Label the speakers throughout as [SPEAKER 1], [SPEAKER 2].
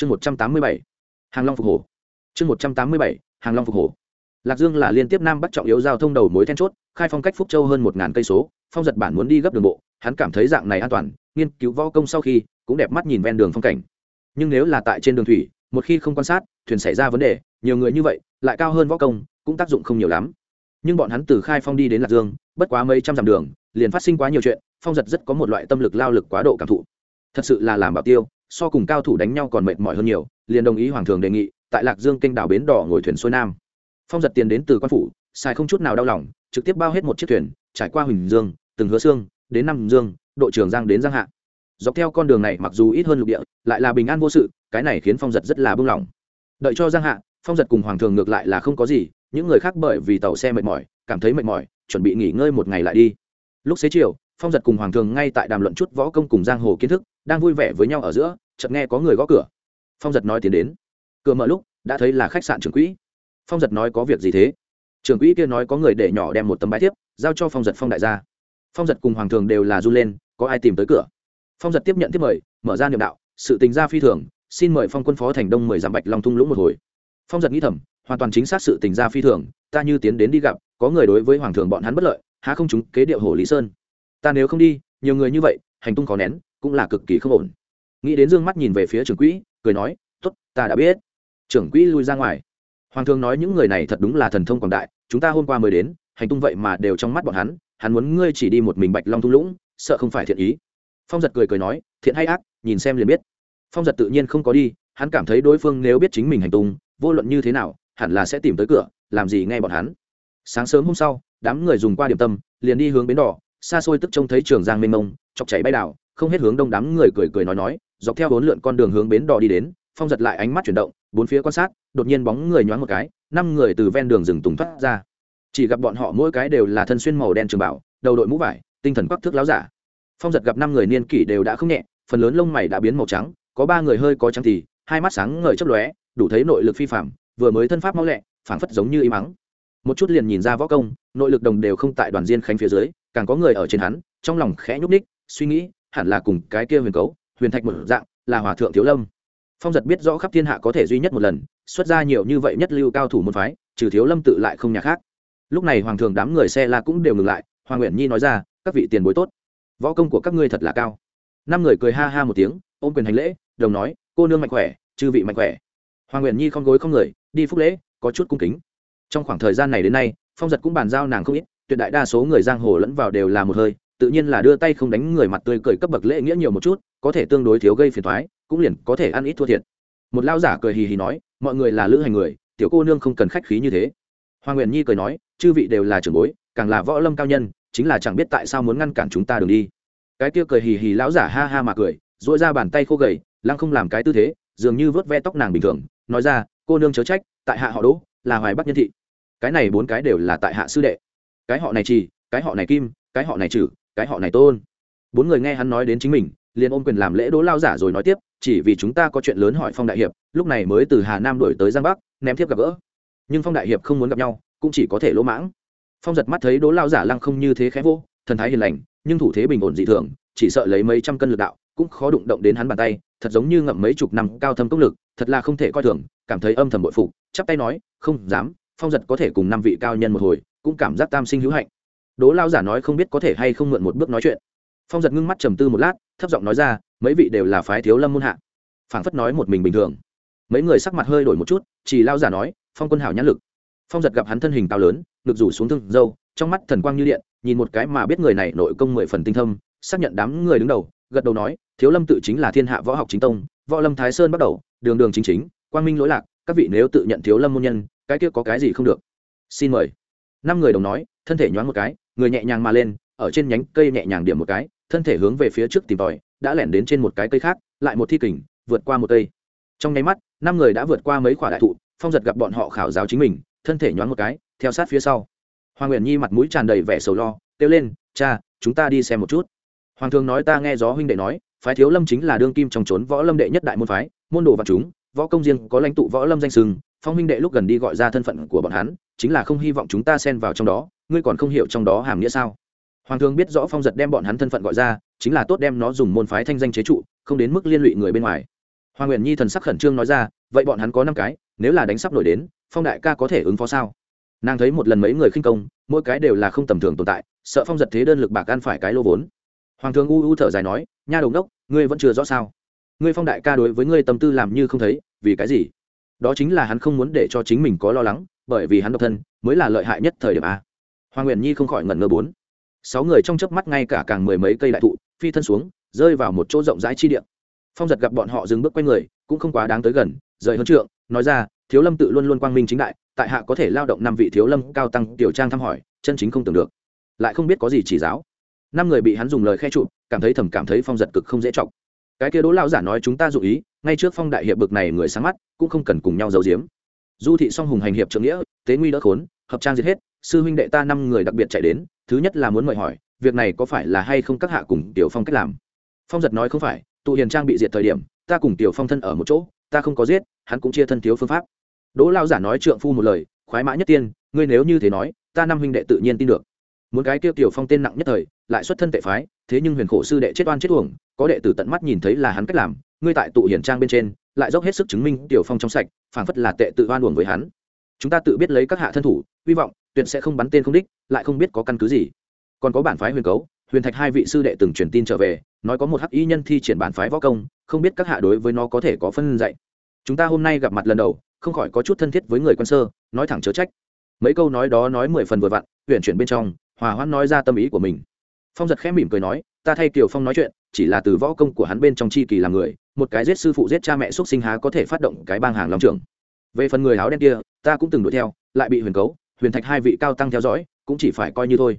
[SPEAKER 1] chương một trăm tám mươi bảy. Hàng long phục hồ. Chương một trăm tám mươi bảy, hàng long phục hồ. Lạc dương là liên tiếp nam bắc trọng yếu giao thông đầu mối then chốt, khai phong cách phúc châu hơn một ngàn cây số, phong giật bản muốn đi gấp đường bộ, hắn cảm thấy dạng này an toàn, nghiên cứu võ công sau khi, cũng đẹp mắt nhìn ven đường phong cảnh. Nhưng nếu là tại trên đường thủy, một khi không quan sát, thuyền xảy ra vấn đề, nhiều người như vậy, lại cao hơn võ công, cũng tác dụng không nhiều lắm. Nhưng bọn hắn từ khai phong đi đến lạc dương, bất quá mấy trăm dặm đường, liền phát sinh quá nhiều chuyện, phong giật rất có một loại tâm lực, lao lực quá độ cảm thụ thật sự là làm bảo tiêu, so cùng cao thủ đánh nhau còn mệt mỏi hơn nhiều, liền đồng ý hoàng thường đề nghị, tại lạc dương kênh đảo bến đỏ ngồi thuyền xuôi nam. Phong giật tiền đến từ quan phủ, xài không chút nào đau lòng, trực tiếp bao hết một chiếc thuyền, trải qua huỳnh dương, từng hứa xương đến năm dương, đội trưởng giang đến giang hạ. Dọc theo con đường này, mặc dù ít hơn lục địa, lại là bình an vô sự, cái này khiến phong giật rất là bưng lỏng đợi cho giang hạ, phong giật cùng hoàng thường ngược lại là không có gì, những người khác bởi vì tàu xe mệt mỏi, cảm thấy mệt mỏi, chuẩn bị nghỉ ngơi một ngày lại đi. Lúc xế chiều phong giật cùng hoàng thường ngay tại đàm luận chút võ công cùng giang hồ kiến thức, đang vui vẻ với nhau ở giữa, chợt nghe có người gõ cửa. Phong giật nói tiến đến. Cửa mở lúc, đã thấy là khách sạn trưởng quỹ. Phong giật nói có việc gì thế? Trưởng quỹ kia nói có người để nhỏ đem một tấm bài thiếp, giao cho phong giật phong đại gia. Phong giật cùng hoàng thường đều là run lên, có ai tìm tới cửa? Phong giật tiếp nhận tiếp mời, mở ra niệm đạo, sự tình gia phi thường, xin mời phong quân phó thành đông mười dặm bạch long thung lũng một hồi. Phong giật nghĩ thầm, hoàn toàn chính xác sự tình gia phi thường, ta như tiến đến đi gặp, có người đối với hoàng thường bọn hắn bất lợi, há không chúng kế điệu hồ lý sơn ta nếu không đi, nhiều người như vậy, hành tung khó nén, cũng là cực kỳ không ổn. Nghĩ đến dương mắt nhìn về phía trưởng quỹ, cười nói t ố t ta đã biết. Trưởng quỹ lui ra ngoài. Hoàng thương nói những người này thật đúng là thần thông quảng đại, chúng ta hôm qua mới đến, hành tung vậy mà đều trong mắt bọn hắn hắn muốn ngươi chỉ đi một mình bạch long thung lũng, sợ không phải thiện ý. Phong giật cười cười nói, thiện hay ác, nhìn xem liền biết. Phong giật tự nhiên không có đi, hắn cảm thấy đối phương nếu biết chính mình hành tung, vô luận như thế nào, hẳn là sẽ tìm tới cửa, làm gì nghe bọn hắn. Sáng sớm hôm sau, đám người dùng qua điểm tâm, liền đi hướng bến đỏ xa xôi tức trông thấy trường giang mênh mông, chọc chảy bay đảo, không hết hướng đông đám người cười cười nói nói, dọc theo bốn lượn con đường hướng bến đò đi đến, phong giật lại ánh mắt chuyển động, bốn phía quan sát, đột nhiên bóng người nhoáng một cái, năm người từ ven đường rừng tùng thoát ra. Chỉ gặp bọn họ mỗi cái đều là thân xuyên màu đen trường bảo, đầu đội mũ vải, tinh thần quắc thước láo giả. Phong giật gặp năm người niên kỷ đều đã không nhẹ, phần lớn lông mày đã biến màu trắng, có ba người hơi có trắng thì, hai mắt sáng ngời chấp lóe, đủ thấy nội lực phi phạm vừa mới thân pháp mau lẹ, phảng phất giống như im mắng. Một chút liền nhìn ra võ công, nội lực đồng đều không tại đoàn diên khánh phía dưới càng có người ở trên hắn, trong lòng khẽ nhúc ních suy nghĩ, hẳn là cùng cái kia huyền cấu, huyền thạch một dạng, là hòa thượng thiếu lâm. Phong giật biết rõ khắp thiên hạ có thể duy nhất một lần, xuất ra nhiều như vậy nhất lưu cao thủ một phái, trừ thiếu lâm tự lại không nhà khác. Lúc này hoàng thường đám người xe la cũng đều ngừng lại, hoàng nguyện nhi nói ra, các vị tiền bối tốt, võ công của các ngươi thật là cao. Năm người cười ha ha một tiếng, ôm quyền hành lễ, đồng nói, cô nương mạnh khỏe, chư vị mạnh khỏe. Hoàng nguyện nhi không gối không người, đi phúc lễ, có chút cung kính. Trong khoảng thời gian này đến nay, phong giật cũng bàn giao nàng không ít tuyệt đại đa số người giang hồ lẫn vào đều là một hơi, tự nhiên là đưa tay không đánh người mặt tươi cười cấp bậc lễ nghĩa nhiều một chút, có thể tương đối thiếu gây phiền thoái cũng liền có thể ăn ít thua thiệt. Một lao giả cười hì hì nói, mọi người là lữ hành người, tiểu cô nương không cần khách khí như thế. Hoàng nguyện nhi cười nói, chư vị đều là trưởng bối, càng là võ lâm cao nhân, chính là chẳng biết tại sao muốn ngăn cản chúng ta đường đi. Cái kia cười hì hì lão giả ha ha mà cười, duỗi ra bàn tay khô gầy, lăng không làm cái tư thế, dường như vớt ve tóc nàng bình thường, nói ra, cô nương chớ trách, tại hạ họ đỗ, là hoài bắc nhân thị. Cái này bốn cái đều là tại hạ sư đệ cái họ này trì, cái họ này kim, cái họ này trừ, cái họ này tôn. Bốn người nghe hắn nói đến chính mình, liền ôm quyền làm lễ đỗ lao giả rồi nói tiếp, chỉ vì chúng ta có chuyện lớn hỏi phong đại hiệp, lúc này mới từ hà nam đổi tới giang bắc, ném thiếp gặp gỡ. Nhưng phong đại hiệp không muốn gặp nhau, cũng chỉ có thể lỗ mãng. Phong giật mắt thấy đỗ lao giả lăng không như thế khẽ vô, thần thái hiền lành, nhưng thủ thế bình ổn dị thường, chỉ sợ lấy mấy trăm cân lực đạo, cũng khó đụng động đến hắn bàn tay, thật giống như ngậm mấy chục năm cao thâm công lực, thật là không thể coi thường, cảm thấy âm thầm bội phục, chắp tay nói, không dám, phong giật có thể cùng năm vị cao nhân một hồi cũng cảm giác tam sinh hữu hạnh. Đố lao giả nói không biết có thể hay không mượn một bước nói chuyện. Phong giật ngưng mắt trầm tư một lát, thấp giọng nói ra, mấy vị đều là phái thiếu lâm môn hạ. Phảng phất nói một mình bình thường. Mấy người sắc mặt hơi đổi một chút, chỉ lao giả nói, phong quân hảo nhãn lực. Phong giật gặp hắn thân hình cao lớn, ngực rủ xuống thương dâu, trong mắt thần quang như điện, nhìn một cái mà biết người này nội công mười phần tinh thâm, xác nhận đám người đứng đầu, gật đầu nói, thiếu lâm tự chính là thiên hạ võ học chính tông, võ lâm thái sơn bắt đầu, đường đường chính chính, quang minh lỗi lạc, các vị nếu tự nhận thiếu lâm môn nhân, cái kia có cái gì không được? Xin mời năm người đồng nói, thân thể nhoáng một cái, người nhẹ nhàng mà lên, ở trên nhánh cây nhẹ nhàng điểm một cái, thân thể hướng về phía trước tìm tòi, đã lẻn đến trên một cái cây khác, lại một thi kình, vượt qua một cây. Trong nháy mắt, năm người đã vượt qua mấy khoả đại thụ, phong giật gặp bọn họ khảo giáo chính mình, thân thể nhoáng một cái, theo sát phía sau. Hoàng nguyện nhi mặt mũi tràn đầy vẻ sầu lo, kêu lên, cha, chúng ta đi xem một chút. Hoàng thường nói, ta nghe gió huynh đệ nói, phái thiếu lâm chính là đương kim trong trốn võ lâm đệ nhất đại môn phái, môn đồ và chúng, võ công riêng, có lãnh tụ võ lâm danh sừng phong Minh đệ lúc gần đi gọi ra thân phận của bọn hắn, chính là không hy vọng chúng ta xen vào trong đó, ngươi còn không hiểu trong đó hàm nghĩa sao? Hoàng thương biết rõ phong giật đem bọn hắn thân phận gọi ra, chính là tốt đem nó dùng môn phái thanh danh chế trụ, không đến mức liên lụy người bên ngoài. Hoàng nguyện nhi thần sắc khẩn trương nói ra, vậy bọn hắn có năm cái, nếu là đánh sắp nổi đến, phong đại ca có thể ứng phó sao? Nàng thấy một lần mấy người khinh công, mỗi cái đều là không tầm thường tồn tại, sợ phong giật thế đơn lực bạc ăn phải cái lô vốn. Hoàng thương u u thở dài nói, nha đồng đốc, ngươi vẫn chưa rõ sao? Ngươi phong đại ca đối với ngươi tâm tư làm như không thấy, vì cái gì? Đó chính là hắn không muốn để cho chính mình có lo lắng, bởi vì hắn độc thân mới là lợi hại nhất thời điểm a. Hoàng nguyện nhi không khỏi ngẩn ngơ bốn. Sáu người trong chớp mắt ngay cả càng mười mấy cây đại thụ, phi thân xuống, rơi vào một chỗ rộng rãi chi điện phong giật gặp bọn họ dừng bước quay người, cũng không quá đáng tới gần, rời hơn trượng, nói ra, thiếu lâm tự luôn luôn quang minh chính đại, tại hạ có thể lao động năm vị thiếu lâm cao tăng tiểu trang thăm hỏi, chân chính không tưởng được. Lại không biết có gì chỉ giáo. Năm người bị hắn dùng lời khe trụ, cảm thấy thầm cảm thấy phong giật cực không dễ chọc cái kia đỗ lao giả nói chúng ta dụ ý, ngay trước phong đại hiệp bực này người sáng mắt, cũng không cần cùng nhau giấu giếm. Du thị song hùng hành hiệp trưởng nghĩa, tế nguy đỡ khốn, hợp trang diệt hết, sư huynh đệ ta năm người đặc biệt chạy đến, thứ nhất là muốn mời hỏi, việc này có phải là hay không các hạ cùng tiểu phong cách làm? Phong giật nói không phải, tụ hiền trang bị diệt thời điểm, ta cùng tiểu phong thân ở một chỗ, ta không có giết, hắn cũng chia thân thiếu phương pháp. Đỗ lao giả nói trượng phu một lời, khoái mã nhất tiên, ngươi nếu như thế nói, ta năm huynh đệ tự nhiên tin được. Muốn cái kia tiểu phong tên nặng nhất thời, lại xuất thân tệ phái, thế nhưng huyền khổ sư đệ chết oan chết uổng có đệ tử tận mắt nhìn thấy là hắn cách làm, ngươi tại tụ hiển trang bên trên, lại dốc hết sức chứng minh tiểu phong trong sạch, phảng phất là tệ tự oan uổng với hắn. Chúng ta tự biết lấy các hạ thân thủ, hy vọng, tuyệt sẽ không bắn tên không đích, lại không biết có căn cứ gì. Còn có bản phái huyền cấu, huyền thạch hai vị sư đệ từng truyền tin trở về, nói có một hắc y nhân thi triển bản phái võ công, không biết các hạ đối với nó có thể có phân dạy. Chúng ta hôm nay gặp mặt lần đầu, không khỏi có chút thân thiết với người quân sơ, nói thẳng chớ trách. Mấy câu nói đó nói mười phần vừa vặn huyện chuyển bên trong, hòa hoãn nói ra tâm ý của mình. Phong giật khẽ mỉm cười nói ta thay kiều phong nói chuyện, chỉ là từ võ công của hắn bên trong chi kỳ làm người, một cái giết sư phụ giết cha mẹ x sinh há có thể phát động cái bang hàng long trưởng. Về phần người áo đen kia, ta cũng từng đuổi theo, lại bị huyền cấu, huyền thạch hai vị cao tăng theo dõi, cũng chỉ phải coi như thôi.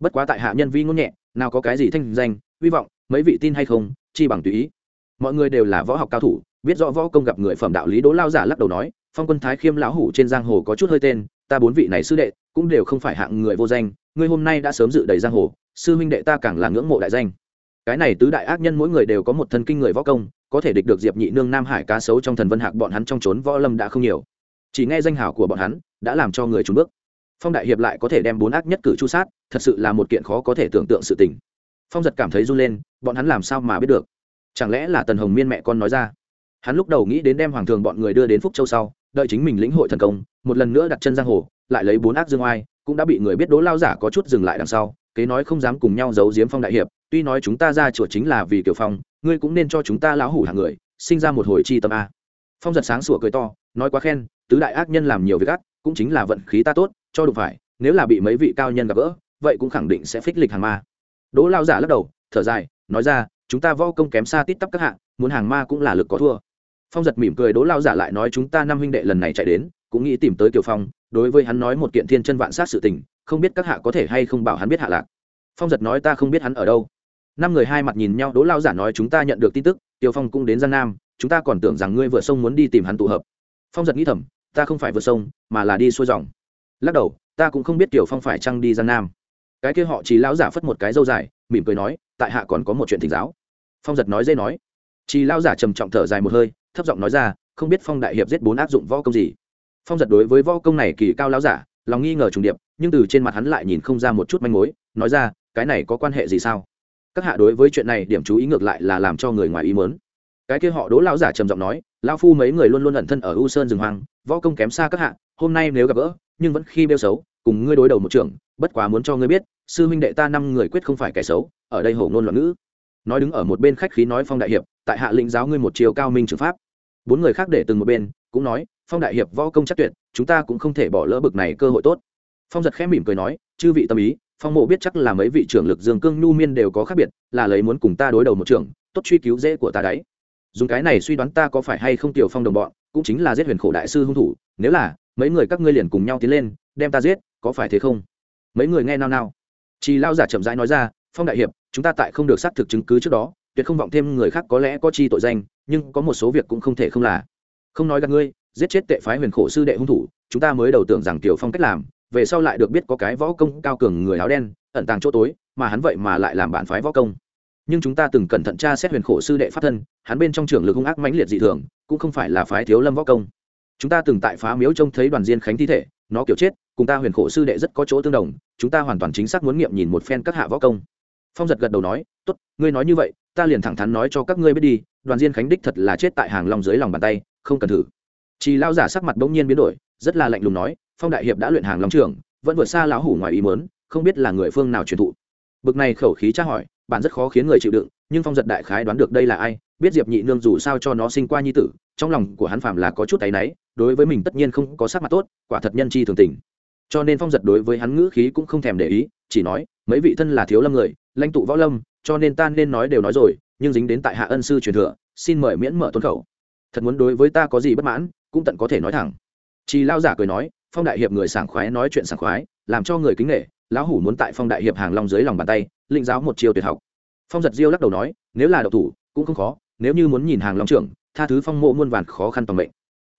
[SPEAKER 1] Bất quá tại hạ nhân vi ngôn nhẹ, nào có cái gì thanh danh, hy vọng, mấy vị tin hay không, chi bằng tùy ý. Mọi người đều là võ học cao thủ, biết rõ võ công gặp người phẩm đạo lý đỗ lao giả lắc đầu nói, phong quân thái khiêm lão hủ trên giang hồ có chút hơi tên, ta bốn vị này sư đệ, cũng đều không phải hạng người vô danh, ngươi hôm nay đã sớm dự đầy giang hồ sư huynh đệ ta càng là ngưỡng mộ đại danh. Cái này tứ đại ác nhân mỗi người đều có một thân kinh người võ công, có thể địch được diệp nhị nương nam hải cá sấu trong thần vân hạc bọn hắn trong trốn võ lâm đã không nhiều. Chỉ nghe danh hào của bọn hắn đã làm cho người trốn bước. Phong đại hiệp lại có thể đem bốn ác nhất cử chu sát, thật sự là một kiện khó có thể tưởng tượng sự tình. Phong giật cảm thấy run lên, bọn hắn làm sao mà biết được? Chẳng lẽ là tần hồng miên mẹ con nói ra? Hắn lúc đầu nghĩ đến đem hoàng thường bọn người đưa đến phúc châu sau, đợi chính mình lĩnh hội thần công, một lần nữa đặt chân giang hồ, lại lấy bốn ác dương oai, cũng đã bị người biết đố lao giả có chút dừng lại đằng sau kế nói không dám cùng nhau giấu giếm phong đại hiệp, tuy nói chúng ta ra chùa chính là vì kiểu phong, ngươi cũng nên cho chúng ta lão hủ hàng người, sinh ra một hồi chi tâm a. Phong giật sáng sủa cười to, nói quá khen, tứ đại ác nhân làm nhiều việc ác, cũng chính là vận khí ta tốt, cho đủ phải, nếu là bị mấy vị cao nhân gặp gỡ, vậy cũng khẳng định sẽ phích lịch hàng ma. Đỗ lao giả lắc đầu, thở dài, nói ra, chúng ta vo công kém xa tít tắp các hạng muốn hàng ma cũng là lực có thua. Phong giật mỉm cười, đỗ lao giả lại nói chúng ta năm huynh đệ lần này chạy đến, cũng nghĩ tìm tới kiều phong, đối với hắn nói một kiện thiên chân vạn sát sự tình không biết các hạ có thể hay không bảo hắn biết hạ lạc. Phong giật nói ta không biết hắn ở đâu. Năm người hai mặt nhìn nhau, đỗ lao giả nói chúng ta nhận được tin tức, tiêu phong cũng đến giang nam, chúng ta còn tưởng rằng ngươi vừa sông muốn đi tìm hắn tụ hợp. Phong giật nghĩ thầm, ta không phải vừa sông, mà là đi xuôi dòng. Lắc đầu, ta cũng không biết tiểu phong phải chăng đi giang nam. Cái kia họ chỉ lão giả phất một cái dâu dài, mỉm cười nói, tại hạ còn có một chuyện thỉnh giáo. Phong giật nói dây nói. Chỉ lão giả trầm trọng thở dài một hơi, thấp giọng nói ra, không biết phong đại hiệp giết bốn áp dụng võ công gì. Phong giật đối với võ công này kỳ cao lão giả, lòng nghi ngờ trùng điệp nhưng từ trên mặt hắn lại nhìn không ra một chút manh mối nói ra cái này có quan hệ gì sao? Các hạ đối với chuyện này điểm chú ý ngược lại là làm cho người ngoài ý mớn cái kia họ đố lão giả trầm giọng nói lão phu mấy người luôn luôn ẩn thân ở u sơn rừng hoang võ công kém xa các hạ hôm nay nếu gặp gỡ nhưng vẫn khi bêu xấu cùng ngươi đối đầu một trưởng, bất quá muốn cho ngươi biết sư huynh đệ ta năm người quyết không phải kẻ xấu ở đây hổ ngôn loạn ngữ. Nói đứng ở một bên khách khí nói phong đại hiệp tại hạ lĩnh giáo ngươi một chiều cao minh trường pháp. Bốn người khác để từng một bên cũng nói phong đại hiệp võ công chắc tuyệt chúng ta cũng không thể bỏ lỡ bực này cơ hội tốt phong giật khẽ mỉm cười nói, chư vị tâm ý, phong mộ biết chắc là mấy vị trưởng lực dương cương nhu miên đều có khác biệt, là lấy muốn cùng ta đối đầu một trưởng, tốt truy cứu dễ của ta đấy. Dùng cái này suy đoán ta có phải hay không tiểu phong đồng bọn, cũng chính là giết huyền khổ đại sư hung thủ, nếu là, mấy người các ngươi liền cùng nhau tiến lên, đem ta giết, có phải thế không? Mấy người nghe nao nao. Chỉ lao giả chậm rãi nói ra, phong đại hiệp, chúng ta tại không được xác thực chứng cứ trước đó, tuyệt không vọng thêm người khác có lẽ có chi tội danh, nhưng có một số việc cũng không thể không là. Không nói gặp ngươi, giết chết tệ phái huyền khổ sư đệ hung thủ, chúng ta mới đầu tưởng rằng tiểu phong cách làm về sau lại được biết có cái võ công cao cường người áo đen, ẩn tàng chỗ tối, mà hắn vậy mà lại làm bản phái võ công. Nhưng chúng ta từng cẩn thận tra xét huyền khổ sư đệ pháp thân, hắn bên trong trường lực hung ác mãnh liệt dị thường, cũng không phải là phái thiếu lâm võ công. Chúng ta từng tại phá miếu trông thấy đoàn diên khánh thi thể, nó kiểu chết, cùng ta huyền khổ sư đệ rất có chỗ tương đồng, chúng ta hoàn toàn chính xác muốn nghiệm nhìn một phen các hạ võ công. Phong giật gật đầu nói, tốt, ngươi nói như vậy, ta liền thẳng thắn nói cho các ngươi biết đi, đoàn diên khánh đích thật là chết tại hàng long dưới lòng bàn tay, không cần thử. Chỉ lao giả sắc mặt bỗng nhiên biến đổi, rất là lạnh lùng nói phong đại hiệp đã luyện hàng long trưởng vẫn vượt xa lão hủ ngoài ý mớn không biết là người phương nào truyền thụ. Bực này khẩu khí tra hỏi, bạn rất khó khiến người chịu đựng, nhưng phong giật đại khái đoán được đây là ai, biết diệp nhị nương dù sao cho nó sinh qua nhi tử, trong lòng của hắn phạm là có chút tay náy, đối với mình tất nhiên không có sắc mặt tốt, quả thật nhân chi thường tình. Cho nên phong giật đối với hắn ngữ khí cũng không thèm để ý, chỉ nói, mấy vị thân là thiếu lâm người, lãnh tụ võ lâm, cho nên ta nên nói đều nói rồi, nhưng dính đến tại hạ ân sư truyền thừa, xin mời miễn mở tuân khẩu. Thật muốn đối với ta có gì bất mãn, cũng tận có thể nói thẳng. Chỉ lao giả cười nói phong đại hiệp người sảng khoái nói chuyện sảng khoái, làm cho người kính nghệ lão hủ muốn tại phong đại hiệp hàng long dưới lòng bàn tay lĩnh giáo một chiều tuyệt học. Phong giật diêu lắc đầu nói, nếu là độc thủ, cũng không khó, nếu như muốn nhìn hàng long trưởng, tha thứ phong mộ muôn vàn khó khăn toàn mệnh.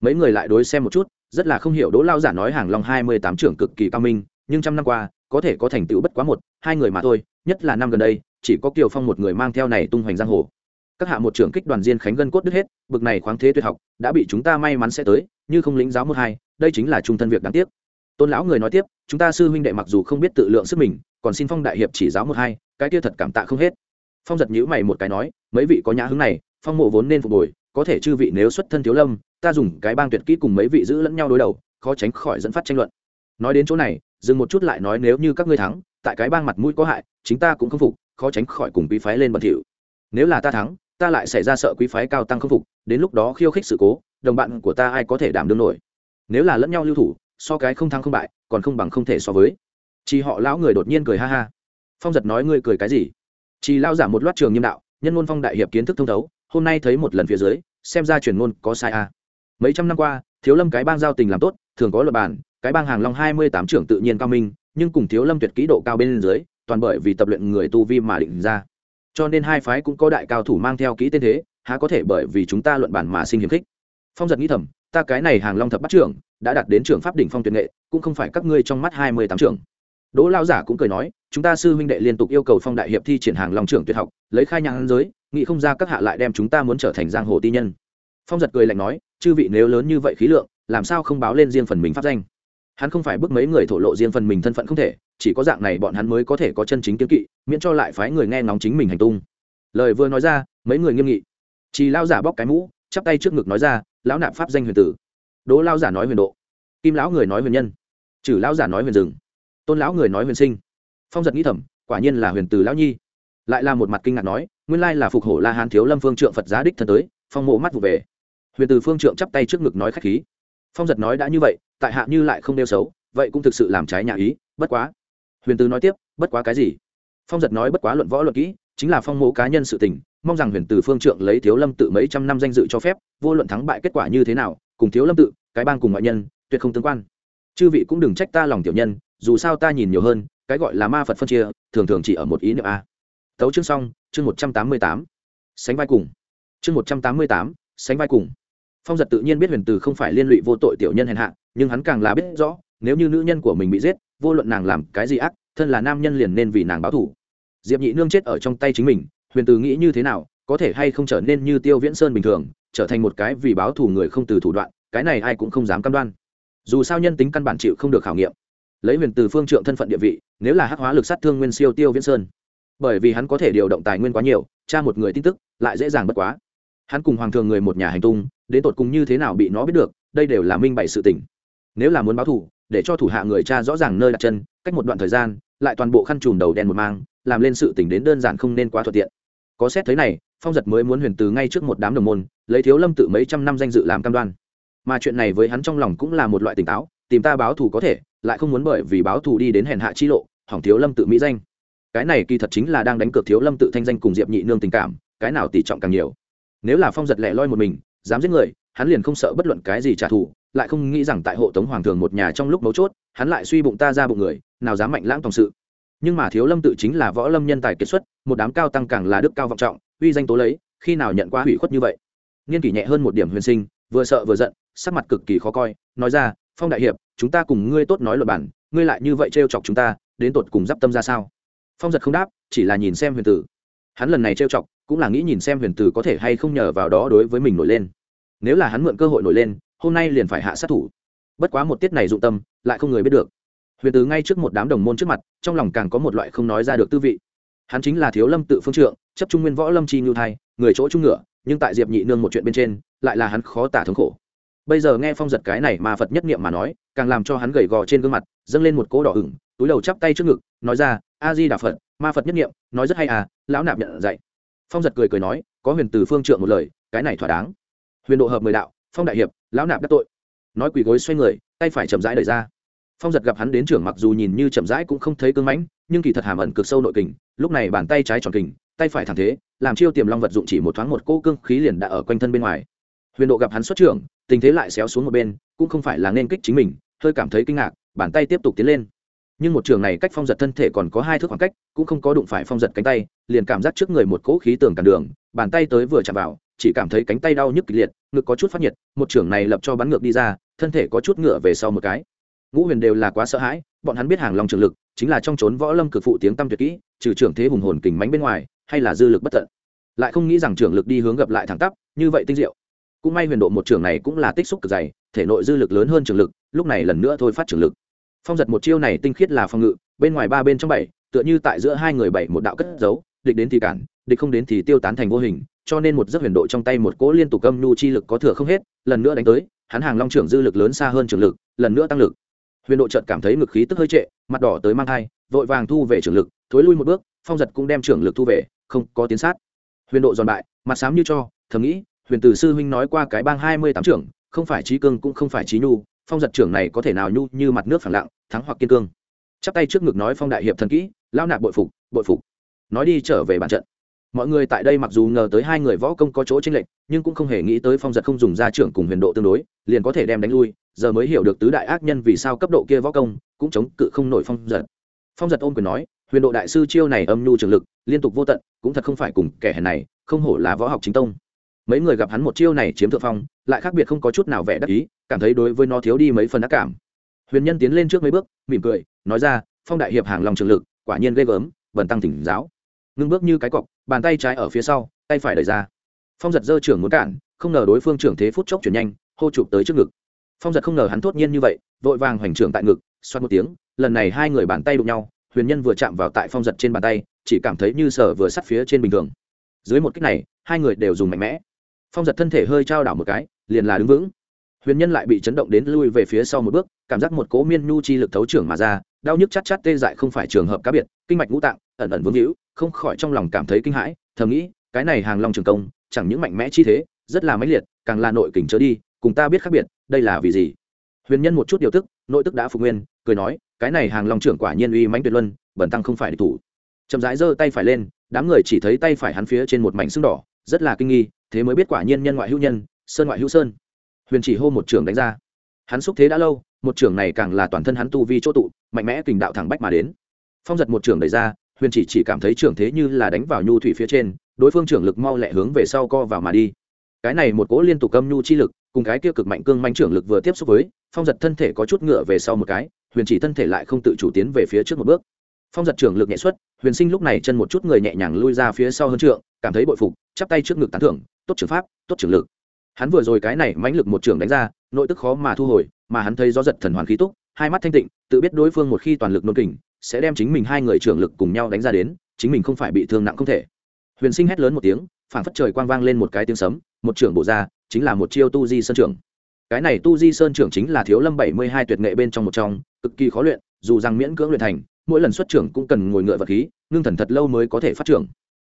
[SPEAKER 1] Mấy người lại đối xem một chút, rất là không hiểu đỗ lao giả nói hàng long hai mươi tám trưởng cực kỳ cao minh, nhưng trăm năm qua, có thể có thành tựu bất quá một, hai người mà thôi, nhất là năm gần đây, chỉ có kiều phong một người mang theo này tung hoành giang hồ. Các hạ một trưởng kích đoàn diên khánh gân cốt đứt hết, bực này khoáng thế tuyệt học, đã bị chúng ta may mắn sẽ tới, như không lĩnh giáo một hai đây chính là trung thân việc đáng tiếc. Tôn lão người nói tiếp, chúng ta sư huynh đệ mặc dù không biết tự lượng sức mình, còn xin phong đại hiệp chỉ giáo một hai, cái kia thật cảm tạ không hết. Phong giật nhữ mày một cái nói, mấy vị có nhã hứng này, phong mộ vốn nên phục hồi, có thể chư vị nếu xuất thân thiếu lâm, ta dùng cái bang tuyệt kỹ cùng mấy vị giữ lẫn nhau đối đầu, khó tránh khỏi dẫn phát tranh luận. Nói đến chỗ này, dừng một chút lại nói nếu như các ngươi thắng, tại cái bang mặt mũi có hại, chính ta cũng không phục, khó tránh khỏi cùng quý phái lên bẩn thỉu. Nếu là ta thắng, ta lại xảy ra sợ quý phái cao tăng không phục, đến lúc đó khiêu khích sự cố, đồng bạn của ta ai có thể đảm đương nổi? Nếu là lẫn nhau lưu thủ, so cái không thắng không bại, còn không bằng không thể so với. Chỉ họ lão người đột nhiên cười ha ha. Phong giật nói ngươi cười cái gì? Chỉ lao giả một loạt trường nghiêm đạo, nhân ngôn phong đại hiệp kiến thức thông thấu, hôm nay thấy một lần phía dưới, xem ra truyền ngôn có sai à. mấy trăm năm qua, thiếu lâm cái bang giao tình làm tốt, thường có luật bản, cái bang hàng long hai mươi tám trưởng tự nhiên cao minh, nhưng cùng thiếu lâm tuyệt kỹ độ cao bên dưới, toàn bởi vì tập luyện người tu vi mà định ra. Cho nên hai phái cũng có đại cao thủ mang theo kỹ tên thế, há có thể bởi vì chúng ta luận bản mà sinh hiếm khích. Phong giật nghĩ thầm ta cái này hàng long thập bắt trưởng, đã đạt đến trưởng pháp đỉnh phong tuyệt nghệ, cũng không phải các ngươi trong mắt hai mươi tám trưởng. Đỗ lao giả cũng cười nói, chúng ta sư huynh đệ liên tục yêu cầu phong đại hiệp thi triển hàng long trưởng tuyệt học, lấy khai nhang giới, nghĩ không ra các hạ lại đem chúng ta muốn trở thành giang hồ ti nhân. Phong giật cười lạnh nói, chư vị nếu lớn như vậy khí lượng, làm sao không báo lên riêng phần mình pháp danh? Hắn không phải bước mấy người thổ lộ riêng phần mình thân phận không thể, chỉ có dạng này bọn hắn mới có thể có chân chính kiếm kỵ, miễn cho lại phái người nghe ngóng chính mình hành tung. Lời vừa nói ra, mấy người nghiêm nghị. Chỉ lao giả bóc cái mũ, chắp tay trước ngực nói ra lão nạp pháp danh huyền tử. Đỗ lao giả nói huyền độ. Kim lão người nói huyền nhân. Trừ lão giả nói huyền rừng. Tôn lão người nói huyền sinh. Phong giật nghĩ thầm, quả nhiên là huyền tử lão nhi. Lại là một mặt kinh ngạc nói, nguyên lai là phục hổ la hán thiếu lâm phương trượng phật giá đích thân tới, phong mộ mắt vụ về. Huyền tử phương trượng chắp tay trước ngực nói khách khí. Phong giật nói đã như vậy, tại hạ như lại không đeo xấu, vậy cũng thực sự làm trái nhà ý, bất quá. Huyền tử nói tiếp, bất quá cái gì? Phong giật nói bất quá luận võ luận kỹ chính là phong mộ cá nhân sự tình, mong rằng huyền từ phương trượng lấy thiếu lâm tự mấy trăm năm danh dự cho phép, vô luận thắng bại kết quả như thế nào, cùng thiếu lâm tự, cái bang cùng ngoại nhân, tuyệt không tương quan. Chư vị cũng đừng trách ta lòng tiểu nhân, dù sao ta nhìn nhiều hơn, cái gọi là ma phật phân chia, thường thường chỉ ở một ý niệm a. Tấu chương xong, chương một trăm tám mươi tám. Sánh vai cùng. Chương một trăm tám mươi tám, sánh vai cùng. Phong giật tự nhiên biết huyền từ không phải liên lụy vô tội tiểu nhân hèn hạ, nhưng hắn càng là biết rõ, nếu như nữ nhân của mình bị giết, vô luận nàng làm cái gì ác, thân là nam nhân liền nên vì nàng báo thủ diệp nhị nương chết ở trong tay chính mình, huyền từ nghĩ như thế nào, có thể hay không trở nên như tiêu viễn sơn bình thường, trở thành một cái vì báo thù người không từ thủ đoạn, cái này ai cũng không dám cam đoan. Dù sao nhân tính căn bản chịu không được khảo nghiệm. Lấy huyền từ phương trượng thân phận địa vị, nếu là hắc hóa lực sát thương nguyên siêu tiêu viễn sơn. Bởi vì hắn có thể điều động tài nguyên quá nhiều, tra một người tin tức, lại dễ dàng bất quá. Hắn cùng hoàng thường người một nhà hành tung, đến tột cùng như thế nào bị nó biết được, đây đều là minh bày sự tình. Nếu là muốn báo thù, để cho thủ hạ người cha rõ ràng nơi đặt chân, cách một đoạn thời gian lại toàn bộ khăn trùm đầu đen một mang, làm lên sự tình đến đơn giản không nên quá thuận tiện. Có xét thấy này, phong giật mới muốn huyền từ ngay trước một đám đồng môn, lấy thiếu lâm tự mấy trăm năm danh dự làm cam đoan. Mà chuyện này với hắn trong lòng cũng là một loại tỉnh táo, tìm ta báo thù có thể, lại không muốn bởi vì báo thù đi đến hèn hạ chi lộ, hỏng thiếu lâm tự mỹ danh. Cái này kỳ thật chính là đang đánh cược thiếu lâm tự thanh danh cùng diệp nhị nương tình cảm, cái nào tỷ trọng càng nhiều. Nếu là phong giật lẻ loi một mình, dám giết người, hắn liền không sợ bất luận cái gì trả thù lại không nghĩ rằng tại hộ tống hoàng thường một nhà trong lúc mấu chốt, hắn lại suy bụng ta ra bụng người, nào dám mạnh lãng tòng sự. Nhưng mà thiếu lâm tự chính là võ lâm nhân tài kiệt xuất, một đám cao tăng càng là đức cao vọng trọng, uy danh tố lấy, khi nào nhận qua hủy khuất như vậy? Nghiên kỷ nhẹ hơn một điểm huyền sinh, vừa sợ vừa giận, sắc mặt cực kỳ khó coi, nói ra, phong đại hiệp, chúng ta cùng ngươi tốt nói luật bản ngươi lại như vậy trêu chọc chúng ta, đến tột cùng d i p tâm ra sao? Phong giật không đáp, chỉ là nhìn xem huyền tử. Hắn lần này trêu chọc, cũng là nghĩ nhìn xem huyền tử có thể hay không nhờ vào đó đối với mình nổi lên. Nếu là hắn mượn cơ hội nổi lên hôm nay liền phải hạ sát thủ. Bất quá một tiết này dụng tâm, lại không người biết được. Huyền tử ngay trước một đám đồng môn trước mặt, trong lòng càng có một loại không nói ra được tư vị. Hắn chính là thiếu lâm tự phương trượng, chấp trung nguyên võ lâm chi ngưu thai, người chỗ trung ngựa, nhưng tại diệp nhị nương một chuyện bên trên, lại là hắn khó tả thống khổ. Bây giờ nghe phong giật cái này mà phật nhất niệm mà nói, càng làm cho hắn gầy gò trên gương mặt, dâng lên một cỗ đỏ ửng, túi đầu chắp tay trước ngực, nói ra, a di đà phật, ma phật nhất niệm, nói rất hay à lão nạp nhận dạy. Phong giật cười cười nói, có huyền từ phương trượng một lời, cái này thỏa đáng. Huyền độ hợp mười đạo phong đại hiệp, lão nạp đắc tội. Nói quỳ gối xoay người, tay phải chậm rãi đẩy ra. Phong giật gặp hắn đến trưởng mặc dù nhìn như chậm rãi cũng không thấy cưng mãnh, nhưng kỳ thật hàm ẩn cực sâu nội kình, lúc này bàn tay trái tròn kình, tay phải thẳng thế, làm chiêu tiềm long vật dụng chỉ một thoáng một cô cương khí liền đã ở quanh thân bên ngoài. Huyền độ gặp hắn xuất trưởng, tình thế lại xéo xuống một bên, cũng không phải là nên kích chính mình, hơi cảm thấy kinh ngạc, bàn tay tiếp tục tiến lên. Nhưng một trường này cách phong giật thân thể còn có hai thước khoảng cách, cũng không có đụng phải phong giật cánh tay, liền cảm giác trước người một cỗ khí tường cản đường, bàn tay tới vừa chạm vào chỉ cảm thấy cánh tay đau nhức kịch liệt, ngực có chút phát nhiệt, một trưởng này lập cho bắn ngược đi ra, thân thể có chút ngựa về sau một cái. Ngũ huyền đều là quá sợ hãi, bọn hắn biết hàng long trường lực, chính là trong trốn võ lâm cực phụ tiếng tăm tuyệt kỹ, trừ trưởng thế hùng hồn kình mánh bên ngoài, hay là dư lực bất tận. Lại không nghĩ rằng trưởng lực đi hướng gặp lại thẳng tắp, như vậy tinh diệu. Cũng may huyền độ một trưởng này cũng là tích xúc cực dày, thể nội dư lực lớn hơn trường lực, lúc này lần nữa thôi phát trường lực. Phong giật một chiêu này tinh khiết là phòng ngự, bên ngoài ba bên trong bảy, tựa như tại giữa hai người bảy một đạo cất giấu, địch đến thì cản, địch không đến thì tiêu tán thành vô hình cho nên một giấc huyền độ trong tay một cỗ liên tục âm nhu chi lực có thừa không hết, lần nữa đánh tới, hắn hàng long trưởng dư lực lớn xa hơn trường lực, lần nữa tăng lực. Huyền độ trợt cảm thấy ngực khí tức hơi trệ, mặt đỏ tới mang thai, vội vàng thu về trường lực, thối lui một bước, phong giật cũng đem trưởng lực thu về, không có tiến sát. Huyền độ giòn bại, mặt sám như cho, thầm nghĩ, huyền tử sư huynh nói qua cái bang hai mươi tám trưởng, không phải trí cương cũng không phải trí nhu, phong giật trưởng này có thể nào nhu như mặt nước phẳng lặng, thắng hoặc kiên cương. Chắp tay trước ngực nói phong đại hiệp thần kỹ, lao nạp bội phục bội phục. Nói đi trở về bàn trận mọi người tại đây mặc dù ngờ tới hai người võ công có chỗ chênh lệch, nhưng cũng không hề nghĩ tới phong giật không dùng ra trưởng cùng huyền độ tương đối, liền có thể đem đánh lui, giờ mới hiểu được tứ đại ác nhân vì sao cấp độ kia võ công cũng chống cự không nổi phong giật. Phong giật ôm quyền nói, huyền độ đại sư chiêu này âm nhu trường lực, liên tục vô tận, cũng thật không phải cùng kẻ hèn này, không hổ là võ học chính tông. Mấy người gặp hắn một chiêu này chiếm thượng phong, lại khác biệt không có chút nào vẻ đắc ý, cảm thấy đối với nó thiếu đi mấy phần ác cảm. Huyền nhân tiến lên trước mấy bước, mỉm cười, nói ra, phong đại hiệp hàng lòng trường lực, quả nhiên ghê gớm vần tăng thỉnh giáo ngưng bước như cái cọc, bàn tay trái ở phía sau, tay phải đẩy ra. Phong giật dơ trưởng muốn cản, không ngờ đối phương trưởng thế phút chốc chuyển nhanh, hô chụp tới trước ngực. Phong giật không ngờ hắn thốt nhiên như vậy, vội vàng hoành trưởng tại ngực, xoát một tiếng, lần này hai người bàn tay đụng nhau, huyền nhân vừa chạm vào tại phong giật trên bàn tay, chỉ cảm thấy như sở vừa sắt phía trên bình thường. Dưới một cách này, hai người đều dùng mạnh mẽ. Phong giật thân thể hơi trao đảo một cái, liền là đứng vững. Huyền nhân lại bị chấn động đến lui về phía sau một bước, cảm giác một cố miên nhu chi lực thấu trưởng mà ra đau nhức chát chát tê dại không phải trường hợp cá biệt, kinh mạch ngũ tạng, ẩn ẩn vương hữu không khỏi trong lòng cảm thấy kinh hãi, thầm nghĩ, cái này hàng long trường công, chẳng những mạnh mẽ chi thế, rất là mãnh liệt, càng là nội kình chớ đi, cùng ta biết khác biệt, đây là vì gì? Huyền nhân một chút điều tức, nội tức đã phục nguyên, cười nói, cái này hàng long trưởng quả nhiên uy mãnh tuyệt luân, bẩn tăng không phải địch thủ. Chậm rãi giơ tay phải lên, đám người chỉ thấy tay phải hắn phía trên một mảnh xương đỏ, rất là kinh nghi, thế mới biết quả nhiên nhân ngoại hữu nhân, sơn ngoại hữu sơn. Huyền chỉ hô một trưởng đánh ra. Hắn xúc thế đã lâu, một trưởng này càng là toàn thân hắn tu vi chỗ tụ mạnh mẽ kình đạo thẳng bách mà đến. Phong giật một trường đẩy ra, huyền chỉ chỉ cảm thấy trưởng thế như là đánh vào nhu thủy phía trên, đối phương trưởng lực mau lẹ hướng về sau co vào mà đi. Cái này một cỗ liên tục âm nhu chi lực, cùng cái kia cực mạnh cương manh trưởng lực vừa tiếp xúc với, phong giật thân thể có chút ngựa về sau một cái, huyền chỉ thân thể lại không tự chủ tiến về phía trước một bước. Phong giật trưởng lực nhẹ xuất, huyền sinh lúc này chân một chút người nhẹ nhàng lui ra phía sau hơn trượng, cảm thấy bội phục, chắp tay trước ngực tán thưởng, tốt trường pháp, tốt trường lực. Hắn vừa rồi cái này mãnh lực một trường đánh ra, nội tức khó mà thu hồi, mà hắn thấy gió giật thần hoàn khí túc hai mắt thanh tịnh, tự biết đối phương một khi toàn lực nôn kình, sẽ đem chính mình hai người trưởng lực cùng nhau đánh ra đến, chính mình không phải bị thương nặng không thể. Huyền sinh hét lớn một tiếng, phảng phất trời quang vang lên một cái tiếng sấm, một trưởng bổ ra, chính là một chiêu tu di sơn trưởng. Cái này tu di sơn trưởng chính là thiếu lâm bảy mươi hai tuyệt nghệ bên trong một trong, cực kỳ khó luyện, dù rằng miễn cưỡng luyện thành, mỗi lần xuất trưởng cũng cần ngồi ngựa vật khí, ngưng thần thật lâu mới có thể phát trưởng.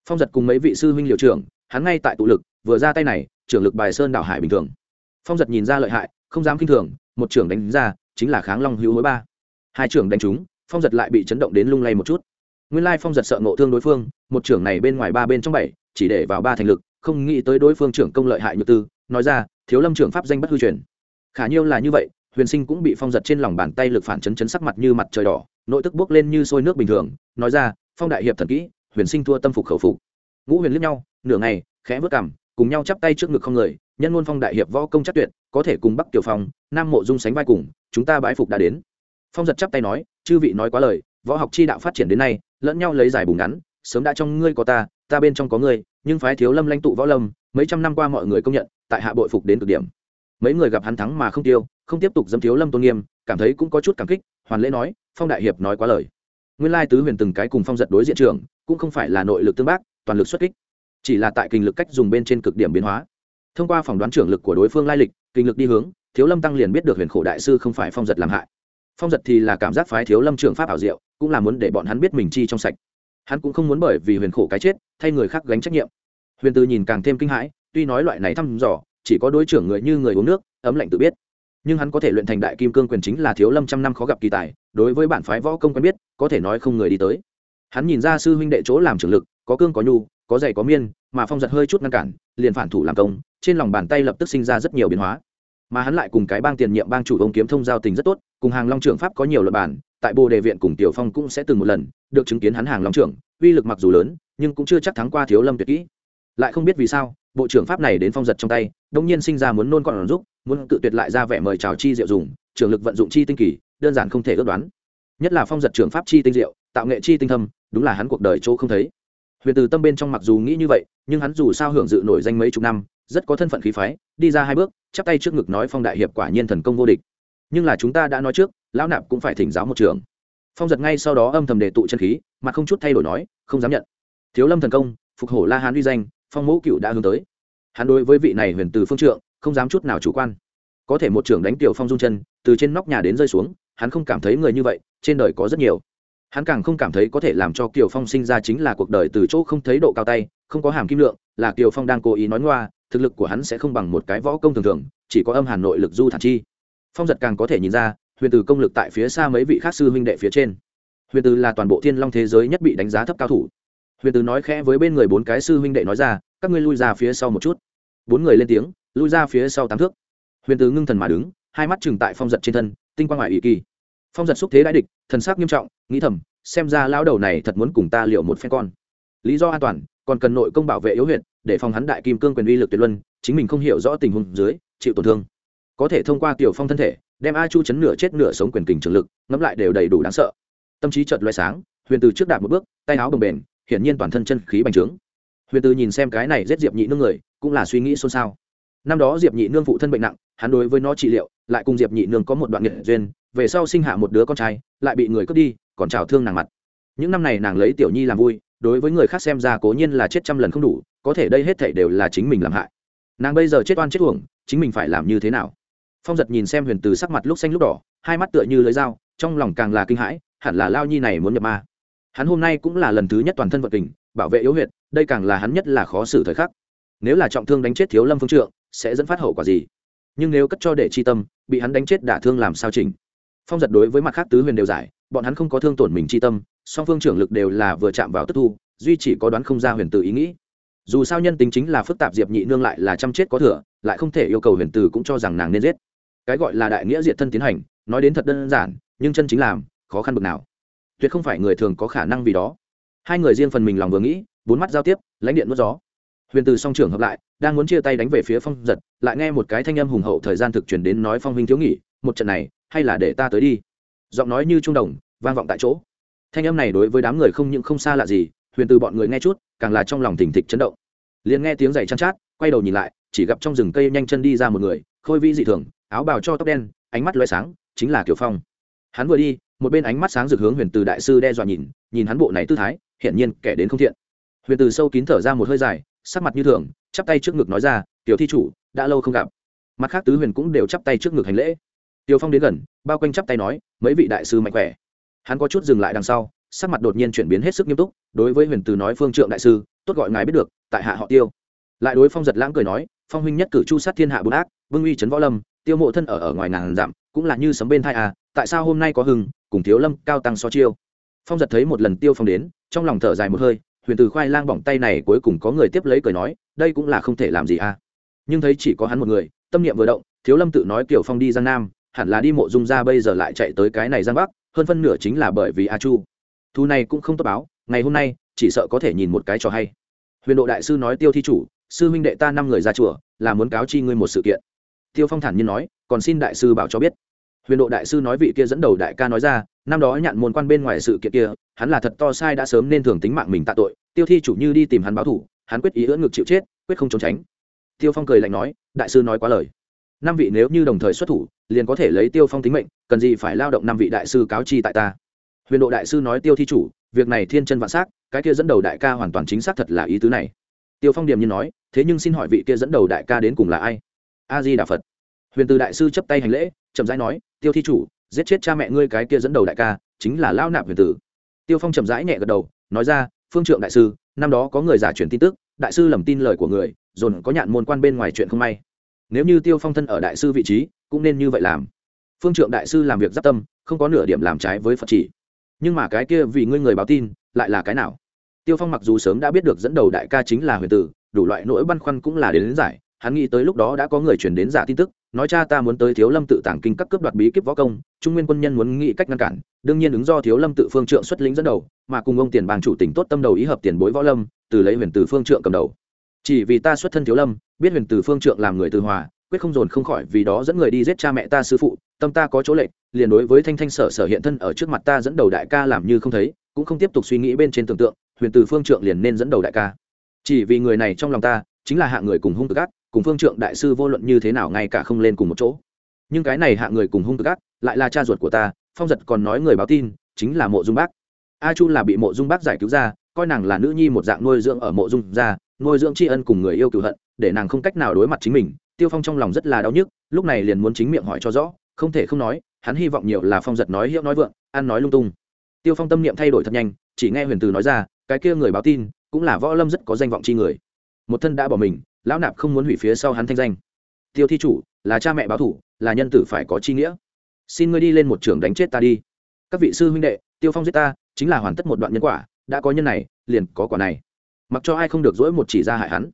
[SPEAKER 1] Phong giật cùng mấy vị sư huynh liệu trưởng, hắn ngay tại tụ lực, vừa ra tay này, trưởng lực bài sơn đảo hải bình thường. Phong giật nhìn ra lợi hại, không dám k i n h thường, một trưởng đánh ra chính là kháng long hữu hối ba. Hai trưởng đánh trúng phong giật lại bị chấn động đến lung lay một chút. Nguyên lai phong giật sợ ngộ thương đối phương, một trưởng này bên ngoài ba bên trong bảy, chỉ để vào ba thành lực, không nghĩ tới đối phương trưởng công lợi hại như tư, nói ra, thiếu lâm trưởng pháp danh bất hư truyền. Khả nhiêu là như vậy, huyền sinh cũng bị phong giật trên lòng bàn tay lực phản chấn chấn sắc mặt như mặt trời đỏ, nội tức bước lên như sôi nước bình thường, nói ra, phong đại hiệp thần kỹ, huyền sinh thua tâm phục khẩu phục. Ngũ huyền liếc nhau, nửa ngày, khẽ vớt cảm cùng nhau chắp tay trước ngực không người, nhân ngôn phong đại hiệp võ công chắc tuyệt, có thể cùng bắc tiểu phong, nam mộ dung sánh vai cùng, chúng ta bái phục đã đến. Phong giật chắp tay nói, chư vị nói quá lời, võ học chi đạo phát triển đến nay, lẫn nhau lấy giải bùng ngắn, sớm đã trong ngươi có ta ta bên trong có ngươi, nhưng phái thiếu lâm lãnh tụ võ lâm, mấy trăm năm qua mọi người công nhận, tại hạ bội phục đến cực điểm. Mấy người gặp hắn thắng mà không tiêu, không tiếp tục dâm thiếu lâm tôn nghiêm, cảm thấy cũng có chút cảm kích, hoàn lễ nói, phong đại hiệp nói quá lời. Nguyên lai tứ huyền từng cái cùng phong giật đối diện trường cũng không phải là nội lực tương bác, toàn lực xuất kích chỉ là tại kinh lực cách dùng bên trên cực điểm biến hóa. Thông qua phỏng đoán trưởng lực của đối phương lai lịch, kinh lực đi hướng, thiếu lâm tăng liền biết được huyền khổ đại sư không phải phong giật làm hại. Phong giật thì là cảm giác phái thiếu lâm trưởng pháp ảo diệu, cũng là muốn để bọn hắn biết mình chi trong sạch. Hắn cũng không muốn bởi vì huyền khổ cái chết, thay người khác gánh trách nhiệm. Huyền tư nhìn càng thêm kinh hãi, tuy nói loại này thăm dò, chỉ có đối trưởng người như người uống nước, ấm lạnh tự biết. Nhưng hắn có thể luyện thành đại kim cương quyền chính là thiếu lâm trăm năm khó gặp kỳ tài, đối với bản phái võ công quen biết, có thể nói không người đi tới. Hắn nhìn ra sư huynh đệ chỗ làm trưởng lực, có cương có nhu có dày có miên, mà phong giật hơi chút ngăn cản, liền phản thủ làm công, trên lòng bàn tay lập tức sinh ra rất nhiều biến hóa. Mà hắn lại cùng cái bang tiền nhiệm bang chủ ông kiếm thông giao tình rất tốt, cùng hàng long trưởng pháp có nhiều luật bản tại bồ đề viện cùng tiểu phong cũng sẽ từng một lần được chứng kiến hắn hàng long trưởng, uy lực mặc dù lớn, nhưng cũng chưa chắc thắng qua thiếu lâm tuyệt kỹ. Lại không biết vì sao, bộ trưởng pháp này đến phong giật trong tay đông nhiên sinh ra muốn nôn còn giúp muốn tự tuyệt lại ra vẻ mời chào chi diệu dùng trường lực vận dụng chi tinh kỳ, đơn giản không thể ước đoán. Nhất là phong giật trưởng pháp chi tinh diệu, tạo nghệ chi tinh thâm, đúng là hắn cuộc đời chỗ không thấy huyền từ tâm bên trong mặc dù nghĩ như vậy, nhưng hắn dù sao hưởng dự nổi danh mấy chục năm, rất có thân phận khí phái, đi ra hai bước, chắp tay trước ngực nói phong đại hiệp quả nhiên thần công vô địch. Nhưng là chúng ta đã nói trước, lão nạp cũng phải thỉnh giáo một trường. Phong giật ngay sau đó âm thầm đề tụ chân khí, mà không chút thay đổi nói, không dám nhận. Thiếu lâm thần công, phục hổ la hán uy danh, phong mẫu cựu đã hướng tới. Hắn đối với vị này huyền từ phương trượng, không dám chút nào chủ quan. Có thể một trưởng đánh tiểu phong dung chân, từ trên nóc nhà đến rơi xuống, hắn không cảm thấy người như vậy, trên đời có rất nhiều hắn càng không cảm thấy có thể làm cho kiều phong sinh ra chính là cuộc đời từ chỗ không thấy độ cao tay, không có hàm kim lượng, là kiều phong đang cố ý nói ngoa, thực lực của hắn sẽ không bằng một cái võ công thường thường, chỉ có âm hàn nội lực du thản chi. Phong giật càng có thể nhìn ra, huyền từ công lực tại phía xa mấy vị khác sư huynh đệ phía trên. Huyền từ là toàn bộ thiên long thế giới nhất bị đánh giá thấp cao thủ. Huyền từ nói khẽ với bên người bốn cái sư huynh đệ nói ra, các ngươi lui ra phía sau một chút. Bốn người lên tiếng, lui ra phía sau tám thước. Huyền từ ngưng thần mà đứng, hai mắt chừng tại phong giật trên thân, tinh quang ngoại ủy kỳ phong giật xúc thế đại địch, thần sắc nghiêm trọng, nghĩ thầm, xem ra lão đầu này thật muốn cùng ta liệu một phen con. Lý do an toàn, còn cần nội công bảo vệ yếu huyện để phòng hắn đại kim cương quyền uy lực tuyệt luân, chính mình không hiểu rõ tình huống dưới, chịu tổn thương. Có thể thông qua tiểu phong thân thể, đem a chu chấn nửa chết nửa sống quyền kình trường lực, ngẫm lại đều đầy đủ đáng sợ. Tâm trí chợt loay sáng, huyền từ trước đạp một bước, tay áo bồng bền, hiển nhiên toàn thân chân khí bành trướng. Huyền từ nhìn xem cái này giết diệp nhị nương người, cũng là suy nghĩ xôn xao. Năm đó diệp nhị nương phụ thân bệnh nặng, hắn đối với nó trị liệu, lại cùng diệp nhị nương có một đoạn nghiệt duyên về sau sinh hạ một đứa con trai lại bị người cướp đi còn trào thương nàng mặt. Những năm này nàng lấy tiểu nhi làm vui đối với người khác xem ra cố nhiên là chết trăm lần không đủ có thể đây hết thảy đều là chính mình làm hại. Nàng bây giờ chết oan chết uổng chính mình phải làm như thế nào? Phong giật nhìn xem huyền từ sắc mặt lúc xanh lúc đỏ hai mắt tựa như lưới dao trong lòng càng là kinh hãi hẳn là lao nhi này muốn nhập ma. Hắn hôm nay cũng là lần thứ nhất toàn thân vật tình, bảo vệ yếu huyệt đây càng là hắn nhất là khó xử thời khắc. Nếu là trọng thương đánh chết thiếu lâm phương trượng sẽ dẫn phát hậu quả gì? Nhưng nếu cất cho để chi tâm bị hắn đánh chết đả thương làm sao chỉnh? Phong giật đối với mặt khác tứ huyền đều giải, bọn hắn không có thương tổn mình chi tâm, song phương trưởng lực đều là vừa chạm vào tức thu, duy chỉ có đoán không ra huyền tử ý nghĩ. Dù sao nhân tính chính là phức tạp diệp nhị nương lại là chăm chết có thừa, lại không thể yêu cầu huyền tử cũng cho rằng nàng nên giết. Cái gọi là đại nghĩa diệt thân tiến hành, nói đến thật đơn giản, nhưng chân chính làm, khó khăn bực nào. Tuyệt không phải người thường có khả năng vì đó. Hai người riêng phần mình lòng vừa nghĩ, bốn mắt giao tiếp, lãnh điện nuốt gió. Huyền từ song trưởng hợp lại, đang muốn chia tay đánh về phía phong giật, lại nghe một cái thanh âm hùng hậu thời gian thực chuyển đến nói phong huynh thiếu nghỉ, một trận này hay là để ta tới đi? Giọng nói như trung đồng, vang vọng tại chỗ. Thanh âm này đối với đám người không những không xa lạ gì, huyền từ bọn người nghe chút, càng là trong lòng thỉnh thịch chấn động. Liền nghe tiếng giày chăn chát, quay đầu nhìn lại, chỉ gặp trong rừng cây nhanh chân đi ra một người, khôi vĩ dị thường, áo bào cho tóc đen, ánh mắt loay sáng, chính là kiều phong. Hắn vừa đi, một bên ánh mắt sáng rực hướng huyền từ đại sư đe dọa nhìn nhìn hắn bộ này tư thái, hiển nhiên kẻ đến không thiện. Huyền từ sâu kín thở ra một hơi dài, sắc mặt như thường, chắp tay trước ngực nói ra, tiểu thi chủ, đã lâu không gặp. Mặt khác tứ huyền cũng đều chắp tay trước ngực hành lễ tiêu phong đến gần, bao quanh chắp tay nói, mấy vị đại sư mạnh khỏe. Hắn có chút dừng lại đằng sau, sắc mặt đột nhiên chuyển biến hết sức nghiêm túc, đối với huyền từ nói, phương trượng đại sư, tốt gọi ngài biết được, tại hạ họ tiêu. Lại đối phong giật lãng cười nói, phong huynh nhất cử chu sát thiên hạ bốn ác, vương uy trấn võ lâm, tiêu mộ thân ở ở ngoài ngàn dặm, cũng là như sấm bên thai à tại sao hôm nay có hưng, cùng thiếu lâm cao tăng so chiêu? Phong giật thấy một lần tiêu phong đến, trong lòng thở dài một hơi, huyền từ khoai lang bỏng tay này cuối cùng có người tiếp lấy cười nói, đây cũng là không thể làm gì à. Nhưng thấy chỉ có hắn một người, tâm niệm vừa động, thiếu lâm tự nói kiểu phong đi giang nam hẳn là đi mộ dung ra bây giờ lại chạy tới cái này giang bắc, hơn phân nửa chính là bởi vì a chu. Thu này cũng không tốt báo, ngày hôm nay, chỉ sợ có thể nhìn một cái trò hay. Huyền độ đại sư nói tiêu thi chủ, sư huynh đệ ta năm người ra chùa, là muốn cáo chi ngươi một sự kiện. Tiêu phong thản nhiên nói, còn xin đại sư bảo cho biết. Huyền độ đại sư nói vị kia dẫn đầu đại ca nói ra, năm đó nhạn môn quan bên ngoài sự kiện kia, hắn là thật to sai đã sớm nên thường tính mạng mình tạ tội, tiêu thi chủ như đi tìm hắn báo thủ, hắn quyết ý ưỡn ngực chịu chết, quyết không trốn tránh. Tiêu phong cười lạnh nói, đại sư nói quá lời. Năm vị nếu như đồng thời xuất thủ liền có thể lấy tiêu phong tính mệnh, cần gì phải lao động năm vị đại sư cáo chi tại ta. Huyền độ đại sư nói tiêu thi chủ, việc này thiên chân vạn s á c cái kia dẫn đầu đại ca hoàn toàn chính xác thật là ý tứ này. Tiêu phong điềm như nói, thế nhưng xin hỏi vị kia dẫn đầu đại ca đến cùng là ai? A di đà phật. Huyền từ đại sư chấp tay hành lễ, chậm rãi nói, tiêu thi chủ, giết chết cha mẹ ngươi cái kia dẫn đầu đại ca, chính là lao nạp huyền tử. Tiêu phong chậm rãi nhẹ gật đầu, nói ra, phương trượng đại sư, năm đó có người giả truyền tin tức, đại sư lầm tin lời của người, dồn có nhạn môn quan bên ngoài chuyện không may. Nếu như tiêu phong thân ở đại sư vị trí cũng nên như vậy làm. Phương trượng đại sư làm việc giáp tâm không có nửa điểm làm trái với phật chỉ. Nhưng mà cái kia vì ngươi người báo tin lại là cái nào? Tiêu phong mặc dù sớm đã biết được dẫn đầu đại ca chính là huyền tử đủ loại nỗi băn khoăn cũng là đến, đến giải. Hắn nghĩ tới lúc đó đã có người truyền đến giả tin tức nói cha ta muốn tới thiếu lâm tự tàng kinh các cướp đoạt bí kíp võ công trung nguyên quân nhân muốn nghĩ cách ngăn cản. Đương nhiên ứng do thiếu lâm tự phương trượng xuất lĩnh dẫn đầu mà cùng ông tiền bang chủ tỉnh tốt tâm đầu ý hợp tiền bối võ lâm từ lấy huyền Tử phương trượng cầm đầu. Chỉ vì ta xuất thân thiếu lâm biết huyền Tử phương trượng làm người từ hòa quyết không dồn không khỏi vì đó dẫn người đi giết cha mẹ ta sư phụ, tâm ta có chỗ lệnh liền đối với thanh thanh sở sở hiện thân ở trước mặt ta dẫn đầu đại ca làm như không thấy, cũng không tiếp tục suy nghĩ bên trên tưởng tượng, huyền từ phương trượng liền nên dẫn đầu đại ca. Chỉ vì người này trong lòng ta, chính là hạ người cùng hung cực ác, cùng phương trượng đại sư vô luận như thế nào ngay cả không lên cùng một chỗ. Nhưng cái này hạ người cùng hung cực ác, lại là cha ruột của ta, phong giật còn nói người báo tin, chính là mộ dung bác. A chu là bị mộ dung bác giải cứu ra, coi nàng là nữ nhi một dạng nuôi dưỡng ở mộ dung ra, nuôi dưỡng tri ân cùng người yêu cựu hận, để nàng không cách nào đối mặt chính mình tiêu phong trong lòng rất là đau nhức, lúc này liền muốn chính miệng hỏi cho rõ, không thể không nói, hắn hy vọng nhiều là phong giật nói hiệu nói vượng, ăn nói lung tung. Tiêu phong tâm niệm thay đổi thật nhanh, chỉ nghe huyền từ nói ra, cái kia người báo tin, cũng là võ lâm rất có danh vọng chi người. Một thân đã bỏ mình, lão nạp không muốn hủy phía sau hắn thanh danh. Tiêu thi chủ, là cha mẹ báo thủ, là nhân tử phải có chi nghĩa. Xin ngươi đi lên một trường đánh chết ta đi. Các vị sư huynh đệ, tiêu phong giết ta, chính là hoàn tất một đoạn nhân quả, đã có nhân này, liền có quả này. Mặc cho ai không được dỗi một chỉ ra hại hắn.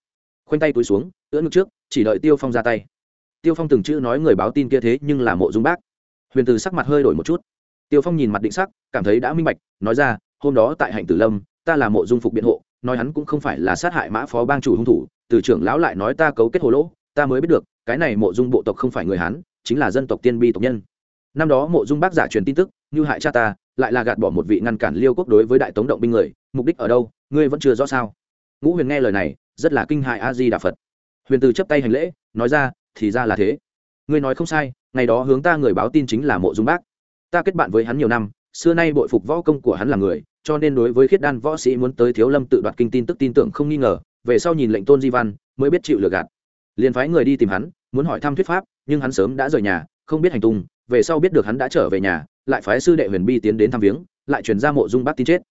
[SPEAKER 1] Khoanh tay túi xuống, ưỡn ngực trước chỉ đợi tiêu phong ra tay. Tiêu phong từng chữ nói người báo tin kia thế nhưng là mộ dung bác. Huyền từ sắc mặt hơi đổi một chút. Tiêu phong nhìn mặt định sắc, cảm thấy đã minh bạch, nói ra, hôm đó tại hạnh tử lâm, ta là mộ dung phục biện hộ, nói hắn cũng không phải là sát hại mã phó bang chủ hung thủ, từ trưởng lão lại nói ta cấu kết hồ lỗ, ta mới biết được, cái này mộ dung bộ tộc không phải người hán, chính là dân tộc tiên bi tộc nhân. Năm đó mộ dung bác giả truyền tin tức, như hại cha ta, lại là gạt bỏ một vị ngăn cản liêu quốc đối với đại tống động binh người, mục đích ở đâu, ngươi vẫn chưa rõ sao? Ngũ huyền nghe lời này, rất là kinh hại a di đà phật huyền từ chấp tay hành lễ, nói ra, thì ra là thế. Ngươi nói không sai, ngày đó hướng ta người báo tin chính là mộ dung bác. Ta kết bạn với hắn nhiều năm, xưa nay bội phục võ công của hắn là người, cho nên đối với khiết đan võ sĩ muốn tới thiếu lâm tự đoạt kinh tin tức tin tưởng không nghi ngờ, về sau nhìn lệnh tôn di văn, mới biết chịu lừa gạt. Liền phái người đi tìm hắn, muốn hỏi thăm thuyết pháp, nhưng hắn sớm đã rời nhà, không biết hành tung, về sau biết được hắn đã trở về nhà, lại phái sư đệ huyền bi tiến đến thăm viếng, lại truyền ra mộ dung bác tin chết.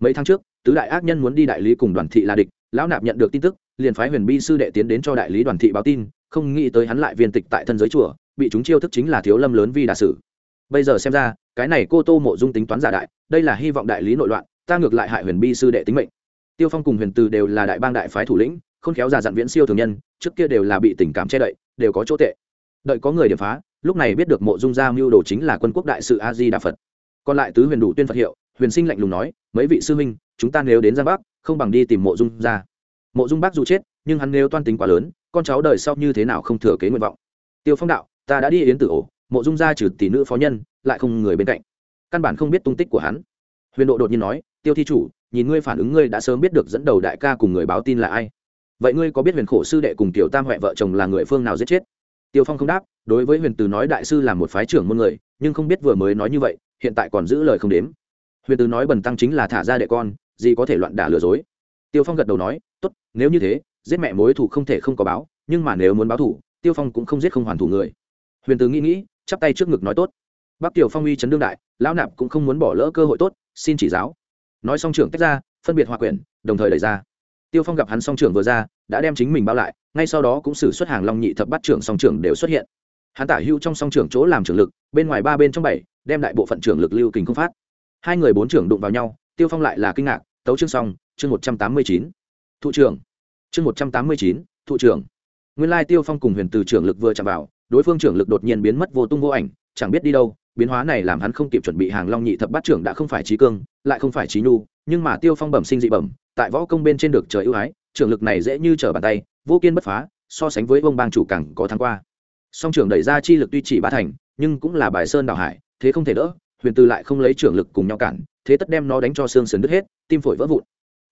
[SPEAKER 1] Mấy tháng trước, tứ đại ác nhân muốn đi đại lý cùng đoàn thị là địch, lão nạp nhận được tin tức liền phái huyền bi sư đệ tiến đến cho đại lý đoàn thị báo tin, không nghĩ tới hắn lại viên tịch tại thân giới chùa, bị chúng chiêu thức chính là thiếu lâm lớn vi đà sử. Bây giờ xem ra, cái này cô tô mộ dung tính toán giả đại, đây là hy vọng đại lý nội loạn, ta ngược lại hại huyền bi sư đệ tính mệnh. Tiêu phong cùng huyền từ đều là đại bang đại phái thủ lĩnh không khéo già dặn viễn siêu thường nhân, trước kia đều là bị tình cảm che đậy, đều có chỗ tệ. Đợi có người điểm phá, lúc này biết được mộ dung gia mưu đồ chính là quân quốc đại sự a di đà phật. Còn lại tứ huyền đủ tuyên phật hiệu, huyền sinh lạnh lùng nói, mấy vị sư minh chúng ta nếu đến giang bắc, không bằng đi tìm mộ dung gia mộ dung bác dù chết, nhưng hắn nếu toan tính quá lớn, con cháu đời sau như thế nào không thừa kế nguyện vọng. Tiêu phong đạo, ta đã đi yến tử ổ, mộ dung gia trừ tỷ nữ phó nhân, lại không người bên cạnh. Căn bản không biết tung tích của hắn. Huyền độ đột nhiên nói, tiêu thi chủ, nhìn ngươi phản ứng ngươi đã sớm biết được dẫn đầu đại ca cùng người báo tin là ai. Vậy ngươi có biết huyền khổ sư đệ cùng tiểu tam huệ vợ chồng là người phương nào giết chết? Tiêu phong không đáp, đối với huyền từ nói đại sư là một phái trưởng môn người, nhưng không biết vừa mới nói như vậy, hiện tại còn giữ lời không đếm. Huyền từ nói bần tăng chính là thả ra đệ con, gì có thể loạn đả lừa dối. Tiêu phong gật đầu nói tốt, nếu như thế, giết mẹ mối thủ không thể không có báo, nhưng mà nếu muốn báo thủ tiêu phong cũng không giết không hoàn thủ người. Huyền tử nghĩ nghĩ, chắp tay trước ngực nói tốt. Bắc tiểu phong uy chấn đương đại, lão nạp cũng không muốn bỏ lỡ cơ hội tốt, xin chỉ giáo. Nói xong trưởng tách ra, phân biệt hòa quyển, đồng thời đẩy ra. Tiêu phong gặp hắn song trưởng vừa ra, đã đem chính mình bao lại, ngay sau đó cũng xử xuất hàng long nhị thập bắt trưởng song trưởng đều xuất hiện. Hắn tả hưu trong song trưởng chỗ làm trưởng lực, bên ngoài ba bên trong bảy, đem đại bộ phận trưởng lực lưu kình không phát. Hai người bốn trưởng đụng vào nhau, tiêu phong lại là kinh ngạc, tấu chương song chương một trăm tám mươi chín thụ trưởng. Chương một trăm tám mươi chín thụ trưởng. Nguyên lai tiêu phong cùng huyền từ trưởng lực vừa chạm vào, đối phương trưởng lực đột nhiên biến mất vô tung vô ảnh, chẳng biết đi đâu, biến hóa này làm hắn không kịp chuẩn bị hàng long nhị thập bát trưởng đã không phải trí cương, lại không phải trí nhu, nhưng mà tiêu phong bẩm sinh dị bẩm, tại võ công bên trên được trời ưu ái, trưởng lực này dễ như trở bàn tay, vô kiên bất phá, so sánh với ông bang chủ càng có thắng qua. Song trưởng đẩy ra chi lực tuy chỉ ba thành, nhưng cũng là bài sơn đảo hải, thế không thể đỡ, huyền từ lại không lấy trưởng lực cùng nhau cản, thế tất đem nó đánh cho xương sườn đứt hết, tim phổi vỡ vụn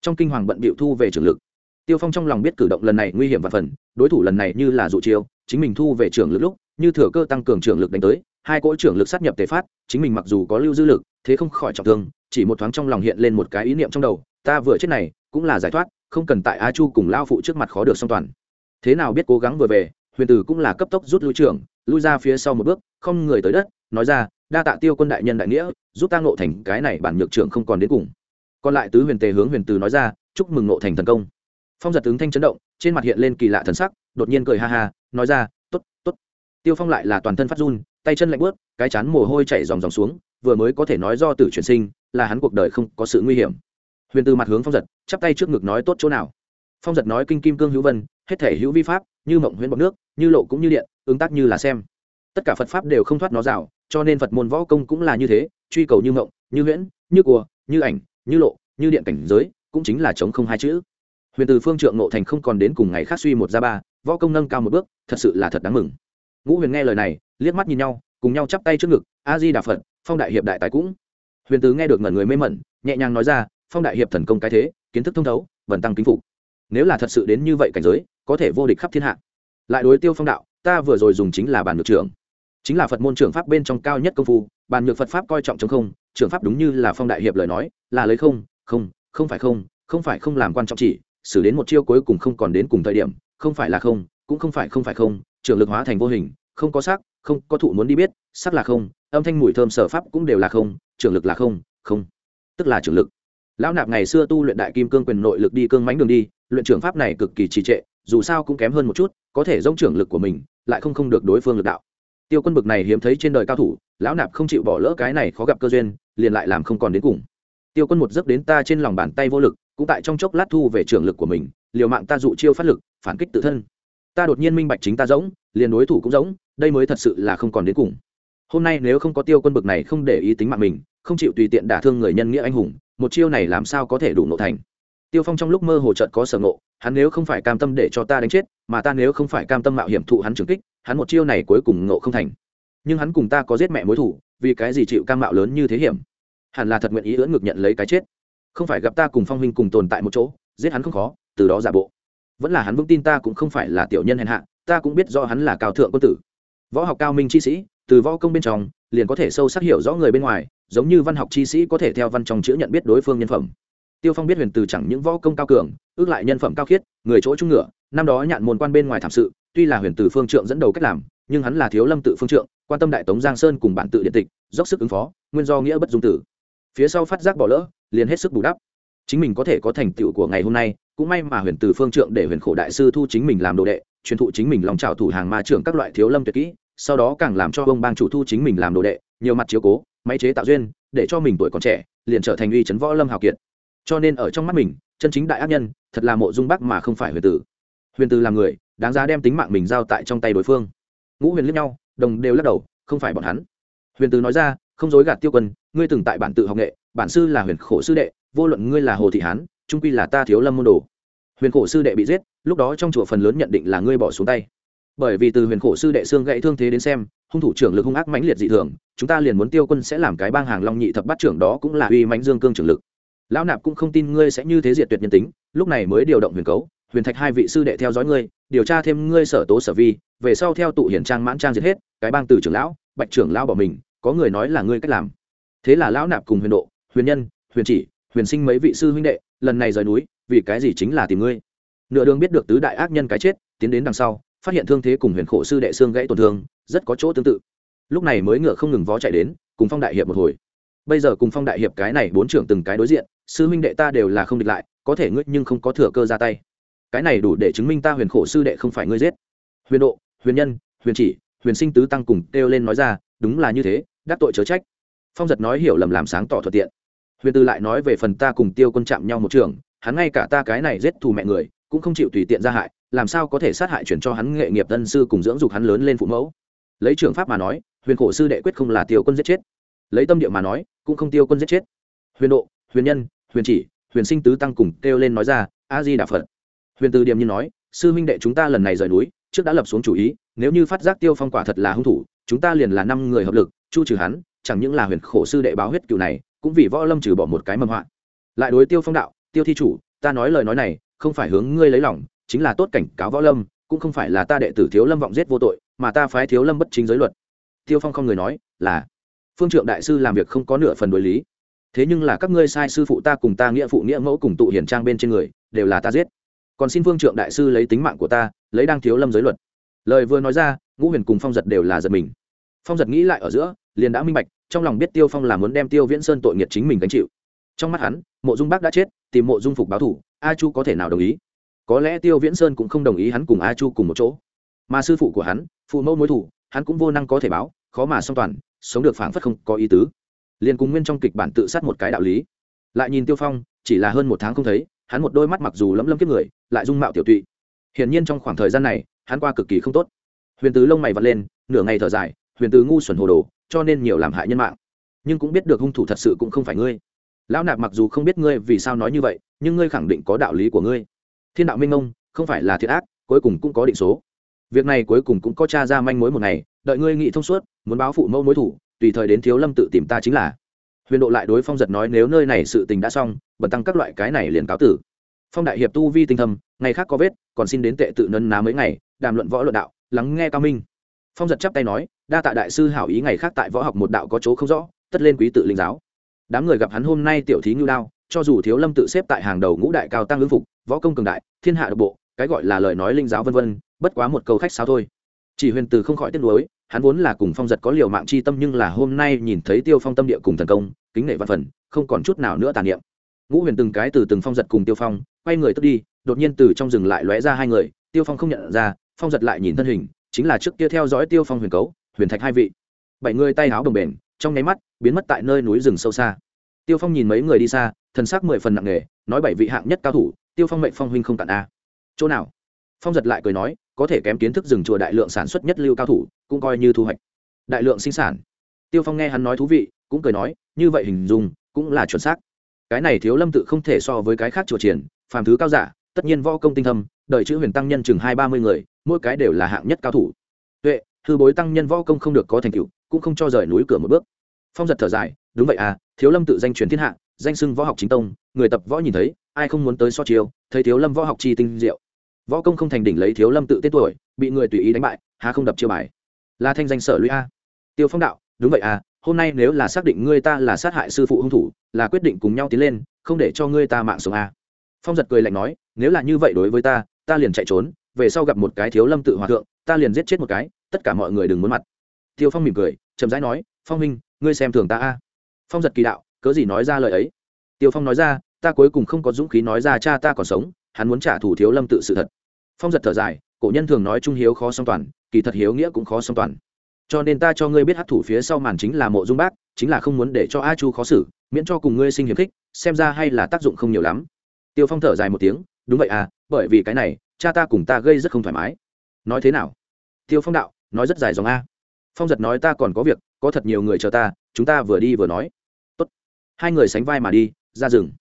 [SPEAKER 1] trong kinh hoàng bận bịu thu về trưởng lực. Tiêu phong trong lòng biết cử động lần này nguy hiểm và phần, đối thủ lần này như là dụ chiêu, chính mình thu về trưởng lực lúc, như thừa cơ tăng cường trưởng lực đánh tới, hai cỗ trưởng lực sát nhập tề phát, chính mình mặc dù có lưu dư lực, thế không khỏi trọng thương, chỉ một thoáng trong lòng hiện lên một cái ý niệm trong đầu, ta vừa chết này, cũng là giải thoát, không cần tại a chu cùng lao phụ trước mặt khó được song toàn. Thế nào biết cố gắng vừa về, huyền tử cũng là cấp tốc rút lui trưởng, lui ra phía sau một bước, không người tới đất, nói ra, đa tạ tiêu quân đại nhân đại nghĩa, giúp ta ngộ thành cái này bản nhược trưởng không còn đến cùng còn lại tứ huyền tề hướng huyền từ nói ra, chúc mừng nộ thành thần công. Phong giật ứng thanh chấn động, trên mặt hiện lên kỳ lạ thần sắc, đột nhiên cười ha ha, nói ra t ố t t ố t tiêu phong lại là toàn thân phát run, tay chân lạnh bớt cái chán mồ hôi chảy dòng dòng xuống, vừa mới có thể nói do tử chuyển sinh, là hắn cuộc đời không có sự nguy hiểm. Huyền từ mặt hướng phong giật, chắp tay trước ngực nói, tốt chỗ nào? Phong giật nói, kinh kim cương hữu vân, hết thể hữu vi pháp, như mộng huyễn bọc nước, như lộ cũng như điện, ứng tác như là xem. Tất cả phật pháp đều không thoát nó rào, cho nên phật môn võ công cũng là như thế, truy cầu như mộng, như huyễn, như cùa, như ảnh như lộ, như điện cảnh giới, cũng chính là chống không hai chữ. Huyền từ phương trượng nộ thành không còn đến cùng ngày khác suy một ra ba, võ công nâng cao một bước, thật sự là thật đáng mừng. Ngũ huyền nghe lời này, liếc mắt nhìn nhau, cùng nhau chắp tay trước ngực a di đà phật, phong đại hiệp đại tài cũng. Huyền tứ nghe được ngẩn người mê mẩn, nhẹ nhàng nói ra, phong đại hiệp thần công cái thế, kiến thức thông thấu vần tăng kính phục. Nếu là thật sự đến như vậy cảnh giới, có thể vô địch khắp thiên hạ. Lại đối tiêu phong đạo, ta vừa rồi dùng chính là bàn nhược trưởng. Chính là phật môn trưởng pháp bên trong cao nhất công phu, bàn nhược phật pháp coi trọng chống không trưởng pháp đúng như là phong đại hiệp lời nói, là lấy không không không phải không không phải không làm quan trọng chỉ, xử đến một chiêu cuối cùng không còn đến cùng thời điểm, không phải là không, cũng không phải không phải không, trường lực hóa thành vô hình, không có sắc, không có thụ muốn đi biết, sắc là không, âm thanh mùi thơm sở pháp cũng đều là không, trường lực là không không, tức là trường lực. Lão nạp ngày xưa tu luyện đại kim cương quyền nội lực đi cương mánh đường đi, luyện trưởng pháp này cực kỳ trì trệ, dù sao cũng kém hơn một chút, có thể giống trưởng lực của mình, lại không không được đối phương lực đạo. Tiêu quân bực này hiếm thấy trên đời cao thủ, lão nạp không chịu bỏ lỡ cái này khó gặp cơ duyên liền lại làm không còn đến cùng. Tiêu quân một giấc đến ta trên lòng bàn tay vô lực, cũng tại trong chốc lát thu về trưởng lực của mình, liều mạng ta dụ chiêu phát lực, phản kích tự thân. Ta đột nhiên minh bạch chính ta giống, liền đối thủ cũng giống, đây mới thật sự là không còn đến cùng. Hôm nay nếu không có tiêu quân bực này không để ý tính mạng mình, không chịu tùy tiện đả thương người nhân nghĩa anh hùng, một chiêu này làm sao có thể đủ nộ thành? Tiêu phong trong lúc mơ hồ chợt có sở ngộ, hắn nếu không phải cam tâm để cho ta đánh chết, mà ta nếu không phải cam tâm mạo hiểm thụ hắn trừng kích, hắn một chiêu này cuối cùng ngộ không thành. Nhưng hắn cùng ta có giết mẹ mối thủ vì cái gì chịu cam mạo lớn như thế hiểm? Hẳn là thật nguyện ý ưỡn ngực nhận lấy cái chết. Không phải gặp ta cùng phong huynh cùng tồn tại một chỗ, giết hắn không khó, từ đó giả bộ. Vẫn là hắn vững tin ta cũng không phải là tiểu nhân hèn hạ, ta cũng biết do hắn là cao thượng quân tử. Võ học cao minh chi sĩ, từ võ công bên trong, liền có thể sâu sắc hiểu rõ người bên ngoài, giống như văn học chi sĩ có thể theo văn trong chữ nhận biết đối phương nhân phẩm. Tiêu phong biết huyền từ chẳng những võ công cao cường, ước lại nhân phẩm cao khiết, người chỗ trung ngựa, năm đó nhạn môn quan bên ngoài thảm sự, tuy là huyền từ phương trượng dẫn đầu cách làm, nhưng hắn là thiếu lâm tự phương trượng quan tâm đại tống giang sơn cùng bản tự điện tịch dốc sức ứng phó nguyên do nghĩa bất dung tử phía sau phát giác bỏ lỡ liền hết sức bù đắp chính mình có thể có thành tựu của ngày hôm nay cũng may mà huyền từ phương trượng để huyền khổ đại sư thu chính mình làm đồ đệ truyền thụ chính mình lòng trào thủ hàng ma trưởng các loại thiếu lâm tuyệt kỹ sau đó càng làm cho ông bang chủ thu chính mình làm đồ đệ nhiều mặt chiếu cố máy chế tạo duyên để cho mình tuổi còn trẻ liền trở thành uy chấn võ lâm hào kiệt cho nên ở trong mắt mình chân chính đại ác nhân thật là mộ dung bắc mà không phải huyền tử huyền tử là người đáng giá đem tính mạng mình giao tại trong tay đối phương ngũ huyền liếc nhau đồng đều lắc đầu, không phải bọn hắn. Huyền tử nói ra, không dối gạt tiêu quân, ngươi từng tại bản tự học nghệ, bản sư là huyền khổ sư đệ, vô luận ngươi là hồ thị hán, trung quy là ta thiếu lâm môn đồ. Huyền khổ sư đệ bị giết, lúc đó trong chùa phần lớn nhận định là ngươi bỏ xuống tay. Bởi vì từ huyền khổ sư đệ xương gãy thương thế đến xem, hung thủ trưởng lực hung ác mãnh liệt dị thường, chúng ta liền muốn tiêu quân sẽ làm cái bang hàng long nhị thập bát trưởng đó cũng là uy mãnh dương cương trưởng lực. Lão nạp cũng không tin ngươi sẽ như thế diệt tuyệt nhân tính, lúc này mới điều động huyền cấu huyền thạch hai vị sư đệ theo dõi ngươi, điều tra thêm ngươi sở tố sở vi, về sau theo tụ hiển trang mãn trang diệt hết, cái bang từ trưởng lão, bạch trưởng lão bỏ mình, có người nói là ngươi cách làm. Thế là lão nạp cùng huyền độ, huyền nhân, huyền chỉ, huyền sinh mấy vị sư huynh đệ, lần này rời núi, vì cái gì chính là tìm ngươi? Nửa đường biết được tứ đại ác nhân cái chết, tiến đến đằng sau, phát hiện thương thế cùng huyền khổ sư đệ xương gãy tổn thương, rất có chỗ tương tự. Lúc này mới ngựa không ngừng vó chạy đến, cùng phong đại hiệp một hồi. Bây giờ cùng phong đại hiệp cái này bốn trưởng từng cái đối diện, sư huynh đệ ta đều là không địch lại, có thể ngươi nhưng không có thừa cơ ra tay cái này đủ để chứng minh ta huyền khổ sư đệ không phải ngươi giết. Huyền độ, huyền nhân, huyền chỉ, huyền sinh tứ tăng cùng kêu lên nói ra, đúng là như thế, đắc tội chớ trách. Phong giật nói hiểu lầm làm sáng tỏ thuận tiện. Huyền tư lại nói về phần ta cùng tiêu quân chạm nhau một trường, hắn ngay cả ta cái này giết thù mẹ người, cũng không chịu tùy tiện ra hại, làm sao có thể sát hại chuyển cho hắn nghệ nghiệp tân sư cùng dưỡng dục hắn lớn lên phụ mẫu. Lấy trường pháp mà nói, huyền khổ sư đệ quyết không là tiêu quân giết chết. Lấy tâm địa mà nói, cũng không tiêu quân giết chết. Huyền độ, huyền nhân, huyền chỉ, huyền sinh tứ tăng cùng kêu lên nói ra, a di đà phật huyền từ điềm như nói sư minh đệ chúng ta lần này rời núi trước đã lập xuống chủ ý nếu như phát giác tiêu phong quả thật là hung thủ chúng ta liền là năm người hợp lực chu trừ hắn chẳng những là huyền khổ sư đệ báo huyết cựu này cũng vì võ lâm trừ bỏ một cái mầm hoạn, lại đối tiêu phong đạo tiêu thi chủ ta nói lời nói này không phải hướng ngươi lấy lòng chính là tốt cảnh cáo võ lâm cũng không phải là ta đệ tử thiếu lâm vọng giết vô tội mà ta phái thiếu lâm bất chính giới luật. Tiêu phong không người nói là phương trượng đại sư làm việc không có nửa phần đối lý. Thế nhưng là các ngươi sai sư phụ ta cùng ta nghĩa phụ nghĩa mẫu cùng tụ hiển trang bên trên người đều là ta giết còn xin vương trượng đại sư lấy tính mạng của ta, lấy đang thiếu lâm giới luật. Lời vừa nói ra, ngũ huyền cùng phong giật đều là giật mình. Phong giật nghĩ lại ở giữa, liền đã minh bạch, trong lòng biết tiêu phong là muốn đem tiêu viễn sơn tội nghiệt chính mình gánh chịu. Trong mắt hắn, mộ dung bác đã chết, tìm mộ dung phục báo thủ, a chu có thể nào đồng ý? Có lẽ tiêu viễn sơn cũng không đồng ý hắn cùng a chu cùng một chỗ. Mà sư phụ của hắn, phụ mẫu mối thủ, hắn cũng vô năng có thể báo, khó mà song toàn, sống được phảng phất không có ý tứ. Liền cùng nguyên trong kịch bản tự sát một cái đạo lý. Lại nhìn tiêu phong, chỉ là hơn một tháng không thấy, hắn một đôi mắt mặc dù lấm lấm kiếp người lại dung mạo tiểu tụy. Hiển nhiên trong khoảng thời gian này, hắn qua cực kỳ không tốt. Huyền tứ lông mày vật lên, nửa ngày thở dài, huyền tứ ngu xuẩn hồ đồ, cho nên nhiều làm hại nhân mạng. Nhưng cũng biết được hung thủ thật sự cũng không phải ngươi. Lão nạp mặc dù không biết ngươi vì sao nói như vậy, nhưng ngươi khẳng định có đạo lý của ngươi. Thiên đạo minh ông, không phải là thiệt ác, cuối cùng cũng có định số. Việc này cuối cùng cũng có t ra manh mối một ngày, đợi ngươi nghị thông suốt, muốn báo phụ mẫu mối thủ, tùy thời đến thiếu lâm tự tìm ta chính là. Huyền độ lại đối phong giật nói nếu nơi này sự tình đã xong bẩn tăng các loại cái này liền cáo tử phong đại hiệp tu vi tinh thầm ngày khác có vết, còn xin đến tệ tự nấn ná mấy ngày, đàm luận võ luận đạo, lắng nghe cao minh. Phong giật chắp tay nói, đa tạ đại sư hảo ý ngày khác tại võ học một đạo có chỗ không rõ, tất lên quý tự linh giáo. Đám người gặp hắn hôm nay tiểu thí ngưu đao, cho dù thiếu lâm tự xếp tại hàng đầu ngũ đại cao tăng ứng phục, võ công cường đại, thiên hạ độc bộ, cái gọi là lời nói linh giáo vân vân, bất quá một câu khách sao thôi. Chỉ huyền từ không khỏi tiếc nuối, hắn vốn là cùng phong giật có liều mạng chi tâm nhưng là hôm nay nhìn thấy tiêu phong tâm địa cùng thần công, kính nể văn phần, không còn chút nào nữa tàn niệm. Ngũ huyền từng cái từ từng phong giật cùng tiêu phong quay người tức đi, đột nhiên từ trong rừng lại lóe ra hai người, tiêu phong không nhận ra, phong giật lại nhìn thân hình, chính là trước kia theo dõi tiêu phong huyền cấu, huyền thạch hai vị. Bảy người tay áo đồng bền, trong nháy mắt, biến mất tại nơi núi rừng sâu xa. Tiêu phong nhìn mấy người đi xa, thần sắc mười phần nặng nề, nói bảy vị hạng nhất cao thủ, tiêu phong mệnh phong huynh không tận a. Chỗ nào? Phong giật lại cười nói, có thể kém kiến thức rừng chùa đại lượng sản xuất nhất lưu cao thủ, cũng coi như thu hoạch. Đại lượng sinh sản. Tiêu phong nghe hắn nói thú vị, cũng cười nói, như vậy hình dung, cũng là chuẩn xác cái này thiếu lâm tự không thể so với cái khác chùa triển, phàm thứ cao giả, tất nhiên võ công tinh thâm đợi chữ huyền tăng nhân chừng hai ba mươi người, mỗi cái đều là hạng nhất cao thủ. Tuệ thư bối tăng nhân võ công không được có thành tựu, cũng không cho rời núi cửa một bước. Phong giật thở dài, đúng vậy à thiếu lâm tự danh truyền thiên hạ, danh sưng võ học chính tông, người tập võ nhìn thấy, ai không muốn tới so chiêu, thấy thiếu lâm võ học chi tinh diệu. Võ công không thành đỉnh lấy thiếu lâm tự tên tuổi, bị người tùy ý đánh bại hà không đập chiêu bài. Là thanh danh sở lũy a. Tiêu phong đạo, đúng vậy à hôm nay nếu là xác định ngươi ta là sát hại sư phụ hung thủ là quyết định cùng nhau tiến lên, không để cho ngươi ta mạng sống à? phong giật cười lạnh nói, nếu là như vậy đối với ta ta liền chạy trốn, về sau gặp một cái thiếu lâm tự hòa thượng, ta liền giết chết một cái, tất cả mọi người đừng muốn mặt. Tiêu phong mỉm cười, chậm rãi nói, phong minh ngươi xem thường ta a. Phong giật kỳ đạo, cớ gì nói ra lời ấy? Tiêu phong nói ra, ta cuối cùng không có dũng khí nói ra cha ta còn sống, hắn muốn trả thù thiếu lâm tự sự thật. Phong giật thở dài, cổ nhân thường nói trung hiếu khó song toàn, kỳ thật hiếu nghĩa cũng khó song toàn. Cho nên ta cho ngươi biết hát thủ phía sau màn chính là mộ dung bác, chính là không muốn để cho a chu khó xử miễn cho cùng ngươi sinh hiếm khích, xem ra hay là tác dụng không nhiều lắm. Tiêu phong thở dài một tiếng, đúng vậy à bởi vì cái này, cha ta cùng ta gây rất không thoải mái. Nói thế nào? Tiêu phong đạo, nói rất dài dòng a. Phong giật nói ta còn có việc, có thật nhiều người chờ ta, chúng ta vừa đi vừa nói. Tốt. hai người sánh vai mà đi, ra rừng.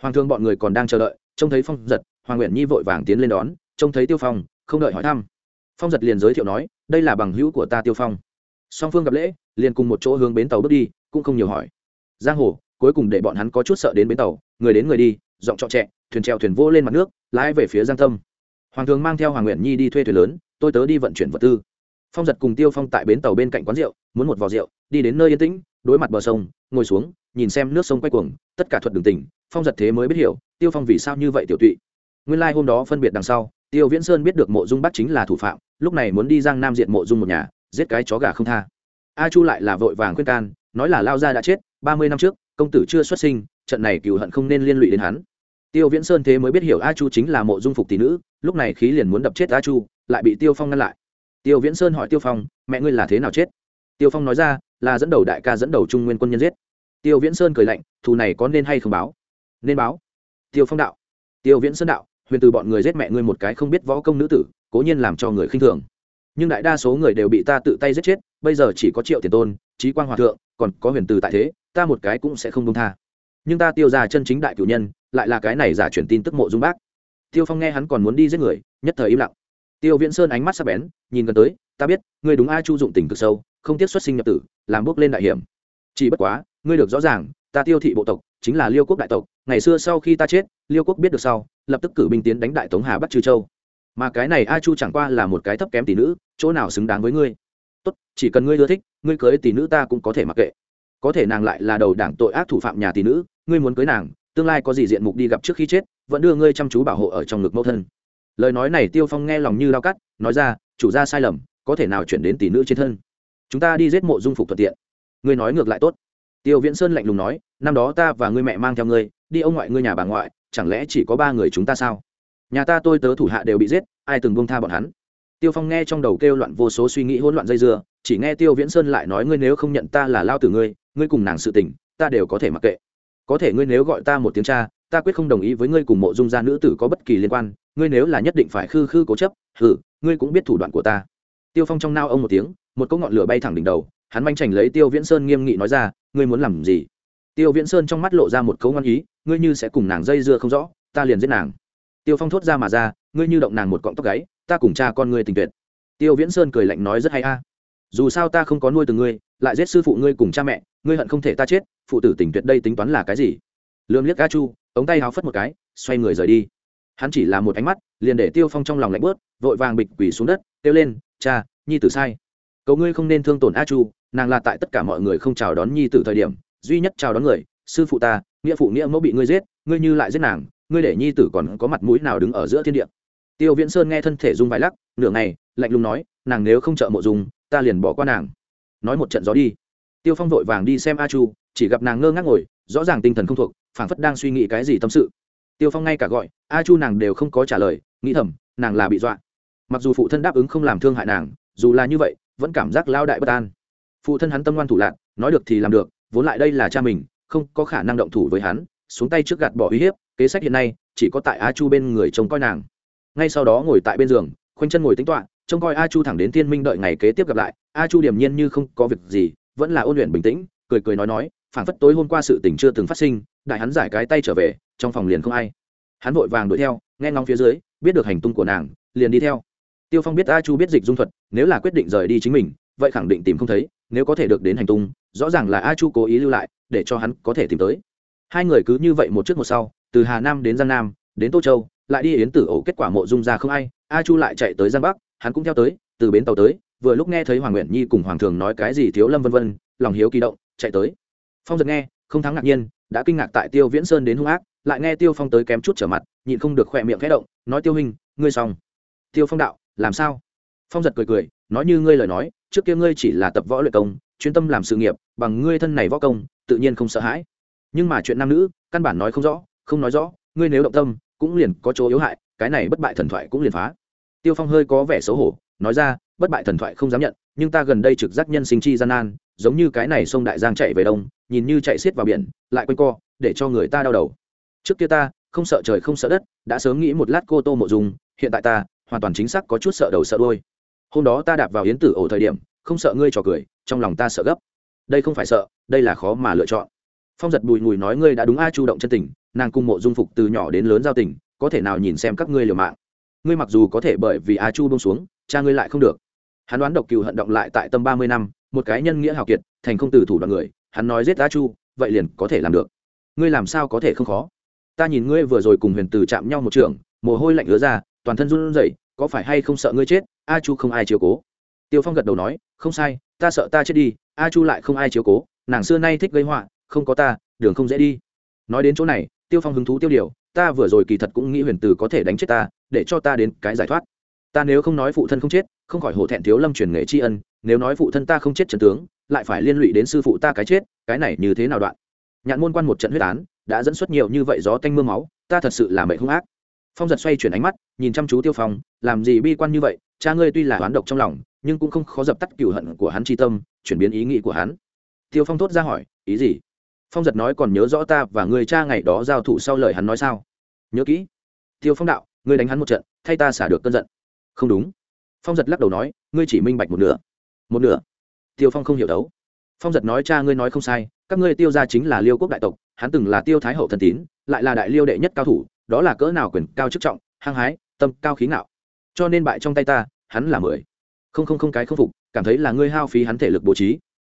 [SPEAKER 1] Hoàng thương bọn người còn đang chờ đợi, trông thấy phong giật, hoàng nguyện nhi vội vàng tiến lên đón, trông thấy tiêu phong, không đợi hỏi thăm. Phong giật liền giới thiệu nói, đây là bằng hữu của ta tiêu phong. Song phương gặp lễ, liền cùng một chỗ hướng bến tàu bước đi, cũng không nhiều hỏi. Giang hồ cuối cùng để bọn hắn có chút sợ đến bến tàu, người đến người đi, giọng trọ trẹ, thuyền treo thuyền vô lên mặt nước, lái về phía giang tâm hoàng thường mang theo hoàng nguyện nhi đi thuê thuyền lớn, tôi tớ đi vận chuyển vật tư. Phong giật cùng tiêu phong tại bến tàu bên cạnh quán rượu, muốn một vò rượu, đi đến nơi yên tĩnh, đối mặt bờ sông, ngồi xuống, nhìn xem nước sông quay cuồng, tất cả thuật đường tỉnh, phong giật thế mới biết hiểu, tiêu phong vì sao như vậy tiểu tụy. Nguyên lai、like、hôm đó phân biệt đằng sau, tiêu viễn sơn biết được mộ dung bắc chính là thủ phạm, lúc này muốn đi giang nam diện mộ dung một nhà, giết cái chó gà không tha. A chu lại là vội vàng khuyên can, nói là lao gia đã chết, ba mươi năm trước công tử chưa xuất sinh, trận này cựu hận không nên liên lụy đến hắn. Tiêu viễn sơn thế mới biết hiểu a chu chính là mộ dung phục tỷ nữ, lúc này khí liền muốn đập chết a chu, lại bị tiêu phong ngăn lại. Tiêu viễn sơn hỏi tiêu phong, mẹ ngươi là thế nào chết? Tiêu phong nói ra, là dẫn đầu đại ca dẫn đầu trung nguyên quân nhân giết. Tiêu viễn sơn cười lạnh, thù này có nên hay không báo? Nên báo. Tiêu phong đạo. Tiêu viễn sơn đạo, huyền từ bọn người giết mẹ ngươi một cái không biết võ công nữ tử, cố nhiên làm cho người khinh thường. Nhưng đại đa số người đều bị ta tự tay giết chết, bây giờ chỉ có triệu tiền tôn trí quang hòa thượng, còn có huyền từ tại thế ta một cái cũng sẽ không đông tha. Nhưng ta tiêu ra chân chính đại cử nhân, lại là cái này giả truyền tin tức mộ dung bác. Tiêu phong nghe hắn còn muốn đi giết người, nhất thời im lặng. Tiêu viễn sơn ánh mắt sắp bén, nhìn gần tới, ta biết, ngươi đúng a chu dụng tình cực sâu, không tiếc xuất sinh nhập tử, làm bước lên đại hiểm. Chỉ bất quá, ngươi được rõ ràng, ta tiêu thị bộ tộc, chính là liêu quốc đại tộc, ngày xưa sau khi ta chết, liêu quốc biết được sau, lập tức cử binh tiến đánh đại tống hà bắc trừ châu. Mà cái này a chu chẳng qua là một cái thấp kém tỷ nữ, chỗ nào xứng đáng với ngươi? Tốt, chỉ cần ngươi ưa thích, ngươi cưới tỷ nữ ta cũng có thể mặc kệ có thể nàng lại là đầu đảng tội ác thủ phạm nhà tỷ nữ, ngươi muốn cưới nàng, tương lai có gì diện mục đi gặp trước khi chết, vẫn đưa ngươi chăm chú bảo hộ ở trong ngực mẫu thân. Lời nói này tiêu phong nghe lòng như lao cắt, nói ra, chủ gia sai lầm, có thể nào chuyển đến tỷ nữ trên thân? Chúng ta đi giết mộ dung phục thuận tiện. Ngươi nói ngược lại tốt. Tiêu viễn sơn lạnh lùng nói, năm đó ta và ngươi mẹ mang theo ngươi, đi ông ngoại ngươi nhà bà ngoại, chẳng lẽ chỉ có ba người chúng ta sao? Nhà ta tôi tớ thủ hạ đều bị giết, ai từng buông tha bọn hắn? Tiêu phong nghe trong đầu kêu loạn vô số suy nghĩ hỗn loạn dây dưa, chỉ nghe tiêu viễn sơn lại nói, ngươi nếu không nhận ta là lao tử ngươi ngươi cùng nàng sự tình, ta đều có thể mặc kệ. Có thể ngươi nếu gọi ta một tiếng cha, ta quyết không đồng ý với ngươi cùng mộ dung gia nữ tử có bất kỳ liên quan, ngươi nếu là nhất định phải khư khư cố chấp hử ngươi cũng biết thủ đoạn của ta. Tiêu phong trong nao ông một tiếng, một cỗ ngọn lửa bay thẳng đỉnh đầu, hắn manh chành lấy tiêu viễn sơn nghiêm nghị nói ra, ngươi muốn làm gì? Tiêu viễn sơn trong mắt lộ ra một cấu ngon ý, ngươi như sẽ cùng nàng dây dưa không rõ, ta liền giết nàng. Tiêu phong thốt ra mà ra, ngươi như động nàng một cọng tóc gáy, ta cùng cha con ngươi tình tuyệt. Tiêu viễn sơn cười lạnh nói rất hay a dù sao ta không có nuôi từ ngươi, lại giết sư phụ ngươi cùng cha mẹ, ngươi hận không thể ta chết, phụ tử tình tuyệt đây tính toán là cái gì? Lương liếc a chu, ống tay háo phất một cái, xoay người rời đi. Hắn chỉ là một ánh mắt, liền để tiêu phong trong lòng lạnh bớt, vội vàng bịch quỳ xuống đất, kêu lên, cha, nhi tử sai. Cầu ngươi không nên thương tổn a chu, nàng là tại tất cả mọi người không chào đón nhi tử thời điểm, duy nhất chào đón người, sư phụ ta, nghĩa phụ nghĩa mẫu bị ngươi giết, ngươi như lại giết nàng, ngươi để nhi tử còn có mặt mũi nào đứng ở giữa thiên địa? Tiêu viễn sơn nghe thân thể rung vài lắc, nửa ngày, lạnh lùng nói, nàng nếu không trợ mộ dùng ta liền bỏ qua nàng. Nói một trận gió đi. Tiêu phong vội vàng đi xem a chu, chỉ gặp nàng ngơ ngác ngồi, rõ ràng tinh thần không thuộc, phảng phất đang suy nghĩ cái gì tâm sự. Tiêu phong ngay cả gọi, a chu nàng đều không có trả lời, nghĩ thầm, nàng là bị dọa. Mặc dù phụ thân đáp ứng không làm thương hại nàng, dù là như vậy, vẫn cảm giác lao đại bất an. Phụ thân hắn tâm ngoan thủ lạc, nói được thì làm được, vốn lại đây là cha mình, không có khả năng động thủ với hắn, xuống tay trước gạt bỏ uy hiếp, kế sách hiện nay, chỉ có tại a chu bên người trông coi nàng. Ngay sau đó ngồi tại bên giường, khoanh chân ngồi tính toạ trông coi a chu thẳng đến thiên minh đợi ngày kế tiếp gặp lại, a chu điềm nhiên như không có việc gì, vẫn là ôn luyện bình tĩnh, cười cười nói nói, phảng phất tối hôm qua sự tình chưa từng phát sinh, đại hắn giải cái tay trở về, trong phòng liền không ai. Hắn vội vàng đuổi theo, nghe ngóng phía dưới, biết được hành tung của nàng, liền đi theo. Tiêu phong biết a chu biết dịch dung thuật, nếu là quyết định rời đi chính mình, vậy khẳng định tìm không thấy, nếu có thể được đến hành tung, rõ ràng là a chu cố ý lưu lại, để cho hắn có thể tìm tới. Hai người cứ như vậy một trước một sau, từ hà nam đến giang nam, đến tô châu, lại đi yến tử ổ, kết quả mộ dung ra không ai, a chu lại chạy tới giang bắc hắn cũng theo tới, từ bến tàu tới, vừa lúc nghe thấy hoàng nguyện nhi cùng hoàng thường nói cái gì thiếu lâm vân vân, lòng hiếu kỳ động, chạy tới. Phong giật nghe, không thắng ngạc nhiên, đã kinh ngạc tại tiêu viễn sơn đến hung ác, lại nghe tiêu phong tới kém chút trở mặt, nhịn không được khỏe miệng khẽ động, nói tiêu hình ngươi xong. Tiêu phong đạo, làm sao? Phong giật cười cười, nói như ngươi lời nói, trước kia ngươi chỉ là tập võ luyện công, chuyên tâm làm sự nghiệp, bằng ngươi thân này võ công, tự nhiên không sợ hãi. Nhưng mà chuyện nam nữ, căn bản nói không rõ, không nói rõ, ngươi nếu động tâm, cũng liền có chỗ yếu hại, cái này bất bại thần thoại cũng liền phá tiêu phong hơi có vẻ xấu hổ, nói ra, bất bại thần thoại không dám nhận, nhưng ta gần đây trực giác nhân sinh chi gian nan, giống như cái này sông đại giang chạy về đông, nhìn như chạy xiết vào biển, lại quanh co, để cho người ta đau đầu. Trước kia ta, không sợ trời không sợ đất, đã sớm nghĩ một lát cô tô mộ dùng hiện tại ta, hoàn toàn chính xác có chút sợ đầu sợ đôi hôm đó ta đạp vào yến tử ổ thời điểm, không sợ ngươi trò cười, trong lòng ta sợ gấp. Đây không phải sợ, đây là khó mà lựa chọn. Phong giật bùi ngùi nói, ngươi đã đúng a chu động chân tình, nàng cung mộ dung phục từ nhỏ đến lớn giao tình, có thể nào nhìn xem các ngươi liều mạng? Ngươi mặc dù có thể bởi vì a chu bông xuống, cha ngươi lại không được. Hắn đoán độc cừu hận động lại tại tâm ba mươi năm, một cái nhân nghĩa hào kiệt, thành không từ thủ đoạn người, hắn nói giết a chu, vậy liền có thể làm được. Ngươi làm sao có thể không khó? Ta nhìn ngươi vừa rồi cùng huyền từ chạm nhau một trường, mồ hôi lạnh ứa ra, toàn thân run rẩy, có phải hay không sợ ngươi chết? A chu không ai chiếu cố. Tiêu phong gật đầu nói, không sai, ta sợ ta chết đi, a chu lại không ai chiếu cố, nàng xưa nay thích gây họa, không có ta, đường không dễ đi. Nói đến chỗ này tiêu phong hứng thú tiêu điều, ta vừa rồi kỳ thật cũng nghĩ huyền từ có thể đánh chết ta, để cho ta đến cái giải thoát. Ta nếu không nói phụ thân không chết, không khỏi hổ thẹn thiếu lâm truyền nghề tri ân, nếu nói phụ thân ta không chết trần tướng, lại phải liên lụy đến sư phụ ta cái chết, cái này như thế nào đoạn? Nhạn môn quan một trận huyết án, đã dẫn xuất nhiều như vậy gió tanh m ư a máu, ta thật sự là mệnh hung ác. Phong giật xoay chuyển ánh mắt, nhìn chăm chú tiêu phong, làm gì bi quan như vậy, cha ngươi tuy là oán độc trong lòng, nhưng cũng không khó dập tắt cựu hận của hắn tri tâm, chuyển biến ý nghĩ của hắn. Tiêu phong thốt ra hỏi, ý gì? Phong giật nói còn nhớ rõ ta và người cha ngày đó giao thủ sau lời hắn nói sao? Nhớ kỹ. Tiêu phong đạo, ngươi đánh hắn một trận, thay ta xả được cơn giận. Không đúng. Phong giật lắc đầu nói, ngươi chỉ minh bạch một nửa. Một nửa. Tiêu phong không hiểu đấu. Phong giật nói cha ngươi nói không sai, các ngươi tiêu ra chính là liêu quốc đại tộc, hắn từng là tiêu thái hậu thần tín, lại là đại liêu đệ nhất cao thủ, đó là cỡ nào quyền, cao chức trọng, hăng hái, tâm, cao khí ngạo. Cho nên bại trong tay ta, hắn là mười. Không không không cái không phục, cảm thấy là ngươi hao phí hắn thể lực bố trí.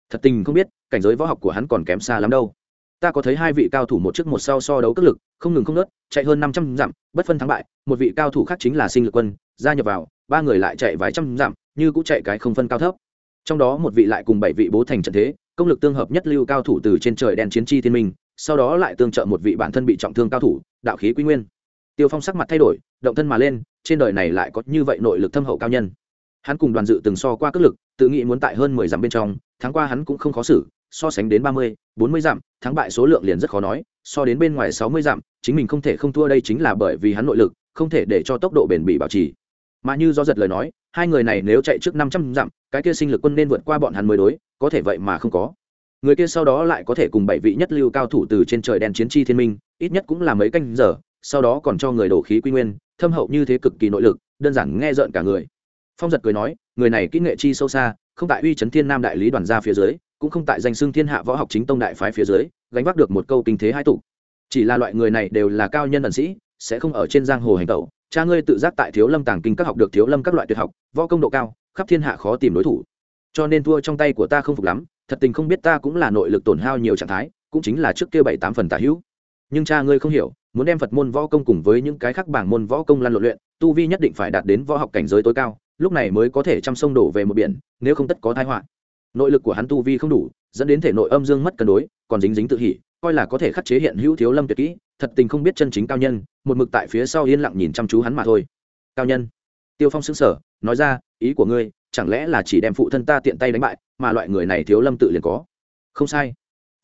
[SPEAKER 1] Thật tình không biết, cảnh giới võ học của hắn còn kém xa lắm đâu ta có thấy hai vị cao thủ một trước một sau so đấu cất lực, không ngừng không nớt chạy hơn năm trăm dặm, bất phân thắng bại, một vị cao thủ khác chính là sinh lực quân, gia nhập vào, ba người lại chạy vài trăm dặm, như cũng chạy cái không phân cao thấp. Trong đó một vị lại cùng bảy vị bố thành trận thế, công lực tương hợp nhất lưu cao thủ từ trên trời đen chiến chi thiên minh, sau đó lại tương trợ một vị bản thân bị trọng thương cao thủ, đạo khí quy nguyên. Tiêu phong sắc mặt thay đổi, động thân mà lên, trên đời này lại có như vậy nội lực thâm hậu cao nhân. Hắn cùng đoàn dự từng so qua cất lực, tự nghĩ muốn tại hơn mười dặm bên trong tháng qua hắn cũng không khó xử so sánh đến ba mươi, bốn mươi dặm, thắng bại số lượng liền rất khó nói, so đến bên ngoài sáu mươi dặm, chính mình không thể không thua đây chính là bởi vì hắn nội lực, không thể để cho tốc độ bền bỉ bảo trì. Mà như do giật lời nói, hai người này nếu chạy trước năm trăm dặm, cái kia sinh lực quân nên vượt qua bọn hắn mới đối, có thể vậy mà không có. Người kia sau đó lại có thể cùng bảy vị nhất lưu cao thủ từ trên trời đen chiến chi thiên minh, ít nhất cũng là mấy canh giờ, sau đó còn cho người đổ khí quy nguyên, thâm hậu như thế cực kỳ nội lực, đơn giản nghe rợn cả người. Phong giật cười nói, người này kỹ nghệ chi sâu xa, không tại uy chấn thiên nam đại lý đoàn gia phía dưới cũng không tại danh xưng thiên hạ võ học chính tông đại phái phía dưới, gánh vác được một câu kinh thế hai tụ. Chỉ là loại người này đều là cao nhân ẩn sĩ, sẽ không ở trên giang hồ hành tẩu. Cha ngươi tự giác tại thiếu lâm tàng kinh các học được thiếu lâm các loại tuyệt học, võ công độ cao, khắp thiên hạ khó tìm đối thủ. Cho nên thua trong tay của ta không phục lắm, thật tình không biết ta cũng là nội lực tổn hao nhiều trạng thái, cũng chính là trước kia bảy tám phần tả hữu. Nhưng cha ngươi không hiểu, muốn đem phật môn võ công cùng với những cái khác bảng môn võ công lăn lộn luyện, tu vi nhất định phải đạt đến võ học cảnh giới tối cao, lúc này mới có thể chăm sông đổ về một biển, nếu không tất có thái họa nội lực của hắn tu vi không đủ, dẫn đến thể nội âm dương mất cân đối, còn dính dính tự hỉ, coi là có thể khắc chế hiện hữu thiếu lâm tuyệt kỹ, thật tình không biết chân chính cao nhân, một mực tại phía sau yên lặng nhìn chăm chú hắn mà thôi. Cao nhân. Tiêu phong xứng sở nói ra, ý của ngươi, chẳng lẽ là chỉ đem phụ thân ta tiện tay đánh bại, mà loại người này thiếu lâm tự liền có? Không sai.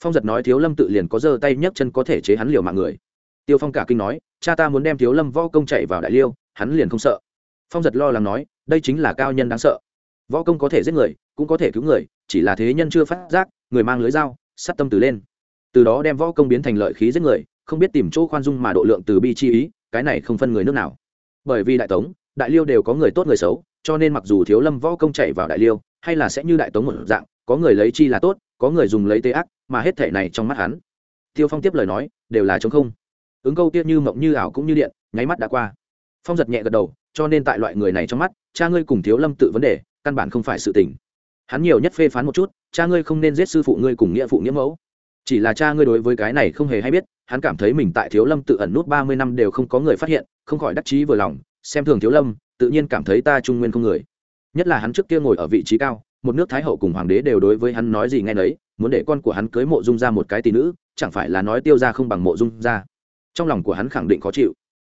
[SPEAKER 1] Phong giật nói thiếu lâm tự liền có giơ tay nhấc chân có thể chế hắn liều mạng người. Tiêu phong cả kinh nói, cha ta muốn đem thiếu lâm võ công chạy vào đại liêu, hắn liền không sợ. Phong giật lo lắng nói, đây chính là cao nhân đáng sợ. Võ công có thể giết người, cũng có thể cứu người chỉ là thế nhân chưa phát giác, người mang lưới dao sắt tâm từ lên. Từ đó đem võ công biến thành lợi khí giết người, không biết tìm chỗ khoan dung mà độ lượng từ bi chi ý, cái này không phân người nước nào. Bởi vì đại tống, đại liêu đều có người tốt người xấu, cho nên mặc dù thiếu lâm võ công chạy vào đại liêu, hay là sẽ như đại tống một dạng, có người lấy chi là tốt, có người dùng lấy tê ác, mà hết thể này trong mắt hắn. Tiêu phong tiếp lời nói, đều là chống không. Ứng câu tiết như mộng như ảo cũng như điện, nháy mắt đã qua. Phong giật nhẹ gật đầu, cho nên tại loại người này trong mắt, cha ngươi cùng thiếu lâm tự vấn đề, căn bản không phải sự tình hắn nhiều nhất phê phán một chút, cha ngươi không nên giết sư phụ ngươi cùng nghĩa phụ nghĩa mẫu. Chỉ là cha ngươi đối với cái này không hề hay biết, hắn cảm thấy mình tại thiếu lâm tự ẩn nút ba mươi năm đều không có người phát hiện, không khỏi đắc chí vừa lòng, xem thường thiếu lâm, tự nhiên cảm thấy ta trung nguyên không người. Nhất là hắn trước kia ngồi ở vị trí cao, một nước thái hậu cùng hoàng đế đều đối với hắn nói gì nghe nấy, muốn để con của hắn cưới mộ dung ra một cái tỷ nữ, chẳng phải là nói tiêu ra không bằng mộ dung ra. Trong lòng của hắn khẳng định khó chịu.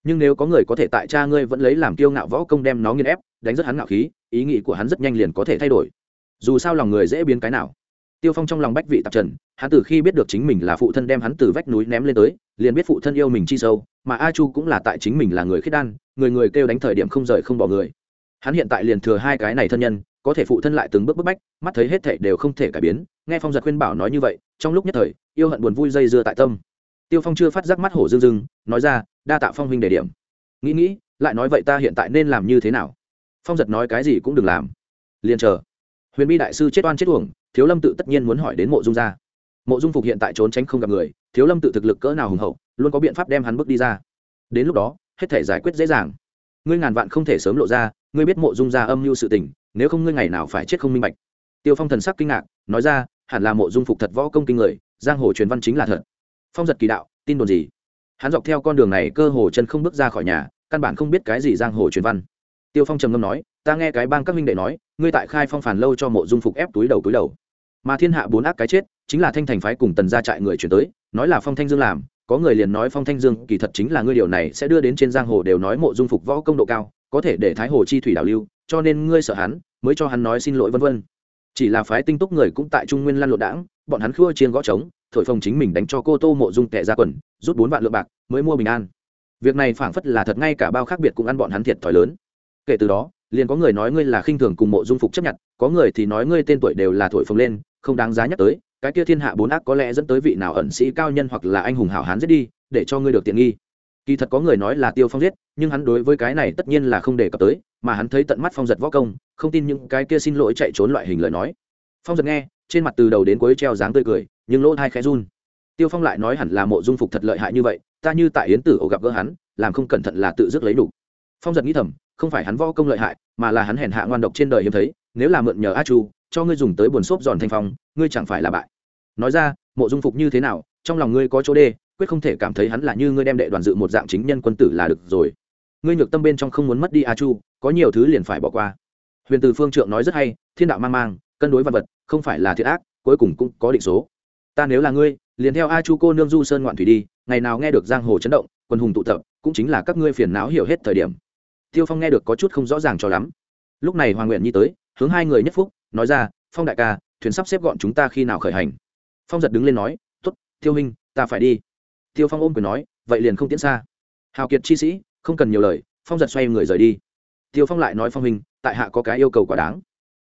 [SPEAKER 1] Nhưng nếu có người có thể tại cha ngươi vẫn lấy làm kiêu ngạo võ công đem nó nghiên ép, đánh rất hắn ngạo khí, ý nghĩ của hắn rất nhanh liền có thể thay đổi dù sao lòng người dễ biến cái nào. Tiêu phong trong lòng bách vị tạp trần, hắn từ khi biết được chính mình là phụ thân đem hắn từ vách núi ném lên tới, liền biết phụ thân yêu mình chi sâu, mà a chu cũng là tại chính mình là người khiết đan, người người kêu đánh thời điểm không rời không bỏ người. Hắn hiện tại liền thừa hai cái này thân nhân, có thể phụ thân lại từng bước bức bách, mắt thấy hết thảy đều không thể cải biến, nghe phong giật khuyên bảo nói như vậy, trong lúc nhất thời, yêu hận buồn vui dây dưa tại tâm. Tiêu phong chưa phát giác mắt hổ dưng dưng nói ra, đa tạ phong huynh đề điểm. Nghĩ nghĩ, lại nói, vậy ta hiện tại nên làm như thế nào? Phong giật nói, cái gì cũng đừng làm. Liền chờ huyền bi đại sư chết oan chết uổng, thiếu lâm tự tất nhiên muốn hỏi đến mộ dung gia. Mộ dung phục hiện tại trốn tránh không gặp người, thiếu lâm tự thực lực cỡ nào hùng hậu, luôn có biện pháp đem hắn bước đi ra. Đến lúc đó, hết thể giải quyết dễ dàng. Ngươi ngàn vạn không thể sớm lộ ra, ngươi biết mộ dung gia âm mưu sự tình, nếu không ngươi ngày nào phải chết không minh bạch. Tiêu phong thần sắc kinh ngạc, nói ra, hẳn là mộ dung phục thật võ công kinh người, giang hồ truyền văn chính là thật. Phong giật kỳ đạo, tin đồn gì? Hắn dọc theo con đường này cơ hồ chân không bước ra khỏi nhà, căn bản không biết cái gì giang hồ truyền văn. Tiêu phong trầm ngâm nói ta nghe cái bang các minh đệ nói, ngươi tại khai phong phản lâu cho mộ dung phục ép túi đầu túi đầu. Mà thiên hạ bốn ác cái chết, chính là thanh thành phái cùng tần gia trại người chuyển tới, nói là phong thanh dương làm, có người liền nói phong thanh dương, kỳ thật chính là ngươi điều này sẽ đưa đến trên giang hồ đều nói mộ dung phục võ công độ cao, có thể để thái hồ chi thủy đảo lưu, cho nên ngươi sợ hắn, mới cho hắn nói xin lỗi vân vân. Chỉ là phái tinh túc người cũng tại trung nguyên lan lộ đảng bọn hắn khua chiên gõ trống, thổi phồng chính mình đánh cho cô tô mộ dung tệ ra quần, rút bốn vạn lượng bạc, mới mua bình an. Việc này phảng phất là thật, ngay cả bao khác biệt cũng ăn bọn hắn thiệt thòi lớn. Kể từ đó liền có người nói ngươi là khinh thường cùng mộ dung phục chấp nhận, có người thì nói ngươi tên tuổi đều là thổi phồng lên, không đáng giá nhắc tới, cái kia thiên hạ bốn ác có lẽ dẫn tới vị nào ẩn sĩ cao nhân hoặc là anh hùng hảo hán giết đi, để cho ngươi được tiện nghi. Kỳ thật có người nói là tiêu phong giết, nhưng hắn đối với cái này tất nhiên là không đề cập tới, mà hắn thấy tận mắt phong giật võ công, không tin những cái kia xin lỗi chạy trốn loại hình lời nói. Phong giật nghe, trên mặt từ đầu đến cuối treo dáng tươi cười, nhưng lỗ hai khẽ run. Tiêu phong lại nói hẳn là mộ dung phục thật lợi hại như vậy, ta như tại yến tử ổ gặp gỡ hắn, làm không cẩn thận là tự dứt lấy đủ. Phong giật nghĩ thầm không phải hắn võ công lợi hại, mà là hắn hèn hạ ngoan độc trên đời hiếm thấy, nếu là mượn nhờ a chu, cho ngươi dùng tới buồn xốp giòn thanh phong, ngươi chẳng phải là bại. Nói ra, mộ dung phục như thế nào, trong lòng ngươi có chỗ đê, quyết không thể cảm thấy hắn là như ngươi đem đệ đoàn dự một dạng chính nhân quân tử là được rồi. Ngươi nhược tâm bên trong không muốn mất đi a chu, có nhiều thứ liền phải bỏ qua. Huyền từ phương trượng nói rất hay, thiên đạo mang mang, cân đối vật vật, không phải là thiệt ác, cuối cùng cũng có định số. Ta nếu là ngươi, liền theo a chu cô nương du sơn ngoạn thủy đi, ngày nào nghe được giang hồ chấn động, quân hùng tụ tập, cũng chính là các ngươi phiền não hiểu hết thời điểm tiêu phong nghe được có chút không rõ ràng cho lắm. Lúc này hoàng nguyện nhi tới, hướng hai người nhất phúc, nói ra, phong đại ca, thuyền sắp xếp gọn chúng ta khi nào khởi hành? Phong giật đứng lên nói t ố t tiêu minh ta phải đi. Tiêu phong ôm quyền nói, vậy liền không tiễn xa. Hào kiệt chi sĩ, không cần nhiều lời, phong giật xoay người rời đi. Tiêu phong lại nói, phong minh tại hạ có cái yêu cầu quả đáng.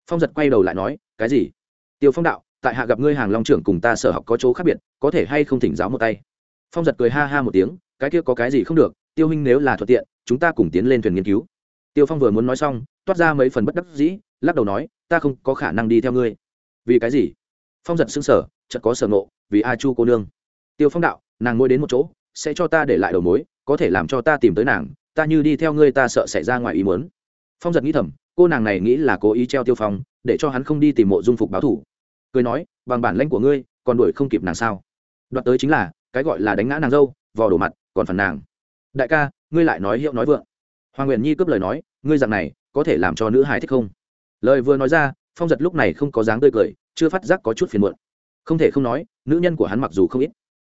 [SPEAKER 1] Phong giật quay đầu lại nói, cái gì? Tiêu phong đạo, tại hạ gặp ngươi hàng long trưởng cùng ta sở học có chỗ khác biệt, có thể hay không thỉnh giáo một tay? Phong giật cười ha ha một tiếng, cái kia có cái gì không được, tiêu huynh nếu là thuận tiện chúng ta cùng tiến lên thuyền nghiên cứu. Tiêu phong vừa muốn nói xong, toát ra mấy phần bất đắc dĩ, lắc đầu nói, ta không có khả năng đi theo ngươi. Vì cái gì? Phong giật xưng sở chợt có sở ngộ, vì a chu cô nương. Tiêu phong đạo, nàng ngồi đến một chỗ, sẽ cho ta để lại đầu mối, có thể làm cho ta tìm tới nàng, ta như đi theo ngươi ta sợ xảy ra ngoài ý muốn. Phong giật nghĩ thầm, cô nàng này nghĩ là cố ý treo tiêu phong, để cho hắn không đi tìm mộ dung phục báo thủ. Cười nói, bằng bản lãnh của ngươi, còn đuổi không kịp nàng sao? Đoạt tới chính là, cái gọi là đánh ngã nàng dâu, vò đổ mặt, còn phần nàng đại ca, ngươi lại nói hiệu nói vượng. Hoàng nguyện nhi cướp lời nói, ngươi rằng này, có thể làm cho nữ hài thích không? Lời vừa nói ra, phong giật lúc này không có dáng tươi cười, chưa phát giác có chút phiền muộn. Không thể không nói, nữ nhân của hắn mặc dù không ít,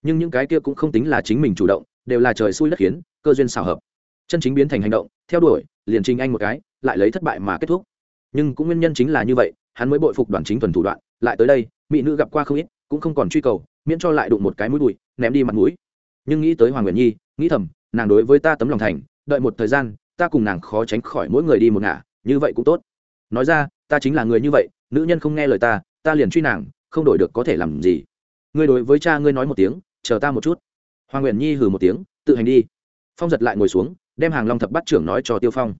[SPEAKER 1] nhưng những cái kia cũng không tính là chính mình chủ động, đều là trời xui đất khiến, cơ duyên xào hợp. Chân chính biến thành hành động, theo đuổi, liền trình anh một cái, lại lấy thất bại mà kết thúc. Nhưng cũng nguyên nhân chính là như vậy, hắn mới bội phục đoàn chính thuần thủ đoạn, lại tới đây, mỹ nữ gặp qua không ít, cũng không còn truy cầu, miễn cho lại đụng một cái mũi bụi, ném đi mặt mũi. Nhưng nghĩ tới hoàng nguyện nhi, nghĩ thầm nàng đối với ta tấm lòng thành, đợi một thời gian, ta cùng nàng khó tránh khỏi mỗi người đi một ngả, như vậy cũng tốt. Nói ra, ta chính là người như vậy, nữ nhân không nghe lời ta ta liền truy nàng, không đổi được có thể làm gì. Ngươi đối với cha ngươi nói một tiếng, chờ ta một chút. Hoàng nguyện nhi hừ một tiếng, tự hành đi. Phong giật lại ngồi xuống, đem hàng long thập bắt trưởng nói cho tiêu phong.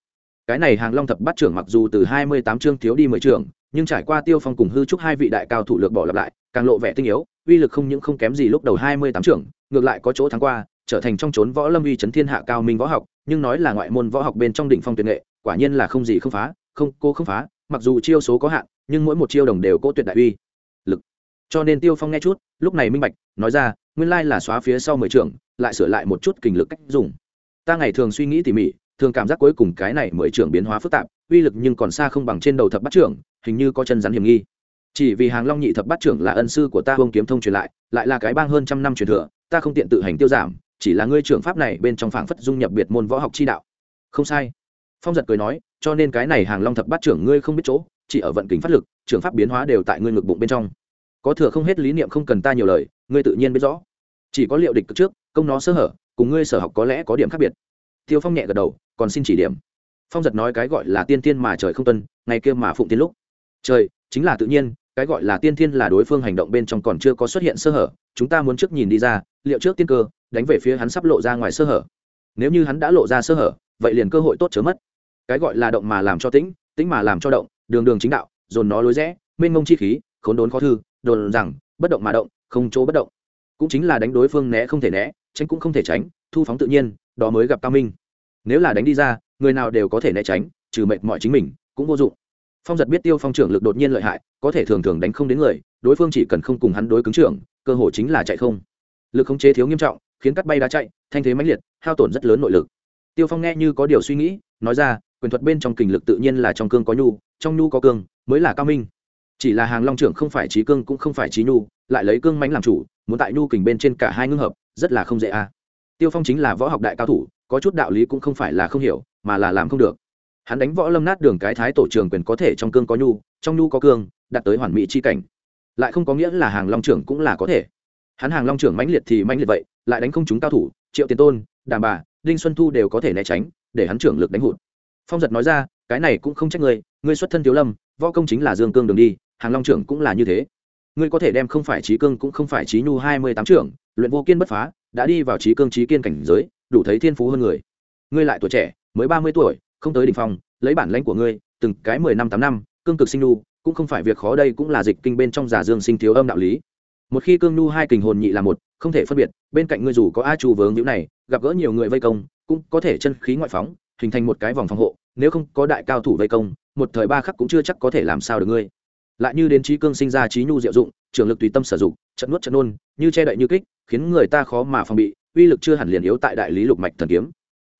[SPEAKER 1] Cái này hàng long thập bắt trưởng mặc dù từ hai mươi tám chương thiếu đi mười trưởng, nhưng trải qua tiêu phong cùng hư trúc hai vị đại cao thủ lược bỏ lặp lại, càng lộ vẻ tinh yếu, uy lực không những không kém gì lúc đầu hai mươi tám trưởng, ngược lại có chỗ thắng qua trở thành trong chốn võ lâm uy chấn thiên hạ cao minh võ học, nhưng nói là ngoại môn võ học bên trong đỉnh phong tuyệt nghệ, quả nhiên là không gì không phá, không, cô không phá, mặc dù chiêu số có hạn, nhưng mỗi một chiêu đồng đều cố tuyệt đại uy. Lực. Cho nên tiêu phong nghe chút, lúc này minh bạch, nói ra, nguyên lai là xóa phía sau mười trưởng, lại sửa lại một chút kình lực cách dùng. Ta ngày thường suy nghĩ tỉ mỉ, thường cảm giác cuối cùng cái này mười trưởng biến hóa phức tạp, uy lực nhưng còn xa không bằng trên đầu thập bát trưởng, hình như có chân rắn hiểm nghi. Chỉ vì hàng long nhị thập bát trưởng là ân sư của ta hông kiếm thông truyền lại lại là cái bang hơn trăm năm truyền thừa, ta không tiện tự hành tiêu giảm chỉ là ngươi trưởng pháp này bên trong phảng phất dung nhập biệt môn võ học chi đạo. Không sai. Phong giật cười nói, cho nên cái này hàng long thập bát trưởng ngươi không biết chỗ, chỉ ở vận kính phát lực, trưởng pháp biến hóa đều tại ngươi ngực bụng bên trong. Có thừa không hết lý niệm không cần ta nhiều lời, ngươi tự nhiên biết rõ. Chỉ có liệu địch cực trước, công nó sơ hở, cùng ngươi sở học có lẽ có điểm khác biệt. Tiêu phong nhẹ gật đầu, còn xin chỉ điểm. Phong giật nói cái gọi là tiên tiên mà trời không tuân, ngày kia mà phụng tiên lúc. Trời, chính là tự nhiên cái gọi là tiên thiên là đối phương hành động bên trong còn chưa có xuất hiện sơ hở, chúng ta muốn trước nhìn đi ra, liệu trước tiên cơ, đánh về phía hắn sắp lộ ra ngoài sơ hở. Nếu như hắn đã lộ ra sơ hở, vậy liền cơ hội tốt chớ mất. Cái gọi là động mà làm cho tĩnh tĩnh mà làm cho động, đường đường chính đạo, dồn nó lối rẽ, mênh mông chi khí, khốn đốn khó thư, đồn rằng, bất động mà động, không chỗ bất động. Cũng chính là đánh đối phương né không thể né, tránh cũng không thể tránh, thu phóng tự nhiên, đó mới gặp cao minh. Nếu là đánh đi ra, người nào đều có thể né tránh, trừ mệt mọi chính mình, cũng vô dụng. Phong giật biết tiêu phong trưởng lực đột nhiên lợi hại có thể thường thường đánh không đến người, đối phương chỉ cần không cùng hắn đối cứng trưởng, cơ hội chính là chạy không. Lực khống chế thiếu nghiêm trọng, khiến cắt bay đá chạy, thanh thế mãnh liệt, hao tổn rất lớn nội lực. Tiêu phong nghe như có điều suy nghĩ, nói ra, quyền thuật bên trong kình lực tự nhiên là trong cương có nhu, trong nhu có cương, mới là cao minh. Chỉ là hàng long trưởng không phải trí cương cũng không phải trí nhu, lại lấy cương mãnh làm chủ, muốn tại nhu kình bên trên cả hai ngưng hợp, rất là không dễ a. À. tiêu phong chính là võ học đại cao thủ, có chút đạo lý cũng không phải là không hiểu, mà là làm không được. Hắn đánh võ lâm nát đường cái thái tổ trường quyền có thể trong cương có nhu, trong nhu có cương đạt tới hoàn mỹ chi cảnh. Lại không có nghĩa là hàng long trưởng cũng là có thể. Hắn hàng long trưởng mãnh liệt thì mãnh liệt vậy lại đánh không chúng cao thủ triệu tiền tôn đàm bà đinh xuân thu đều có thể né tránh để hắn trưởng lực đánh hụt. Phong giật nói ra cái này cũng không trách người, ngươi xuất thân thiếu lâm võ công chính là dương cương đường đi hàng long trưởng cũng là như thế. Ngươi có thể đem không phải trí cương cũng không phải trí nhu hai mươi tám trưởng luyện vô kiên bất phá đã đi vào trí cương trí kiên cảnh giới đủ thấy thiên phú hơn người. Ngươi lại tuổi trẻ mới ba mươi tuổi không tới đ ỉ n h phong lấy bản lãnh của ngươi từng cái mười năm tám năm cương cực sinh nhu cũng không phải việc khó đây cũng là dịch kinh bên trong giả dương sinh thiếu âm đạo lý. Một khi cương nhu hai kình hồn nhị là một, không thể phân biệt, bên cạnh ngươi dù có a chu vướng nhữ này, gặp gỡ nhiều người vây công, cũng có thể chân khí ngoại phóng, hình thành một cái vòng phòng hộ, nếu không có đại cao thủ vây công, một thời ba khắc cũng chưa chắc có thể làm sao được ngươi. Lại như đến trí cương sinh ra trí nhu diệu dụng trường lực tùy tâm sử dụng, trận nuốt trận nôn, như che đậy như kích, khiến người ta khó mà phòng bị, uy lực chưa hẳn liền yếu tại đại lý lục mạch thần kiếm.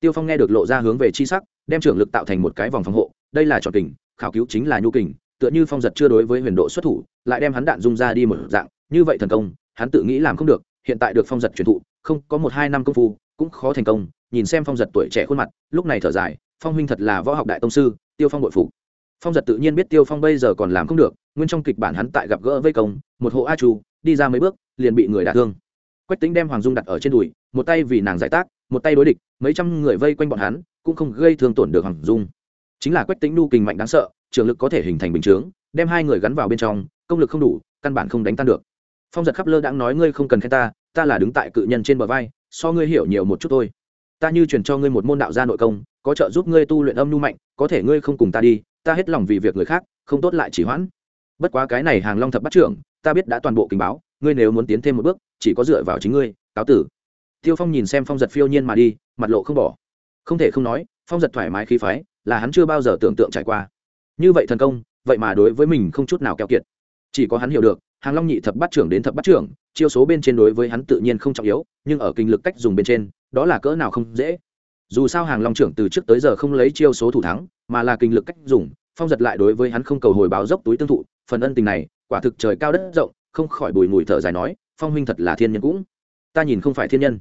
[SPEAKER 1] Tiêu phong nghe được lộ ra hướng về chi sắc, đem trường lực tạo thành một cái vòng phòng hộ, đây là trọn kình, khảo cứu chính là nhu kình tựa như phong giật chưa đối với huyền độ xuất thủ, lại đem hắn đạn dung ra đi một dạng, như vậy thần công, hắn tự nghĩ làm không được, hiện tại được phong giật truyền thụ, không, có một hai năm công phu, cũng khó thành công, nhìn xem phong giật tuổi trẻ khuôn mặt, lúc này thở dài, phong huynh thật là võ học đại tông sư, tiêu phong bội phục. Phong giật tự nhiên biết tiêu phong bây giờ còn làm không được, nguyên trong kịch bản hắn tại gặp gỡ vây công, một hộ a chu, đi ra mấy bước, liền bị người đả thương. Quách tính đem hoàng dung đặt ở trên đùi, một tay vì nàng giải tác, một tay đối địch, mấy trăm người vây quanh bọn hắn, cũng không gây thương tổn được hoàng dung. Chính là quách tính nu kình mạnh đáng sợ trường lực có thể hình thành bình chướng, đem hai người gắn vào bên trong, công lực không đủ, căn bản không đánh tan được. Phong giật khắp lơ đãng nói, ngươi không cần khen ta ta là đứng tại cự nhân trên bờ vai, so ngươi hiểu nhiều một chút thôi. Ta như truyền cho ngươi một môn đạo gia nội công, có trợ giúp ngươi tu luyện âm nhu mạnh, có thể ngươi không cùng ta đi, ta hết lòng vì việc người khác, không tốt lại chỉ hoãn. Bất quá cái này hàng long thập bắt trưởng, ta biết đã toàn bộ tình báo, ngươi nếu muốn tiến thêm một bước, chỉ có dựa vào chính ngươi, cáo tử. Tiêu phong nhìn xem phong giật phiêu nhiên mà đi, mặt lộ không bỏ. Không thể không nói, phong giật thoải mái khí phái, là hắn chưa bao giờ tưởng tượng trải qua như vậy thần công, vậy mà đối với mình không chút nào keo kiệt. Chỉ có hắn hiểu được, hàng long nhị thập bắt trưởng đến thập bắt trưởng, chiêu số bên trên đối với hắn tự nhiên không trọng yếu, nhưng ở kinh lực cách dùng bên trên, đó là cỡ nào không dễ. Dù sao hàng long trưởng từ trước tới giờ không lấy chiêu số thủ thắng, mà là kinh lực cách dùng, phong giật lại đối với hắn không cầu hồi báo dốc túi tương thụ, phần ân tình này, quả thực trời cao đất rộng, không khỏi bùi mùi thở dài nói, phong huynh thật là thiên nhân cũng. Ta nhìn không phải thiên nhân.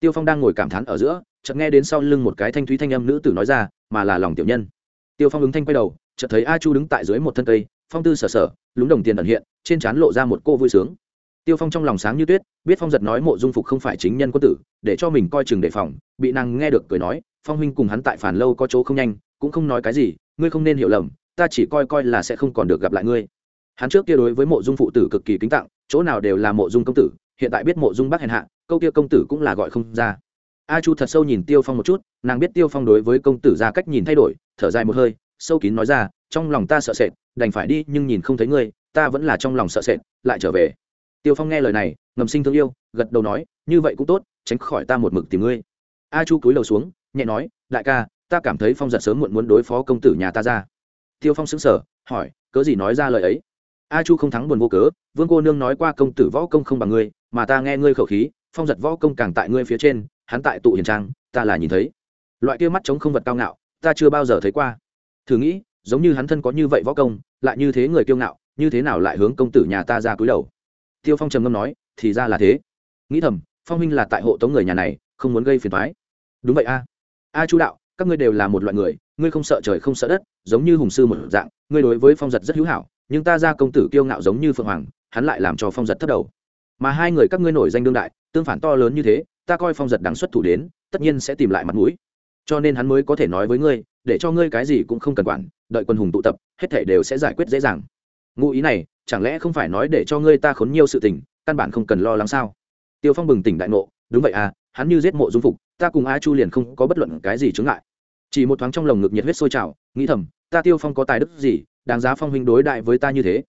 [SPEAKER 1] Tiêu phong đang ngồi cảm thán ở giữa, chợt nghe đến sau lưng một cái thanh thúy thanh âm nữ tử nói ra, mà là lòng tiểu nhân. Tiêu phong ứng thanh quay đầu chợt thấy a chu đứng tại dưới một thân cây, phong tư sở sở, lúng đồng tiền ẩn hiện, trên trán lộ ra một cô vui sướng. Tiêu phong trong lòng sáng như tuyết, biết phong giật nói mộ dung phục không phải chính nhân quân tử, để cho mình coi chừng đề phòng, bị nàng nghe được cười nói, phong huynh cùng hắn tại phản lâu có chỗ không nhanh, cũng không nói cái gì, ngươi không nên hiểu lầm, ta chỉ coi coi là sẽ không còn được gặp lại ngươi. Hắn trước kia đối với mộ dung phụ tử cực kỳ kính tặng, chỗ nào đều là mộ dung công tử, hiện tại biết mộ dung bác hèn hạ, câu kia công tử cũng là gọi không ra. A chu thật sâu nhìn tiêu phong một chút, nàng biết tiêu phong đối với công tử ra cách nhìn thay đổi, thở dài một hơi sâu kín nói ra, trong lòng ta sợ sệt, đành phải đi, nhưng nhìn không thấy ngươi, ta vẫn là trong lòng sợ sệt, lại trở về. Tiêu phong nghe lời này, ngầm sinh thương yêu, gật đầu nói, như vậy cũng tốt, tránh khỏi ta một mực tìm ngươi. A chu cúi đầu xuống, nhẹ nói, đại ca, ta cảm thấy phong giật sớm muộn muốn đối phó công tử nhà ta ra. Tiêu phong xứng sở hỏi, cớ gì nói ra lời ấy? A chu không thắng buồn vô cớ, vương cô nương nói qua công tử võ công không bằng ngươi, mà ta nghe ngươi khẩu khí, phong giật võ công càng tại ngươi phía trên, hắn tại tụ hiền trang, ta là nhìn thấy. Loại kia mắt chống không vật cao ngạo, ta chưa bao giờ thấy qua thử nghĩ, giống như hắn thân có như vậy võ công, lại như thế người kiêu ngạo, như thế nào lại hướng công tử nhà ta ra cúi đầu? Tiêu phong trầm ngâm nói, thì ra là thế. Nghĩ thầm, phong huynh là tại hộ tống người nhà này, không muốn gây phiền thoái đúng vậy a. A chú đạo, các ngươi đều là một loại người, ngươi không sợ trời không sợ đất, giống như hùng sư một dạng, ngươi đối với phong giật rất hữu hảo, nhưng ta ra công tử kiêu ngạo giống như phượng hoàng, hắn lại làm cho phong giật thất đầu. Mà hai người các ngươi nổi danh đương đại, tương phản to lớn như thế, ta coi phong giật đáng xuất thủ đến, tất nhiên sẽ tìm lại mặt mũi. Cho nên hắn mới có thể nói với ngươi để cho ngươi cái gì cũng không cần quản, đợi quân hùng tụ tập, hết thể đều sẽ giải quyết dễ dàng. Ngụ ý này, chẳng lẽ không phải nói để cho ngươi ta khốn nhiều sự tình, căn bản không cần lo lắng sao? Tiêu phong bừng tỉnh đại ngộ, đúng vậy à hắn như giết mộ dung phục, ta cùng a chu liền không có bất luận cái gì chướng ngại. Chỉ một thoáng trong lồng ngực nhiệt huyết sôi trào, nghĩ thầm, ta tiêu phong có tài đức gì, đáng giá phong huynh đối đại với ta như thế?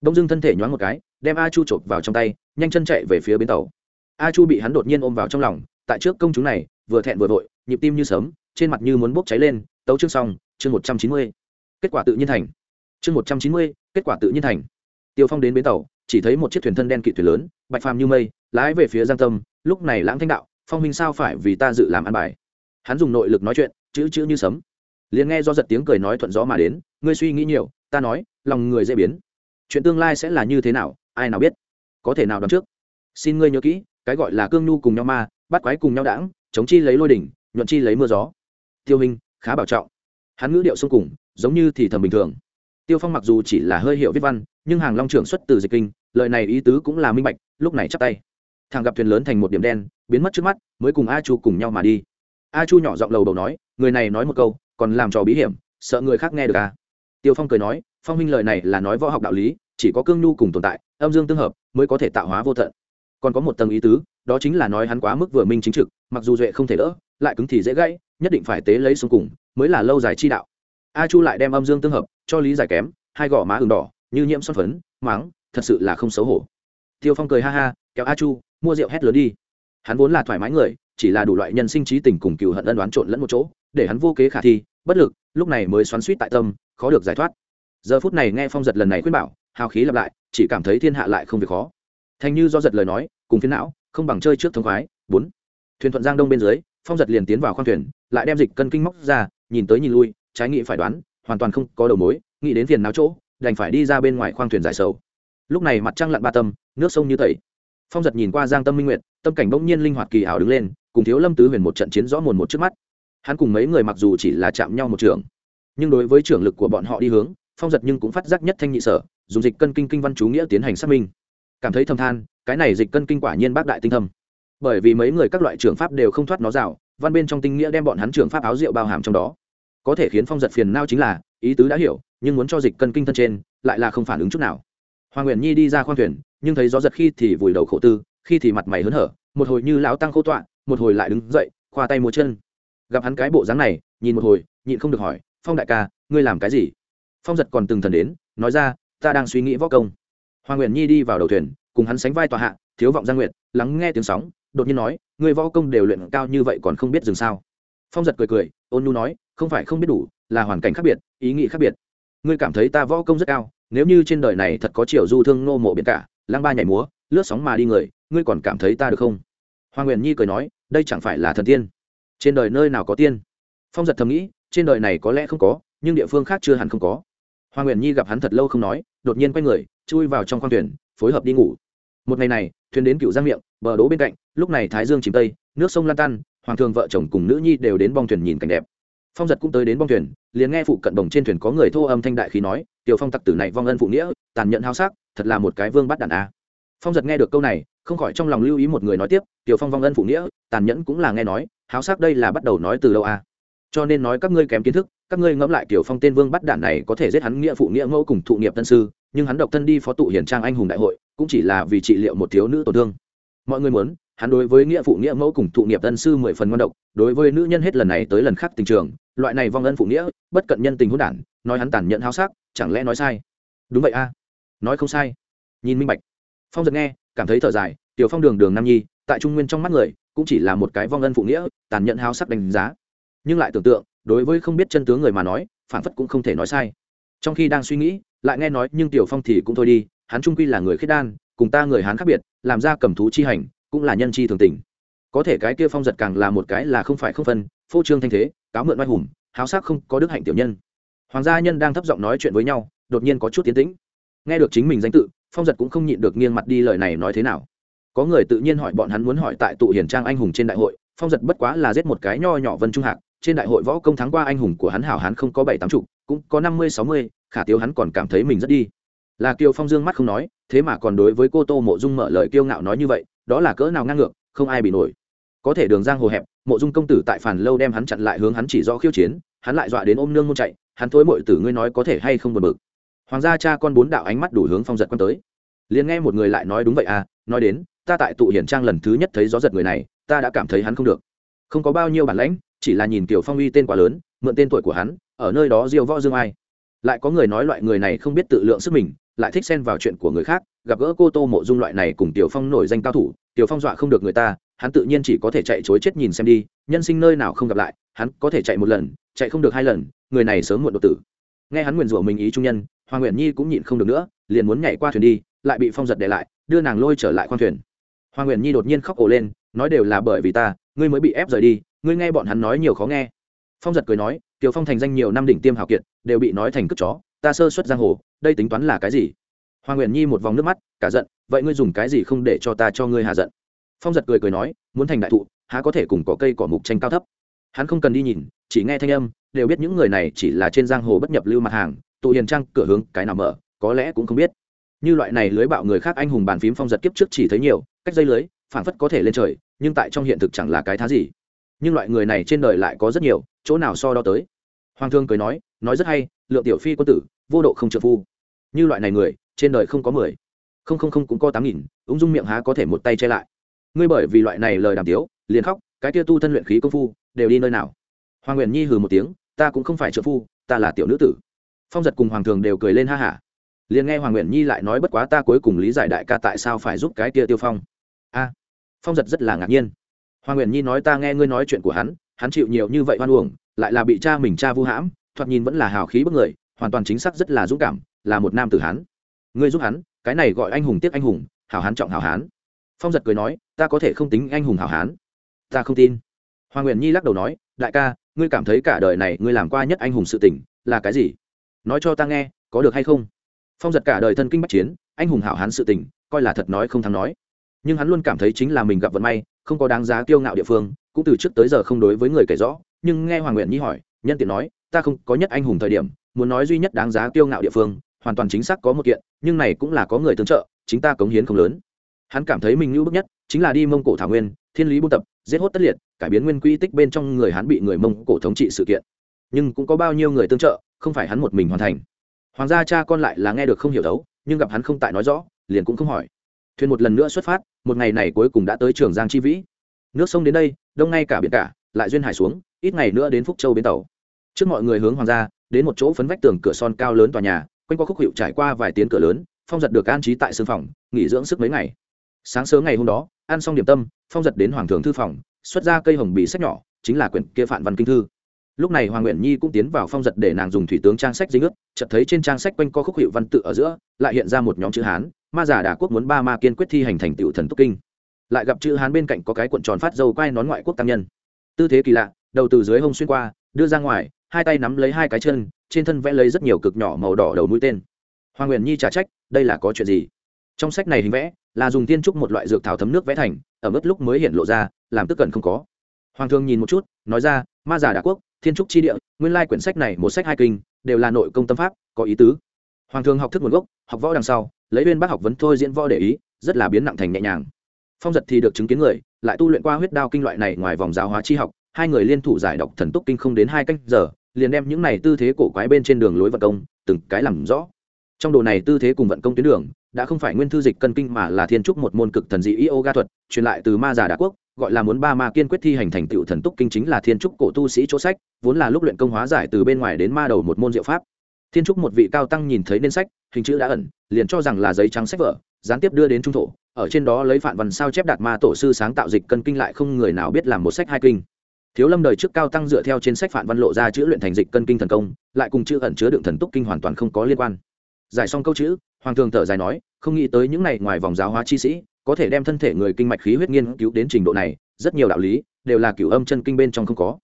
[SPEAKER 1] Đông dưng thân thể nhoáng một cái, đem a chu chộp vào trong tay, nhanh chân chạy về phía bến tàu. A chu bị hắn đột nhiên ôm vào trong lòng, tại trước công chúng này, vừa thẹn vừa vội, nhịp tim như sớm trên mặt như muốn bốc cháy lên tấu chương xong, chương một trăm chín mươi. Kết quả tự nhiên thành. Chương một trăm chín mươi, kết quả tự nhiên thành. Tiêu phong đến bến tàu, chỉ thấy một chiếc thuyền thân đen kỵ thuyền lớn, bạch phàm như mây, lái về phía giang tâm, lúc này lãng thanh đạo, phong huynh sao phải vì ta dự làm ăn bài? Hắn dùng nội lực nói chuyện, chữ chữ như sấm. Liền nghe do giật tiếng cười nói thuận gió mà đến, ngươi suy nghĩ nhiều, ta nói, lòng người dễ biến. Chuyện tương lai sẽ là như thế nào, ai nào biết? Có thể nào đoán trước? Xin ngươi nhớ kỹ, cái gọi là cương nhu cùng nhau ma, bắt quái cùng nhau đãng, chống chi lấy lôi đỉnh, nhuận chi lấy mưa gió. Tiêu hình khá bảo trọng. Hắn ngữ điệu sông cùng, giống như thì thầm bình thường. Tiêu phong mặc dù chỉ là hơi hiệu viết văn, nhưng hàng long trưởng xuất từ dịch kinh, lời này ý tứ cũng là minh bạch, lúc này chắp tay. Thằng gặp thuyền lớn thành một điểm đen, biến mất trước mắt, mới cùng a chu cùng nhau mà đi. A chu nhỏ giọng lầu đầu nói, người này nói một câu, còn làm trò bí hiểm, sợ người khác nghe được à? Tiêu phong cười nói, phong minh lời này là nói võ học đạo lý, chỉ có cương nhu cùng tồn tại, âm dương tương hợp, mới có thể tạo hóa vô tận còn có một tầng ý tứ, đó chính là nói hắn quá mức vừa minh chính trực, mặc dù duệ không thể đỡ, lại cứng thì dễ gãy nhất định phải tế lấy xuống cùng, mới là lâu dài chi đạo. A chu lại đem âm dương tương hợp, cho lý giải kém, hai gò má ừng đỏ, như nhiễm son phấn máng thật sự là không xấu hổ. Tiêu phong cười ha ha, kéo a chu, mua rượu hét lớn đi. Hắn vốn là thoải mái người, chỉ là đủ loại nhân sinh trí tình cùng cừu hận ân đoán trộn lẫn một chỗ, để hắn vô kế khả thi, bất lực, lúc này mới xoắn suýt tại tâm, khó được giải thoát. Giờ phút này nghe phong giật lần này khuyên bảo, hào khí lặp lại, chỉ cảm thấy thiên hạ lại không việc khó. Thành như do giật lời nói, cùng phiến não, không bằng chơi trước thống khoái. Bốn. Thuyền thuận giang đông bên dưới phong giật liền tiến vào khoang thuyền, lại đem dịch cân kinh móc ra, nhìn tới nhìn lui, trái nghĩ phải đoán, hoàn toàn không có đầu mối, nghĩ đến phiền náo chỗ, đành phải đi ra bên ngoài khoang thuyền giải sầu. Lúc này mặt trăng lặn ba tâm, nước sông như tẩy. Phong giật nhìn qua giang tâm minh nguyệt, tâm cảnh bỗng nhiên linh hoạt kỳ ảo đứng lên, cùng thiếu lâm tứ huyền một trận chiến rõ mồn một trước mắt. Hắn cùng mấy người mặc dù chỉ là chạm nhau một trường, nhưng đối với trưởng lực của bọn họ đi hướng, phong giật nhưng cũng phát giác nhất thanh nhị sở, dùng dịch cân kinh kinh văn chú nghĩa tiến hành xác minh. Cảm thấy thâm than, cái này dịch cân kinh quả nhiên bác đại tinh thâm bởi vì mấy người các loại trưởng pháp đều không thoát nó rào, văn bên trong tinh nghĩa đem bọn hắn trưởng pháp áo rượu bao hàm trong đó. Có thể khiến phong giật phiền nao chính là, ý tứ đã hiểu, nhưng muốn cho dịch cân kinh thân trên, lại là không phản ứng chút nào. Hoàng nguyện nhi đi ra khoang thuyền, nhưng thấy gió giật khi thì vùi đầu khổ tư, khi thì mặt mày hớn hở, một hồi như lão tăng khô tọa, một hồi lại đứng dậy, khoa tay múa chân. Gặp hắn cái bộ dáng này, nhìn một hồi, nhịn không được hỏi, phong đại ca, ngươi làm cái gì? Phong giật còn từng thần đến, nói ra, ta đang suy nghĩ võ công. Hoàng nguyện nhi đi vào đầu thuyền, cùng hắn sánh vai tòa hạ, thiếu vọng gia nguyện lắng nghe tiếng sóng đột nhiên nói người võ công đều luyện cao như vậy còn không biết dừng sao? Phong giật cười cười, ôn nhu nói, không phải không biết đủ, là hoàn cảnh khác biệt, ý nghĩ khác biệt. Ngươi cảm thấy ta võ công rất cao, nếu như trên đời này thật có chiều du thương nô mộ biển cả, lang ba nhảy múa, lướt sóng mà đi người, ngươi còn cảm thấy ta được không? Hoàng nguyện nhi cười nói, đây chẳng phải là thần tiên. Trên đời nơi nào có tiên? Phong giật thầm nghĩ, trên đời này có lẽ không có, nhưng địa phương khác chưa hẳn không có. Hoàng nguyện nhi gặp hắn thật lâu không nói, đột nhiên quay người, chui vào trong khoang thuyền, phối hợp đi ngủ. Một ngày này, thuyền đến cựu giang miệng bờ đỗ bên cạnh, lúc này thái dương chìm tây, nước sông lan tan, hoàng thường vợ chồng cùng nữ nhi đều đến bong thuyền nhìn cảnh đẹp. Phong giật cũng tới đến bong thuyền, liền nghe phụ cận đồng trên thuyền có người thô âm thanh đại khí nói, tiểu phong tặc tử này vong ân phụ nghĩa, tàn nhẫn hao sắc thật là một cái vương bắt đàn a. Phong giật nghe được câu này, không khỏi trong lòng lưu ý một người nói tiếp, tiểu phong vong ân phụ nghĩa, tàn nhẫn cũng là nghe nói háo sắc đây là bắt đầu nói từ đâu a. Cho nên nói các ngươi kém kiến thức, các ngươi ngẫm lại tiểu phong tên vương bắt đản này có thể giết hắn nghĩa phụ nghĩa mẫu cùng thụ nghiệp tân sư, nhưng hắn độc thân đi phó tụ hiển trang anh hùng đại hội, cũng chỉ là vì trị liệu một thiếu nữ tổn thương mọi người muốn, hắn đối với nghĩa phụ nghĩa mẫu cùng thụ nghiệp tân sư mười phần ngon độc, đối với nữ nhân hết lần này tới lần khác tình trường, loại này vong ân phụ nghĩa, bất cận nhân tình hỗn đản, nói hắn tàn nhẫn háo sắc, chẳng lẽ nói sai? Đúng vậy a. Nói không sai. Nhìn minh bạch. Phong giật nghe, cảm thấy thở dài, tiểu phong đường đường nam nhi, tại trung nguyên trong mắt người, cũng chỉ là một cái vong ân phụ nghĩa, tàn nhẫn háo sắc đánh giá. Nhưng lại tưởng tượng, đối với không biết chân tướng người mà nói, phản phất cũng không thể nói sai. Trong khi đang suy nghĩ, lại nghe nói nhưng tiểu phong thì cũng thôi đi, hắn trung quy là người khiết đan cùng ta người hán khác biệt, làm ra cầm thú chi hành, cũng là nhân chi thường tình. Có thể cái kia phong giật càng là một cái là không phải không phân, phô trương thanh thế, cáo mượn oai hùng, háo sắc không có đức hạnh tiểu nhân. Hoàng gia nhân đang thấp giọng nói chuyện với nhau, đột nhiên có chút tiến tĩnh. Nghe được chính mình danh tự, phong giật cũng không nhịn được nghiêng mặt đi lời này nói thế nào. Có người tự nhiên hỏi bọn hắn muốn hỏi tại tụ hiển trang anh hùng trên đại hội, phong giật bất quá là giết một cái nho nhỏ vân trung hạc, trên đại hội võ công thắng qua anh hùng của hắn hảo hắn không có bảy tám chục, cũng có năm mươi, sáu mươi, khả tiêu hắn còn cảm thấy mình rất đi. Là kiều phong dương mắt không nói thế mà còn đối với cô tô mộ dung mở lời kiêu ngạo nói như vậy, đó là cỡ nào ngang ngược, không ai bị nổi. Có thể đường giang hồ hẹp, mộ dung công tử tại phản lâu đem hắn chặn lại hướng hắn chỉ rõ khiêu chiến, hắn lại dọa đến ôm nương môn chạy, hắn thối mội tử ngươi nói có thể hay không buồn bực. Hoàng gia cha con bốn đạo ánh mắt đủ hướng phong giật quan tới. Liền nghe một người lại nói đúng vậy à nói đến, ta tại tụ hiển trang lần thứ nhất thấy gió giật người này, ta đã cảm thấy hắn không được. Không có bao nhiêu bản lãnh, chỉ là nhìn tiểu phong uy tên quá lớn, mượn tên tuổi của hắn, ở nơi đó diêu võ dương ai. Lại có người nói loại người này không biết tự lượng sức mình lại thích xen vào chuyện của người khác, gặp gỡ cô tô mộ dung loại này cùng tiểu phong nổi danh cao thủ, tiểu phong dọa không được người ta, hắn tự nhiên chỉ có thể chạy chối chết nhìn xem đi, nhân sinh nơi nào không gặp lại, hắn có thể chạy một lần, chạy không được hai lần, người này sớm muộn đột tử. Nghe hắn nguyền rủa mình ý trung nhân, hoàng nguyện nhi cũng nhịn không được nữa, liền muốn nhảy qua thuyền đi, lại bị phong giật để lại, đưa nàng lôi trở lại khoang thuyền. Hoàng nguyện nhi đột nhiên khóc ổ lên, nói đều là bởi vì ta, ngươi mới bị ép rời đi, ngươi nghe bọn hắn nói nhiều khó nghe. Phong giật cười nói, tiểu phong thành danh nhiều năm đỉnh tiêm hào kiệt, đều bị nói thành cất chó, ta sơ xuất giang hồ đây tính toán là cái gì? Hoàng nguyện nhi một vòng nước mắt, cả giận, vậy ngươi dùng cái gì không để cho ta cho ngươi hạ giận? Phong giật cười cười nói, muốn thành đại thụ, há có thể cùng có cây cỏ mục tranh cao thấp? Hắn không cần đi nhìn, chỉ nghe thanh âm, đều biết những người này chỉ là trên giang hồ bất nhập lưu mặt hàng, tụ hiền trang, cửa hướng, cái nào mở, có lẽ cũng không biết. Như loại này lưới bạo người khác anh hùng bàn phím phong giật kiếp trước chỉ thấy nhiều, cách dây lưới, phảng phất có thể lên trời, nhưng tại trong hiện thực chẳng là cái thá gì. Nhưng loại người này trên đời lại có rất nhiều, chỗ nào so đo tới? Hoàng thương cười nói nói rất hay, lượng tiểu phi quân tử vô độ không trợ phu. Như loại này người, trên đời không có mười. Không không không cũng có tám nghìn, ung dung miệng há có thể một tay che lại. Ngươi bởi vì loại này lời đàm tiếu, liền khóc, cái kia tu thân luyện khí công phu, đều đi nơi nào? Hoàng nguyện nhi hừ một tiếng, ta cũng không phải trợ phu, ta là tiểu nữ tử. Phong giật cùng hoàng thường đều cười lên ha hả. Liền nghe hoàng nguyện nhi lại nói bất quá ta cuối cùng lý giải đại ca tại sao phải giúp cái kia tiêu phong. A, phong giật rất là ngạc nhiên. Hoàng nguyện nhi nói ta nghe ngươi nói chuyện của hắn hắn chịu nhiều như vậy hoan uổng, lại là bị cha mình cha vu hãm, thoạt nhìn vẫn là hào khí bức người hoàn toàn chính xác rất là dũng cảm, là một nam tử hán. ngươi giúp hắn, cái này gọi anh hùng tiếc anh hùng, hảo hán trọng hảo hán. Phong giật cười nói, ta có thể không tính anh hùng hảo hán. Ta không tin. Hoàng nguyện nhi lắc đầu nói, đại ca, ngươi cảm thấy cả đời này ngươi làm qua nhất anh hùng sự tình, là cái gì? Nói cho ta nghe, có được hay không? Phong giật cả đời thân kinh bắc chiến, anh hùng hảo hán sự tình, coi là thật nói không thắng nói. Nhưng hắn luôn cảm thấy chính là mình gặp vận may, không có đáng giá kiêu ngạo địa phương, cũng từ trước tới giờ không đối với người kể rõ. Nhưng nghe hoàng nguyện nhi hỏi, nhân tiện nói, ta không có nhất anh hùng thời điểm muốn nói duy nhất đáng giá kiêu ngạo địa phương, hoàn toàn chính xác có một kiện, nhưng này cũng là có người tương trợ, chính ta cống hiến không lớn. Hắn cảm thấy mình ngưu bức nhất, chính là đi mông cổ thảo nguyên, thiên lý buôn tập, giết hốt tất liệt, cải biến nguyên quy tích bên trong người hắn bị người mông cổ thống trị sự kiện. Nhưng cũng có bao nhiêu người tương trợ, không phải hắn một mình hoàn thành. Hoàng gia cha con lại là nghe được không hiểu đấu, nhưng gặp hắn không tại nói rõ, liền cũng không hỏi. Thuyền một lần nữa xuất phát, một ngày này cuối cùng đã tới trường giang chi vĩ. Nước sông đến đây, đông ngay cả biển cả, lại duyên hải xuống, ít ngày nữa đến phúc châu bến tàu. Trước mọi người hướng hoàng gia đến một chỗ phấn vách tường cửa son cao lớn tòa nhà, quanh qua khúc hiệu trải qua vài tiếng cửa lớn, phong giật được an trí tại sương phòng, nghỉ dưỡng sức mấy ngày. Sáng sớm ngày hôm đó, ăn xong điểm tâm, phong giật đến hoàng thường thư phòng, xuất ra cây hồng bì sách nhỏ, chính là quyển kia phản văn kinh thư. Lúc này hoàng nguyện nhi cũng tiến vào phong giật để nàng dùng thủy tướng trang sách dính ướt, chợt thấy trên trang sách quanh co khúc hiệu văn tự ở giữa, lại hiện ra một nhóm chữ hán, ma giả đà quốc muốn ba ma kiên quyết thi hành thành tựu thần túc kinh. Lại gặp chữ hán bên cạnh có cái cuộn tròn phát dâu quai nón ngoại quốc tăng nhân. Tư thế kỳ lạ, đầu từ dưới hông xuyên qua, đưa ra ngoài hai tay nắm lấy hai cái chân, trên thân vẽ lấy rất nhiều cực nhỏ màu đỏ đầu mũi tên. Hoàng nguyện nhi trả trách, đây là có chuyện gì? Trong sách này hình vẽ, là dùng tiên trúc một loại dược thảo thấm nước vẽ thành, ở mức lúc mới hiện lộ ra, làm tức cần không có. Hoàng thương nhìn một chút, nói ra, ma giả đà quốc, thiên trúc chi địa, nguyên lai quyển sách này một sách hai kinh, đều là nội công tâm pháp, có ý tứ. Hoàng thương học thức nguồn gốc, học võ đằng sau, lấy viên bác học vấn thôi diễn võ để ý, rất là biến nặng thành nhẹ nhàng. Phong giật thì được chứng kiến người, lại tu luyện qua huyết đao kinh loại này ngoài vòng giáo hóa chi học, hai người liên thủ giải đọc thần túc kinh không đến hai canh giờ liền đem những này tư thế cổ quái bên trên đường lối vận công, từng cái làm rõ. Trong đồ này tư thế cùng vận công tuyến đường, đã không phải nguyên thư dịch cân kinh mà là thiên trúc một môn cực thần dị yoga thuật, truyền lại từ ma giả đà quốc, gọi là muốn ba ma kiên quyết thi hành thành tựu thần túc kinh chính là thiên trúc cổ tu sĩ chỗ sách, vốn là lúc luyện công hóa giải từ bên ngoài đến ma đầu một môn diệu pháp. Thiên trúc một vị cao tăng nhìn thấy nên sách, hình chữ đã ẩn, liền cho rằng là giấy trắng sách vở, gián tiếp đưa đến trung thổ, ở trên đó lấy phản văn sao chép đạt ma tổ sư sáng tạo dịch cân kinh lại không người nào biết làm một sách hai kinh thiếu lâm đời trước cao tăng dựa theo trên sách phản văn lộ ra chữ luyện thành dịch cân kinh thần công, lại cùng chữ ẩn chứa đựng thần túc kinh hoàn toàn không có liên quan. Giải xong câu chữ, hoàng thường thở dài nói, không nghĩ tới những này ngoài vòng giáo hóa chi sĩ, có thể đem thân thể người kinh mạch khí huyết nghiên cứu đến trình độ này, rất nhiều đạo lý, đều là cửu âm chân kinh bên trong không có.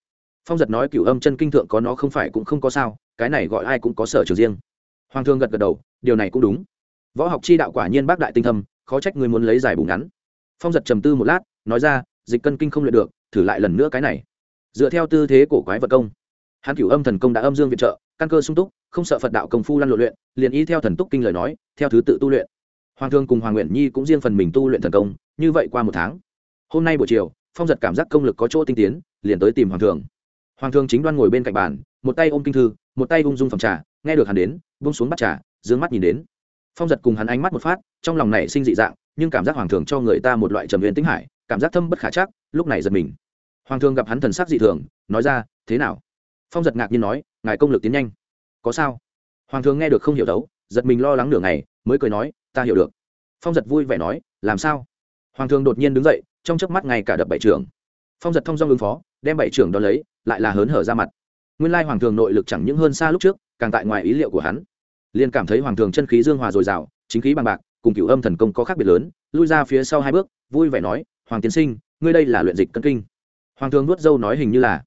[SPEAKER 1] Phong giật nói cửu âm chân kinh thượng có nó không phải cũng không có sao, cái này gọi ai cũng có sở trường riêng. Hoàng thương gật gật đầu, điều này cũng đúng. Võ học chi đạo quả nhiên bác đại tinh thâm, khó trách người muốn lấy giải bù ngắn. Phong giật trầm tư một lát, nói ra, dịch cân kinh không luyện được, thử lại lần nữa cái này dựa theo tư thế cổ quái vật công. Hắn cửu âm thần công đã âm dương viện trợ, căn cơ sung túc, không sợ phật đạo công phu lăn lộ luyện, liền y theo thần túc kinh lời nói, theo thứ tự tu luyện. Hoàng thương cùng hoàng nguyện nhi cũng riêng phần mình tu luyện thần công, như vậy qua một tháng. Hôm nay buổi chiều, phong giật cảm giác công lực có chỗ tinh tiến, liền tới tìm hoàng thường hoàng thương chính đoan ngồi bên cạnh bàn, một tay ôm kinh thư, một tay ung dung phòng trà, nghe được hắn đến bung xuống bắt trà d mắt nhìn đến. Phong giật cùng hắn ánh mắt một phát, trong lòng này sinh dị dạng, nhưng cảm giác hoàng thường cho người ta một loại trầm huyền tính hải, cảm giác thâm bất khả chắc, lúc này giật mình hoàng thương gặp hắn thần sắc dị thường, nói ra, thế nào? Phong giật ngạc nhiên nói, ngài công lực tiến nhanh. Có sao? Hoàng thương nghe được không hiểu đấu, giật mình lo lắng nửa ngày, mới cười nói, ta hiểu được. Phong giật vui vẻ nói, làm sao? Hoàng thương đột nhiên đứng dậy, trong chớp mắt ngay cả đập bảy trưởng phong giật thông do ứng phó, đem bảy trưởng đ ó lấy, lại là hớn hở ra mặt. Nguyên lai hoàng thường nội lực chẳng những hơn xa lúc trước, càng tại ngoài ý liệu của hắn. Liền cảm thấy hoàng thường chân khí dương hòa dồi dào, chính khí bằng bạc, cùng cựu âm thần công có khác biệt lớn, lui ra phía sau hai bước, vui vẻ nói, hoàng tiến sinh, ngươi đây là luyện dịch cân kinh hoàng thường nuốt dâu nói hình như là,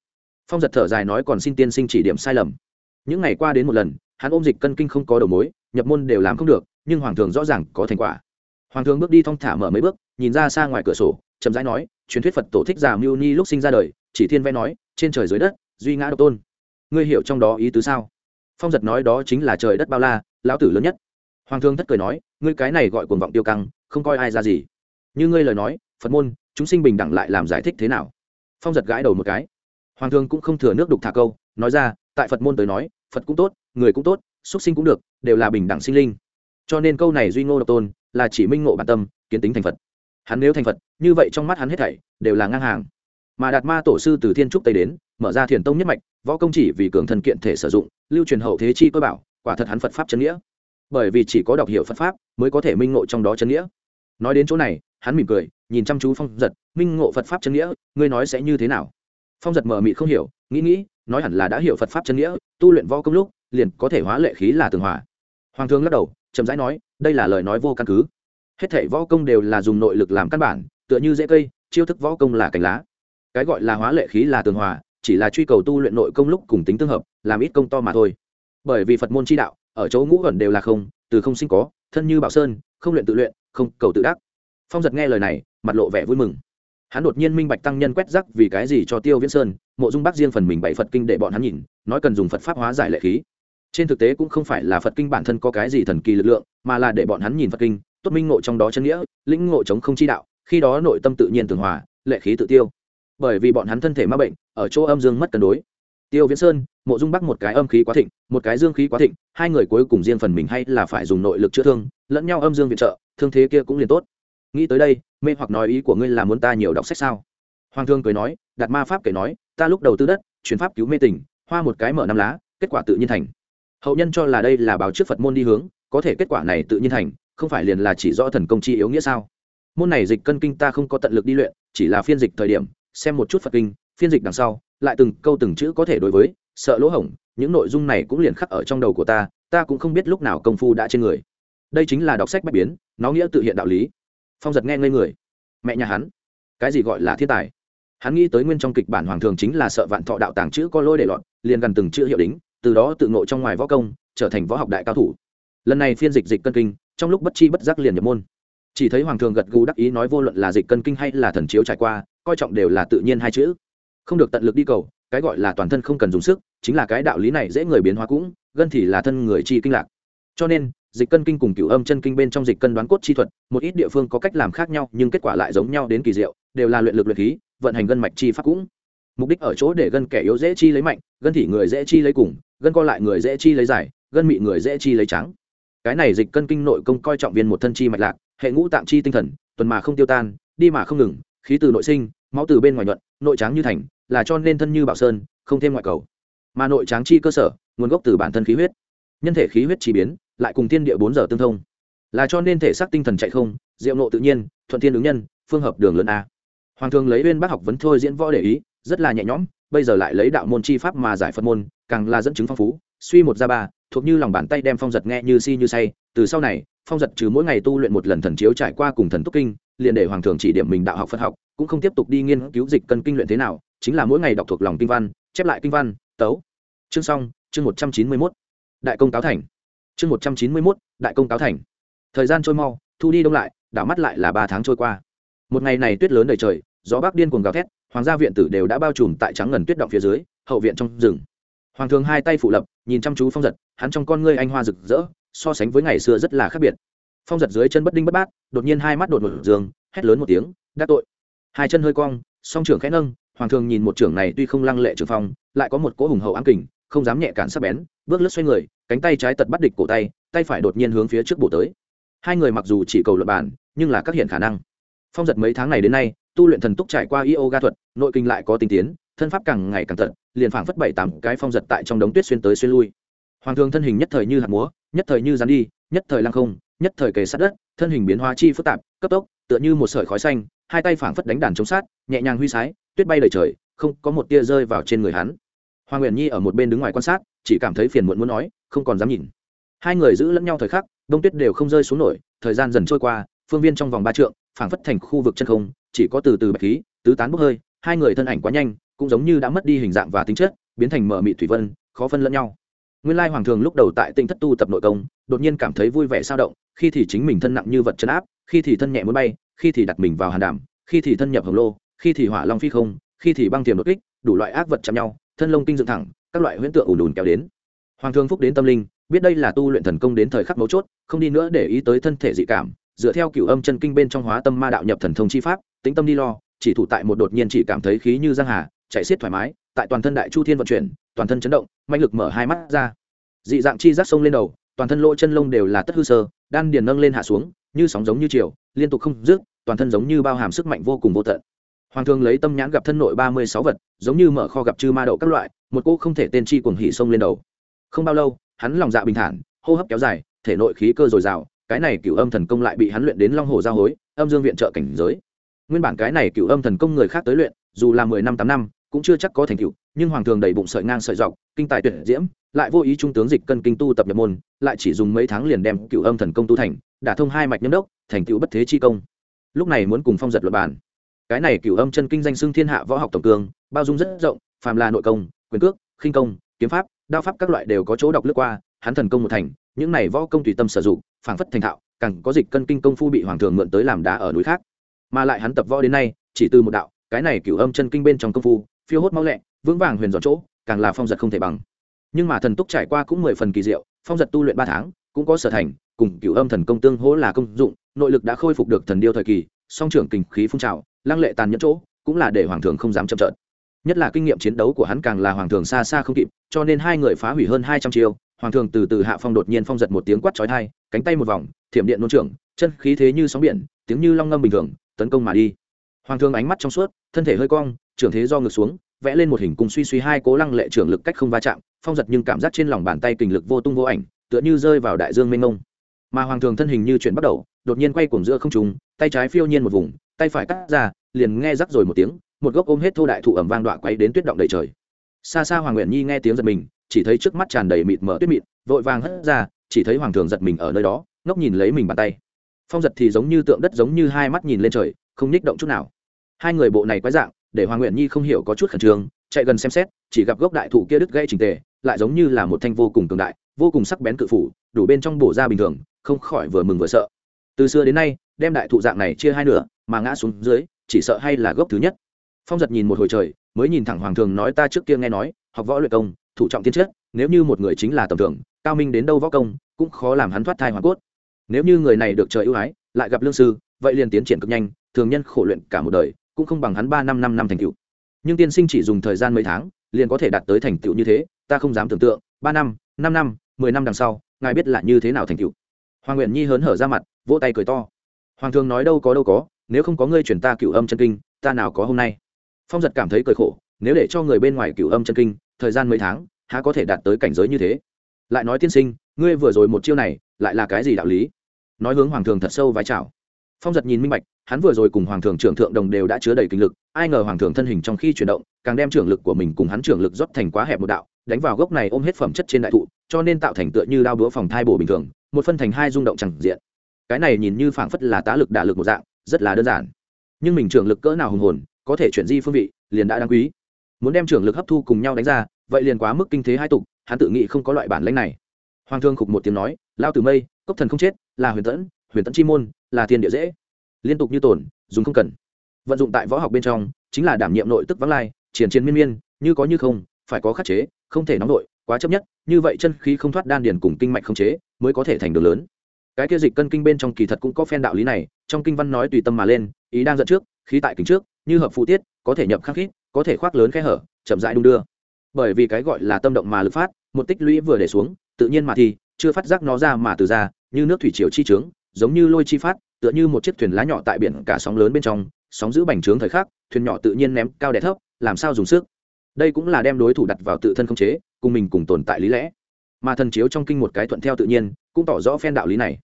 [SPEAKER 1] phong giật thở dài nói còn xin tiên sinh chỉ điểm sai lầm. Những ngày qua đến một lần, hắn ôm dịch cân kinh không có đầu mối, nhập môn đều làm không được, nhưng hoàng thường rõ ràng có thành quả. Hoàng thường bước đi thong thả mở mấy bước, nhìn ra xa ngoài cửa sổ, chậm rãi nói, truyền thuyết phật tổ thích già mưu ni lúc sinh ra đời, chỉ thiên vẽ nói, trên trời dưới đất, duy ngã độc tôn. Ngươi hiểu trong đó ý tứ sao? Phong giật nói đó chính là trời đất bao la, lão tử lớn nhất. Hoàng thương thất cười nói, ngươi cái này gọi cuồng vọng tiêu căng, không coi ai ra gì. Như ngươi lời nói, phật môn, chúng sinh bình đẳng lại làm giải thích thế nào? Phong giật gãi đầu một cái. Hoàng thương cũng không thừa nước đục thả câu, nói ra, tại phật môn tới nói, phật cũng tốt, người cũng tốt xuất sinh cũng được, đều là bình đẳng sinh linh. Cho nên câu này duy ngô độc tôn, là chỉ minh ngộ bản tâm, kiến tính thành phật. Hắn nếu thành phật, như vậy trong mắt hắn hết thảy, đều là ngang hàng. Mà đạt ma tổ sư từ thiên trúc tây đến, mở ra thiền tông nhất mạch, võ công chỉ vì cường thần kiện thể sử dụng, lưu truyền hậu thế chi cơ bảo, quả thật hắn phật pháp chân nghĩa. Bởi vì chỉ có đọc hiểu phật pháp, mới có thể minh ngộ trong đó chân nghĩa. Nói đến chỗ này hắn mỉm cười, nhìn chăm chú phong giật, minh ngộ phật pháp chân nghĩa, ngươi nói sẽ như thế nào? Phong giật mờ mị không hiểu, nghĩ nghĩ, nói hẳn là đã hiểu phật pháp chân nghĩa, tu luyện võ công lúc, liền có thể hóa lệ khí là tường hòa. Hoàng thương lắc đầu, chậm rãi nói, đây là lời nói vô căn cứ. Hết thể võ công đều là dùng nội lực làm căn bản, tựa như dễ cây, chiêu thức võ công là cành lá. Cái gọi là hóa lệ khí là tường hòa, chỉ là truy cầu tu luyện nội công lúc cùng tính tương hợp, làm ít công to mà thôi. Bởi vì phật môn chi đạo, ở chỗ ngũ ẩn đều là không, từ không sinh có, thân như bảo sơn, không luyện tự luyện, không cầu tự đắc phong giật nghe lời này, mặt lộ vẻ vui mừng. Hắn đột nhiên minh bạch tăng nhân quét rắc vì cái gì cho tiêu viễn sơn, mộ dung bắc riêng phần mình bảy phật kinh để bọn hắn nhìn, nói cần dùng phật pháp hóa giải lệ khí. Trên thực tế cũng không phải là phật kinh bản thân có cái gì thần kỳ lực lượng, mà là để bọn hắn nhìn phật kinh, tốt minh ngộ trong đó chân nghĩa, lĩnh ngộ chống không chi đạo, khi đó nội tâm tự nhiên tường hòa, lệ khí tự tiêu. Bởi vì bọn hắn thân thể ma bệnh, ở chỗ âm dương mất cân đối. Tiêu viễn sơn, mộ dung bắc một cái âm khí quá thịnh, một cái dương khí quá thịnh, hai người cuối cùng riêng phần mình hay là phải dùng nội lực chữa thương, lẫn nhau âm dương viện trợ, thương thế kia cũng liền tốt nghĩ tới đây, mê hoặc nói ý của ngươi là muốn ta nhiều đọc sách sao? Hoàng thương cười nói, đạt ma pháp kể nói, ta lúc đầu tư đất, chuyển pháp cứu mê tình, hoa một cái mở năm lá, kết quả tự nhiên thành. Hậu nhân cho là đây là báo trước phật môn đi hướng, có thể kết quả này tự nhiên thành, không phải liền là chỉ rõ thần công chi yếu nghĩa sao? Môn này dịch cân kinh ta không có tận lực đi luyện, chỉ là phiên dịch thời điểm, xem một chút phật kinh, phiên dịch đằng sau, lại từng câu từng chữ có thể đối với, sợ lỗ hổng, những nội dung này cũng liền khắc ở trong đầu của ta ta cũng không biết lúc nào công phu đã trên người. Đây chính là đọc sách bách biến, nó nghĩa tự hiện đạo lý phong giật nghe ngây người. Mẹ nhà hắn? Cái gì gọi là thiên tài? Hắn nghĩ tới nguyên trong kịch bản hoàng thường chính là sợ vạn thọ đạo tàng chữ có lôi để lọt, liền gần từng chữ hiệu đính, từ đó tự ngộ trong ngoài võ công, trở thành võ học đại cao thủ. Lần này phiên dịch dịch cân kinh, trong lúc bất chi bất giác liền nhập môn. Chỉ thấy hoàng thường gật gù đắc ý nói vô luận là dịch cân kinh hay là thần chiếu trải qua, coi trọng đều là tự nhiên hai chữ. Không được tận lực đi cầu, cái gọi là toàn thân không cần dùng sức, chính là cái đạo lý này dễ người biến hóa cũng, gân thì là thân người chi kinh lạc. Cho nên dịch cân kinh cùng cửu âm chân kinh bên trong dịch cân đoán cốt chi thuật, một ít địa phương có cách làm khác nhau, nhưng kết quả lại giống nhau đến kỳ diệu, đều là luyện lực luyện khí, vận hành gân mạch chi pháp cũng. Mục đích ở chỗ để gân kẻ yếu dễ chi lấy mạnh, gân thị người dễ chi lấy cùng, gân co lại người dễ chi lấy dài, gân mị người dễ chi lấy trắng. Cái này dịch cân kinh nội công coi trọng viên một thân chi mạch lạc, hệ ngũ tạm chi tinh thần, tuần mà không tiêu tan, đi mà không ngừng, khí từ nội sinh, máu từ bên ngoài nhuận, nội tráng như thành, là cho nên thân như bảo sơn, không thêm ngoại cầu. Mà nội tráng chi cơ sở, nguồn gốc từ bản thân khí huyết. Nhân thể khí huyết chi biến lại cùng thiên địa bốn giờ tương thông. Là cho nên thể xác tinh thần chạy không, diệu nộ tự nhiên, thuận thiên ứng nhân, phương hợp đường lớn a. Hoàng thường lấy uyên bác học vấn thôi diễn võ để ý, rất là nhẹ nhõm, bây giờ lại lấy đạo môn chi pháp mà giải phật môn, càng là dẫn chứng phong phú, suy một ra ba, thuộc như lòng bàn tay đem phong giật nghe như si như say, từ sau này, phong giật trừ mỗi ngày tu luyện một lần thần chiếu trải qua cùng thần túc kinh, liền để hoàng thường chỉ điểm mình đạo học phật học, cũng không tiếp tục đi nghiên cứu dịch cân kinh luyện thế nào, chính là mỗi ngày đọc thuộc lòng kinh văn, chép lại kinh văn, tấu. Chương xong, chương một trăm chín mươi mốt. Đại công cáo thành chương một trăm chín mươi mốt, đại công cáo thành. Thời gian trôi mau, thu đi đông lại, đảo mắt lại là ba tháng trôi qua. Một ngày này tuyết lớn đầy trời, gió bắc điên cuồng gào thét, hoàng gia viện tử đều đã bao trùm tại trắng ngần tuyết động phía dưới, hậu viện trong rừng. Hoàng thường hai tay phụ lập, nhìn chăm chú phong giật, hắn trong con ngươi anh hoa rực rỡ, so sánh với ngày xưa rất là khác biệt. Phong giật dưới chân bất đinh bất bát, đột nhiên hai mắt đột một giường hét lớn một tiếng, đắc tội! Hai chân hơi cong, song trưởng khẽ nâng, hoàng thường nhìn một trưởng này tuy không lăng lệ trưởng phong, lại có một cỗ hùng hậu ám kình, không dám nhẹ cản sắc bén, bước lướt xoay người cánh tay trái tật bắt địch cổ tay tay phải đột nhiên hướng phía trước bổ tới. Hai người mặc dù chỉ cầu luật bản nhưng là các hiện khả năng. Phong giật mấy tháng này đến nay, tu luyện thần túc trải qua yoga thuật, nội kinh lại có tinh tiến, thân pháp càng ngày càng thật liền phảng phất bảy tám cái phong giật tại trong đống tuyết xuyên tới xuyên lui. Hoàng thường thân hình nhất thời như hạt múa, nhất thời như rắn đi, nhất thời lăng không, nhất thời kề sát đất, thân hình biến hóa chi phức tạp, cấp tốc, tựa như một sợi khói xanh, hai tay phảng phất đánh đàn chống sát, nhẹ nhàng huy sái, tuyết bay lời trời, không có một tia rơi vào trên người hắn hoàng nguyện nhi ở một bên đứng ngoài quan sát, chỉ cảm thấy phiền muộn muốn nói, không còn dám nhìn. Hai người giữ lẫn nhau thời khắc, đông tuyết đều không rơi xuống nổi, thời gian dần trôi qua, phương viên trong vòng ba trượng, phảng phất thành khu vực chân không, chỉ có từ từ bạch khí, tứ tán bốc hơi, hai người thân ảnh quá nhanh, cũng giống như đã mất đi hình dạng và tính chất, biến thành mở mị thủy vân, khó phân lẫn nhau. Nguyên lai hoàng thường lúc đầu tại tinh thất tu tập nội công, đột nhiên cảm thấy vui vẻ sao động, khi thì chính mình thân nặng như vật chấn áp, khi thì thân nhẹ muốn bay, khi thì đặt mình vào hàn đảm, khi thì thân nhập hồng lô, khi thì hỏa long phi không, khi thì băng tiềm đột kích, đủ loại ác vật chạm nhau thân lông kinh dựng thẳng, các loại huyễn tượng ùn ùn kéo đến. Hoàng thương phúc đến tâm linh, biết đây là tu luyện thần công đến thời khắc mấu chốt, không đi nữa để ý tới thân thể dị cảm, dựa theo cửu âm chân kinh bên trong hóa tâm ma đạo nhập thần thông chi pháp, tĩnh tâm đi lo, chỉ thủ tại một đột nhiên chỉ cảm thấy khí như giang hà, chạy xiết thoải mái, tại toàn thân đại chu thiên vận chuyển, toàn thân chấn động mạnh lực mở hai mắt ra. Dị dạng chi giác sông lên đầu, toàn thân lỗ chân lông đều là tất hư sơ, đan điền nâng lên hạ xuống, như sóng giống như chiều, liên tục không dứt, toàn thân giống như bao hàm sức mạnh vô cùng vô tận hoàng Thương lấy tâm nhãn gặp thân nội ba mươi sáu vật, giống như mở kho gặp chư ma đậu các loại, một cô không thể tên chi cuồng hỉ sông lên đầu. Không bao lâu, hắn lòng dạ bình thản, hô hấp kéo dài, thể nội khí cơ dồi dào, cái này cựu âm thần công lại bị hắn luyện đến long hồ giao hối, âm dương viện trợ cảnh giới. Nguyên bản cái này cựu âm thần công người khác tới luyện, dù là mười năm tám năm, cũng chưa chắc có thành tựu, nhưng hoàng thường đầy bụng sợi ngang sợi dọc, kinh tài tuyệt diễm, lại vô ý trung tướng dịch cân kinh tu tập nhập môn, lại chỉ dùng mấy tháng liền đem cựu âm thần công tu thành, đả thông hai mạch nhâm đốc, thành tựu bất thế chi công. Lúc này muốn cùng phong giật luật bản cái này cửu âm chân kinh danh xưng thiên hạ võ học tổng cương, bao dung rất rộng, phàm là nội công, quyền cước, khinh công, kiếm pháp, đao pháp các loại đều có chỗ đọc lướt qua, hắn thần công một thành, những này võ công tùy tâm sử dụng, phảng phất thành thạo, càng có dịch cân kinh công phu bị hoàng thường mượn tới làm đá ở núi khác. Mà lại hắn tập võ đến nay, chỉ từ một đạo, cái này cửu âm chân kinh bên trong công phu, phiêu hốt máu lẹ, vững vàng huyền dọn chỗ, càng là phong giật không thể bằng. Nhưng mà thần túc trải qua cũng mười phần kỳ diệu, phong giật tu luyện ba tháng, cũng có sở thành, cùng cửu âm thần công tương hỗ là công dụng, nội lực đã khôi phục được thần điêu thời kỳ, song trưởng kình khí phun trào lăng lệ tàn nhẫn chỗ, cũng là để hoàng thường không dám chậm trợn. Nhất là kinh nghiệm chiến đấu của hắn càng là hoàng thường xa xa không kịp, cho nên hai người phá hủy hơn hai trăm chiêu, hoàng thường từ từ hạ phong đột nhiên phong giật một tiếng quát chói thai cánh tay một vòng, thiểm điện nôn trưởng, chân khí thế như sóng biển, tiếng như long ngâm bình thường, tấn công mà đi. Hoàng thường ánh mắt trong suốt, thân thể hơi cong, trưởng thế do ngược xuống, vẽ lên một hình cùng suy suy hai cố lăng lệ trưởng lực cách không va chạm, phong giật nhưng cảm giác trên lòng bàn tay kình lực vô tung vô ảnh, tựa như rơi vào đại dương mênh mông. Mà hoàng thường thân hình như chuyển bắt đầu, đột nhiên quay cuồng giữa không trùng tay trái phiêu nhiên một vùng tay phải cắt ra, liền nghe rắc rồi một tiếng, một gốc ôm hết thô đại thụ ẩm vang đọa quay đến tuyết động đầy trời. Xa xa hoàng nguyện nhi nghe tiếng giật mình, chỉ thấy trước mắt tràn đầy mịt mở tuyết mịt, vội vàng hất ra, chỉ thấy hoàng thường giật mình ở nơi đó, ngốc nhìn lấy mình bàn tay. Phong giật thì giống như tượng đất giống như hai mắt nhìn lên trời, không nhích động chút nào. Hai người bộ này quái dạng, để hoàng nguyện nhi không hiểu có chút khẩn trương, chạy gần xem xét, chỉ gặp gốc đại thụ kia đứt gãy trình tề, lại giống như là một thanh vô cùng cường đại, vô cùng sắc bén cự phủ, đủ bên trong bổ ra bình thường, không khỏi vừa mừng vừa sợ. Từ xưa đến nay, đem đại thụ dạng này chia hai nửa mà ngã xuống dưới, chỉ sợ hay là gốc thứ nhất. Phong giật nhìn một hồi trời, mới nhìn thẳng hoàng thường nói ta trước kia nghe nói, học võ luyện công, thủ trọng tiên chất nếu như một người chính là tầm thường, cao minh đến đâu võ công, cũng khó làm hắn thoát thai hoàn cốt. Nếu như người này được trời ưu ái, lại gặp lương sư, vậy liền tiến triển cực nhanh, thường nhân khổ luyện cả một đời, cũng không bằng hắn ba năm năm năm thành tựu. Nhưng tiên sinh chỉ dùng thời gian mấy tháng, liền có thể đạt tới thành tựu như thế, ta không dám tưởng tượng, ba năm năm năm, mười năm đằng sau, ngài biết là như thế nào thành tựu. Hoàng nguyện nhi hớn hở ra mặt, vỗ tay cười to. Hoàng thường nói đâu có đâu có nếu không có ngươi chuyển ta cựu âm chân kinh, ta nào có hôm nay? Phong giật cảm thấy cười khổ, nếu để cho người bên ngoài cựu âm chân kinh, thời gian mấy tháng, há có thể đạt tới cảnh giới như thế? Lại nói tiên sinh, ngươi vừa rồi một chiêu này, lại là cái gì đạo lý? Nói hướng hoàng thường thật sâu vai chào. Phong giật nhìn minh bạch, hắn vừa rồi cùng hoàng thường trưởng thượng đồng đều đã chứa đầy kinh lực, ai ngờ hoàng thường thân hình trong khi chuyển động, càng đem trưởng lực của mình cùng hắn trưởng lực rót thành quá hẹp một đạo, đánh vào gốc này ôm hết phẩm chất trên đại thụ, cho nên tạo thành tựa như đao đũa phòng thai bổ bình thường, một phân thành hai rung động chẳng diện. Cái này nhìn như phảng phất là tá lực đả lực một dạng rất là đơn giản. Nhưng mình trưởng lực cỡ nào hùng hồn, có thể chuyển di phương vị, liền đã đáng quý. Muốn đem trưởng lực hấp thu cùng nhau đánh ra, vậy liền quá mức kinh thế hai tục, hắn tự nghĩ không có loại bản lãnh này. Hoàng thương khục một tiếng nói lao từ mây, cốc thần không chết, là huyền tẫn huyền tẫn chi môn, là tiền địa dễ. Liên tục như tổn dùng không cần. Vận dụng tại võ học bên trong, chính là đảm nhiệm nội tức vắng lai, triển chiến miên miên, như có như không, phải có khắc chế, không thể nóng nội, quá chấp nhất, như vậy chân khí không thoát đan điền cùng kinh mạch không chế, mới có thể thành đường lớn. Cái kia dịch cân kinh bên trong kỳ thật cũng có phen đạo lý này trong kinh văn nói tùy tâm mà lên, ý đang dẫn trước, khí tại kính trước, như hợp phụ tiết, có thể nhập khắc khít, có thể khoác lớn khe hở, chậm rãi đung đưa. Bởi vì cái gọi là tâm động mà lực phát, một tích lũy vừa để xuống, tự nhiên mà thì, chưa phát giác nó ra mà từ ra, như nước thủy triều chi trướng, giống như lôi chi phát, tựa như một chiếc thuyền lá nhỏ tại biển cả sóng lớn bên trong, sóng giữ bành trướng thời khắc, thuyền nhỏ tự nhiên ném cao đẻ thấp, làm sao dùng sức. Đây cũng là đem đối thủ đặt vào tự thân không chế, cùng mình cùng tồn tại lý lẽ. Mà thần chiếu trong kinh một cái thuận theo tự nhiên, cũng tỏ rõ phen đạo lý này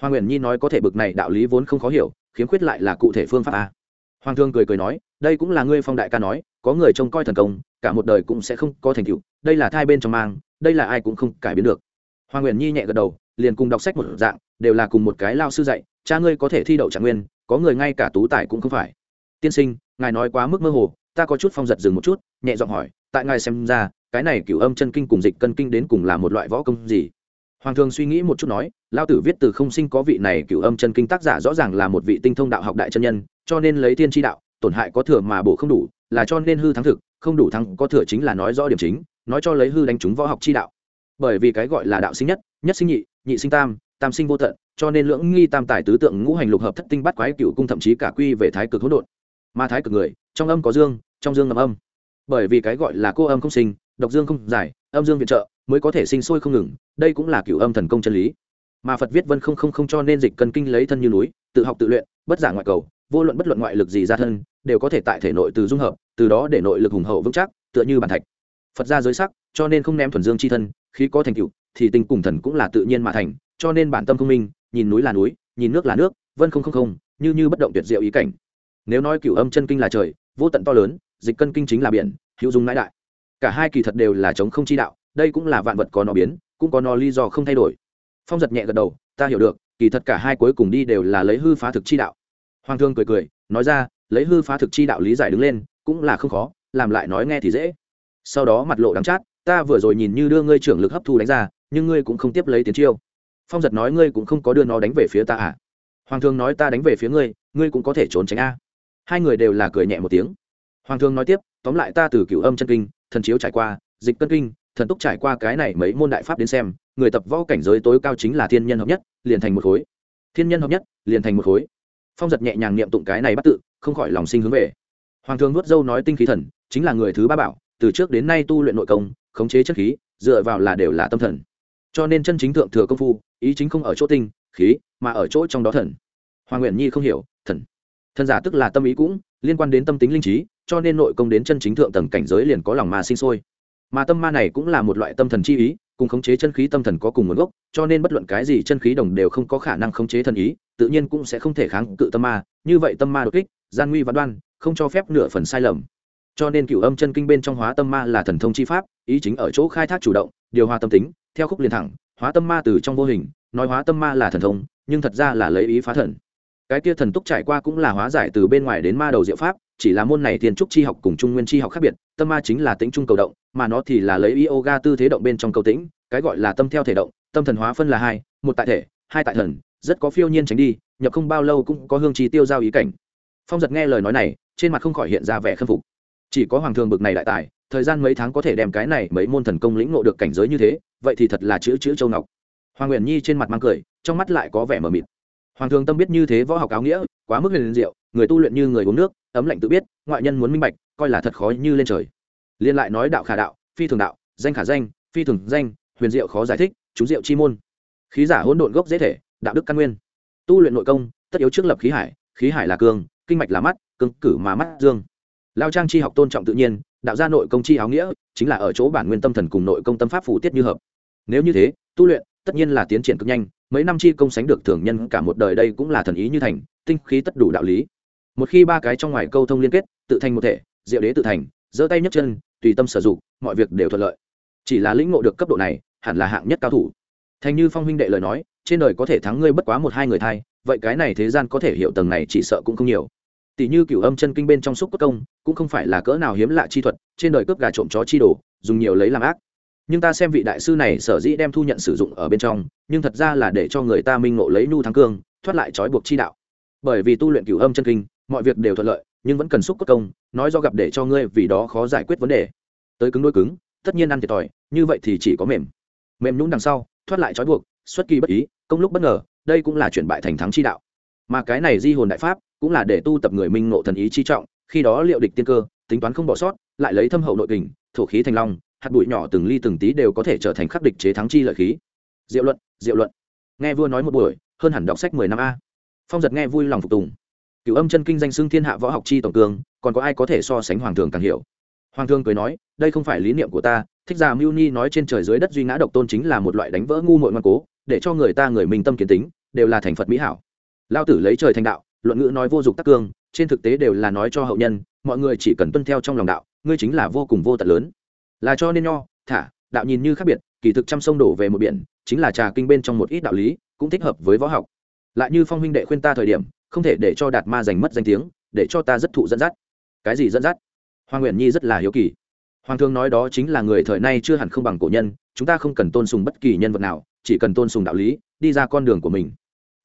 [SPEAKER 1] hoàng nguyện nhi nói có thể bực này đạo lý vốn không khó hiểu, khiếm khuyết lại là cụ thể phương pháp a. Hoàng thương cười cười nói, đây cũng là ngươi phong đại ca nói, có người trông coi thần công, cả một đời cũng sẽ không có thành tựu, đây là thai bên trong mang, đây là ai cũng không cải biến được. Hoàng nguyện nhi nhẹ gật đầu, liền cùng đọc sách một dạng, đều là cùng một cái lao sư dạy, cha ngươi có thể thi đậu trạng nguyên, có người ngay cả tú tài cũng không phải. Tiên sinh, ngài nói quá mức mơ hồ, ta có chút phong giật dừng một chút, nhẹ giọng hỏi, tại ngài xem ra, cái này cửu âm chân kinh cùng dịch cân kinh đến cùng là một loại võ công gì? Hoàng thường suy nghĩ một chút nói lao tử viết từ không sinh có vị này cựu âm chân kinh tác giả rõ ràng là một vị tinh thông đạo học đại chân nhân, cho nên lấy tiên tri đạo, tổn hại có thừa mà bổ không đủ, là cho nên hư thắng thực, không đủ thắng có thừa chính là nói rõ điểm chính, nói cho lấy hư đánh trúng võ học chi đạo. Bởi vì cái gọi là đạo sinh nhất nhất sinh nhị nhị sinh tam tam sinh vô tận, cho nên lưỡng nghi tam tài tứ tượng ngũ hành lục hợp thất tinh bắt quái cựu cung thậm chí cả quy về thái cực hỗn độn. Mà thái cực người, trong âm có dương, trong dương ngầm âm. Bởi vì cái gọi là cô âm không sinh, độc dương không giải, âm dương viện trợ mới có thể sinh sôi không ngừng, đây cũng là cựu âm thần công chân lý. Mà phật viết vân không không không cho nên dịch cân kinh lấy thân như núi, tự học tự luyện, bất giả ngoại cầu, vô luận bất luận ngoại lực gì ra thân, đều có thể tại thể nội từ dung hợp, từ đó để nội lực hùng hậu vững chắc, tựa như bản thạch. Phật ra giới sắc, cho nên không ném thuần dương c h i thân khi có thành cựu thì tình cùng thần cũng là tự nhiên mà thành, cho nên bản tâm thông minh, nhìn núi là núi, nhìn nước là nước, vân không không không, như như bất động tuyệt diệu ý cảnh. Nếu nói cửu âm chân kinh là trời, vô tận to lớn, dịch cân kinh chính là biển, hữu dung nãi đại. Cả hai kỳ thật đều là chống không chi đạo đây cũng là vạn vật có nó biến, cũng có nó lý do không thay đổi. Phong giật nhẹ gật đầu, ta hiểu được, kỳ thật cả hai cuối cùng đi đều là lấy hư phá thực chi đạo. Hoàng thương cười cười, nói ra, lấy hư phá thực chi đạo lý giải đứng lên, cũng là không khó, làm lại nói nghe thì dễ. Sau đó mặt lộ đắng chát, ta vừa rồi nhìn như đưa ngươi trưởng lực hấp thu đánh ra, nhưng ngươi cũng không tiếp lấy tiến chiêu. Phong giật nói ngươi cũng không có đưa nó đánh về phía ta à? Hoàng thương nói ta đánh về phía ngươi ngươi cũng có thể trốn tránh a. Hai người đều là cười nhẹ một tiếng. Hoàng thương nói tiếp, tóm lại ta từ cửu âm chân kinh, thần chiếu trải qua, dịch cân kinh thần túc trải qua cái này mấy môn đại pháp đến xem, người tập võ cảnh giới tối cao chính là thiên nhân hợp nhất, liền thành một khối. Thiên nhân hợp nhất, liền thành một khối. Phong giật nhẹ nhàng niệm tụng cái này bắt tự, không khỏi lòng sinh hướng về. Hoàng thượng nuốt dâu nói tinh khí thần, chính là người thứ ba bảo, từ trước đến nay tu luyện nội công, khống chế chất khí, dựa vào là đều là tâm thần. Cho nên chân chính thượng thừa công phu, ý chính không ở chỗ tinh, khí, mà ở chỗ trong đó thần. Hoàng nguyện nhi không hiểu, thần. Thần giả tức là tâm ý cũng liên quan đến tâm tính linh trí, cho nên nội công đến chân chính thượng tầng cảnh giới liền có lòng mà sinh sôi mà tâm ma này cũng là một loại tâm thần chi ý, cùng khống chế chân khí tâm thần có cùng nguồn gốc, cho nên bất luận cái gì chân khí đồng đều không có khả năng khống chế thần ý, tự nhiên cũng sẽ không thể kháng cự tâm ma. Như vậy tâm ma đột kích, gian nguy và đoan, không cho phép nửa phần sai lầm. Cho nên cựu âm chân kinh bên trong hóa tâm ma là thần thông chi pháp, ý chính ở chỗ khai thác chủ động, điều hòa tâm tính, theo khúc liền thẳng, hóa tâm ma từ trong vô hình, nói hóa tâm ma là thần thông, nhưng thật ra là lấy ý phá thần. Cái kia thần túc trải qua cũng là hóa giải từ bên ngoài đến ma đầu diệu pháp, chỉ là môn này tiền trúc chi học cùng trung nguyên chi học khác biệt, tâm ma chính là tính trung cầu động mà nó thì là lấy yoga tư thế động bên trong cầu tĩnh, cái gọi là tâm theo thể động, tâm thần hóa phân là hai, một tại thể, hai tại thần, rất có phiêu nhiên tránh đi, nhập không bao lâu cũng có hương trí tiêu giao ý cảnh. Phong giật nghe lời nói này, trên mặt không khỏi hiện ra vẻ khâm phục. Chỉ có hoàng thường bực này đại tài, thời gian mấy tháng có thể đem cái này mấy môn thần công lĩnh ngộ được cảnh giới như thế, vậy thì thật là chữ chữ châu ngọc. Hoàng nguyện nhi trên mặt mang cười, trong mắt lại có vẻ mờ mịt. Hoàng thường tâm biết như thế võ học áo nghĩa, quá mức liền diệu, người tu luyện như người uống nước, ấm lạnh tự biết, ngoại nhân muốn minh bạch, coi là thật khó như lên trời liên lại nói đạo khả đạo, phi thường đạo, danh khả danh, phi thường danh, huyền diệu khó giải thích chúng diệu chi môn. Khí giả hỗn độn gốc dễ thể, đạo đức căn nguyên. Tu luyện nội công, tất yếu trước lập khí hải khí hải là cương kinh mạch là mắt, cương cử mà mắt dương. Lao trang chi học tôn trọng tự nhiên, đạo gia nội công chi áo nghĩa, chính là ở chỗ bản nguyên tâm thần cùng nội công tâm pháp phủ tiết như hợp. Nếu như thế, tu luyện, tất nhiên là tiến triển cực nhanh, mấy năm chi công sánh được thường nhân cả một đời đây cũng là thần ý như thành, tinh khí tất đủ đạo lý. Một khi ba cái trong ngoài câu thông liên kết, tự thành một thể, diệu đế tự thành, giơ tay nhấc chân tùy tâm sử dụng, mọi việc đều thuận lợi. Chỉ là lĩnh ngộ được cấp độ này, hẳn là hạng nhất cao thủ. Thành như phong huynh đệ lời nói, trên đời có thể thắng ngươi bất quá một hai người thay vậy cái này thế gian có thể hiểu tầng này chỉ sợ cũng không nhiều. Tỷ như cửu âm chân kinh bên trong xúc cốt công, cũng không phải là cỡ nào hiếm lạ chi thuật, trên đời cướp gà trộm chó chi đồ, dùng nhiều lấy làm ác. Nhưng ta xem vị đại sư này sở dĩ đem thu nhận sử dụng ở bên trong, nhưng thật ra là để cho người ta minh ngộ lấy nhu thắng cương, thoát lại trói buộc chi đạo. Bởi vì tu luyện cửu âm chân kinh, mọi việc đều thuận lợi nhưng vẫn cần xúc cốt công, nói do gặp để cho ngươi vì đó khó giải quyết vấn đề. Tới cứng đôi cứng, tất nhiên ăn thiệt thòi, như vậy thì chỉ có mềm. Mềm nhũng đằng sau, thoát lại trói buộc, xuất kỳ bất ý, công lúc bất ngờ, đây cũng là chuyển bại thành thắng chi đạo. Mà cái này di hồn đại pháp, cũng là để tu tập người minh ngộ thần ý chi trọng, khi đó liệu địch tiên cơ, tính toán không bỏ sót, lại lấy thâm hậu nội kình, thổ khí thành long, hạt bụi nhỏ từng ly từng tí đều có thể trở thành khắc địch chế thắng chi lợi khí. Diệu luận diệu luận. Nghe vua nói một buổi, hơn hẳn đọc sách mười năm a. Phong giật nghe vui lòng phục tùng cựu âm chân kinh danh xưng thiên hạ võ học chi tổng cương, còn có ai có thể so sánh hoàng thường càng hiểu? Hoàng thương cười nói, đây không phải lý niệm của ta, thích giả mưu ni nói trên trời dưới đất duy ngã độc tôn chính là một loại đánh vỡ ngu mội ngoan cố, để cho người ta người mình tâm kiến tính, đều là thành phật mỹ hảo. Lao tử lấy trời thành đạo, luận ngữ nói vô dụng tắc cương, trên thực tế đều là nói cho hậu nhân, mọi người chỉ cần tuân theo trong lòng đạo, ngươi chính là vô cùng vô tận lớn. Là cho nên nho, thả, đạo nhìn như khác biệt, kỳ thực trăm sông đổ về một biển, chính là trà kinh bên trong một ít đạo lý, cũng thích hợp với võ học. Lại như phong huynh đệ khuyên ta thời điểm không thể để cho đạt ma giành mất danh tiếng, để cho ta rất thụ dẫn dắt. Cái gì dẫn dắt? Hoàng nguyện nhi rất là hiếu kỳ. Hoàng thương nói đó chính là người thời nay chưa hẳn không bằng cổ nhân, chúng ta không cần tôn sùng bất kỳ nhân vật nào, chỉ cần tôn sùng đạo lý, đi ra con đường của mình.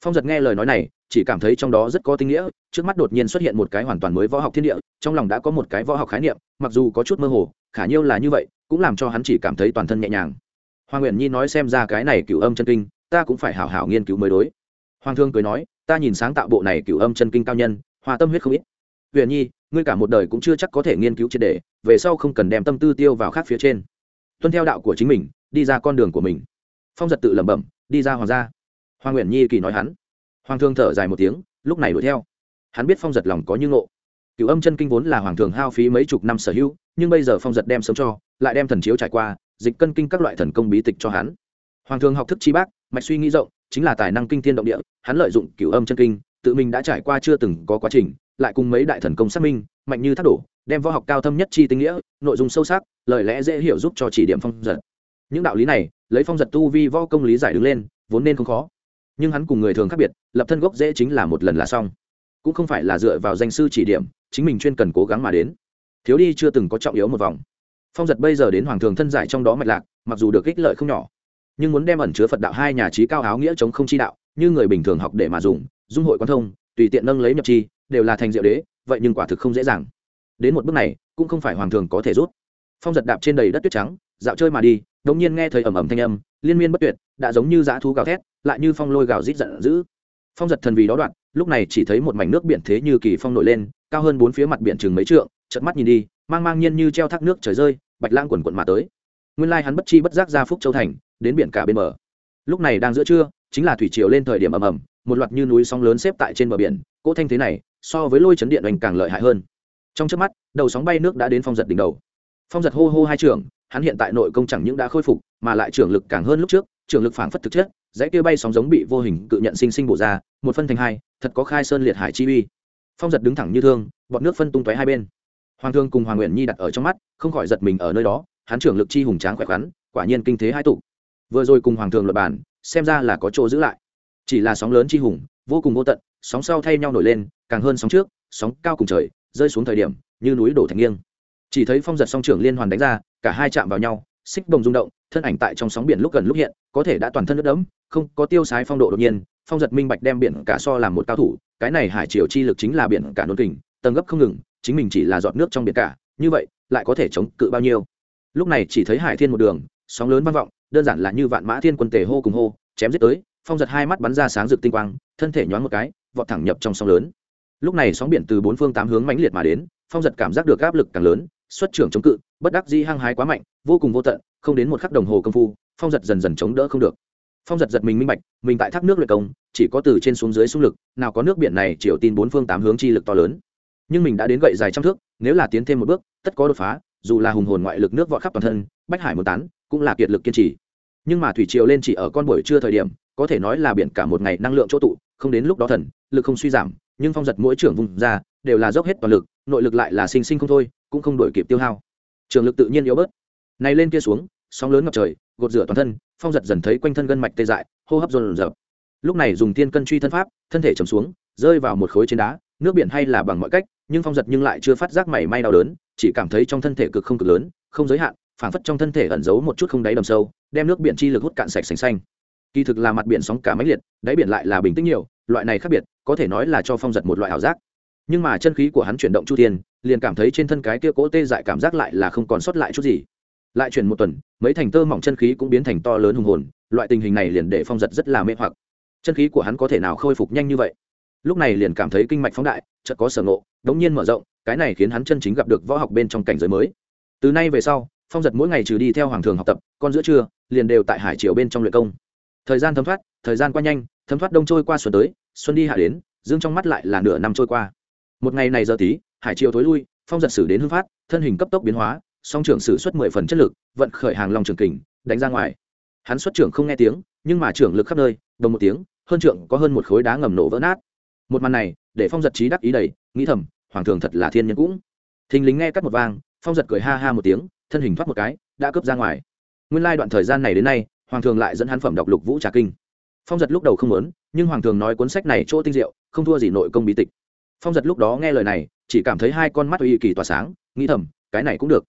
[SPEAKER 1] Phong giật nghe lời nói này, chỉ cảm thấy trong đó rất có tinh nghĩa, trước mắt đột nhiên xuất hiện một cái hoàn toàn mới võ học thiên địa, trong lòng đã có một cái võ học khái niệm, mặc dù có chút mơ hồ, khả nhiêu là như vậy, cũng làm cho hắn chỉ cảm thấy toàn thân nhẹ nhàng. Hoàng nguyện nhi nói xem ra cái này cựu âm chân kinh, ta cũng phải hảo hảo nghiên cứu mới đối. Hoàng thương cười nói ta nhìn sáng tạo bộ này cựu âm chân kinh cao nhân, hòa tâm huyết không ít. Huyền nhi, ngươi cả một đời cũng chưa chắc có thể nghiên cứu triệt đề về sau không cần đem tâm tư tiêu vào khác phía trên. Tuân theo đạo của chính mình, đi ra con đường của mình. Phong giật tự lẩm bẩm, đi ra hoàng gia. Hoàng nguyện nhi kỳ nói hắn. Hoàng thương thở dài một tiếng, lúc này đuổi theo. Hắn biết phong giật lòng có như ngộ. Cựu âm chân kinh vốn là hoàng thường hao phí mấy chục năm sở hữu, nhưng bây giờ phong giật đem sống cho, lại đem thần chiếu trải qua, dịch cân kinh các loại thần công bí tịch cho hắn. Hoàng thường học thức chi bác, mạch suy nghĩ rộng chính là tài năng kinh thiên động địa, hắn lợi dụng cửu âm chân kinh, tự mình đã trải qua chưa từng có quá trình, lại cùng mấy đại thần công xác minh, mạnh như thác đổ, đem võ học cao thâm nhất chi tinh nghĩa, nội dung sâu sắc, lời lẽ dễ hiểu giúp cho chỉ điểm phong giật. Những đạo lý này, lấy phong giật tu vi võ công lý giải đứng lên, vốn nên không khó. Nhưng hắn cùng người thường khác biệt, lập thân gốc dễ chính là một lần là xong. Cũng không phải là dựa vào danh sư chỉ điểm, chính mình chuyên cần cố gắng mà đến. Thiếu đi chưa từng có trọng yếu một vòng. Phong giật bây giờ đến hoàng thường thân giải trong đó mạch lạc, mặc dù được ích lợi không nhỏ nhưng muốn đem ẩn chứa phật đạo hai nhà trí cao áo nghĩa chống không chi đạo, như người bình thường học để mà dùng, dung hội quan thông, tùy tiện nâng lấy nhập chi, đều là thành diệu đế, vậy nhưng quả thực không dễ dàng. Đến một bước này, cũng không phải hoàng thường có thể rút. Phong giật đạp trên đầy đất tuyết trắng, dạo chơi mà đi đống nhiên nghe thời ầm ầm thanh âm, liên miên bất tuyệt, đã giống như dã thú gào thét, lại như phong lôi gào rít giận dữ. Phong giật thần vì đó đoạn, lúc này chỉ thấy một mảnh nước biển thế như kỳ phong nổi lên, cao hơn bốn phía mặt biển chừng mấy trượng chợt mắt nhìn đi, mang mang nhiên như treo thác nước trời rơi, bạch lang quần quần mà tới nguyên lai hắn bất chi bất giác ra phúc châu thành, đến biển cả bên bờ. Lúc này đang giữa trưa, chính là thủy triều lên thời điểm ầm ầm, một loạt như núi sóng lớn xếp tại trên bờ biển, cỗ thanh thế này, so với lôi chấn điện oanh càng lợi hại hơn. Trong trước mắt, đầu sóng bay nước đã đến phong giật đỉnh đầu. Phong giật hô hô hai trường hắn hiện tại nội công chẳng những đã khôi phục, mà lại trưởng lực càng hơn lúc trước, trưởng lực phảng phất thực chất, dãy kia bay sóng giống bị vô hình cự nhận sinh sinh bổ ra, một phân thành hai, thật có khai sơn liệt hải chi uy. Phong giật đứng thẳng như thương bọn nước phân tung tóe hai bên. Hoàng thương cùng hoàng nguyện nhi đặt ở trong mắt, không khỏi giật mình ở nơi đó hắn trưởng lực chi hùng tráng khỏe khoắn, quả nhiên kinh thế hai tụ. Vừa rồi cùng hoàng thường luật bản xem ra là có chỗ giữ lại. Chỉ là sóng lớn chi hùng, vô cùng vô tận, sóng sau thay nhau nổi lên, càng hơn sóng trước, sóng cao cùng trời, rơi xuống thời điểm, như núi đổ thành nghiêng. Chỉ thấy phong giật song trưởng liên hoàn đánh ra, cả hai chạm vào nhau, xích đồng rung động, thân ảnh tại trong sóng biển lúc gần lúc hiện, có thể đã toàn thân nước đẫm, không có tiêu sái phong độ đột nhiên, phong giật minh bạch đem biển cả so làm một cao thủ, cái này hải triều chi lực chính là biển cả nôn kình, tầng gấp không ngừng, chính mình chỉ là giọt nước trong biển cả, như vậy, lại có thể chống cự bao nhiêu? Lúc này chỉ thấy hải thiên một đường, sóng lớn vang vọng, đơn giản là như vạn mã thiên quân tề hô cùng hô, chém giết tới, phong giật hai mắt bắn ra sáng rực tinh quang, thân thể nhoáng một cái, vọt thẳng nhập trong sóng lớn. Lúc này sóng biển từ bốn phương tám hướng mãnh liệt mà đến, phong giật cảm giác được áp lực càng lớn, xuất trưởng chống cự, bất đắc di hăng hái quá mạnh, vô cùng vô tận, không đến một khắc đồng hồ công phu, phong giật dần dần chống đỡ không được. Phong giật giật mình minh bạch, mình tại thác nước luyện công, chỉ có từ trên xuống dưới xung lực, nào có nước biển này chiều tin bốn phương tám hướng chi lực to lớn. Nhưng mình đã đến gậy dài trăm thước, nếu là tiến thêm một bước, tất có đột phá dù là hùng hồn ngoại lực nước vọt khắp toàn thân, bách hải một tán, cũng là kiệt lực kiên trì. Nhưng mà thủy triều lên chỉ ở con buổi trưa thời điểm, có thể nói là biển cả một ngày năng lượng chỗ tụ, không đến lúc đó thần, lực không suy giảm, nhưng phong giật mỗi trưởng vùng ra, đều là dốc hết toàn lực, nội lực lại là sinh sinh không thôi, cũng không đổi kịp tiêu hao. Trường lực tự nhiên yếu bớt. Này lên kia xuống, sóng lớn ngập trời, gột rửa toàn thân, phong giật dần thấy quanh thân gân mạch tê dại, hô hấp dồn dập. Lúc này dùng tiên cân truy thân pháp, thân thể chầm xuống, rơi vào một khối trên đá, nước biển hay là bằng mọi cách nhưng phong giật nhưng lại chưa phát giác mảy may đau đớn, chỉ cảm thấy trong thân thể cực không cực lớn, không giới hạn phản phất trong thân thể ẩn giấu một chút không đáy đầm sâu, đem nước biển chi lực hút cạn sạch sành xanh. Kỳ thực là mặt biển sóng cả máy liệt, đáy biển lại là bình tĩnh nhiều, loại này khác biệt, có thể nói là cho phong giật một loại ảo giác. Nhưng mà chân khí của hắn chuyển động chu thiên, liền cảm thấy trên thân cái kia cỗ tê dại cảm giác lại là không còn sót lại chút gì. Lại chuyển một tuần, mấy thành tơ mỏng chân khí cũng biến thành to lớn hùng hồn, loại tình hình này liền để phong giật rất là mê hoặc. Chân khí của hắn có thể nào khôi phục nhanh như vậy? Lúc này liền cảm thấy kinh mạch phóng đại, chợt có sở ngộ, đống nhiên mở rộng, cái này khiến hắn chân chính gặp được võ học bên trong cảnh giới mới. Từ nay về sau, phong giật mỗi ngày trừ đi theo hoàng thường học tập, con giữa trưa, liền đều tại hải triều bên trong luyện công. Thời gian thấm thoát, thời gian qua nhanh, thấm thoát đông trôi qua xuân tới, xuân đi hạ đến, dương trong mắt lại là nửa năm trôi qua. Một ngày này giờ tí, hải triều thối lui, phong giật xử đến hưng phát, thân hình cấp tốc biến hóa, song trưởng sử xuất mười phần chất lực, vận khởi hàng lòng trường kình, đánh ra ngoài. Hắn xuất trưởng không nghe tiếng, nhưng mà trưởng lực khắp nơi, đồng một tiếng, hơn trưởng có hơn một khối đá ngầm nổ vỡ nát một màn này, để phong giật trí đắc ý đầy, nghĩ thầm, hoàng thường thật là thiên nhân cũng. Thình lính nghe cắt một vang, phong giật cười ha ha một tiếng, thân hình thoát một cái, đã cướp ra ngoài. Nguyên lai đoạn thời gian này đến nay, hoàng thường lại dẫn hắn phẩm đọc lục vũ trà kinh. Phong giật lúc đầu không muốn, nhưng hoàng thường nói cuốn sách này chỗ tinh diệu, không thua gì nội công bí tịch. Phong giật lúc đó nghe lời này, chỉ cảm thấy hai con mắt uy kỳ tỏa sáng, nghĩ thầm, cái này cũng được.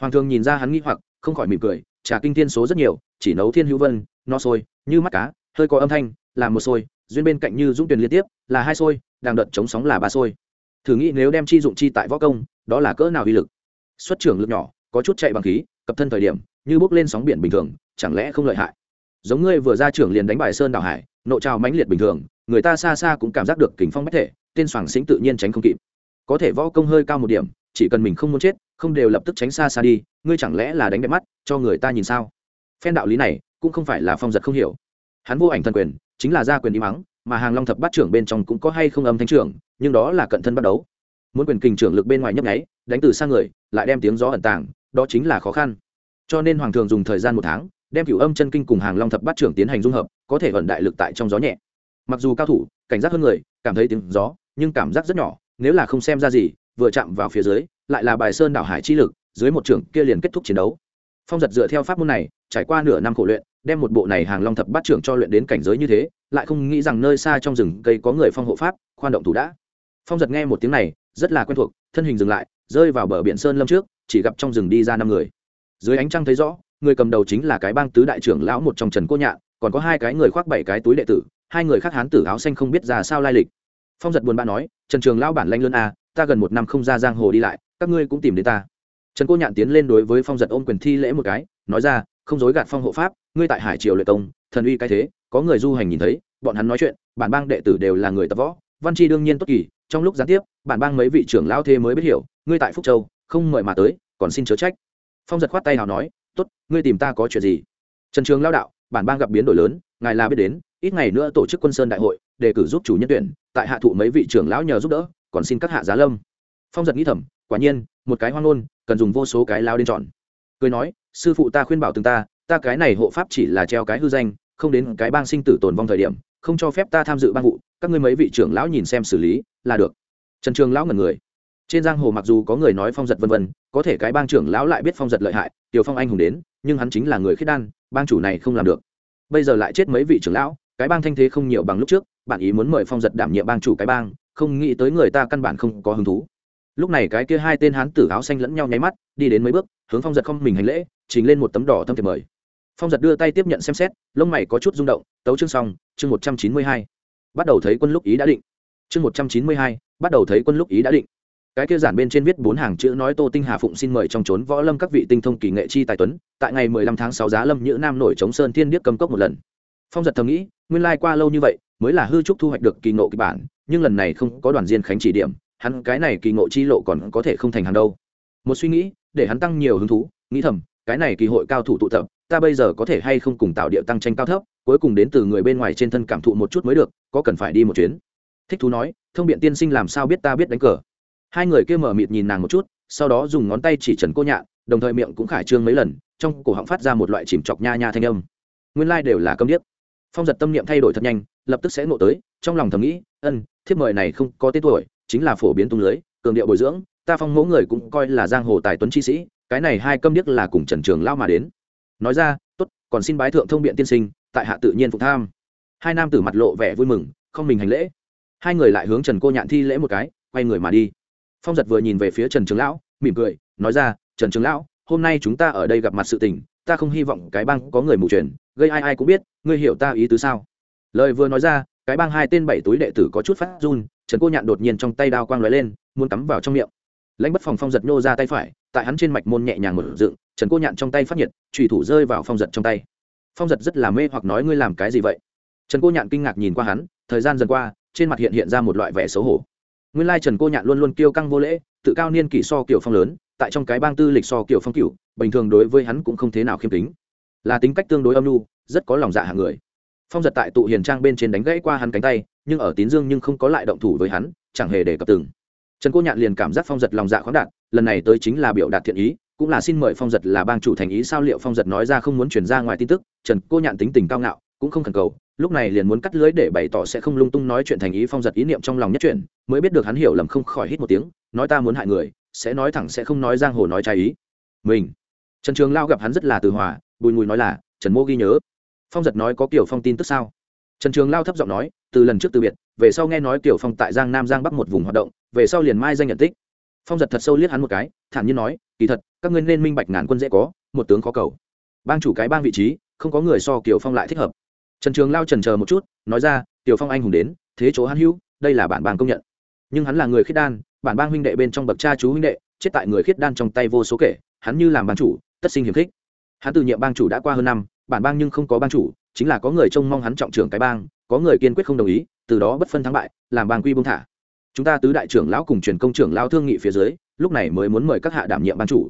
[SPEAKER 1] Hoàng thường nhìn ra hắn nghĩ hoặc, không khỏi mỉm cười, trà kinh thiên số rất nhiều, chỉ nấu thiên hữu vân, no sôi như mắt cá, hơi có âm thanh, làm một sôi duyên bên cạnh như dũng tuyển liên tiếp, là hai sôi đang đợt chống sóng là ba sôi thử nghĩ nếu đem chi dụng chi tại võ công, đó là cỡ nào uy lực? Xuất trưởng lực nhỏ, có chút chạy bằng khí, cập thân thời điểm, như bước lên sóng biển bình thường, chẳng lẽ không lợi hại? Giống ngươi vừa ra trưởng liền đánh bài sơn đảo hải, nộ trào mãnh liệt bình thường, người ta xa xa cũng cảm giác được kình phong bách thể, tên soảng xính tự nhiên tránh không kịp. Có thể võ công hơi cao một điểm, chỉ cần mình không muốn chết, không đều lập tức tránh xa xa đi, ngươi chẳng lẽ là đánh đẹp mắt, cho người ta nhìn sao? Phen đạo lý này, cũng không phải là phong giật không hiểu. Hắn vô ảnh thần quyền chính là gia quyền đi mắng mà hàng long thập bát trưởng bên trong cũng có hay không âm thanh trưởng, nhưng đó là cận thân bắt đấu muốn quyền kình trưởng lực bên ngoài nhấp nháy, đánh từ xa người, lại đem tiếng gió ẩn tàng, đó chính là khó khăn. Cho nên hoàng thường dùng thời gian một tháng, đem cửu âm chân kinh cùng hàng long thập bát trưởng tiến hành dung hợp, có thể ẩn đại lực tại trong gió nhẹ. Mặc dù cao thủ, cảnh giác hơn người, cảm thấy tiếng gió, nhưng cảm giác rất nhỏ, nếu là không xem ra gì, vừa chạm vào phía dưới, lại là bài sơn đảo hải chi lực, dưới một trưởng kia liền kết thúc chiến đấu. Phong giật dựa theo pháp môn này, trải qua nửa năm khổ luyện đem một bộ này hàng long thập bát trưởng cho luyện đến cảnh giới như thế, lại không nghĩ rằng nơi xa trong rừng cây có người phong hộ pháp, khoan động thủ đã. Phong giật nghe một tiếng này, rất là quen thuộc, thân hình dừng lại, rơi vào bờ biển sơn lâm trước, chỉ gặp trong rừng đi ra năm người. Dưới ánh trăng thấy rõ, người cầm đầu chính là cái bang tứ đại trưởng lão một trong trần cô nhạn, còn có hai cái người khoác bảy cái túi đệ tử, hai người khác hán tử áo xanh không biết ra sao lai lịch. Phong giật buồn bã nói, trần trường lão bản lanh lơn a à, ta gần một năm không ra giang hồ đi lại, các ngươi cũng tìm đến ta. Trần cô nhạn tiến lên đối với phong giật ôm quyền thi lễ một cái, nói ra không dối gạt phong hộ pháp, ngươi tại hải triều luyện công, thần uy cái thế, có người du hành nhìn thấy, bọn hắn nói chuyện, bản bang đệ tử đều là người tập võ, văn chi đương nhiên tốt kỳ, trong lúc gián tiếp, bản bang mấy vị trưởng lão thế mới biết hiểu, ngươi tại phúc châu, không mời mà tới, còn xin chớ trách. Phong giật khoát tay nào nói, tốt, ngươi tìm ta có chuyện gì? Trần trường lao đạo, bản bang gặp biến đổi lớn, ngài là biết đến, ít ngày nữa tổ chức quân sơn đại hội đề cử giúp chủ nhân tuyển, tại hạ thụ mấy vị trưởng lão nhờ giúp đỡ, còn xin các hạ giá lâm. Phong giật nghĩ thầm, quả nhiên, một cái hoang ngôn, cần dùng vô số cái lao đến chọn cười nói, sư phụ ta khuyên bảo từng ta ta cái này hộ pháp chỉ là treo cái hư danh, không đến cái bang sinh tử tồn vong thời điểm, không cho phép ta tham dự bang vụ, các ngươi mấy vị trưởng lão nhìn xem xử lý, là được. Trần trường lão ngần người. Trên giang hồ mặc dù có người nói phong giật vân vân, có thể cái bang trưởng lão lại biết phong giật lợi hại, tiểu phong anh hùng đến, nhưng hắn chính là người khiết đan, bang chủ này không làm được. Bây giờ lại chết mấy vị trưởng lão, cái bang thanh thế không nhiều bằng lúc trước, bạn ý muốn mời phong giật đảm nhiệm bang chủ cái bang, không nghĩ tới người ta căn bản không có hứng thú lúc này cái kia hai tên hán tử áo xanh lẫn nhau nháy mắt, đi đến mấy bước, hướng phong giật không mình hành lễ, trình lên một tấm đỏ thâm thiệp mời. Phong giật đưa tay tiếp nhận xem xét, lông mày có chút rung động, tấu chương xong, chương một trăm chín mươi hai. Bắt đầu thấy quân lúc ý đã định. Chương một trăm chín mươi hai, bắt đầu thấy quân lúc ý đã định. Cái kia giản bên trên viết bốn hàng chữ nói tô tinh hà phụng xin mời trong trốn võ lâm các vị tinh thông kỳ nghệ chi tài tuấn, tại ngày mười lăm tháng sáu giá lâm nhữ nam nổi chống sơn thiên điếc cầm cốc một lần. Phong giật thầm nghĩ, nguyên lai qua lâu như vậy, mới là hư trúc thu hoạch được kỳ ngộ kịch bản, nhưng lần này không có đoàn diên khánh chỉ điểm hắn cái này kỳ ngộ chi lộ còn có thể không thành hàng đâu. Một suy nghĩ, để hắn tăng nhiều hứng thú, nghĩ thầm, cái này kỳ hội cao thủ tụ tập, ta bây giờ có thể hay không cùng tạo địa tăng tranh cao thấp, cuối cùng đến từ người bên ngoài trên thân cảm thụ một chút mới được, có cần phải đi một chuyến. Thích thú nói, thông biện tiên sinh làm sao biết ta biết đánh cờ. Hai người kia mở mịt nhìn nàng một chút, sau đó dùng ngón tay chỉ trần cô nhạn, đồng thời miệng cũng khải trương mấy lần, trong cổ họng phát ra một loại chìm chọc nha nha thanh âm. Nguyên lai、like、đều là câm điếc. Phong giật tâm niệm thay đổi thật nhanh, lập tức sẽ ngộ tới, trong lòng thầm nghĩ, ân, thiếp mời này không có tên tuổi chính là phổ biến tung lưới, cường điệu bồi dưỡng, ta phong mẫu người cũng coi là giang hồ tài tuấn chi sĩ, cái này hai câm điếc là cùng trần trường lao mà đến. Nói ra t ố t còn xin bái thượng thông biện tiên sinh, tại hạ tự nhiên phục tham. Hai nam tử mặt lộ vẻ vui mừng, không mình hành lễ. Hai người lại hướng trần cô nhạn thi lễ một cái, quay người mà đi. Phong giật vừa nhìn về phía trần trường lão, mỉm cười, nói ra, trần trường lão, hôm nay chúng ta ở đây gặp mặt sự tình, ta không hy vọng cái bang có người mù truyền gây ai ai cũng biết, ngươi hiểu ta ý tứ sao? Lời vừa nói ra cái bang hai tên bảy túi đệ tử có chút phát run, trần cô nhạn đột nhiên trong tay đao quang lóe lên, muốn cắm vào trong miệng. Lãnh bất phòng phong giật nhô ra tay phải, tại hắn trên mạch môn nhẹ nhàng một dựng, trần cô nhạn trong tay phát nhiệt trùy thủ rơi vào phong giật trong tay. Phong giật rất là mê hoặc nói ngươi làm cái gì vậy? Trần cô nhạn kinh ngạc nhìn qua hắn, thời gian dần qua, trên mặt hiện hiện ra một loại vẻ xấu hổ. Nguyên lai trần cô nhạn luôn luôn kiêu căng vô lễ, tự cao niên kỷ so kiểu phong lớn, tại trong cái bang tư lịch so kiểu phong cửu, bình thường đối với hắn cũng không thế nào khiêm tính là tính cách tương đối âm nhu, rất có lòng dạ hạng người phong giật tại tụ hiền trang bên trên đánh gãy qua hắn cánh tay, nhưng ở tín dương nhưng không có lại động thủ với hắn, chẳng hề để cập từng. Trần cô nhạn liền cảm giác phong giật lòng dạ khoáng đạt, lần này tới chính là biểu đạt thiện ý, cũng là xin mời phong giật là bang chủ thành ý sao liệu phong giật nói ra không muốn chuyển ra ngoài tin tức, trần cô nhạn tính tình cao ngạo, cũng không khẩn cầu, lúc này liền muốn cắt lưới để bày tỏ sẽ không lung tung nói chuyện thành ý phong giật ý niệm trong lòng nhất chuyện, mới biết được hắn hiểu lầm không khỏi hít một tiếng, nói ta muốn hại người, sẽ nói thẳng sẽ không nói giang hồ nói trái ý. Mình. Trần trường lao gặp hắn rất là từ hòa, bùi mùi nói là, trần mô ghi nhớ phong giật nói có kiểu phong tin tức sao? Trần trường lao thấp giọng nói, từ lần trước từ biệt, về sau nghe nói kiểu phong tại giang nam giang bắc một vùng hoạt động, về sau liền mai danh nhận tích. Phong giật thật sâu liếc hắn một cái, thản nhiên nói, kỳ thật, các ngươi nên minh bạch ngàn quân dễ có, một tướng khó cầu. Bang chủ cái bang vị trí, không có người so kiểu phong lại thích hợp. Trần trường lao trần chờ một chút, nói ra, tiểu phong anh hùng đến, thế chỗ hắn hữu, đây là bản bang công nhận. Nhưng hắn là người khiết đan, bản bang huynh đệ bên trong bậc cha chú huynh đệ, chết tại người khiết đan trong tay vô số kể, hắn như làm bang chủ, tất sinh hiểm khích. Hắn từ nhiệm bang chủ đã qua hơn năm bản bang nhưng không có bang chủ, chính là có người trông mong hắn trọng trưởng cái bang, có người kiên quyết không đồng ý, từ đó bất phân thắng bại, làm bang quy bông thả. Chúng ta tứ đại trưởng lão cùng truyền công trưởng lão thương nghị phía dưới, lúc này mới muốn mời các hạ đảm nhiệm bang chủ.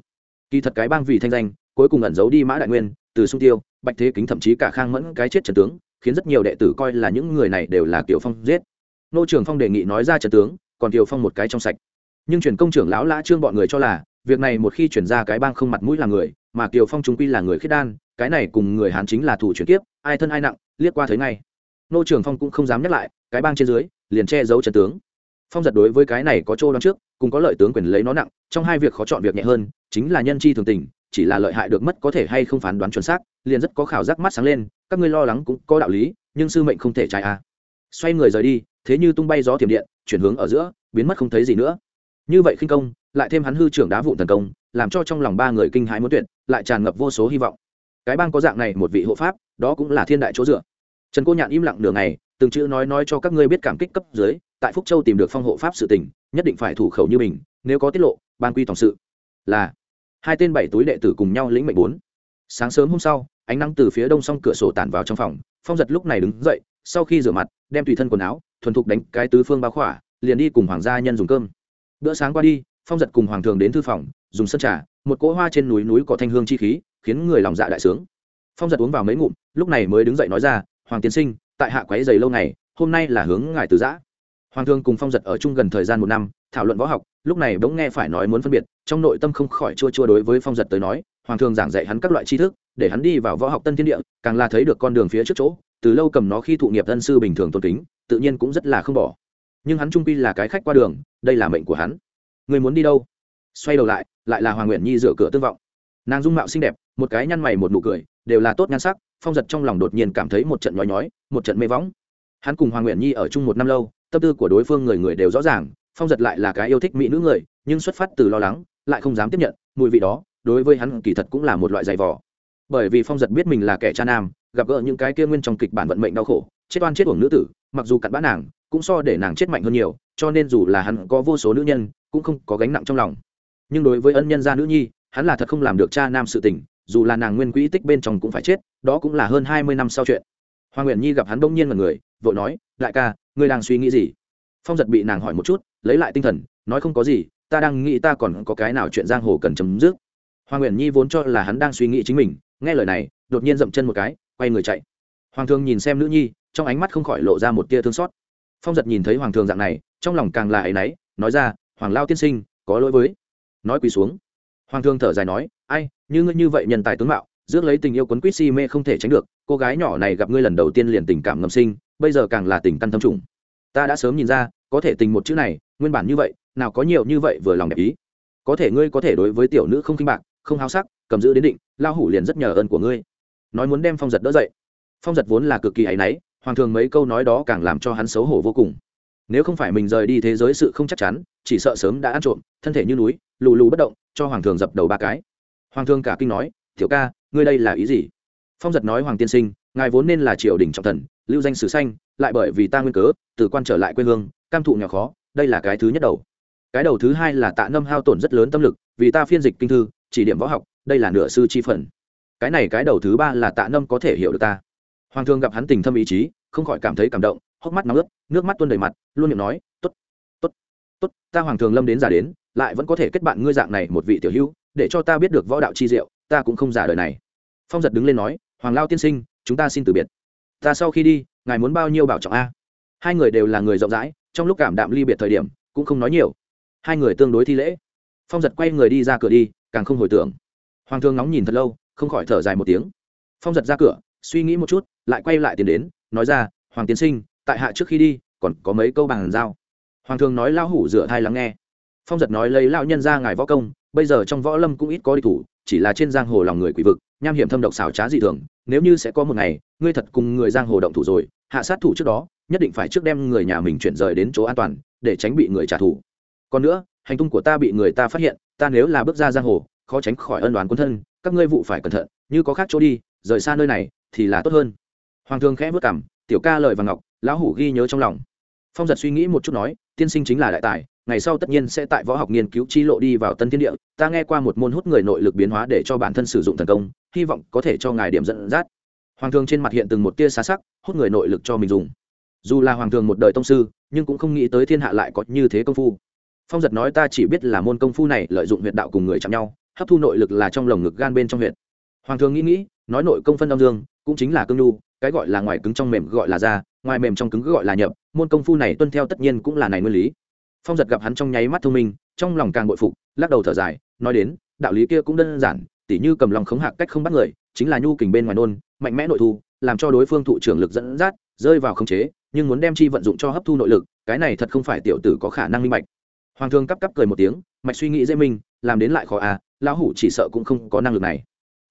[SPEAKER 1] Kỳ thật cái bang vì thanh danh, cuối cùng ẩn giấu đi mã đại nguyên, từ sung tiêu, bạch thế kính thậm chí cả khang mẫn cái chết trần tướng, khiến rất nhiều đệ tử coi là những người này đều là tiểu phong giết. Nô trường phong đề nghị nói ra trần tướng, còn kiều phong một cái trong sạch. Nhưng truyền công trưởng lão lã trương bọn người cho là việc này một khi chuyển ra cái bang không mặt mũi là người, mà kiều phong chúng quy là người khiết đan, cái này cùng người hán chính là thủ chuyển kiếp, ai thân ai nặng, liếc qua thấy ngay. Nô trường phong cũng không dám nhắc lại, cái bang trên dưới, liền che giấu trần tướng. Phong giật đối với cái này có chỗ đón trước, cùng có lợi tướng quyền lấy nó nặng, trong hai việc khó chọn việc nhẹ hơn, chính là nhân chi thường tình, chỉ là lợi hại được mất có thể hay không phán đoán chuẩn xác, liền rất có khảo giác mắt sáng lên, các ngươi lo lắng cũng có đạo lý, nhưng sư mệnh không thể trái a à. xoay người rời đi, thế như tung bay gió thiểm điện, chuyển hướng ở giữa, biến mất không thấy gì nữa như vậy khinh công, lại thêm hắn hư trưởng đá vụn tấn công, làm cho trong lòng ba người kinh hãi muốn tuyệt, lại tràn ngập vô số hy vọng. Cái bang có dạng này một vị hộ pháp, đó cũng là thiên đại chỗ dựa. Trần cô nhạn im lặng đường này từng chữ nói nói cho các ngươi biết cảm kích cấp dưới, tại phúc châu tìm được phong hộ pháp sự tình, nhất định phải thủ khẩu như mình, nếu có tiết lộ, ban quy tổng sự. Là, hai tên bảy túi đệ tử cùng nhau lĩnh mệnh bốn. Sáng sớm hôm sau, ánh nắng từ phía đông s cửa sổ tản vào trong phòng, phong giật lúc này đứng dậy, sau khi rửa mặt, đem tùy thân quần áo, thuần thục đánh cái tứ phương bao khỏa, liền đi cùng hoàng gia nhân dùng cơm bữa sáng qua đi, phong giật cùng hoàng thường đến thư phòng, dùng sân trà, một cỗ hoa trên núi núi có thanh hương chi khí, khiến người lòng dạ đại sướng. Phong giật uống vào mấy ngụm, lúc này mới đứng dậy nói ra, hoàng tiến sinh, tại hạ quái dày lâu ngày, hôm nay là hướng ngài từ giã. Hoàng thương cùng phong giật ở chung gần thời gian một năm, thảo luận võ học, lúc này bỗng nghe phải nói muốn phân biệt, trong nội tâm không khỏi chua chua đối với phong giật tới nói, hoàng thương giảng dạy hắn các loại tri thức, để hắn đi vào võ học tân thiên địa, càng là thấy được con đường phía trước chỗ, từ lâu cầm nó khi thụ nghiệp tân sư bình thường tôn kính, tự nhiên cũng rất là không bỏ. Nhưng hắn trung pi là cái khách qua đường đây là mệnh của hắn. Người muốn đi đâu? Xoay đầu lại lại là hoàng nguyện nhi dựa cửa tương vọng. Nàng dung mạo xinh đẹp, một cái nhăn mày một nụ cười, đều là tốt nhan sắc, phong giật trong lòng đột nhiên cảm thấy một trận nhói nhói, một trận mê võng. Hắn cùng hoàng nguyện nhi ở chung một năm lâu, tâm tư của đối phương người người đều rõ ràng, phong giật lại là cái yêu thích mỹ nữ người, nhưng xuất phát từ lo lắng, lại không dám tiếp nhận, mùi vị đó, đối với hắn kỳ thật cũng là một loại giày vỏ bởi vì phong giật biết mình là kẻ cha nam, gặp gỡ những cái kia nguyên trong kịch bản vận mệnh đau khổ, chết oan chết uổng nữ tử, mặc dù cặn bã nàng cũng so để nàng chết mạnh hơn nhiều, cho nên dù là hắn có vô số nữ nhân, cũng không có gánh nặng trong lòng. Nhưng đối với ân nhân gia nữ nhi, hắn là thật không làm được cha nam sự tình, dù là nàng nguyên quỹ tích bên trong cũng phải chết, đó cũng là hơn hai mươi năm sau chuyện. Hoàng nguyện nhi gặp hắn bỗng nhiên một người, vội nói, đại ca, ngươi đang suy nghĩ gì? Phong giật bị nàng hỏi một chút, lấy lại tinh thần, nói, không có gì, ta đang nghĩ ta còn có cái nào chuyện giang hồ cần chấm dứt. Hoàng nguyện nhi vốn cho là hắn đang suy nghĩ chính mình, nghe lời này, đột nhiên dậm chân một cái, quay người chạy. Hoàng thương nhìn xem nữ nhi, trong ánh mắt không khỏi lộ ra một tia thương xót phong giật nhìn thấy hoàng thường dạng này, trong lòng càng là áy náy, nói ra, hoàng lao tiên sinh, có lỗi với. Nói quỳ xuống. Hoàng thương thở dài nói, ai, như ngươi như vậy nhân tài tướng mạo, rước lấy tình yêu quấn quýt si mê không thể tránh được, cô gái nhỏ này gặp ngươi lần đầu tiên liền tình cảm ngầm sinh, bây giờ càng là tình căn thâm trùng. Ta đã sớm nhìn ra, có thể tình một chữ này, nguyên bản như vậy, nào có nhiều như vậy vừa lòng đẹp ý. Có thể ngươi có thể đối với tiểu nữ không kinh bạc, không háo sắc, cầm giữ đến định, lao hủ liền rất nhờ ơn của ngươi. Nói muốn đem phong giật đỡ dậy. Phong giật vốn là cực kỳ áy náy hoàng thường mấy câu nói đó càng làm cho hắn xấu hổ vô cùng. Nếu không phải mình rời đi thế giới sự không chắc chắn, chỉ sợ sớm đã ăn trộm, thân thể như núi, lù lù bất động, cho hoàng thường dập đầu ba cái. Hoàng thương cả kinh nói thiểu ca, ngươi đây là ý gì? Phong giật nói, hoàng tiên sinh, ngài vốn nên là triều đình trọng thần, lưu danh sử xanh lại bởi vì ta nguyên cớ, từ quan trở lại quê hương, cam thụ nhỏ khó, đây là cái thứ nhất đầu. Cái đầu thứ hai là tạ nâm hao tổn rất lớn tâm lực, vì ta phiên dịch kinh thư, chỉ điểm võ học, đây là nửa sư chi phần. Cái này cái đầu thứ ba là tạ nâm có thể hiểu được ta hoàng thương gặp hắn tình thâm ý chí, không khỏi cảm thấy cảm động, hốc mắt nóng ướt, nước mắt tuôn đầy mặt, luôn miệng nói t ố t t ố t t ố t ta hoàng thường lâm đến già đến, lại vẫn có thể kết bạn ngươi dạng này một vị tiểu hữu, để cho ta biết được võ đạo chi diệu, ta cũng không giả đời này. Phong giật đứng lên nói, hoàng lao tiên sinh, chúng ta xin từ biệt. Ta sau khi đi, ngài muốn bao nhiêu bảo trọng a? Hai người đều là người rộng rãi, trong lúc cảm đạm ly biệt thời điểm, cũng không nói nhiều. Hai người tương đối thi lễ. Phong giật quay người đi ra cửa đi, càng không hồi tưởng. Hoàng thương nóng nhìn thật lâu, không khỏi thở dài một tiếng. Phong giật ra cửa, suy nghĩ một chút lại quay lại tiền đến, nói ra, hoàng tiến sinh, tại hạ trước khi đi, còn có mấy câu bàn giao. Hoàng thương nói lao hủ dựa thai lắng nghe. Phong giật nói, lấy lao nhân ra ngài võ công, bây giờ trong võ lâm cũng ít có đi thủ, chỉ là trên giang hồ lòng người quỷ vực, nham hiểm thâm độc xảo trá dị thường, nếu như sẽ có một ngày, ngươi thật cùng người giang hồ động thủ rồi, hạ sát thủ trước đó, nhất định phải trước đem người nhà mình chuyển rời đến chỗ an toàn, để tránh bị người trả thù. Còn nữa, hành tung của ta bị người ta phát hiện, ta nếu là bước ra giang hồ, khó tránh khỏi ân đoán quân thân, các ngươi vụ phải cẩn thận, như có khác chỗ đi, rời xa nơi này, thì là tốt hơn hoàng thương khẽ vất cảm tiểu ca lời và ngọc, lão hủ ghi nhớ trong lòng. Phong giật suy nghĩ một chút nói, tiên sinh chính là đại tài, ngày sau tất nhiên sẽ tại võ học nghiên cứu chi lộ đi vào tân thiên địa, ta nghe qua một môn hút người nội lực biến hóa để cho bản thân sử dụng thần công, hy vọng có thể cho ngài điểm dẫn dắt. Hoàng thường trên mặt hiện từng một tia xá sắc, hút người nội lực cho mình dùng. Dù là hoàng thường một đời tông sư, nhưng cũng không nghĩ tới thiên hạ lại có như thế công phu. Phong giật nói ta chỉ biết là môn công phu này lợi dụng huyện đạo cùng người chạm nhau, hấp thu nội lực là trong lồng ngực gan bên trong huyện hoàng thường nghĩ nghĩ, nói nội công phân âm dương, cũng chính là cương nhu cái gọi là ngoài cứng trong mềm gọi là da ngoài mềm trong cứng gọi là nhập, môn công phu này tuân theo tất nhiên cũng là này nguyên lý. Phong giật gặp hắn trong nháy mắt thông minh, trong lòng càng bội phục, lắc đầu thở dài, nói đến, đạo lý kia cũng đơn giản, tỉ như cầm lòng khống hạc cách không bắt người, chính là nhu kình bên ngoài nôn, mạnh mẽ nội thu, làm cho đối phương thụ trưởng lực dẫn dắt, rơi vào khống chế, nhưng muốn đem chi vận dụng cho hấp thu nội lực, cái này thật không phải tiểu tử có khả năng minh bạch. Hoàng thương cắp cắp cười một tiếng, mạch suy nghĩ dễ minh, làm đến lại khó à lão hủ chỉ sợ cũng không có năng lực này.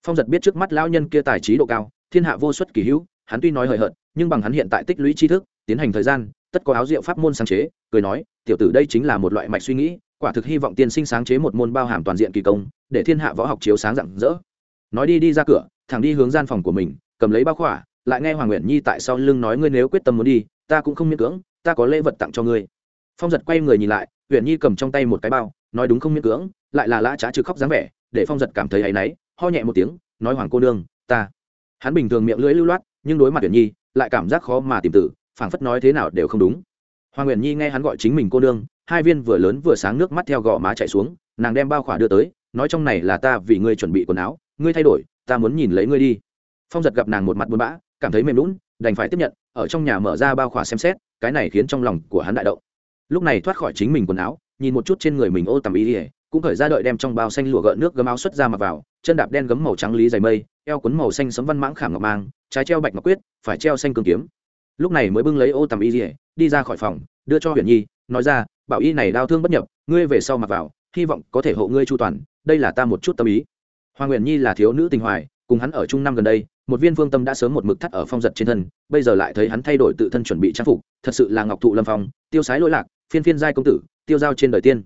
[SPEAKER 1] Phong giật biết trước mắt lão nhân kia tài trí độ cao, thiên hạ vô suất kỳ hữu hắn tuy nói hời hợt, nhưng bằng hắn hiện tại tích lũy tri thức, tiến hành thời gian, tất có áo rượu pháp môn sáng chế, cười nói, tiểu tử đây chính là một loại mạch suy nghĩ, quả thực hy vọng tiên sinh sáng chế một môn bao hàm toàn diện kỳ công, để thiên hạ võ học chiếu sáng rạng rỡ. Nói đi đi ra cửa, thẳng đi hướng gian phòng của mình, cầm lấy bao khỏa, lại nghe hoàng nguyện nhi tại sau lưng nói, ngươi nếu quyết tâm muốn đi, ta cũng không miễn cưỡng, ta có lễ vật tặng cho ngươi. Phong giật quay người nhìn lại huyện nhi cầm trong tay một cái bao, nói đúng không miễn cưỡng, lại là lã trá trừ khóc dáng vẻ, để phong giật cảm thấy áy náy, ho nhẹ một tiếng, nói, hoàng cô nương, ta. Hắn bình thường miệng lưỡi lưu loát nhưng đối mặt huyện nhi, lại cảm giác khó mà tìm tử, phảng phất nói thế nào đều không đúng. Hoàng nguyện nhi nghe hắn gọi chính mình cô nương, hai viên vừa lớn vừa sáng nước mắt theo gò má chạy xuống, nàng đem bao khỏa đưa tới, nói trong này là ta vì ngươi chuẩn bị quần áo, ngươi thay đổi, ta muốn nhìn lấy ngươi đi. Phong giật gặp nàng một mặt buồn bã, cảm thấy mềm lún đành phải tiếp nhận, ở trong nhà mở ra bao khỏa xem xét, cái này khiến trong lòng của hắn đại động. Lúc này thoát khỏi chính mình quần áo, nhìn một chút trên người mình ô tầm ý ỉa cũng khởi ra đợi đem trong bao xanh lụa gợn nước gấm áo xuất ra mặc vào, chân đạp đen gấm màu trắng lý dày mây, eo quấn màu xanh sấm văn mãng khảm ngọc mang trái treo bạch ngọc quyết, phải treo xanh cường kiếm. Lúc này mới bưng lấy ô tầm y dỉa đi ra khỏi phòng, đưa cho huyền nhi, nói ra, bảo y này đau thương bất nhập, ngươi về sau mặc vào, hy vọng có thể hộ ngươi chu toàn, đây là ta một chút tâm ý. Hoàng nguyện nhi là thiếu nữ tình hoài, cùng hắn ở chung năm gần đây, một viên phương tâm đã sớm một mực thắt ở phong giật trên thân, bây giờ lại thấy hắn thay đổi tự thân chuẩn bị trang phục, thật sự là ngọc thụ lâm phong, tiêu sái lỗi lạc, phiên phiên giai công tử, tiêu giao trên đời tiên.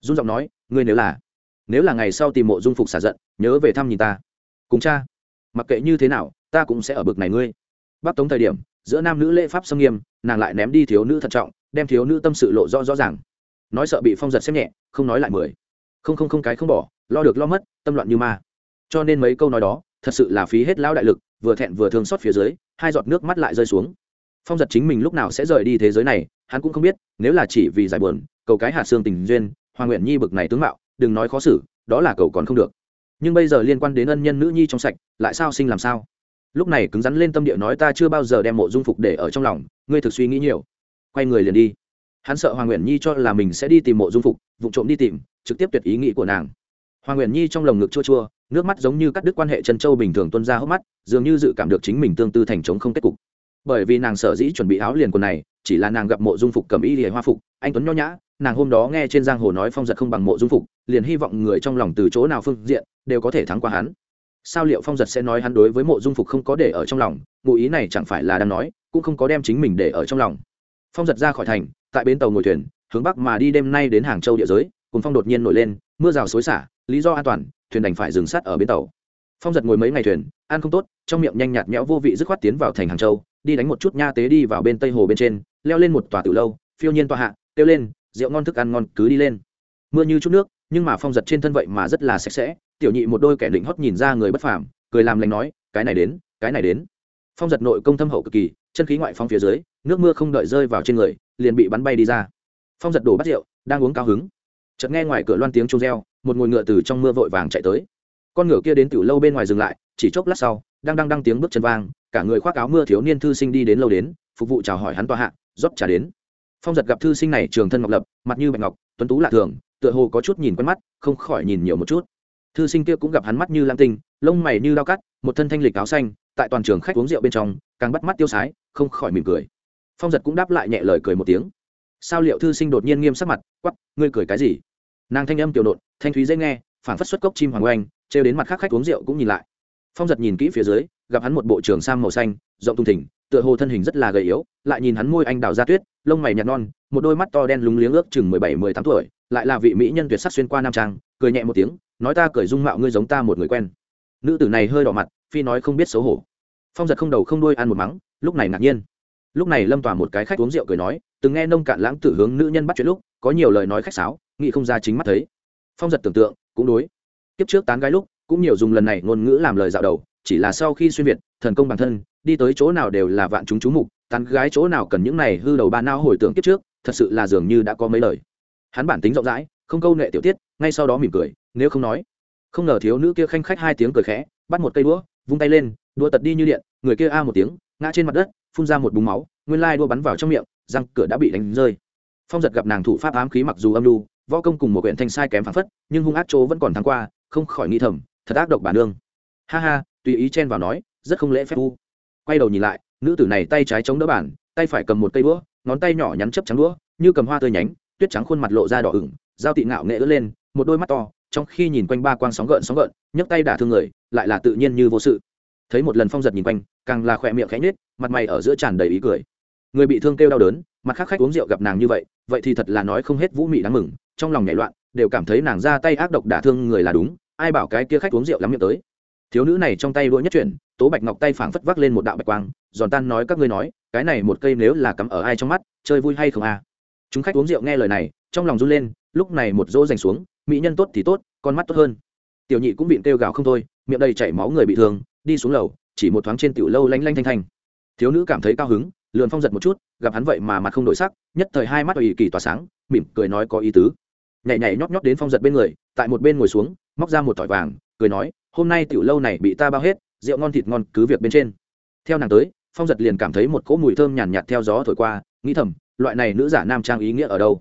[SPEAKER 1] Dung giọng nói, ngươi nếu là nếu là ngày sau tìm mộ dung phục xả giận, nhớ về thăm nhìn ta. Cùng cha mặc kệ như thế nào, ta cũng sẽ ở bực này ngươi. Bắc tống thời điểm, giữa nam nữ lễ pháp xâm nghiêm, nàng lại ném đi thiếu nữ thận trọng, đem thiếu nữ tâm sự lộ rõ rõ ràng. Nói sợ bị phong giật xem nhẹ, không nói lại mười. Không không không cái không bỏ, lo được lo mất, tâm loạn như ma. Cho nên mấy câu nói đó, thật sự là phí hết lão đại lực, vừa thẹn vừa thương xót phía dưới, hai giọt nước mắt lại rơi xuống. Phong giật chính mình lúc nào sẽ rời đi thế giới này, hắn cũng không biết, nếu là chỉ vì giải buồn, cầu cái hạt xương tình duyên, hoàng nguyện nhi bực này tướng mạo, đừng nói khó xử, đó là cầu còn không được nhưng bây giờ liên quan đến ân nhân nữ nhi trong sạch, lại sao sinh làm sao? Lúc này cứng rắn lên tâm địa nói ta chưa bao giờ đem mộ dung phục để ở trong lòng, ngươi thực suy nghĩ nhiều. Quay người liền đi. Hắn sợ hoàng nguyện nhi cho là mình sẽ đi tìm mộ dung phục vụ trộm đi tìm, trực tiếp tuyệt ý nghĩ của nàng. Hoàng nguyện nhi trong lồng ngực chua chua, nước mắt giống như cắt đứt quan hệ chân châu bình thường tuân ra hốc mắt, dường như dự cảm được chính mình tương tư thành chống không kết cục. Bởi vì nàng sở dĩ chuẩn bị áo liền quần này, chỉ là nàng gặp mộ dung phục cầm y lìa hoa phục, anh tuấn nho nhã nàng hôm đó nghe trên giang hồ nói phong giật không bằng mộ dung phục, liền hy vọng người trong lòng từ chỗ nào phương diện đều có thể thắng qua hắn. Sao liệu phong giật sẽ nói hắn đối với mộ dung phục không có để ở trong lòng, ngụ ý này chẳng phải là đang nói, cũng không có đem chính mình để ở trong lòng. Phong giật ra khỏi thành, tại bến tàu ngồi thuyền, hướng bắc mà đi đêm nay đến hàng châu địa giới cùng phong đột nhiên nổi lên, mưa rào xối xả, lý do an toàn, thuyền đành phải dừng sát ở bến tàu. Phong giật ngồi mấy ngày thuyền, ăn không tốt, trong miệng nhanh nhạt nhẽo vô vị dứt khoát tiến vào thành hàng châu, đi đánh một chút nha tế đi vào bên tây hồ bên trên, leo lên một tòa từ lâu, phiêu nhiên tòa hạ, kêu lên rượu ngon thức ăn ngon cứ đi lên. Mưa như chút nước, nhưng mà phong giật trên thân vậy mà rất là sạch sẽ. Tiểu nhị một đôi kẻ định hót nhìn ra người bất phàm, cười làm lành nói, cái này đến, cái này đến. Phong giật nội công thâm hậu cực kỳ, chân khí ngoại phong phía dưới, nước mưa không đợi rơi vào trên người, liền bị bắn bay đi ra. Phong giật đổ bắt rượu, đang uống cao hứng. Chợt nghe ngoài cửa loan tiếng trông reo, một ngồi ngựa từ trong mưa vội vàng chạy tới. Con ngựa kia đến từ lâu bên ngoài dừng lại, chỉ chốc lát sau, đang đang đang tiếng bước chân vang, cả người khoác áo mưa thiếu niên thư sinh đi đến lâu đến, phục vụ chào hỏi hắn tòa hạ, rót trà đến phong giật gặp thư sinh này trường thân ngọc lập, mặt như bạch ngọc, tuấn tú lạ thường, tựa hồ có chút nhìn quen mắt, không khỏi nhìn nhiều một chút. Thư sinh kia cũng gặp hắn mắt như lam tinh, lông mày như lao cắt, một thân thanh lịch áo xanh, tại toàn trường khách uống rượu bên trong, càng bắt mắt tiêu sái, không khỏi mỉm cười. Phong giật cũng đáp lại nhẹ lời cười một tiếng. Sao liệu thư sinh đột nhiên nghiêm sắc mặt quắp ngươi cười cái gì? Nàng thanh âm tiểu nộn thanh thúy dễ nghe phản phất xuất cốc chim hoàng oanh, trêu đến mặt khác khách uống rượu cũng nhìn lại. Phong giật nhìn kỹ phía dưới, gặp hắn một bộ trường sam màu xanh, rộng tung thỉnh tựa hồ thân hình rất là gầy yếu, lại nhìn hắn môi anh đào ra tuyết, lông mày nhạt non, một đôi mắt to đen lúng liếng ước chừng mười bảy, mười tám tuổi, lại là vị mỹ nhân tuyệt sắc xuyên qua nam trang, cười nhẹ một tiếng, nói ta cười dung mạo ngươi giống ta một người quen. Nữ tử này hơi đỏ mặt, phi nói không biết xấu hổ. Phong giật không đầu không đuôi ăn một mắng, lúc này ngạc nhiên. Lúc này lâm tỏa một cái khách uống rượu cười nói, từng nghe nông cạn lãng tử hướng nữ nhân bắt chuyện lúc, có nhiều lời nói khách sáo, nghĩ không ra chính mắt thấy. Phong giật tưởng tượng, cũng đối. Kiếp trước tán gái lúc, cũng nhiều dùng lần này ngôn ngữ làm lời dạo đầu, chỉ là sau khi xuyên việt, thần công bản thân đi tới chỗ nào đều là vạn chúng chú mục, tán gái chỗ nào cần những này hư đầu ba nao hồi tưởng kiếp trước, thật sự là dường như đã có mấy lời. Hắn bản tính rộng rãi, không câu nệ tiểu tiết, ngay sau đó mỉm cười, nếu không nói. Không ngờ thiếu nữ kia khanh khách hai tiếng cười khẽ, bắt một cây đũa, vung tay lên, đũa tật đi như điện, người kia a một tiếng, ngã trên mặt đất, phun ra một búng máu, nguyên lai đũa bắn vào trong miệng, răng cửa đã bị đánh rơi. Phong giật gặp nàng thủ pháp ám khí mặc dù âm lưu võ công cùng một huyện thanh sai kém phán phất, nhưng hung ác chỗ vẫn còn thắng qua, không khỏi nghĩ thầm, thật ác độc bản nương. Ha ha, tùy ý chen vào nói, rất không lễ phép u quay đầu nhìn lại, nữ tử này tay trái chống đỡ bản tay phải cầm một cây đũa, ngón tay nhỏ nhắn chấp trắng đũa, như cầm hoa tươi nhánh, tuyết trắng khuôn mặt lộ ra đỏ ửng dao tị ngạo nghệ ứa lên, một đôi mắt to, trong khi nhìn quanh ba quang sóng gợn sóng gợn, nhấc tay đả thương người, lại là tự nhiên như vô sự. Thấy một lần phong giật nhìn quanh, càng là khỏe miệng khẽ nhết mặt mày ở giữa tràn đầy ý cười. Người bị thương kêu đau đớn, mặt khác khách uống rượu gặp nàng như vậy vậy thì thật là nói không hết vũ mị đáng mừng, trong lòng nhảy loạn, đều cảm thấy nàng ra tay ác độc đả thương người là đúng, ai bảo cái kia khách uống rượu lắm miệng tới thiếu nữ này trong tay đũa nhất chuyển, tố bạch ngọc tay phảng phất vác lên một đạo bạch quang, giòn tan nói các ngươi nói, cái này một cây nếu là cắm ở ai trong mắt, chơi vui hay không à? Chúng khách uống rượu nghe lời này, trong lòng run lên, lúc này một dỗ dành xuống, mỹ nhân tốt thì tốt, con mắt tốt hơn. Tiểu nhị cũng bị kêu gào không thôi, miệng đầy chảy máu người bị thương, đi xuống lầu, chỉ một thoáng trên tiểu lâu lanh lanh thanh thanh. Thiếu nữ cảm thấy cao hứng, lườn phong giật một chút, gặp hắn vậy mà mặt không đổi sắc, nhất thời hai mắt ủy kỳ tỏa sáng, mỉm cười nói có ý tứ. Nhảy nhảy nhót nhót đến phong giật bên người, tại một bên ngồi xuống, móc ra một tỏi vàng, cười nói hôm nay tiểu lâu này bị ta bao hết, rượu ngon thịt ngon cứ việc bên trên. Theo nàng tới, phong giật liền cảm thấy một cỗ mùi thơm nhàn nhạt theo gió thổi qua, nghĩ thầm, loại này nữ giả nam trang ý nghĩa ở đâu?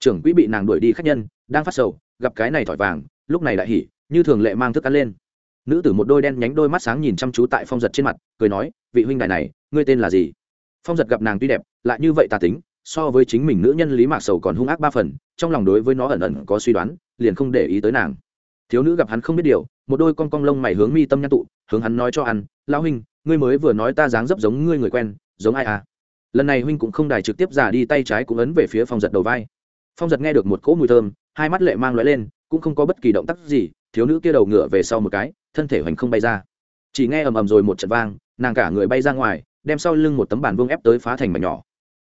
[SPEAKER 1] Trưởng quỹ bị nàng đuổi đi khách nhân, đang phát sầu, gặp cái này thỏi vàng, lúc này đại hỉ, như thường lệ mang thức ăn lên. Nữ tử một đôi đen nhánh đôi mắt sáng nhìn chăm chú tại phong giật trên mặt, cười nói, vị huynh đại này, ngươi tên là gì? Phong giật gặp nàng tuy đẹp, lại như vậy tà tính, so với chính mình nữ nhân lý mạc sầu còn hung ác ba phần, trong lòng đối với nó ẩn ẩn có suy đoán, liền không để ý tới nàng. Thiếu nữ gặp hắn không biết điều một đôi con cong lông mày hướng mi tâm nhăn tụ, hướng hắn nói cho ăn, lão huynh, ngươi mới vừa nói ta dáng dấp giống ngươi người quen, giống ai à? Lần này huynh cũng không đài trực tiếp giả đi tay trái cũng ấn về phía phong giật đầu vai. Phong giật nghe được một cỗ mùi thơm, hai mắt lệ mang lóe lên, cũng không có bất kỳ động tác gì, thiếu nữ kia đầu ngựa về sau một cái, thân thể hoành không bay ra. Chỉ nghe ầm ầm rồi một trận vang, nàng cả người bay ra ngoài, đem sau lưng một tấm bàn vương ép tới phá thành mảnh nhỏ.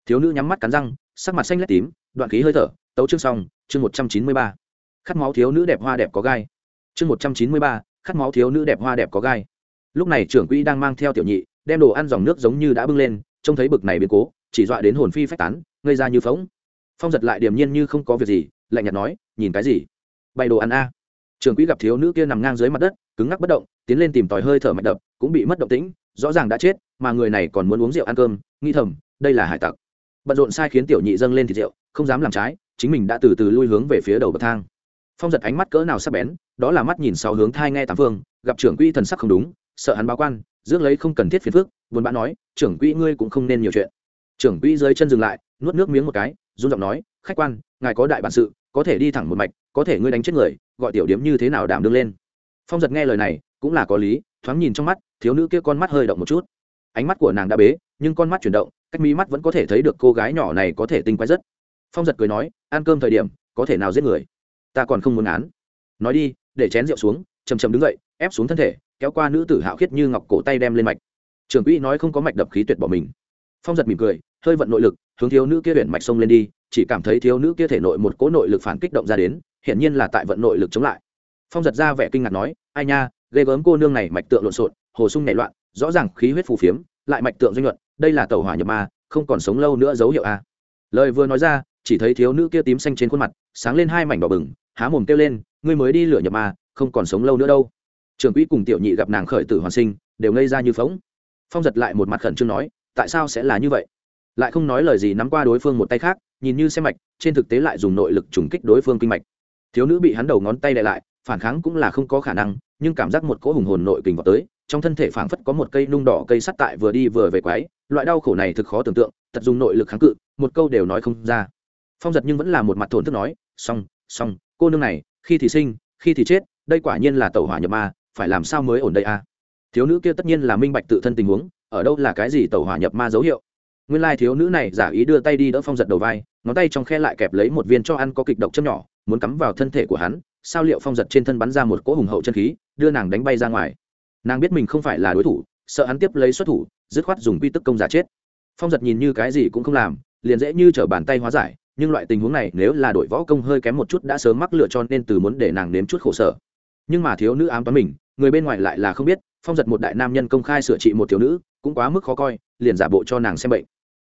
[SPEAKER 1] Thiếu nữ nhắm mắt cắn răng, sắc mặt xanh lét tím, đoạn khí hơi thở, tấu chương xong, chương một trăm chín mươi ba. Khát máu thiếu nữ đẹp hoa đẹp có gai chương một trăm chín mươi ba, khát máu thiếu nữ đẹp hoa đẹp có gai. Lúc này trưởng quỹ đang mang theo tiểu nhị, đem đồ ăn dòng nước giống như đã bưng lên, trông thấy bực này biến cố, chỉ dọa đến hồn phi phách tán, ngây ra như phóng phong giật lại điềm nhiên như không có việc gì, lạnh nhạt nói, nhìn cái gì? Bày đồ ăn a. Trưởng quỹ gặp thiếu nữ kia nằm ngang dưới mặt đất, cứng ngắc bất động, tiến lên tìm tòi hơi thở mạch đập, cũng bị mất động tĩnh, rõ ràng đã chết, mà người này còn muốn uống rượu ăn cơm nghi thầm, đây là hải tặc. Bận rộn sai khiến tiểu nhị dâng lên thịt rượu, không dám làm trái, chính mình đã từ từ lui hướng về phía đầu bậc thang phong giật ánh mắt cỡ nào sắc bén, đó là mắt nhìn sáu hướng thai nghe tám phương, gặp trưởng quỹ thần sắc không đúng, sợ hắn báo quan, rước lấy không cần thiết phiền phước buồn bã nói, trưởng quỹ ngươi cũng không nên nhiều chuyện. Trưởng quỹ dưới chân dừng lại, nuốt nước miếng một cái, run giọng nói, khách quan, ngài có đại bản sự, có thể đi thẳng một mạch, có thể ngươi đánh chết người, gọi tiểu điếm như thế nào đảm đương lên. Phong giật nghe lời này, cũng là có lý, thoáng nhìn trong mắt, thiếu nữ kia con mắt hơi động một chút. Ánh mắt của nàng đã bế, nhưng con mắt chuyển động, cách mí mắt vẫn có thể thấy được cô gái nhỏ này có thể tinh quái rất. Phong giật cười nói, ăn cơm thời điểm, có thể nào giết người? Ta còn không muốn án. Nói đi, để chén rượu xuống chầm chầm đứng dậy, ép xuống thân thể, kéo qua nữ tử hạo khiết như ngọc cổ tay đem lên mạch. Trưởng quỹ nói không có mạch đập khí tuyệt bỏ mình. Phong giật mỉm cười, hơi vận nội lực, hướng thiếu nữ kia huyện mạch sông lên đi, chỉ cảm thấy thiếu nữ kia thể nội một cỗ nội lực phản kích động ra đến, hiển nhiên là tại vận nội lực chống lại. Phong giật ra vẻ kinh ngạc nói, ai nha, ghê gớm cô nương này mạch tượng lộn xộn, hồ sung nảy loạn, rõ ràng khí huyết phù phiếm, lại mạch tượng doanh nhuận, đây là tàu hỏa nhập ma, không còn sống lâu nữa dấu hiệu a. Lời vừa nói ra, chỉ thấy thiếu nữ kia tím xanh trên khuôn mặt, sáng lên hai mảnh đỏ bừng há mồm kêu lên, ngươi mới đi lửa nhập ma, không còn sống lâu nữa đâu. Trường quỹ cùng tiểu nhị gặp nàng khởi tử hoàn sinh, đều ngây ra như phóng phong giật lại một mặt khẩn trương nói, tại sao sẽ là như vậy? Lại không nói lời gì nắm qua đối phương một tay khác, nhìn như xem mạch, trên thực tế lại dùng nội lực trùng kích đối phương kinh mạch. Thiếu nữ bị hắn đầu ngón tay đè lại, phản kháng cũng là không có khả năng, nhưng cảm giác một cỗ hùng hồn nội kình vào tới, trong thân thể phảng phất có một cây nung đỏ cây sắt tại vừa đi vừa về quái, loại đau khổ này thực khó tưởng tượng tật dùng nội lực kháng cự, một câu đều nói không ra. Phong giật nhưng vẫn là một mặt thổn thức nói, xong xong cô nương này, khi thì sinh, khi thì chết, đây quả nhiên là tàu hỏa nhập ma, phải làm sao mới ổn đây a à? thiếu nữ kia tất nhiên là minh bạch tự thân tình huống, ở đâu là cái gì tàu hỏa nhập ma dấu hiệu? Nguyên lai thiếu nữ này giả ý đưa tay đi đỡ phong giật đầu vai, ngón tay trong khe lại kẹp lấy một viên cho ăn có kịch độc châm nhỏ, muốn cắm vào thân thể của hắn, sao liệu phong giật trên thân bắn ra một cỗ hùng hậu chân khí, đưa nàng đánh bay ra ngoài? Nàng biết mình không phải là đối thủ, sợ hắn tiếp lấy xuất thủ, dứt khoát dùng quy tức công giả chết. Phong giật nhìn như cái gì cũng không làm, liền dễ như t bàn tay hóa giải nhưng loại tình huống này nếu là đội võ công hơi kém một chút đã sớm mắc lựa cho nên từ muốn để nàng nếm chút khổ sở. Nhưng mà thiếu nữ ám toán mình, người bên ngoài lại là không biết, phong giật một đại nam nhân công khai sửa trị một thiếu nữ, cũng quá mức khó coi, liền giả bộ cho nàng xem bệnh.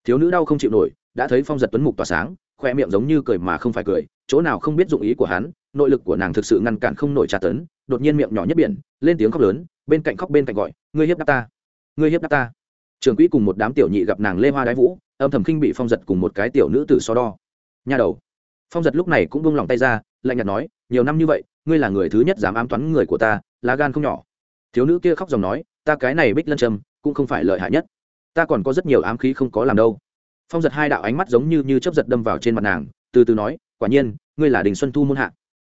[SPEAKER 1] Thiếu nữ đau không chịu nổi, đã thấy phong giật tuấn mục tỏa sáng, khoe miệng giống như cười mà không phải cười, chỗ nào không biết dụng ý của hắn, nội lực của nàng thực sự ngăn cản không nổi tra tấn, đột nhiên miệng nhỏ nhất biển, lên tiếng khóc lớn, bên cạnh khóc bên cạnh gọi, ngươi hiếp đáp ta, ngươi hiếp đáp ta. Trường quỹ cùng một đám tiểu nhị gặp nàng lê hoa đái vũ, âm thầm khinh bị phong giật cùng một cái tiểu nữ tử so đo nha đầu. Phong giật lúc này cũng buông lòng tay ra, lạnh nhạt nói, nhiều năm như vậy, ngươi là người thứ nhất dám ám toán người của ta, lá gan không nhỏ. Thiếu nữ kia khóc dòng nói, ta cái này bích lân trầm cũng không phải lợi hại nhất. Ta còn có rất nhiều ám khí không có làm đâu. Phong giật hai đạo ánh mắt giống như như chấp giật đâm vào trên mặt nàng, từ từ nói, quả nhiên, ngươi là đình xuân thu muôn hạ.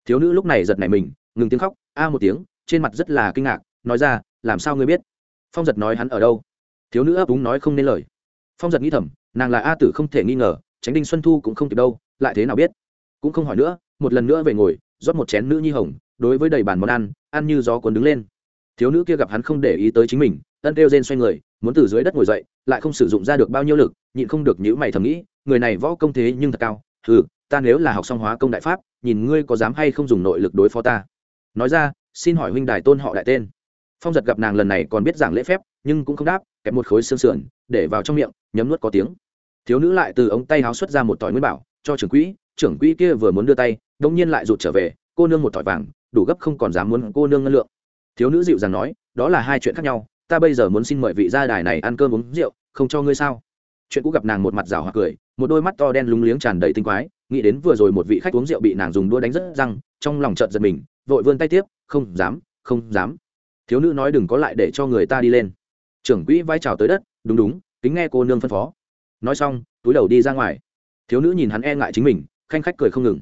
[SPEAKER 1] Thiếu nữ lúc này giật nảy mình, ngừng tiếng khóc, a một tiếng, trên mặt rất là kinh ngạc, nói ra, làm sao ngươi biết? Phong giật nói hắn ở đâu? Thiếu nữ ấp úng nói không nên lời. Phong giật nghĩ thầm, nàng là a tử không thể nghi ngờ tránh đinh xuân thu cũng không kịp đâu, lại thế nào biết? Cũng không hỏi nữa, một lần nữa về ngồi, rót một chén nữ nhi hồng, đối với đầy bàn món ăn ăn như gió cuốn đứng lên. Thiếu nữ kia gặp hắn không để ý tới chính mình, ân kêu rên xoay người, muốn từ dưới đất ngồi dậy, lại không sử dụng ra được bao nhiêu lực, nhịn không được nhữ mày thầm nghĩ, người này võ công thế nhưng thật cao ừ ta nếu là học song hóa công đại pháp, nhìn ngươi có dám hay không dùng nội lực đối phó ta. Nói ra, xin hỏi huynh đài tôn họ đại tên. Phong giật gặp nàng lần này còn biết giảng lễ phép, nhưng cũng không đáp, kẹp một khối xương sườn, để vào trong miệng, nhấm nuốt có tiếng thiếu nữ lại từ ống tay háo xuất ra một tỏi nguyên bảo, cho trưởng quỹ trưởng quỹ kia vừa muốn đưa tay, đông nhiên lại rụt trở về, cô nương một tỏi vàng, đủ gấp không còn dám muốn cô nương ngân lượng. Thiếu nữ dịu dàng nói, đó là hai chuyện khác nhau, ta bây giờ muốn xin mời vị gia đài này ăn cơm uống rượu, không cho ngươi sao? Chuyện cũ gặp nàng một mặt rào hoặc cười, một đôi mắt to đen lúng liếng tràn đầy tinh quái, nghĩ đến vừa rồi một vị khách uống rượu bị nàng dùng đua đánh rất răng, trong lòng trợn giật mình, vội vươn tay tiếp, không dám không dám. Thiếu nữ nói đừng có lại để cho người ta đi lên. Trưởng quỹ vai trào tới đất, đúng đúng, kính nghe cô nương phân phó nói xong, túi đầu đi ra ngoài. Thiếu nữ nhìn hắn e ngại chính mình, khanh khách cười không ngừng.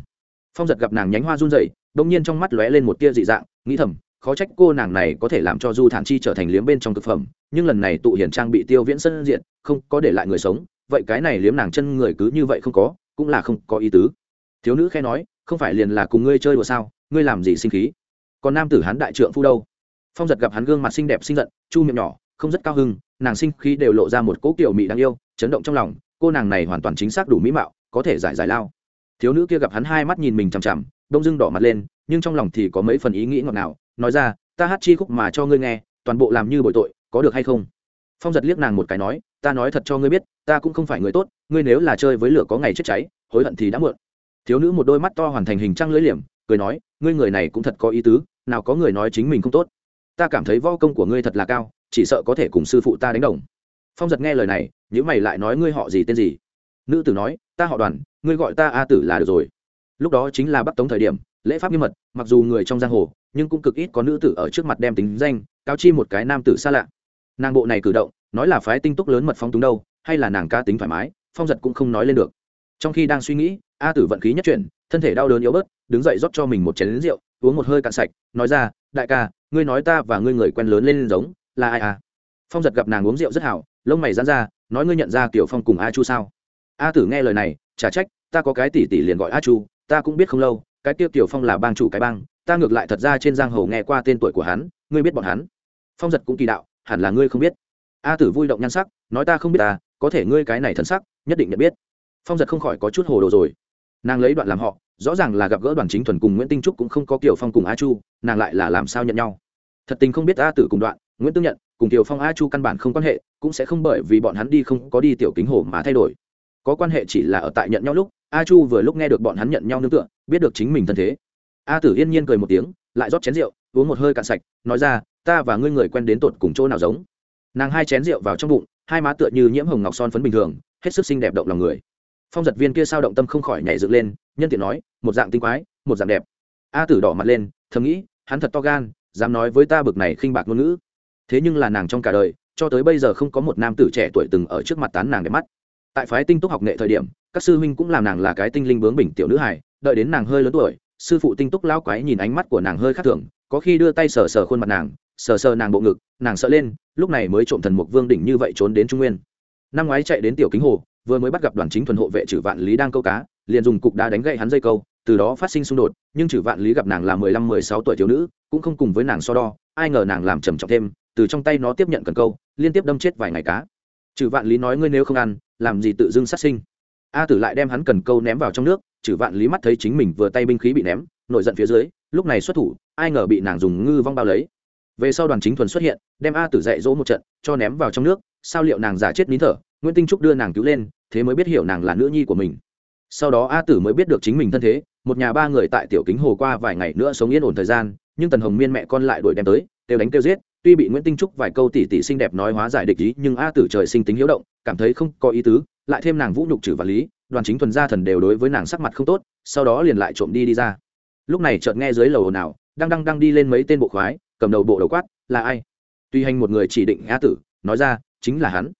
[SPEAKER 1] Phong giật gặp nàng nhánh hoa run dậy đông nhiên trong mắt lóe lên một tia dị dạng, nghĩ thầm, khó trách cô nàng này có thể làm cho du thản chi trở thành liếm bên trong thực phẩm, nhưng lần này tụ hiển trang bị tiêu viễn sân diện, không có để lại người sống, vậy cái này liếm nàng chân người cứ như vậy không có, cũng là không có ý tứ. Thiếu nữ khe nói, không phải liền là cùng ngươi chơi đùa sao, ngươi làm gì sinh khí? Còn nam tử hán đại trượng phu đâu? Phong giật gặp hắn gương mặt xinh đẹp xinh giận, chu miệng nhỏ, không rất cao hưng nàng sinh khí đều lộ ra một cỗ kiểu mị đáng yêu, chấn động trong lòng, cô nàng này hoàn toàn chính xác đủ mỹ mạo, có thể giải giải lao. Thiếu nữ kia gặp hắn hai mắt nhìn mình chằm chằm, đông dưng đỏ mặt lên, nhưng trong lòng thì có mấy phần ý nghĩ ngọt ngào, nói ra, ta hát chi khúc mà cho ngươi nghe, toàn bộ làm như bội tội, có được hay không? Phong giật liếc nàng một cái nói, ta nói thật cho ngươi biết, ta cũng không phải người tốt, ngươi nếu là chơi với lửa có ngày chết cháy, hối hận thì đã muộn. Thiếu nữ một đôi mắt to hoàn thành hình trăng lưỡi liềm, cười nói, ngươi người này cũng thật có ý tứ, nào có người nói chính mình không tốt. Ta cảm thấy vo công của ngươi thật là cao chỉ sợ có thể cùng sư phụ ta đánh đồng. Phong giật nghe lời này nhữ mày lại nói ngươi họ gì tên gì? Nữ tử nói, ta họ đoàn, ngươi gọi ta a tử là được rồi. Lúc đó chính là bắc tống thời điểm, lễ pháp nghiêm mật, mặc dù người trong giang hồ, nhưng cũng cực ít có nữ tử ở trước mặt đem tính danh cao chi một cái nam tử xa lạ. Nàng bộ này cử động, nói là phái tinh túc lớn mật phong túng đâu, hay là nàng ca tính thoải mái, phong giật cũng không nói lên được. Trong khi đang suy nghĩ, a tử vận khí nhất chuyển, thân thể đau đớn yếu bớt, đứng dậy rót cho mình một chén lính rượu, uống một hơi cạn sạch, nói ra, đại ca, ngươi nói ta và ngươi người quen lớn lên giống là ai à? Phong giật gặp nàng uống rượu rất hảo, lông mày dán ra, nói ngươi nhận ra kiểu phong cùng a chu sao? A tử nghe lời này, chả trách, ta có cái tỷ tỷ liền gọi a chu, ta cũng biết không lâu, cái tiêu tiểu phong là bang chủ cái bang, ta ngược lại thật ra trên giang hồ nghe qua tên tuổi của hắn, ngươi biết bọn hắn. Phong giật cũng kỳ đạo, hẳn là ngươi không biết. A tử vui động nhan sắc, nói ta không biết ta có thể ngươi cái này thân sắc, nhất định nhận biết. Phong giật không khỏi có chút hồ đồ rồi. Nàng lấy đoạn làm họ, rõ ràng là gặp gỡ đoàn chính thuần cùng nguyễn tinh trúc cũng không có kiểu phong cùng a chu, nàng lại là làm sao nhận nhau? Thật tình không biết a tử cùng đoạn nguyễn tương nhận cùng tiểu phong a chu căn bản không quan hệ, cũng sẽ không bởi vì bọn hắn đi không có đi tiểu kính hồ mà thay đổi. Có quan hệ chỉ là ở tại nhận nhau lúc, a chu vừa lúc nghe được bọn hắn nhận nhau nương tựa, biết được chính mình thân thế. A tử yên nhiên cười một tiếng, lại rót chén rượu, uống một hơi cạn sạch, nói ra, ta và ngươi người quen đến tột cùng chỗ nào giống? Nàng hai chén rượu vào trong bụng, hai má tựa như nhiễm hồng ngọc son phấn bình thường, hết sức xinh đẹp động lòng người. Phong giật viên kia sao động tâm không khỏi nhảy dựng lên, nhân tiện nói, một dạng tinh quái, một dạng đẹp. A tử đỏ mặt lên, thầm nghĩ, hắn thật to gan, dám nói với ta bực này khinh bạc ngôn ngữ thế nhưng là nàng trong cả đời, cho tới bây giờ không có một nam tử trẻ tuổi từng ở trước mặt tán nàng đẹp mắt. Tại phái tinh túc học nghệ thời điểm, các sư huynh cũng làm nàng là cái tinh linh bướng bình tiểu nữ hài, đợi đến nàng hơi lớn tuổi, sư phụ tinh túc lao quái nhìn ánh mắt của nàng hơi khác thường, có khi đưa tay sờ sờ khuôn mặt nàng, sờ sờ nàng bộ ngực, nàng sợ lên, lúc này mới trộm thần mục vương đỉnh như vậy trốn đến trung nguyên. Năm ngoái chạy đến tiểu kính hồ, vừa mới bắt gặp đoàn chính thuần hộ vệ trừ vạn lý đang câu cá, liền dùng cục đá đánh gậy hắn dây câu, từ đó phát sinh xung đột, nhưng trừ vạn lý gặp nàng là mười lăm, mười sáu tuổi thiếu nữ, cũng không cùng với nàng so đo, ai ngờ nàng làm trầm trọng thêm từ trong tay nó tiếp nhận cần câu, liên tiếp đâm chết vài ngày cá. Trừ vạn lý nói ngươi nếu không ăn, làm gì tự dưng sát sinh? A tử lại đem hắn cần câu ném vào trong nước, trừ vạn lý mắt thấy chính mình vừa tay binh khí bị ném, nổi giận phía dưới, lúc này xuất thủ, ai ngờ bị nàng dùng ngư vong bao lấy. Về sau đoàn chính thuần xuất hiện, đem a tử dạy dỗ một trận, cho ném vào trong nước, sao liệu nàng giả chết nín thở? Nguyễn tinh trúc đưa nàng cứu lên, thế mới biết hiểu nàng là nữ nhi của mình. Sau đó a tử mới biết được chính mình thân thế, một nhà ba người tại tiểu kính hồ qua vài ngày nữa sống yên ổn thời gian, nhưng tần hồng miên mẹ con lại đuổi đem tới đều đánh kêu giết tuy bị nguyễn tinh trúc vài câu tỉ tỉ xinh đẹp nói hóa giải địch ý, nhưng a tử trời sinh tính hiếu động, cảm thấy không có ý tứ, lại thêm nàng vũ nhục trừ và lý, đoàn chính thuần gia thần đều đối với nàng sắc mặt không tốt, sau đó liền lại trộm đi đi ra. Lúc này chợt nghe dưới lầu ồn ào, đang đang đang đi lên mấy tên bộ khoái, cầm đầu bộ đầu quát, là ai? Tuy hành một người chỉ định a tử, nói ra, chính là hắn.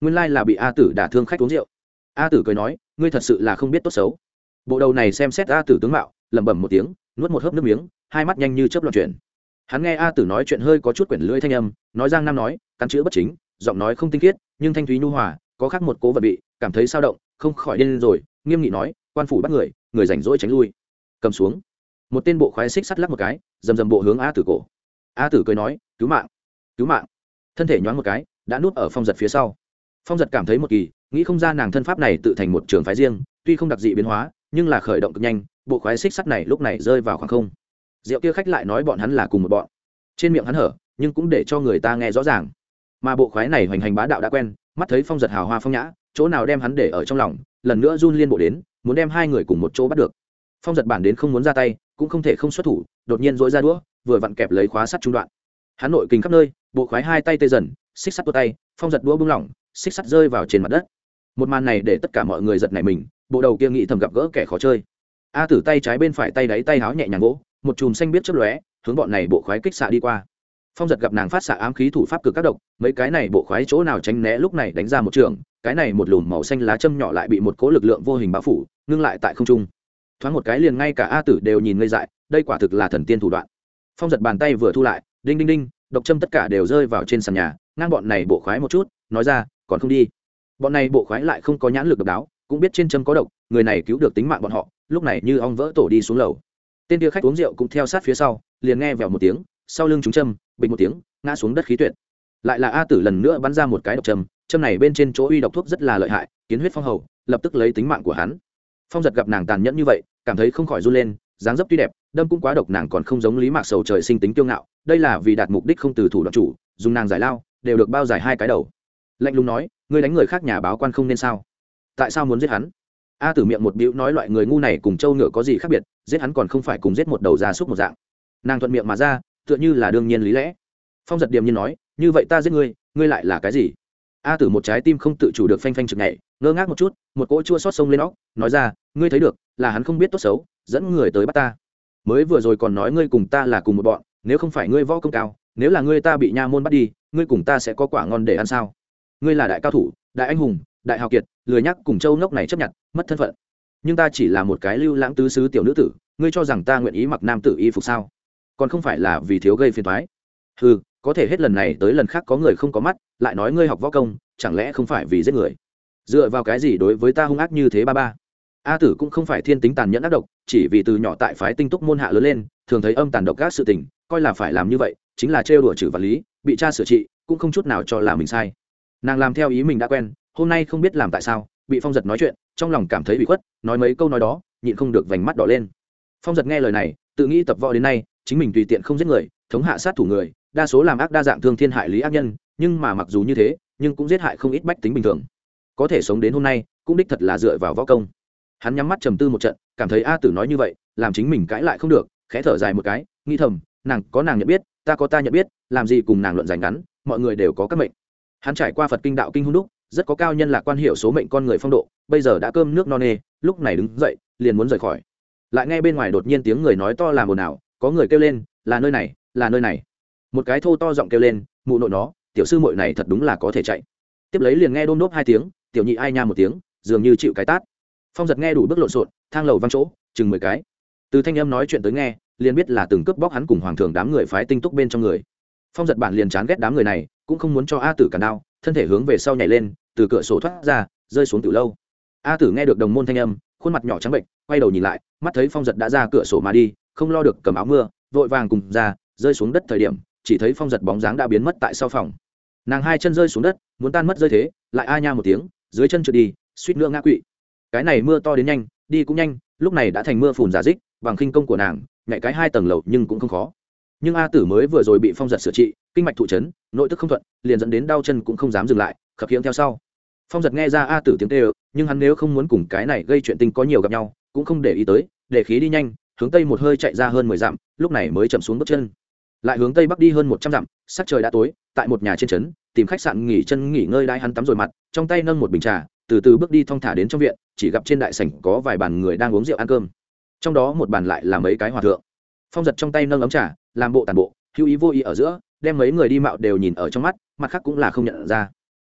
[SPEAKER 1] Nguyên lai là bị a tử đả thương khách uống rượu. A tử cười nói, ngươi thật sự là không biết tốt xấu. Bộ đầu này xem xét a tử tướng mạo, lẩm bẩm một tiếng, nuốt một hớp nước miếng, hai mắt nhanh như chớp loạn chuyển hắn nghe a tử nói chuyện hơi có chút quyển lưỡi thanh âm, nói giang nam nói, cắn chữ bất chính, giọng nói không tinh khiết, nhưng thanh thúy nhu hòa, có khác một cố vật bị cảm thấy sao động, không khỏi điên rồi, nghiêm nghị nói, quan phủ bắt người người rảnh rỗi tránh lui. Cầm xuống. Một tên bộ khoái xích sắt lắc một cái, dầm dầm bộ hướng a tử cổ. A tử cười nói, cứu mạng cứu mạng. Thân thể nhoáng một cái, đã nuốt ở phong giật phía sau. Phong giật cảm thấy một kỳ, nghĩ không ra nàng thân pháp này tự thành một trường phái riêng, tuy không đặc dị biến hóa, nhưng là khởi động cực nhanh, bộ khoái xích sắt này lúc này rơi vào khoảng không rượu kia khách lại nói bọn hắn là cùng một bọn. Trên miệng hắn hở, nhưng cũng để cho người ta nghe rõ ràng. Mà bộ khoái này hoành hành bá đạo đã quen, mắt thấy phong giật hào hoa phong nhã, chỗ nào đem hắn để ở trong lòng, lần nữa run liên bộ đến, muốn đem hai người cùng một chỗ bắt được. Phong giật bản đến không muốn ra tay, cũng không thể không xuất thủ, đột nhiên dỗi ra đũa, vừa vặn kẹp lấy khóa sắt trung đoạn. Hắn nội kình khắp nơi, bộ khoái hai tay tê dần, xích sắt tua tay, phong giật đũa bung lỏng, xích sắt rơi vào trên mặt đất. Một màn này để tất cả mọi người giật nảy mình, bộ đầu kia nghĩ thầm gặp gỡ kẻ khó chơi. A tử tay trái bên phải tay đáy tay háo nhẹ nhàng gỗ một chùm xanh biết chớp lóe, hướng bọn này bộ khoái kích xạ đi qua. Phong giật gặp nàng phát xạ ám khí thủ pháp cực các độc, mấy cái này bộ khoái chỗ nào tránh né lúc này đánh ra một trường, cái này một lùm màu xanh lá châm nhỏ lại bị một cố lực lượng vô hình bao phủ, ngưng lại tại không trung. Thoáng một cái liền ngay cả a tử đều nhìn ngây dại, đây quả thực là thần tiên thủ đoạn. Phong giật bàn tay vừa thu lại, đinh đinh đinh, độc châm tất cả đều rơi vào trên sàn nhà, ngang bọn này bộ khoái một chút, nói ra, còn không đi. Bọn này bộ khoái lại không có nhãn lực độc đáo, cũng biết trên châm có độc, người này cứu được tính mạng bọn họ, lúc này như ong vỡ tổ đi xuống lầu tên kia khách uống rượu cũng theo sát phía sau, liền nghe vèo một tiếng, sau lưng chúng châm bình một tiếng, ngã xuống đất khí tuyệt. Lại là a tử lần nữa bắn ra một cái độc châm châm này bên trên chỗ uy độc thuốc rất là lợi hại, kiến huyết phong hầu, lập tức lấy tính mạng của hắn. Phong giật gặp nàng tàn nhẫn như vậy, cảm thấy không khỏi run lên, dáng dấp tuy đẹp, đâm cũng quá độc, nàng còn không giống lý mạc sầu trời sinh tính kiêu ngạo, đây là vì đạt mục đích không từ thủ đoạn chủ, dùng nàng giải lao, đều được bao giải hai cái đầu. Lạnh lùng nói, ngươi đánh người khác nhà báo quan không nên sao? Tại sao muốn giết hắn? A tử miệng một bĩu nói loại người ngu này cùng châu ngựa có gì khác biệt, giết hắn còn không phải cùng giết một đầu gia súc một dạng. Nàng thuận miệng mà ra, tựa như là đương nhiên lý lẽ. Phong giật điềm nhiên nói, như vậy ta giết ngươi ngươi lại là cái gì? A tử một trái tim không tự chủ được phanh phanh chực nhảy, ngơ ngác một chút, một cỗ chua xót sông lên óc, nói ra, ngươi thấy được, là hắn không biết tốt xấu, dẫn người tới bắt ta. Mới vừa rồi còn nói ngươi cùng ta là cùng một bọn, nếu không phải ngươi võ công cao, nếu là ngươi ta bị nha môn bắt đi, ngươi cùng ta sẽ có quả ngon để ăn sao? Ngươi là đại cao thủ, đại anh hùng, đại hào kiệt lười nhắc cùng châu ngốc này chấp nhận, mất thân phận. Nhưng ta chỉ là một cái lưu lãng tứ sứ tiểu nữ tử, ngươi cho rằng ta nguyện ý mặc nam tử y phục sao? Còn không phải là vì thiếu gây phiền thoái ừ có thể hết lần này tới lần khác có người không có mắt, lại nói ngươi học võ công, chẳng lẽ không phải vì giết người? Dựa vào cái gì đối với ta hung ác như thế ba ba? A tử cũng không phải thiên tính tàn nhẫn ác độc, chỉ vì từ nhỏ tại phái tinh túc môn hạ lớn lên, thường thấy âm tàn độc các sự tình, coi là phải làm như vậy, chính là trêu đùa trừ vật lý, bị cha sửa trị, cũng không chút nào cho là mình sai. Nàng làm theo ý mình đã quen hôm nay không biết làm tại sao, bị phong giật nói chuyện, trong lòng cảm thấy bị khuất, nói mấy câu nói đó, nhịn không được vành mắt đỏ lên. Phong giật nghe lời này, tự nghĩ tập võ đến nay, chính mình tùy tiện không giết người, thống hạ sát thủ người, đa số làm ác đa dạng thương thiên hại lý ác nhân, nhưng mà mặc dù như thế, nhưng cũng giết hại không ít bách tính bình thường. Có thể sống đến hôm nay, cũng đích thật là dựa vào võ công. Hắn nhắm mắt trầm tư một trận, cảm thấy a tử nói như vậy, làm chính mình cãi lại không được, khẽ thở dài một cái nghi thầm, nàng có nàng nhận biết, ta có ta nhận biết, làm gì cùng nàng luận giành ngắn, mọi người đều có các mệnh. Hắn trải qua phật kinh đạo kinh hung đúc rất có cao nhân là quan hiệu số mệnh con người phong độ, bây giờ đã cơm nước no nê, lúc này đứng dậy, liền muốn rời khỏi. Lại nghe bên ngoài đột nhiên tiếng người nói to làm ồn ào, có người kêu lên, là nơi này, là nơi này. Một cái thô to giọng kêu lên, mụ nội nó, tiểu sư muội này thật đúng là có thể chạy. Tiếp lấy liền nghe đôm đốp hai tiếng, tiểu nhị ai nha một tiếng, dường như chịu cái tát. Phong giật nghe đủ bước lộn xộn, thang lầu văng chỗ, chừng mười cái. Từ thanh âm nói chuyện tới nghe, liền biết là từng cướp bóc hắn cùng hoàng thượng đám người phái tinh túc bên trong người phong giật bản liền chán ghét đám người này, cũng không muốn cho a tử cả đao, thân thể hướng về sau nhảy lên, từ cửa sổ thoát ra, rơi xuống từ lâu. A tử nghe được đồng môn thanh âm, khuôn mặt nhỏ trắng bệnh, quay đầu nhìn lại, mắt thấy phong giật đã ra cửa sổ mà đi, không lo được cầm áo mưa, vội vàng cùng ra, rơi xuống đất thời điểm, chỉ thấy phong giật bóng dáng đã biến mất tại sau phòng. Nàng hai chân rơi xuống đất, muốn tan mất rơi thế, lại a nha một tiếng, dưới chân trượt đi, suýt nữa ngã quỵ. Cái này mưa to đến nhanh, đi cũng nhanh, lúc này đã thành mưa phùn giả dích, bằng khinh công của nàng, nhảy cái hai tầng lầu nhưng cũng không khó nhưng a tử mới vừa rồi bị phong giật sửa trị, kinh mạch thụ chấn, nội tức không thuận, liền dẫn đến đau chân cũng không dám dừng lại, khập khiễng theo sau. Phong giật nghe ra a tử tiếng tê ơ nhưng hắn nếu không muốn cùng cái này gây chuyện tinh có nhiều gặp nhau, cũng không để ý tới, để khí đi nhanh, hướng tây một hơi chạy ra hơn mười dặm, lúc này mới chậm xuống bước chân. Lại hướng tây bắc đi hơn một trăm dặm, sắc trời đã tối, tại một nhà trên trấn, tìm khách sạn nghỉ chân nghỉ ngơi đai hắn tắm rồi mặt, trong tay nâng một bình trà, từ từ bước đi thong thả đến trong viện, chỉ gặp trên đại sảnh có vài bàn người đang uống rượu ăn cơm. Trong đó một bàn lại là mấy cái hòa thượng. Phong giật trong tay nâng ấm trà làm bộ tàn bộ, hữu ý vô ý ở giữa, đem mấy người đi mạo đều nhìn ở trong mắt, mặt khác cũng là không nhận ra.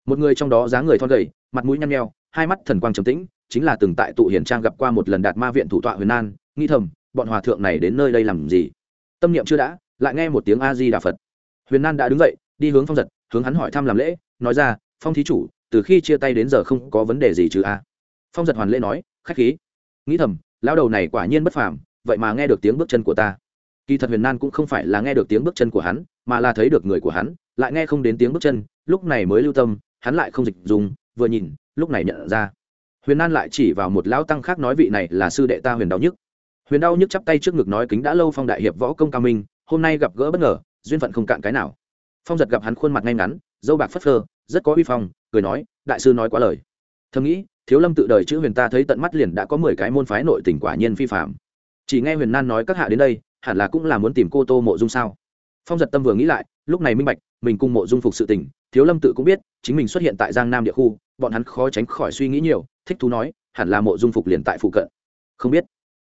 [SPEAKER 1] Một người trong đó dáng người thon gầy, mặt mũi nhăn nheo, hai mắt thần quang trầm tĩnh, chính là từng tại tụ hiền trang gặp qua một lần đạt ma viện thủ tọa huyền an, nghi thầm, bọn hòa thượng này đến nơi đây làm gì? Tâm niệm chưa đã, lại nghe một tiếng a di đà phật. Huyền an đã đứng dậy, đi hướng phong giật, hướng hắn hỏi thăm làm lễ, nói ra, phong thí chủ, từ khi chia tay đến giờ không có vấn đề gì chứ a? Phong giật hoàn lễ nói, khách khí. Nghĩ thầm, lão đầu này quả nhiên bất phàm, vậy mà nghe được tiếng bước chân của ta kỳ thật huyền nan cũng không phải là nghe được tiếng bước chân của hắn, mà là thấy được người của hắn, lại nghe không đến tiếng bước chân, lúc này mới lưu tâm, hắn lại không dịch dùng, vừa nhìn, lúc này nhận ra. Huyền nan lại chỉ vào một lão tăng khác nói vị này là sư đệ ta huyền đau nhức. Huyền đau nhức chắp tay trước ngực nói kính đã lâu phong đại hiệp võ công cao minh, hôm nay gặp gỡ bất ngờ, duyên phận không cạn cái nào. Phong giật gặp hắn khuôn mặt ngay ngắn, dâu bạc phất phơ, rất có uy phong, cười nói, đại sư nói quá lời. Thầm nghĩ, thiếu lâm tự đời chữ huyền ta thấy tận mắt liền đã có mười cái môn phái nội tỉnh quả nhiên phi phạm chỉ nghe huyền nan nói các hạ đến đây hẳn là cũng là muốn tìm cô tô mộ dung sao? Phong giật tâm vừa nghĩ lại, lúc này minh bạch, mình cùng mộ dung phục sự tỉnh thiếu lâm tự cũng biết, chính mình xuất hiện tại giang nam địa khu, bọn hắn khó tránh khỏi suy nghĩ nhiều, thích thú nói, hẳn là mộ dung phục liền tại phụ cận. Không biết.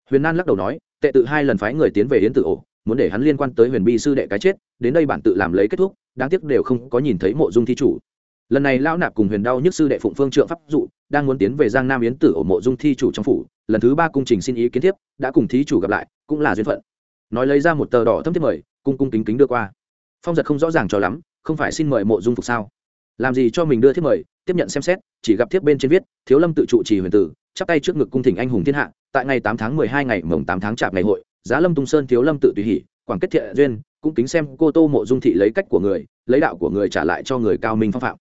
[SPEAKER 1] Huyền nan lắc đầu nói, tệ tự hai lần phái người tiến về yến tự ổ, muốn để hắn liên quan tới huyền bi sư đệ cái chết, đến đây bản tự làm lấy kết thúc, đáng tiếc đều không có nhìn thấy mộ dung thi chủ. Lần này lão nạp cùng huyền đau nhức sư đệ phụng phương trượng pháp dụ, đang muốn tiến về giang nam yến tử ổ mộ dung thi chủ trong phủ, lần thứ ba cung trình xin ý kiến tiếp đã cùng thí chủ gặp lại, cũng là duyên phận nói lấy ra một tờ đỏ thâm thiết mời, cung cung kính kính đưa qua. Phong giật không rõ ràng cho lắm, không phải xin mời mộ dung phục sao? Làm gì cho mình đưa thiết mời, tiếp nhận xem xét, chỉ gặp thiếp bên trên viết, thiếu lâm tự trụ trì huyền tử, chắp tay trước ngực cung thỉnh anh hùng thiên hạ, tại ngày tám tháng mười hai ngày mồng tám tháng chạp ngày hội, giá lâm tung sơn thiếu lâm tự tùy hỷ, quảng kết thiện duyên, cũng kính xem cô tô mộ dung thị lấy cách của người, lấy đạo của người trả lại cho người cao minh phong phạm.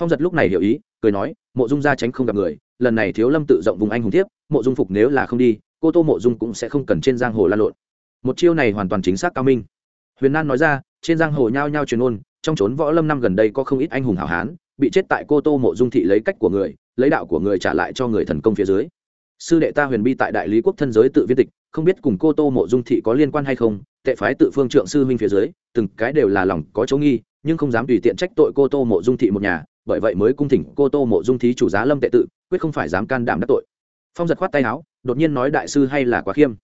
[SPEAKER 1] Phong giật lúc này hiểu ý, cười nói, mộ dung ra tránh không gặp người, lần này thiếu lâm tự rộng vùng anh hùng thiếp, mộ dung phục nếu là không đi, cô tô mộ dung cũng sẽ không cần trên giang hồ la lộn một chiêu này hoàn toàn chính xác cao minh. Huyền nan nói ra, trên giang hồ nhao nhao truyền ôn, trong trốn võ lâm năm gần đây có không ít anh hùng hảo hán, bị chết tại cô tô mộ dung thị lấy cách của người, lấy đạo của người trả lại cho người thần công phía dưới. Sư đệ ta huyền bi tại đại lý quốc thân giới tự viên tịch, không biết cùng cô tô mộ dung thị có liên quan hay không, tệ phái tự phương trượng sư huynh phía dưới, từng cái đều là lòng có chỗ nghi, nhưng không dám tùy tiện trách tội cô tô mộ dung thị một nhà, bởi vậy mới cung thỉnh cô tô mộ dung thí chủ giá lâm tệ tự, quyết không phải dám can đảm đắc tội. Phong giật khoát tay áo, đột nhiên nói đại sư hay là quá khiêm.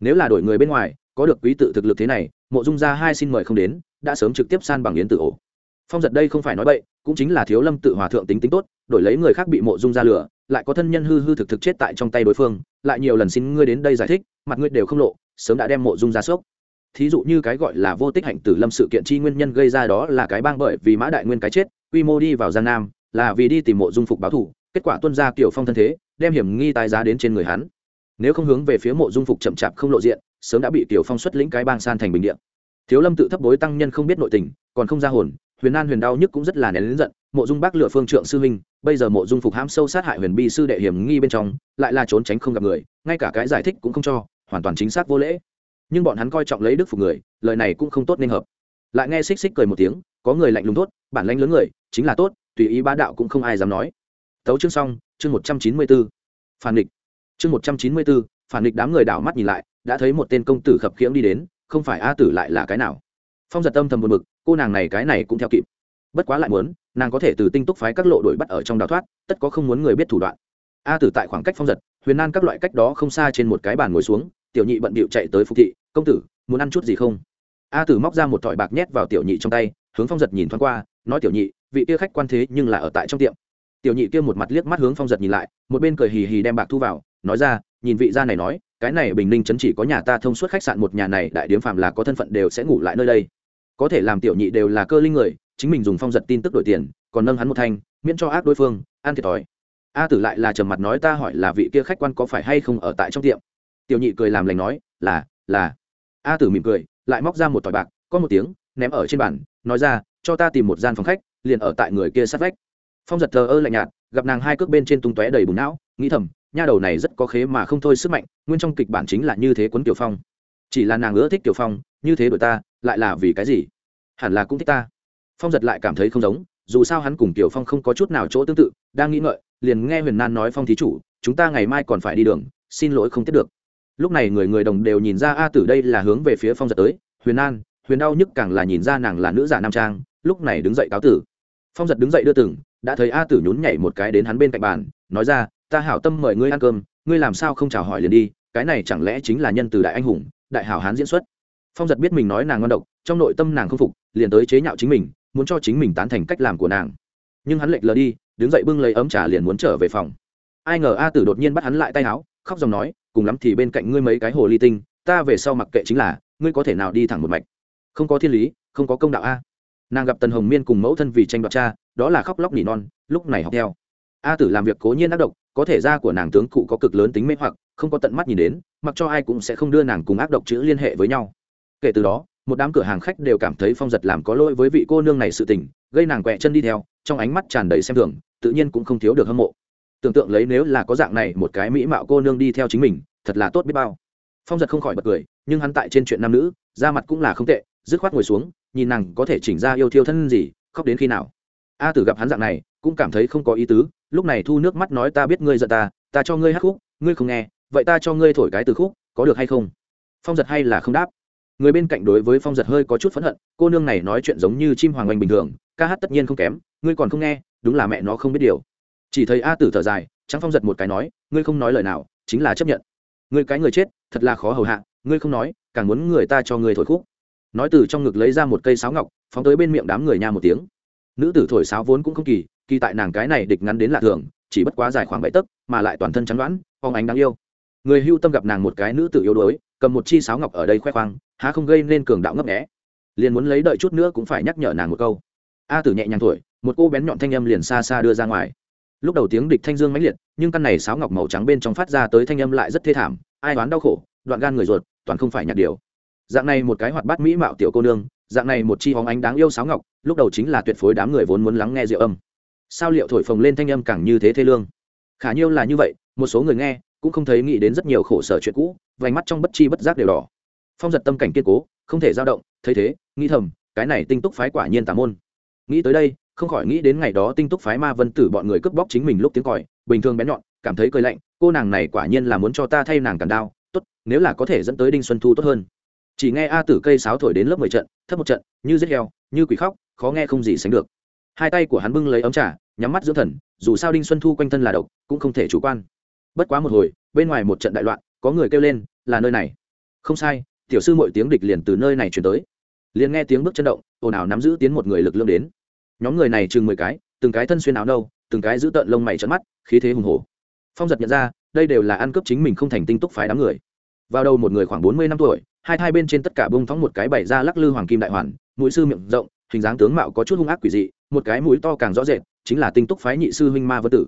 [SPEAKER 1] Nếu là đổi người bên ngoài có được quý tự thực lực thế này, mộ dung ra hai xin mời không đến, đã sớm trực tiếp san bằng yến tự ổ. Phong giật đây không phải nói bậy, cũng chính là thiếu lâm tự hòa thượng tính tính tốt, đổi lấy người khác bị mộ dung ra lửa lại có thân nhân hư hư thực thực chết tại trong tay đối phương, lại nhiều lần xin ngươi đến đây giải thích, mặt ngươi đều không lộ, sớm đã đem mộ dung ra sốc. Thí dụ như cái gọi là vô tích hạnh tử lâm sự kiện chi nguyên nhân gây ra đó là cái bang bởi vì mã đại nguyên cái chết, quy mô đi vào giang nam, là vì đi tìm mộ dung phục báo thủ, kết quả tuân ra kiểu phong thân thế, đem hiểm nghi tài giá đến trên người hắn. Nếu không hướng về phía mộ dung phục chậm chạp không lộ diện sớm đã bị tiểu phong xuất lĩnh cái bang san thành bình điện thiếu lâm tự thấp bối tăng nhân không biết nội tình, còn không ra hồn, huyền an, huyền đau nhức cũng rất là nén lớn giận, mộ dung bác lựa phương trượng sư huynh, bây giờ mộ dung phục hãm sâu sát hại huyền bi sư đệ hiểm nghi bên trong, lại là trốn tránh không gặp người, ngay cả cái giải thích cũng không cho, hoàn toàn chính xác vô lễ. Nhưng bọn hắn coi trọng lấy đức phục người, lời này cũng không tốt nên hợp. Lại nghe xích xích cười một tiếng, có người lạnh lùng tốt bản lãnh lớn người, chính là tốt, tùy ý bá đạo cũng không ai dám nói. Tấu chương xong, chương một trăm chín mươi b ố phản địch. Chương một trăm chín mươi b ố phản địch đám người đảo mắt nhìn lại, đã thấy một tên công tử khập khiễng đi đến, không phải a tử lại là cái nào. Phong giật tâm thầm buồn mực cô nàng này cái này cũng theo kịp. Bất quá lại muốn, nàng có thể từ tinh túc phái các lộ đuổi bắt ở trong đào thoát, tất có không muốn người biết thủ đoạn. A tử tại khoảng cách phong giật, huyền nan các loại cách đó không xa trên một cái bàn ngồi xuống, tiểu nhị bận bịu chạy tới phục thị, công tử, muốn ăn chút gì không? A tử móc ra một thỏi bạc nhét vào tiểu nhị trong tay, hướng phong giật nhìn thoáng qua, nói, tiểu nhị, vị kia khách quan thế nhưng là ở tại trong tiệm. Tiểu nhị kia một mặt liếc mắt hướng phong giật nhìn lại, một bên cười hì hì đem bạc thu vào, nói ra nhìn vị gia này nói, cái này bình ninh chấn chỉ có nhà ta thông suốt khách sạn một nhà này, đại điếm phạm là có thân phận đều sẽ ngủ lại nơi đây. Có thể làm tiểu nhị đều là cơ linh người, chính mình dùng phong giật tin tức đổi tiền, còn nâng hắn một thanh, miễn cho ác đối phương, ăn thiệt thòi. A tử lại là trầm mặt nói, ta hỏi là vị kia khách quan có phải hay không ở tại trong tiệm? Tiểu nhị cười làm lành nói, là là. A tử mỉm cười, lại móc ra một tỏi bạc, có một tiếng, ném ở trên bàn, nói ra, cho ta tìm một gian phòng khách, liền ở tại người kia sát vách. Phong giật thờ ơ lạnh nhạt, gặp nàng hai cước bên trên tung tóe đầy bùn não, nghĩ thầm nha đầu này rất có khế mà không thôi sức mạnh, nguyên trong kịch bản chính là như thế quấn tiểu phong. Chỉ là nàng ưa thích tiểu phong, như thế đổi ta, lại là vì cái gì? Hẳn là cũng thích ta. Phong giật lại cảm thấy không giống, dù sao hắn cùng tiểu phong không có chút nào chỗ tương tự, đang nghĩ ngợi, liền nghe huyền nan nói phong thí chủ, chúng ta ngày mai còn phải đi đường, xin lỗi không tiếp được. Lúc này người người đồng đều nhìn ra a tử đây là hướng về phía phong giật tới, huyền an huyền đau nhức càng là nhìn ra nàng là nữ giả nam trang, lúc này đứng dậy cáo tử. Phong giật đứng dậy đưa từng, đã thấy a tử nhún nhảy một cái đến hắn bên cạnh bàn, nói ra ta hảo tâm mời ngươi ăn cơm, ngươi làm sao không chào hỏi liền đi, cái này chẳng lẽ chính là nhân từ đại anh hùng, đại hảo hán diễn xuất. Phong giật biết mình nói nàng ngon độc, trong nội tâm nàng không phục, liền tới chế nhạo chính mình, muốn cho chính mình tán thành cách làm của nàng. Nhưng hắn lệch lờ đi, đứng dậy bưng lấy ấm trà liền muốn trở về phòng. Ai ngờ a tử đột nhiên bắt hắn lại tay áo, khóc dòng nói, cùng lắm thì bên cạnh ngươi mấy cái hồ ly tinh, ta về sau mặc kệ chính là, ngươi có thể nào đi thẳng một mạch. Không có thiên lý, không có công đạo a. Nàng gặp tần hồng miên cùng mẫu thân vì tranh đoạt cha, đó là khóc lóc nỉ non, lúc này học theo. A tử làm việc cố nhiên ác độc có thể ra của nàng tướng cụ có cực lớn tính mê hoặc, không có tận mắt nhìn đến, mặc cho ai cũng sẽ không đưa nàng cùng ác độc chữ liên hệ với nhau. Kể từ đó, một đám cửa hàng khách đều cảm thấy phong giật làm có lỗi với vị cô nương này sự tình, gây nàng quẹ chân đi theo, trong ánh mắt tràn đầy xem thường, tự nhiên cũng không thiếu được hâm mộ. Tưởng tượng lấy nếu là có dạng này một cái mỹ mạo cô nương đi theo chính mình, thật là tốt biết bao. Phong giật không khỏi bật cười, nhưng hắn tại trên chuyện nam nữ, da mặt cũng là không tệ, dứt khoát ngồi xuống, nhìn nàng có thể chỉnh ra yêu thiêu thân gì, khóc đến khi nào a tử gặp hắn dạng này, cũng cảm thấy không có ý tứ, lúc này thu nước mắt nói ta biết ngươi giận ta ta cho ngươi hát khúc, ngươi không nghe, vậy ta cho ngươi thổi cái từ khúc, có được hay không? Phong giật hay là không đáp. Người bên cạnh đối với phong giật hơi có chút phẫn hận, cô nương này nói chuyện giống như chim hoàng oanh bình thường, ca hát tất nhiên không kém, ngươi còn không nghe, đúng là mẹ nó không biết điều. Chỉ thấy a tử thở dài, trắng phong giật một cái nói, ngươi không nói lời nào, chính là chấp nhận. Ngươi cái người chết, thật là khó hầu hạ, ngươi không nói, càng muốn người ta cho ngươi thổi khúc. Nói từ trong ngực lấy ra một cây sáo ngọc, phóng tới bên miệng đám người nha một tiếng nữ tử thổi sáo vốn cũng không kỳ kỳ tại nàng cái này địch ngắn đến lạ thường, chỉ bất quá dài khoảng bảy tấc, mà lại toàn thân trắng đoán, phong ánh đáng yêu. Người hưu tâm gặp nàng một cái nữ tử yếu đuối, cầm một chi sáo ngọc ở đây khoe khoang, há không gây nên cường đạo ngấp nghẽ liền muốn lấy đợi chút nữa cũng phải nhắc nhở nàng một câu. A tử nhẹ nhàng thổi, một cô bén nhọn thanh âm liền xa xa đưa ra ngoài. Lúc đầu tiếng địch thanh dương mãnh liệt, nhưng căn này sáo ngọc màu trắng bên trong phát ra tới thanh âm lại rất thê thảm, ai đoán đau khổ, đoạn gan người ruột, toàn không phải nhạc điều. Dạng này một cái hoạt bát mỹ mạo tiểu cô nương dạng này một chi hóng ánh đáng yêu sáo ngọc, lúc đầu chính là tuyệt phối đám người vốn muốn lắng nghe rượu âm. Sao liệu thổi phồng lên thanh âm càng như thế thê lương? Khả nhiêu là như vậy, một số người nghe, cũng không thấy nghĩ đến rất nhiều khổ sở chuyện cũ, vành mắt trong bất chi bất giác đều đỏ. Phong giật tâm cảnh kiên cố, không thể dao động, thấy thế, nghĩ thầm, cái này tinh túc phái quả nhiên tà môn. Nghĩ tới đây, không khỏi nghĩ đến ngày đó tinh túc phái ma vân tử bọn người cướp bóc chính mình lúc tiếng còi, bình thường bén nhọn, cảm thấy cười lạnh, cô nàng này quả nhiên là muốn cho ta thay nàng cản đao, tốt, nếu là có thể dẫn tới đinh xuân thu tốt hơn chỉ nghe a tử cây sáo thổi đến lớp mười trận, thấp một trận, như giết heo, như quỷ khóc, khó nghe không gì sánh được. Hai tay của hắn bưng lấy ấm trà, nhắm mắt dưỡng thần, dù sao đinh xuân thu quanh thân là độc, cũng không thể chủ quan. Bất quá một hồi, bên ngoài một trận đại loạn, có người kêu lên, là nơi này. Không sai, tiểu sư mọi tiếng địch liền từ nơi này chuyển tới. Liền nghe tiếng bước chân động, ồn ào nắm giữ tiến một người lực lượng đến. Nhóm người này chừng mười cái, từng cái thân xuyên áo nâu, từng cái giữ tợn lông mày trận mắt, khí thế hùng hổ. Phong giật nhận ra, đây đều là ăn cướp chính mình không thành tinh túc phái đám người. Vào đầu một người khoảng bốn mươi năm tuổi hai hai bên trên tất cả bông thóng một cái bày ra lắc lư hoàng kim đại hoàn, mũi sư miệng rộng, hình dáng tướng mạo có chút hung ác quỷ dị, một cái mũi to càng rõ rệt, chính là tinh túc phái nhị sư huynh ma vân tử.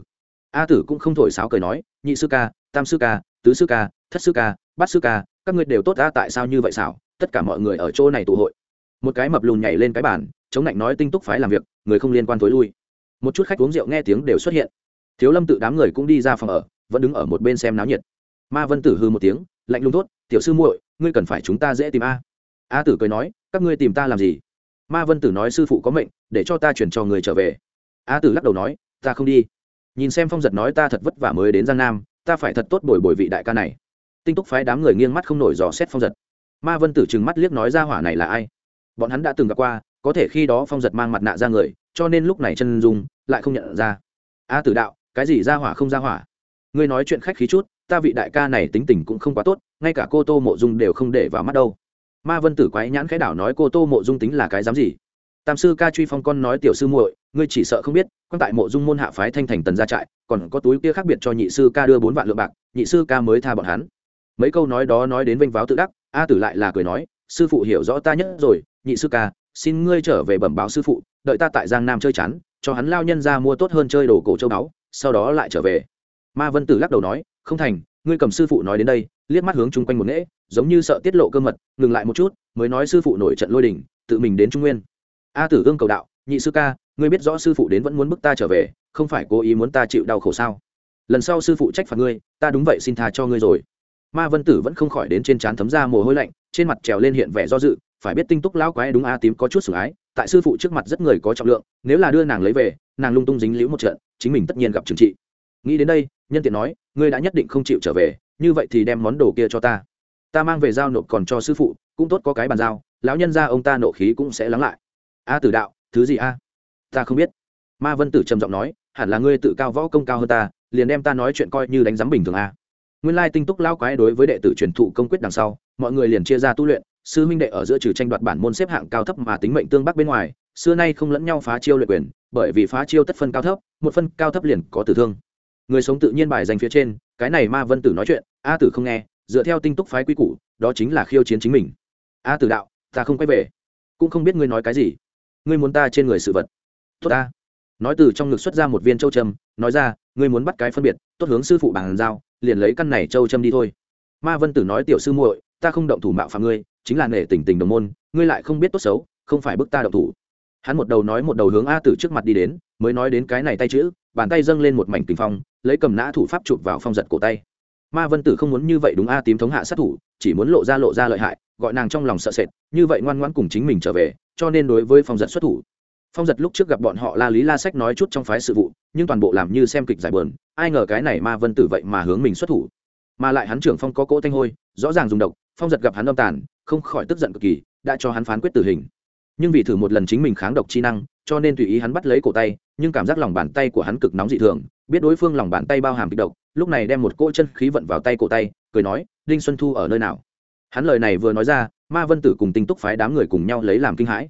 [SPEAKER 1] A tử cũng không thổi sáo cười nói, nhị sư ca, tam sư ca, tứ sư ca, thất sư ca, bát sư ca, các ngươi đều tốt ra tại sao như vậy xảo? Tất cả mọi người ở chỗ này tụ hội. Một cái mập lùn nhảy lên cái bàn, chống lạnh nói tinh túc phái làm việc, người không liên quan tối lui. Một chút khách uống rượu nghe tiếng đều xuất hiện. Thiếu lâm tự đám người cũng đi ra phòng ở, vẫn đứng ở một bên xem náo nhiệt. Ma vân tử hư một tiếng, lạnh lùng thốt tiểu sư muội, ngươi cần phải chúng ta dễ tìm a. A tử cười nói, các ngươi tìm ta làm gì? Ma vân tử nói sư phụ có mệnh, để cho ta chuyển cho người trở về. A tử lắc đầu nói, ta không đi. Nhìn xem phong giật nói ta thật vất vả mới đến giang nam, ta phải thật tốt bồi bồi vị đại ca này. Tinh túc phái đám người nghiêng mắt không nổi dò xét phong giật. Ma vân tử trừng mắt liếc nói ra hỏa này là ai? Bọn hắn đã từng gặp qua, có thể khi đó phong giật mang mặt nạ ra người, cho nên lúc này chân dung lại không nhận ra. A tử đạo, cái gì ra hỏa không ra hỏa? Ngươi nói chuyện khách khí chút, ta vị đại ca này tính tình cũng không quá tốt ngay cả cô tô mộ dung đều không để vào mắt đâu. Ma vân tử quái nhãn khẽ đảo nói, cô tô mộ dung tính là cái dám gì? Tam sư ca truy phong con nói, tiểu sư muội, ngươi chỉ sợ không biết, quan tại mộ dung môn hạ phái thanh thành tần gia trại, còn có túi kia khác biệt cho nhị sư ca đưa bốn vạn lượng bạc, nhị sư ca mới tha bọn hắn. Mấy câu nói đó nói đến vênh váo tự đắc, a tử lại là cười nói, sư phụ hiểu rõ ta nhất rồi, nhị sư ca, xin ngươi trở về bẩm báo sư phụ, đợi ta tại giang nam chơi chán, cho hắn lao nhân ra mua tốt hơn chơi đồ cổ châu báu, sau đó lại trở về. Ma vân tử lắc đầu nói, không thành ngươi cầm sư phụ nói đến đây, liếc mắt hướng chung quanh một nghễ, giống như sợ tiết lộ cơ mật, ngừng lại một chút, mới nói sư phụ nổi trận lôi đình, tự mình đến trung nguyên. A tử ương cầu đạo, nhị sư ca, ngươi biết rõ sư phụ đến vẫn muốn bức ta trở về, không phải cố ý muốn ta chịu đau khổ sao? Lần sau sư phụ trách phạt ngươi, ta đúng vậy xin tha cho ngươi rồi. Ma vân tử vẫn không khỏi đến trên trán thấm ra mồ hôi lạnh, trên mặt trèo lên hiện vẻ do dự, phải biết tinh túc lão quái đúng a tím có chút sủng ái, tại sư phụ trước mặt rất người có trọng lượng, nếu là đưa nàng lấy về, nàng lung tung dính liễu một trận, chính mình tất nhiên gặp trừng trị nghĩ đến đây, nhân tiện nói, ngươi đã nhất định không chịu trở về, như vậy thì đem món đồ kia cho ta. Ta mang về giao nộp còn cho sư phụ, cũng tốt có cái bàn giao, lão nhân ra ông ta nộ khí cũng sẽ lắng lại. A tử đạo, thứ gì a? Ta không biết. Ma vân tử trầm giọng nói, hẳn là ngươi tự cao võ công cao hơn ta, liền đem ta nói chuyện coi như đánh giám bình thường a. Nguyên lai tinh túc lao quái đối với đệ tử truyền thụ công quyết đằng sau, mọi người liền chia ra tu luyện, sư huynh đệ ở giữa trừ tranh đoạt bản môn xếp hạng cao thấp mà tính mệnh tương bắc bên ngoài, xưa nay không lẫn nhau phá chiêu luyện quyền, bởi vì phá chiêu tất phân cao thấp, một phân cao thấp liền có tử thương người sống tự nhiên bài danh phía trên, cái này ma vân tử nói chuyện, a tử không nghe, dựa theo tinh túc phái quy củ, đó chính là khiêu chiến chính mình. A tử đạo, ta không quay về, cũng không biết ngươi nói cái gì. Ngươi muốn ta trên người sự vật. Tốt ta. Nói từ trong ngực xuất ra một viên châu trâm nói ra, ngươi muốn bắt cái phân biệt, tốt hướng sư phụ bàn giao, liền lấy căn này châu trâm đi thôi. Ma vân tử nói, tiểu sư muội, ta không động thủ mạo phạm ngươi, chính là nể tình tình đồng môn, ngươi lại không biết tốt xấu, không phải bức ta động thủ. Hắn một đầu nói một đầu hướng a tử trước mặt đi đến, mới nói đến cái này tay chữ bàn tay dâng lên một mảnh tình phong, lấy cầm nã thủ pháp chụp vào phong giật cổ tay. Ma vân tử không muốn như vậy đúng a, tím thống hạ sát thủ, chỉ muốn lộ ra lộ ra lợi hại, gọi nàng trong lòng sợ sệt, như vậy ngoan ngoãn cùng chính mình trở về, cho nên đối với phong giật xuất thủ. Phong giật lúc trước gặp bọn họ la lý la sách nói chút trong phái sự vụ, nhưng toàn bộ làm như xem kịch giải bờn ai ngờ cái này ma vân tử vậy mà hướng mình xuất thủ. Mà lại hắn trưởng phong có cỗ thanh hôi, rõ ràng dùng độc, phong giật gặp hắn âm tàn, không khỏi tức giận cực kỳ, đã cho hắn phán quyết tử hình. Nhưng vì thử một lần chính mình kháng độc chi năng, cho nên tùy ý hắn bắt lấy cổ tay nhưng cảm giác lòng bàn tay của hắn cực nóng dị thường, biết đối phương lòng bàn tay bao hàm kịch độc, lúc này đem một cỗ chân khí vận vào tay cổ tay, cười nói, đinh xuân thu ở nơi nào? Hắn lời này vừa nói ra, ma vân tử cùng tinh túc phái đám người cùng nhau lấy làm kinh hãi.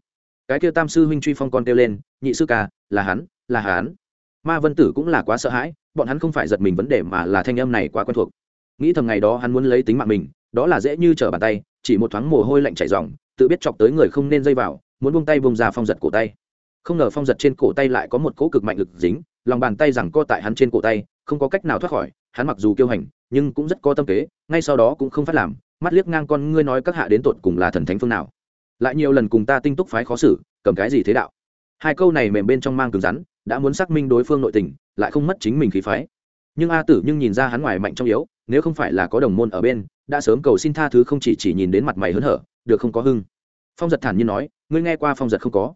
[SPEAKER 1] Cái kia tam sư huynh truy phong con kêu lên, nhị sư ca, là hắn là hắn. Ma vân tử cũng là quá sợ hãi, bọn hắn không phải giật mình vấn đề mà là thanh âm này quá quen thuộc. Nghĩ thầm ngày đó hắn muốn lấy tính mạng mình, đó là dễ như trở bàn tay, chỉ một thoáng mồ hôi lạnh chảy ròng, tự biết chọc tới người không nên dây vào, muốn buông tay buông ra phong giật cổ tay không ngờ phong giật trên cổ tay lại có một cỗ cực mạnh lực dính, lòng bàn tay rằng co tại hắn trên cổ tay, không có cách nào thoát khỏi, hắn mặc dù kiêu hành, nhưng cũng rất có tâm kế, ngay sau đó cũng không phát làm, mắt liếc ngang con ngươi nói các hạ đến tột cùng là thần thánh phương nào. Lại nhiều lần cùng ta tinh túc phái khó xử, cầm cái gì thế đạo? Hai câu này mềm bên trong mang cứng rắn, đã muốn xác minh đối phương nội tình, lại không mất chính mình khí phái. Nhưng a tử nhưng nhìn ra hắn ngoài mạnh trong yếu, nếu không phải là có đồng môn ở bên, đã sớm cầu xin tha thứ không chỉ chỉ nhìn đến mặt mày hớn hở, được không có hưng. Phong giật thản nhiên nói, ngươi nghe qua phong giật không có?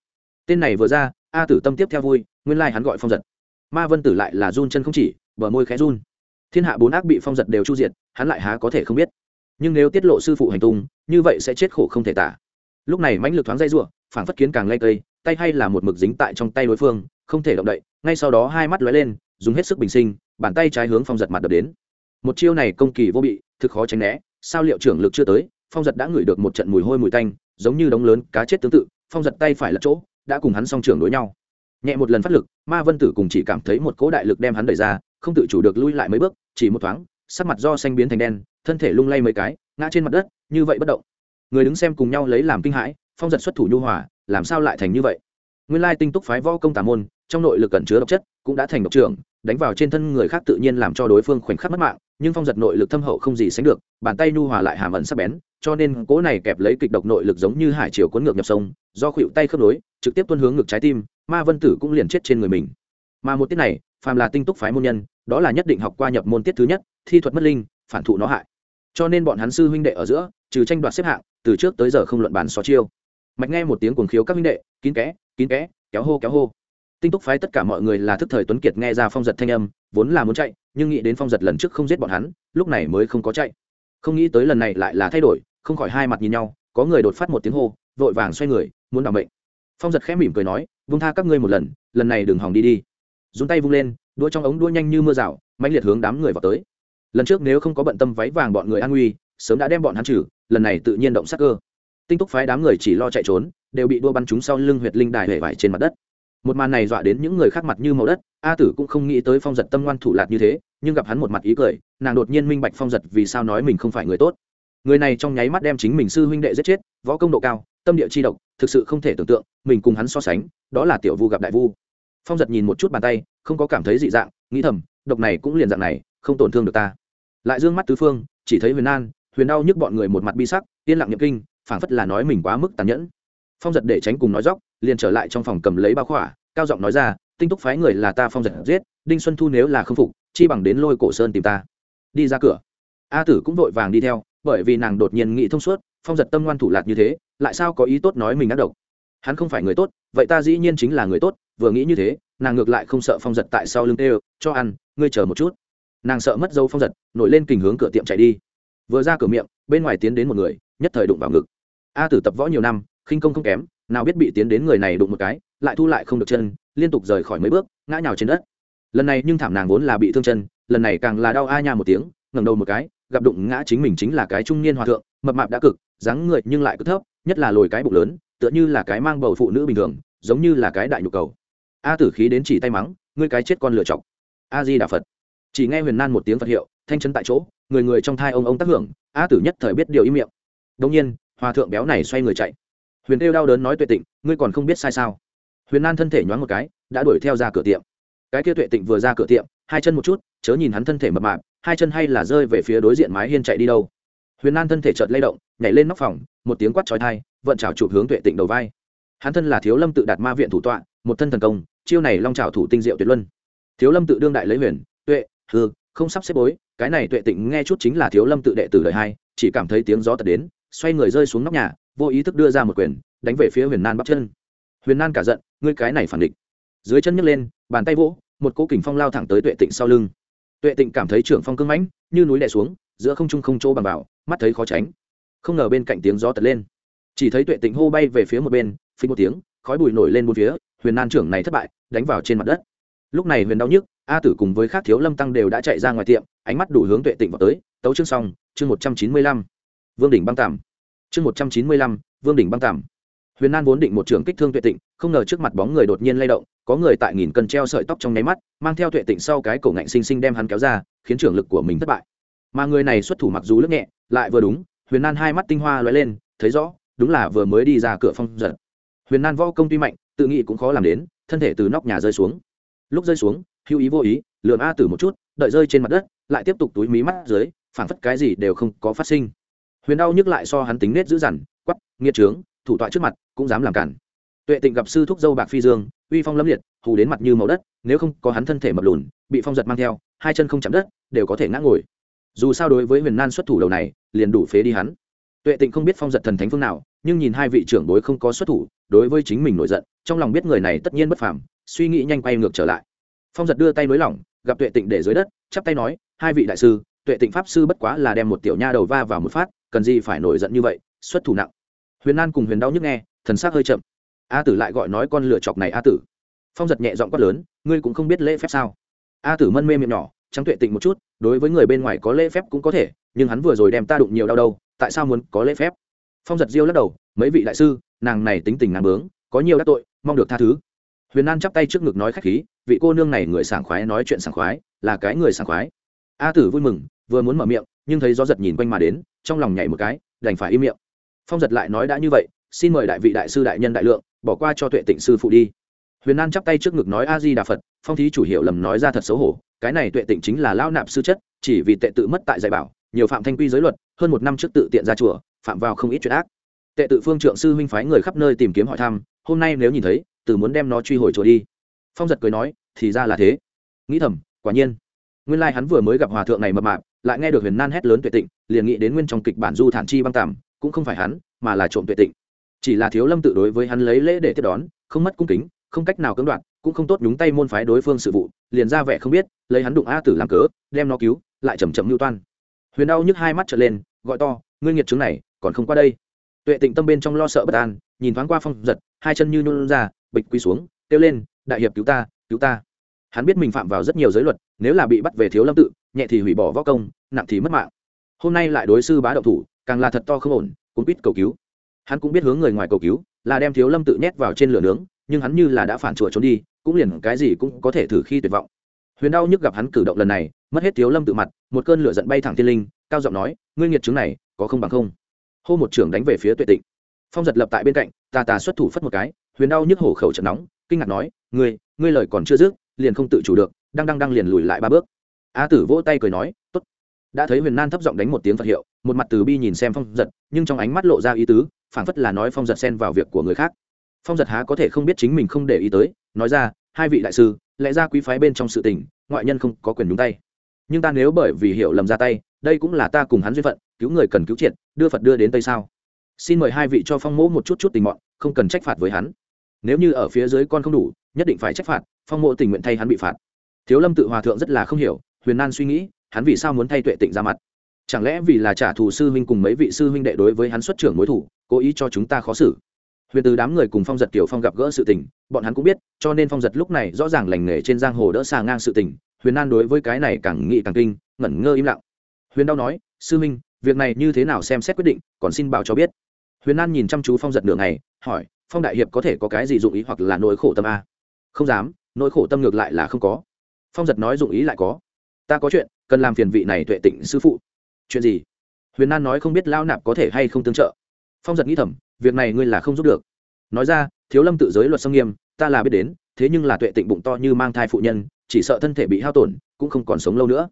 [SPEAKER 1] Tên này vừa ra, a tử tâm tiếp theo vui, nguyên lai hắn gọi phong giật. Ma vân tử lại là run chân không chỉ, bờ môi khẽ run. Thiên hạ bốn ác bị phong giật đều chu diệt, hắn lại há có thể không biết. Nhưng nếu tiết lộ sư phụ hành tung, như vậy sẽ chết khổ không thể tả. Lúc này mãnh lực thoáng dây r u ộ phản phất kiến càng lay cây, tay hay là một mực dính tại trong tay đối phương, không thể động đậy, ngay sau đó hai mắt lóe lên, dùng hết sức bình sinh, bàn tay trái hướng phong giật mặt đập đến. Một chiêu này công kỳ vô bị, thực khó tránh né, sao liệu trưởng lực chưa tới, phong giật đã ngửi được một trận mùi hôi mùi tanh, giống như đống lớn cá chết tương tự, phong giật tay phải lật chỗ đã cùng hắn song trưởng đối nhau. Nhẹ một lần phát lực, ma vân tử cùng chỉ cảm thấy một cỗ đại lực đem hắn đẩy ra, không tự chủ được lui lại mấy bước, chỉ một thoáng, sắc mặt do xanh biến thành đen, thân thể lung lay mấy cái, ngã trên mặt đất, như vậy bất động. Người đứng xem cùng nhau lấy làm kinh hãi, phong giật xuất thủ nhu hòa, làm sao lại thành như vậy? Nguyên lai tinh túc phái võ công tà môn, trong nội lực cẩn chứa độc chất, cũng đã thành độc trưởng, đánh vào trên thân người khác tự nhiên làm cho đối phương khoảnh khắc mất mạng, nhưng phong giật nội lực thâm hậu không gì sánh được, bàn tay nhu hòa lại hàm ẩn sắc bén cho nên cỗ này kẹp lấy kịch độc nội lực giống như hải chiều cuốn ngược nhập sông, do khuỵu tay khớp nối, trực tiếp tuân hướng ngược trái tim, ma vân tử cũng liền chết trên người mình. Mà một tiết này, phàm là tinh túc phái môn nhân, đó là nhất định học qua nhập môn tiết thứ nhất, thi thuật mất linh, phản thụ nó hại. Cho nên bọn hắn sư huynh đệ ở giữa, trừ tranh đoạt xếp hạng, từ trước tới giờ không luận bàn xó chiêu. Mạch nghe một tiếng cuồng khiếu các huynh đệ, kín kẽ kín kẽ, kéo hô kéo hô. Tinh túc phái tất cả mọi người là thức thời tuấn kiệt nghe ra phong giật thanh âm, vốn là muốn chạy, nhưng nghĩ đến phong giật lần trước không giết bọn hắn, lúc này mới không có chạy. Không nghĩ tới lần này lại là thay đổi không khỏi hai mặt nhìn nhau, có người đột phát một tiếng hô, vội vàng xoay người, muốn đảm bệnh phong giật khẽ mỉm cười nói, vung tha các ngươi một lần lần này đừng hòng đi đi. Dùng tay vung lên, đua trong ống đua nhanh như mưa rào mạnh liệt hướng đám người vào tới. Lần trước nếu không có bận tâm váy vàng bọn người an nguy, sớm đã đem bọn hắn trừ, lần này tự nhiên động sắc cơ. Tinh túc phái đám người chỉ lo chạy trốn, đều bị đua bắn chúng sau lưng huyệt linh đài hể vải trên mặt đất. Một màn này dọa đến những người khác mặt như màu đất, a tử cũng không nghĩ tới phong giật tâm ngoan thủ lạt như thế, nhưng gặp hắn một mặt ý cười, nàng đột nhiên minh bạch phong giật vì sao nói mình không phải người tốt người này trong nháy mắt đem chính mình sư huynh đệ giết chết, võ công độ cao, tâm địa chi độc, thực sự không thể tưởng tượng, mình cùng hắn so sánh, đó là tiểu vu gặp đại vu. Phong giật nhìn một chút bàn tay, không có cảm thấy dị dạng, nghĩ thầm, độc này cũng liền dạng này, không tổn thương được ta. Lại d ư ơ n g mắt tứ phương, chỉ thấy huyền an, huyền đau nhức bọn người một mặt bi sắc, yên lặng nhậm kinh, phảng phất là nói mình quá mức tàn nhẫn. Phong giật để tránh cùng nói dóc liền trở lại trong phòng cầm lấy bao khỏa, cao giọng nói ra, tinh túc phái người là ta phong giật giết, đinh xuân thu nếu là không phục, chi bằng đến lôi cổ sơn tìm ta. Đi ra cửa. A tử cũng vội vàng đi theo bởi vì nàng đột nhiên nghĩ thông suốt, phong giật tâm ngoan thủ lạc như thế, lại sao có ý tốt nói mình ác độc? Hắn không phải người tốt, vậy ta dĩ nhiên chính là người tốt, vừa nghĩ như thế, nàng ngược lại không sợ phong giật tại sau lưng tê, cho ăn, ngươi chờ một chút. Nàng sợ mất dấu phong giật, nổi lên kình hướng cửa tiệm chạy đi. Vừa ra cửa miệng, bên ngoài tiến đến một người, nhất thời đụng vào ngực. A tử tập võ nhiều năm, khinh công không kém, nào biết bị tiến đến người này đụng một cái, lại thu lại không được chân, liên tục rời khỏi mấy bước, ngã nhào trên đất. Lần này nhưng thảm nàng vốn là bị thương chân, lần này càng là đau a nha một tiếng, ngẩng đầu một cái gặp đụng ngã chính mình chính là cái trung niên hòa thượng, mập mạp đã cực, dáng người nhưng lại cực thấp, nhất là lồi cái bụng lớn, tựa như là cái mang bầu phụ nữ bình thường, giống như là cái đại nhục cầu. A tử khí đến chỉ tay mắng, ngươi cái chết con lựa chọc. A di đà phật. Chỉ nghe huyền nan một tiếng phật hiệu, thanh chân tại chỗ, người người trong thai ông ông tác hưởng, a tử nhất thời biết điều im miệng. Đông nhiên, hòa thượng béo này xoay người chạy. Huyền kêu đau đớn nói tuệ tịnh, ngươi còn không biết sai sao? Huyền nan thân thể nhoáng một cái, đã đuổi theo ra cửa tiệm. Cái kia tuệ tịnh vừa ra cửa tiệm, hai chân một chút, chớ nhìn hắn thân thể mập mạp hai chân hay là rơi về phía đối diện mái hiên chạy đi đâu. Huyền an thân thể chợt lay động, nhảy lên nóc phòng, một tiếng quát trói thai vận trào chụp hướng tuệ tịnh đầu vai. Hắn thân là thiếu lâm tự đạt ma viện thủ tọa, một thân thần công, chiêu này long trào thủ tinh diệu tuyệt luân. Thiếu lâm tự đương đại lấy huyền, tuệ, hư, không sắp xếp bối, cái này tuệ tịnh nghe chút chính là thiếu lâm tự đệ tử đời hai, chỉ cảm thấy tiếng gió tật đến, xoay người rơi xuống nóc nhà, vô ý thức đưa ra một quyền, đánh về phía huyền nan bắt chân. Huyền nan cả giận, ngươi cái này phản địch. Dưới chân nhấc lên, bàn tay vỗ, một cỗ kình phong lao thẳng tới tuệ tịnh sau lưng tuệ tịnh cảm thấy trưởng phong cưng mãnh, như núi đè xuống, giữa không trung không chỗ bằng bảo mắt thấy khó tránh. Không ngờ bên cạnh tiếng gió tật lên. Chỉ thấy tuệ tịnh hô bay về phía một bên phí một tiếng, khói bụi nổi lên bốn phía, huyền nan trưởng này thất bại, đánh vào trên mặt đất. Lúc này huyền đau nhức, a tử cùng với khác thiếu lâm tăng đều đã chạy ra ngoài tiệm, ánh mắt đủ hướng tuệ tịnh vào tới, tấu chương xong, chương một trăm chín mươi lăm. Vương đỉnh băng tàm chương một trăm chín mươi lăm, vương đỉnh băng tàm huyền nan vốn định một trường kích thương tuệ tịnh, không ngờ trước mặt bóng người đột nhiên lay động có người tại nghìn cân treo sợi tóc trong nháy mắt, mang theo tuệ tịnh sau cái cổ ngạnh xinh xinh đem hắn kéo ra, khiến trưởng lực của mình thất bại. Mà người này xuất thủ mặc dù lướt nhẹ, lại vừa đúng, huyền nan hai mắt tinh hoa lóe lên, thấy rõ, đúng là vừa mới đi ra cửa phong giật. Huyền nan võ công tuy mạnh, tự nghĩ cũng khó làm đến, thân thể từ nóc nhà rơi xuống. Lúc rơi xuống, hữu ý vô ý lượm a tử một chút, đợi rơi trên mặt đất, lại tiếp tục túi mí mắt dưới, phảng phất cái gì đều không có phát sinh. Huyền đau nhức lại so hắn tính nết dữ dằn quắp nghiệt trướng, thủ tọa trước mặt, cũng dám làm cản. Tuệ tịnh gặp sư thúc dâu bạc phi dương uy phong lâm liệt, hù đến mặt như màu đất, nếu không có hắn thân thể mập lùn, bị phong giật mang theo, hai chân không chạm đất, đều có thể ngã ngồi. Dù sao đối với huyền nan xuất thủ đầu này, liền đủ phế đi hắn. Tuệ tịnh không biết phong giật thần thánh phương nào, nhưng nhìn hai vị trưởng đối không có xuất thủ, đối với chính mình nổi giận, trong lòng biết người này tất nhiên bất phàm, suy nghĩ nhanh quay ngược trở lại. Phong giật đưa tay nới lỏng, gặp tuệ tịnh để dưới đất, chắp tay nói, hai vị đại sư, tuệ tịnh pháp sư bất quá là đem một tiểu nha đầu va vào một phát, cần gì phải nổi giận như vậy, xuất thủ nặng. Huyền nan cùng huyền đau nhức nghe, thần s ắ c hơi chậm a tử lại gọi nói con lựa chọc này a tử. Phong giật nhẹ giọng quát lớn, ngươi cũng không biết lễ phép sao? A tử mân mê miệng nhỏ, trắng tuệ tịnh một chút, đối với người bên ngoài có lễ phép cũng có thể, nhưng hắn vừa rồi đem ta đụng nhiều đau đâu, tại sao muốn có lễ phép? Phong giật diêu lắc đầu, mấy vị đại sư, nàng này tính tình nàng bướng, có nhiều đắc tội, mong được tha thứ. Huyền an chắp tay trước ngực nói khách khí, vị cô nương này người sảng khoái nói chuyện sảng khoái, là cái người sảng khoái. A tử vui mừng, vừa muốn mở miệng, nhưng thấy gió giật nhìn quanh mà đến, trong lòng nhảy một cái, đành phải im miệng. Phong giật lại nói đã như vậy xin mời đại vị đại sư đại nhân đại lượng, bỏ qua cho tuệ tịnh sư phụ đi. Huyền an chắp tay trước ngực nói a di đà phật, phong thí chủ hiệu lầm nói ra thật xấu hổ, cái này tuệ tịnh chính là lao nạp sư chất, chỉ vì tệ tự mất tại dạy bảo, nhiều phạm thanh quy giới luật, hơn một năm trước tự tiện ra chùa, phạm vào không ít chuyện ác. Tệ tự phương trượng sư huynh phái người khắp nơi tìm kiếm hỏi thăm, hôm nay nếu nhìn thấy, từ muốn đem nó truy hồi chùa đi. Phong giật cười nói, thì ra là thế. Nghĩ thầm, quả nhiên. Nguyên lai hắn vừa mới gặp hòa thượng này mập mạp, lại nghe được huyền nan hét lớn tuệ tịnh, liền nghĩ đến nguyên trong kịch bản du thản chi băng tàm, cũng không phải hắn, mà là trộm tuệ tịnh chỉ là thiếu lâm tự đối với hắn lấy lễ để tiếp đón, không mất cung kính, không cách nào cưỡng đoạt, cũng không tốt nhúng tay môn phái đối phương sự vụ, liền ra vẻ không biết, lấy hắn đụng a tử làm cớ, đem nó cứu, lại chầm chậm mưu toan. Huyền đau nhức hai mắt trở lên, gọi to, ngươi nghiệt chứng này, còn không qua đây. Tuệ tịnh tâm bên trong lo sợ bất an, nhìn thoáng qua phong giật, hai chân như nhún ra, bịch quy xuống, kêu lên, đại hiệp cứu ta cứu ta. Hắn biết mình phạm vào rất nhiều giới luật, nếu là bị bắt về thiếu lâm tự, nhẹ thì hủy bỏ võ công, nặng thì mất mạng. Hôm nay lại đối sư bá động thủ, càng là thật to không ổn cũng biết cầu cứu hắn cũng biết hướng người ngoài cầu cứu, là đem thiếu lâm tự nhét vào trên lửa nướng, nhưng hắn như là đã phản chùa trốn đi, cũng liền cái gì cũng có thể thử khi tuyệt vọng. Huyền đau nhức gặp hắn cử động lần này, mất hết thiếu lâm tự mặt, một cơn lửa giận bay thẳng thiên linh, cao giọng nói, ngươi nghiệt chứng này, có không bằng không? Hô một trưởng đánh về phía tuệ tịnh. Phong giật lập tại bên cạnh tà tà xuất thủ phất một cái, huyền đau nhức hổ khẩu trận nóng, kinh ngạc nói, ngươi ngươi lời còn chưa dứt, liền không tự chủ được, đang đang đang liền lùi lại ba bước. A tử vỗ tay cười nói, tốt. Đã thấy huyền nan thấp giọng đánh một tiếng phật hiệu, một mặt từ bi nhìn xem phong giật, nhưng trong ánh mắt lộ ra ý tứ phảng phất là nói phong giật xen vào việc của người khác. Phong giật há có thể không biết chính mình không để ý tới, nói ra, hai vị đại sư, lẽ ra quý phái bên trong sự tình, ngoại nhân không có quyền nhúng tay. Nhưng ta nếu bởi vì hiểu lầm ra tay, đây cũng là ta cùng hắn duyên phận, cứu người cần cứu triệt, đưa phật đưa đến tây sao? Xin mời hai vị cho phong mỗ một chút chút tình mọn, không cần trách phạt với hắn. Nếu như ở phía dưới con không đủ, nhất định phải trách phạt, phong mộ tình nguyện thay hắn bị phạt. Thiếu lâm tự hòa thượng rất là không hiểu, huyền nan suy nghĩ, hắn vì sao muốn thay tuệ tịnh ra mặt? Chẳng lẽ vì là trả thù sư huynh cùng mấy vị sư huynh đệ đối với hắn xuất trưởng mối thủ, cố ý cho chúng ta khó xử? Huyền từ đám người cùng phong giật kiểu phong gặp gỡ sự tình, bọn hắn cũng biết, cho nên phong giật lúc này rõ ràng lành nghề trên giang hồ đỡ xà ngang sự tình, huyền nan đối với cái này càng nghị càng kinh, ngẩn ngơ im lặng. Huyền đau nói, sư huynh, việc này như thế nào xem xét quyết định, còn xin bảo cho biết. Huyền nan nhìn chăm chú phong giật nửa ngày, hỏi, phong đại hiệp có thể có cái gì dụng ý hoặc là nỗi khổ tâm a? Không dám, nỗi khổ tâm ngược lại là không có. Phong giật nói, dụng ý lại có. Ta có chuyện, cần làm phiền vị này tuệ tịnh sư phụ chuyện gì? Huyền nan nói không biết Lão nạp có thể hay không tương trợ. Phong giật nghĩ thầm, việc này ngươi là không giúp được. Nói ra, thiếu lâm tự giới luật sông nghiêm, ta là biết đến, thế nhưng là tuệ tịnh bụng to như mang thai phụ nhân, chỉ sợ thân thể bị hao tổn, cũng không còn sống lâu nữa.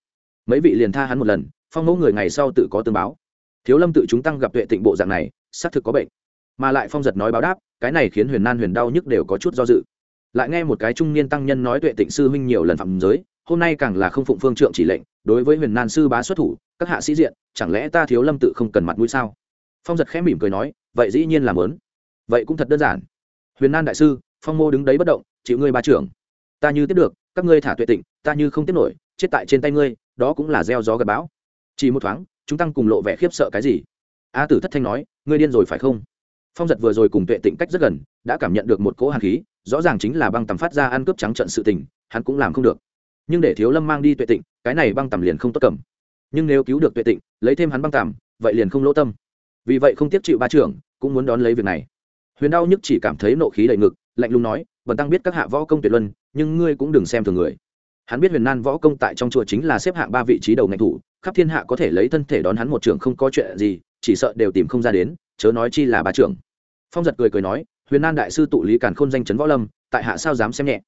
[SPEAKER 1] Mấy vị liền tha hắn một lần, phong mẫu người ngày sau tự có tương báo. Thiếu lâm tự chúng tăng gặp tuệ tịnh bộ dạng này, xác thực có bệnh. Mà lại phong giật nói báo đáp, cái này khiến huyền nan huyền đau nhức đều có chút do dự. Lại nghe một cái trung niên tăng nhân nói tuệ tịnh sư huynh nhiều lần phạm giới, hôm nay càng là không phụng phương trượng chỉ lệnh đối với huyền nan sư bá xuất thủ, các hạ sĩ diện, chẳng lẽ ta thiếu lâm tự không cần mặt mũi sao? Phong giật khẽ mỉm cười nói, vậy dĩ nhiên là lớn vậy cũng thật đơn giản. Huyền nan đại sư, phong mô đứng đấy bất động, chịu ngươi ba trưởng. Ta như tiếp được, các ngươi thả tuệ tịnh, ta như không tiếp nổi, chết tại trên tay ngươi, đó cũng là gieo gió gặp bão. Chỉ một thoáng, chúng tăng cùng lộ vẻ khiếp sợ cái gì? A tử thất thanh nói, ngươi điên rồi phải không? Phong giật vừa rồi cùng tuệ tịnh cách rất gần, đã cảm nhận được một cỗ hàn khí, rõ ràng chính là băng tầm phát ra ăn cướp trắng trận sự tình, hắn cũng làm không được nhưng để thiếu lâm mang đi tuệ tịnh, cái này băng tầm liền không tốt cầm. nhưng nếu cứu được tuệ tịnh, lấy thêm hắn băng tầm, vậy liền không lỗ tâm. vì vậy không tiếp chịu ba trưởng, cũng muốn đón lấy việc này. huyền đau nhức chỉ cảm thấy nộ khí đầy ngực, lạnh lùng nói vần tăng biết các hạ võ công tuyệt luân, nhưng ngươi cũng đừng xem thường người. hắn biết huyền nan võ công tại trong chùa chính là xếp hạng ba vị trí đầu ngành thủ, khắp thiên hạ có thể lấy thân thể đón hắn một trường không có chuyện gì, chỉ sợ đều tìm không ra đến, chớ nói chi là ba trưởng. phong giật cười cười nói, huyền nan đại sư tụ lý càn khôn danh chấn võ lâm, tại hạ sao dám xem nhẹ?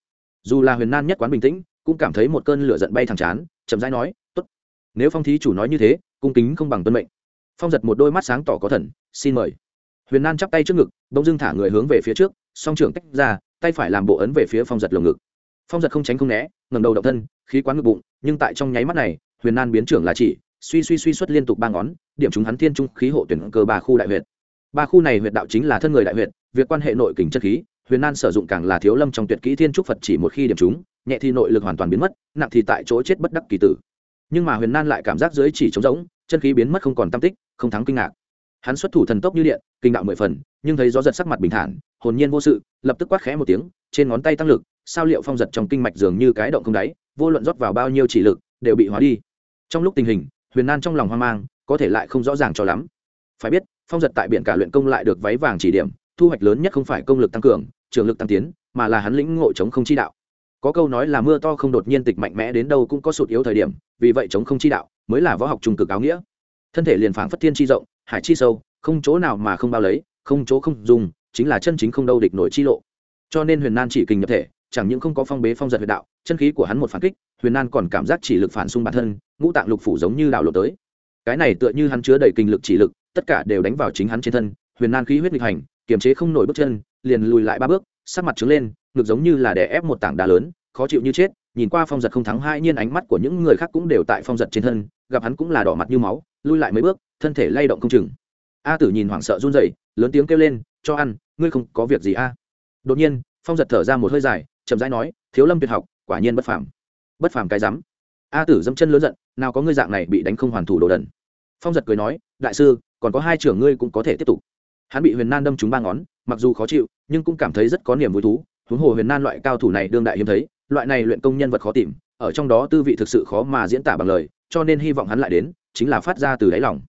[SPEAKER 1] dù là huyền nan nhất quán bình tĩnh cũng cảm thấy một cơn lửa giận bay thẳng chán, chậm rãi nói, tốt. Nếu phong thí chủ nói như thế, cung kính không bằng tuân mệnh. Phong giật một đôi mắt sáng tỏ có thần, xin mời. Huyền nan chắp tay trước ngực bỗng dưng thả người hướng về phía trước, song trưởng tách ra, tay phải làm bộ ấn về phía phong giật lồng ngực. Phong giật không tránh không né ngầm đầu động thân, khí quán ngực bụng, nhưng tại trong nháy mắt này, huyền nan biến trưởng là chỉ, suy suy suy xuất liên tục ba ngón, điểm chúng hắn thiên trung khí hộ tuyển cơ ba khu đại huyệt. Ba khu này huyệt đạo chính là thân người đại huyệt, việc quan hệ nội kình chất khí huyền nan sử dụng càng là thiếu lâm trong tuyệt kỹ thiên trúc phật chỉ một khi điểm chúng, nhẹ thì nội lực hoàn toàn biến mất, nặng thì tại chỗ chết bất đắc kỳ tử. Nhưng mà huyền nan lại cảm giác dưới chỉ trống rỗng, chân khí biến mất không còn tam tích, không thắng kinh ngạc. Hắn xuất thủ thần tốc như điện, kinh đạo mười phần, nhưng thấy gió giật sắc mặt bình thản, hồn nhiên vô sự, lập tức quát khẽ một tiếng, trên ngón tay tăng lực, sao liệu phong giật trong kinh mạch dường như cái động không đáy, vô luận rót vào bao nhiêu chỉ lực, đều bị hóa đi. Trong lúc tình hình, huyền nan trong lòng hoang mang, có thể lại không rõ ràng cho lắm. Phải biết, phong giật tại biển cả luyện công lại được váy vàng chỉ điểm, thu hoạch lớn nhất không phải công lực tăng cường trường lực tăng tiến, mà là hắn lĩnh ngộ chống không chi đạo. Có câu nói là mưa to không đột nhiên tịch mạnh mẽ đến đâu cũng có sụt yếu thời điểm, vì vậy chống không chi đạo mới là võ học trung cực áo nghĩa. Thân thể liền phảng phất thiên chi rộng, hải chi sâu, không chỗ nào mà không bao lấy, không chỗ không dùng, chính là chân chính không đâu địch nổi chi lộ. Cho nên huyền nan chỉ kình nhập thể, chẳng những không có phong bế phong giật huyệt đạo, chân khí của hắn một phản kích, huyền nan còn cảm giác chỉ lực phản xung bản thân, ngũ tạng lục phủ giống như đảo lộ tới. Cái này tựa như hắn chứa đầy kinh lực chỉ lực, tất cả đều đánh vào chính hắn trên thân, huyền nan khí huyết nghịch hành, kiềm chế không nổi bước chân liền lùi lại ba bước, sắc mặt trứng lên, ngực giống như là đè ép một tảng đá lớn, khó chịu như chết, nhìn qua phong giật không thắng hai nhiên ánh mắt của những người khác cũng đều tại phong giật trên thân, gặp hắn cũng là đỏ mặt như máu lui lại mấy bước, thân thể lay động không chừng. A tử nhìn hoảng sợ run rẩy, lớn tiếng kêu lên, cho ăn, ngươi không có việc gì a? Đột nhiên, phong giật thở ra một hơi dài, chậm rãi nói, thiếu lâm tuyệt học, quả nhiên bất phàm. Bất phàm cái rắm. A tử dâm chân lớn giận, nào có ngươi dạng này bị đánh không hoàn thủ đồ đần. Phong giật cười nói, đại sư, còn có hai trưởng ngươi cũng có thể tiếp tục hắn bị huyền nan đâm trúng ba ngón, mặc dù khó chịu, nhưng cũng cảm thấy rất có niềm vui thú. Huống hồ huyền nan loại cao thủ này đương đại hiếm thấy, loại này luyện công nhân vật khó tìm, ở trong đó tư vị thực sự khó mà diễn tả bằng lời, cho nên hy vọng hắn lại đến, chính là phát ra từ đáy lòng.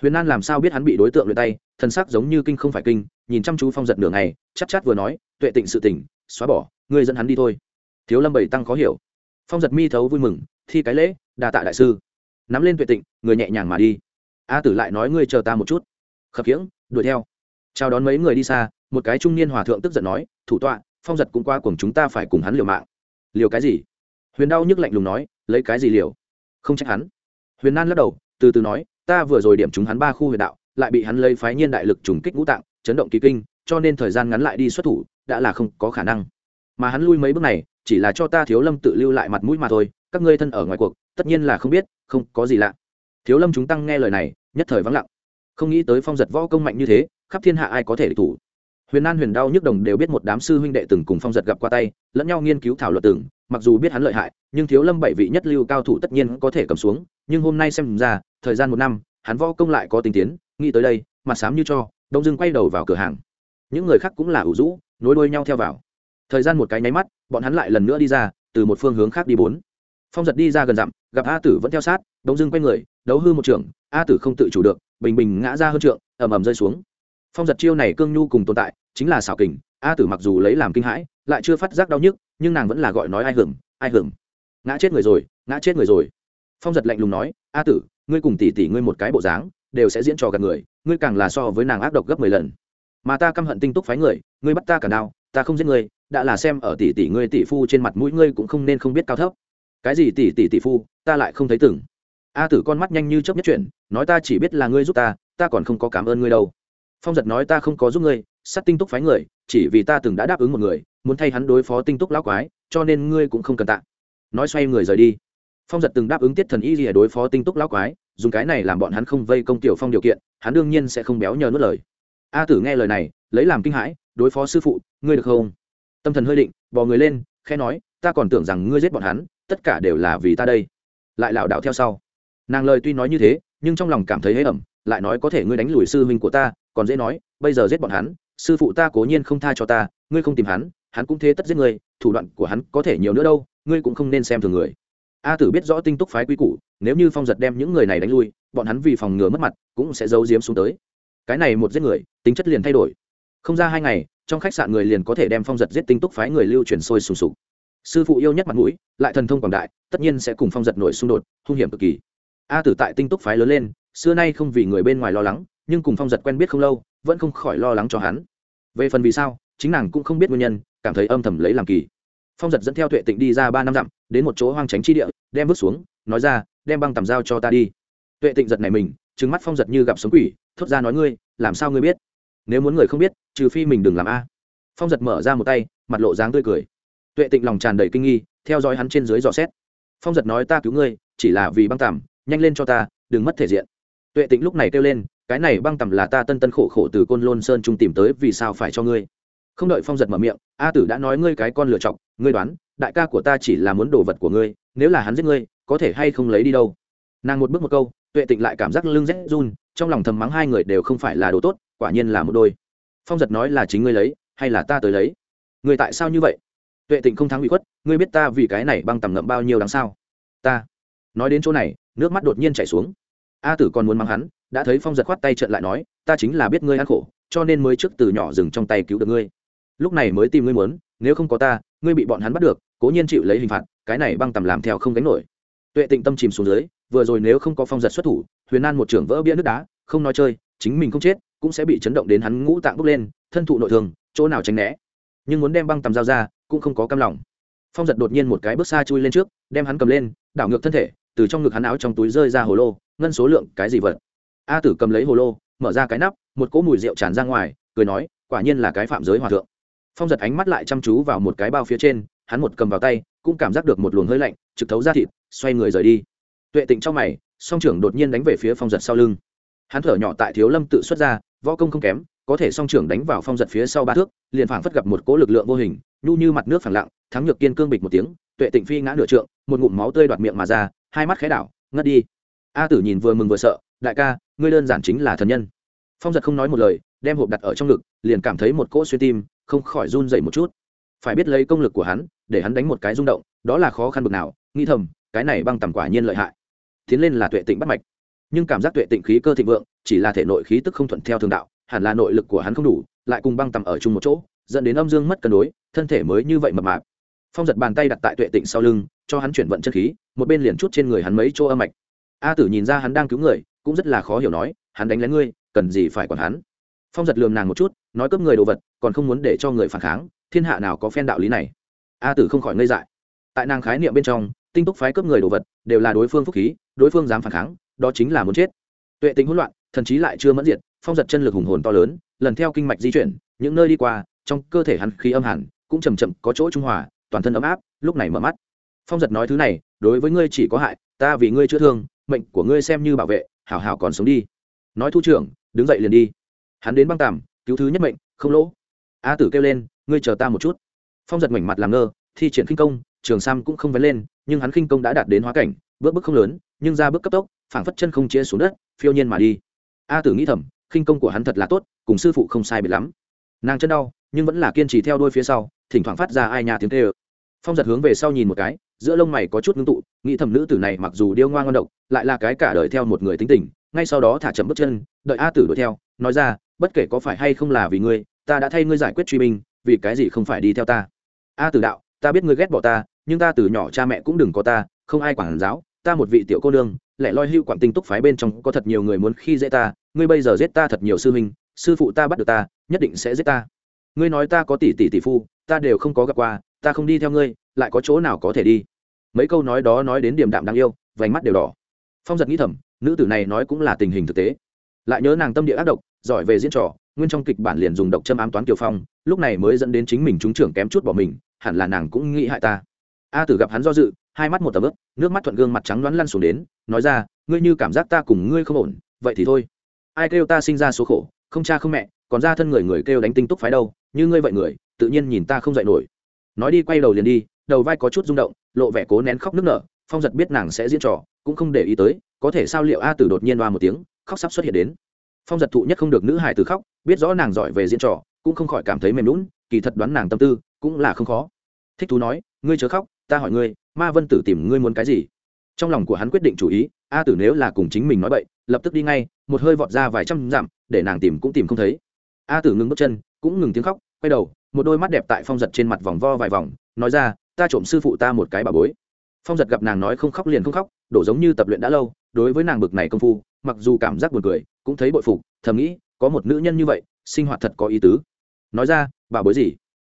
[SPEAKER 1] Huyền nan làm sao biết hắn bị đối tượng luyện tay, thân sắc giống như kinh không phải kinh, nhìn chăm chú phong giật nửa ngày chắc chắc vừa nói, tuệ tịnh sự tỉnh, xóa bỏ, ngươi dẫn hắn đi thôi. Thiếu lâm bảy tăng khó hiểu. Phong giật mi thấu vui mừng, thi cái lễ đà tạ đại sư. Nắm lên tuệ tịnh, người nhẹ nhàng mà đi. A tử lại nói ngươi chờ ta một chút. Khập khiễng, đuổi theo chào đón mấy người đi xa, một cái trung niên hòa thượng tức giận nói, thủ tọa, phong giật cũng qua cùng chúng ta phải cùng hắn liều mạng. Liều cái gì? Huyền đau nhức lạnh lùng nói, lấy cái gì liều? Không trách hắn. Huyền nan lắc đầu, từ từ nói, ta vừa rồi điểm chúng hắn ba khu huyền đạo, lại bị hắn lấy phái nhiên đại lực trùng kích ngũ tạng, chấn động kỳ kinh, cho nên thời gian ngắn lại đi xuất thủ, đã là không có khả năng. Mà hắn lui mấy bước này, chỉ là cho ta thiếu lâm tự lưu lại mặt mũi mà thôi, các ngươi thân ở ngoài cuộc, tất nhiên là không biết, không có gì lạ. Thiếu lâm chúng tăng nghe lời này, nhất thời vắng lặng. Không nghĩ tới phong giật võ công mạnh như thế khắp thiên hạ ai có thể địch thủ. Huyền an, huyền đau nhức đồng đều biết một đám sư huynh đệ từng cùng phong giật gặp qua tay, lẫn nhau nghiên cứu thảo luận từng, mặc dù biết hắn lợi hại, nhưng thiếu lâm bảy vị nhất lưu cao thủ tất nhiên có thể cầm xuống, nhưng hôm nay xem ra, thời gian một năm, hắn võ công lại có tình tiến, nghĩ tới đây, mặt sám như cho, đông dưng quay đầu vào cửa hàng. Những người khác cũng là ủ rũ, nối đuôi nhau theo vào. Thời gian một cái nháy mắt, bọn hắn lại lần nữa đi ra, từ một phương hướng khác đi bốn. Phong giật đi ra gần dặm, gặp a tử vẫn theo sát, đông dưng quay người, đấu hư một trường, a tử không tự chủ được, bình bình ngã ra hơn trượng, ầm ầm rơi xuống phong giật chiêu này cương nhu cùng tồn tại, chính là xảo kình, a tử mặc dù lấy làm kinh hãi, lại chưa phát giác đau nhức, nhưng nàng vẫn là gọi nói ai hưởng ai hưởng ngã chết người rồi, ngã chết người rồi. Phong giật lạnh lùng nói, a tử, ngươi cùng tỷ tỷ ngươi một cái bộ dáng, đều sẽ diễn trò gặp người, ngươi càng là so với nàng ác độc gấp mười lần. Mà ta căm hận tinh túc phái người, ngươi bắt ta cả nào ta không giết ngươi, đã là xem ở tỷ tỷ ngươi tỷ phu trên mặt mũi ngươi cũng không nên không biết cao thấp. Cái gì tỷ tỷ tỷ phu, ta lại không thấy từng. A tử con mắt nhanh như chớp nhất chuyển, nói, ta chỉ biết là ngươi giúp ta ta còn không có cảm ơn ngươi đâu phong giật nói ta không có giúp ngươi, sát tinh túc phái người, chỉ vì ta từng đã đáp ứng một người, muốn thay hắn đối phó tinh túc lão quái, cho nên ngươi cũng không cần tạ. Nói xoay người rời đi. Phong giật từng đáp ứng tiết thần y gì đối phó tinh túc lão quái, dùng cái này làm bọn hắn không vây công tiểu phong điều kiện, hắn đương nhiên sẽ không béo nhờ nuốt lời. A tử nghe lời này, lấy làm kinh hãi, đối phó sư phụ, ngươi được không? Tâm thần hơi định, bò người lên, khẽ nói, ta còn tưởng rằng ngươi giết bọn hắn, tất cả đều là vì ta đây. Lại lảo đảo theo sau. Nàng lời tuy nói như thế, nhưng trong lòng cảm thấy hế ẩm, lại nói có thể ngươi đánh lùi sư huynh của ta còn dễ nói, bây giờ giết bọn hắn, sư phụ ta cố nhiên không tha cho ta, ngươi không tìm hắn hắn cũng thế tất giết ngươi, thủ đoạn của hắn có thể nhiều nữa đâu, ngươi cũng không nên xem thường người. A tử biết rõ tinh túc phái quy củ, nếu như phong giật đem những người này đánh lui, bọn hắn vì phòng ngừa mất mặt, cũng sẽ giấu giếm xuống tới. Cái này một giết người, tính chất liền thay đổi. Không ra hai ngày, trong khách sạn người liền có thể đem phong giật giết tinh túc phái người lưu chuyển sôi sùng sục. Sư phụ yêu nhất mặt mũi, lại thần thông quảng đại, tất nhiên sẽ cùng phong giật nổi xung đột, hung hiểm cực kỳ. A tử tại tinh túc phái lớn lên, xưa nay không vì người bên ngoài lo lắng nhưng cùng phong giật quen biết không lâu, vẫn không khỏi lo lắng cho hắn. Về phần vì sao, chính nàng cũng không biết nguyên nhân, cảm thấy âm thầm lấy làm kỳ. Phong giật dẫn theo tuệ tịnh đi ra ba năm dặm, đến một chỗ hoang tránh chi địa, đem vứt xuống, nói ra, đem băng tầm dao cho ta đi. Tuệ tịnh giật này mình trứng mắt phong giật như gặp sống quỷ, thốt ra nói ngươi, làm sao ngươi biết? Nếu muốn người không biết, trừ phi mình đừng làm a. Phong giật mở ra một tay, mặt lộ dáng tươi cười. Tuệ tịnh lòng tràn đầy kinh nghi, theo dõi hắn trên dưới dò xét. Phong giật nói ta cứu ngươi, chỉ là vì băng tằm nhanh lên cho ta, đừng mất thể diện. Tuệ tịnh lúc này kêu lên cái này băng tầm là ta tân tân khổ khổ từ côn lôn sơn trung tìm tới vì sao phải cho ngươi. Không đợi phong giật mở miệng, a tử đã nói ngươi cái con lựa chọc, ngươi đoán, đại ca của ta chỉ là muốn đồ vật của ngươi, nếu là hắn giết ngươi, có thể hay không lấy đi đâu? Nàng một bước một câu, tuệ tịnh lại cảm giác lưng rét run, trong lòng thầm mắng hai người đều không phải là đồ tốt, quả nhiên là một đôi. Phong giật nói là chính ngươi lấy, hay là ta tới lấy? Người tại sao như vậy? Tuệ tịnh không thắng bị khuất, ngươi biết ta vì cái này băng tầm ngậm bao nhiêu đáng sao ta. Nói đến chỗ này, nước mắt đột nhiên chảy xuống. A tử còn muốn mắng hắn đã thấy phong giật khoát tay trận lại nói ta chính là biết ngươi ăn khổ cho nên mới trước từ nhỏ dừng trong tay cứu được ngươi lúc này mới tìm ngươi muốn nếu không có ta ngươi bị bọn hắn bắt được cố nhiên chịu lấy hình phạt cái này băng tầm làm theo không gánh nổi tuệ tịnh tâm chìm xuống dưới vừa rồi nếu không có phong giật xuất thủ huyền an một trưởng vỡ bia nước đá không nói chơi chính mình không chết cũng sẽ bị chấn động đến hắn ngũ tạng bốc lên thân thụ nội thương chỗ nào tránh né nhưng muốn đem băng tầm dao ra cũng không có cam lòng phong giật đột nhiên một cái bước xa chui lên trước đem hắn cầm lên đảo ngược thân thể từ trong ngực hắn áo trong túi rơi ra hồ lô ngân số lượng cái gì vật a tử cầm lấy hồ lô, mở ra cái nắp, một cỗ mùi rượu tràn ra ngoài, cười nói, quả nhiên là cái phạm giới hòa thượng. Phong giật ánh mắt lại chăm chú vào một cái bao phía trên, hắn một cầm vào tay, cũng cảm giác được một luồng hơi lạnh, trực thấu ra thịt, xoay người rời đi. Tuệ tịnh trong mày, song trưởng đột nhiên đánh về phía phong giật sau lưng. Hắn thở nhỏ tại thiếu lâm tự xuất ra, võ công không kém, có thể song trưởng đánh vào phong giật phía sau ba thước, liền phảng phất gặp một cỗ lực lượng vô hình, nhu như mặt nước phẳng lặng, thắng nhược kiên cương bịch một tiếng, tuệ tịnh phi ngã nửa trượng, một ngụm máu tươi đoạt miệng mà ra, hai mắt khẽ đảo, ngất đi. A tử nhìn vừa mừng vừa sợ, đại ca ngươi đơn giản chính là thần nhân. Phong giật không nói một lời, đem hộp đặt ở trong ngực, liền cảm thấy một cỗ xuyên tim, không khỏi run dậy một chút. Phải biết lấy công lực của hắn, để hắn đánh một cái rung động, đó là khó khăn bực nào, nghĩ thầm, cái này băng tầm quả nhiên lợi hại. Tiến lên là tuệ tịnh bắt mạch. Nhưng cảm giác tuệ tịnh khí cơ thịnh vượng, chỉ là thể nội khí tức không thuận theo thường đạo, hẳn là nội lực của hắn không đủ, lại cùng băng tầm ở chung một chỗ, dẫn đến âm dương mất cân đối, thân thể mới như vậy mập mạp. Phong giật bàn tay đặt tại tuệ tịnh sau lưng, cho hắn chuyển vận chân khí, một bên liền chút trên người hắn mấy chỗ âm mạch. A tử nhìn ra hắn đang cứu người cũng rất là khó hiểu nói, hắn đánh lén ngươi, cần gì phải còn hắn. Phong giật lườm nàng một chút, nói cướp người đồ vật, còn không muốn để cho người phản kháng, thiên hạ nào có phen đạo lý này. A tử không khỏi ngây dại. Tại nàng khái niệm bên trong, tinh túc phái cướp người đồ vật, đều là đối phương phúc khí, đối phương dám phản kháng, đó chính là muốn chết. Tuệ tính hỗn loạn, thần chí lại chưa mẫn diệt, phong giật chân lực hùng hồn to lớn, lần theo kinh mạch di chuyển, những nơi đi qua, trong cơ thể hắn khí âm hẳn, cũng chầm chậm có chỗ trung hòa, toàn thân ấm áp, lúc này mở mắt. Phong giật nói thứ này, đối với ngươi chỉ có hại, ta vì ngươi chữa thương, mệnh của ngươi xem như bảo vệ hảo hảo còn sống đi. Nói thu trưởng, đứng dậy liền đi. Hắn đến băng tàm, cứu thứ nhất mệnh, không lỗ. A tử kêu lên, ngươi chờ ta một chút. Phong giật mảnh mặt làm ngơ, thi triển khinh công, trường sam cũng không vén lên, nhưng hắn khinh công đã đạt đến hóa cảnh, bước bước không lớn, nhưng ra bước cấp tốc, phảng phất chân không chia xuống đất, phiêu nhiên mà đi. A tử nghĩ thầm, khinh công của hắn thật là tốt, cùng sư phụ không sai biệt lắm. Nàng chân đau, nhưng vẫn là kiên trì theo đuôi phía sau, thỉnh thoảng phát ra ai nhà tiếng tê ơ phong giật hướng về sau nhìn một cái giữa lông mày có chút ngưng tụ, nghĩ thầm nữ tử này mặc dù điêu ngoan ngon độc, lại là cái cả đời theo một người tính tình, ngay sau đó thả chậm bước chân, đợi a tử đuổi theo, nói ra, bất kể có phải hay không là vì ngươi, ta đã thay ngươi giải quyết truy binh, vì cái gì không phải đi theo ta? A tử đạo, ta biết ngươi ghét bỏ ta, nhưng ta từ nhỏ cha mẹ cũng đừng có ta, không ai quản giáo, ta một vị tiểu cô nương, lẽ loi hưu quản tinh túc phái bên trong có thật nhiều người muốn khi dễ ta, ngươi bây giờ giết ta thật nhiều sư huynh, sư phụ ta bắt được ta, nhất định sẽ giết ta. Ngươi nói ta có tỷ tỷ tỷ phu, ta đều không có gặp qua, ta không đi theo ngươi, lại có chỗ nào có thể đi? Mấy câu nói đó nói đến điểm đạm đáng yêu, vành mắt đều đỏ. Phong giật nghĩ thầm, nữ tử này nói cũng là tình hình thực tế. Lại nhớ nàng tâm địa ác độc, giỏi về diễn trò, nguyên trong kịch bản liền dùng độc châm ám toán kiều phong, lúc này mới dẫn đến chính mình trúng trưởng kém chút bỏ mình, hẳn là nàng cũng nghĩ hại ta. A tử gặp hắn do dự, hai mắt một tầm ướp nước mắt thuận gương mặt trắng đoán lăn xuống đến, nói ra, ngươi như cảm giác ta cùng ngươi không ổn, vậy thì thôi. Ai kêu ta sinh ra số khổ, không cha không mẹ, còn ra thân người người kêu đánh tinh túc phái đâu, như ngươi vậy người, tự nhiên nhìn ta không dạy nổi. Nói đi, quay đầu liền đi, đầu vai có chút rung động lộ vẻ cố nén khóc nức nở, phong giật biết nàng sẽ diễn trò, cũng không để ý tới, có thể sao liệu a tử đột nhiên đoa một tiếng, khóc sắp xuất hiện đến. Phong giật thụ nhất không được nữ hài tử khóc, biết rõ nàng giỏi về diễn trò, cũng không khỏi cảm thấy mềm lún kỳ thật đoán nàng tâm tư, cũng là không khó. Thích thú nói, ngươi chớ khóc, ta hỏi ngươi, ma vân tử tìm ngươi muốn cái gì? Trong lòng của hắn quyết định chủ ý, a tử nếu là cùng chính mình nói vậy lập tức đi ngay, một hơi vọt ra vài trăm dặm, để nàng tìm cũng tìm không thấy. A tử ngừng bước chân, cũng ngừng tiếng khóc, quay đầu, một đôi mắt đẹp tại phong giật trên mặt vòng vo vài vòng, nói ra ta trộm sư phụ ta một cái bà bối. Phong giật gặp nàng nói không khóc liền không khóc, đổ giống như tập luyện đã lâu, đối với nàng bực này công phu, mặc dù cảm giác buồn cười, cũng thấy bội phục, thầm nghĩ, có một nữ nhân như vậy, sinh hoạt thật có ý tứ. Nói ra, bà bối gì?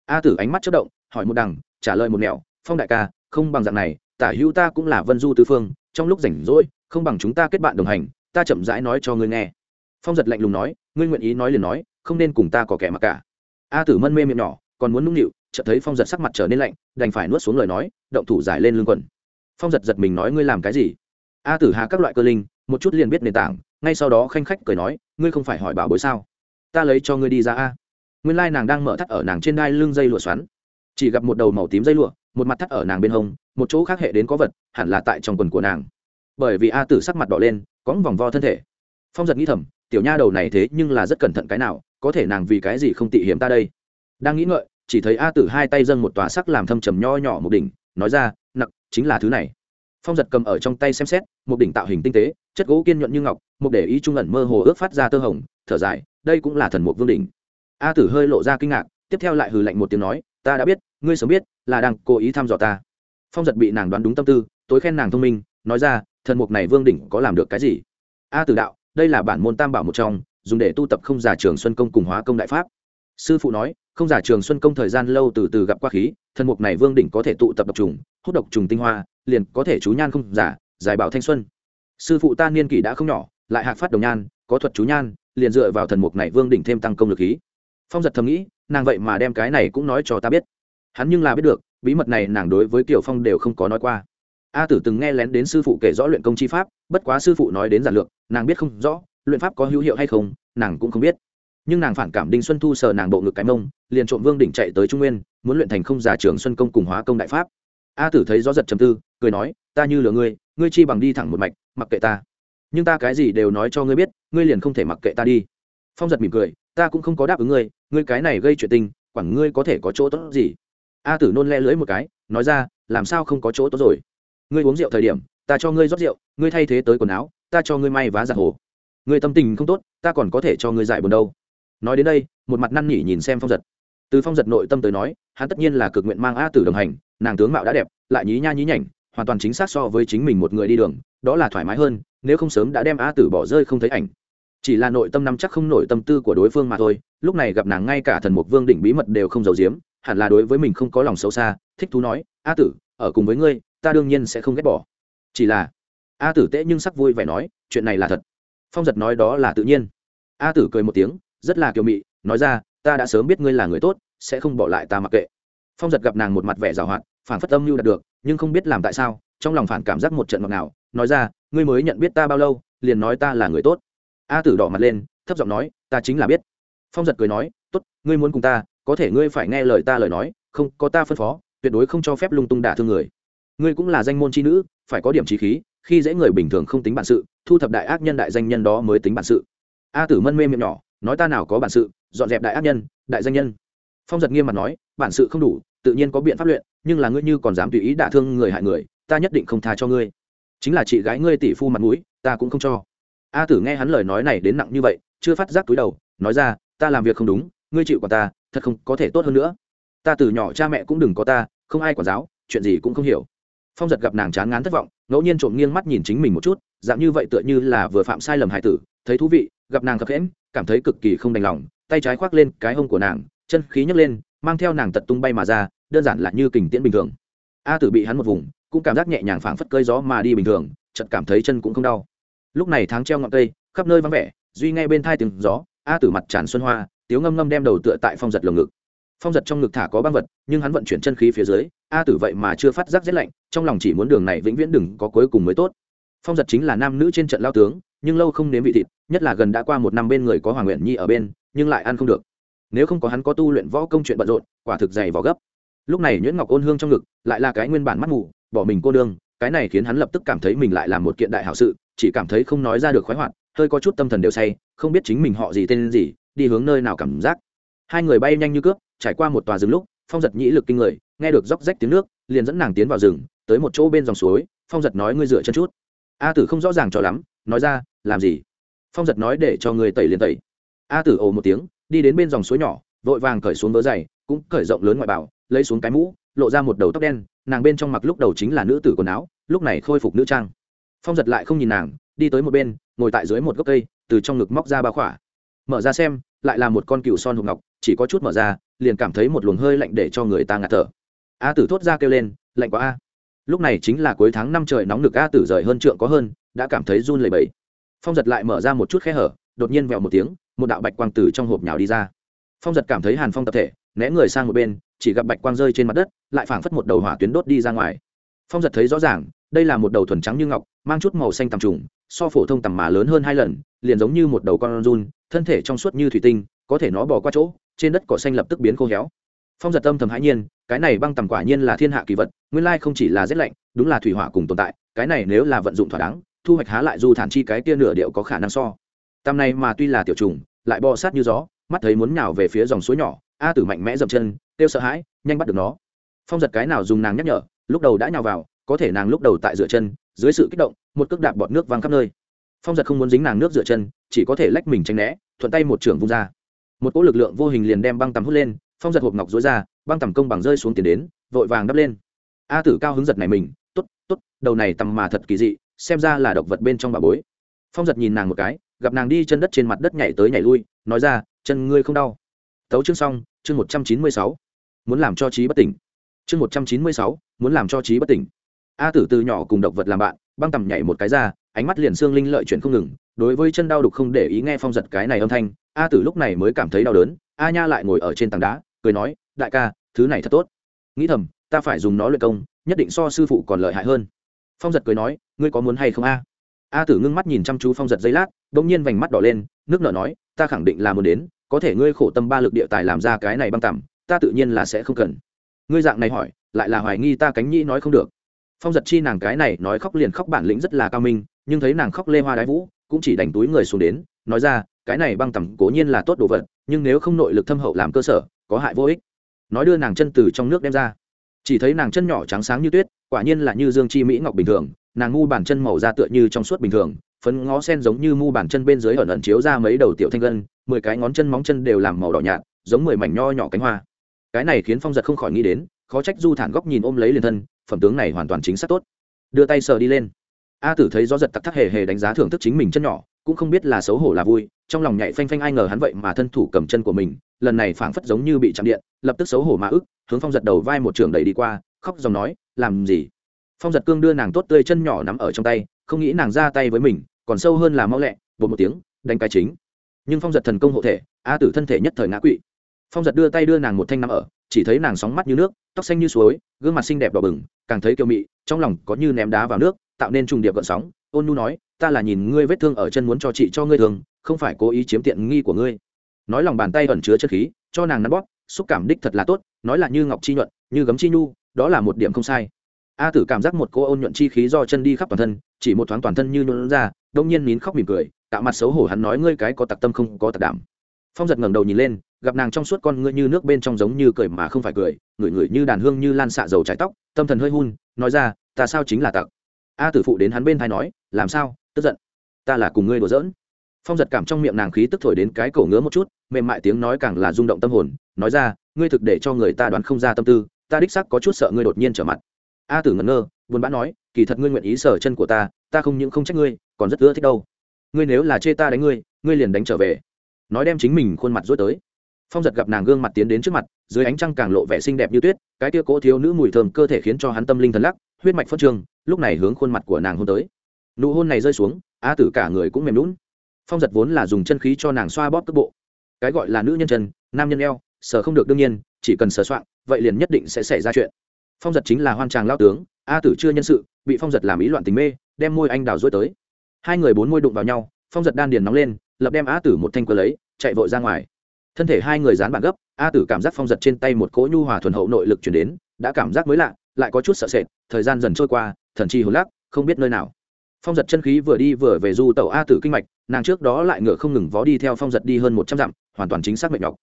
[SPEAKER 1] A tử ánh mắt chất động, hỏi một đằng, trả lời một mẹo phong đại ca, không bằng dạng này, tả hữu ta cũng là vân du tứ phương, trong lúc rảnh rỗi, không bằng chúng ta kết bạn đồng hành, ta chậm rãi nói cho ngươi nghe. Phong giật lạnh lùng nói, ngươi nguyện ý nói liền nói, không nên cùng ta có kẻ mặc cả. A tử mân mê miệng nhỏ, còn muốn nũng nịu chợt thấy phong giật sắc mặt trở nên lạnh, đành phải nuốt xuống lời nói, động thủ giải lên lưng quần. Phong giật giật mình nói, ngươi làm cái gì? A tử hạ các loại cơ linh, một chút liền biết nền tảng. Ngay sau đó khanh khách cười nói, ngươi không phải hỏi bảo bối sao? Ta lấy cho ngươi đi ra a. Nguyên lai nàng đang mở thắt ở nàng trên đai lưng dây lụa xoắn. Chỉ gặp một đầu màu tím dây lụa, một mặt thắt ở nàng bên hông, một chỗ khác hệ đến có vật, hẳn là tại trong quần của nàng. Bởi vì a tử sắc mặt đỏ lên có vòng vo thân thể. Phong giật nghĩ thầm, tiểu nha đầu này thế nhưng là rất cẩn thận cái nào, có thể nàng vì cái gì không tị hiểm ta đây? Đang nghĩ ngợi chỉ thấy a tử hai tay dâng một tòa sắc làm thâm trầm nho nhỏ một đỉnh, nói ra, nặc, chính là thứ này. Phong giật cầm ở trong tay xem xét một đỉnh tạo hình tinh tế, chất gỗ kiên nhuận như ngọc một để ý trung ẩn mơ hồ ước phát ra tơ hồng, thở dài, đây cũng là thần mục vương đỉnh. A tử hơi lộ ra kinh ngạc, tiếp theo lại hừ lạnh một tiếng nói, ta đã biết, ngươi sớm biết, là đang cố ý thăm dò ta. Phong giật bị nàng đoán đúng tâm tư, tối khen nàng thông minh, nói ra, thần mục này vương đỉnh có làm được cái gì? A tử đạo, đây là bản môn tam bảo một trong, dùng để tu tập không giả trường xuân công cùng hóa công đại pháp. Sư phụ nói không giả trường xuân công thời gian lâu từ từ gặp qua khí, thần mục này vương đỉnh có thể tụ tập độc trùng, hút độc trùng tinh hoa, liền có thể chú nhan không giả, giải bảo thanh xuân. Sư phụ ta niên kỷ đã không nhỏ, lại hạc phát đồng nhan, có thuật chú nhan, liền dựa vào thần mục này vương đỉnh thêm tăng công lực khí. Phong giật thầm nghĩ, nàng vậy mà đem cái này cũng nói cho ta biết. Hắn nhưng là biết được, bí mật này nàng đối với kiều phong đều không có nói qua. A tử từng nghe lén đến sư phụ kể rõ luyện công chi pháp, bất quá sư phụ nói đến giản lược, nàng biết không rõ, luyện pháp có hữu hiệu hay không, nàng cũng không biết nhưng nàng phản cảm đinh xuân thu sờ nàng bộ ngực cái mông, liền trộm vương đỉnh chạy tới trung nguyên, muốn luyện thành không giả trường xuân công cùng hóa công đại pháp. A tử thấy gió giật chầm tư, cười nói, ta như lừa ngươi ngươi chi bằng đi thẳng một mạch, mặc kệ ta. Nhưng ta cái gì đều nói cho ngươi biết, ngươi liền không thể mặc kệ ta đi. Phong giật mỉm cười, ta cũng không có đáp ứng ngươi ngươi cái này gây chuyện tình, quản ngươi có thể có chỗ tốt gì. A tử nôn le lưới một cái, nói ra, làm sao không có chỗ tốt rồi? Ngươi uống rượu thời điểm, ta cho ngươi rót rượu, ngươi thay thế tới quần áo, ta cho ngươi may vá giặt hồ. Ngươi tâm tình không tốt, ta còn có thể cho ngươi dạy buồn đâu nói đến đây, một mặt năn nỉ nhìn xem phong giật. Từ phong giật nội tâm tới nói, hắn tất nhiên là cực nguyện mang a tử đồng hành, nàng tướng mạo đã đẹp, lại nhí nha nhí nhảnh, hoàn toàn chính xác so với chính mình một người đi đường, đó là thoải mái hơn, nếu không sớm đã đem a tử bỏ rơi không thấy ảnh. Chỉ là nội tâm nắm chắc không nổi tâm tư của đối phương mà thôi, lúc này gặp nàng ngay cả thần mục vương đỉnh bí mật đều không giấu giếm, hẳn là đối với mình không có lòng xấu xa, thích thú nói, a tử, ở cùng với ngươi, ta đương nhiên sẽ không ghét bỏ. Chỉ là, a tử tễ nhưng sắc vui vẻ nói, chuyện này là thật. Phong giật nói đó là tự nhiên. A tử cười một tiếng rất là kiều mị, nói ra, ta đã sớm biết ngươi là người tốt, sẽ không bỏ lại ta mặc kệ. Phong giật gặp nàng một mặt vẻ g à o hoạt phản phất âm mưu đạt được, nhưng không biết làm tại sao, trong lòng phản cảm giác một trận ngọt nào nói ra, ngươi mới nhận biết ta bao lâu, liền nói ta là người tốt. A tử đỏ mặt lên, thấp giọng nói, ta chính là biết. Phong giật cười nói, tốt, ngươi muốn cùng ta, có thể ngươi phải nghe lời ta lời nói, không, có ta phân phó, tuyệt đối không cho phép lung tung đả thương người. Ngươi cũng là danh môn c h i nữ, phải có điểm trí khí, khi dễ người bình thường không tính bản sự, thu thập đại ác nhân đại danh nhân đó mới tính bản sự. A tử mân mê miệng nhỏ nói ta nào có bản sự, dọn dẹp đại ác nhân, đại danh nhân. Phong giật nghiêm mặt nói, bản sự không đủ, tự nhiên có biện pháp luyện, nhưng là ngươi như còn dám tùy ý đả thương người hại người, ta nhất định không tha cho ngươi. Chính là chị gái ngươi tỷ phu mặt mũi, ta cũng không cho. A tử nghe hắn lời nói này đến nặng như vậy, chưa phát giác túi đầu, nói ra, ta làm việc không đúng, ngươi chịu quả ta, thật không có thể tốt hơn nữa. Ta từ nhỏ cha mẹ cũng đừng có ta, không ai quản giáo, chuyện gì cũng không hiểu. Phong giật gặp nàng chán ngán thất vọng, ngẫu nhiên trộm nghiêng mắt nhìn chính mình một chút, dạng như vậy tựa như là vừa phạm sai lầm hài tử, thấy thú vị gặp nàng khập khẽm, cảm thấy cực kỳ không đành lòng, tay trái khoác lên cái hông của nàng, chân khí nhấc lên, mang theo nàng tật tung bay mà ra, đơn giản là như kình tiễn bình thường. A tử bị hắn một vùng, cũng cảm giác nhẹ nhàng phảng phất cơi gió mà đi bình thường, chợt cảm thấy chân cũng không đau. Lúc này tháng treo ngọn cây, khắp nơi vắng vẻ, duy nghe bên thai tiếng gió, a tử mặt tràn xuân hoa, tiếu ngâm ngâm đem đầu tựa tại phong giật lồng ngực. Phong giật trong ngực thả có băng vật, nhưng hắn vận chuyển chân khí phía dưới, a tử vậy mà chưa phát giác rét lạnh, trong lòng chỉ muốn đường này vĩnh viễn đừng có cuối cùng mới tốt. Phong giật chính là nam nữ trên trận lao tướng nhưng lâu không nếm vị thịt, nhất là gần đã qua một năm bên người có hoàng nguyện nhi ở bên, nhưng lại ăn không được. Nếu không có hắn có tu luyện võ công chuyện bận rộn, quả thực dày vào gấp. Lúc này nhuyễn ngọc ôn hương trong ngực, lại là cái nguyên bản mắt mù, bỏ mình cô đương cái này khiến hắn lập tức cảm thấy mình lại là một kiện đại hảo sự, chỉ cảm thấy không nói ra được khoái hoạt, hơi có chút tâm thần đều say, không biết chính mình họ gì tên gì, đi hướng nơi nào cảm giác. Hai người bay nhanh như cướp, trải qua một tòa rừng lúc, phong giật nhĩ lực kinh người, nghe được róc rách tiếng nước, liền dẫn nàng tiến vào rừng, tới một chỗ bên dòng suối, phong giật nói ngươi dựa chân chút. A tử không rõ ràng cho lắm nói ra, làm gì? Phong giật nói để cho người tẩy liền tẩy. A tử ồ một tiếng, đi đến bên dòng suối nhỏ, vội vàng cởi xuống vớ dày cũng cởi rộng lớn ngoại bảo lấy xuống cái mũ, lộ ra một đầu tóc đen, nàng bên trong mặc lúc đầu chính là nữ tử quần áo, lúc này khôi phục nữ trang. Phong giật lại không nhìn nàng, đi tới một bên, ngồi tại dưới một gốc cây, từ trong ngực móc ra ba khỏa. Mở ra xem, lại là một con cựu son hộp ngọc, chỉ có chút mở ra, liền cảm thấy một luồng hơi lạnh để cho người ta ngạt thở. A tử thốt ra kêu lên, lạnh quá a. Lúc này chính là cuối tháng năm trời nóng nực a tử rời hơn trượng có hơn đã cảm thấy run lẩy bẩy. Phong giật lại mở ra một chút khe hở, đột nhiên vẹo một tiếng, một đạo bạch quang từ trong hộp nhào đi ra. Phong giật cảm thấy hàn phong tập thể, né người sang một bên, chỉ gặp bạch quang rơi trên mặt đất, lại phảng phất một đầu hỏa tuyến đốt đi ra ngoài. Phong giật thấy rõ ràng, đây là một đầu thuần trắng như ngọc, mang chút màu xanh tầm trùng, so phổ thông tầm mà lớn hơn hai lần, liền giống như một đầu con run, thân thể trong suốt như thủy tinh, có thể nó bỏ qua chỗ, trên đất cỏ xanh lập tức biến khô héo. Phong giật tâm thầm hãi nhiên, cái này băng tầm quả nhiên là thiên hạ kỳ vật, nguyên lai không chỉ là rét lạnh, đúng là thủy hỏa cùng tồn tại, cái này nếu là vận dụng thỏa đáng thu hoạch há lại du thản chi cái kia nửa điệu có khả năng so. Tam này mà tuy là tiểu trùng, lại bò sát như gió, mắt thấy muốn nhào về phía dòng suối nhỏ, a tử mạnh mẽ dậm chân, kêu sợ hãi, nhanh bắt được nó. Phong giật cái nào dùng nàng nhắc nhở, lúc đầu đã nhào vào, có thể nàng lúc đầu tại dựa chân, dưới sự kích động, một cước đạp bọt nước văng khắp nơi. Phong giật không muốn dính nàng nước dựa chân, chỉ có thể lách mình tranh né, thuận tay một trưởng vung ra. Một cỗ lực lượng vô hình liền đem băng tầm hút lên, phong giật hộp ngọc dối ra, băng tầm công bằng rơi xuống tiền đến, vội vàng đắp lên. A tử cao hứng giật này mình t ố t t ố t đầu này tầm mà thật kỳ dị xem ra là độc vật bên trong bà bối. Phong giật nhìn nàng một cái, gặp nàng đi chân đất trên mặt đất nhảy tới nhảy lui, nói ra, chân ngươi không đau. Tấu chương xong, chương một trăm chín mươi sáu. Muốn làm cho trí bất tỉnh. Chương một trăm chín mươi sáu, muốn làm cho trí bất tỉnh. A tử từ nhỏ cùng độc vật làm bạn, băng tầm nhảy một cái ra, ánh mắt liền xương linh lợi chuyển không ngừng, đối với chân đau đục không để ý nghe phong giật cái này âm thanh, a tử lúc này mới cảm thấy đau đớn, a nha lại ngồi ở trên tảng đá, cười nói, đại ca, thứ này thật tốt. Nghĩ thầm, ta phải dùng nó luyện công, nhất định so sư phụ còn lợi hại hơn phong giật cười nói, ngươi có muốn hay không a? A tử ngưng mắt nhìn chăm chú phong giật giây lát đ ỗ n g nhiên vành mắt đỏ lên, nước nở nói, ta khẳng định là muốn đến, có thể ngươi khổ tâm ba lực địa tài làm ra cái này băng tằm ta tự nhiên là sẽ không cần. Ngươi dạng này hỏi, lại là hoài nghi ta cánh nhĩ nói không được. Phong giật chi nàng cái này nói khóc liền khóc bản lĩnh rất là cao minh, nhưng thấy nàng khóc lê hoa đái vũ, cũng chỉ đành túi người xuống đến, nói ra, cái này băng tằm cố nhiên là tốt đồ vật, nhưng nếu không nội lực thâm hậu làm cơ sở, có hại vô ích. Nói đưa nàng chân từ trong nước đem ra chỉ thấy nàng chân nhỏ trắng sáng như tuyết, quả nhiên là như dương chi mỹ ngọc bình thường, nàng ngu bản chân màu da tựa như trong suốt bình thường, phấn ngó sen giống như mu bản chân bên dưới ẩn ẩn chiếu ra mấy đầu tiểu thanh gân, mười cái ngón chân móng chân đều làm màu đỏ nhạt, giống mười mảnh nho nhỏ cánh hoa. Cái này khiến phong giật không khỏi nghĩ đến, khó trách du thản góc nhìn ôm lấy liền thân, phẩm tướng này hoàn toàn chính xác tốt. Đưa tay sờ đi lên. A tử thấy gió giật tắc thắc hề hề đánh giá thưởng thức chính mình chân nhỏ, cũng không biết là xấu hổ là vui, trong lòng nhảy phanh phanh ai ngờ hắn vậy mà thân thủ cầm chân của mình lần này phảng phất giống như bị chạm điện, lập tức xấu hổ mà ức, hướng phong giật đầu vai một trường đẩy đi qua, khóc dòng nói, làm gì? Phong giật cương đưa nàng tốt tươi chân nhỏ nắm ở trong tay, không nghĩ nàng ra tay với mình, còn sâu hơn là mau lẹ, bột một tiếng, đánh cái chính. Nhưng phong giật thần công hộ thể a tử thân thể nhất thời ngã quỵ. Phong giật đưa tay đưa nàng một thanh nắm ở, chỉ thấy nàng sóng mắt như nước, tóc xanh như suối, gương mặt xinh đẹp đỏ bừng, càng thấy kiêu mị, trong lòng có như ném đá vào nước, tạo nên trùng điệp gợn sóng. Ôn nu nói, ta là nhìn ngươi vết thương ở chân muốn cho chị cho ngươi thường không phải cố ý chiếm tiện nghi của ngươi nói lòng bàn tay ẩn chứa chất khí, cho nàng nắn bóp, xúc cảm đích thật là tốt, nói là như ngọc chi nhuận, như gấm chi nhu, đó là một điểm không sai. A tử cảm giác một cô ôn nhuận chi khí do chân đi khắp toàn thân, chỉ một thoáng toàn thân như nhuận ra, đông nhiên nín khóc mỉm cười tạo mặt xấu hổ hắn nói ngươi cái có tặc tâm không có tặc đảm. Phong giật ngẩng đầu nhìn lên, gặp nàng trong suốt con ngươi như nước bên trong giống như cười mà không phải cười, ngửi ngửi như đàn hương như lan xạ dầu trái tóc, tâm thần hơi hun, nói ra, ta sao chính là tặc? A tử phụ đến hắn bên thai nói, làm sao? Tức giận. Ta là cùng ngươi đùa giỡn phong giật cảm trong miệng nàng khí tức thổi đến cái cổ ngứa một chút, mềm mại tiếng nói càng là rung động tâm hồn, nói ra, ngươi thực để cho người ta đoán không ra tâm tư, ta đích sắc có chút sợ ngươi đột nhiên trở mặt. A tử ngẩn ngơ, buồn bã nói, kỳ thật ngươi nguyện ý sở chân của ta ta không những không trách ngươi, còn rất ưa thích đâu. Ngươi nếu là chê ta đánh ngươi ngươi liền đánh trở về. Nói đem chính mình khuôn mặt rối tới. Phong giật gặp nàng gương mặt tiến đến trước mặt, dưới ánh trăng càng lộ vẻ xinh đẹp như tuyết, cái tia cỗ thiếu nữ mùi thơm cơ thể khiến cho hắn tâm linh thần lắc, huyết mạch phất trương lúc này hướng khuôn mặt của nàng hôn tới. Nụ hôn này rơi xuống, a tử cả người cũng mềm lún phong giật vốn là dùng chân khí cho nàng xoa bóp cước bộ. Cái gọi là nữ nhân chân, nam nhân eo, sờ không được đương nhiên, chỉ cần sờ soạn vậy liền nhất định sẽ xảy ra chuyện. Phong giật chính là hoan tràng lao tướng, a tử chưa nhân sự, bị phong giật làm ý loạn tình mê, đem môi anh đào dối tới. Hai người bốn môi đụng vào nhau, phong giật đan điền nóng lên, lập đem a tử một thanh cơ lấy, chạy vội ra ngoài. Thân thể hai người dán bạn gấp, a tử cảm giác phong giật trên tay một cỗ nhu hòa thuần hậu nội lực chuyển đến, đã cảm giác mới lạ, lại có chút sợ sệt, thời gian dần trôi qua, thần chi hồn lắc, không biết nơi nào phong giật chân khí vừa đi vừa về du tàu a tử kinh mạch, nàng trước đó lại ngựa không ngừng vó đi theo phong giật đi hơn một trăm dặm, hoàn toàn chính xác mệnh nhọc.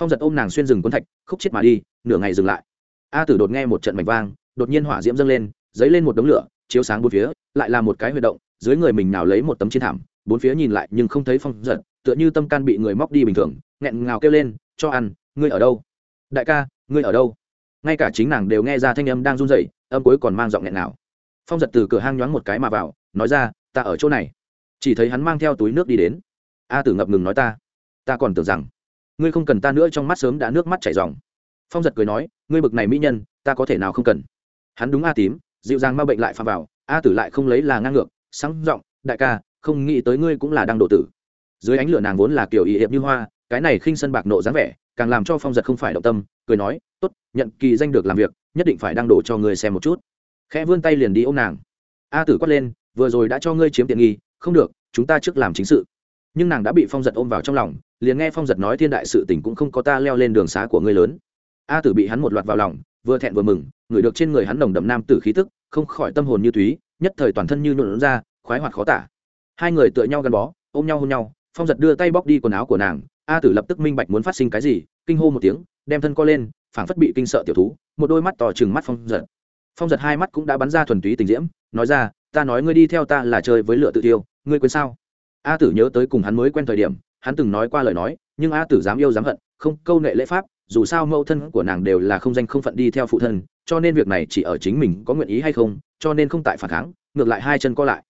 [SPEAKER 1] Phong giật ôm nàng xuyên rừng cuốn thạch, khúc chết mà đi, nửa ngày dừng lại. A tử đột nghe một trận mạch vang, đột nhiên hỏa diễm dâng lên dấy lên một đống lửa, chiếu sáng bốn phía, lại là một cái huy động, dưới người mình nào lấy một tấm chiến thảm, bốn phía nhìn lại nhưng không thấy phong giật, tựa như tâm can bị người móc đi bình thường, nghẹn ngào kêu lên, cho ăn, ngươi ở đâu? Đại ca, ngươi ở đâu? Ngay cả chính nàng đều nghe ra thanh âm đang run rẩy, âm cuối còn mang giọng nghẹn nào phong giật từ cửa hang nhoáng một cái mà vào nói ra, ta ở chỗ này. Chỉ thấy hắn mang theo túi nước đi đến. A tử ngập ngừng nói ta ta còn tưởng rằng ngươi không cần ta nữa trong mắt sớm đã nước mắt chảy ròng. phong giật cười nói, ngươi bực này mỹ nhân, ta có thể nào không cần? Hắn đúng a tím, dịu dàng ma bệnh lại phạm vào, a tử lại không lấy là ngang ngược, sáng giọng, đại ca, không nghĩ tới ngươi cũng là đang độ tử. Dưới ánh lửa nàng vốn là kiểu ý hiệp như hoa, cái này khinh sân bạc nộ dáng vẻ, càng làm cho phong giật không phải động tâm, cười nói, tốt, nhận kỳ danh được làm việc, nhất định phải đăng đổ cho ngươi xem một chút. Khẽ vươn tay liền đi ôm nàng. A tử quát lên vừa rồi đã cho ngươi chiếm tiện nghi, không được, chúng ta trước làm chính sự. Nhưng nàng đã bị phong giật ôm vào trong lòng, liền nghe phong giật nói thiên đại sự tình cũng không có ta leo lên đường xá của ngươi lớn. A tử bị hắn một loạt vào lòng, vừa thẹn vừa mừng, ngửi được trên người hắn nồng đậm nam tử khí tức, không khỏi tâm hồn như thúy, nhất thời toàn thân như nhuộn ra, khoái hoạt khó tả. Hai người tựa nhau gắn bó, ôm nhau hôn nhau, phong giật đưa tay bóc đi quần áo của nàng, a tử lập tức minh bạch muốn phát sinh cái gì, kinh hô một tiếng, đem thân co lên, phảng phất bị kinh sợ tiểu thú, một đôi mắt to trừng mắt phong giật. Phong giật hai mắt cũng đã bắn ra thuần túy tình diễm, nói ra ta nói ngươi đi theo ta là chơi với lựa tự tiêu, ngươi quên sao? A tử nhớ tới cùng hắn mới quen thời điểm, hắn từng nói qua lời nói, nhưng a tử dám yêu dám hận, không câu nệ lễ pháp, dù sao mẫu thân của nàng đều là không danh không phận đi theo phụ thân, cho nên việc này chỉ ở chính mình có nguyện ý hay không, cho nên không tại phản kháng, ngược lại hai chân co lại.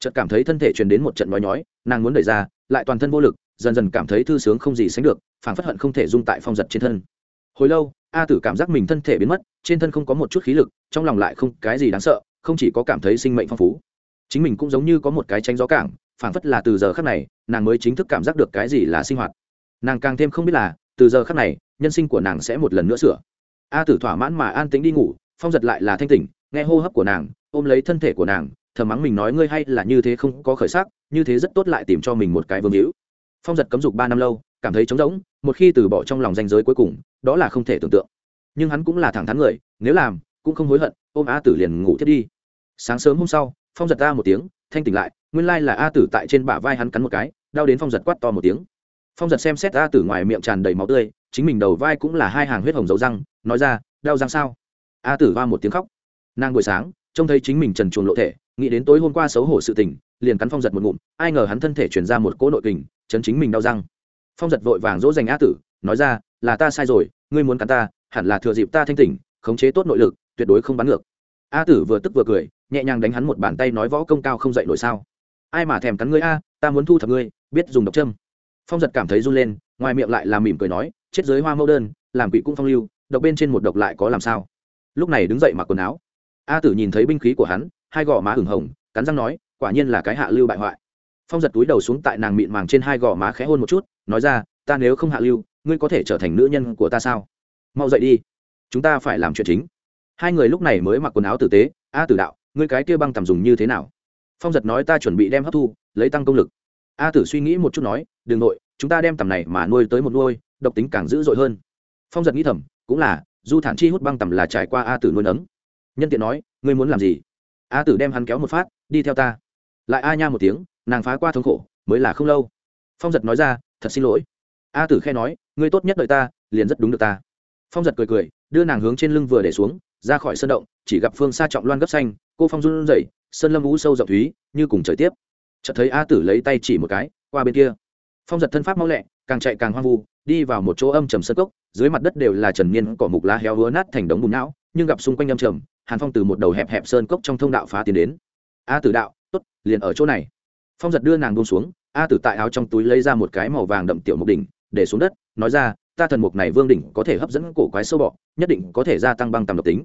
[SPEAKER 1] Chợt cảm thấy thân thể truyền đến một trận nói nhói, nàng muốn đẩy ra, lại toàn thân vô lực, dần dần cảm thấy thư sướng không gì sánh được, phản phất hận không thể dung tại phong giật trên thân. Hồi lâu, a tử cảm giác mình thân thể biến mất, trên thân không có một chút khí lực, trong lòng lại không cái gì đáng sợ không chỉ có cảm thấy sinh mệnh phong phú, chính mình cũng giống như có một cái tranh gió cảng, Phảng phất là từ giờ khắc này, nàng mới chính thức cảm giác được cái gì là sinh hoạt. Nàng càng thêm không biết là, từ giờ khắc này, nhân sinh của nàng sẽ một lần nữa sửa. A tử thỏa mãn mà an tĩnh đi ngủ, phong giật lại là thanh tỉnh, nghe hô hấp của nàng, ôm lấy thân thể của nàng thờ mắng mình nói ngươi hay là như thế không có khởi sắc, như thế rất tốt lại tìm cho mình một cái vương hữu. Phong giật cấm dục ba năm lâu, cảm thấy trống rỗng, một khi từ bỏ trong lòng danh giới cuối cùng, đó là không thể tưởng tượng. Nhưng hắn cũng là thẳng thắn người, nếu làm cũng không hối hận, ôm a tử liền ngủ thiết đi. Sáng sớm hôm sau, phong giật ta một tiếng, thanh tỉnh lại, nguyên lai là a tử tại trên bả vai hắn cắn một cái, đau đến phong giật quát to một tiếng. Phong giật xem xét a tử ngoài miệng tràn đầy máu tươi, chính mình đầu vai cũng là hai hàng huyết hồng dấu răng, nói ra, đau răng sao? A tử va một tiếng khóc. Nàng buổi sáng, trông thấy chính mình trần chuồng lộ thể, nghĩ đến tối hôm qua xấu hổ sự tình, liền cắn phong giật một ngụm, ai ngờ hắn thân thể chuyển ra một cỗ nội kình, chấn chính mình đau răng. Phong giật vội vàng dỗ dành a tử, nói ra, là ta sai rồi, ngươi muốn cắn ta, hẳn là thừa dịp ta thanh tỉnh, khống chế tốt nội lực tuyệt đối không bắn ngược. A tử vừa tức vừa cười, nhẹ nhàng đánh hắn một bàn tay nói võ công cao không dậy nổi sao. Ai mà thèm cắn ngươi a, ta muốn thu thập ngươi, biết dùng độc châm. Phong giật cảm thấy run lên, ngoài miệng lại làm mỉm cười nói, chết giới hoa mẫu đơn, làm quỷ cũng phong lưu, độc bên trên một độc lại có làm sao? Lúc này đứng dậy mặc quần áo. A tử nhìn thấy binh khí của hắn, hai gò má hửng hồng, cắn răng nói, quả nhiên là cái hạ lưu bại hoại. Phong giật túi đầu xuống tại nàng mịn màng trên hai gò má khẽ hôn một chút, nói ra, ta nếu không hạ lưu, ngươi có thể trở thành nữ nhân của ta sao? Mau dậy đi, chúng ta phải làm chuyện chính hai người lúc này mới mặc quần áo tử tế, a tử đạo, ngươi cái kia băng tầm dùng như thế nào? Phong giật nói, ta chuẩn bị đem hấp thu, lấy tăng công lực. A tử suy nghĩ một chút nói đ ừ n g nội, chúng ta đem tầm này mà nuôi tới một nuôi, độc tính càng dữ dội hơn. Phong giật nghĩ thầm, cũng là, du thản chi hút băng tầm là trải qua a tử nuôi nấng. Nhân tiện nói, ngươi muốn làm gì? A tử đem hắn kéo một phát, đi theo ta. Lại a nha một tiếng, nàng phá qua thống khổ, mới là không lâu. Phong giật nói ra, thật xin lỗi. A tử khe nói, ngươi tốt nhất đợi ta, liền rất đúng được ta. Phong giật cười cười, đưa nàng hướng trên lưng vừa để xuống ra khỏi sân động, chỉ gặp phương xa trọng loan gấp xanh, cô phong run rẩy, sơn lâm vũ sâu rộng thúy, như cùng trời tiếp. Chợt thấy a tử lấy tay chỉ một cái, qua bên kia. Phong giật thân pháp mau lẹ, càng chạy càng hoang vu, đi vào một chỗ âm trầm sân cốc, dưới mặt đất đều là trần niên cỏ mục lá héo hứa nát thành đống bùn não, nhưng gặp xung quanh âm trầm, hàn phong từ một đầu hẹp hẹp sơn cốc trong thông đạo phá tiến đến. A tử đạo, tốt, liền ở chỗ này. Phong giật đưa nàng buông xuống, a tử tại áo trong túi lấy ra một cái màu vàng đậm tiểu mục đỉnh, để xuống đất, nói ra ta thần mục này vương đỉnh có thể hấp dẫn cổ quái sâu bọ, nhất định có thể gia tăng băng tầm độc tính.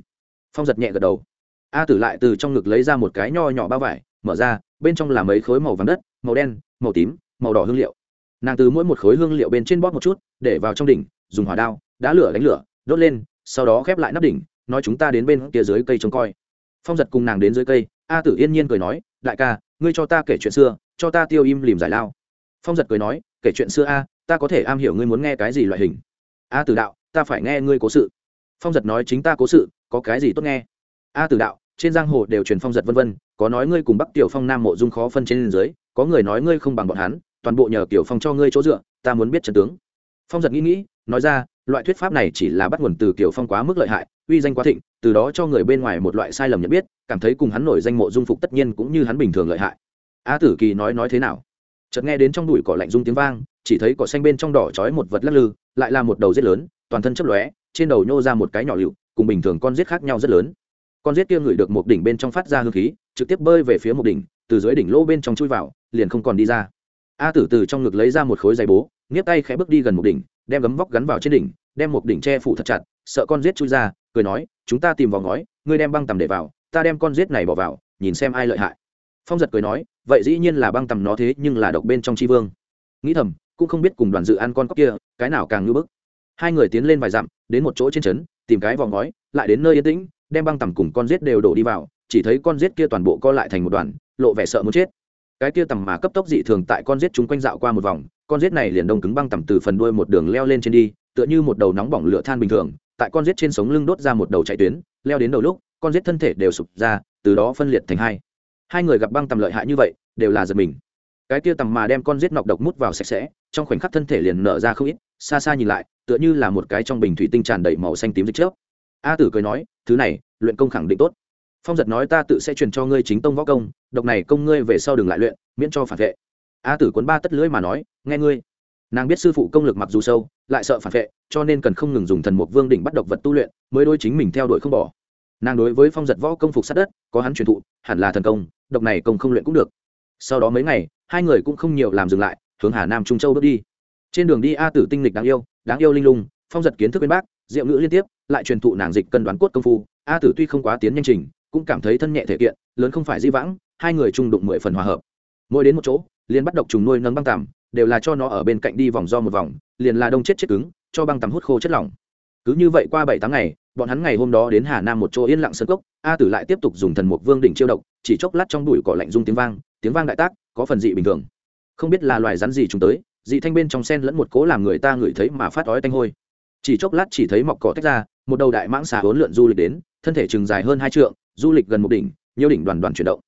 [SPEAKER 1] Phong giật nhẹ gật đầu. A tử lại từ trong ngực lấy ra một cái nho nhỏ bao vải, mở ra, bên trong là mấy khối màu vàng đất, màu đen, màu tím, màu đỏ hương liệu. Nàng từ mỗi một khối hương liệu bên trên bóp một chút, để vào trong đỉnh, dùng hỏa đao, đá lửa đánh lửa, đốt lên, sau đó khép lại nắp đỉnh, nói chúng ta đến bên kia dưới cây trông coi. Phong giật cùng nàng đến dưới cây, a tử yên nhiên cười nói, đại ca, ngươi cho ta kể chuyện xưa, cho ta tiêu im lìm giải lao. Phong giật cười nói, kể chuyện xưa a ta có thể am hiểu ngươi muốn nghe cái gì loại hình. A tử đạo, ta phải nghe ngươi cố sự. Phong giật nói chính ta cố sự, có cái gì tốt nghe? A tử đạo, trên giang hồ đều truyền phong giật vân vân, có nói ngươi cùng bắc tiểu phong nam mộ dung khó phân trên dưới, có người nói ngươi không bằng bọn hắn, toàn bộ nhờ tiểu phong cho ngươi chỗ dựa, ta muốn biết trận tướng. Phong giật nghĩ nghĩ, nói ra, loại thuyết pháp này chỉ là bắt nguồn từ tiểu phong quá mức lợi hại, uy danh quá thịnh, từ đó cho người bên ngoài một loại sai lầm nhận biết, cảm thấy cùng hắn nổi danh mộ dung phục tất nhiên cũng như hắn bình thường lợi hại. A tử kỳ nói nói thế nào? Chợt nghe đến trong đùi cỏ lạnh rung tiếng vang chỉ thấy cỏ xanh bên trong đỏ trói một vật lắc lư, lại là một đầu rết lớn, toàn thân chấp lóe, trên đầu nhô ra một cái nhỏ lựu, cùng bình thường con rết khác nhau rất lớn. Con rết kia ngửi được một đỉnh bên trong phát ra hương khí, trực tiếp bơi về phía một đỉnh, từ dưới đỉnh lỗ bên trong chui vào, liền không còn đi ra. A tử từ trong ngực lấy ra một khối giày bố, nghiếp tay khẽ bước đi gần một đỉnh, đem gấm vóc gắn vào trên đỉnh, đem một đỉnh che phủ thật chặt, sợ con rết chui ra, cười nói, chúng ta tìm vào ngói, ngươi đem băng tầm để vào, ta đem con rết này bỏ vào, nhìn xem ai lợi hại. Phong giật cười nói, vậy dĩ nhiên là băng tầm nó thế, nhưng là độc bên trong tri vương. Nghĩ thầm cũng không biết cùng đoàn dự ăn con cóc kia, cái nào càng ngưỡng bức. Hai người tiến lên vài dặm, đến một chỗ trên trấn, tìm cái vòng ngói, lại đến nơi yên tĩnh, đem băng tầm cùng con rết đều đổ đi vào, chỉ thấy con rết kia toàn bộ co lại thành một đoàn, lộ vẻ sợ muốn chết. Cái kia tầm mà cấp tốc dị thường tại con rết chúng quanh dạo qua một vòng, con rết này liền đông cứng băng tầm từ phần đuôi một đường leo lên trên đi, tựa như một đầu nóng bỏng lửa than bình thường, tại con rết trên sống lưng đốt ra một đầu chạy tuyến, leo đến đầu lúc, con rết thân thể đều sụp ra, từ đó phân liệt thành hai. Hai người gặp băng tầm lợi hại như vậy, đều là giật mình. Cái kia tầm mà đem con rết nọc độc mút vào sạch sẽ trong khoảnh khắc thân thể liền nở ra không ít, xa xa nhìn lại, tựa như là một cái trong bình thủy tinh tràn đầy màu xanh tím dịch chớp. A tử cười nói, thứ này, luyện công khẳng định tốt. Phong giật nói ta tự sẽ truyền cho ngươi chính tông võ công, độc này công ngươi về sau đừng lại luyện, miễn cho phản vệ. A tử cuốn ba tất lưỡi mà nói, nghe ngươi. Nàng biết sư phụ công lực mặc dù sâu, lại sợ phản vệ, cho nên cần không ngừng dùng thần mục vương đỉnh bắt độc vật tu luyện, mới đôi chính mình theo đuổi không bỏ. Nàng đối với phong giật võ công phục sát đất, có hắn truyền thụ, hẳn là thần công, độc này công không luyện cũng được. Sau đó mấy ngày, hai người cũng không nhiều làm dừng lại hướng hà nam trung châu bước đi. Trên đường đi, a tử tinh lịch đáng yêu đáng yêu linh lung, phong giật kiến thức bên bác, diệu ngữ liên tiếp, lại truyền thụ nàng dịch cân đoán cốt công phu. A tử tuy không quá tiến nhanh trình, cũng cảm thấy thân nhẹ thể kiện, lớn không phải di vãng, hai người chung đụng mười phần hòa hợp. Mỗi đến một chỗ, liền bắt độc trùng nuôi nâng băng tằm, đều là cho nó ở bên cạnh đi vòng do một vòng, liền là đông chết chết cứng, cho băng tằm hút khô chất lỏng. Cứ như vậy qua bảy tháng ngày, bọn hắn ngày hôm đó đến hà nam một chỗ yên lặng sân cốc, a tử lại tiếp tục dùng thần mục vương đỉnh chiêu độc, chỉ chốc lát trong đùi cỏ lạnh rung tiếng vang tiếng vang đại tác, có phần dị bình thường không biết là loài rắn gì chúng tới, dị thanh bên trong sen lẫn một cố làm người ta ngửi thấy mà phát ói tanh hôi. Chỉ chốc lát chỉ thấy mọc cỏ tách ra, một đầu đại mãng xà hốn lượn du lịch đến, thân thể chừng dài hơn hai trượng, du lịch gần một đỉnh, nhiều đỉnh đoàn đoàn chuyển động.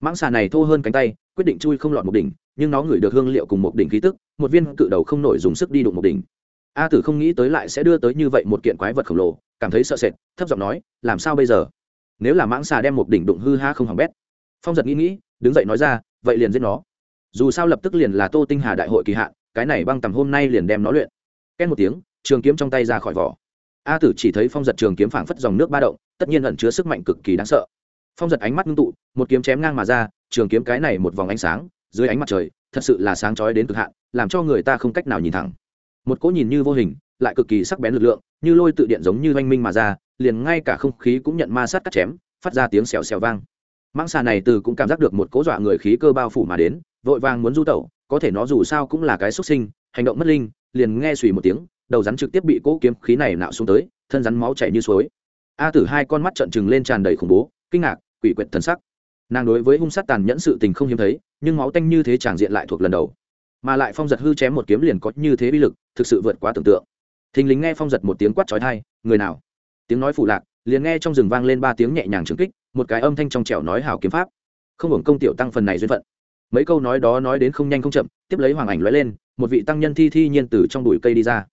[SPEAKER 1] Mãng xà này thô hơn cánh tay, quyết định chui không lọt một đỉnh, nhưng nó ngửi được hương liệu cùng một đỉnh khí tức, một viên cự đầu không nổi dùng sức đi đụng một đỉnh. A tử không nghĩ tới lại sẽ đưa tới như vậy một kiện quái vật khổng lồ, cảm thấy sợ sệt, thấp giọng nói, làm sao bây giờ? Nếu là mãng xà đem một đỉnh đụng hư ha không hỏng bét. Phong giật nghĩ nghĩ, đứng dậy nói ra, vậy liền giết nó dù sao lập tức liền là tô tinh hà đại hội kỳ hạn, cái này băng tầm hôm nay liền đem nó luyện. Két một tiếng, trường kiếm trong tay ra khỏi vỏ. A tử chỉ thấy phong giật trường kiếm phảng phất dòng nước ba động, tất nhiên ẩn chứa sức mạnh cực kỳ đáng sợ. Phong giật ánh mắt ngưng tụ, một kiếm chém ngang mà ra, trường kiếm cái này một vòng ánh sáng, dưới ánh mặt trời, thật sự là sáng chói đến cực hạn, làm cho người ta không cách nào nhìn thẳng. Một cỗ nhìn như vô hình, lại cực kỳ sắc bén lực lượng, như lôi tự điện giống như oanh minh mà ra, liền ngay cả không khí cũng nhận ma sát cắt chém, phát ra tiếng xèo xèo vang. Mãng xà này từ cũng cảm giác được một cỗ dọa người khí cơ bao phủ mà đến vội vàng muốn du tẩu, có thể nó dù sao cũng là cái xuất sinh, hành động mất linh, liền nghe suy một tiếng, đầu rắn trực tiếp bị cỗ kiếm khí này nạo xuống tới, thân rắn máu chảy như suối. A tử hai con mắt trợn trừng lên tràn đầy khủng bố, kinh ngạc, quỷ quyệt thần sắc. Nàng đối với hung sát tàn nhẫn sự tình không hiếm thấy, nhưng máu tanh như thế tràng diện lại thuộc lần đầu. Mà lại phong giật hư chém một kiếm liền có như thế bi lực, thực sự vượt quá tưởng tượng. Thình lính nghe phong giật một tiếng quát trói thai người nào? Tiếng nói phụ lạc, liền nghe trong rừng vang lên ba tiếng nhẹ nhàng trừng kích, một cái âm thanh trong trẻo nói hảo kiếm pháp. Không hưởng công tiểu tăng phần này duyên phận mấy câu nói đó nói đến không nhanh không chậm, tiếp lấy hoàng ảnh lóe lên, một vị tăng nhân thi thi nhiên từ trong bụi cây đi ra.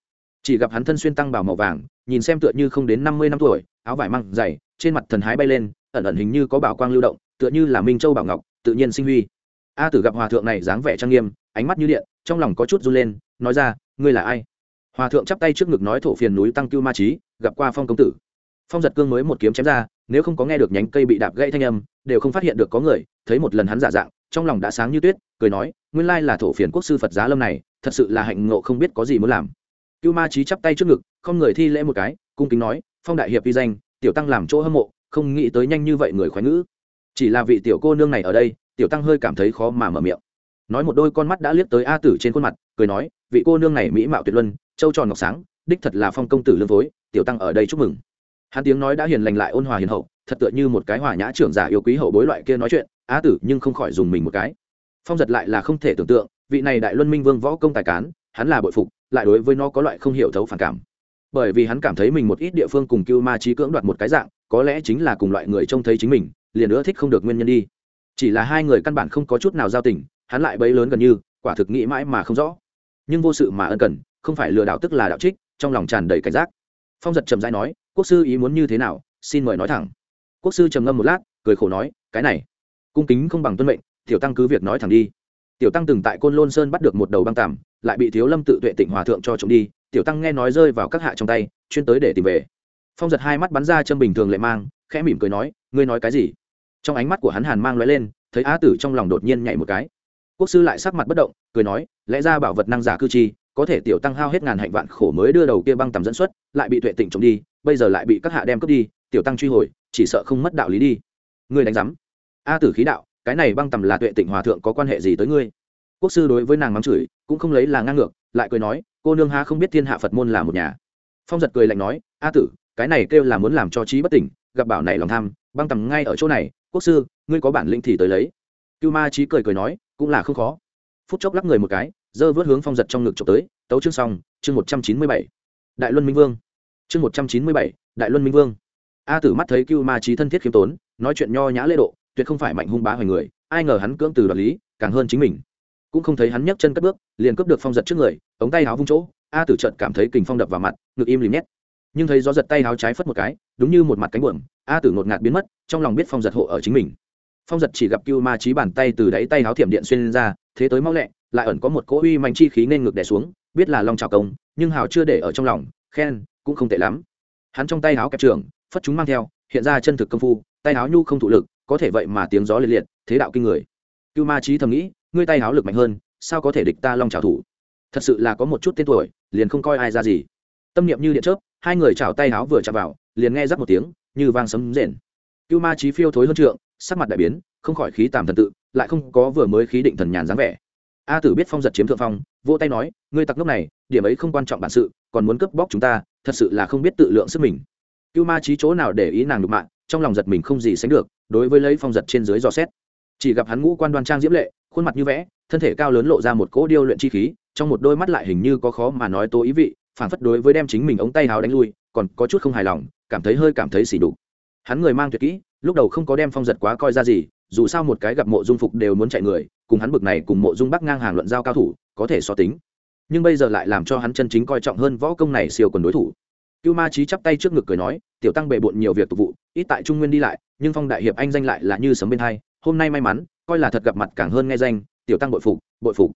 [SPEAKER 1] Chỉ gặp hắn thân xuyên tăng bảo màu vàng, nhìn xem tựa như không đến năm mươi năm tuổi, áo vải măng dày, trên mặt thần hái bay lên, ẩn ẩn hình như có bảo quang lưu động, tựa như là minh châu bảo ngọc, tự nhiên sinh huy. A tử gặp hòa thượng này dáng vẻ trang nghiêm, ánh mắt như điện, trong lòng có chút run lên, nói ra, ngươi là ai? Hòa thượng chắp tay trước ngực nói thổ phiền núi tăng cưu ma trí gặp qua phong công tử. Phong giật cương mới một kiếm chém ra, nếu không có nghe được nhánh cây bị đạp gãy thanh âm, đều không phát hiện được có người, thấy một lần hắn giả dạng trong lòng đã sáng như tuyết, cười nói, nguyên lai là thổ phiền quốc sư phật giá lâm này, thật sự là hạnh ngộ không biết có gì muốn làm. Cưu ma trí chắp tay trước ngực, không người thi lễ một cái, cung kính nói, phong đại hiệp vi danh, tiểu tăng làm chỗ hâm mộ, không nghĩ tới nhanh như vậy người khoái ngữ. Chỉ là vị tiểu cô nương này ở đây, tiểu tăng hơi cảm thấy khó mà mở miệng. Nói một đôi con mắt đã liếc tới a tử trên khuôn mặt, cười nói, vị cô nương này mỹ mạo tuyệt luân, châu tròn ngọc sáng, đích thật là phong công tử lương phối tiểu tăng ở đây chúc mừng. Hắn tiếng nói đã hiền lành lại ôn hòa hiền hậu, thật tựa như một cái hòa nhã trưởng giả yêu quý hậu bối loại kia nói chuyện á tử nhưng không khỏi dùng mình một cái. Phong giật lại là không thể tưởng tượng, vị này đại luân minh vương võ công tài cán, hắn là bội phục, lại đối với nó có loại không hiểu thấu phản cảm. Bởi vì hắn cảm thấy mình một ít địa phương cùng cưu ma trí cưỡng đoạt một cái dạng, có lẽ chính là cùng loại người trông thấy chính mình, liền nữa thích không được nguyên nhân đi. Chỉ là hai người căn bản không có chút nào giao tình, hắn lại bấy lớn gần như, quả thực nghĩ mãi mà không rõ. Nhưng vô sự mà ân cần, không phải lừa đảo tức là đạo trích, trong lòng tràn đầy cảnh giác. Phong giật trầm dai nói, quốc sư ý muốn như thế nào? Xin mời nói thẳng. Quốc sư trầm ngâm một lát, cười khổ nói, cái này cung kính không bằng tuân mệnh, tiểu tăng cứ việc nói thẳng đi. Tiểu tăng từng tại côn lôn sơn bắt được một đầu băng tàm lại bị thiếu lâm tự tuệ tịnh hòa thượng cho trộm đi, tiểu tăng nghe nói rơi vào các hạ trong tay, chuyên tới để tìm về. Phong giật hai mắt bắn ra châm bình thường lệ mang, khẽ mỉm cười nói, ngươi nói cái gì? Trong ánh mắt của hắn hàn mang lóe lên, thấy á tử trong lòng đột nhiên nhảy một cái. Quốc sư lại sắc mặt bất động, cười nói, lẽ ra bảo vật năng giả cư chi có thể tiểu tăng hao hết ngàn hạnh vạn khổ mới đưa đầu kia băng tầm dẫn xuất, lại bị tuệ tịnh trộm đi, bây giờ lại bị các hạ đem cướp đi, tiểu tăng truy hồi, chỉ sợ không mất đạo lý đi. Ngươi đánh giám a tử khí đạo, cái này băng tầm là tuệ tịnh hòa thượng có quan hệ gì tới ngươi? Quốc sư đối với nàng mắng chửi, cũng không lấy là ngang ngược, lại cười nói, cô nương ha không biết thiên hạ phật môn là một nhà. Phong giật cười lạnh nói, a tử, cái này kêu là muốn làm cho trí bất tỉnh, gặp bảo này lòng tham, băng tầm ngay ở chỗ này, quốc sư, ngươi có bản lĩnh thì tới lấy. Cưu ma trí cười cười nói, cũng là không khó. Phút chốc lắc người một cái dơ vớt hướng phong giật trong ngực trộm tới, tấu chương xong, chương một trăm chín mươi bảy. Đại luân minh vương. Chương một trăm chín mươi bảy, đại luân minh vương. A tử mắt thấy cưu ma trí thân thiết khiêm tốn, nói chuyện nho nhã lễ độ tuyệt không phải mạnh hung bá hoành người, ai ngờ hắn cưỡng từ đoạt lý, càng hơn chính mình. Cũng không thấy hắn nhấc chân cất bước, liền cướp được phong giật trước người, ống tay áo vung chỗ, a tử trợt cảm thấy kình phong đập vào mặt, ngực im lìm nhét. Nhưng thấy gió giật tay áo trái phất một cái, đúng như một mặt cánh buồm, a tử ngột ngạt biến mất, trong lòng biết phong giật hộ ở chính mình. Phong giật chỉ gặp cưu ma trí bàn tay từ đáy tay áo thiểm điện xuyên lên ra, thế tới mau lẹ, lại ẩn có một cỗ uy mạnh chi khí nên ngực đè xuống, biết là long trào công, nhưng hào chưa để ở trong lòng, khen, cũng không tệ lắm. Hắn trong tay áo kẹp trường, phất chúng mang theo, hiện ra chân thực công phu, tay áo nhu không thụ lực có thể vậy mà tiếng gió liệt liệt, thế đạo kinh người. Cưu ma trí thầm nghĩ, ngươi tay háo lực mạnh hơn, sao có thể địch ta long trào thủ? Thật sự là có một chút tên tuổi, liền không coi ai ra gì. Tâm niệm như điện chớp, hai người chảo tay háo vừa chạm vào, liền nghe rắc một tiếng, như vang sấm rền. Cưu ma trí phiêu thối hơn trượng, sắc mặt đại biến, không khỏi khí tàm thần tự, lại không có vừa mới khí định thần nhàn dáng vẻ. A tử biết phong giật chiếm thượng phong, vỗ tay nói, ngươi tặc ngốc này, điểm ấy không quan trọng bản sự, còn muốn cướp bóc chúng ta, thật sự là không biết tự lượng sức mình. Cưu ma trí chỗ nào để ý nàng đục mạng trong lòng giật mình không gì sánh được, đối với lấy phong giật trên dưới dò xét. Chỉ gặp hắn ngũ quan đoan trang diễm lệ, khuôn mặt như vẽ, thân thể cao lớn lộ ra một cỗ điêu luyện chi khí, trong một đôi mắt lại hình như có khó mà nói tố ý vị phản phất đối với đem chính mình ống tay hào đánh lui, còn có chút không hài lòng, cảm thấy hơi cảm thấy xỉ đục hắn người mang tuyệt kỹ, lúc đầu không có đem phong giật quá coi ra gì, dù sao một cái gặp mộ dung phục đều muốn chạy người, cùng hắn bực này cùng mộ dung bắc ngang hàng luận giao cao thủ, có thể so tính. Nhưng bây giờ lại làm cho hắn chân chính coi trọng hơn võ công này siêu quần đối thủ cưu ma trí chắp tay trước ngực cười nói, tiểu tăng bề bộn nhiều việc tục vụ, ít tại trung nguyên đi lại, nhưng phong đại hiệp anh danh lại là như sấm bên hai, hôm nay may mắn, coi là thật gặp mặt càng hơn nghe danh, tiểu tăng bội phục bội phục.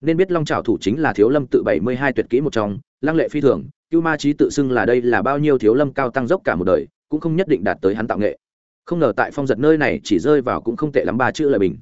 [SPEAKER 1] Nên biết long trào thủ chính là thiếu lâm tự bảy mươi hai tuyệt kỹ một trong, lăng lệ phi thường, cưu ma trí tự xưng là đây là bao nhiêu thiếu lâm cao tăng dốc cả một đời, cũng không nhất định đạt tới hắn tạo nghệ. Không ngờ tại phong giật nơi này chỉ rơi vào cũng không tệ lắm ba chữ lời bình.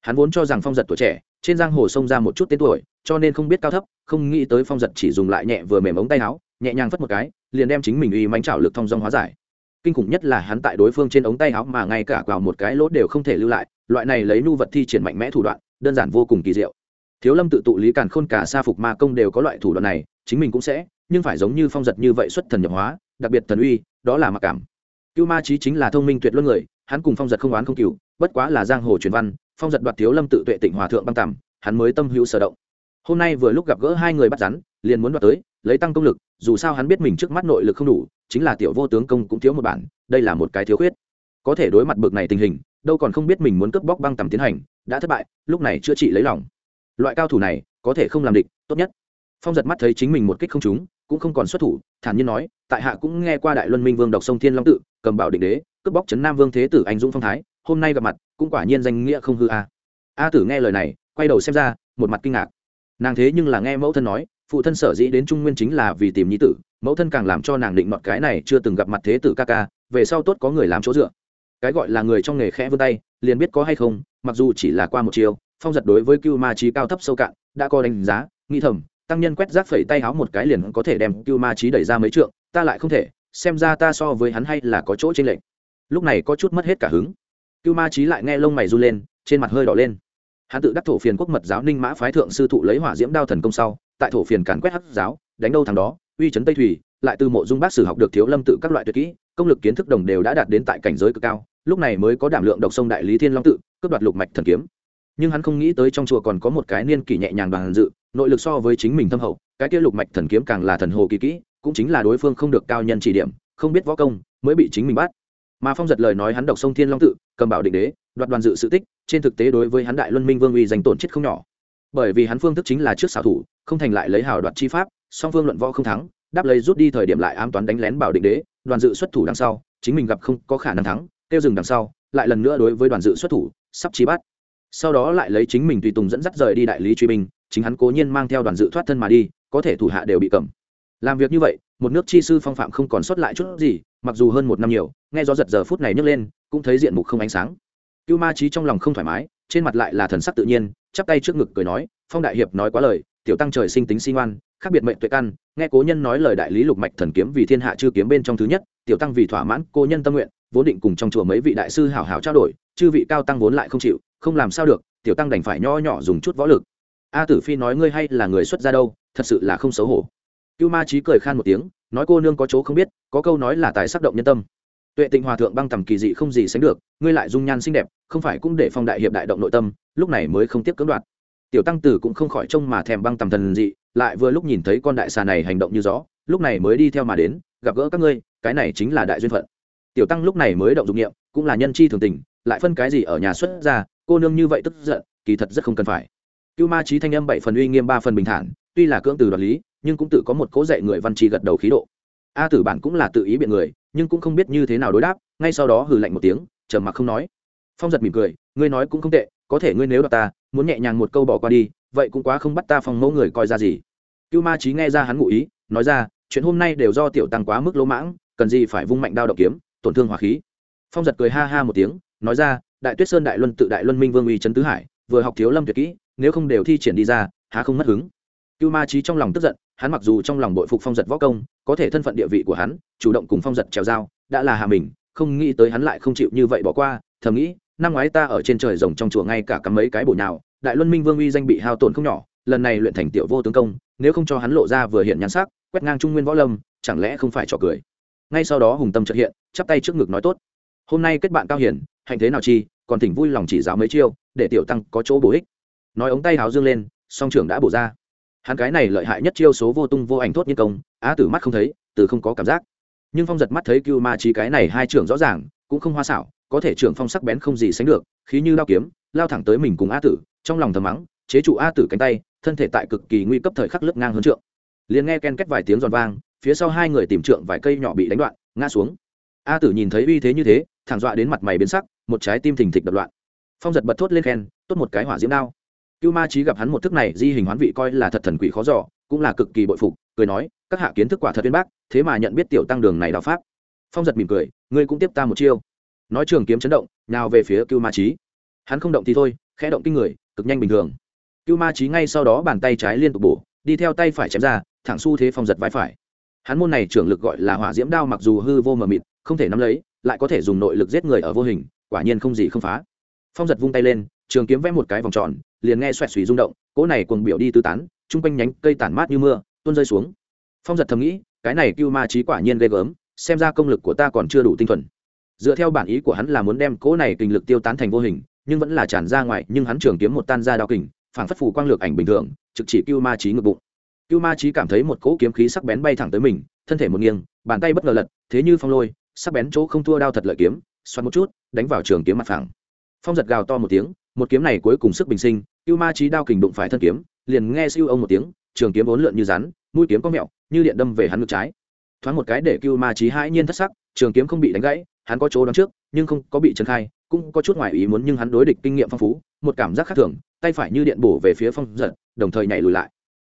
[SPEAKER 1] Hắn vốn cho rằng phong giật tuổi trẻ, trên giang hồ xông ra một chút tên tuổi, cho nên không biết cao thấp, không nghĩ tới phong giật chỉ dùng lại nhẹ vừa mềm ống tay áo, nhẹ nhàng phất một cái liền đem chính mình uy mánh trảo lực thông dong hóa giải. Kinh khủng nhất là hắn tại đối phương trên ống tay áo mà ngay cả vào một cái lỗ đều không thể lưu lại, loại này lấy nu vật thi triển mạnh mẽ thủ đoạn, đơn giản vô cùng kỳ diệu. Thiếu lâm tự tụ lý càn khôn cả sa phục ma công đều có loại thủ đoạn này, chính mình cũng sẽ, nhưng phải giống như phong giật như vậy xuất thần nhập hóa, đặc biệt thần uy, đó là mặc cảm. Cưu ma trí chính là thông minh tuyệt luân người, hắn cùng phong giật không oán không cừu, bất quá là giang hồ truyền văn, phong giật đoạt thiếu lâm tự tuệ tịnh hòa thượng băng tằm hắn mới tâm hữu sở động. Hôm nay vừa lúc gặp gỡ hai người bắt rắn, liền muốn đoạt tới lấy tăng công lực, dù sao hắn biết mình trước mắt nội lực không đủ, chính là tiểu vô tướng công cũng thiếu một bản, đây là một cái thiếu khuyết. Có thể đối mặt bực này tình hình, đâu còn không biết mình muốn cướp bóc băng tầm tiến hành, đã thất bại, lúc này chữa trị lấy lòng. Loại cao thủ này, có thể không làm địch, tốt nhất. Phong giật mắt thấy chính mình một kích không trúng, cũng không còn xuất thủ, thản nhiên nói, tại hạ cũng nghe qua đại luân minh vương đọc sông thiên long tự, cầm bảo định đế, cướp bóc trấn nam vương thế tử anh dũng phong thái, hôm nay gặp mặt, cũng quả nhiên danh nghĩa không hư a. A tử nghe lời này, quay đầu xem ra, một mặt kinh ngạc. Nàng thế nhưng là nghe mẫu thân nói phụ thân sở dĩ đến trung nguyên chính là vì tìm nhi tử, mẫu thân càng làm cho nàng định mọt cái này chưa từng gặp mặt thế tử ca ca, về sau tốt có người làm chỗ dựa. Cái gọi là người trong nghề khẽ vươn tay, liền biết có hay không, mặc dù chỉ là qua một chiều, phong giật đối với cưu ma trí cao thấp sâu cạn, đã có đánh giá nghi thầm, tăng nhân quét rác phẩy tay háo một cái liền có thể đem cưu ma trí đẩy ra mấy trượng, ta lại không thể, xem ra ta so với hắn hay là có chỗ trên lệnh lúc này có chút mất hết cả hứng. Cưu ma trí lại nghe lông mày run lên, trên mặt hơi đỏ lên. Hắn tự đắc thổ phiền quốc mật giáo ninh mã phái thượng sư thụ lấy hỏa diễm đao thần công sau tại thổ phiền càn quét hắc giáo, đánh đâu thằng đó, uy chấn tây thủy, lại từ mộ dung bác sử học được thiếu lâm tự các loại tuyệt kỹ, công lực kiến thức đồng đều đã đạt đến tại cảnh giới cực cao, lúc này mới có đảm lượng độc sông đại lý thiên long tự, cướp đoạt lục mạch thần kiếm. Nhưng hắn không nghĩ tới trong chùa còn có một cái niên kỷ nhẹ nhàng đoàn dự, nội lực so với chính mình thâm hậu, cái kia lục mạch thần kiếm càng là thần hồ kỳ kỹ, cũng chính là đối phương không được cao nhân chỉ điểm, không biết võ công, mới bị chính mình bắt. Mà phong giật lời nói hắn độc sông thiên long tự, cầm bảo định đế, đoạt đoàn dự sự tích, trên thực tế đối với hắn đại luân minh vương uy dành tổn chết không nhỏ bởi vì hắn phương thức chính là trước xảo thủ, không thành lại lấy hào đoạt chi pháp, song phương luận võ không thắng, đáp lấy rút đi thời điểm lại ám toán đánh lén bảo định đế, đoàn dự xuất thủ đằng sau, chính mình gặp không có khả năng thắng, tiêu dừng đằng sau, lại lần nữa đối với đoàn dự xuất thủ, sắp chi bắt. Sau đó lại lấy chính mình tùy tùng dẫn dắt rời đi đại lý truy binh, chính hắn cố nhiên mang theo đoàn dự thoát thân mà đi, có thể thủ hạ đều bị cầm. Làm việc như vậy, một nước chi sư phong phạm không còn sót lại chút gì, mặc dù hơn một năm nhiều, nghe gió giật giờ phút này nhấc lên, cũng thấy diện mục không ánh sáng. Cưu ma trí trong lòng không thoải mái, trên mặt lại là thần sắc tự nhiên chắp tay trước ngực cười nói, phong đại hiệp nói quá lời, tiểu tăng trời sinh tính sinh oan khác biệt mệnh tuệ căn, nghe cố nhân nói lời đại lý lục mạch thần kiếm vì thiên hạ chư kiếm bên trong thứ nhất, tiểu tăng vì thỏa mãn cô nhân tâm nguyện, vốn định cùng trong chùa mấy vị đại sư hảo hảo trao đổi, chư vị cao tăng vốn lại không chịu, không làm sao được, tiểu tăng đành phải nho nhỏ dùng chút võ lực. A tử phi nói, ngươi hay là người xuất gia đâu, thật sự là không xấu hổ. Cưu ma trí cười khan một tiếng, nói, cô nương có chỗ không biết, có câu nói là tài sắc động nhân tâm. Tuệ tịnh hòa thượng băng tầm kỳ dị không gì sánh được, ngươi lại dung nhan xinh đẹp, không phải cũng để phong đại hiệp đại động nội tâm lúc này mới không tiếp cưỡng đoạt. Tiểu tăng tử cũng không khỏi trông mà thèm băng tầm thần dị, lại vừa lúc nhìn thấy con đại xà này hành động như gió, lúc này mới đi theo mà đến, gặp gỡ các ngươi, cái này chính là đại duyên phận. Tiểu tăng lúc này mới động dụng nghiệm cũng là nhân chi thường tình, lại phân cái gì ở nhà xuất ra, cô nương như vậy tức giận, kỳ thật rất không cần phải. Cưu ma trí thanh âm bảy phần uy nghiêm ba phần bình thản, tuy là cưỡng từ đoạt lý, nhưng cũng tự có một cố dạy người văn trì gật đầu khí độ. A tử bản cũng là tự ý biện người, nhưng cũng không biết như thế nào đối đáp, ngay sau đó hừ lạnh một tiếng, trầm mặc không nói. Phong giật mỉm cười, ngươi nói cũng không tệ có thể ngươi nếu đọc ta, muốn nhẹ nhàng một câu bỏ qua đi, vậy cũng quá không bắt ta phong mẫu người coi ra gì. Cưu ma trí nghe ra hắn ngụ ý, nói ra, chuyện hôm nay đều do tiểu tăng quá mức lỗ mãng, cần gì phải vung mạnh đao động kiếm, tổn thương hỏa khí. Phong giật cười ha ha một tiếng, nói ra, đại tuyết sơn đại luân tự đại luân minh vương uy trấn tứ hải, vừa học thiếu lâm tuyệt kỹ, nếu không đều thi triển đi ra, há không mất hứng. Cưu ma trí trong lòng tức giận, hắn mặc dù trong lòng bội phục phong giật võ công, có thể thân phận địa vị của hắn, chủ động cùng phong giật trèo dao, đã là hạ mình, không nghĩ tới hắn lại không chịu như vậy bỏ qua, thầm nghĩ năm ngoái ta ở trên trời rồng trong chùa ngay cả cắm mấy cái bổ nào đại luân minh vương uy danh bị hao tổn không nhỏ, lần này luyện thành tiểu vô tướng công, nếu không cho hắn lộ ra vừa hiện nhắn sắc, quét ngang trung nguyên võ lâm, chẳng lẽ không phải trò cười? Ngay sau đó hùng tâm trợ hiện, chắp tay trước ngực nói tốt. Hôm nay kết bạn cao hiển hạnh thế nào chi, còn thỉnh vui lòng chỉ giáo mấy chiêu, để tiểu tăng có chỗ bổ ích. Nói ống tay háo dương lên, song trưởng đã bổ ra. Hắn cái này lợi hại nhất chiêu số vô tung vô ảnh thốt nhân công, á tử mắt không thấy, từ không có cảm giác. Nhưng phong giật mắt thấy cưu ma trí cái này hai trưởng rõ ràng, cũng không hoa xảo có thể trưởng phong sắc bén không gì sánh được, khí như đao kiếm, lao thẳng tới mình cùng a tử, trong lòng thầm mắng, chế trụ a tử cánh tay, thân thể tại cực kỳ nguy cấp thời khắc lướt ngang hơn trượng. Liền nghe ken két vài tiếng giòn vang, phía sau hai người tìm trượng vài cây nhỏ bị đánh đoạn, ngã xuống. A tử nhìn thấy uy thế như thế, thẳng dọa đến mặt mày biến sắc, một trái tim thình thịch đập loạn. Phong giật bật thốt lên khen, tốt một cái hỏa diễm đao. Cưu ma trí gặp hắn một thức này, di hình hoán vị coi là thật thần quỷ khó giỏ cũng là cực kỳ bội phục, cười nói, các hạ kiến thức quả thật viên bác, thế mà nhận biết tiểu tăng đường này đạo pháp. Phong giật mỉm cười, ngươi cũng tiếp ta một chiêu nói trường kiếm chấn động nào về phía cưu ma trí hắn không động thì thôi, khẽ động kinh người, cực nhanh bình thường. Cưu ma trí ngay sau đó bàn tay trái liên tục bổ, đi theo tay phải chém ra, thẳng xu thế phong giật vai phải. Hắn môn này trưởng lực gọi là hỏa diễm đao mặc dù hư vô mờ mịt, không thể nắm lấy, lại có thể dùng nội lực giết người ở vô hình, quả nhiên không gì không phá. Phong giật vung tay lên, trường kiếm vẽ một cái vòng tròn, liền nghe xoẹt xùy rung động, cỗ này cuồng biểu đi tứ tán, chung quanh nhánh cây tản mát như mưa, tuôn rơi xuống. Phong giật thầm nghĩ, cái này cưu ma trí quả nhiên ghê gớm, xem ra công lực của ta còn chưa đủ tinh thuần dựa theo bản ý của hắn là muốn đem cỗ này kinh lực tiêu tán thành vô hình, nhưng vẫn là tràn ra ngoài, nhưng hắn trường kiếm một tan ra đao kình, phảng phất phủ quang lược ảnh bình thường, trực chỉ cưu ma trí ngực bụng. Cưu ma trí cảm thấy một cỗ kiếm khí sắc bén bay thẳng tới mình, thân thể một nghiêng, bàn tay bất ngờ lật, thế như phong lôi, sắc bén chỗ không thua đao thật lợi kiếm, xoắn một chút, đánh vào trường kiếm mặt phẳng. Phong giật gào to một tiếng, một kiếm này cuối cùng sức bình sinh, cưu ma trí đao kình đụng phải thân kiếm, liền nghe siêu ông một tiếng, trường kiếm bốn lượn như rắn, mũi kiếm có mẹo như điện đâm về hắn ngực trái. Thoáng một cái để cưu ma trí hãi nhiên thất sắc, trường kiếm không bị đánh gãy hắn có chỗ đón trước, nhưng không có bị trần khai, cũng có chút ngoài ý muốn nhưng hắn đối địch kinh nghiệm phong phú, một cảm giác khác thường, tay phải như điện bổ về phía phong giật, đồng thời nhảy lùi lại.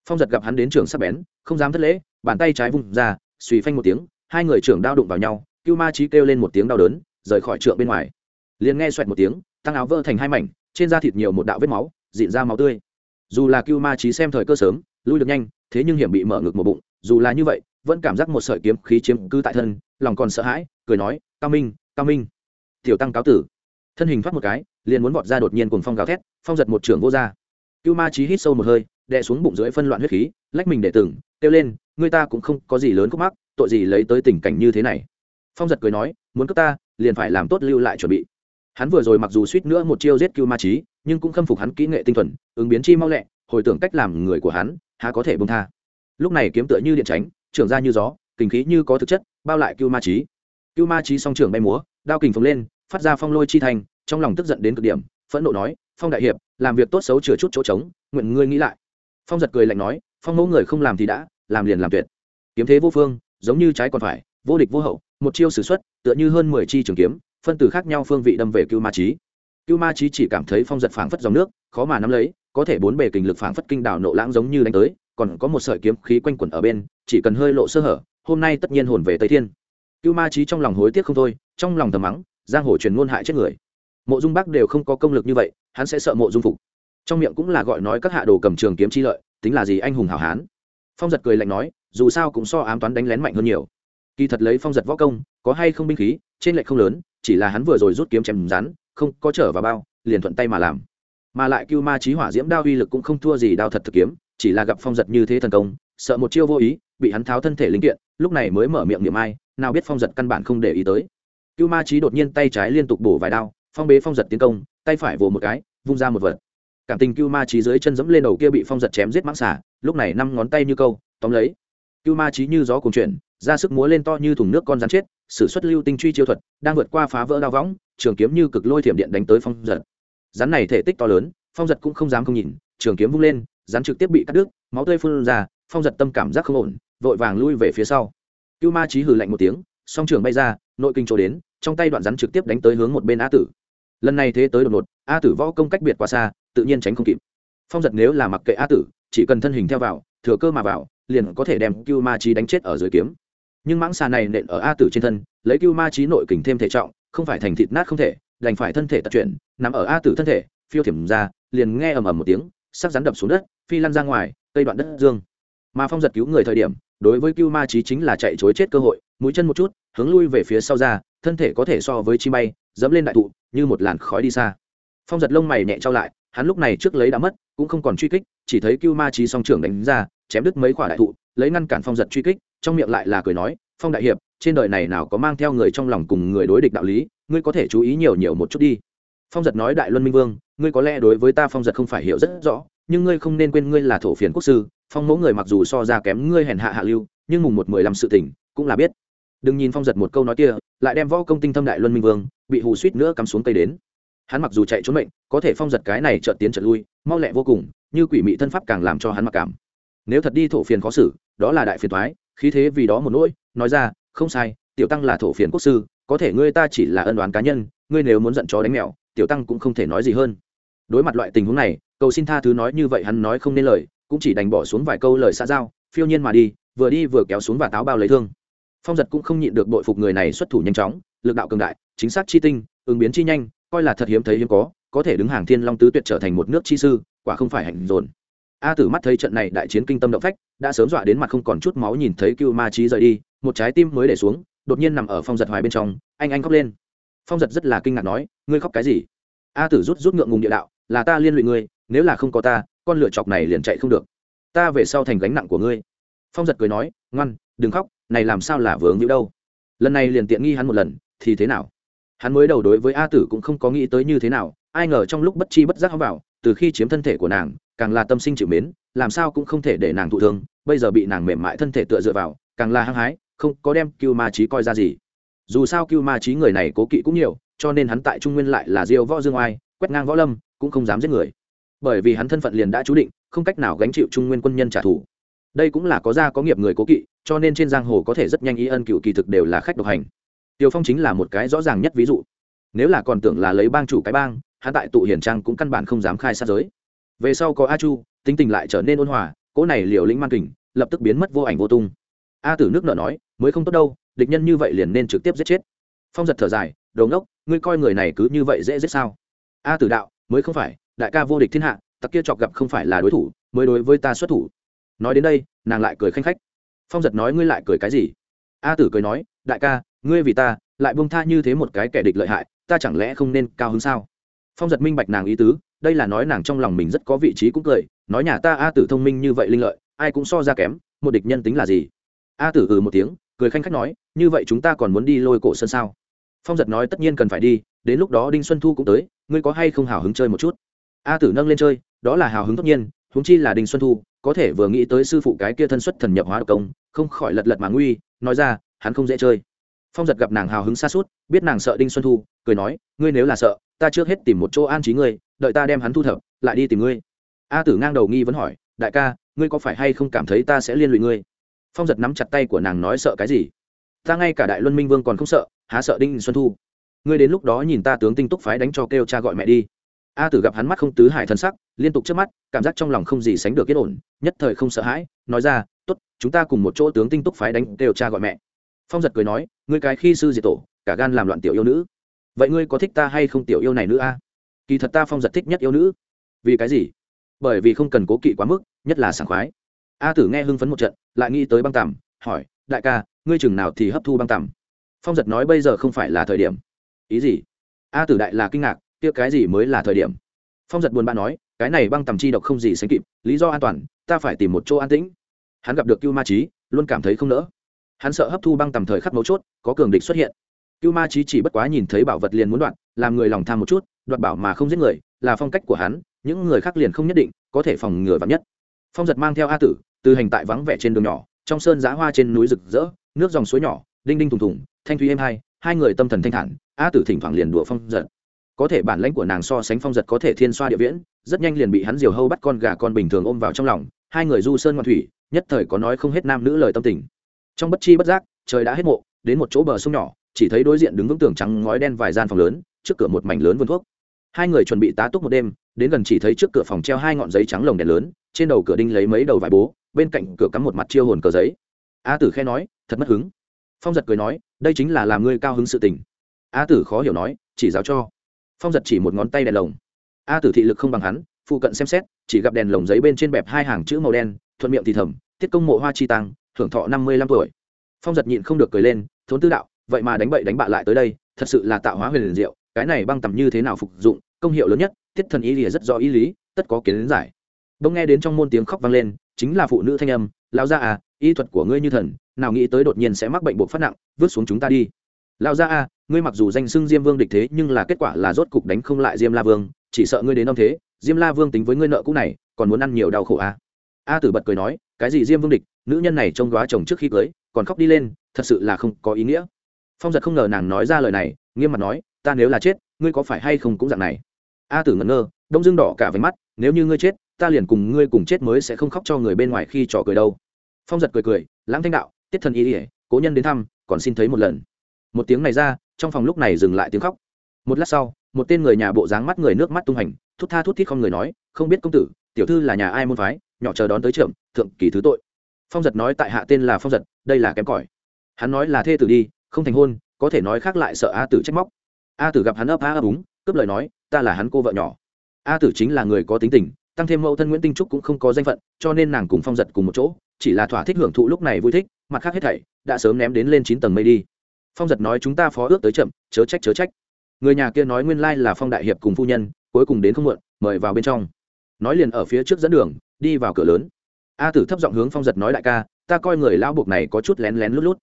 [SPEAKER 1] Phong giật gặp hắn đến trường sắc bén, không dám thất lễ, bàn tay trái vung ra, suy phanh một tiếng, hai người trưởng đao đụng vào nhau, cưu ma trí kêu lên một tiếng đau đớn, rời khỏi trượng bên ngoài. Liền nghe xoẹt một tiếng, tăng áo vỡ thành hai mảnh, trên da thịt nhiều một đạo vết máu, dịn ra máu tươi. Dù là cưu ma trí xem thời cơ sớm, lui được nhanh, thế nhưng hiểm bị mở ngực một bụng, dù là như vậy vẫn cảm giác một sợi kiếm khí chiếm cứ tại thân, lòng còn sợ hãi, cười nói, cao minh cao minh. Tiểu tăng cáo tử. Thân hình thoát một cái, liền muốn vọt ra đột nhiên cùng phong gào thét, phong giật một trưởng vô ra cưu ma trí hít sâu một hơi, đè xuống bụng dưới phân loạn huyết khí, lách mình để từng kêu lên người ta cũng không có gì lớn khúc mắc, tội gì lấy tới tình cảnh như thế này? Phong giật cười nói, muốn cướp ta, liền phải làm tốt lưu lại chuẩn bị. Hắn vừa rồi mặc dù suýt nữa một chiêu giết cưu ma trí nhưng cũng khâm phục hắn kỹ nghệ tinh thuần, ứng biến chi mau lẹ, hồi tưởng cách làm người của hắn, há có thể bông tha. Lúc này kiếm tựa như điện tránh trưởng ra như gió, kinh khí như có thực chất, bao lại cưu ma trí. Cưu ma trí song trưởng bay múa, đao kình phồng lên, phát ra phong lôi chi thành, trong lòng tức giận đến cực điểm, phẫn nộ nói, phong đại hiệp, làm việc tốt xấu chừa chút chỗ trống, nguyện ngươi nghĩ lại. Phong giật cười lạnh nói, phong mẫu người không làm thì đã, làm liền làm tuyệt. Kiếm thế vô phương, giống như trái còn phải, vô địch vô hậu, một chiêu sử xuất, tựa như hơn mười chi trường kiếm, phân từ khác nhau phương vị đâm về cưu ma trí. Cưu ma trí chỉ cảm thấy phong giật phảng phất dòng nước, khó mà nắm lấy, có thể bốn bề kình lực phảng phất kinh đảo nộ lãng giống như đánh tới còn có một sợi kiếm khí quanh quẩn ở bên, chỉ cần hơi lộ sơ hở, hôm nay tất nhiên hồn về tây thiên. Cưu ma trí trong lòng hối tiếc không thôi, trong lòng thầm mắng, giang hồ truyền ngôn hại chết người. Mộ dung bắc đều không có công lực như vậy, hắn sẽ sợ mộ dung phục. Trong miệng cũng là gọi nói các hạ đồ cầm trường kiếm chi lợi, tính là gì anh hùng hảo hán. Phong giật cười lạnh nói, dù sao cũng so ám toán đánh lén mạnh hơn nhiều. Kỳ thật lấy phong giật võ công, có hay không binh khí, trên lệ không lớn, chỉ là hắn vừa rồi rút kiếm chém rắn, không có trở vào bao, liền thuận tay mà làm. Mà lại cưu ma trí hỏa diễm đao uy lực cũng không thua gì đao thật thực kiếm chỉ là gặp phong giật như thế thần công, sợ một chiêu vô ý, bị hắn tháo thân thể linh kiện, lúc này mới mở miệng niệm ai, nào biết phong giật căn bản không để ý tới. Cưu ma trí đột nhiên tay trái liên tục bổ vài đao, phong bế phong giật tiến công, tay phải vồ một cái, vung ra một vật. Cảm tình cưu ma trí dưới chân dẫm lên đầu kia bị phong giật chém giết mãng xả lúc này năm ngón tay như câu, tóm lấy. Cưu ma trí như gió cùng chuyển, ra sức múa lên to như thùng nước con rắn chết s ử suất lưu tinh truy chiêu thuật, đang vượt qua phá vỡ đao võng, trường kiếm như cực lôi thiểm điện đánh tới phong giật. Rắn này thể tích to lớn, phong giật cũng không dám không nhìn, trường kiếm vung lên rắn trực tiếp bị cắt đứt, máu tươi phun ra, phong giật tâm cảm giác không ổn, vội vàng lui về phía sau. Cưu ma trí hừ lạnh một tiếng, song trường bay ra, nội kinh chỗ đến, trong tay đoạn rắn trực tiếp đánh tới hướng một bên A tử. Lần này thế tới đột ngột, a tử võ công cách biệt quá xa, tự nhiên tránh không kịp. Phong giật nếu là mặc kệ a tử, chỉ cần thân hình theo vào, thừa cơ mà vào, liền có thể đem cưu ma trí đánh chết ở dưới kiếm. Nhưng mãng xà này nện ở a tử trên thân, lấy cưu ma trí nội kình thêm thể trọng, không phải thành thịt nát không thể, đành phải thân thể tật chuyển, nằm ở a tử thân thể, phiêu thiểm ra, liền nghe ầm ầm một tiếng, sắc rắn đập xuống đất phi lăn ra ngoài, cây đoạn đất dương. Mà phong giật cứu người thời điểm, đối với cưu ma trí chính là chạy chối chết cơ hội, mũi chân một chút, hướng lui về phía sau ra, thân thể có thể so với chi bay, dẫm lên đại thụ, như một làn khói đi xa. Phong giật lông mày nhẹ trao lại, hắn lúc này trước lấy đã mất, cũng không còn truy kích, chỉ thấy cưu ma trí song trưởng đánh ra, chém đứt mấy quả đại thụ, lấy ngăn cản phong giật truy kích, trong miệng lại là cười nói, phong đại hiệp, trên đời này nào có mang theo người trong lòng cùng người đối địch đạo lý, ngươi có thể chú ý nhiều nhiều một chút đi. Phong giật nói, đại luân minh vương, ngươi có lẽ đối với ta phong giật không phải hiểu rất rõ nhưng ngươi không nên quên ngươi là thổ phiền quốc sư, phong mẫu người mặc dù so ra kém ngươi hèn hạ hạ lưu, nhưng mùng một mười lăm sự tỉnh cũng là biết. Đừng nhìn phong giật một câu nói kia, lại đem võ công tinh thâm đại luân minh vương, bị hù suýt nữa cắm xuống cây đến. Hắn mặc dù chạy trốn mệnh, có thể phong giật cái này trợt tiến trợt lui, mau lẹ vô cùng, như quỷ mị thân pháp càng làm cho hắn mặc cảm. Nếu thật đi thổ phiền khó xử, đó là đại phiền thoái khí thế vì đó một nỗi, nói ra, không sai, tiểu tăng là thổ phiền quốc sư, có thể ngươi ta chỉ là ân đoán cá nhân, ngươi nếu muốn giận chó đánh mèo, tiểu tăng cũng không thể nói gì hơn. Đối mặt loại tình huống này cầu xin tha thứ nói như vậy hắn nói không nên lời, cũng chỉ đành bỏ xuống vài câu lời xã giao, phiêu nhiên mà đi, vừa đi vừa kéo xuống và táo bao lấy thương. Phong giật cũng không nhịn được bội phục người này xuất thủ nhanh chóng, lực đạo cường đại, chính xác chi tinh, ứng biến chi nhanh, coi là thật hiếm thấy hiếm có có thể đứng hàng thiên long tứ tuyệt trở thành một nước chi sư, quả không phải hạnh dồn. A tử mắt thấy trận này đại chiến kinh tâm động phách, đã sớm dọa đến mặt không còn chút máu nhìn thấy cưu ma trí rời đi, một trái tim mới để xuống, đột nhiên nằm ở phong giật hoài bên trong, anh anh khóc lên. Phong giật rất là kinh ngạc nói, ngươi khóc cái gì? A tử rút rút ngượng ngùng địa đạo, là ta liên lụy ngươi nếu là không có ta, con lựa chọc này liền chạy không được. Ta về sau thành gánh nặng của ngươi. Phong giật cười nói, ngoan, đừng khóc, này làm sao là vướng như đâu. Lần này liền tiện nghi hắn một lần, thì thế nào? Hắn mới đầu đối với a tử cũng không có nghĩ tới như thế nào, ai ngờ trong lúc bất chi bất giác vào, từ khi chiếm thân thể của nàng, càng là tâm sinh chịu mến, làm sao cũng không thể để nàng thụ thương, bây giờ bị nàng mềm mại thân thể tựa dựa vào, càng là hăng hái, không có đem cưu ma trí coi ra gì. Dù sao cưu ma trí người này cố kỵ cũng nhiều, cho nên hắn tại trung nguyên lại là diêu võ dương oai, quét ngang võ lâm, cũng không dám giết người bởi vì hắn thân phận liền đã chú định, không cách nào gánh chịu trung nguyên quân nhân trả thù. Đây cũng là có gia có nghiệp người cố kỵ, cho nên trên giang hồ có thể rất nhanh ý ân cựu kỳ thực đều là khách độc hành. Tiều phong chính là một cái rõ ràng nhất ví dụ. Nếu là còn tưởng là lấy bang chủ cái bang, hắn tại tụ hiển trang cũng căn bản không dám khai sát giới. Về sau có a chu, tính tình lại trở nên ôn hòa cỗ này liều lĩnh man kình, lập tức biến mất vô ảnh vô tung. A tử nước nợ nói, mới không tốt đâu, địch nhân như vậy liền nên trực tiếp giết chết. Phong giật thở dài đầu ngốc, ngươi coi người này cứ như vậy dễ giết sao? A tử đạo, mới không phải đại ca vô địch thiên hạ, tặc kia chọc gặp không phải là đối thủ, mới đối với ta xuất thủ. Nói đến đây, nàng lại cười khanh khách. Phong giật nói ngươi lại cười cái gì? A tử cười nói, đại ca, ngươi vì ta, lại buông tha như thế một cái kẻ địch lợi hại, ta chẳng lẽ không nên cao hứng sao? Phong giật minh bạch nàng ý tứ, đây là nói nàng trong lòng mình rất có vị trí cũng cười, nói nhà ta a tử thông minh như vậy linh lợi, ai cũng so ra kém, một địch nhân tính là gì? A tử ừ một tiếng, cười khanh khách nói, như vậy chúng ta còn muốn đi lôi cổ sân sao? Phong giật nói tất nhiên cần phải đi, đến lúc đó đinh xuân thu cũng tới, ngươi có hay không hào hứng chơi một chút? A tử nâng lên chơi, đó là hào hứng tất nhiên húng chi là đinh xuân thu, có thể vừa nghĩ tới sư phụ cái kia thân xuất thần nhập hóa độc công, không khỏi lật lật mà nguy, nói ra, hắn không dễ chơi. Phong giật gặp nàng hào hứng xa suốt biết nàng sợ đinh xuân thu, cười nói, ngươi nếu là sợ, ta trước hết tìm một chỗ an trí ngươi, đợi ta đem hắn thu thập, lại đi tìm ngươi. A tử ngang đầu nghi vẫn hỏi, đại ca, ngươi có phải hay không cảm thấy ta sẽ liên lụy ngươi? Phong giật nắm chặt tay của nàng nói sợ cái gì? Ta ngay cả đại luân minh vương còn không sợ, há sợ đinh xuân thu. Ngươi đến lúc đó nhìn ta tướng tinh túc phái đánh cho kêu cha gọi mẹ đi a tử gặp hắn mắt không tứ hải thân sắc, liên tục trước mắt, cảm giác trong lòng không gì sánh được yên ổn, nhất thời không sợ hãi, nói ra t ố t chúng ta cùng một chỗ tướng tinh túc phái đánh đều cha gọi mẹ. Phong giật cười nói, ngươi cái khi sư diệt tổ, cả gan làm loạn tiểu yêu nữ. Vậy ngươi có thích ta hay không tiểu yêu này nữa a? Kỳ thật ta phong giật thích nhất yêu nữ. Vì cái gì? Bởi vì không cần cố kỵ quá mức, nhất là sảng khoái. A tử nghe hưng phấn một trận, lại nghĩ tới băng tằm, hỏi, đại ca, ngươi chừng nào thì hấp thu băng tằm? Phong giật nói, bây giờ không phải là thời điểm. Ý gì? A tử đại là kinh ngạc kia cái gì mới là thời điểm? Phong giật buồn bã nói, cái này băng tầm chi độc không gì sánh kịp, lý do an toàn, ta phải tìm một chỗ an tĩnh. Hắn gặp được cưu ma trí luôn cảm thấy không nỡ. Hắn sợ hấp thu băng tầm thời khắc mấu chốt, có cường địch xuất hiện. Cưu ma trí chỉ bất quá nhìn thấy bảo vật liền muốn đoạn, làm người lòng tham một chút, đoạt bảo mà không giết người, là phong cách của hắn, những người khác liền không nhất định, có thể phòng ngừa vắn nhất. Phong giật mang theo a tử, từ hành tại vắng vẻ trên đường nhỏ, trong sơn giã hoa trên núi rực rỡ, nước dòng suối nhỏ, đinh đinh thùng thùng, thanh thúy êm hai hai người tâm thần thanh thản, a tử thỉnh thoảng liền đùa phong giật có thể bản lãnh của nàng so sánh phong giật có thể thiên xoa địa viễn, rất nhanh liền bị hắn diều hâu bắt con gà con bình thường ôm vào trong lòng, hai người du sơn ngoan thủy, nhất thời có nói không hết nam nữ lời tâm tình. Trong bất chi bất giác, trời đã hết mộ, đến một chỗ bờ sông nhỏ, chỉ thấy đối diện đứng vững tường trắng ngói đen vài gian phòng lớn, trước cửa một mảnh lớn vườn thuốc. Hai người chuẩn bị tá túc một đêm, đến gần chỉ thấy trước cửa phòng treo hai ngọn giấy trắng lồng đèn lớn, trên đầu cửa đinh lấy mấy đầu vải bố, bên cạnh cửa cắm một mặt chiêu hồn cờ giấy. A tử khe nói, thật mất hứng. Phong giật cười nói, đây chính là làm ngươi cao hứng sự tình. A tử khó hiểu nói, chỉ giáo cho phong giật chỉ một ngón tay đèn lồng. A tử thị lực không bằng hắn, phụ cận xem xét, chỉ gặp đèn lồng giấy bên trên bẹp hai hàng chữ màu đen, thuận miệng thì thầm, tiết công mộ hoa chi tăng, thưởng thọ năm mươi lăm tuổi. Phong giật nhịn không được cười lên, thốn tư đạo, vậy mà đánh bậy đánh bạ lại tới đây, thật sự là tạo hóa huyền liền diệu, cái này băng tầm như thế nào phục dụng, công hiệu lớn nhất, tiết thần ý lìa rất rõ ý lý, tất có kiến giải. Bỗng nghe đến trong môn tiếng khóc vang lên, chính là phụ nữ thanh âm lao ra à y thuật của ngươi như thần, nào nghĩ tới đột nhiên sẽ mắc bệnh buộc phát nặng, vứt xuống chúng ta đi. Lao ra à ngươi mặc dù danh xưng diêm vương địch thế nhưng là kết quả là rốt cục đánh không lại diêm la vương chỉ sợ ngươi đến ông thế diêm la vương tính với ngươi nợ cũ này còn muốn ăn nhiều đau khổ à. a tử bật cười nói cái gì diêm vương địch nữ nhân này trông góa chồng trước khi cưới còn khóc đi lên thật sự là không có ý nghĩa. Phong giật không ngờ nàng nói ra lời này nghiêm mặt nói ta nếu là chết ngươi có phải hay không cũng dạng này? A tử ngẩn ngơ đông dương đỏ cả váy mắt nếu như ngươi chết ta liền cùng ngươi cùng chết mới sẽ không khóc cho người bên ngoài khi trò cười đâu. Phong giật cười cười lãng thanh đạo tiết thần ý, ỉa cố nhân đến thăm còn xin thấy một lần. Một tiếng này ra trong phòng lúc này dừng lại tiếng khóc. Một lát sau, một tên người nhà bộ dáng mắt người nước mắt tung hành, thút tha thút thít không người nói, không biết công tử, tiểu thư là nhà ai môn phái, nhỏ chờ đón tới trưởng, thượng kỳ thứ tội. Phong giật nói tại hạ tên là phong giật, đây là kém cỏi. Hắn nói là thê tử đi, không thành hôn, có thể nói khác lại sợ a tử trách móc. A tử gặp hắn ấp a ấp úng, cướp lời nói, ta là hắn cô vợ nhỏ. A tử chính là người có tính tình, tăng thêm mẫu thân nguyễn tinh trúc cũng không có danh phận, cho nên nàng cùng phong giật cùng một chỗ, chỉ là thỏa thích hưởng thụ lúc này vui thích, mặt khác hết thảy, đã sớm ném đến lên chín tầng mây đi phong giật nói chúng ta phó ước tới chậm, chớ trách chớ trách. Người nhà kia nói nguyên lai là phong đại hiệp cùng phu nhân, cuối cùng đến không muộn, mời vào bên trong. Nói liền ở phía trước dẫn đường, đi vào cửa lớn. A tử thấp giọng hướng phong giật nói đại ca, ta coi người lão buộc này có chút lén lén lút lút.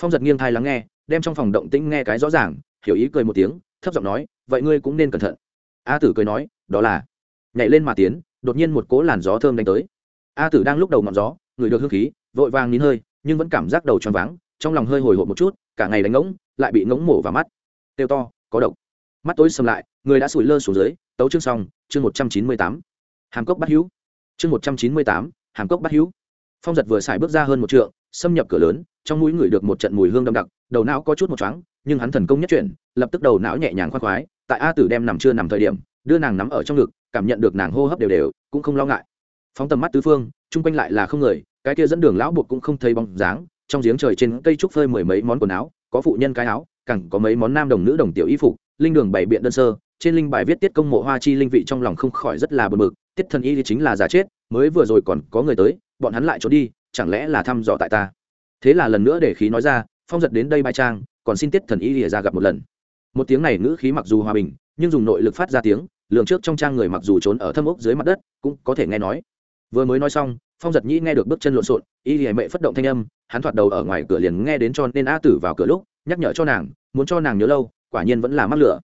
[SPEAKER 1] Phong giật nghiêng thai lắng nghe, đem trong phòng động tĩnh nghe cái rõ ràng, hiểu ý cười một tiếng, thấp giọng nói, vậy ngươi cũng nên cẩn thận. A tử cười nói, đó là. Nhảy lên mà tiến, đột nhiên một cỗ làn gió thơm đánh tới. A tử đang lúc đầu ngọn gió, người được hương khí, vội vàng nín hơi, nhưng vẫn cảm giác đầu tròn váng, trong lòng hơi hồi hộp một chút cả ngày đánh ngỗng, lại bị ngỗng mổ vào mắt. Tiêu to, có độc. Mắt tối sầm lại, người đã sủi lơ xuống dưới, tấu chương xong, chương một trăm chín mươi tám. Hàm cốc bắt hữu. Chương một trăm chín mươi tám, hàm cốc bắt hữu. Phong giật vừa xài bước ra hơn một trượng, xâm nhập cửa lớn, trong mũi ngửi được một trận mùi hương đậm đặc, đầu não có chút một chóng nhưng hắn thần công nhất chuyển, lập tức đầu não nhẹ nhàng khoan khoái, tại a tử đem nằm chưa nằm thời điểm, đưa nàng nắm ở trong ngực, cảm nhận được nàng hô hấp đều đều, cũng không lo ngại. Phóng tầm mắt tứ phương, chung quanh lại là không người, cái kia dẫn đường lão buộc cũng không thấy bóng dáng trong giếng trời trên cây trúc phơi mười mấy món quần áo, có phụ nhân cái áo, cẳng có mấy món nam đồng nữ đồng tiểu y phục, linh đường bảy biện đơn sơ, trên linh bài viết tiết công mộ hoa chi linh vị trong lòng không khỏi rất là bờ mực tiết thần y thì chính là giả chết, mới vừa rồi còn có người tới, bọn hắn lại trốn đi, chẳng lẽ là thăm dò tại ta? Thế là lần nữa để khí nói ra, phong giật đến đây bài trang, còn xin tiết thần y lìa ra gặp một lần. Một tiếng này ngữ khí mặc dù hòa bình, nhưng dùng nội lực phát ra tiếng, lượng trước trong trang người mặc dù trốn ở thâm ốc dưới mặt đất, cũng có thể nghe nói vừa mới nói xong, phong giật nhĩ nghe được bước chân lộn xộn, y lìa mệ phất động thanh âm, hắn thoạt đầu ở ngoài cửa liền nghe đến cho nên a tử vào cửa lúc, nhắc nhở cho nàng, muốn cho nàng nhớ lâu, quả nhiên vẫn là mắc lửa.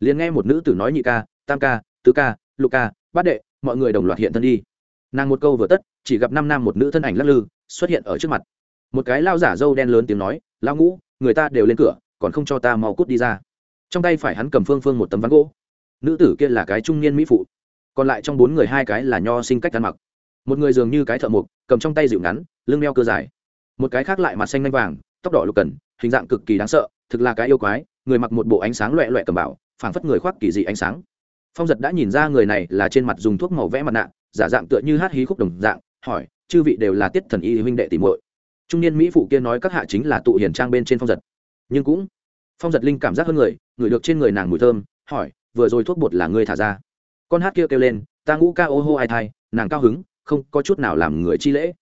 [SPEAKER 1] Liền nghe một nữ tử nói nhị ca, tam ca, tứ ca, lục ca, bát đệ, mọi người đồng loạt hiện thân đi. Nàng một câu vừa tất, chỉ gặp năm nam một nữ thân ảnh lắc lư, xuất hiện ở trước mặt. Một cái lao giả dâu đen lớn tiếng nói lao ngũ, người ta đều lên cửa, còn không cho ta mau cút đi ra. Trong tay phải hắn cầm phương phương một tấm ván gỗ. Nữ tử kia là cái trung niên mỹ phụ. Còn lại trong bốn người hai cái là nho sinh cách ăn mặc một người dường như cái thợ mộc, cầm trong tay dịu ngắn, lưng đeo cơ dài. Một cái khác lại mặt xanh lanh vàng, tóc đỏ lục cần hình dạng cực kỳ đáng sợ, thực là cái yêu quái, người mặc một bộ ánh sáng loẹ loẹ cầm bảo, phảng phất người khoác kỳ dị ánh sáng. Phong giật đã nhìn ra người này là trên mặt dùng thuốc màu vẽ mặt nạ, giả dạng tựa như hát hí khúc đồng dạng, hỏi, chư vị đều là tiết thần y huynh đệ tìm muội? Trung niên mỹ phụ kia nói các hạ chính là tụ hiền trang bên trên phong giật. Nhưng cũng, phong giật linh cảm giác hơn người người được trên người nàng mùi thơm, hỏi, vừa rồi thuốc bột là ngươi thả ra? Con hát kia kêu lên, ta ngũ ca ô hô ai thai, nàng cao hứng không có chút nào làm người chi lễ.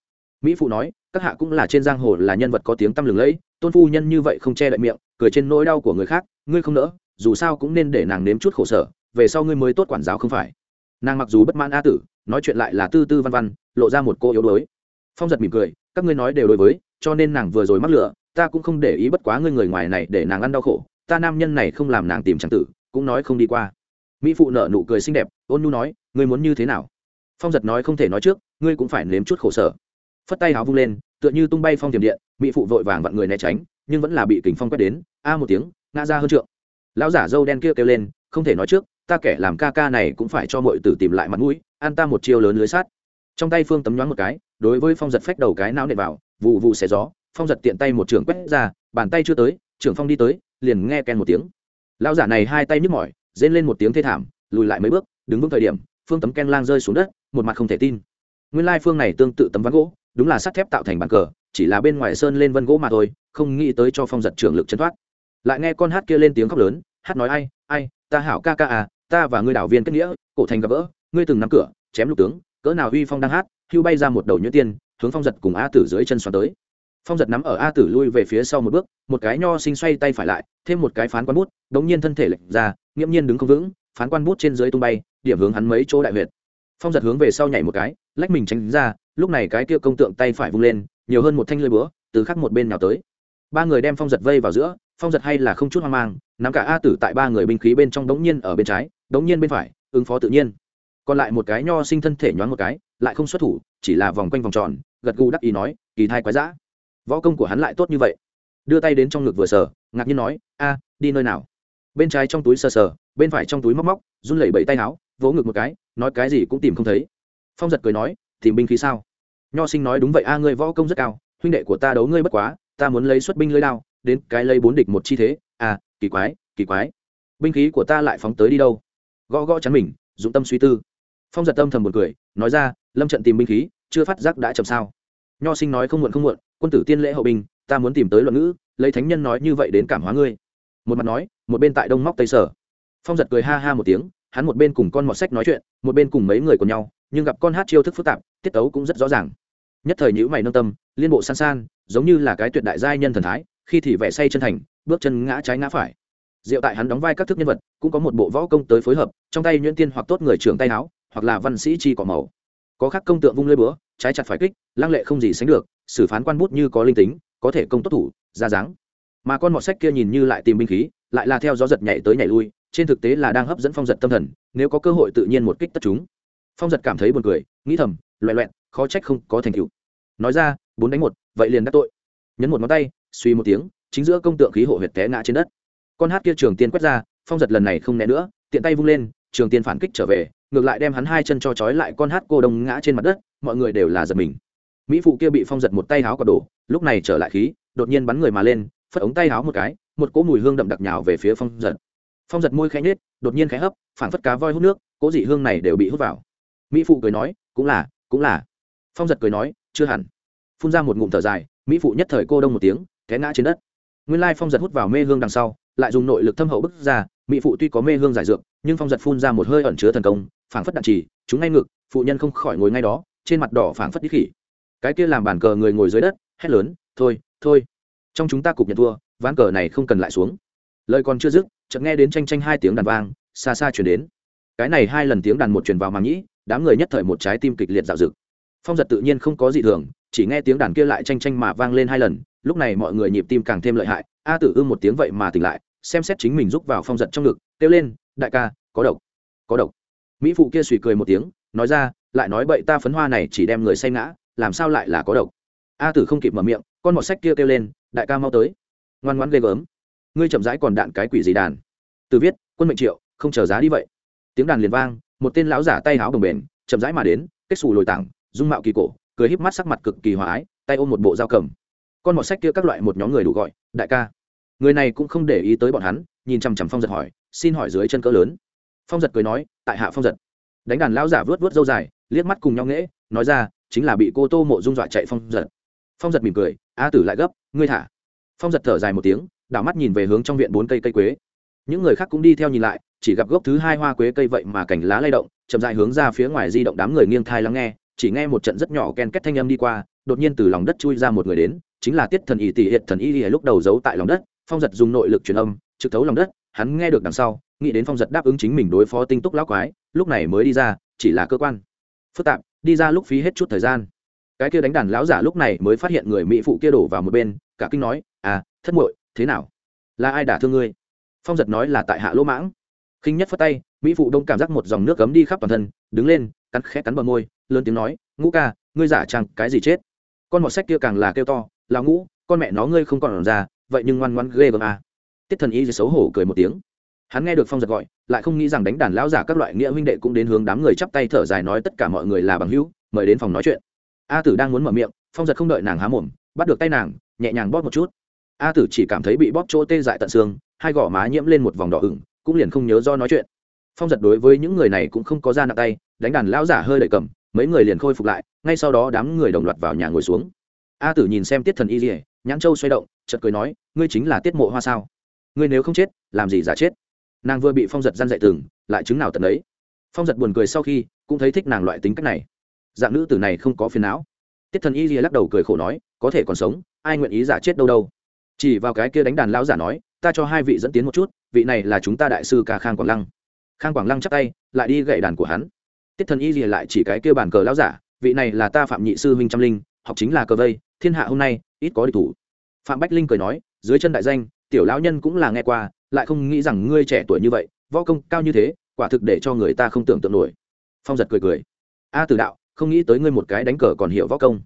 [SPEAKER 1] Mỹ phụ nói, các hạ cũng là trên giang hồ là nhân vật có tiếng tăm lừng lẫy, tôn phu nhân như vậy không che đậy miệng, cười trên nỗi đau của người khác, ngươi không nỡ, dù sao cũng nên để nàng nếm chút khổ sở, về sau ngươi mới tốt quản giáo không phải. Nàng mặc dù bất mãn a tử, nói chuyện lại là tư tư văn văn, lộ ra một cô yếu đuối. Phong giật mỉm cười, các ngươi nói đều đối với, cho nên nàng vừa rồi mắc lửa, ta cũng không để ý bất quá ngươi người ngoài này để nàng ăn đau khổ, ta nam nhân này không làm nàng tìm tràng tử, cũng nói không đi qua. Mỹ phụ nợ nụ cười xinh đẹp, ôn nhu nói, ngươi muốn như thế nào? Phong giật nói không thể nói trước, ngươi cũng phải nếm chút khổ sở. Phất tay háo vung lên, tựa như tung bay phong tiềm điện, mỹ phụ vội vàng vặn người né tránh, nhưng vẫn là bị kình phong quét đến, a một tiếng, ngã ra hơn trượng. Lão giả dâu đen kia kêu lên, không thể nói trước, ta kẻ làm ca ca này cũng phải cho mọi tử tìm lại mặt mũi, an ta một chiêu lớn lưới sát. Trong tay phương tấm nhoáng một cái, đối với phong giật phách đầu cái não nện vào vụ vụ xẻ gió, phong giật tiện tay một trường quét ra, bàn tay chưa tới, trưởng phong đi tới, liền nghe ken một tiếng. Lão giả này hai tay nhức mỏi, rên lên một tiếng thê thảm, lùi lại mấy bước, đứng vững thời điểm, phương tấm ken lang rơi xuống đất một mặt không thể tin. Nguyên lai phương này tương tự tấm ván gỗ, đúng là sắt thép tạo thành bàn cờ, chỉ là bên ngoài sơn lên vân gỗ mà thôi, không nghĩ tới cho phong giật trưởng lực chân thoát. Lại nghe con hát kia lên tiếng khóc lớn, hát nói ai ai, ta hảo ca ca à ta và ngươi đảo viên kết nghĩa, cổ thành gặp gỡ, ngươi từng nắm cửa, chém lục tướng, cỡ nào uy phong đang hát, hưu bay ra một đầu nhuyễn tiên, hướng phong giật cùng a tử dưới chân xoắn tới. Phong giật nắm ở a tử lui về phía sau một bước, một cái nho sinh xoay tay phải lại, thêm một cái phán quan bút, đống nhiên thân thể lệch ra, nghiễm nhiên đứng không vững, phán quan bút trên dưới tung bay, điểm hướng hắn mấy chỗ đại huyệt phong giật hướng về sau nhảy một cái, lách mình tránh ra, lúc này cái kia công tượng tay phải vung lên, nhiều hơn một thanh lưỡi búa, từ khắc một bên nào tới. Ba người đem phong giật vây vào giữa, phong giật hay là không chút hoang mang, nắm cả a tử tại ba người binh khí bên trong đống nhiên ở bên trái, đống nhiên bên phải, ứng phó tự nhiên. Còn lại một cái nho sinh thân thể nhoáng một cái, lại không xuất thủ, chỉ là vòng quanh vòng tròn, gật gù đắc ý nói, kỳ thai quái dã. Võ công của hắn lại tốt như vậy. Đưa tay đến trong ngực vừa sờ, ngạc nhiên nói, a, đi nơi nào? Bên trái trong túi sờ sờ, bên phải trong túi móc móc, run lẩy bẩy tay áo vỗ ngực một cái, nói cái gì cũng tìm không thấy. Phong giật cười nói, tìm binh khí sao? Nho sinh nói đúng vậy a, ngươi võ công rất cao, huynh đệ của ta đấu ngươi bất quá, ta muốn lấy xuất binh lưới lao đến cái lấy bốn địch một chi thế. À kỳ quái kỳ quái. Binh khí của ta lại phóng tới đi đâu? Gõ gõ chắn mình, dụng tâm suy tư. Phong giật tâm thầm một cười, nói ra, lâm trận tìm binh khí, chưa phát giác đã chậm sao. Nho sinh nói không muộn không muộn, quân tử tiên lễ hậu binh, ta muốn tìm tới luận ngữ, lấy thánh nhân nói như vậy đến cảm hóa ngươi. Một mặt nói, một bên tại đông móc tây sở. Phong giật cười ha ha một tiếng hắn một bên cùng con mọt sách nói chuyện, một bên cùng mấy người của nhau, nhưng gặp con hát chiêu thức phức tạp, tiết tấu cũng rất rõ ràng. Nhất thời nhữ mày nâng tâm, liên bộ san san, giống như là cái tuyệt đại giai nhân thần thái, khi thì vẻ say chân thành, bước chân ngã trái ngã phải. Diệu tại hắn đóng vai các thức nhân vật, cũng có một bộ võ công tới phối hợp, trong tay nhuyễn tiên hoặc tốt người trưởng tay áo, hoặc là văn sĩ chi cỏ màu. Có khắc công tượng vung lưỡi búa, trái chặt phải kích, lăng lệ không gì sánh được, xử phán quan bút như có linh tính, có thể công tốt thủ, ra dáng. Mà con mọt sách kia nhìn như lại tìm binh khí, lại là theo gió giật nhảy tới nhảy lui trên thực tế là đang hấp dẫn phong giật tâm thần, nếu có cơ hội tự nhiên một kích tất chúng. Phong giật cảm thấy buồn cười, nghĩ thầm, loẹ loẹn khó trách không có thành tựu. Nói ra, bốn đánh một, vậy liền đắc tội. Nhấn một ngón tay, suy một tiếng, chính giữa công tượng khí hộ huyệt té ngã trên đất. Con hát kia trường tiên quét ra, phong giật lần này không né nữa, tiện tay vung lên, trường tiên phản kích trở về, ngược lại đem hắn hai chân cho trói lại con hát cô đông ngã trên mặt đất, mọi người đều là giật mình. Mỹ phụ kia bị phong giật một tay háo cả đổ, lúc này trở lại khí, đột nhiên bắn người mà lên, phất ống tay háo một cái, một cỗ mùi hương đậm đặc nhào về phía phong giật phong giật môi khẽ nhết đột nhiên khẽ hấp phản phất cá voi hút nước, cố dị hương này đều bị hút vào. Mỹ phụ cười nói, cũng là cũng là. Phong giật cười nói, chưa hẳn. Phun ra một ngụm thở dài, mỹ phụ nhất thời cô đông một tiếng, té ngã trên đất. Nguyên lai phong giật hút vào mê hương đằng sau, lại dùng nội lực thâm hậu bức ra, mỹ phụ tuy có mê hương giải dược, nhưng phong giật phun ra một hơi ẩn chứa thần công, phảng phất đạn trì chúng ngay ngực, phụ nhân không khỏi ngồi ngay đó, trên mặt đỏ phảng phất đi khỉ. Cái kia làm bàn cờ người ngồi dưới đất, hét lớn, thôi thôi, trong chúng ta cục nhận thua, ván cờ này không cần lại xuống lời còn chưa dứt, chợt nghe đến tranh tranh hai tiếng đàn vang, xa xa chuyển đến. Cái này hai lần tiếng đàn một truyền vào màng nhĩ, đám người nhất thời một trái tim kịch liệt dạo dực phong giật tự nhiên không có gì thường, chỉ nghe tiếng đàn kia lại tranh tranh mà vang lên hai lần, lúc này mọi người nhịp tim càng thêm lợi hại, a tử ư một tiếng vậy mà tỉnh lại, xem xét chính mình rúc vào phong giật trong ngực, kêu lên, đại ca, có độc có độc. Mỹ phụ kia suy cười một tiếng, nói ra, lại nói bậy ta phấn hoa này chỉ đem người say ngã, làm sao lại là có độc? A tử không kịp mở miệng, con mọt sách kia kêu lên, đại ca mau tới. Ngoan ngoan ghê gớm ngươi chậm rãi còn đạn cái quỷ gì đàn? Từ viết, quân mệnh triệu, không chờ giá đi vậy. Tiếng đàn liền vang, một tên lão giả tay háo đồng bền chậm rãi mà đến, kết xù lồi tảng, dung mạo kỳ cổ, cười híp mắt sắc mặt cực kỳ hòa ái, tay ôm một bộ dao cầm. Con mọt sách kia các loại một nhóm người đủ gọi, đại ca. Người này cũng không để ý tới bọn hắn, nhìn chằm chằm phong giật hỏi, xin hỏi dưới chân cỡ lớn. Phong giật cười nói, tại hạ phong giật. Đánh đàn lão giả vớt vớt dâu dài, liếc mắt cùng nhau nghễ, nói ra, chính là bị cô tô mộ dung dọa chạy phong giật. Phong giật mỉm cười, a tử lại gấp, ngươi thả. Phong giật thở dài một tiếng đảo mắt nhìn về hướng trong viện bốn cây cây quế. Những người khác cũng đi theo nhìn lại, chỉ gặp gốc thứ hai hoa quế cây vậy mà cành lá lay động, chậm dại hướng ra phía ngoài di động đám người nghiêng thai lắng nghe, chỉ nghe một trận rất nhỏ ken két thanh âm đi qua, đột nhiên từ lòng đất chui ra một người đến, chính là tiết thần y tỷ hiện thần y lúc đầu giấu tại lòng đất, phong giật dùng nội lực truyền âm, trực thấu lòng đất, hắn nghe được đằng sau, nghĩ đến phong giật đáp ứng chính mình đối phó tinh túc lão quái, lúc này mới đi ra, chỉ là cơ quan. Phức tạp, đi ra lúc phí hết chút thời gian. Cái kia đánh đàn lão giả lúc này mới phát hiện người mỹ phụ kia đổ vào một bên, cả kinh nói à thất muội thế nào? Là ai đả thương ngươi? Phong giật nói là tại hạ lỗ mãng. Khinh nhất phất tay, mỹ phụ đông cảm giác một dòng nước cấm đi khắp toàn thân, đứng lên, cắn khẽ cắn bờ môi, lớn tiếng nói, ngũ ca, ngươi giả chăng cái gì chết? Con mọt sách kia càng là kêu to là ngũ, con mẹ nó ngươi không còn ra, vậy nhưng ngoan ngoan ghê gớm à. tiết thần y xấu hổ cười một tiếng. Hắn nghe được phong giật gọi, lại không nghĩ rằng đánh đàn lão giả các loại nghĩa huynh đệ cũng đến hướng đám người chắp tay thở dài nói tất cả mọi người là bằng hữu, mời đến phòng nói chuyện. A tử đang muốn mở miệng, phong giật không đợi nàng há mồm, bắt được tay nàng, nhẹ nhàng bóp một chút a tử chỉ cảm thấy bị bóp chỗ tê dại tận xương, hai gò má nhiễm lên một vòng đỏ ửng, cũng liền không nhớ do nói chuyện. Phong giật đối với những người này cũng không có ra nặng tay, đánh đàn lão giả hơi đợi cầm, mấy người liền khôi phục lại, ngay sau đó đám người đồng loạt vào nhà ngồi xuống. A tử nhìn xem tiết thần y dỉa nhãn châu xoay động, chợt cười nói, ngươi chính là tiết mộ hoa sao? Ngươi nếu không chết, làm gì giả chết? Nàng vừa bị phong giật gian dạy từng, lại chứng nào tận ấy phong giật buồn cười sau khi, cũng thấy thích nàng loại tính cách này. Dạng nữ tử này không có phiền não. Tiết thần y lìa lắc đầu cười khổ nói, có thể còn sống, ai nguyện ý giả chết đâu đâu? Chỉ vào cái kia đánh đàn lão giả nói ta cho hai vị dẫn tiến một chút vị này là chúng ta đại sư ca khang quảng lăng. Khang quảng lăng chắc tay lại đi gậy đàn của hắn. Tiết thần y lìa lại chỉ cái kia bàn cờ lão giả vị này là ta phạm nhị sư huynh trăm linh học chính là cờ vây thiên hạ hôm nay ít có địch thủ. Phạm bách linh cười nói dưới chân đại danh tiểu lão nhân cũng là nghe qua lại không nghĩ rằng ngươi trẻ tuổi như vậy võ công cao như thế quả thực để cho người ta không tưởng tượng nổi. Phong giật cười cười a à, tử đạo không nghĩ tới ngươi một cái đánh cờ còn hiểu võ công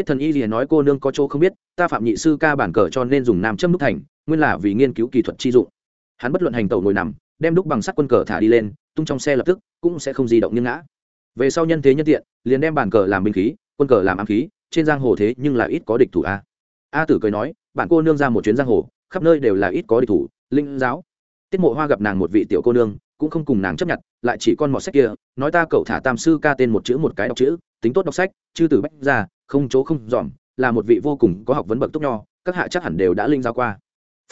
[SPEAKER 1] tiết thần y liền nói cô nương có chỗ không biết, ta phạm nhị sư ca bản cờ cho nên dùng nam châm đúc thành, nguyên là vì nghiên cứu kỹ thuật chi dụng. Hắn bất luận hành tẩu ngồi nằm, đem đúc bằng sắt quân cờ thả đi lên, tung trong xe lập tức, cũng sẽ không di động như ngã. Về sau nhân thế nhân tiện, liền đem bản cờ làm binh khí, quân cờ làm ám khí, trên giang hồ thế nhưng là ít có địch thủ a. A tử cười nói, bạn cô nương ra một chuyến giang hồ, khắp nơi đều là ít có địch thủ, linh giáo. Tiết mộ hoa gặp nàng một vị tiểu cô nương cũng không cùng nàng chấp nhận, lại chỉ con mọt sách kia, nói ta cậu thả tam sư ca tên một chữ một cái đọc chữ, tính tốt đọc sách, chư từ bách ra không chỗ không dòm, là một vị vô cùng có học vấn bậc túc nho, các hạ chắc hẳn đều đã linh giáo qua.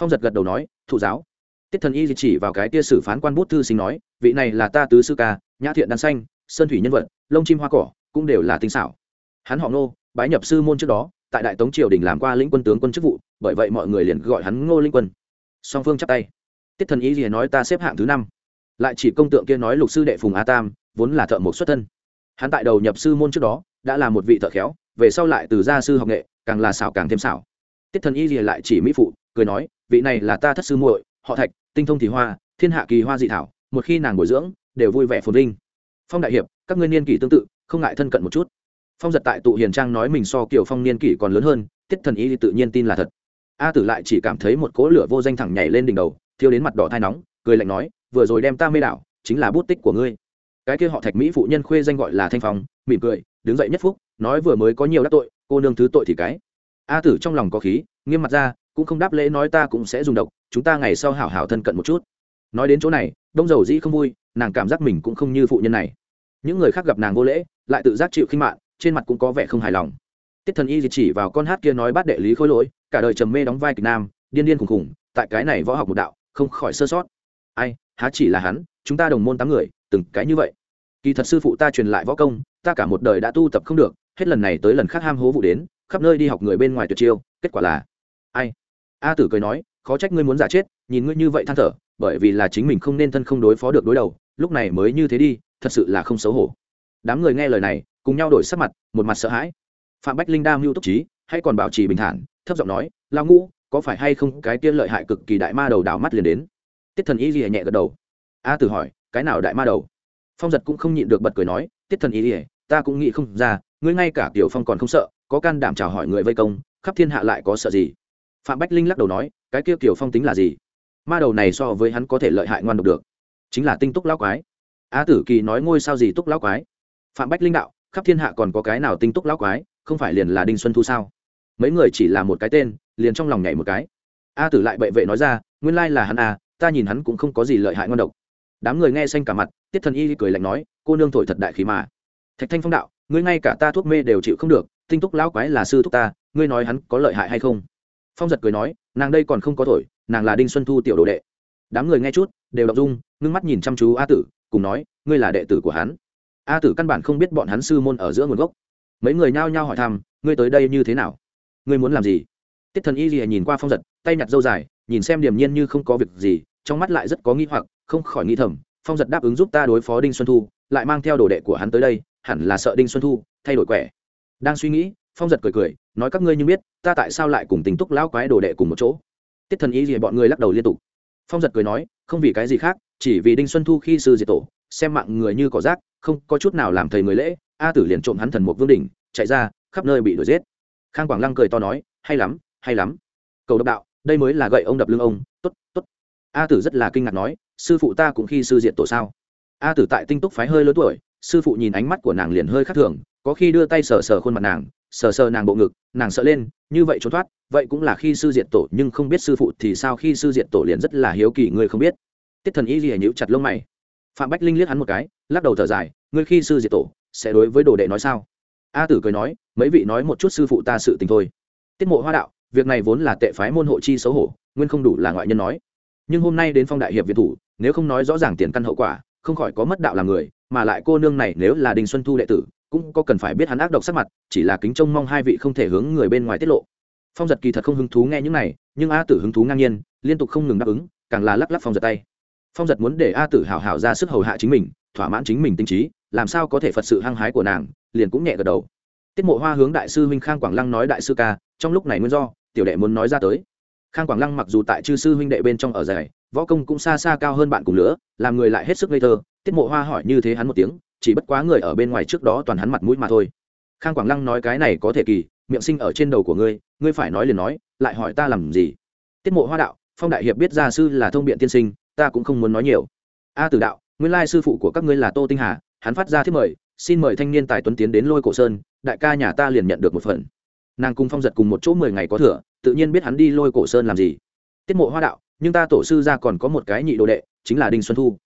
[SPEAKER 1] Phong giật gật đầu nói, thụ giáo. Tiết thần y chỉ vào cái kia sử phán quan bút thư sinh nói, vị này là ta tứ sư ca, nhã thiện đan xanh, sơn thủy nhân vật, lông chim hoa cỏ, cũng đều là tinh xảo. Hắn họ ngô, bái nhập sư môn trước đó, tại đại tống triều đình làm qua lĩnh quân tướng quân chức vụ, bởi vậy mọi người liền gọi hắn ngô linh quân. Song phương chắp tay. Tiết thần y liền nói, ta xếp hạng thứ năm lại chỉ công tượng kia nói lục sư đệ phùng a tam, vốn là thợ mộc xuất thân. Hắn tại đầu nhập sư môn trước đó, đã là một vị thợ khéo, về sau lại từ gia sư học nghệ, càng là xảo càng thêm xảo. Tiết thần y gì lại chỉ mỹ phụ, cười nói, vị này là ta thất sư muội, họ thạch, tinh thông thì hoa, thiên hạ kỳ hoa dị thảo, một khi nàng bồi dưỡng, đều vui vẻ phồn linh phong đại hiệp, các ngươi niên kỷ tương tự, không ngại thân cận một chút. Phong giật tại tụ hiền trang nói mình so kiểu phong niên kỷ còn lớn hơn, tiết thần y tự nhiên tin là thật. A tử lại chỉ cảm thấy một cỗ lửa vô danh thẳng nhảy lên đỉnh đầu, thiêu đến mặt đỏ thai nóng, cười lạnh nói vừa rồi đem ta mê đảo, chính là bút tích của ngươi. Cái kia họ thạch mỹ phụ nhân khuê danh gọi là thanh phong, mỉm cười, đứng dậy nhất phúc, nói vừa mới có nhiều đắc tội, cô nương thứ tội thì cái. A tử trong lòng có khí, nghiêm mặt ra, cũng không đáp lễ nói ta cũng sẽ dùng độc, chúng ta ngày sau hảo hảo thân cận một chút. Nói đến chỗ này, đông dầu dĩ không vui, nàng cảm giác mình cũng không như phụ nhân này. Những người khác gặp nàng vô lễ, lại tự giác chịu khinh mạn trên mặt cũng có vẻ không hài lòng. Tiết thần y chỉ vào con hát kia nói bát đệ lý khôi lỗi, cả đời trầm mê đóng vai kịch nam, điên điên khùng khùng tại cái này võ học một đạo, không khỏi sơ sót. Ai há chỉ là hắn, chúng ta đồng môn tám người, từng cái như vậy. Kỳ thật sư phụ ta truyền lại võ công, ta cả một đời đã tu tập không được, hết lần này tới lần khác ham hố vụ đến, khắp nơi đi học người bên ngoài tuyệt chiêu, kết quả là, ai? A tử cười nói, khó trách ngươi muốn giả chết, nhìn ngươi như vậy than thở, bởi vì là chính mình không nên thân không đối phó được đối đầu, lúc này mới như thế đi, thật sự là không xấu hổ. Đám người nghe lời này, cùng nhau đổi sắc mặt, một mặt sợ hãi. Phạm bách linh đa mưu túc trí, hay còn bảo trì bình thản, thấp giọng nói lao ngũ, có phải hay không cái tiên lợi hại cực kỳ đại ma đầu đảo mắt liền đến? Tiết thần y lìa nhẹ gật đầu. A tử hỏi cái nào đại ma đầu? Phong giật cũng không nhịn được bật cười nói tiết thần y lìa, ta cũng nghĩ không ra ngươi ngay cả tiểu phong còn không sợ có can đảm chào hỏi người vây công khắp thiên hạ lại có sợ gì? Phạm bách linh lắc đầu nói cái kia Tiểu phong tính là gì? Ma đầu này so với hắn có thể lợi hại ngoan độc được. Chính là tinh túc lão quái. A tử kỳ nói ngôi sao gì túc lão quái? Phạm bách linh đạo khắp thiên hạ còn có cái nào tinh túc lão quái không phải liền là đinh xuân thu sao? Mấy người chỉ là một cái tên liền trong lòng nhảy một cái. A tử lại bệ vệ nói ra nguyên lai là hắn à ta nhìn hắn cũng không có gì lợi hại ngon độc. Đám người nghe xanh cả mặt, tiết thần y cười lạnh nói, cô nương thổi thật đại khí mà. Thạch thanh phong đạo, ngươi ngay cả ta thuốc mê đều chịu không được, tinh túc lão quái là sư thúc ta, ngươi nói hắn có lợi hại hay không? Phong giật cười nói, nàng đây còn không có thổi, nàng là đinh xuân thu tiểu đồ đệ. Đám người nghe chút, đều đọc dung ngưng mắt nhìn chăm chú a tử, cùng nói, ngươi là đệ tử của hắn. A tử căn bản không biết bọn hắn sư môn ở giữa nguồn gốc. Mấy người nhao nhao hỏi thăm, ngươi tới đây như thế nào? Ngươi muốn làm gì? Tiết thần y gì nhìn qua phong giật, tay nhặt dâu dài, nhìn xem điềm nhiên như không có việc gì, trong mắt lại rất có nghi hoặc, không khỏi nghĩ thầm, phong giật đáp ứng giúp ta đối phó đinh xuân thu, lại mang theo đồ đệ của hắn tới đây, hẳn là sợ đinh xuân thu, thay đổi quẻ. Đang suy nghĩ, phong giật cười cười, nói các ngươi như biết, ta tại sao lại cùng tình túc lão quái đồ đệ cùng một chỗ? Tiết thần Y gì bọn người lắc đầu liên tục. Phong giật cười nói, không vì cái gì khác, chỉ vì đinh xuân thu khi sư diệt tổ, xem mạng người như cỏ rác, không có chút nào làm thầy người lễ, a tử liền trộm hắn thần một vương đỉnh, chạy ra, khắp nơi bị đuổi giết. Khang quảng lăng cười to nói, hay lắm hay lắm. Cầu độc đạo, đây mới là gậy ông đập lưng ông. T ố t t ố t a tử rất là kinh ngạc nói, sư phụ ta cũng khi sư diện tổ sao? A tử tại tinh túc phái hơi lớn tuổi, sư phụ nhìn ánh mắt của nàng liền hơi khác thường, có khi đưa tay sờ sờ khuôn mặt nàng, sờ sờ nàng bộ ngực, nàng sợ lên, như vậy trốn thoát, vậy cũng là khi sư diện tổ, nhưng không biết sư phụ thì sao khi sư diện tổ liền rất là hiếu kỳ ngươi không biết. Tiết thần y gì nhíu chặt lông mày. Phạm bách linh liếc hắn một cái, lắc đầu thở dài ngươi khi sư diện tổ, sẽ đối với đồ đệ nói sao? A tử cười nói, mấy vị nói một chút sư phụ ta sự tình thôi. Tiết mộ hoa đạo việc này vốn là tệ phái môn hộ chi xấu hổ, nguyên không đủ là ngoại nhân nói. Nhưng hôm nay đến phong đại hiệp việt thủ, nếu không nói rõ ràng tiền căn hậu quả, không khỏi có mất đạo làm người, mà lại cô nương này nếu là đình xuân thu đệ tử, cũng có cần phải biết hắn ác độc sắc mặt, chỉ là kính trông mong hai vị không thể hướng người bên ngoài tiết lộ. Phong giật kỳ thật không hứng thú nghe những này, nhưng a tử hứng thú ngang nhiên, liên tục không ngừng đáp ứng, càng là lắc lắc phong giật tay. Phong giật muốn để a tử hào hào ra sức hầu hạ chính mình, thỏa mãn chính mình tinh trí, làm sao có thể phật sự hăng hái của nàng, liền cũng nhẹ gật đầu. Tiết mộ hoa hướng đại sư huynh khang quảng lăng nói đại sư ca, trong lúc này nguyên do tiểu đệ muốn nói ra tới. Khang quảng lăng mặc dù tại chư sư huynh đệ bên trong ở dài, võ công cũng xa xa cao hơn bạn cùng nữa làm người lại hết sức ngây thơ, tiết mộ hoa hỏi như thế hắn một tiếng, chỉ bất quá người ở bên ngoài trước đó toàn hắn mặt mũi mà thôi. Khang quảng lăng nói cái này có thể kỳ, miệng sinh ở trên đầu của ngươi ngươi phải nói liền nói, lại hỏi ta làm gì? Tiết mộ hoa đạo, phong đại hiệp biết gia sư là thông biện tiên sinh, ta cũng không muốn nói nhiều. A tử đạo, nguyên lai sư phụ của các ngươi là tô tinh hà, hắn phát ra thiết mời, xin mời thanh niên tài tuấn tiến đến lôi cổ sơn, đại ca nhà ta liền nhận được một phần nàng cùng phong giật cùng một chỗ mười ngày có thừa, tự nhiên biết hắn đi lôi cổ sơn làm gì. Tiết mộ hoa đạo, nhưng ta tổ sư ra còn có một cái nhị đồ đệ, chính là đinh xuân thu.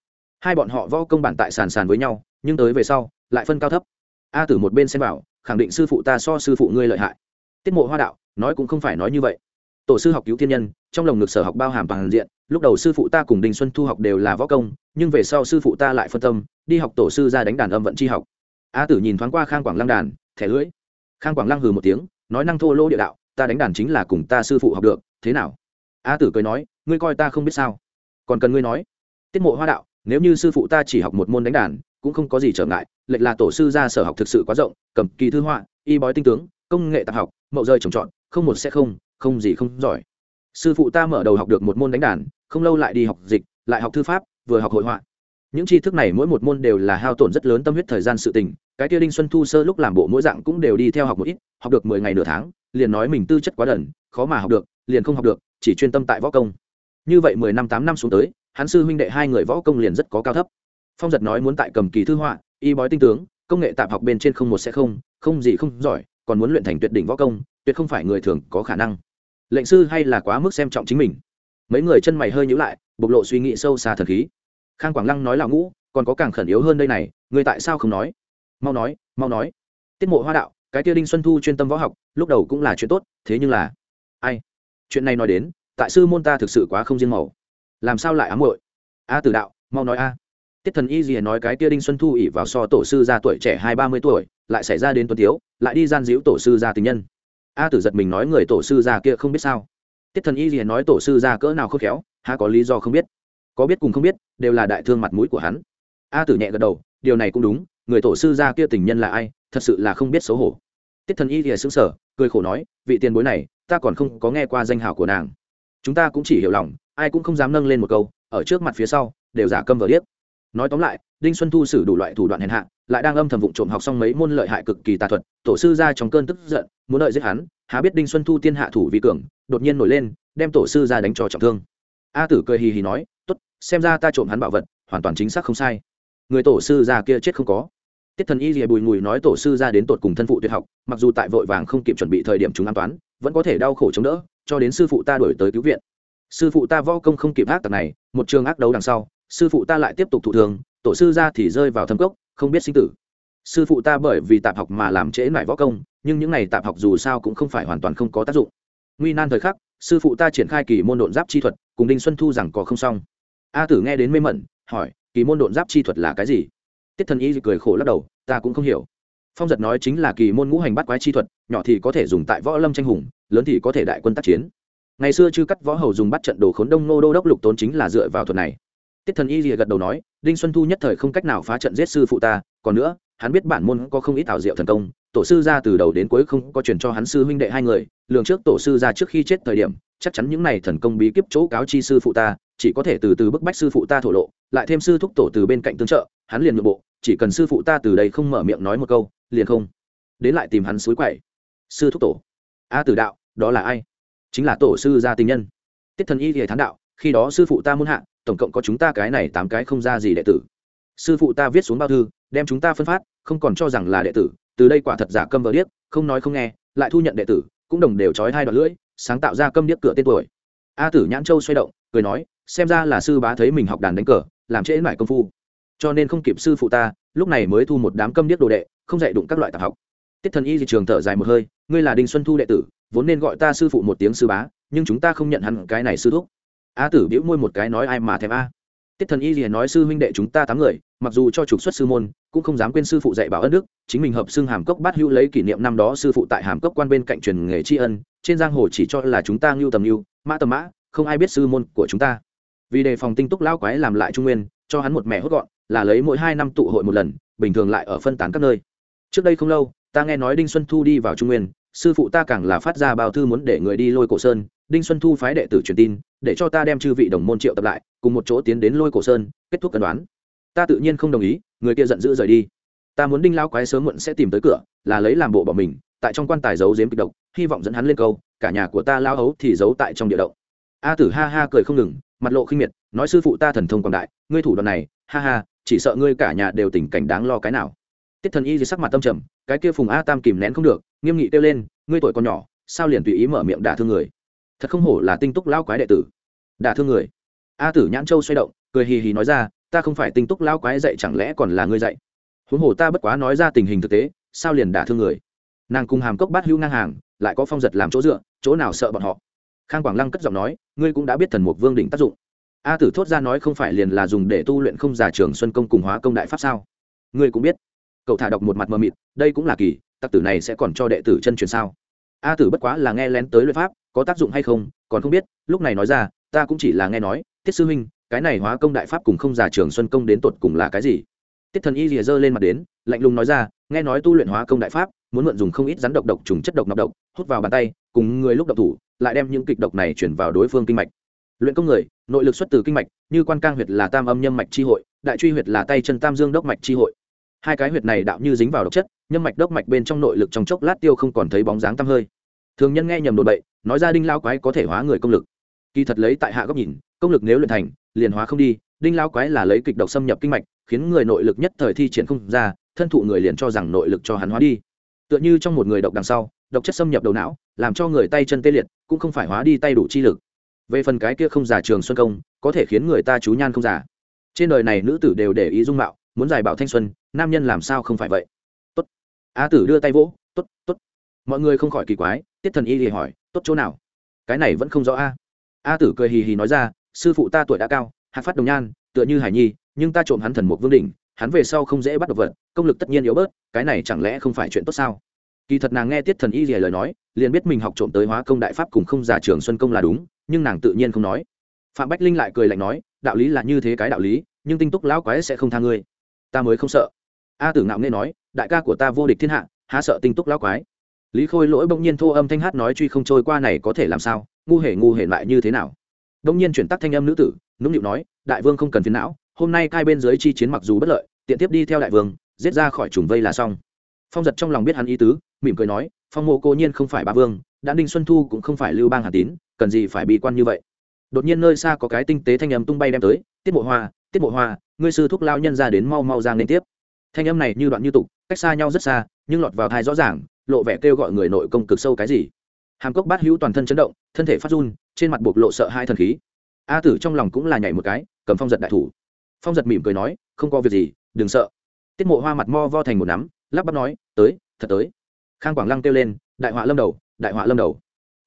[SPEAKER 1] Hai bọn họ võ công bản tại sàn sàn với nhau, nhưng tới về sau, lại phân cao thấp. A tử một bên xem bảo khẳng định sư phụ ta so sư phụ ngươi lợi hại. Tiết mộ hoa đạo, nói cũng không phải nói như vậy. Tổ sư học cứu thiên nhân, trong lồng ngực sở học bao hàm bằng diện, lúc đầu sư phụ ta cùng đinh xuân thu học đều là võ công, nhưng về sau sư phụ ta lại phân tâm, đi học tổ sư ra đánh đàn âm vận chi học. A tử nhìn thoáng qua khang quảng lăng đàn, thẻ lưỡi. Khang quảng lăng hừ một tiếng nói năng thô lỗ địa đạo, ta đánh đàn chính là cùng ta sư phụ học được, thế nào? A tử cười nói, ngươi coi ta không biết sao. Còn cần ngươi nói. Tiết mộ hoa đạo, nếu như sư phụ ta chỉ học một môn đánh đàn, cũng không có gì trở ngại, lệch là tổ sư ra sở học thực sự quá rộng, cầm kỳ thư họa, y bói tinh tướng, công nghệ tạp học, mậu rơi trồng trọt, không một sẽ không không gì không giỏi. Sư phụ ta mở đầu học được một môn đánh đàn, không lâu lại đi học dịch, lại học thư pháp, vừa học hội họa những tri thức này mỗi một môn đều là hao tổn rất lớn tâm huyết thời gian sự tình, cái kia đinh xuân thu sơ lúc làm bộ mỗi dạng cũng đều đi theo học một ít, học được mười ngày nửa tháng, liền nói mình tư chất quá đần, khó mà học được, liền không học được, chỉ chuyên tâm tại võ công. Như vậy mười năm tám năm xuống tới, hắn sư huynh đệ hai người võ công liền rất có cao thấp. Phong giật nói muốn tại cầm kỳ thư họa, y bói tinh tướng, công nghệ tạp học bên trên không một sẽ không không gì không giỏi, còn muốn luyện thành tuyệt đỉnh võ công, tuyệt không phải người thường có khả năng. Lệnh sư hay là quá mức xem trọng chính mình. Mấy người chân mày hơi nhữ lại, bộc lộ suy nghĩ sâu xa thần khí khang quảng lăng nói là ngũ, còn có càng khẩn yếu hơn đây này, người tại sao không nói? Mau nói mau nói. Tiết mộ hoa đạo, cái kia đinh xuân thu chuyên tâm võ học, lúc đầu cũng là chuyện tốt, thế nhưng là, ai? Chuyện này nói đến, tại sư môn ta thực sự quá không riêng màu. Làm sao lại ám hội a Tử đạo, mau nói a. Tiết thần y gì nói cái kia đinh xuân thu ỉ vào so tổ sư ra tuổi trẻ hai ba mươi tuổi, lại xảy ra đến tuần tiếu lại đi gian díu tổ sư ra tình nhân. A tử giật mình nói người tổ sư ra kia không biết sao. Tiết thần y gì nói tổ sư ra cỡ nào khôn khéo, há có lý do không biết có biết cùng không biết, đều là đại thương mặt mũi của hắn. A tử nhẹ gật đầu, điều này cũng đúng, người tổ sư gia kia tình nhân là ai, thật sự là không biết xấu hổ. Tiết thần y thì xứng sở cười khổ nói, vị tiền bối này, ta còn không có nghe qua danh hào của nàng. Chúng ta cũng chỉ hiểu lòng, ai cũng không dám nâng lên một câu, ở trước mặt phía sau, đều giả câm vờ điếc. Nói tóm lại, đinh xuân thu xử đủ loại thủ đoạn hèn hạ, lại đang âm thầm vụ trộm học xong mấy môn lợi hại cực kỳ tà thuật, tổ sư ra trong cơn tức giận, muốn đợi giết hắn, há biết đinh xuân thu tiên hạ thủ vi cường, đột nhiên nổi lên, đem tổ sư ra đánh cho trọng thương. A tử cười hì hì nói xem ra ta trộm hắn bảo vật, hoàn toàn chính xác không sai. Người tổ sư già kia chết không có. Tiết thần y rìa bùi mùi nói tổ sư ra đến tột cùng thân phụ tuyệt học, mặc dù tại vội vàng không kịp chuẩn bị thời điểm chúng an toán, vẫn có thể đau khổ chống đỡ, cho đến sư phụ ta đổi tới cứu viện. Sư phụ ta võ công không kịp ác tặc này, một trường ác đấu đằng sau, sư phụ ta lại tiếp tục thụ thường tổ sư ra thì rơi vào thâm cốc, không biết sinh tử. Sư phụ ta bởi vì tạp học mà làm trễ lại võ công, nhưng những n à y tạp học dù sao cũng không phải hoàn toàn không có tác dụng. Nguy nan thời khắc, sư phụ ta triển khai kỳ môn độn giáp chi thuật, cùng đinh xuân thu rằng có không xong a tử nghe đến mê mẩn, hỏi, kỳ môn độn giáp chi thuật là cái gì? Tiết thần y cười khổ lắc đầu, ta cũng không hiểu. Phong giật nói chính là kỳ môn ngũ hành bắt quái chi thuật, nhỏ thì có thể dùng tại võ lâm tranh hùng, lớn thì có thể đại quân tác chiến. Ngày xưa chư cắt võ hầu dùng bắt trận đồ khốn đông nô đô đốc lục tốn chính là dựa vào thuật này. Tiết thần y rìa gật đầu nói, đinh xuân thu nhất thời không cách nào phá trận giết sư phụ ta, còn nữa, hắn biết bản môn có không ít ảo diệu thần công, tổ sư ra từ đầu đến cuối không có truyền cho hắn sư huynh đệ hai người, lường trước tổ sư ra trước khi chết thời điểm chắc chắn những này thần công bí kíp chỗ cáo chi sư phụ ta, chỉ có thể từ từ bức bách sư phụ ta thổ lộ, lại thêm sư thúc tổ từ bên cạnh tương trợ, hắn liền nội bộ, chỉ cần sư phụ ta từ đây không mở miệng nói một câu, liền không. Đến lại tìm hắn suối quậy. Sư thúc tổ. A tử đạo, đó là ai? Chính là tổ sư gia tình nhân. Tiết thần y thì thán đạo, khi đó sư phụ ta muốn hạ, tổng cộng có chúng ta cái này tám cái không ra gì đệ tử. Sư phụ ta viết xuống bao thư, đem chúng ta phân phát, không còn cho rằng là đệ tử, từ đây quả thật giả câm vờ điếc, không nói không nghe, lại thu nhận đệ tử, cũng đồng đều trói hai đoạn lưỡi sáng tạo ra câm điếc cửa tên tuổi. A tử nhãn châu xoay động, cười nói, xem ra là sư bá thấy mình học đàn đánh cờ, làm trễ mải công phu. Cho nên không kịp sư phụ ta, lúc này mới thu một đám câm điếc đồ đệ, không dạy đụng các loại tạp học. Tiết thần y di trường thở dài một hơi, ngươi là đinh xuân thu đệ tử, vốn nên gọi ta sư phụ một tiếng sư bá, nhưng chúng ta không nhận hẳn cái này sư thúc. A tử biễu môi một cái nói ai mà thèm a. Tiết thần y thì nói sư huynh đệ chúng ta tám người, mặc dù cho trục xuất sư môn, cũng không dám quên sư phụ dạy bảo ân đức, chính mình hợp xưng hàm cốc bát hữu lấy kỷ niệm năm đó sư phụ tại hàm cốc quan bên cạnh truyền nghề tri ân trên giang hồ chỉ cho là chúng ta ngưu tầm ngưu, mã tầm mã, không ai biết sư môn của chúng ta. Vì đề phòng tinh túc lao quái làm lại trung nguyên, cho hắn một mẹ hốt gọn, là lấy mỗi hai năm tụ hội một lần, bình thường lại ở phân tán các nơi. Trước đây không lâu, ta nghe nói đinh xuân thu đi vào trung nguyên, sư phụ ta càng là phát ra bao thư muốn để người đi lôi cổ sơn, đinh xuân thu phái đệ tử truyền tin, để cho ta đem chư vị đồng môn triệu tập lại, cùng một chỗ tiến đến lôi cổ sơn, kết thúc cân đoán. Ta tự nhiên không đồng ý, người kia giận dữ rời đi. Ta muốn đinh lao quái sớm muộn sẽ tìm tới cửa, là lấy làm bộ bỏ mình tại trong quan tài giấu giếm kịch độc, hy vọng dẫn hắn lên câu, cả nhà của ta lao hấu thì giấu tại trong địa động. A tử ha ha cười không ngừng, mặt lộ khinh miệt, nói, sư phụ ta thần thông quảng đại, ngươi thủ đoạn này, ha ha, chỉ sợ ngươi cả nhà đều tình cảnh đáng lo cái nào. Tiết thần y gì sắc mặt tâm trầm, cái kia phùng a tam kìm nén không được, nghiêm nghị kêu lên, ngươi tuổi còn nhỏ, sao liền tùy ý mở miệng đả thương người? Thật không hổ là tinh túc lao quái đệ tử. Đả thương người? A tử nhãn châu xoay động, cười hì hì nói ra, ta không phải tinh túc lao quái dạy chẳng lẽ còn là ngươi dạy? Huống hồ ta bất quá nói ra tình hình thực tế, sao liền đả thương người? Nàng cùng hàm cốc bát hữu ngang hàng, lại có phong giật làm chỗ dựa, chỗ nào sợ bọn họ? Khang quảng lăng cất giọng nói, ngươi cũng đã biết thần mục vương đỉnh tác dụng. A tử thốt ra nói không phải liền là dùng để tu luyện không giả trường xuân công cùng hóa công đại pháp sao? Ngươi cũng biết. Cậu thả đọc một mặt mờ mịt, đây cũng là kỳ, tặc tử này sẽ còn cho đệ tử chân truyền sao? A tử bất quá là nghe lén tới luyện pháp, có tác dụng hay không, còn không biết, lúc này nói ra, ta cũng chỉ là nghe nói tiết sư huynh cái này hóa công đại pháp cùng không giả trường xuân công đến tột cùng là cái gì? Tiết thần y rìa dơ lên mặt đến, lạnh lùng nói ra, nghe nói tu luyện hóa công đại pháp muốn mượn dùng không ít rắn độc độc trùng chất độc nọc độc, hút vào bàn tay, cùng người lúc độc thủ, lại đem những kịch độc này chuyển vào đối phương kinh mạch. Luyện công người, nội lực xuất từ kinh mạch, như quan cang huyệt là tam âm nhâm mạch chi hội, đại truy huyệt là tay chân tam dương đốc mạch chi hội. Hai cái huyệt này đạo như dính vào độc chất, nhâm mạch đốc mạch bên trong nội lực trong chốc lát tiêu không còn thấy bóng dáng tăm hơi. Thường nhân nghe nhầm đồn bậy, nói ra đinh lao quái có thể hóa người công lực. Kỳ thật lấy tại hạ góc nhìn, công lực nếu luyện thành, liền hóa không đi, đinh lao quái là lấy kịch độc xâm nhập kinh mạch, khiến người nội lực nhất thời thi triển không ra, thân thụ người liền cho rằng nội lực cho hắn hóa đi tựa như trong một người độc đằng sau, độc chất xâm nhập đầu não, làm cho người tay chân tê liệt, cũng không phải hóa đi tay đủ chi lực. Về phần cái kia không giả trường xuân công, có thể khiến người ta chú nhan không giả trên đời này nữ tử đều để ý dung mạo, muốn giải bảo thanh xuân, nam nhân làm sao không phải vậy? Tốt. A tử đưa tay vỗ, tốt tốt. Mọi người không khỏi kỳ quái, tiết thần y thì hỏi, tốt chỗ nào? Cái này vẫn không rõ a. A tử cười hì hì nói ra, sư phụ ta tuổi đã cao, hạt phát đồng nhan, tựa như hải nhi, nhưng ta trộm hắn thần mục vương đỉnh hắn về sau không dễ bắt được vật, công lực tất nhiên yếu bớt, cái này chẳng lẽ không phải chuyện tốt sao? Kỳ thật nàng nghe tiết thần y rìa lời nói, liền biết mình học trộm tới hóa công đại pháp cùng không giả trường xuân công là đúng, nhưng nàng tự nhiên không nói. Phạm bách linh lại cười lạnh nói, đạo lý là như thế cái đạo lý, nhưng tinh túc lão quái sẽ không tha ngươi. Ta mới không sợ. A tử ngạo nghe nói, đại ca của ta vô địch thiên hạ, há sợ tinh túc lão quái? Lý khôi lỗi bỗng nhiên thô âm thanh hát nói truy không trôi qua này có thể làm sao, ngu hề ngu hề lại như thế nào? Bỗng nhiên chuyển tắc thanh âm nữ tử, nũng nịu nói, đại vương không cần phiền não, hôm nay cai bên dưới chi chiến mặc dù bất lợi tiện tiếp đi theo đại vương, giết ra khỏi trùng vây là xong. Phong giật trong lòng biết hắn ý tứ, mỉm cười nói, phong mộ cô nhiên không phải ba vương, đã đinh xuân thu cũng không phải lưu bang hà tín, cần gì phải bị quan như vậy? Đột nhiên nơi xa có cái tinh tế thanh âm tung bay đem tới, tiết mộ hoa, tiết mộ hoa, ngươi sư thúc lao nhân ra đến mau mau giang lên tiếp. Thanh âm này như đoạn như tục, cách xa nhau rất xa, nhưng lọt vào thai rõ ràng, lộ vẻ kêu gọi người nội công cực sâu cái gì. Hàm cốc bát hữu toàn thân chấn động, thân thể phát run, trên mặt bộc lộ sợ hai thần khí. A tử trong lòng cũng là nhảy một cái, cầm phong giật đại thủ. Phong giật mỉm cười nói không có việc gì, đừng sợ. Tiết mộ hoa mặt mo vo thành một nắm, lắp bắp nói, tới, thật tới. Khang quảng lăng kêu lên, đại họa lâm đầu, đại họa lâm đầu.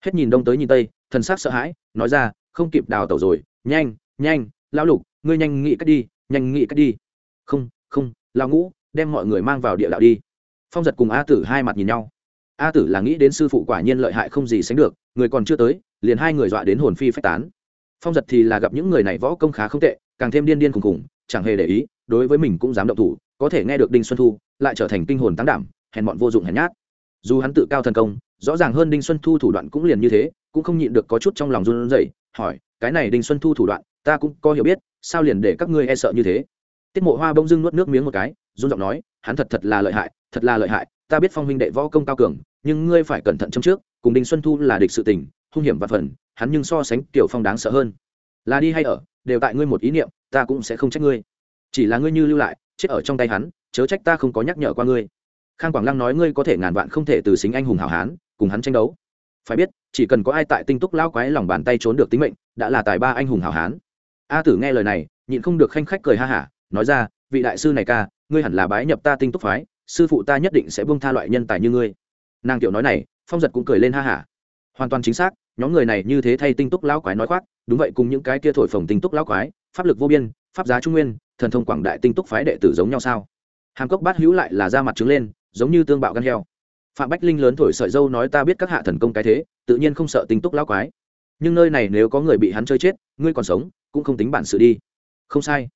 [SPEAKER 1] Hết nhìn đông tới nhìn tây, thần sắc sợ hãi, nói ra, không kịp đào tẩu rồi, nhanh nhanh, lão lục, ngươi nhanh nghĩ cách đi, nhanh nghĩ cách đi. Không không, lão ngũ, đem mọi người mang vào địa đạo đi. Phong giật cùng a tử hai mặt nhìn nhau. A tử là nghĩ đến sư phụ quả nhiên lợi hại không gì sánh được, người còn chưa tới, liền hai người dọa đến hồn phi phách tán. Phong giật thì là gặp những người này võ công khá không tệ, càng thêm điên điên khùng khùng, chẳng hề để ý đối với mình cũng dám động thủ, có thể nghe được đinh xuân thu, lại trở thành kinh hồn tăng đảm, hèn bọn vô dụng hèn nhát. Dù hắn tự cao thần công, rõ ràng hơn đinh xuân thu thủ đoạn cũng liền như thế, cũng không nhịn được có chút trong lòng run rẩy, hỏi, cái này đinh xuân thu thủ đoạn, ta cũng có hiểu biết, sao liền để các ngươi e sợ như thế? Tiết mộ hoa bông dưng nuốt nước miếng một cái, run giọng nói, hắn thật thật là lợi hại, thật là lợi hại, ta biết phong huynh đệ võ công cao cường, nhưng ngươi phải cẩn thận trong trước, cùng đinh xuân thu là địch sự tình, hung hiểm và phần, hắn nhưng so sánh tiểu phong đáng sợ hơn. Là đi hay ở, đều tại ngươi một ý niệm, ta cũng sẽ không trách ngươi chỉ là ngươi như lưu lại, chết ở trong tay hắn, chớ trách ta không có nhắc nhở qua ngươi. Khang quảng lăng nói ngươi có thể ngàn vạn không thể từ xính anh hùng hảo hán, cùng hắn tranh đấu. Phải biết, chỉ cần có ai tại tinh túc lao quái lòng bàn tay trốn được tính mệnh, đã là tài ba anh hùng hảo hán. A tử nghe lời này, nhịn không được khanh khách cười ha hả, nói ra, vị đại sư này ca, ngươi hẳn là bái nhập ta tinh túc phái, sư phụ ta nhất định sẽ buông tha loại nhân tài như ngươi. Nàng tiểu nói này, phong giật cũng cười lên ha hả. Hoàn toàn chính xác, nhóm người này như thế thay tinh túc lão quái nói khoác, đúng vậy cùng những cái kia thổi phồng tinh túc lão quái, pháp lực vô biên pháp giá trung nguyên, thần thông quảng đại tinh túc phái đệ tử giống nhau sao? Hàm cốc bát hữu lại là da mặt trứng lên, giống như tương bạo gan heo. Phạm bách linh lớn thổi sợi dâu nói ta biết các hạ thần công cái thế, tự nhiên không sợ tinh túc lão quái. Nhưng nơi này nếu có người bị hắn chơi chết, ngươi còn sống, cũng không tính bản sự đi. Không sai.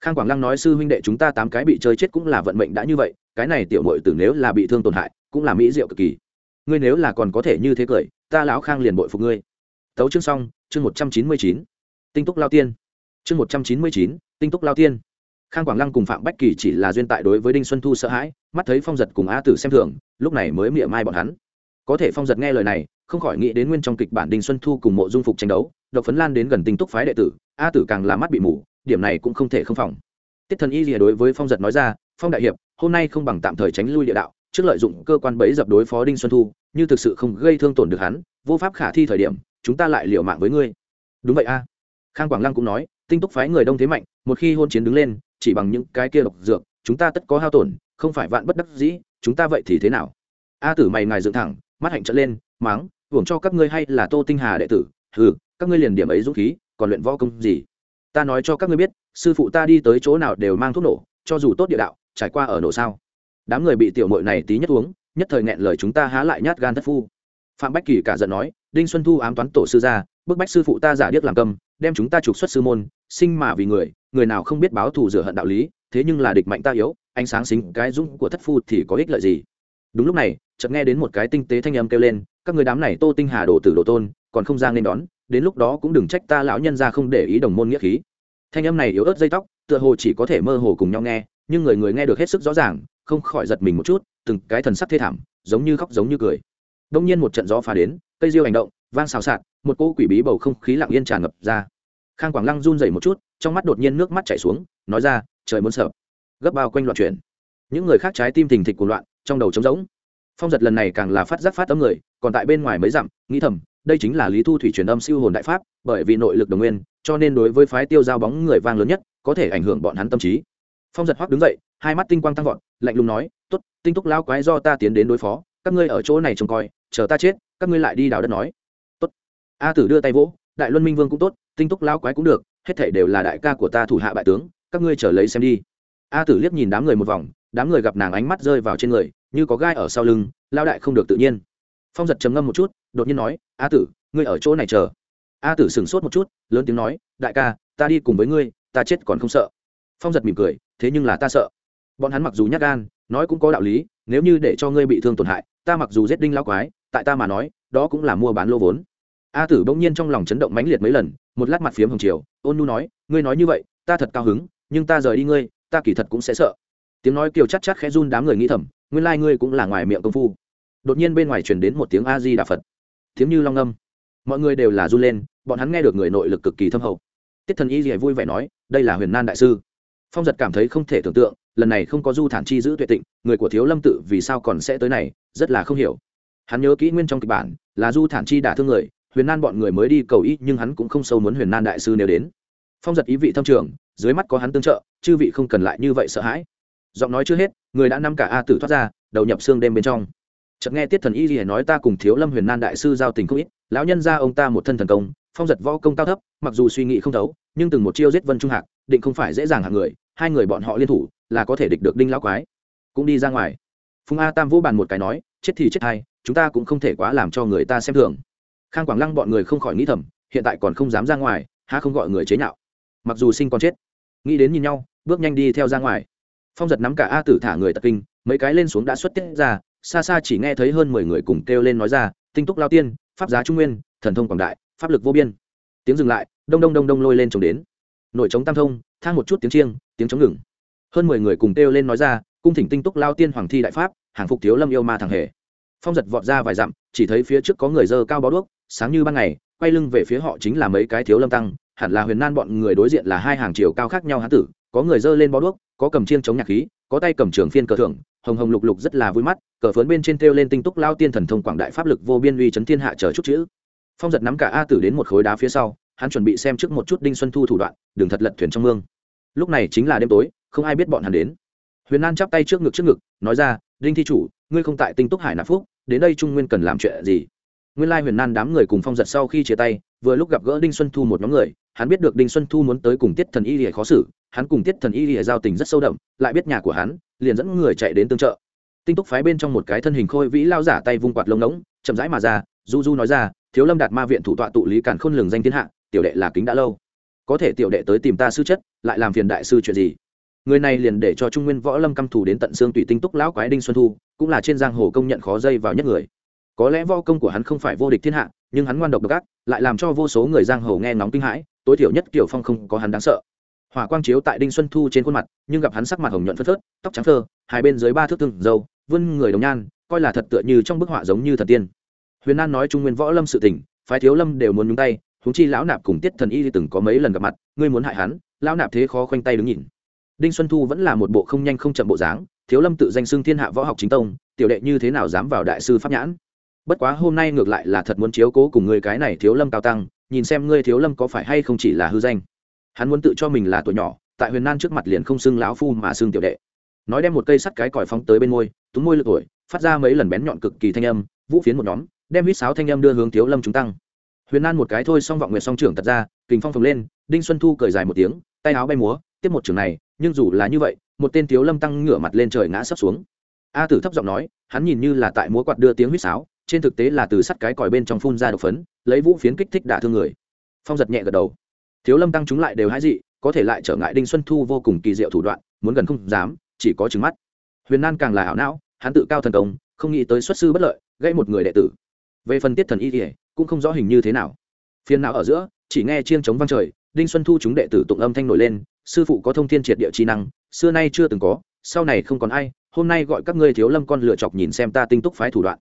[SPEAKER 1] Khang quảng lăng nói sư huynh đệ chúng ta tám cái bị chơi chết cũng là vận mệnh đã như vậy, cái này tiểu mội tử nếu là bị thương tổn hại, cũng là mỹ diệu cực kỳ. Ngươi nếu là còn có thể như thế cười, ta lão khang liền bội phục ngươi. Tấu chương xong, chương một trăm chín mươi chín. Tinh túc lao tiên chương một trăm chín mươi chín, tinh túc lao tiên khang quảng lăng cùng phạm bách kỳ chỉ là duyên tại đối với đinh xuân thu sợ hãi, mắt thấy phong giật cùng a tử xem thường, lúc này mới mỉa mai bọn hắn. Có thể phong giật nghe lời này, không khỏi nghĩ đến nguyên trong kịch bản đinh xuân thu cùng mộ dung phục tranh đấu, độc phấn lan đến gần tinh túc phái đệ tử a tử càng là mắt bị mù, điểm này cũng không thể không phòng. Tiết thần y lìa đối với phong giật nói ra, phong đại hiệp, hôm nay không bằng tạm thời tránh lui địa đạo, trước lợi dụng cơ quan bẫy dập đối phó đinh xuân thu, như thực sự không gây thương tổn được hắn, vô pháp khả thi thời điểm, chúng ta lại liều mạng với ngươi. Đúng vậy a. Khang quảng lăng cũng nói tinh túc phái người đông thế mạnh, một khi hôn chiến đứng lên, chỉ bằng những cái kia độc dược, chúng ta tất có hao tổn, không phải vạn bất đắc dĩ, chúng ta vậy thì thế nào? A tử mày ngài dựng thẳng, mắt hạnh trận lên, máng, hưởng cho các ngươi hay là tô tinh hà đệ tử? Ừ các ngươi liền điểm ấy dũng khí, còn luyện võ công gì? Ta nói cho các ngươi biết, sư phụ ta đi tới chỗ nào đều mang thuốc nổ, cho dù tốt địa đạo, trải qua ở nổ sao? Đám người bị tiểu mội này tí nhất uống, nhất thời nghẹn lời chúng ta há lại nhát gan thất phu. Phạm bách kỳ cả giận nói, đinh xuân thu ám toán tổ sư ra, bức bách sư phụ ta giả điếc làm cầm đem chúng ta trục xuất sư môn, sinh mà vì người người nào không biết báo thù rửa hận đạo lý, thế nhưng là địch mạnh ta yếu, ánh sáng xính cái dũng của thất phu thì có ích lợi gì? Đúng lúc này, chợt nghe đến một cái tinh tế thanh âm kêu lên, các người đám này tô tinh hà đồ tử đồ tôn, còn không ra nên đón, đến lúc đó cũng đừng trách ta lão nhân ra không để ý đồng môn nghĩa khí. Thanh âm này yếu ớt dây tóc, tựa hồ chỉ có thể mơ hồ cùng nhau nghe, nhưng người người nghe được hết sức rõ ràng, không khỏi giật mình một chút, từng cái thần sắc thê thảm, giống như khóc giống như cười. Đông nhiên một trận gió phá đến, cây diêu hành động vang xào xạc, một cô quỷ bí bầu không khí lặng yên tràn ngập ra. Khang quảng lăng run rẩy một chút, trong mắt đột nhiên nước mắt chảy xuống, nói ra, trời muốn sợ. Gấp bao quanh loạn chuyển. Những người khác trái tim thình thịch của loạn, trong đầu trống rỗng. Phong giật lần này càng là phát giác phát tấm người, còn tại bên ngoài mới dặm, nghĩ thầm, đây chính là lý thu thủy truyền âm siêu hồn đại pháp, bởi vì nội lực đồng nguyên, cho nên đối với phái tiêu giao bóng người vang lớn nhất, có thể ảnh hưởng bọn hắn tâm trí. Phong giật hoắc đứng dậy, hai mắt tinh quang tăng vọt, lạnh lùng nói t ố t tinh túc lao quái do ta tiến đến đối phó, các ngươi ở chỗ này trông coi, chờ ta chết, các ngươi lại đi đào đất nói a tử đưa tay vỗ, đại luân minh vương cũng tốt, tinh túc lao quái cũng được, hết thể đều là đại ca của ta thủ hạ bại tướng, các ngươi chờ lấy xem đi. A tử liếc nhìn đám người một vòng, đám người gặp nàng ánh mắt rơi vào trên người, như có gai ở sau lưng lao đại không được tự nhiên. Phong giật trầm ngâm một chút, đột nhiên nói, a tử, ngươi ở chỗ này chờ. A tử sửng sốt một chút, lớn tiếng nói, đại ca, ta đi cùng với ngươi, ta chết còn không sợ. Phong giật mỉm cười, thế nhưng là ta sợ. Bọn hắn mặc dù nhát gan, nói cũng có đạo lý, nếu như để cho ngươi bị thương tổn hại, ta mặc dù giết đinh lao quái, tại ta mà nói, đó cũng là mua bán lô vốn a tử bỗng nhiên trong lòng chấn động mãnh liệt mấy lần, một lát mặt phiếm hồng chiều, ôn nu nói, ngươi nói như vậy, ta thật cao hứng, nhưng ta rời đi ngươi, ta kỳ thật cũng sẽ sợ. Tiếng nói kiều chắc chắc khẽ run đám người nghĩ thầm, nguyên lai、like、ngươi cũng là ngoài miệng công phu. Đột nhiên bên ngoài truyền đến một tiếng a di đà phật. Tiếng như long âm. Mọi người đều là run lên, bọn hắn nghe được người nội lực cực kỳ thâm hậu. Tiết thần y gì vui vẻ nói, đây là huyền nan đại sư. Phong giật cảm thấy không thể tưởng tượng, lần này không có du thản chi giữ tuệ tịnh, người của thiếu lâm tự vì sao còn sẽ tới này, rất là không hiểu. Hắn nhớ kỹ nguyên trong kịch bản, là du thản chi đả thương người huyền nan bọn người mới đi cầu ý, nhưng hắn cũng không sâu muốn huyền nan đại sư nếu đến. Phong giật ý vị thâm trường, dưới mắt có hắn tương trợ, chư vị không cần lại như vậy sợ hãi. Giọng nói chưa hết, người đã năm cả a tử thoát ra, đầu nhập xương đêm bên trong. Chợt nghe tiết thần y lìa nói ta cùng thiếu lâm huyền nan đại sư giao tình không ít, lão nhân ra ông ta một thân thần công, phong giật võ công cao thấp, mặc dù suy nghĩ không thấu, nhưng từng một chiêu giết vân trung hạc, định không phải dễ dàng hạng người, hai người bọn họ liên thủ, là có thể địch được đinh lão quái. Cũng đi ra ngoài. Phùng a tam vũ bàn một cái nói, chết thì chết hay chúng ta cũng không thể quá làm cho người ta xem thường khang quảng lăng bọn người không khỏi nghĩ thầm, hiện tại còn không dám ra ngoài, há không gọi người chế nhạo. Mặc dù sinh còn chết, nghĩ đến nhìn nhau, bước nhanh đi theo ra ngoài. Phong giật nắm cả a tử thả người tật kinh, mấy cái lên xuống đã xuất tiết ra, xa xa chỉ nghe thấy hơn mười người cùng kêu lên nói ra, tinh túc lao tiên, pháp giá trung nguyên, thần thông quảng đại, pháp lực vô biên. Tiếng dừng lại, đông đông đông đông lôi lên chống đến. Nội chống tam thông, thang một chút tiếng chiêng, tiếng chống ngừng. Hơn mười người cùng kêu lên nói ra, cung thỉnh tinh túc lao tiên hoàng thi đại pháp, hàng phục thiếu lâm yêu ma thằng hề phong giật vọt ra vài dặm, chỉ thấy phía trước có người dơ cao bó đuốc, sáng như ban ngày, quay lưng về phía họ chính là mấy cái thiếu lâm tăng, hẳn là huyền nan bọn người đối diện là hai hàng chiều cao khác nhau hán tử, có người dơ lên bó đuốc, có cầm chiêng chống nhạc khí, có tay cầm trường phiên cờ thưởng, hồng hồng lục lục rất là vui mắt, cờ phớn bên trên treo lên tinh túc lao tiên thần thông quảng đại pháp lực vô biên uy chấn thiên hạ chờ chút chữ. Phong giật nắm cả a tử đến một khối đá phía sau, hắn chuẩn bị xem trước một chút đinh xuân thu thủ đoạn, đường thật lật thuyền trong mương. Lúc này chính là đêm tối, không ai biết bọn hắn đến. Huyền nan chắp tay trước ngực trước ngực, nói ra, đinh thi chủ ngươi không tại tinh túc hải nạp phúc, đến đây trung nguyên cần làm chuyện gì? Nguyên lai huyền nan đám người cùng phong giật sau khi chia tay, vừa lúc gặp gỡ đinh xuân thu một nhóm người, hắn biết được đinh xuân thu muốn tới cùng tiết thần y lìa khó xử, hắn cùng tiết thần y lìa giao tình rất sâu đậm, lại biết nhà của hắn, liền dẫn người chạy đến tương trợ. Tinh túc phái bên trong một cái thân hình khôi vĩ lao giả tay vung quạt lông ngỗng, chậm rãi mà ra, du du nói ra, thiếu lâm đạt ma viện thủ tọa tụ lý cản khôn lường danh thiên hạ, tiểu đệ là kính đã lâu. Có thể tiểu đệ tới tìm ta sư chất, lại làm phiền đại sư chuyện gì? Người này liền để cho trung nguyên võ lâm căm thù đến tận xương tùy tinh túc lão quái đinh xuân thu, cũng là trên giang hồ công nhận khó dây vào nhất người. Có lẽ võ công của hắn không phải vô địch thiên hạ, nhưng hắn ngoan độc độc ác, lại làm cho vô số người giang hồ nghe ngóng kinh hãi, tối thiểu nhất kiểu phong không có hắn đáng sợ. Hỏa quang chiếu tại đinh xuân thu trên khuôn mặt, nhưng gặp hắn sắc mặt hồng nhuận phớt phớt, tóc trắng phơ, hai bên dưới ba thước tương dâu, vươn người đồng nhan, coi là thật tựa như trong bức họa giống như thần tiên. Huyền an nói trung nguyên võ lâm sự tình, phái thiếu lâm đều muốn nhúng tay húng chi lão nạp cùng tiết thần y từng có mấy lần gặp mặt, ngươi muốn hại hắn, lão nạp thế khó khoanh tay đứng nhìn đinh xuân thu vẫn là một bộ không nhanh không chậm bộ dáng, thiếu lâm tự danh xưng thiên hạ võ học chính tông, tiểu đệ như thế nào dám vào đại sư pháp nhãn. Bất quá hôm nay ngược lại là thật muốn chiếu cố cùng người cái này thiếu lâm cao tăng, nhìn xem ngươi thiếu lâm có phải hay không chỉ là hư danh. Hắn muốn tự cho mình là tuổi nhỏ, tại huyền nan trước mặt liền không xưng lão phu mà xưng tiểu đệ. Nói đem một cây sắt cái còi phóng tới bên môi túm môi lượt tuổi, phát ra mấy lần bén nhọn cực kỳ thanh âm, vũ phiến một nhóm, đem huýt sáo thanh âm đưa hướng thiếu lâm chúng tăng. Huyền nan một cái thôi xong vọng nguyệt song trưởng tật ra, kình phong phồng lên, đinh xuân thu cười dài một tiếng, tay áo bay múa tiếp một trường này, nhưng dù là như vậy, một tên thiếu lâm tăng ngửa mặt lên trời ngã sấp xuống. A tử thấp giọng nói, hắn nhìn như là tại múa quạt đưa tiếng huýt sáo, trên thực tế là từ sắt cái còi bên trong phun ra độc phấn, lấy vũ phiến kích thích đả thương người. Phong giật nhẹ gật đầu. Thiếu lâm tăng chúng lại đều hãi dị, có thể lại trở ngại đinh xuân thu vô cùng kỳ diệu thủ đoạn, muốn gần không dám, chỉ có trứng mắt. Huyền nan càng là ảo não, hắn tự cao thần công, không nghĩ tới xuất sư bất lợi gây một người đệ tử. Về phần tiết thần y thì cũng không rõ hình như thế nào. Phiên não ở giữa, chỉ nghe chiêng chống vang trời đinh xuân thu chúng đệ tử tụng âm thanh nổi lên, sư phụ có thông thiên triệt địa trí năng, xưa nay chưa từng có, sau này không còn ai, hôm nay gọi các ngươi thiếu lâm con lựa chọc nhìn xem ta tinh túc phái thủ đoạn.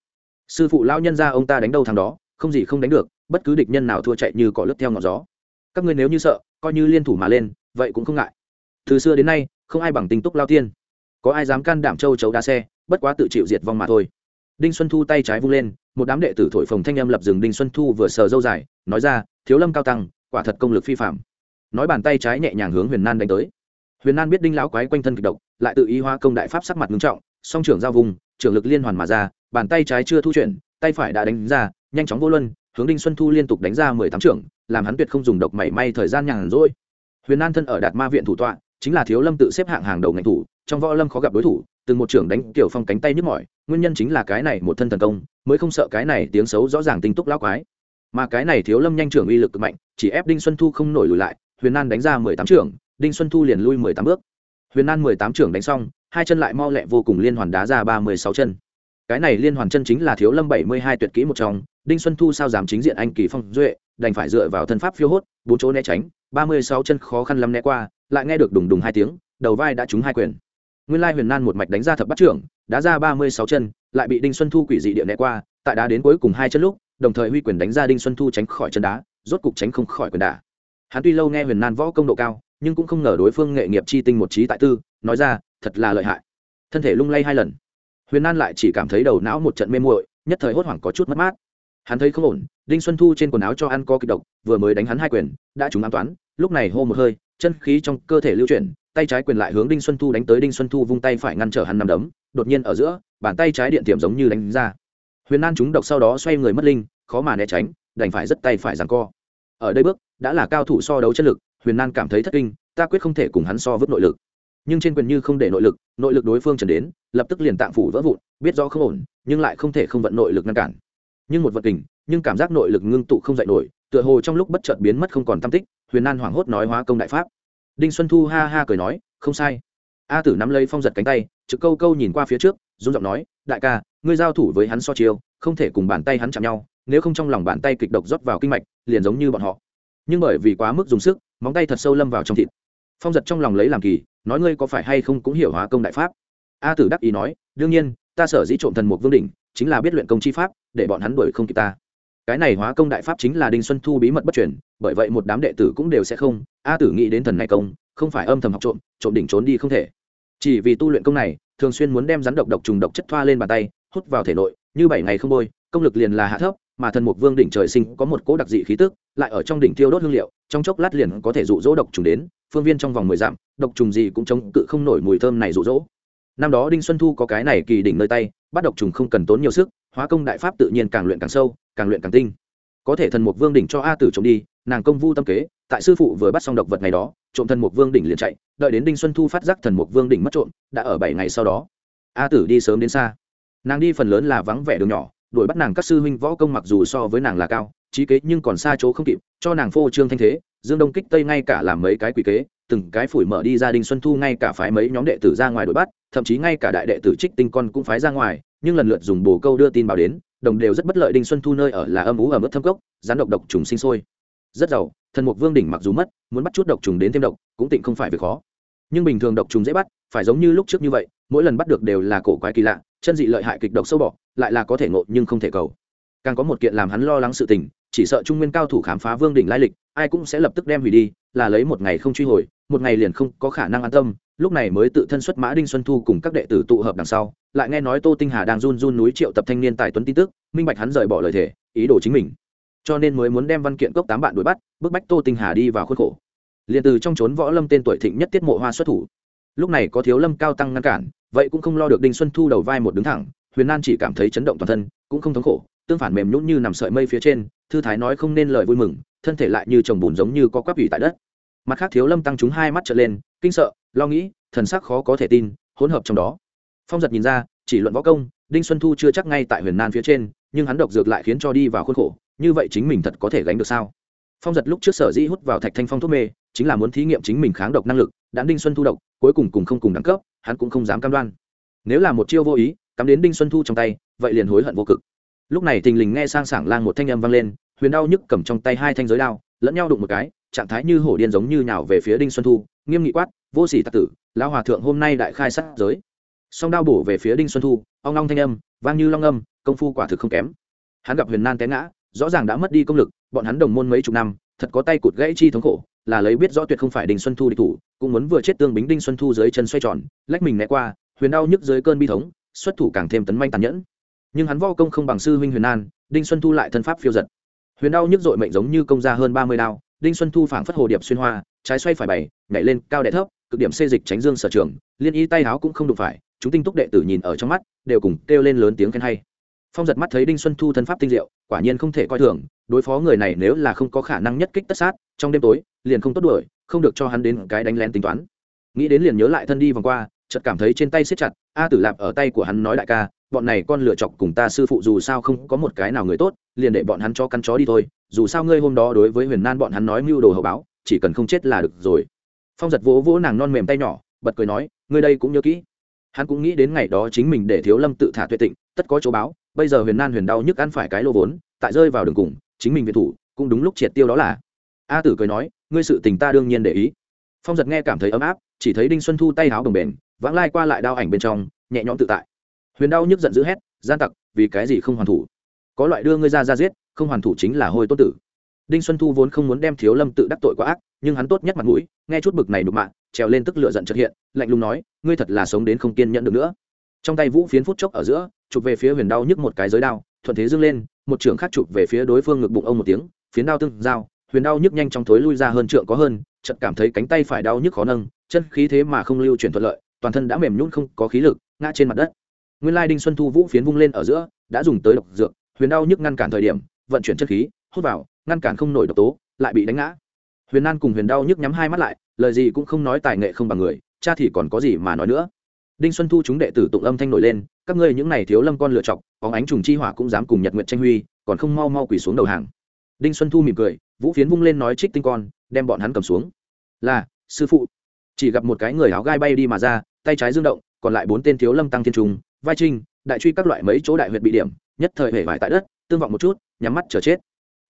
[SPEAKER 1] Sư phụ lão nhân ra ông ta đánh đâu thằng đó, không gì không đánh được, bất cứ địch nhân nào thua chạy như cỏ lướt theo ngọn gió. Các ngươi nếu như sợ, coi như liên thủ mà lên, vậy cũng không ngại. Từ xưa đến nay, không ai bằng tinh túc lao tiên. Có ai dám can đảm châu chấu đá xe, bất quá tự chịu diệt vong mà thôi. Đinh xuân thu tay trái vung lên, một đám đệ tử thổi phồng thanh em lập rừng đinh xuân thu vừa sờ dâu dài, nói ra, thiếu lâm cao tăng, quả thật công lực phi phạm nói bàn tay trái nhẹ nhàng hướng huyền nan đánh tới. Huyền nan biết đinh lão quái quanh thân kịch độc, lại tự ý hoa công đại pháp sắc mặt ngưng trọng, song trưởng giao vùng, trưởng lực liên hoàn mà ra, bàn tay trái chưa thu chuyển, tay phải đã đánh ra, nhanh chóng vô luân, hướng đinh xuân thu liên tục đánh ra mười tám trưởng, làm hắn tuyệt không dùng độc mảy may thời gian nhàn rỗi. Huyền nan thân ở đạt ma viện thủ tọa, chính là thiếu lâm tự xếp hạng hàng đầu ngành thủ, trong võ lâm khó gặp đối thủ, từng một trưởng đánh tiểu phong cánh tay nhức mỏi, nguyên nhân chính là cái này một thân thần công, mới không sợ cái này tiếng xấu rõ ràng tinh túc lão quái. Mà cái này thiếu lâm nhanh trưởng uy lực cực mạnh, chỉ ép đinh xuân thu không nổi lùi lại huyền nan đánh ra mười tám trưởng, đinh xuân thu liền lui mười tám bước. Huyền nan mười tám trưởng đánh xong, hai chân lại mau lẹ vô cùng liên hoàn đá ra ba mươi sáu chân. Cái này liên hoàn chân chính là thiếu lâm bảy mươi hai tuyệt kỹ một trong, đinh xuân thu sao dám chính diện anh kỳ phong duệ, đành phải dựa vào thân pháp phiêu hốt, bốn chỗ né tránh, ba mươi sáu chân khó khăn lắm né qua, lại nghe được đùng đùng hai tiếng, đầu vai đã trúng hai quyền. Nguyên lai huyền nan một mạch đánh ra thập bắt trưởng, đá ra ba mươi sáu chân, lại bị đinh xuân thu quỷ dị địa né qua, tại đá đến cuối cùng hai chân lúc, đồng thời huy quyền đánh ra đinh xuân thu tránh khỏi chân đá, rốt cục tránh không khỏi quyền đả hắn tuy lâu nghe huyền nan võ công độ cao, nhưng cũng không ngờ đối phương nghệ nghiệp chi tinh một trí tại tư, nói ra, thật là lợi hại. Thân thể lung lay hai lần. Huyền nan lại chỉ cảm thấy đầu não một trận mê muội, nhất thời hốt hoảng có chút mất mát. Hắn thấy không ổn, đinh xuân thu trên quần áo cho ăn có kịch độc, vừa mới đánh hắn hai quyền, đã trúng an toán, lúc này hô một hơi, chân khí trong cơ thể lưu chuyển, tay trái quyền lại hướng đinh xuân thu đánh tới, đinh xuân thu vung tay phải ngăn trở hắn nằm đấm, đột nhiên ở giữa, bàn tay trái điện tiệm giống như đánh ra. Huyền nan trúng độc sau đó xoay người mất linh, khó mà né tránh, đành phải rất tay phải giằng co. Ở đây bước đã là cao thủ so đấu chất lực, huyền nan cảm thấy thất kinh, ta quyết không thể cùng hắn so vứt nội lực. Nhưng trên quyền như không để nội lực nội lực đối phương trần đến, lập tức liền tạm phủ vỡ vụn, biết rõ không ổn, nhưng lại không thể không vận nội lực ngăn cản. Nhưng một vật kình, nhưng cảm giác nội lực ngưng tụ không dạy nổi, tựa hồ trong lúc bất chợt biến mất không còn tâm tích, huyền nan hoảng hốt nói hóa công đại pháp. Đinh xuân thu ha ha cười nói, không sai. A tử nắm lấy phong giật cánh tay, trực câu câu nhìn qua phía trước, run giọng nói, đại ca, ngươi giao thủ với hắn so chiêu, không thể cùng bàn tay hắn chạm nhau, nếu không trong lòng bàn tay kịch độc rót vào kinh mạch, liền giống như bọn họ nhưng bởi vì quá mức dùng sức, móng tay thật sâu lâm vào trong thịt. Phong giật trong lòng lấy làm kỳ, nói ngươi có phải hay không cũng hiểu hóa công đại pháp. A tử đắc ý nói, đương nhiên, ta sở dĩ trộm thần mục vương đỉnh, chính là biết luyện công chi pháp, để bọn hắn đuổi không kịp ta. Cái này hóa công đại pháp chính là đinh xuân thu bí mật bất truyền, bởi vậy một đám đệ tử cũng đều sẽ không, a tử nghĩ đến thần này công, không phải âm thầm học trộm trộm đỉnh trốn đi không thể. Chỉ vì tu luyện công này, thường xuyên muốn đem rắn độc độc trùng độc chất thoa lên bàn tay, hút vào thể nội, như bảy ngày không bôi, công lực liền là hạ thấp mà thần mục vương đỉnh trời sinh có một cỗ đặc dị khí tức, lại ở trong đỉnh thiêu đốt hương liệu, trong chốc lát liền có thể dụ dỗ độc trùng đến, phương viên trong vòng mười dặm, độc trùng gì cũng chống cự không nổi mùi thơm này dụ dỗ. Năm đó đinh xuân thu có cái này kỳ đỉnh nơi tay, bắt độc trùng không cần tốn nhiều sức, hóa công đại pháp tự nhiên càng luyện càng sâu, càng luyện càng tinh. Có thể thần mục vương đỉnh cho a tử trộm đi, nàng công vu tâm kế, tại sư phụ vừa bắt xong độc vật ngày đó, trộm thần mục vương đỉnh liền chạy, đợi đến đinh xuân thu phát giác thần mục vương đỉnh mất trộm, đã ở bảy ngày sau đó. A tử đi sớm đến xa. Nàng đi phần lớn là vắng vẻ đường nhỏ đuổi bắt nàng các sư huynh võ công mặc dù so với nàng là cao, trí kế nhưng còn xa chỗ không kịp, cho nàng phô trương thanh thế, dương đông kích tây ngay cả làm mấy cái quỷ kế, từng cái phủi mở đi gia đình xuân thu ngay cả phái mấy nhóm đệ tử ra ngoài đuổi bắt, thậm chí ngay cả đại đệ tử trích tinh con cũng phái ra ngoài, nhưng lần lượt dùng bồ câu đưa tin báo đến, đồng đều rất bất lợi đinh xuân thu nơi ở là âm ú ở mức thâm cốc, rắn độc độc trùng sinh sôi. Rất giàu, thần mục vương đỉnh mặc dù mất, muốn bắt chút độc trùng đến thêm độc, cũng tịnh không phải việc khó. Nhưng bình thường độc trùng dễ bắt, phải giống như lúc trước như vậy, mỗi lần bắt được đều là cổ quái kỳ lạ, chân dị lợi hại kịch độc sâu bọ lại là có thể ngộ nhưng không thể cầu. Càng có một kiện làm hắn lo lắng sự tình, chỉ sợ trung nguyên cao thủ khám phá vương đỉnh lai lịch, ai cũng sẽ lập tức đem hủy đi, là lấy một ngày không truy hồi, một ngày liền không có khả năng an tâm, lúc này mới tự thân xuất mã đinh xuân thu cùng các đệ tử tụ hợp đằng sau, lại nghe nói tô tinh hà đang run run núi triệu tập thanh niên tài tuấn tin tức, minh bạch hắn rời bỏ lời thể ý đồ chính mình. Cho nên mới muốn đem văn kiện cốc tám bạn đuổi bắt, bức bách tô tinh hà đi vào khuôn khổ. Liền từ trong trốn võ lâm tên tuổi thịnh nhất tiết mộ hoa xuất thủ. Lúc này có thiếu lâm cao tăng ngăn cản, vậy cũng không lo được đinh xuân thu đầu vai một đứng thẳng huyền nan chỉ cảm thấy chấn động toàn thân, cũng không thống khổ, tương phản mềm nhũn như nằm sợi mây phía trên, thư thái nói không nên lời vui mừng, thân thể lại như chồng bùn giống như có quắp ủy tại đất. Mặt khác thiếu lâm tăng chúng hai mắt trở lên, kinh sợ, lo nghĩ, thần sắc khó có thể tin, hỗn hợp trong đó. Phong giật nhìn ra, chỉ luận võ công, đinh xuân thu chưa chắc ngay tại huyền nan phía trên, nhưng hắn độc dược lại khiến cho đi vào khuôn khổ, như vậy chính mình thật có thể gánh được sao? Phong giật lúc trước sở dĩ hút vào thạch thanh phong thuốc mê, chính là muốn thí nghiệm chính mình kháng độc năng lực đã đinh xuân thu độc, cuối cùng cùng không cùng đẳng cấp, hắn cũng không dám cam đoan. Nếu là một chiêu vô ý cắm đến đinh xuân thu trong tay, vậy liền hối hận vô cực. Lúc này thình lình nghe sang sảng lang một thanh âm vang lên, huyền đau nhức cầm trong tay hai thanh giới đao, lẫn nhau đụng một cái, trạng thái như hổ điên giống như nhào về phía đinh xuân thu, nghiêm nghị quát, vô sỉ tạc tử, lão hòa thượng hôm nay đại khai sát giới. Song đao bổ về phía đinh xuân thu ông long thanh âm, vang như long âm, công phu quả thực không kém. Hắn gặp huyền nan té ngã, rõ ràng đã mất đi công lực, bọn hắn đồng môn mấy chục năm, thật có tay cụt gãy chi thống khổ, là lấy biết rõ tuyệt không phải đinh xuân thu địch thủ, cũng muốn vừa chết tương bính đinh xuân thu dưới chân xoay tròn, lách mình né qua, huyền đau nhức dưới cơn bi thống xuất thủ càng thêm tấn manh tàn nhẫn. Nhưng hắn vo công không bằng sư huynh huyền an, đinh xuân thu lại thân pháp phiêu giật. Huyền đau nhức dội mệnh giống như công ra hơn ba mươi đao, đinh xuân thu phảng phất hồ điệp xuyên hoa, trái xoay phải bày, nhảy lên cao đẻ thấp, cực điểm xê dịch tránh dương sở trường, liên y tay áo cũng không đụng phải, chúng tinh túc đệ tử nhìn ở trong mắt, đều cùng kêu lên lớn tiếng khen hay. Phong giật mắt thấy đinh xuân thu thân pháp tinh diệu, quả nhiên không thể coi thường, đối phó người này nếu là không có khả năng nhất kích tất sát, trong đêm tối, liền không tốt đuổi, không được cho hắn đến cái đánh lén tính toán. Nghĩ đến liền nhớ lại thân đi vòng qua, chợt cảm thấy trên tay siết chặt a tử lạp ở tay của hắn nói đại ca, bọn này con lựa chọc cùng ta sư phụ dù sao không có một cái nào người tốt, liền để bọn hắn cho căn chó đi thôi, dù sao ngươi hôm đó đối với huyền nan bọn hắn nói mưu đồ hậu báo, chỉ cần không chết là được rồi. Phong giật vỗ vỗ nàng non mềm tay nhỏ, bật cười nói, ngươi đây cũng nhớ kỹ. Hắn cũng nghĩ đến ngày đó chính mình để thiếu lâm tự thả tuệ tịnh, tất có chỗ báo, bây giờ huyền nan huyền đau nhức ăn phải cái lô vốn, tại rơi vào đường cùng, chính mình viện thủ, cũng đúng lúc triệt tiêu đó là. A tử cười nói, ngươi sự tình ta đương nhiên để ý. Phong giật nghe cảm thấy ấm áp, chỉ thấy đinh xuân thu tay háo đồng bền vãng lai qua lại đao ảnh bên trong, nhẹ nhõm tự tại. Huyền đau nhức giận dữ hét, gian tặc, vì cái gì không hoàn thủ? Có loại đưa ngươi ra ra giết, không hoàn thủ chính là hôi tốt tử. Đinh xuân thu vốn không muốn đem thiếu lâm tự đắc tội quá ác, nhưng hắn tốt nhất mặt mũi, nghe chút bực này đục mạng, trèo lên tức lửa giận trật hiện, lạnh lùng nói, ngươi thật là sống đến không kiên nhẫn được nữa. Trong tay vũ phiến phút chốc ở giữa, chụp về phía huyền đau nhức một cái giới đao, thuận thế dâng lên, một trưởng khác chụp về phía đối phương ngực bụng ông một tiếng, phiến đao tương giao, huyền đau nhức nhanh trong thối lui ra hơn trượng có hơn, chợt cảm thấy cánh tay phải đau nhức khó nâng, chân khí thế mà không lưu chuyển thuận lợi toàn thân đã mềm nhún không có khí lực, ngã trên mặt đất. Nguyên lai đinh xuân thu vũ phiến vung lên ở giữa, đã dùng tới độc dược, huyền đau nhức ngăn cản thời điểm, vận chuyển chất khí, hút vào, ngăn cản không nổi độc tố, lại bị đánh ngã. Huyền nan cùng huyền đau nhức nhắm hai mắt lại, lời gì cũng không nói tài nghệ không bằng người, cha thì còn có gì mà nói nữa. Đinh xuân thu chúng đệ tử tụng âm thanh nổi lên, các ngươi những này thiếu lâm con lựa chọc, có ánh trùng chi hỏa cũng dám cùng nhật nguyện tranh huy, còn không mau mau quỳ xuống đầu hàng. Đinh xuân thu mỉm cười, vũ phiến vung lên nói trích tinh con, đem bọn hắn cầm xuống. Là, sư phụ. Chỉ gặp một cái người áo gai bay đi mà ra tay trái dương động, còn lại bốn tên thiếu lâm tăng thiên trung, vai trinh, đại truy các loại mấy chỗ đại huyệt bị điểm, nhất thời hể vải tại đất, tương vọng một chút, nhắm mắt chờ chết.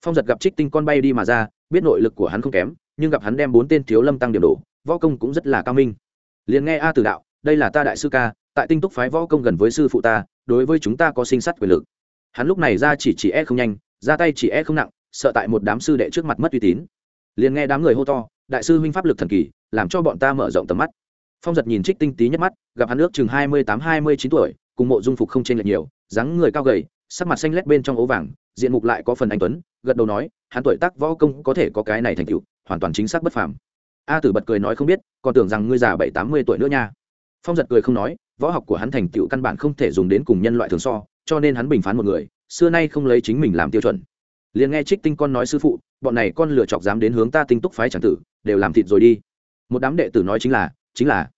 [SPEAKER 1] Phong giật gặp trích tinh con bay đi mà ra, biết nội lực của hắn không kém, nhưng gặp hắn đem bốn tên thiếu lâm tăng điểm đổ, võ công cũng rất là cao minh. Liền nghe a từ đạo, đây là ta đại sư ca, tại tinh túc phái võ công gần với sư phụ ta, đối với chúng ta có sinh sát quyền lực. Hắn lúc này ra chỉ chỉ e không nhanh, ra tay chỉ e không nặng, sợ tại một đám sư đệ trước mặt mất uy tín. Liền nghe đám người hô to, đại sư huynh pháp lực thần kỳ, làm cho bọn ta mở rộng tầm mắt phong giật nhìn trích tinh tí nhất mắt, gặp hắn ước chừng hai mươi tám, hai mươi chín tuổi, cùng mộ dung phục không chênh lệch nhiều, dáng người cao gầy, sắc mặt xanh lét bên trong ố vàng, diện mục lại có phần anh tuấn, gật đầu nói, hắn tuổi tác võ công có thể có cái này thành tựu, hoàn toàn chính xác bất phàm. A tử bật cười nói không biết, còn tưởng rằng ngươi già bảy tám mươi tuổi nữa nha. Phong giật cười không nói, võ học của hắn thành tựu căn bản không thể dùng đến cùng nhân loại thường so, cho nên hắn bình phán một người, xưa nay không lấy chính mình làm tiêu chuẩn. Liền nghe trích tinh con nói sư phụ, bọn này con lựa chọc dám đến hướng ta tinh túc phái tràng tử, đều làm thịt rồi đi. Một đám đệ tử nói chính là chính là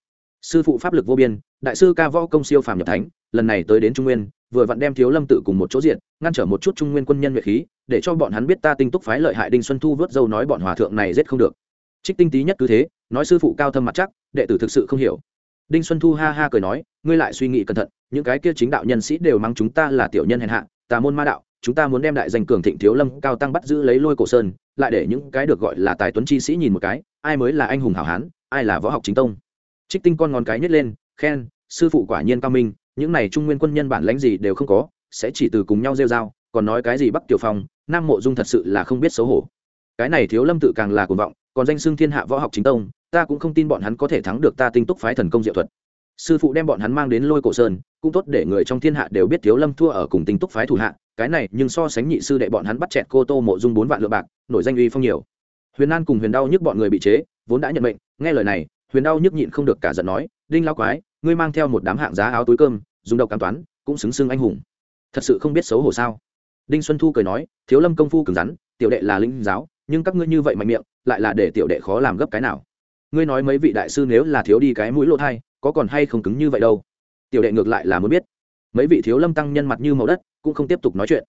[SPEAKER 1] sư phụ pháp lực vô biên, đại sư ca võ công siêu phàm nhập thánh, lần này tới đến trung nguyên, vừa vặn đem thiếu lâm tự cùng một chỗ diện, ngăn trở một chút trung nguyên quân nhân nhuệ khí, để cho bọn hắn biết ta tinh túc phái lợi hại đinh xuân thu vớt dâu nói bọn hòa thượng này giết không được. Trích tinh tý nhất cứ thế, nói sư phụ cao thâm mặt chắc, đệ tử thực sự không hiểu. Đinh xuân thu ha ha cười nói, ngươi lại suy nghĩ cẩn thận, những cái kia chính đạo nhân sĩ đều mang chúng ta là tiểu nhân hèn hạ, tà môn ma đạo, chúng ta muốn đem đại danh cường thịnh thiếu lâm cao tăng bắt giữ lấy lôi cổ sơn, lại để những cái được gọi là tài tuấn chi sĩ nhìn một cái, ai mới là anh hùng hảo hán, ai là võ học chính tông trích tinh con ngón cái nhét lên, khen, sư phụ quả nhiên cao minh, những này trung nguyên quân nhân bản lãnh gì đều không có, sẽ chỉ từ cùng nhau rêu dao còn nói cái gì bắc tiểu phong, nam mộ dung thật sự là không biết xấu hổ. Cái này thiếu lâm tự càng là cuồng vọng, còn danh xưng thiên hạ võ học chính tông, ta cũng không tin bọn hắn có thể thắng được ta tinh túc phái thần công diệu thuật. Sư phụ đem bọn hắn mang đến lôi cổ sơn, cũng tốt để người trong thiên hạ đều biết thiếu lâm thua ở cùng tinh túc phái thủ hạ, cái này nhưng so sánh nhị sư đệ bọn hắn bắt chẹt cô tô mộ dung bốn vạn lượng bạc, nổi danh uy phong nhiều. Huyền an cùng huyền đau nhức bọn người bị chế, vốn đã nhận mệnh, nghe lời này huyền đau nhức nhịn không được cả giận nói, đinh lao quái, ngươi mang theo một đám hạng giá áo túi cơm, dùng độc cám toán, cũng xứng xưng anh hùng. Thật sự không biết xấu hổ sao? Đinh xuân thu cười nói, thiếu lâm công phu cứng rắn, tiểu đệ là linh giáo, nhưng các ngươi như vậy mạnh miệng, lại là để tiểu đệ khó làm gấp cái nào? Ngươi nói mấy vị đại sư nếu là thiếu đi cái mũi lỗ thai có còn hay không cứng như vậy đâu? Tiểu đệ ngược lại là muốn biết. Mấy vị thiếu lâm tăng nhân mặt như màu đất, cũng không tiếp tục nói chuyện.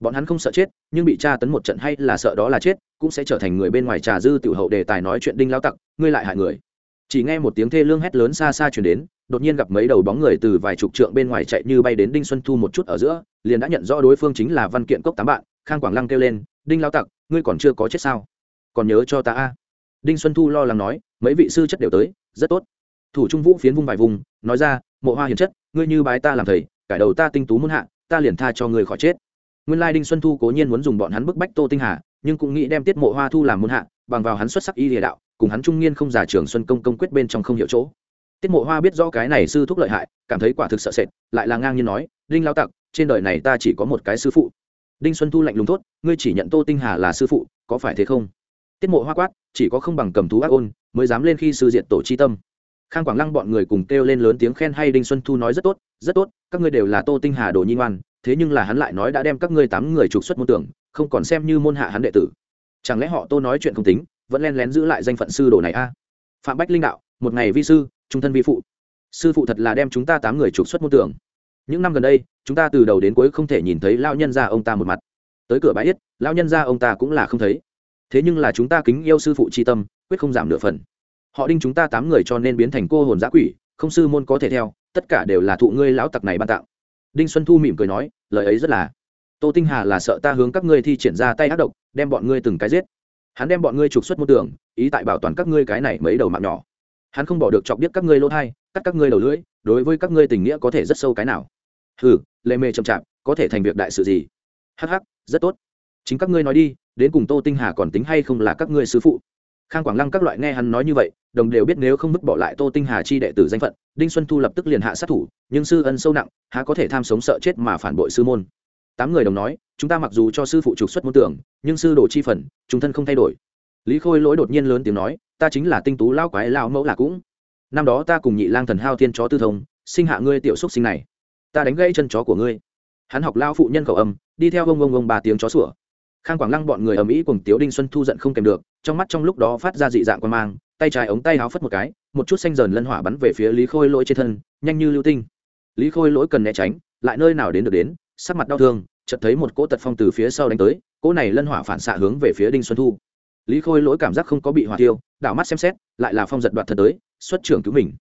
[SPEAKER 1] Bọn hắn không sợ chết, nhưng bị tra tấn một trận hay là sợ đó là chết, cũng sẽ trở thành người bên ngoài trà dư tiểu hậu đề tài nói chuyện đinh lao tặc, ngươi lại hại người chỉ nghe một tiếng thê lương hét lớn xa xa chuyển đến, đột nhiên gặp mấy đầu bóng người từ vài chục trượng bên ngoài chạy như bay đến đinh xuân thu một chút ở giữa, liền đã nhận rõ đối phương chính là văn kiện cốc tám bạn, khang quảng lăng kêu lên, đinh lao tặc, ngươi còn chưa có chết sao? Còn nhớ cho ta a? Đinh xuân thu lo lắng nói, mấy vị sư chất đều tới, rất tốt. Thủ trung vũ phiến vung vài vùng, nói ra, mộ hoa hiền chất, ngươi như bái ta làm thầy, cải đầu ta tinh tú muốn hạ, ta liền tha cho ngươi khỏi chết. Nguyên lai đinh xuân thu cố nhiên muốn dùng bọn hắn bức bách tô tinh hà, nhưng cũng nghĩ đem tiết mộ hoa thu làm muôn hạ, bằng vào hắn xuất sắc y địa đạo cùng hắn trung niên không giả trường xuân công công quyết bên trong không hiểu chỗ. Tiết mộ hoa biết rõ cái này sư thúc lợi hại, cảm thấy quả thực sợ sệt, lại là ngang nhiên nói, đinh lao tặc, trên đời này ta chỉ có một cái sư phụ. Đinh xuân thu lạnh lùng thốt, ngươi chỉ nhận tô tinh hà là sư phụ, có phải thế không? Tiết mộ hoa quát, chỉ có không bằng cầm thú ác ôn, mới dám lên khi sư diện tổ chi tâm. Khang quảng lăng bọn người cùng kêu lên lớn tiếng khen hay đinh xuân thu nói rất tốt rất tốt, các ngươi đều là tô tinh hà đồ nhi ngoan, thế nhưng là hắn lại nói đã đem các ngươi tám người trục xuất môn tưởng, không còn xem như môn hạ hắn đệ tử. Chẳng lẽ họ tô nói chuyện không tính? Vẫn len lén giữ lại danh phận sư đồ này a. Phạm bách linh đạo, một ngày vi sư, trung thân vi phụ. Sư phụ thật là đem chúng ta tám người trục xuất môn tưởng những năm gần đây, chúng ta từ đầu đến cuối không thể nhìn thấy lao nhân ra ông ta một mặt. Tới cửa bãi yết lao nhân ra ông ta cũng là không thấy. Thế nhưng là chúng ta kính yêu sư phụ c h i tâm, quyết không giảm nửa phần. Họ đinh chúng ta tám người cho nên biến thành cô hồn giã quỷ, không sư môn có thể theo, tất cả đều là thụ ngươi lão tặc này ban tặng. Đinh xuân thu mỉm cười nói, lời ấy rất là. Tô tinh hà là sợ ta hướng các ngươi thi triển ra tay ác độc, đem bọn ngươi từng cái giết hắn đem bọn ngươi trục xuất môn tường, ý tại bảo toàn các ngươi cái này mấy đầu mạng nhỏ. Hắn không bỏ được chọc biết các ngươi lỗ thai, cắt các ngươi đầu lưỡi, đối với các ngươi tình nghĩa có thể rất sâu cái nào. Hừ, lệ mề chậm chạp, có thể thành việc đại sự gì? Hắc hắc, rất tốt. Chính các ngươi nói đi, đến cùng tô tinh hà còn tính hay không là các ngươi sư phụ? Khang quảng lăng các loại nghe hắn nói như vậy, đồng đều biết nếu không vứt bỏ lại tô tinh hà chi đệ tử danh phận, đinh xuân thu lập tức liền hạ sát thủ, nhưng sư ân sâu nặng, há có thể tham sống sợ chết mà phản bội sư môn tám người đồng nói, chúng ta mặc dù cho sư phụ trục xuất môn tưởng, nhưng sư đồ chi phần, chúng thân không thay đổi. Lý khôi lỗi đột nhiên lớn tiếng nói, ta chính là tinh tú lao quái lao mẫu là cũng. Năm đó ta cùng nhị lang thần hao thiên chó tư thông, sinh hạ ngươi tiểu xúc sinh này. Ta đánh gãy chân chó của ngươi. Hắn học lao phụ nhân khẩu âm, đi theo ông ông ông ba tiếng chó sủa. Khang quảng lăng bọn người ở mỹ cùng tiếu đinh xuân thu giận không kèm được, trong mắt trong lúc đó phát ra dị dạng quan mang, tay trái ống tay háo phất một cái, một chút xanh dần lân hỏa bắn về phía lý khôi lỗi trên thân, nhanh như lưu tinh. Lý khôi lỗi cần né tránh, lại nơi nào đến được đến sắc mặt đau thương, chợt thấy một cỗ tật phong từ phía sau đánh tới, cỗ này lân hỏa phản xạ hướng về phía đinh xuân thu. Lý khôi lỗi cảm giác không có bị hỏa tiêu đảo mắt xem xét, lại là phong giật đoạt thật tới, xuất trưởng cứu mình.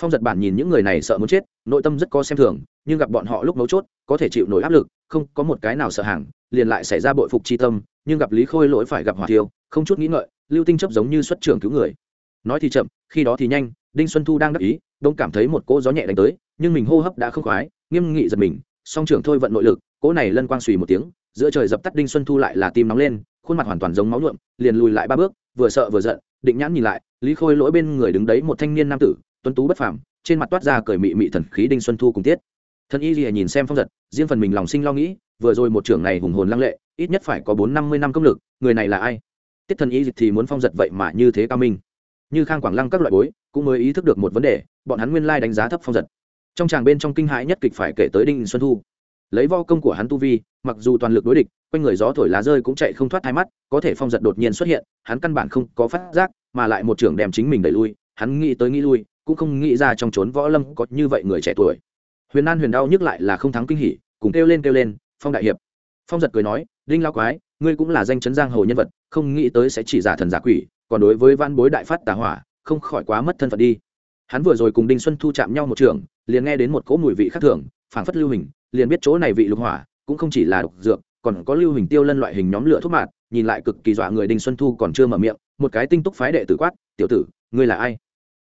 [SPEAKER 1] Phong giật bản nhìn những người này sợ muốn chết, nội tâm rất có xem thường, nhưng gặp bọn họ lúc mấu chốt, có thể chịu nổi áp lực, không có một cái nào sợ hàng liền lại xảy ra bội phục chi tâm, nhưng gặp lý khôi lỗi phải gặp hỏa tiêu không chút nghĩ ngợi, lưu tinh chấp giống như xuất trưởng cứu người. Nói thì chậm, khi đó thì nhanh, đinh xuân thu đang đắc ý, đông cảm thấy một cỗ gió nhẹ đánh tới, nhưng mình hô hấp đã không khoái, nghiêm nghị giật mình song trưởng thôi vận nội lực, cỗ này lân quang xùy một tiếng, giữa trời dập tắt đinh xuân thu lại là tim nóng lên, khuôn mặt hoàn toàn giống máu nhuộm, liền lùi lại ba bước, vừa sợ vừa giận, định nhãn nhìn lại, lý khôi lỗi bên người đứng đấy một thanh niên nam tử, tuấn tú bất phàm, trên mặt toát ra cởi mị mị thần khí đinh xuân thu cùng tiết. Thân y lìa nhìn xem phong giật, riêng phần mình lòng sinh lo nghĩ, vừa rồi một trưởng này hùng hồn lăng lệ, ít nhất phải có bốn năm mươi năm công lực, người này là ai? Tiết thần y thì muốn phong giật vậy mà như thế cao minh. Như khang quảng lăng các loại bối, cũng mới ý thức được một vấn đề, bọn hắn nguyên lai đánh giá thấp phong giật trong tràng bên trong kinh hãi nhất kịch phải kể tới đinh xuân thu. Lấy vo công của hắn tu vi, mặc dù toàn lực đối địch, quanh người gió thổi lá rơi cũng chạy không thoát hai mắt, có thể phong giật đột nhiên xuất hiện, hắn căn bản không có phát giác, mà lại một trưởng đem chính mình đẩy lui, hắn nghĩ tới nghĩ lui, cũng không nghĩ ra trong trốn võ lâm có như vậy người trẻ tuổi. Huyền an huyền đau nhức lại là không thắng kinh hỉ, cùng kêu lên kêu lên, phong đại hiệp. Phong giật cười nói, đinh lao quái, ngươi cũng là danh chấn giang hồ nhân vật, không nghĩ tới sẽ chỉ giả thần giả quỷ, còn đối với văn bối đại phát tà hỏa, không khỏi quá mất thân phận đi. Hắn vừa rồi cùng đinh xuân thu chạm nhau một trường liền nghe đến một cỗ mùi vị khác thường, phảng phất lưu hình, liền biết chỗ này vị lục hỏa cũng không chỉ là độc dược, còn có lưu hình tiêu lân loại hình nhóm lửa thuốc mạt, nhìn lại cực kỳ dọa người đinh xuân thu còn chưa mở miệng, một cái tinh túc phái đệ tử quát, tiểu tử, ngươi là ai?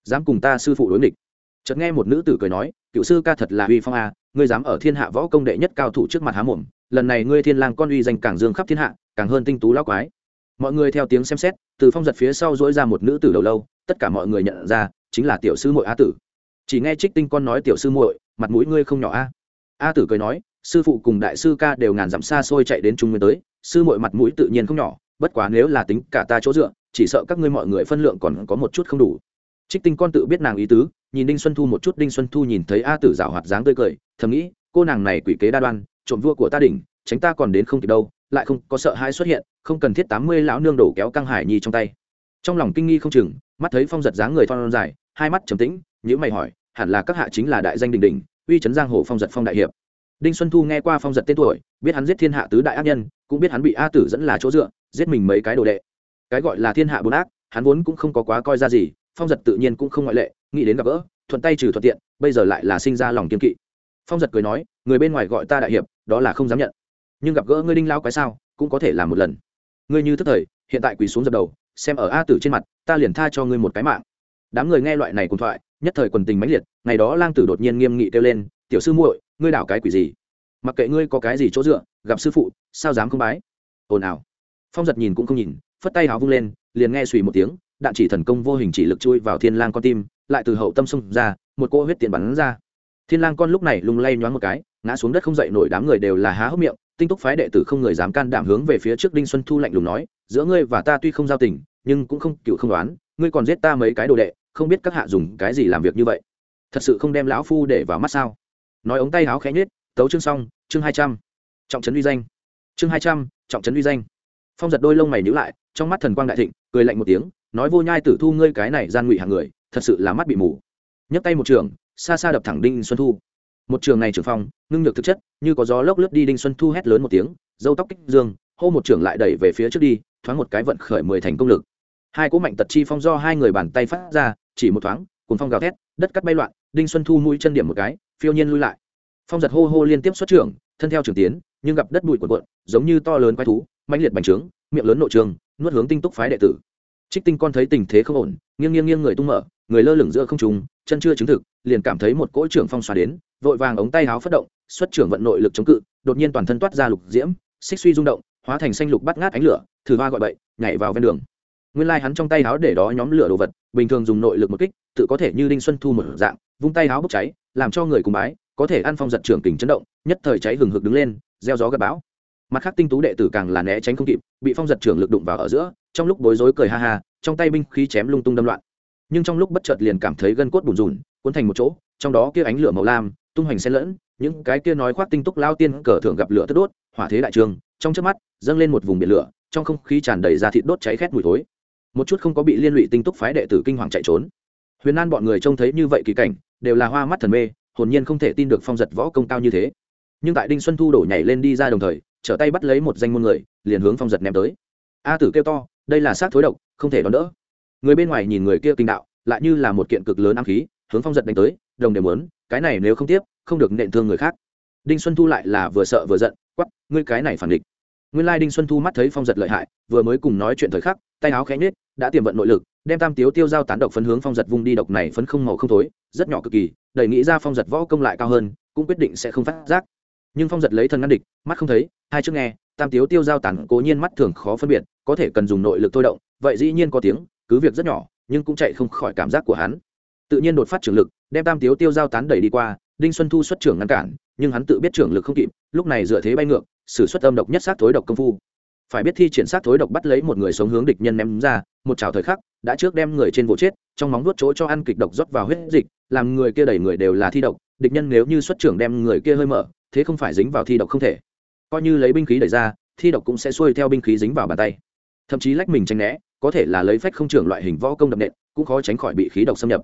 [SPEAKER 1] Dám cùng ta sư phụ đối nghịch? Chợt nghe một nữ tử cười nói, cựu sư ca thật là uy phong a, ngươi dám ở thiên hạ võ công đệ nhất cao thủ trước mặt há mồm, lần này ngươi thiên lang con uy danh càng dương khắp thiên hạ, càng hơn tinh tú lão quái. Mọi người theo tiếng xem xét, từ phong giật phía sau dỗi ra một nữ tử đầu lâu, tất cả mọi người nhận ra, chính là tiểu sư muội a tử chỉ nghe trích tinh con nói tiểu sư muội, mặt mũi ngươi không nhỏ a. A tử cười nói, sư phụ cùng đại sư ca đều ngàn dặm xa xôi chạy đến trung nguyên tới, sư muội mặt mũi tự nhiên không nhỏ, bất quá nếu là tính cả ta chỗ dựa, chỉ sợ các ngươi mọi người phân lượng còn có một chút không đủ. Trích tinh con tự biết nàng ý tứ, nhìn đinh xuân thu một chút, đinh xuân thu nhìn thấy a tử rảo hoạt dáng tươi cười, thầm nghĩ, cô nàng này quỷ kế đa đoan, trộm vua của ta đỉnh, tránh ta còn đến không kịp đâu, lại không có sợ hãi xuất hiện, không cần thiết tám mươi lão nương đổ kéo căng hải nhi trong tay. Trong lòng kinh nghi không chừng, mắt thấy phong giật dáng người thon dài hai mắt trầm tĩnh nhữ mày hỏi, hẳn là các hạ chính là đại danh đình đình uy trấn giang hồ phong giật phong đại hiệp. Đinh xuân thu nghe qua phong giật tên tuổi, biết hắn giết thiên hạ tứ đại ác nhân, cũng biết hắn bị a tử dẫn là chỗ dựa, giết mình mấy cái đồ đệ. Cái gọi là thiên hạ bốn ác, hắn vốn cũng không có quá coi ra gì, phong giật tự nhiên cũng không ngoại lệ, nghĩ đến gặp gỡ, thuận tay trừ thuận tiện, bây giờ lại là sinh ra lòng kiên kỵ. Phong giật cười nói, người bên ngoài gọi ta đại hiệp, đó là không dám nhận. Nhưng gặp gỡ ngươi đinh lao cái sao, cũng có thể làm một lần. Ngươi như thức thời, hiện tại quỳ xuống dập đầu, xem ở a tử trên mặt, ta liền tha cho ngươi một cái mạng đám người nghe loại này cùng thoại, nhất thời quần tình mãnh liệt, ngày đó lang tử đột nhiên nghiêm nghị kêu lên, tiểu sư muội, ngươi đảo cái quỷ gì? Mặc kệ ngươi có cái gì chỗ dựa, gặp sư phụ, sao dám không bái? Ồn ào. Phong giật nhìn cũng không nhìn, phất tay háo vung lên, liền nghe suy một tiếng, đạn chỉ thần công vô hình chỉ lực chui vào thiên lang con tim, lại từ hậu tâm xông ra, một cô huyết tiện bắn ra. Thiên lang con lúc này lung lay nhoáng một cái, ngã xuống đất không dậy nổi đám người đều là há hốc miệng, tinh túc phái đệ tử không người dám can đảm hướng về phía trước đinh xuân thu lạnh lùng nói, giữa ngươi và ta tuy không giao tình, nhưng cũng không, cựu không đoán, ngươi còn giết ta mấy cái đồ đệ không biết các hạ dùng cái gì làm việc như vậy. Thật sự không đem lão phu để vào mắt sao? Nói ống tay áo khẽ nhết tấu chương xong, chương hai trăm. Trọng trấn uy danh. Chương hai trăm, trọng trấn uy danh. Phong giật đôi lông mày nhữ lại, trong mắt thần quang đại thịnh, cười lạnh một tiếng, nói vô nhai tử thu ngươi cái này gian ngụy hàng người, thật sự là mắt bị mù. Nhấc tay một trường, xa xa đập thẳng đinh xuân thu. Một trường này trường phong, ngưng nhược thực chất, như có gió lốc lướt đi đinh xuân thu hét lớn một tiếng, dâu tóc kích dương, hô một trường lại đẩy về phía trước đi, thoáng một cái vận khởi mười thành công lực. Hai cỗ mạnh tật chi phong do hai người bàn tay phát ra chỉ một thoáng cùng phong gào thét, đất cắt bay loạn, đinh xuân thu mũi chân điểm một cái, phiêu nhiên lui lại. Phong giật hô hô liên tiếp xuất trưởng, thân theo trường tiến, nhưng gặp đất bụi cuộn cuộn, giống như to lớn quái thú, mãnh liệt bành trướng, miệng lớn nội trường, nuốt hướng tinh túc phái đệ tử. Trích tinh con thấy tình thế không ổn, nghiêng nghiêng nghiêng người tung mở, người lơ lửng giữa không trùng chân chưa chứng thực, liền cảm thấy một cỗ trưởng phong xoa đến, vội vàng ống tay háo phất động, xuất trưởng vận nội lực chống cự, đột nhiên toàn thân toát ra lục diễm, xích suy rung động, hóa thành xanh lục bắt ngát ánh lửa, thử hoa gọi bậy, nhảy vào ven đường nguyên lai hắn trong tay háo để đó nhóm lửa đồ vật, bình thường dùng nội lực một kích, tự có thể như đinh xuân thu một dạng, vung tay háo bốc cháy, làm cho người cùng bái, có thể ăn phong giật trưởng kình chấn động, nhất thời cháy hừng hực đứng lên, gieo gió gặp bão. Mặt khác tinh tú đệ tử càng là né tránh không kịp, bị phong giật trưởng lực đụng vào ở giữa, trong lúc bối rối cười ha ha, trong tay binh khí chém lung tung đâm loạn. Nhưng trong lúc bất chợt liền cảm thấy gân cốt bùn rùn, cuốn thành một chỗ, trong đó kia ánh lửa màu lam, tung hoành xen lẫn, những cái kia nói khoác tinh túc lao tiên cờ thượng gặp lửa tất đốt, hỏa thế đại trường, trong trước mắt, dâng lên một vùng biển lửa, trong không khí tràn đầy ra thịt đốt cháy khét mùi thối một chút không có bị liên lụy tinh túc phái đệ tử kinh hoàng chạy trốn. Huyền an bọn người trông thấy như vậy kỳ cảnh, đều là hoa mắt thần mê, hồn nhiên không thể tin được phong giật võ công cao như thế. Nhưng tại đinh xuân thu đổ nhảy lên đi ra đồng thời, trở tay bắt lấy một danh môn người, liền hướng phong giật ném tới. A tử kêu to, đây là xác thối độc, không thể đón đỡ. Người bên ngoài nhìn người kia kinh đạo, lại như là một kiện cực lớn ám khí, hướng phong giật đánh tới, đồng đều muốn, cái này nếu không tiếp, không được nện thương người khác. Đinh xuân thu lại là vừa sợ vừa giận quắp ngươi cái này phản địch nguyên lai đinh xuân thu mắt thấy phong giật lợi hại, vừa mới cùng nói chuyện thời khắc, tay áo khẽ nhết đã tiềm vận nội lực, đem tam tiếu tiêu giao tán độc phấn hướng phong giật vung đi độc này phấn không màu không thối, rất nhỏ cực kỳ, đầy nghĩ ra phong giật võ công lại cao hơn, cũng quyết định sẽ không phát giác. Nhưng phong giật lấy thân ngăn địch, mắt không thấy, hai trước nghe, tam tiếu tiêu giao tán cố nhiên mắt thường khó phân biệt, có thể cần dùng nội lực thôi động, vậy dĩ nhiên có tiếng, cứ việc rất nhỏ, nhưng cũng chạy không khỏi cảm giác của hắn. Tự nhiên đột phát trưởng lực, đem tam tiếu tiêu giao tán đẩy đi qua, đinh xuân thu xuất trưởng ngăn cản, nhưng hắn tự biết trưởng lực không kịp, lúc này dựa thế bay ngược sử xuất âm độc nhất sát thối độc công phu. Phải biết thi triển sát thối độc bắt lấy một người sống hướng địch nhân ném ra, một chảo thời khắc, đã trước đem người trên vụ chết, trong móng nuốt chỗ cho ăn kịch độc rót vào huyết dịch, làm người kia đẩy người đều là thi độc, địch nhân nếu như xuất trưởng đem người kia hơi mở, thế không phải dính vào thi độc không thể. Coi như lấy binh khí đẩy ra, thi độc cũng sẽ xuôi theo binh khí dính vào bàn tay. Thậm chí lách mình tránh né, có thể là lấy phách không trưởng loại hình võ công đập nện, cũng khó tránh khỏi bị khí độc xâm nhập.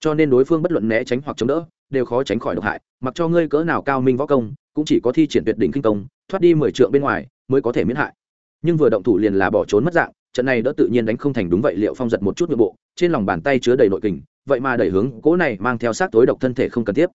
[SPEAKER 1] Cho nên đối phương bất luận né tránh hoặc chống đỡ, đều khó tránh khỏi độc hại, mặc cho ngươi cỡ nào cao minh võ công cũng chỉ có thi triển tuyệt đỉnh kinh công, thoát đi mười trượng bên ngoài mới có thể miễn hại. Nhưng vừa động thủ liền là bỏ trốn mất dạng, trận này đỡ tự nhiên đánh không thành đúng vậy, liệu phong giật một chút nội bộ, trên lòng bàn tay chứa đầy nội kình, vậy mà đẩy hướng cỗ này mang theo sát thối độc thân thể không cần thiết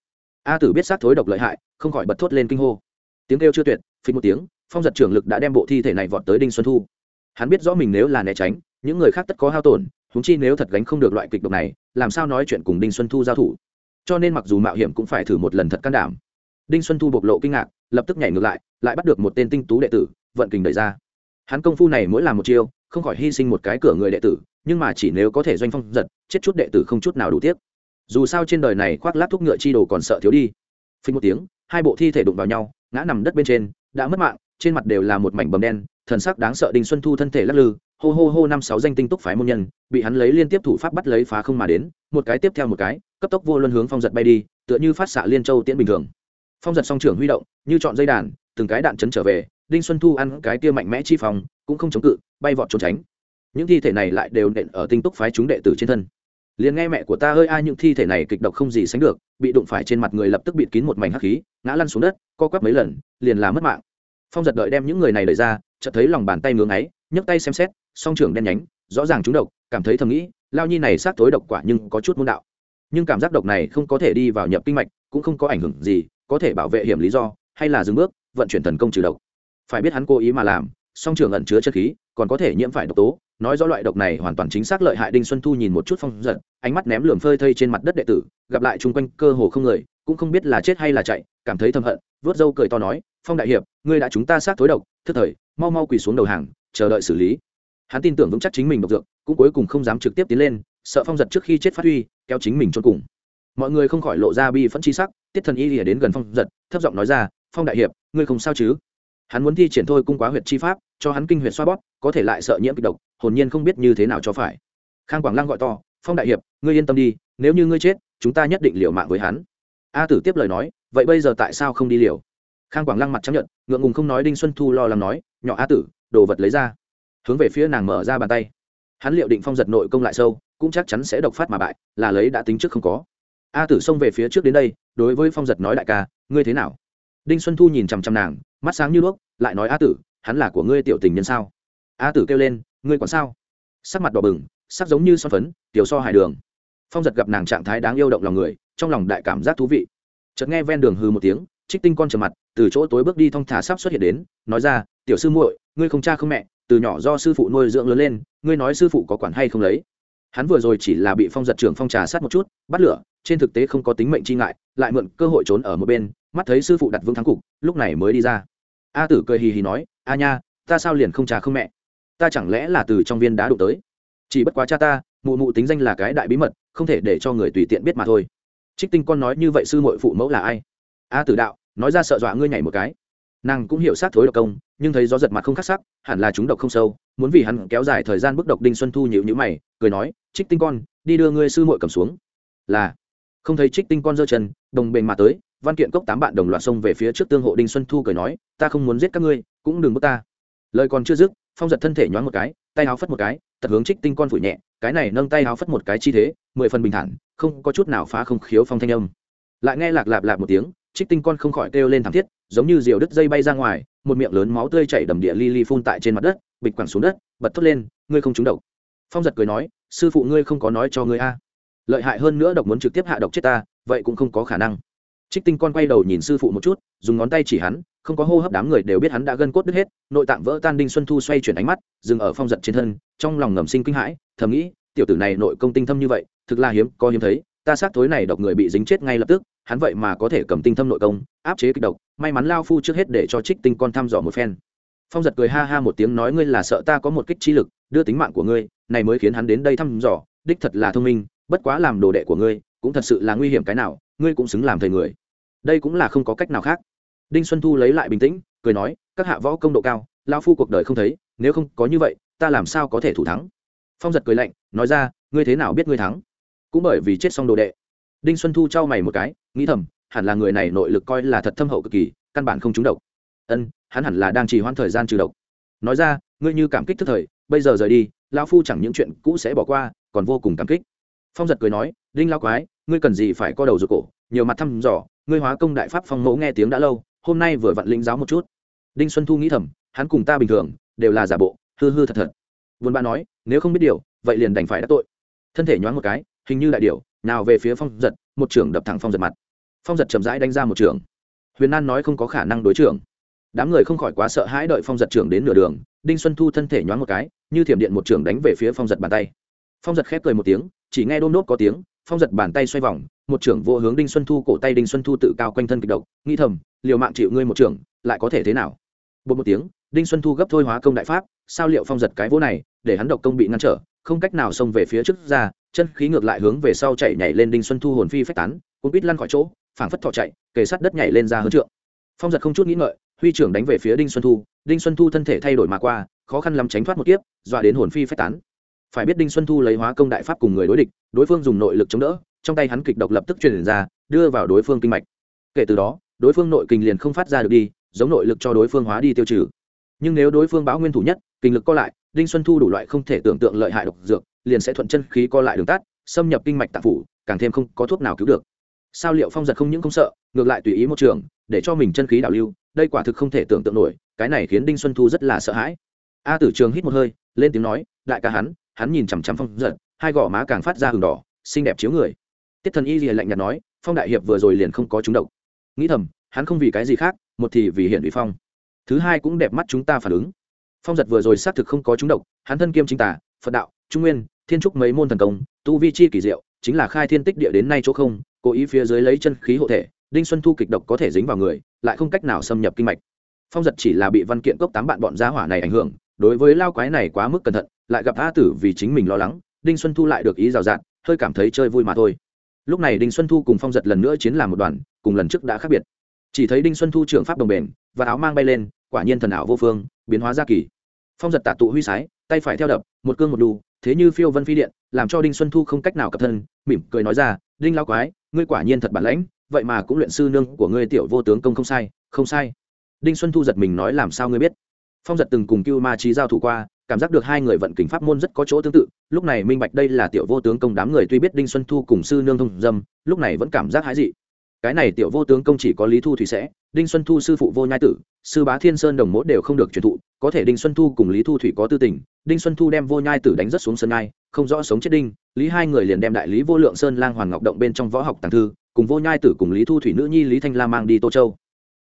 [SPEAKER 1] a tử biết sát thối độc lợi hại, không khỏi bật thốt lên kinh hô. Tiếng kêu chưa tuyệt phí một tiếng, phong giật trưởng lực đã đem bộ thi thể này vọt tới đinh xuân thu. Hắn biết rõ mình nếu là né tránh, những người khác tất có hao tổn húng chi nếu thật gánh không được loại kịch độc này, làm sao nói chuyện cùng đinh xuân thu giao thủ. Cho nên mặc dù mạo hiểm cũng phải thử một lần thật can đảm đinh xuân thu bộc lộ kinh ngạc, lập tức nhảy ngược lại lại bắt được một tên tinh tú đệ tử, vận kình đẩy ra. Hắn công phu này mỗi làm một chiêu, không khỏi hy sinh một cái cửa người đệ tử, nhưng mà chỉ nếu có thể doanh phong giật, chết chút đệ tử không chút nào đủ tiếc. Dù sao trên đời này khoác lát thuốc ngựa chi đồ còn sợ thiếu đi. Phình một tiếng, hai bộ thi thể đụng vào nhau, ngã nằm đất bên trên, đã mất mạng, trên mặt đều là một mảnh bầm đen, thần sắc đáng sợ đinh xuân thu thân thể lắc lư, hô hô hô năm sáu danh tinh túc phái môn nhân, bị hắn lấy liên tiếp thủ pháp bắt lấy phá không mà đến, một cái tiếp theo một cái, cấp tốc vô luân hướng phong giật bay đi, tựa như phát xạ liên châu tiễn bình thường phong giật song trưởng huy động, như chọn dây đàn, từng cái đạn chấn trở về, đinh xuân thu ăn cái tia mạnh mẽ chi phòng, cũng không chống cự, bay vọt trốn tránh. Những thi thể này lại đều nện ở tinh túc phái chúng đệ tử trên thân. Liền nghe mẹ của ta hơi ai những thi thể này kịch độc không gì sánh được, bị đụng phải trên mặt người lập tức bịt kín một mảnh hắc khí, ngã lăn xuống đất, co quắp mấy lần, liền là mất mạng. Phong giật đợi đem những người này đẩy ra, chợt thấy lòng bàn tay ngưỡng ấy nhấc tay xem xét, song trưởng đen nhánh, rõ ràng chúng độc, cảm thấy thầm nghĩ, lao nhi này sát tối độc quả nhưng có chút môn đạo. Nhưng cảm giác độc này không có thể đi vào nhập kinh mạch, cũng không có ảnh hưởng gì có thể bảo vệ hiểm lý do, hay là dừng bước, vận chuyển thần công trừ độc. Phải biết hắn cố ý mà làm, song trường ẩn chứa chất khí, còn có thể nhiễm phải độc tố. Nói rõ loại độc này hoàn toàn chính xác lợi hại đinh xuân thu nhìn một chút phong giật, ánh mắt ném lượm phơi thây trên mặt đất đệ tử, gặp lại chung quanh cơ hồ không người, cũng không biết là chết hay là chạy, cảm thấy thầm hận, vớt râu cười to nói, phong đại hiệp, ngươi đã chúng ta sát thối độc, thức thời, mau mau quỳ xuống đầu hàng, chờ đợi xử lý. Hắn tin tưởng vững chắc chính mình độc dược, cũng cuối cùng không dám trực tiếp tiến lên, sợ phong giật trước khi chết phát huy, kéo chính mình cho cùng. Mọi người không khỏi lộ ra bi phẫn chi sắc tiết thần y lìa đến gần phong giật, thấp giọng nói ra, phong đại hiệp, ngươi không sao chứ? Hắn muốn thi triển thôi cung quá huyệt chi pháp, cho hắn kinh huyệt xoa bóp, có thể lại sợ nhiễm kịch độc, hồn nhiên không biết như thế nào cho phải. Khang quảng lang gọi to, phong đại hiệp, ngươi yên tâm đi, nếu như ngươi chết, chúng ta nhất định liều mạng với hắn. A tử tiếp lời nói, vậy bây giờ tại sao không đi liều? Khang quảng lăng mặt chấp nhận ngượng ngùng không nói đinh xuân thu lo lắng nói, nhỏ a tử, đồ vật lấy ra. Hướng về phía nàng mở ra bàn tay. Hắn liệu định phong giật nội công lại sâu, cũng chắc chắn sẽ độc phát mà bại, là lấy đã tính trước không có a tử xông về phía trước đến đây, đối với phong giật nói đại ca, ngươi thế nào? Đinh xuân thu nhìn chằm chằm nàng, mắt sáng như đuốc, lại nói a tử, hắn là của ngươi tiểu tình nhân sao? A tử kêu lên, ngươi còn sao? Sắc mặt đỏ bừng, sắc giống như son phấn, tiểu so hải đường. Phong giật gặp nàng trạng thái đáng yêu động lòng người, trong lòng đại cảm giác thú vị. Chợt nghe ven đường hư một tiếng, trích tinh con trầm mặt, từ chỗ tối bước đi thong thả sắp xuất hiện đến, nói ra, tiểu sư muội, ngươi không cha không mẹ, từ nhỏ do sư phụ nuôi dưỡng lớn lên, ngươi nói sư phụ có quản hay không lấy? Hắn vừa rồi chỉ là bị phong giật trưởng phong trà sát một chút, bắt lửa, trên thực tế không có tính mệnh chi ngại, lại mượn cơ hội trốn ở một bên, mắt thấy sư phụ đặt vương thắng cục, lúc này mới đi ra. A tử cười hì hì nói, a nha, ta sao liền không trà không mẹ? Ta chẳng lẽ là từ trong viên đá đụng tới? Chỉ bất quá cha ta, mụ mụ tính danh là cái đại bí mật, không thể để cho người tùy tiện biết mà thôi. Trích tinh con nói như vậy sư mội phụ mẫu là ai? A tử đạo, nói ra sợ dọa ngươi nhảy một cái. Nàng cũng hiểu sát thối độc công, nhưng thấy gió giật mặt không khắc sắc, hẳn là chúng độc không sâu muốn vì hắn kéo dài thời gian bức độc đinh xuân thu nhịu nhữ mày, cười nói, trích tinh con, đi đưa ngươi sư muội cầm xuống. Là. Không thấy trích tinh con giơ chân, đồng bền mà tới, văn kiện cốc tám bạn đồng loạt xông về phía trước tương hộ đinh xuân thu cười nói, ta không muốn giết các ngươi, cũng đừng bước ta. Lời còn chưa dứt, phong giật thân thể nhoáng một cái, tay áo phất một cái tật hướng trích tinh con phủi nhẹ, cái này nâng tay áo phất một cái chi thế, mười phần bình thản, không có chút nào phá không khiếu phong thanh âm. Lại nghe lạc lạp lạp một tiếng, trích tinh con không khỏi kêu lên thảm thiết, giống như diều đứt dây bay ra ngoài, một miệng lớn máu tươi chảy đầm địa li li phun tại trên mặt đất bịch quẳng xuống đất, bật thốt lên, ngươi không trúng độc. Phong giật cười nói, sư phụ ngươi không có nói cho ngươi a. Lợi hại hơn nữa độc muốn trực tiếp hạ độc chết ta, vậy cũng không có khả năng. Trích tinh con quay đầu nhìn sư phụ một chút, dùng ngón tay chỉ hắn, không có hô hấp đám người đều biết hắn đã gân cốt đứt hết, nội tạng vỡ tan đinh xuân thu xoay chuyển ánh mắt, dừng ở phong giật trên thân, trong lòng ngầm sinh kinh hãi, thầm nghĩ, tiểu tử này nội công tinh thâm như vậy, thực là hiếm, có hiếm thấy, ta xác thối này độc người bị dính chết ngay lập tức, hắn vậy mà có thể cầm tinh thâm nội công, áp chế kịch độc, may mắn lao phu trước hết để cho trích tinh con thăm dò một phen phong giật cười ha ha một tiếng nói ngươi là sợ ta có một kích chi lực, đưa tính mạng của ngươi, này mới khiến hắn đến đây thăm dò, đích thật là thông minh, bất quá làm đồ đệ của ngươi, cũng thật sự là nguy hiểm cái nào, ngươi cũng xứng làm thầy người. Đây cũng là không có cách nào khác. Đinh xuân thu lấy lại bình tĩnh, cười nói, các hạ võ công độ cao lao phu cuộc đời không thấy, nếu không có như vậy, ta làm sao có thể thủ thắng? Phong giật cười lạnh, nói ra, ngươi thế nào biết ngươi thắng? Cũng bởi vì chết xong đồ đệ. Đinh xuân thu trao mày một cái, nghĩ thầm, hẳn là người này nội lực coi là thật thâm hậu cực kỳ, căn bản không trúng độc. Ân hắn hẳn là đang trì hoãn thời gian trừ độc. Nói ra, ngươi như cảm kích tức thời, bây giờ rời đi, lão phu chẳng những chuyện cũ sẽ bỏ qua, còn vô cùng cảm kích. Phong giật cười nói, đinh lao quái, ngươi cần gì phải co đầu rụt cổ, nhiều mặt thăm dò, ngươi hóa công đại pháp phong mẫu nghe tiếng đã lâu, hôm nay vừa vặn lĩnh giáo một chút. Đinh xuân thu nghĩ thầm, hắn cùng ta bình thường, đều là giả bộ, hư hư thật thật. Vốn ba nói, nếu không biết điều, vậy liền đành phải đắc tội. Thân thể nhoáng một cái, hình như đại điều, nào về phía phong giật, một trưởng đập thẳng phong giật mặt. Phong giật chậm rãi đánh ra một trưởng. Huyền An nói không có khả năng đối trưởng đám người không khỏi quá sợ hãi đợi phong giật trưởng đến nửa đường, đinh xuân thu thân thể nhoáng một cái, như thiểm điện một trưởng đánh về phía phong giật bàn tay. Phong giật khép cười một tiếng, chỉ nghe đôm nốt có tiếng, phong giật bàn tay xoay vòng, một trưởng vô hướng đinh xuân thu cổ tay đinh xuân thu tự cao quanh thân kịch độc, nghĩ thầm, liều mạng chịu ngươi một trưởng, lại có thể thế nào? Bột một tiếng, đinh xuân thu gấp thôi hóa công đại pháp, sao liệu phong giật cái vỗ này, để hắn độc công bị ngăn trở, không cách nào xông về phía trước ra, chân khí ngược lại hướng về sau chạy nhảy lên đinh xuân thu hồn phi phách tán, cuốn quýt lăn khỏi chỗ, phảng phất thọ chạy, kề sát đất nhảy lên ra hướng trượng. Phong giật không chút nghĩ ngợi huy trưởng đánh về phía đinh xuân thu, đinh xuân thu thân thể thay đổi mà qua, khó khăn lắm tránh thoát một kiếp, dọa đến hồn phi phách tán. Phải biết đinh xuân thu lấy hóa công đại pháp cùng người đối địch, đối phương dùng nội lực chống đỡ, trong tay hắn kịch độc lập tức truyền ra, đưa vào đối phương kinh mạch. Kể từ đó, đối phương nội kinh liền không phát ra được đi, giống nội lực cho đối phương hóa đi tiêu trừ. Nhưng nếu đối phương báo nguyên thủ nhất, kinh lực co lại, đinh xuân thu đủ loại không thể tưởng tượng lợi hại độc dược, liền sẽ thuận chân khí co lại đường tắt, xâm nhập kinh mạch tạp phủ, càng thêm không có thuốc nào cứu được. Sao liệu phong giật không những không sợ, ngược lại tùy ý một trường, để cho mình chân khí đảo lưu đây quả thực không thể tưởng tượng nổi, cái này khiến đinh xuân thu rất là sợ hãi. A tử trường hít một hơi, lên tiếng nói, đại ca hắn hắn nhìn chằm chằm phong giật, hai gò má càng phát ra hừng đỏ, xinh đẹp chiếu người. Tiết thần y rìa lạnh nhạt nói, phong đại hiệp vừa rồi liền không có chúng độc. Nghĩ thầm, hắn không vì cái gì khác, một thì vì hiện vị phong. Thứ hai cũng đẹp mắt chúng ta phản ứng. Phong giật vừa rồi xác thực không có chúng độc, hắn thân kiêm chính tả phật đạo, trung nguyên, thiên trúc mấy môn thần công, tu vi chi kỳ diệu, chính là khai thiên tích địa đến nay chỗ không, cố ý phía dưới lấy chân khí hộ thể đinh xuân thu kịch độc có thể dính vào người, lại không cách nào xâm nhập kinh mạch. Phong giật chỉ là bị văn kiện cốc tám bạn bọn gia hỏa này ảnh hưởng, đối với lao quái này quá mức cẩn thận, lại gặp a tử vì chính mình lo lắng, đinh xuân thu lại được ý rào rạt, hơi cảm thấy chơi vui mà thôi. Lúc này đinh xuân thu cùng phong giật lần nữa chiến làm một đoàn, cùng lần trước đã khác biệt. Chỉ thấy đinh xuân thu trưởng pháp đồng bền, và áo mang bay lên, quả nhiên thần ảo vô phương, biến hóa ra kỳ. Phong giật tạ tụ huy sái, tay phải theo đập, một cương một đu, thế như phiêu vân phi điện, làm cho đinh xuân thu không cách nào cập thân, mỉm cười nói ra, đinh lao quái, ngươi quả nhiên thật bản lãnh vậy mà cũng luyện sư nương của ngươi tiểu vô tướng công không sai không sai. Đinh xuân thu giật mình nói làm sao ngươi biết? Phong giật từng cùng cưu ma trí giao thủ qua, cảm giác được hai người vận kình pháp môn rất có chỗ tương tự. Lúc này minh bạch đây là tiểu vô tướng công đám người tuy biết đinh xuân thu cùng sư nương thông dâm, lúc này vẫn cảm giác hái dị. Cái này tiểu vô tướng công chỉ có lý thu thủy sẽ, đinh xuân thu sư phụ vô nhai tử, sư bá thiên sơn đồng mốt đều không được truyền thụ, có thể đinh xuân thu cùng lý thu thủy có tư tình, đinh xuân thu đem vô nhai tử đánh rất xuống sân ngai không rõ sống chết đinh, lý hai người liền đem đại lý vô lượng sơn lang hoàn ngọc động bên trong võ học tàng thư cùng vô nhai tử cùng lý thu thủy nữ nhi lý thanh la mang đi tô châu.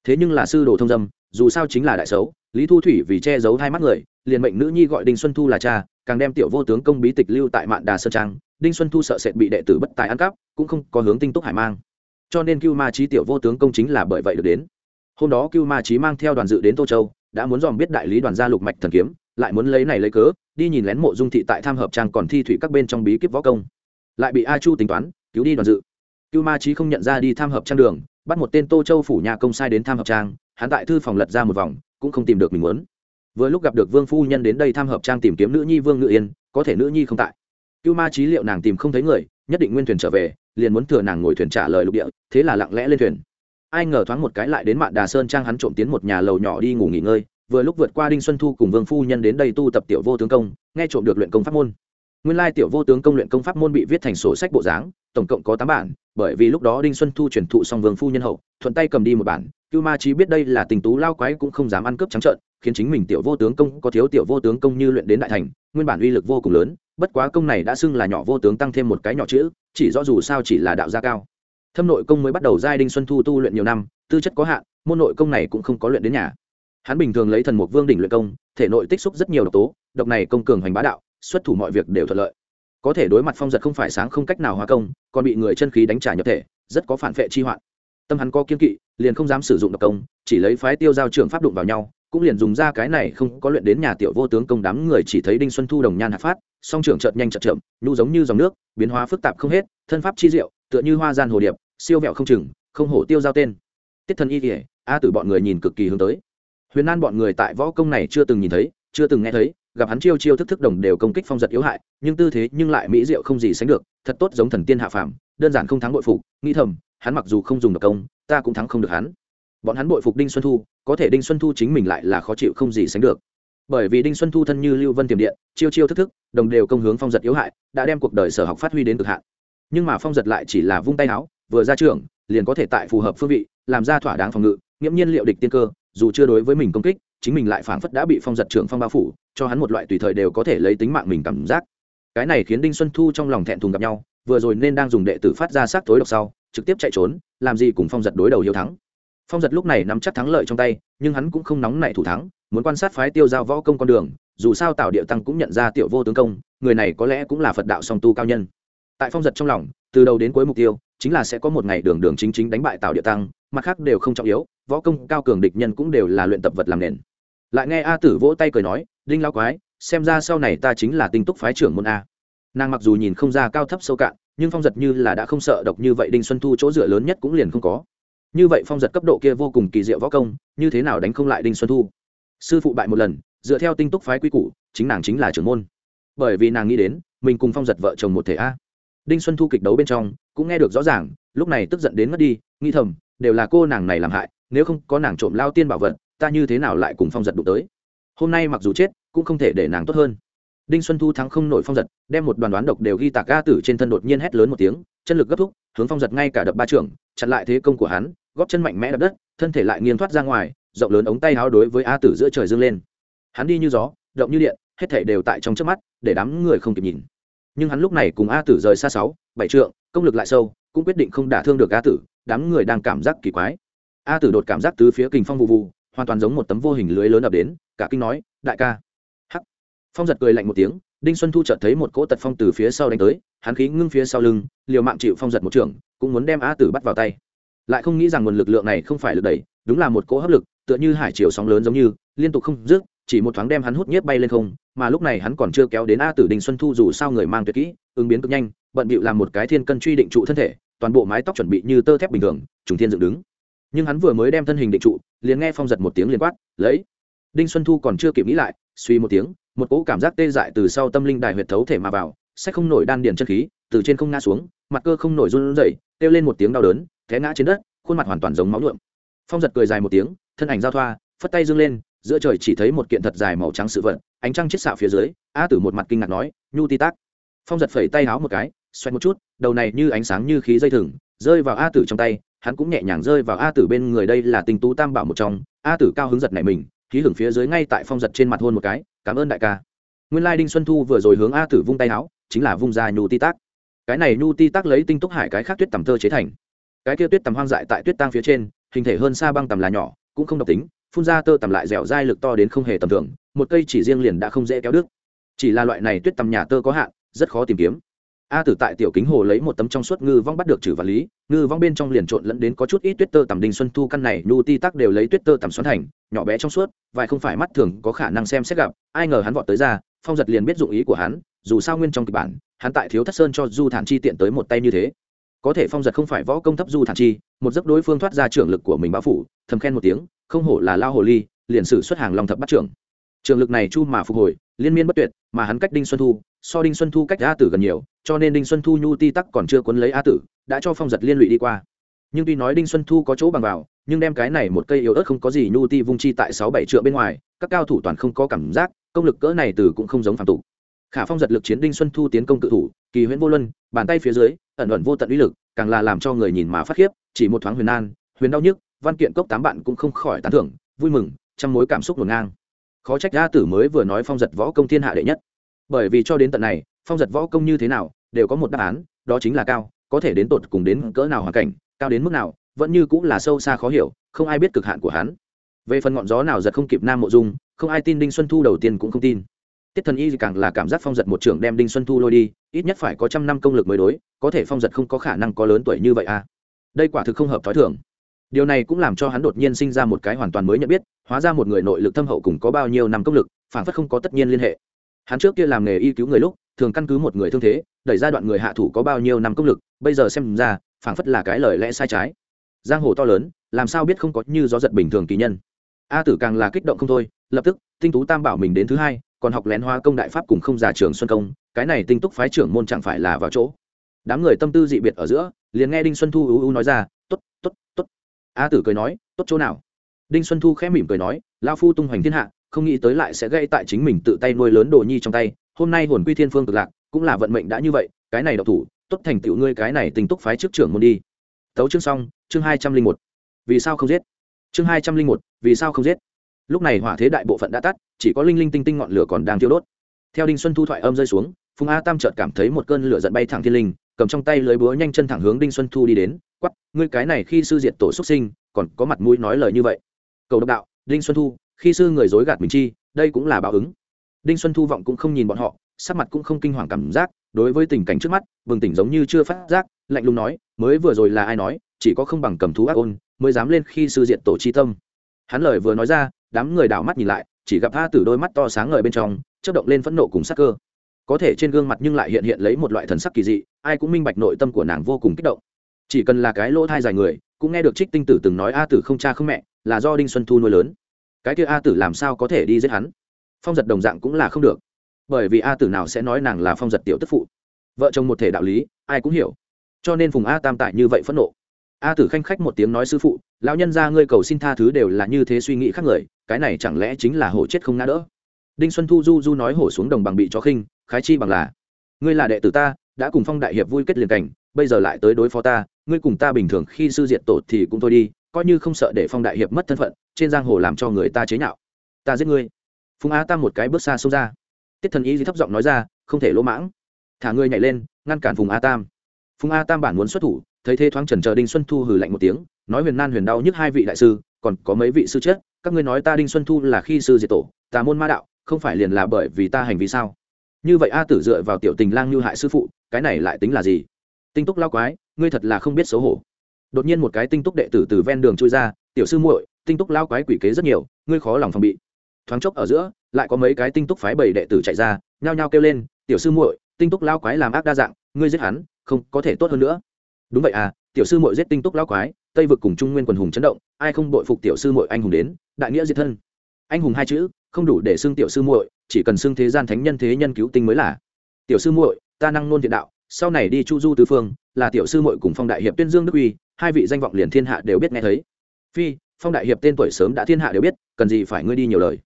[SPEAKER 1] Thế nhưng là sư đồ thông dâm, dù sao chính là đại xấu, lý thu thủy vì che giấu hai mắt người, liền mệnh nữ nhi gọi đinh xuân thu là cha, càng đem tiểu vô tướng công bí tịch lưu tại mạn đà sơn trang, đinh xuân thu sợ sệt bị đệ tử bất tài ăn cắp, cũng không có hướng tinh túc hải mang. Cho nên cưu ma trí tiểu vô tướng công chính là bởi vậy được đến. Hôm đó cưu ma trí mang theo đoàn dự đến tô châu, đã muốn dòm biết đại lý đoàn gia lục mạch thần kiếm, lại muốn lấy này lấy cớ, đi nhìn lén mộ dung thị tại tham hợp trang còn thi thủy các bên trong bí kíp võ công. Lại bị a chu tính toán, cứu đi đoàn dự cưu ma trí không nhận ra đi tham hợp trang đường, bắt một tên tô châu phủ nhà công sai đến tham hợp trang, hắn tại thư phòng lật ra một vòng, cũng không tìm được mình muốn. Vừa lúc gặp được vương phu nhân đến đây tham hợp trang tìm kiếm nữ nhi vương ngự yên, có thể nữ nhi không tại. Cưu ma trí liệu nàng tìm không thấy người, nhất định nguyên thuyền trở về, liền muốn thừa nàng ngồi thuyền trả lời lục địa, thế là lặng lẽ lên thuyền. Ai ngờ thoáng một cái lại đến mạn đà sơn trang hắn trộm tiến một nhà lầu nhỏ đi ngủ nghỉ ngơi, vừa lúc vượt qua đinh xuân thu cùng vương phu nhân đến đây tu tập tiểu vô tướng công, nghe trộm được luyện công pháp môn. Nguyên lai tiểu vô tướng công luyện công pháp môn bị viết thành sổ sách bộ dáng, tổng cộng có tám bản bởi vì lúc đó đinh xuân thu truyền thụ xong vương phu nhân hậu, thuận tay cầm đi một bản. Cưu ma trí biết đây là tình tú lao quái cũng không dám ăn cướp trắng trợn, khiến chính mình tiểu vô tướng công có thiếu tiểu vô tướng công như luyện đến đại thành, nguyên bản uy lực vô cùng lớn, bất quá công này đã xưng là nhỏ vô tướng tăng thêm một cái nhỏ chữ, chỉ rõ dù sao chỉ là đạo gia cao. Thâm nội công mới bắt đầu giai đinh xuân thu tu luyện nhiều năm, tư chất có hạn, môn nội công này cũng không có luyện đến nhà. Hắn bình thường lấy thần mục vương đỉnh luyện công, thể nội tích xúc rất nhiều độc tố, độc này công cường hoành bá đạo, xuất thủ mọi việc đều thuận lợi có thể đối mặt phong giật không phải sáng không cách nào hóa công, còn bị người chân khí đánh trả nhập thể, rất có phản vệ chi hoạn. Tâm hắn có kiên kỵ, liền không dám sử dụng độc công, chỉ lấy phái tiêu giao trưởng pháp đụng vào nhau, cũng liền dùng ra cái này không có luyện đến nhà tiểu vô tướng công đám người chỉ thấy đinh xuân thu đồng nhan hạ phát, song trưởng chợt nhanh chợt chậm, nhu giống như dòng nước, biến hóa phức tạp không hết, thân pháp chi diệu, tựa như hoa gian hồ điệp, siêu vẹo không chừng, không hổ tiêu giao tên. Tiết thần y kỉa a tử bọn người nhìn cực kỳ hướng tới. Huyền an bọn người tại võ công này chưa từng nhìn thấy, chưa từng nghe thấy gặp hắn chiêu chiêu thức thức đồng đều công kích phong giật yếu hại, nhưng tư thế nhưng lại mỹ diệu không gì sánh được, thật tốt giống thần tiên hạ phàm, đơn giản không thắng bội phục, nghĩ thầm, hắn mặc dù không dùng được công, ta cũng thắng không được hắn. Bọn hắn bội phục đinh xuân thu, có thể đinh xuân thu chính mình lại là khó chịu không gì sánh được. Bởi vì đinh xuân thu thân như lưu vân tiềm điện, chiêu chiêu thức thức, đồng đều công hướng phong giật yếu hại, đã đem cuộc đời sở học phát huy đến cực hạn. Nhưng mà phong giật lại chỉ là vung tay áo, vừa ra trường, liền có thể tại phù hợp phương vị, làm ra thỏa đáng phòng ngự, nghiễm nhiên liệu địch tiên cơ, dù chưa đối với mình công kích, chính mình lại phảng phất đã bị phong giật trưởng phong bao phủ cho hắn một loại tùy thời đều có thể lấy tính mạng mình cảm giác. Cái này khiến đinh xuân thu trong lòng thẹn thùng gặp nhau, vừa rồi nên đang dùng đệ tử phát ra xác tối độc sau, trực tiếp chạy trốn, làm gì cùng phong giật đối đầu hiếu thắng. Phong giật lúc này nắm chắc thắng lợi trong tay, nhưng hắn cũng không nóng nảy thủ thắng, muốn quan sát phái tiêu giao võ công con đường, dù sao tào địa tăng cũng nhận ra tiểu vô tướng công, người này có lẽ cũng là phật đạo song tu cao nhân. Tại phong giật trong lòng, từ đầu đến cuối mục tiêu, chính là sẽ có một ngày đường đường chính chính đánh bại tào địa tăng, mặt khác đều không trọng yếu, võ công cao cường địch nhân cũng đều là luyện tập vật làm nền lại nghe a tử vỗ tay cười nói, đinh lao quái, xem ra sau này ta chính là tinh túc phái trưởng môn a. Nàng mặc dù nhìn không ra cao thấp sâu cạn, nhưng phong giật như là đã không sợ độc như vậy đinh xuân thu chỗ dựa lớn nhất cũng liền không có. Như vậy phong giật cấp độ kia vô cùng kỳ diệu võ công, như thế nào đánh không lại đinh xuân thu? Sư phụ bại một lần, dựa theo tinh túc phái quy củ, chính nàng chính là trưởng môn. Bởi vì nàng nghĩ đến, mình cùng phong giật vợ chồng một thể a. Đinh xuân thu kịch đấu bên trong, cũng nghe được rõ ràng, lúc này tức giận đến mất đi nghi thầm, đều là cô nàng này làm hại, nếu không có nàng trộm lao tiên bảo vật ta như thế nào lại cùng phong giật đụng tới? Hôm nay mặc dù chết, cũng không thể để nàng tốt hơn. Đinh xuân thu thắng không nổi phong giật, đem một đoàn đoán độc đều ghi tạc ga tử trên thân đột nhiên hét lớn một tiếng, chân lực gấp thúc, hướng phong giật ngay cả đập ba trưởng, chặn lại thế công của hắn, góp chân mạnh mẽ đập đất, thân thể lại nghiêng thoát ra ngoài, rộng lớn ống tay háo đối với a tử giữa trời dâng lên. Hắn đi như gió, động như điện, hết thể đều tại trong trước mắt, để đám người không kịp nhìn. Nhưng hắn lúc này cùng a tử rời xa sáu, bảy trượng, công lực lại sâu, cũng quyết định không đả thương được a tử, đám người đang cảm giác kỳ quái. A tử đột cảm giác từ phía kình phong vụ vụ hoàn toàn giống một tấm vô hình lưới lớn ập đến, cả kinh nói, đại ca. Hắc. Phong giật cười lạnh một tiếng, đinh xuân thu chợt thấy một cỗ tật phong từ phía sau đánh tới, hắn khí ngưng phía sau lưng, liều mạng chịu phong giật một trưởng cũng muốn đem a tử bắt vào tay. Lại không nghĩ rằng nguồn lực lượng này không phải lực đẩy, đúng là một cỗ hấp lực, tựa như hải chiều sóng lớn giống như, liên tục không dứt, chỉ một thoáng đem hắn hút nhiếp bay lên không, mà lúc này hắn còn chưa kéo đến a tử Đinh xuân thu dù sao người mang tuyệt kỹ, ứng biến cực nhanh, bận bịu làm một cái thiên cân truy định trụ thân thể, toàn bộ mái tóc chuẩn bị như tơ thép bình thường, trùng thiên dựng đứng nhưng hắn vừa mới đem thân hình định trụ, liền nghe phong giật một tiếng liền quát, lấy! Đinh xuân thu còn chưa kịp nghĩ lại, suy một tiếng, một cỗ cảm giác tê dại từ sau tâm linh đài huyệt thấu thể mà vào sách không nổi đan điền chân khí, từ trên không ngã xuống, mặt cơ không nổi run rẩy, kêu lên một tiếng đau đớn, té ngã trên đất, khuôn mặt hoàn toàn giống máu nhuộm. Phong giật cười dài một tiếng, thân ảnh giao thoa, phất tay dương lên, giữa trời chỉ thấy một kiện thật dài màu trắng sự vật, ánh trăng chiết xạo phía dưới, a tử một mặt kinh ngạc nói, nhu ti tác. Phong giật phẩy tay háo một cái xoay một chút, đầu này như ánh sáng như khí dây thừng, rơi vào a tử trong tay hắn cũng nhẹ nhàng rơi vào a tử bên người đây là tình tú tam bảo một trong. A tử cao hứng giật này mình, khí hưởng phía dưới ngay tại phong giật trên mặt hôn một cái, cảm ơn đại ca. Nguyên lai đinh xuân thu vừa rồi hướng a tử vung tay áo, chính là vung ra nhu ti tác. Cái này nhu ti tác lấy tinh túc hải cái khác tuyết tầm tơ chế thành. Cái kia tuyết tầm hoang dại tại tuyết tang phía trên, hình thể hơn xa băng tầm là nhỏ, cũng không độc tính, phun ra tơ tầm lại dẻo dai lực to đến không hề tầm thường, một cây chỉ riêng liền đã không dễ kéo đứt. Chỉ là loại này tuyết tầm nhà tơ có hạn, rất khó tìm kiếm a tử tại tiểu kính hồ lấy một tấm trong suốt ngư vong bắt được trừ vật lý, ngư vong bên trong liền trộn lẫn đến có chút ít tuyết tơ tầm đinh xuân thu căn này, nhu ti tắc đều lấy tuyết tơ tầm xoắn thành, nhỏ bé trong suốt, vài không phải mắt thường có khả năng xem xét gặp, ai ngờ hắn vọt tới ra, phong giật liền biết dụng ý của hắn, dù sao nguyên trong kịch bản, hắn tại thiếu thất sơn cho du thản chi tiện tới một tay như thế. Có thể phong giật không phải võ công thấp du thản chi, một giấc đối phương thoát ra trưởng lực của mình bao phủ, thầm khen một tiếng, không hổ là lao hồ ly, liền sử xuất hàng long thập bắt trưởng trường lực này chu mà phục hồi, liên miên bất tuyệt, mà hắn cách đinh xuân thu, so đinh xuân thu cách a tử gần nhiều, cho nên đinh xuân thu nhu ti tắc còn chưa cuốn lấy a tử, đã cho phong giật liên lụy đi qua. Nhưng tuy nói đinh xuân thu có chỗ bằng vào, nhưng đem cái này một cây yếu ớt không có gì nhu ti vung chi tại sáu bảy triệu bên ngoài, các cao thủ toàn không có cảm giác, công lực cỡ này từ cũng không giống phản tục. Khả phong giật lực chiến đinh xuân thu tiến công cự thủ, kỳ huyễn vô luân, bàn tay phía dưới, ẩn ẩn vô tận uy lực, càng là làm cho người nhìn mà phát khiếp, chỉ một thoáng huyền an, huyền đau nhức, văn kiện cốc tám bạn cũng không khỏi tán thưởng, vui mừng trong mối cảm xúc ngổn ngang khó trách gia tử mới vừa nói phong giật võ công thiên hạ đệ nhất. Bởi vì cho đến tận này, phong giật võ công như thế nào, đều có một đáp án, đó chính là cao, có thể đến tột cùng đến cỡ nào hoàn cảnh, cao đến mức nào, vẫn như cũng là sâu xa khó hiểu, không ai biết cực hạn của hắn. Về phần ngọn gió nào giật không kịp nam mộ dung, không ai tin đinh xuân thu đầu tiên cũng không tin. Tiết thần y càng là cảm giác phong giật một trưởng đem đinh xuân thu lôi đi, ít nhất phải có trăm năm công lực mới đối, có thể phong giật không có khả năng có lớn tuổi như vậy à. Đây quả thực không hợp t h ó i thường điều này cũng làm cho hắn đột nhiên sinh ra một cái hoàn toàn mới nhận biết, hóa ra một người nội lực thâm hậu cùng có bao nhiêu năm công lực phản phất không có tất nhiên liên hệ. Hắn trước kia làm nghề y cứu người lúc, thường căn cứ một người thương thế, đẩy ra đoạn người hạ thủ có bao nhiêu năm công lực, bây giờ xem ra phản phất là cái lời lẽ sai trái. Giang hồ to lớn, làm sao biết không có như gió giật bình thường kỳ nhân. A tử càng là kích động không thôi, lập tức, tinh tú tam bảo mình đến thứ hai, còn học lén hoa công đại pháp cùng không giả trường xuân công, cái này tinh túc phái trưởng môn chẳng phải là vào chỗ. Đám người tâm tư dị biệt ở giữa, liền nghe đinh xuân thu ưu ưu nói ra t ố t t ố t t ố t a tử cười nói, tốt chỗ nào? Đinh xuân thu khẽ mỉm cười nói lao phu tung hoành thiên hạ, không nghĩ tới lại sẽ gây tại chính mình tự tay nuôi lớn đồ nhi trong tay. Hôm nay hồn quy thiên phương cực lạc, cũng là vận mệnh đã như vậy, cái này độc thủ, tốt thành tựu ngươi cái này tình túc phái trước trưởng môn đi. Tấu chương xong, chương hai trăm linh một. Vì sao không giết? Chương hai trăm linh một, vì sao không giết? Lúc này hỏa thế đại bộ phận đã tắt, chỉ có linh linh tinh tinh ngọn lửa còn đang thiêu đốt. Theo đinh xuân thu thoại âm rơi xuống, phùng a tam chợt cảm thấy một cơn lửa giận bay thẳng thiên linh cầm trong tay lưới búa nhanh chân thẳng hướng đinh xuân thu đi đến quắp ngươi cái này khi sư diệt tổ xuất sinh, còn có mặt mũi nói lời như vậy? Cầu độc đạo, đinh xuân thu, khi sư người dối gạt mình chi, đây cũng là báo ứng. Đinh xuân thu vọng cũng không nhìn bọn họ, sắc mặt cũng không kinh hoàng cảm giác, đối với tình cảnh trước mắt, bừng tỉnh giống như chưa phát giác, lạnh lùng nói, mới vừa rồi là ai nói, chỉ có không bằng cầm thú ác ôn, mới dám lên khi sư diện tổ chi tâm. Hắn lời vừa nói ra, đám người đảo mắt nhìn lại, chỉ gặp tha tử đôi mắt to sáng ngời bên trong, chớp động lên phẫn nộ cùng sắc cơ có thể trên gương mặt nhưng lại hiện hiện lấy một loại thần sắc kỳ dị, ai cũng minh bạch nội tâm của nàng vô cùng kích động. Chỉ cần là cái lỗ thai dài người, cũng nghe được trích tinh tử từng nói a tử không cha không mẹ, là do đinh xuân thu nuôi lớn. Cái kia a tử làm sao có thể đi giết hắn? Phong giật đồng dạng cũng là không được. Bởi vì a tử nào sẽ nói nàng là phong giật tiểu tức phụ? Vợ chồng một thể đạo lý, ai cũng hiểu. Cho nên phùng a tam tại như vậy phẫn nộ. A tử khanh khách một tiếng nói sư phụ, lão nhân ra ngươi cầu xin tha thứ đều là như thế suy nghĩ khác người, cái này chẳng lẽ chính là hổ chết không ngã đỡ? Đinh xuân thu du du nói hổ xuống đồng bằng bị cho khinh, khái chi bằng là, ngươi là đệ tử ta, đã cùng phong đại hiệp vui kết liền cảnh, bây giờ lại tới đối phó ta, ngươi cùng ta bình thường khi sư diệt tổ thì cũng thôi đi, coi như không sợ để phong đại hiệp mất thân phận, trên giang hồ làm cho người ta chế nhạo. Ta giết ngươi. Phùng á tam một cái bước xa xông ra. Tiết thần ý gì thấp giọng nói ra, không thể lỗ mãng. Thả ngươi nhảy lên, ngăn cản phùng a tam. Phùng a tam bản muốn xuất thủ, thấy thế thoáng trần chờ đinh xuân thu hừ lạnh một tiếng, nói, huyền nan, huyền đau nhức hai vị đại sư, còn có mấy vị sư chết, các ngươi nói ta đinh xuân thu là khi sư diệt tổ tà môn ma đạo không phải liền là bởi vì ta hành vi sao? Như vậy a tử dựa vào tiểu tình lang như hại sư phụ, cái này lại tính là gì? Tinh túc lao quái, ngươi thật là không biết xấu hổ. Đột nhiên một cái tinh túc đệ tử từ ven đường trôi ra, tiểu sư muội, tinh túc lao quái quỷ kế rất nhiều, ngươi khó lòng phòng bị. Thoáng chốc ở giữa, lại có mấy cái tinh túc phái bảy đệ tử chạy ra, nhao nhao kêu lên, tiểu sư muội, tinh túc lao quái làm ác đa dạng, ngươi giết hắn, không có thể tốt hơn nữa. Đúng vậy à tiểu sư muội giết tinh túc lao quái, tây vực cùng trung nguyên quần hùng chấn động, ai không bội phục tiểu sư muội anh hùng đến, đại nghĩa diệt thân. Anh hùng hai chữ không đủ để xưng tiểu sư muội, chỉ cần xưng thế gian thánh nhân thế nhân cứu tinh mới là. Tiểu sư muội, ta năng nôn thiện đạo, sau này đi chu du tứ phương, là tiểu sư muội cùng phong đại hiệp tuyên dương đức uy, hai vị danh vọng liền thiên hạ đều biết nghe thấy. Phi, phong đại hiệp tên tuổi sớm đã thiên hạ đều biết, cần gì phải ngươi đi nhiều lời.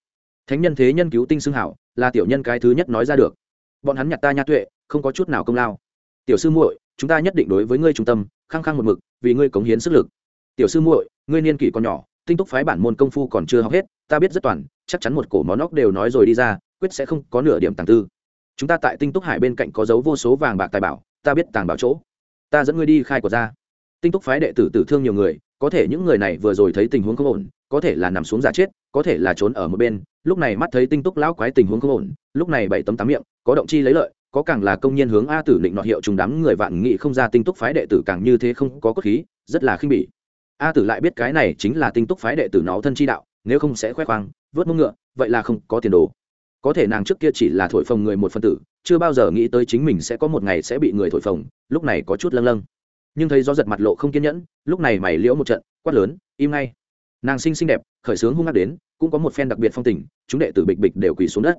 [SPEAKER 1] Thánh nhân thế nhân cứu tinh xưng hảo, là tiểu nhân cái thứ nhất nói ra được. Bọn hắn nhặt ta nha tuệ, không có chút nào công lao. Tiểu sư muội, chúng ta nhất định đối với ngươi trung tâm, khăng khăng một mực, vì ngươi cống hiến sức lực. Tiểu sư muội, ngươi niên kỷ còn nhỏ tinh túc phái bản môn công phu còn chưa học hết, ta biết rất toàn, chắc chắn một cổ món óc đều nói rồi đi ra, quyết sẽ không có nửa điểm tàng tư. Chúng ta tại tinh túc hải bên cạnh có dấu vô số vàng bạc tài bảo, ta biết tàng bảo chỗ. Ta dẫn ngươi đi khai của ra. Tinh túc phái đệ tử tử thương nhiều người, có thể những người này vừa rồi thấy tình huống không ổn, có thể là nằm xuống giả chết, có thể là trốn ở một bên, lúc này mắt thấy tinh túc lão quái tình huống không ổn, lúc này bảy tấm tám miệng, có động chi lấy lợi, có càng là công nhân hướng a tử định nọ hiệu trùng đám người vạn nghị không ra tinh túc phái đệ tử càng như thế không có cốt khí, rất là khinh bỉ a tử lại biết cái này chính là tinh túc phái đệ tử nó thân chi đạo, nếu không sẽ khoe khoang, vớt mông ngựa, vậy là không có tiền đồ. Có thể nàng trước kia chỉ là thổi phồng người một phân tử, chưa bao giờ nghĩ tới chính mình sẽ có một ngày sẽ bị người thổi phồng, lúc này có chút lâng lâng. Nhưng thấy gió giật mặt lộ không kiên nhẫn, lúc này mày liễu một trận, quát lớn, im ngay. Nàng xinh xinh đẹp, khởi sướng hung hát đến, cũng có một phen đặc biệt phong tình, chúng đệ tử bịch bịch đều quỳ xuống đất.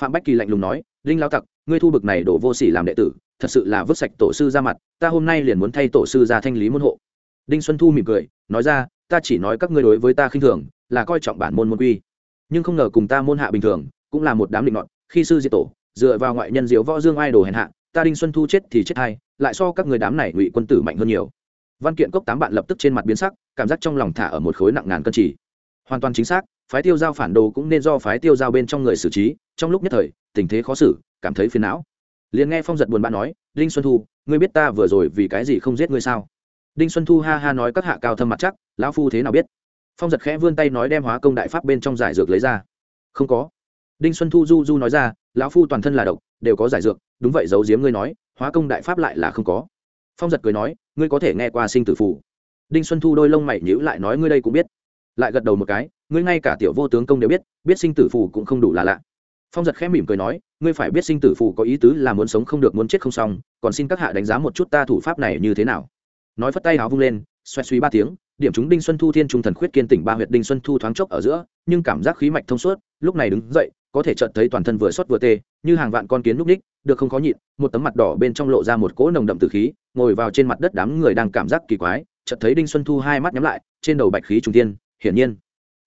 [SPEAKER 1] Phạm bách kỳ lạnh lùng nói, linh lao tặc, ngươi thu bực này đổ vô sỉ làm đệ tử, thật sự là vứt sạch tổ sư ra mặt, ta hôm nay liền muốn thay tổ sư ra thanh lý môn hộ đinh xuân thu mỉm cười, nói ra, ta chỉ nói các ngươi đối với ta khinh thường, là coi trọng bản môn môn quy. Nhưng không ngờ cùng ta môn hạ bình thường, cũng là một đám định ngọn khi sư diệt tổ, dựa vào ngoại nhân diếu võ dương ai đồ hèn hạ, ta đinh xuân thu chết thì chết hay lại so các người đám này ngụy quân tử mạnh hơn nhiều. Văn kiện cốc tám bạn lập tức trên mặt biến sắc, cảm giác trong lòng thả ở một khối nặng ngàn cân chỉ. Hoàn toàn chính xác, phái tiêu giao phản đồ cũng nên do phái tiêu giao bên trong người xử trí, trong lúc nhất thời, tình thế khó xử, cảm thấy phiền não. Liền nghe phong giật buồn bã nói, đinh xuân thu, ngươi biết ta vừa rồi vì cái gì không giết ngươi sao? Đinh xuân thu ha ha nói các hạ cao thâm mặt chắc, lão phu thế nào biết? Phong giật khẽ vươn tay nói đem hóa công đại pháp bên trong giải dược lấy ra. Không có. Đinh xuân thu du du nói ra, lão phu toàn thân là độc, đều có giải dược, đúng vậy giấu giếm ngươi nói, hóa công đại pháp lại là không có. Phong giật cười nói, ngươi có thể nghe qua sinh tử phù. Đinh xuân thu đôi lông mày nhữ lại nói ngươi đây cũng biết. Lại gật đầu một cái, ngươi ngay cả tiểu vô tướng công đều biết biết sinh tử phù cũng không đủ là lạ. Phong giật khẽ mỉm cười nói, ngươi phải biết sinh tử phù có ý tứ là muốn sống không được muốn chết không xong, còn xin các hạ đánh giá một chút ta thủ pháp này như thế nào nói phất tay áo vung lên, xoẹt suy ba tiếng, điểm chúng đinh xuân thu thiên trung thần khuyết kiên tỉnh ba huyệt đinh xuân thu thoáng chốc ở giữa, nhưng cảm giác khí mạch thông suốt, lúc này đứng dậy, có thể chợt thấy toàn thân vừa xót vừa tê, như hàng vạn con kiến núp ních, được không khó nhịn, một tấm mặt đỏ bên trong lộ ra một cỗ nồng đậm từ khí, ngồi vào trên mặt đất đám người đang cảm giác kỳ quái, chợt thấy đinh xuân thu hai mắt nhắm lại, trên đầu bạch khí trung tiên hiển nhiên,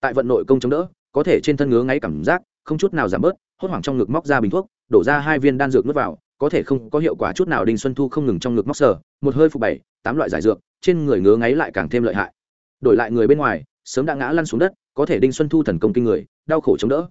[SPEAKER 1] tại vận nội công chống đỡ, có thể trên thân ngứa ngáy cảm giác, không chút nào giảm bớt, hốt hoảng trong ngực móc ra bình thuốc, đổ ra hai viên đan dược nuốt vào có thể không có hiệu quả chút nào đinh xuân thu không ngừng trong ngực móc sờ, một hơi phục bảy, tám loại giải dược, trên người ngứa ngáy lại càng thêm lợi hại. Đổi lại người bên ngoài, sớm đã ngã lăn xuống đất, có thể đinh xuân thu thần công kinh người, đau khổ chống đỡ.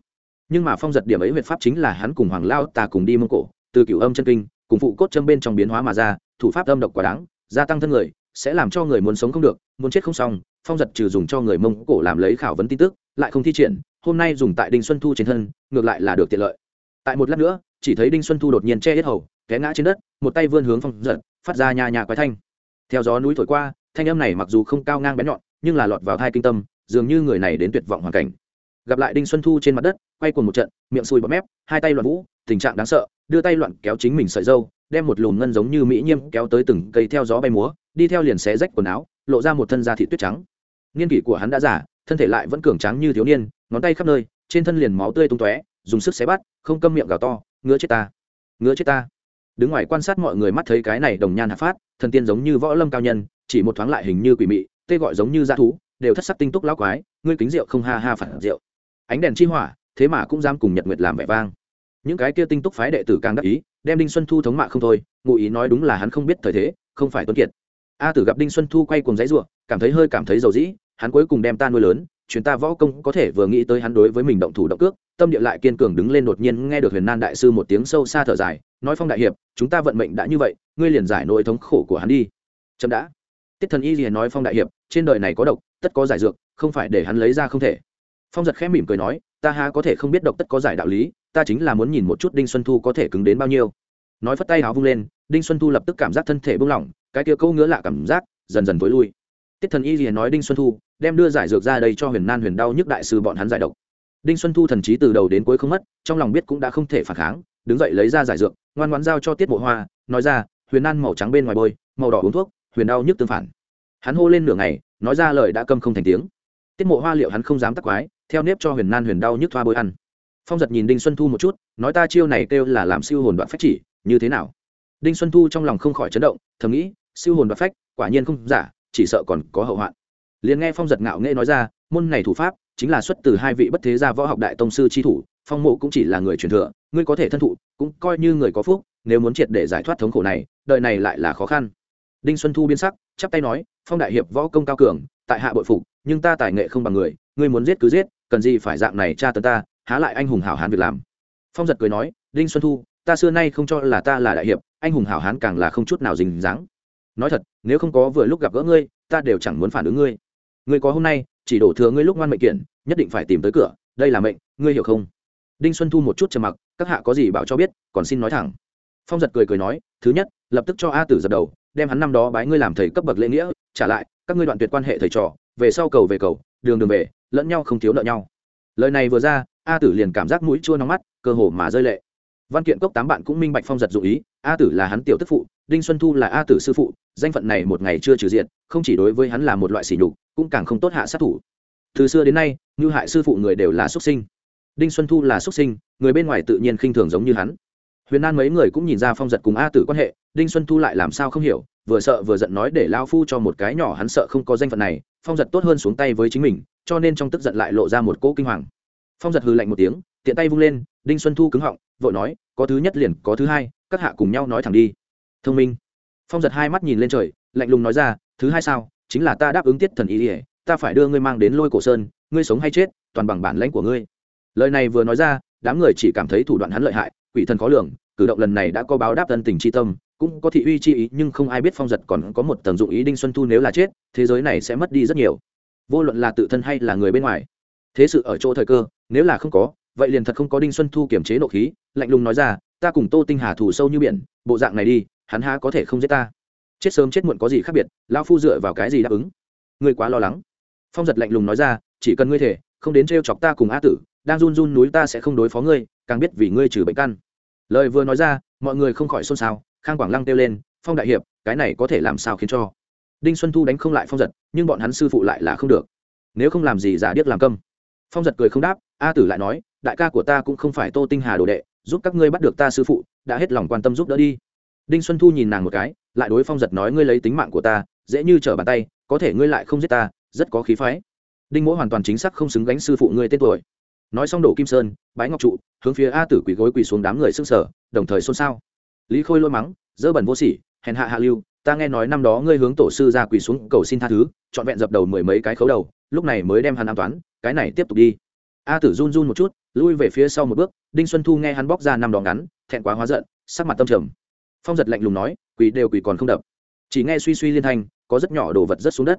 [SPEAKER 1] Nhưng mà phong giật điểm ấy huyệt pháp chính là hắn cùng hoàng lao ta cùng đi mông cổ, từ cửu âm chân kinh, cùng phụ cốt châm bên trong biến hóa mà ra, thủ pháp âm độc quá đáng, gia tăng thân người, sẽ làm cho người muốn sống không được, muốn chết không xong, phong giật trừ dùng cho người mông cổ làm lấy khảo vấn tin tức, lại không thi triển, hôm nay dùng tại đinh xuân thu trên thân, ngược lại là được tiện lợi. Tại một lát nữa chỉ thấy đinh xuân thu đột nhiên che hết hầu, té ngã trên đất, một tay vươn hướng phong giật, phát ra nhà nhà quái thanh. Theo gió núi thổi qua, thanh âm này mặc dù không cao ngang bén nhọn, nhưng là lọt vào thai kinh tâm, dường như người này đến tuyệt vọng hoàn cảnh. Gặp lại đinh xuân thu trên mặt đất, quay cuồng một trận, miệng sùi bọt mép, hai tay loạn vũ, tình trạng đáng sợ, đưa tay loạn kéo chính mình sợi dâu, đem một lùm ngân giống như mỹ nhiêm kéo tới từng cây theo gió bay múa, đi theo liền xé rách quần áo, lộ ra một thân da thị tuyết trắng. Niên kỷ của hắn đã giả thân thể lại vẫn cường trắng như thiếu niên, ngón tay khắp nơi, trên thân liền máu tươi tung tóe, dùng sức xé bắt không câm miệng gào to ngứa chết ta, ngứa chết ta. Đứng ngoài quan sát mọi người mắt thấy cái này đồng nhan hạ phát, thần tiên giống như võ lâm cao nhân, chỉ một thoáng lại hình như quỷ mị, tê gọi giống như dã thú, đều thất sắc tinh túc lão quái, ngươi kính rượu không ha ha phản rượu. Ánh đèn chi hỏa, thế mà cũng dám cùng nhật nguyệt làm vẻ vang. Những cái kia tinh túc phái đệ tử càng đắc ý, đem đinh xuân thu thống mạ không thôi, ngụ ý nói đúng là hắn không biết thời thế, không phải tuấn kiệt. A tử gặp đinh xuân thu quay cùng giấy ruộng cảm thấy hơi cảm thấy dầu dĩ, hắn cuối cùng đem ta nuôi lớn chuyến ta võ công có thể vừa nghĩ tới hắn đối với mình động thủ động cước, tâm địa lại kiên cường đứng lên đột nhiên nghe được huyền nan đại sư một tiếng sâu xa thở dài, nói phong đại hiệp, chúng ta vận mệnh đã như vậy, ngươi liền giải nỗi thống khổ của hắn đi. Chậm đã. Tiết thần y liền nói phong đại hiệp, trên đời này có độc, tất có giải dược, không phải để hắn lấy ra không thể. Phong giật khẽ mỉm cười nói, ta há có thể không biết độc tất có giải đạo lý, ta chính là muốn nhìn một chút đinh xuân thu có thể cứng đến bao nhiêu. Nói phất tay áo vung lên, đinh xuân thu lập tức cảm giác thân thể buông lỏng, cái kia câu ngứa lạ cảm giác, dần dần vối lui tiết thần y liền nói đinh xuân thu, đem đưa giải dược ra đây cho huyền nan huyền đau nhức đại sư bọn hắn giải độc. Đinh xuân thu thần trí từ đầu đến cuối không mất, trong lòng biết cũng đã không thể phản kháng, đứng dậy lấy ra giải dược, ngoan ngoãn giao cho tiết mộ hoa, nói ra, huyền nan màu trắng bên ngoài bôi, màu đỏ uống thuốc, huyền đau nhức tương phản. Hắn hô lên nửa ngày, nói ra lời đã câm không thành tiếng. Tiết mộ hoa liệu hắn không dám tắc quái, theo nếp cho huyền nan huyền đau nhức thoa bôi ăn. Phong giật nhìn đinh xuân thu một chút, nói ta chiêu này kêu là làm siêu hồn đoạn phách chỉ, như thế nào? Đinh xuân thu trong lòng không khỏi chấn động, thầm nghĩ, siêu hồn đoạn phách, quả nhiên không giả chỉ sợ còn có hậu hoạn. Liền nghe phong giật ngạo nghệ nói ra, môn này thủ pháp chính là xuất từ hai vị bất thế gia võ học đại tông sư tri thủ, phong mộ cũng chỉ là người truyền thừa, ngươi có thể thân thụ, cũng coi như người có phúc, nếu muốn triệt để giải thoát thống khổ này đợi này lại là khó khăn. Đinh xuân thu biến sắc, chắp tay nói, phong đại hiệp võ công cao cường, tại hạ bội phục, nhưng ta tài nghệ không bằng người, ngươi muốn giết cứ giết, cần gì phải dạng này tra tấn ta, há lại anh hùng hảo hán việc làm. Phong giật cười nói, đinh xuân thu, ta xưa nay không cho là ta là đại hiệp, anh hùng hảo hán càng là không chút nào dình dáng nói thật, nếu không có vừa lúc gặp gỡ ngươi, ta đều chẳng muốn phản ứng ngươi. Ngươi có hôm nay, chỉ đổ thừa ngươi lúc ngoan mệnh kiện, nhất định phải tìm tới cửa, đây là mệnh, ngươi hiểu không? Đinh xuân thu một chút trầm mặc, các hạ có gì bảo cho biết, còn xin nói thẳng. Phong giật cười cười nói, thứ nhất, lập tức cho a tử dập đầu, đem hắn năm đó bái ngươi làm thầy cấp bậc lễ nghĩa, trả lại, các ngươi đoạn tuyệt quan hệ thầy trò, về sau cầu về cầu, đường đường về, lẫn nhau không thiếu nợ nhau. Lời này vừa ra, a tử liền cảm giác mũi chua nóng mắt, cơ hồ mà rơi lệ. Văn kiện cốc tám bạn cũng minh bạch phong giật dụ ý, a tử là hắn tiểu tức phụ, đinh xuân thu là a tử sư phụ danh phận này một ngày chưa trừ diện không chỉ đối với hắn là một loại sỉ nhục, cũng càng không tốt hạ sát thủ. Từ xưa đến nay, như hại sư phụ người đều là xuất sinh. Đinh xuân thu là xuất sinh, người bên ngoài tự nhiên khinh thường giống như hắn. Huyền an mấy người cũng nhìn ra phong giật cùng a tử quan hệ, đinh xuân thu lại làm sao không hiểu, vừa sợ vừa giận nói để lao phu cho một cái nhỏ hắn sợ không có danh phận này, phong giật tốt hơn xuống tay với chính mình, cho nên trong tức giận lại lộ ra một cỗ kinh hoàng. Phong giật hư lạnh một tiếng, tiện tay vung lên, đinh xuân thu cứng họng, vội nói, có thứ nhất liền, có thứ hai, các hạ cùng nhau nói thẳng đi. Thông minh phong giật hai mắt nhìn lên trời, lạnh lùng nói ra, thứ hai sao? Chính là ta đáp ứng tiết thần ý ỉa ta phải đưa ngươi mang đến lôi cổ sơn, ngươi sống hay chết, toàn bằng bản lãnh của ngươi. Lời này vừa nói ra, đám người chỉ cảm thấy thủ đoạn hắn lợi hại, quỷ thần khó lường, cử động lần này đã có báo đáp thân tình tri tâm, cũng có thị uy chi ý, nhưng không ai biết phong giật còn có một tầng dụng ý đinh xuân thu nếu là chết, thế giới này sẽ mất đi rất nhiều. Vô luận là tự thân hay là người bên ngoài. Thế sự ở chỗ thời cơ, nếu là không có, vậy liền thật không có đinh xuân thu kiểm chế nộ khí, lạnh lùng nói ra, ta cùng tô tinh hà thủ sâu như biển, bộ dạng này đi hắn há có thể không giết ta? Chết sớm chết muộn có gì khác biệt lao phu dựa vào cái gì đáp ứng? Ngươi quá lo lắng. Phong giật lạnh lùng nói ra, chỉ cần ngươi thể, không đến t chọc ta cùng a tử, đang run run núi ta sẽ không đối phó ngươi, càng biết vì ngươi trừ bệnh căn. Lời vừa nói ra, mọi người không khỏi xôn xao, khang quảng lăng kêu lên, phong đại hiệp, cái này có thể làm sao khiến cho? Đinh xuân thu đánh không lại phong giật, nhưng bọn hắn sư phụ lại là không được. Nếu không làm gì giả điếc làm câm. Phong giật cười không đáp, a tử lại nói, đại ca của ta cũng không phải tô tinh hà đồ đệ, giúp các ngươi bắt được ta sư phụ, đã hết lòng quan tâm giúp đỡ đi đinh xuân thu nhìn nàng một cái, lại đối phong giật nói, ngươi lấy tính mạng của ta, dễ như trở bàn tay, có thể ngươi lại không giết ta, rất có khí phái. Đinh mỗ hoàn toàn chính xác không xứng gánh sư phụ ngươi tên tuổi. Nói xong đổ kim sơn, bái ngọc trụ, hướng phía a tử quỳ gối quỳ xuống đám người s ư n g sở đồng thời xôn xao. Lý khôi lôi mắng, dơ bẩn vô sỉ, hèn hạ hạ lưu, ta nghe nói năm đó ngươi hướng tổ sư ra quỳ xuống cầu xin tha thứ, trọn vẹn dập đầu mười mấy cái khấu đầu, lúc này mới đem hắn an toán, cái này tiếp tục đi. A tử run run một chút, lui về phía sau một bước, đinh xuân thu nghe hắn bóc ra năm đòn ngắn, thẹn quá hóa giận, sắc mặt tâm trầm phong giật lạnh lùng nói, quỷ đều quỷ còn không đập. Chỉ nghe suy suy liên thanh, có rất nhỏ đồ vật rất xuống đất.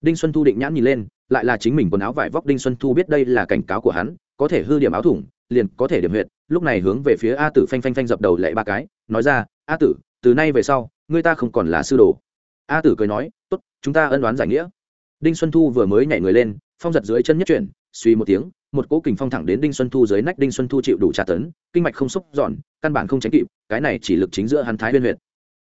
[SPEAKER 1] Đinh xuân thu định nhãn nhìn lên, lại là chính mình quần áo vải vóc đinh xuân thu biết đây là cảnh cáo của hắn, có thể hư điểm áo thủng, liền có thể điểm huyệt, lúc này hướng về phía a tử phanh phanh phanh dập đầu lệ ba cái, nói ra, a tử, từ nay về sau người ta không còn là sư đồ. A tử cười nói, tốt, chúng ta ân đoán giải nghĩa. Đinh xuân thu vừa mới nhảy người lên, phong giật dưới chân nhất chuyển, suy một tiếng một cỗ kình phong thẳng đến đinh xuân thu dưới nách đinh xuân thu chịu đủ tra tấn, kinh mạch không xúc giòn, căn bản không tránh kịp, cái này chỉ lực chính giữa hắn thái huyên huyệt.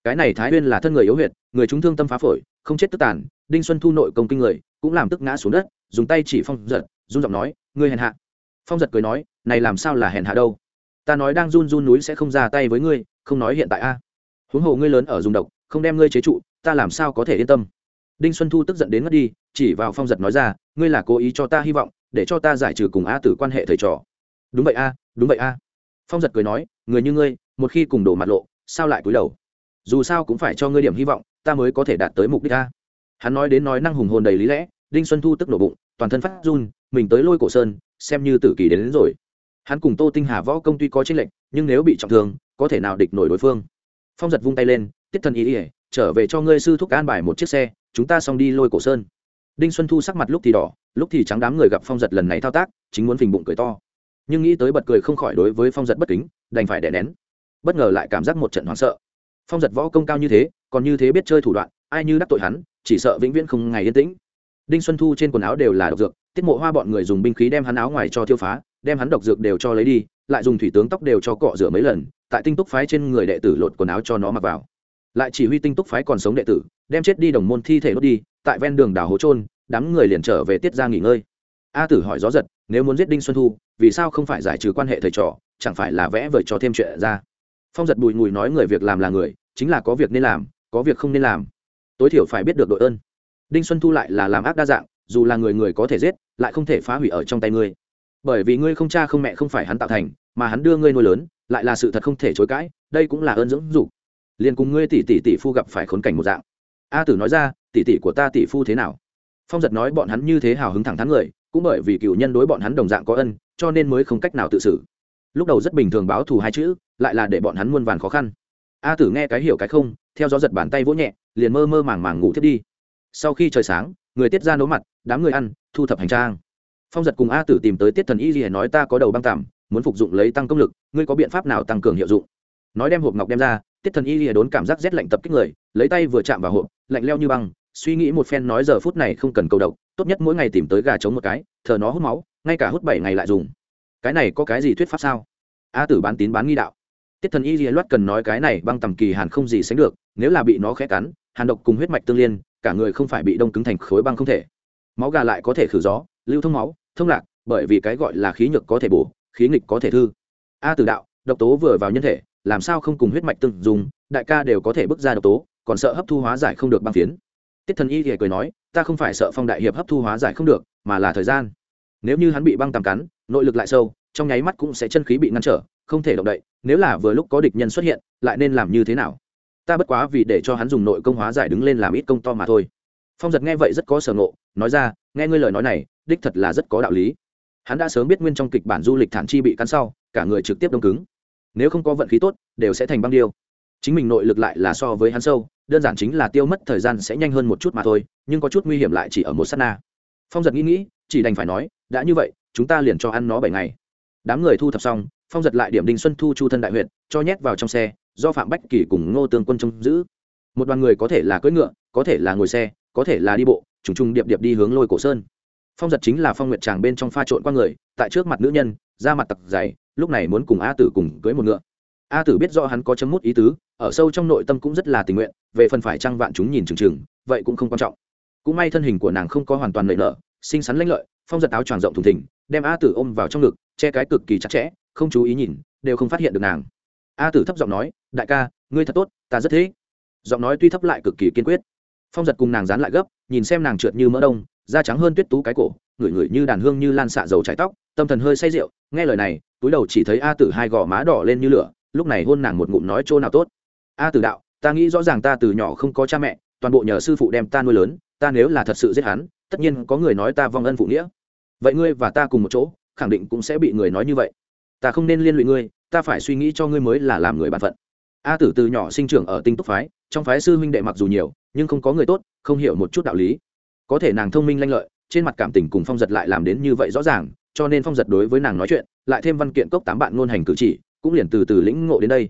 [SPEAKER 1] Cái này thái huyên là thân người yếu huyệt, người chúng thương tâm phá phổi, không chết tức tàn, đinh xuân thu nội công kinh người, cũng làm tức ngã xuống đất, dùng tay chỉ phong giật, run giọng nói, ngươi hèn hạ. Phong giật cười nói, này làm sao là hèn hạ đâu? Ta nói đang run run núi sẽ không ra tay với ngươi, không nói hiện tại a. Huống hồ ngươi lớn ở dùng độc, không đem ngươi chế trụ, ta làm sao có thể yên tâm? Đinh xuân thu tức giận đến mất đi, chỉ vào phong giật nói ra, ngươi là cố ý cho ta hy vọng để cho ta giải trừ cùng a tử quan hệ thầy trò. Đúng vậy a đúng vậy a. Phong giật cười nói người như ngươi một khi cùng đổ mặt lộ sao lại cúi đầu? Dù sao cũng phải cho ngươi điểm hy vọng ta mới có thể đạt tới mục đích a. Hắn nói đến nói năng hùng hồn đầy lý lẽ đinh xuân thu tức nổ bụng toàn thân phát run mình tới lôi cổ sơn xem như tử kỳ đến, đến rồi. Hắn cùng tô tinh hà võ công tuy có tranh lệnh, nhưng nếu bị trọng thương có thể nào địch nổi đối phương? Phong giật vung tay lên tiết thần ý ỉa trở về cho ngươi sư thúc an bài một chiếc xe chúng ta xong đi lôi cổ sơn đinh xuân thu sắc mặt lúc thì đỏ, lúc thì trắng đám người gặp phong giật lần này thao tác, chính muốn phình bụng cười to. Nhưng nghĩ tới bật cười không khỏi đối với phong giật bất kính, đành phải đè nén. Bất ngờ lại cảm giác một trận hoảng sợ. Phong giật võ công cao như thế, còn như thế biết chơi thủ đoạn, ai như đắc tội hắn, chỉ sợ vĩnh viễn không ngày yên tĩnh. Đinh xuân thu trên quần áo đều là độc dược, tiết mộ hoa bọn người dùng binh khí đem hắn áo ngoài cho thiêu phá, đem hắn độc dược đều cho lấy đi, lại dùng thủy tướng tóc đều cho cọ rửa mấy lần, tại tinh túc phái trên người đệ tử lột quần áo cho nó mặc vào. Lại chỉ huy tinh túc phái còn sống đệ tử, đem chết đi đồng môn thi thể đốt đi tại ven đường đảo hố trôn đám người liền trở về tiết ra nghỉ ngơi. A tử hỏi gió giật, nếu muốn giết đinh xuân thu, vì sao không phải giải trừ quan hệ thầy trò, chẳng phải là vẽ vời cho thêm chuyện ra? Phong giật bùi ngùi nói người việc làm là người, chính là có việc nên làm, có việc không nên làm. Tối thiểu phải biết được đội ơn. Đinh xuân thu lại là làm ác đa dạng, dù là người người có thể giết, lại không thể phá hủy ở trong tay ngươi. Bởi vì ngươi không cha không mẹ không phải hắn tạo thành, mà hắn đưa ngươi nuôi lớn, lại là sự thật không thể chối cãi, đây cũng là ơn dưỡng dục. Liền cùng ngươi tỷ tỷ tỷ phu gặp phải khốn cảnh một dạng a tử nói ra, tỷ tỷ của ta tỷ phu thế nào? Phong giật nói, bọn hắn như thế hào hứng thẳng thắn người, cũng bởi vì cựu nhân đối bọn hắn đồng dạng có ân, cho nên mới không cách nào tự xử. Lúc đầu rất bình thường báo thù hai chữ, lại là để bọn hắn muôn vàn khó khăn. A tử nghe cái hiểu cái không, theo gió giật bàn tay vỗ nhẹ, liền mơ mơ màng màng ngủ thiết đi. Sau khi trời sáng, người tiết ra nấu mặt, đám người ăn, thu thập hành trang. Phong giật cùng a tử tìm tới tiết thần y gì nói, ta có đầu băng tạm, muốn phục dụng lấy tăng công lực, ngươi có biện pháp nào tăng cường hiệu dụng? Nói đem hộp ngọc đem ra tiết thần y lìa đốn cảm giác rét lạnh tập kích người, lấy tay vừa chạm vào hộp, lạnh leo như băng, suy nghĩ một phen nói giờ phút này không cần cầu độc, tốt nhất mỗi ngày tìm tới gà trống một cái, thờ nó hút máu, ngay cả hút bảy ngày lại dùng. Cái này có cái gì thuyết pháp sao? A tử bán tín bán nghi đạo. Tiết thần y lìa loát cần nói cái này băng tầm kỳ hàn không gì sánh được, nếu là bị nó khẽ cắn, hàn độc cùng huyết mạch tương liên, cả người không phải bị đông cứng thành khối băng không thể. Máu gà lại có thể khử gió, lưu thông máu, thông lạc, bởi vì cái gọi là khí nhược có thể bổ, khí nghịch có thể thư. A tử đạo, độc tố vừa vào nhân thể làm sao không cùng huyết mạch tương dùng, đại ca đều có thể bước ra độc tố, còn sợ hấp thu hóa giải không được băng phiến. Tiết thần y thì cười nói, ta không phải sợ phong đại hiệp hấp thu hóa giải không được, mà là thời gian. Nếu như hắn bị băng tàm cắn, nội lực lại sâu, trong nháy mắt cũng sẽ chân khí bị ngăn trở, không thể động đậy, nếu là vừa lúc có địch nhân xuất hiện, lại nên làm như thế nào? Ta bất quá vì để cho hắn dùng nội công hóa giải đứng lên làm ít công to mà thôi. Phong giật nghe vậy rất có sở ngộ, nói ra, nghe ngươi lời nói này, đích thật là rất có đạo lý. Hắn đã sớm biết nguyên trong kịch bản du lịch thản chi bị cắn sau, cả người trực tiếp đông cứng nếu không có vận khí tốt, đều sẽ thành băng điêu. Chính mình nội lực lại là so với hắn sâu, đơn giản chính là tiêu mất thời gian sẽ nhanh hơn một chút mà thôi, nhưng có chút nguy hiểm lại chỉ ở một s á t na. Phong giật nghĩ nghĩ, chỉ đành phải nói, đã như vậy, chúng ta liền cho ăn nó bảy ngày. Đám người thu thập xong, phong giật lại điểm đinh xuân thu chu thân đại huyện cho nhét vào trong xe, do phạm bách kỳ cùng ngô tương quân trông giữ. Một đoàn người có thể là cưỡi ngựa, có thể là ngồi xe, có thể là đi bộ, trùng trùng điệp điệp đi hướng lôi cổ sơn. Phong giật chính là phong nguyệt tràng bên trong pha trộn qua người, tại trước mặt nữ nhân da mặt tặc dày, lúc này muốn cùng a tử cùng cưới một ngựa. A tử biết do hắn có chấm mút ý tứ, ở sâu trong nội tâm cũng rất là tình nguyện, về phần phải trăng vạn chúng nhìn chừng chừng, vậy cũng không quan trọng. Cũng may thân hình của nàng không có hoàn toàn lợi nợ xinh xắn lãnh lợi, phong giật áo tròn rộng thùng thình, đem a tử ôm vào trong ngực, che cái cực kỳ chặt chẽ, không chú ý nhìn, đều không phát hiện được nàng. A tử thấp giọng nói, đại ca, ngươi thật tốt, ta rất thế giọng nói tuy thấp lại cực kỳ kiên quyết. Phong giật cùng nàng dán lại gấp, nhìn xem nàng trượt như mỡ đông da trắng hơn tuyết tú cái cổ, ngửi ngửi như đàn hương như lan xạ dầu trái tóc, tâm thần hơi say rượu, nghe lời này, túi đầu chỉ thấy a tử hai gò má đỏ lên như lửa, lúc này hôn nàng một ngụm nói chỗ nào tốt. A tử đạo, ta nghĩ rõ ràng ta từ nhỏ không có cha mẹ, toàn bộ nhờ sư phụ đem ta nuôi lớn, ta nếu là thật sự giết hắn, tất nhiên có người nói ta vong ân phụ nghĩa. Vậy ngươi và ta cùng một chỗ, khẳng định cũng sẽ bị người nói như vậy. Ta không nên liên lụy ngươi, ta phải suy nghĩ cho ngươi mới là làm người bàn phận. A tử từ nhỏ sinh trưởng ở tinh túc phái, trong phái sư huynh đệ mặc dù nhiều, nhưng không có người tốt, không hiểu một chút đạo lý có thể nàng thông minh lanh lợi, trên mặt cảm tình cùng phong giật lại làm đến như vậy rõ ràng, cho nên phong giật đối với nàng nói chuyện, lại thêm văn kiện cốc tám bạn ngôn hành cử chỉ, cũng liền từ từ lĩnh ngộ đến đây.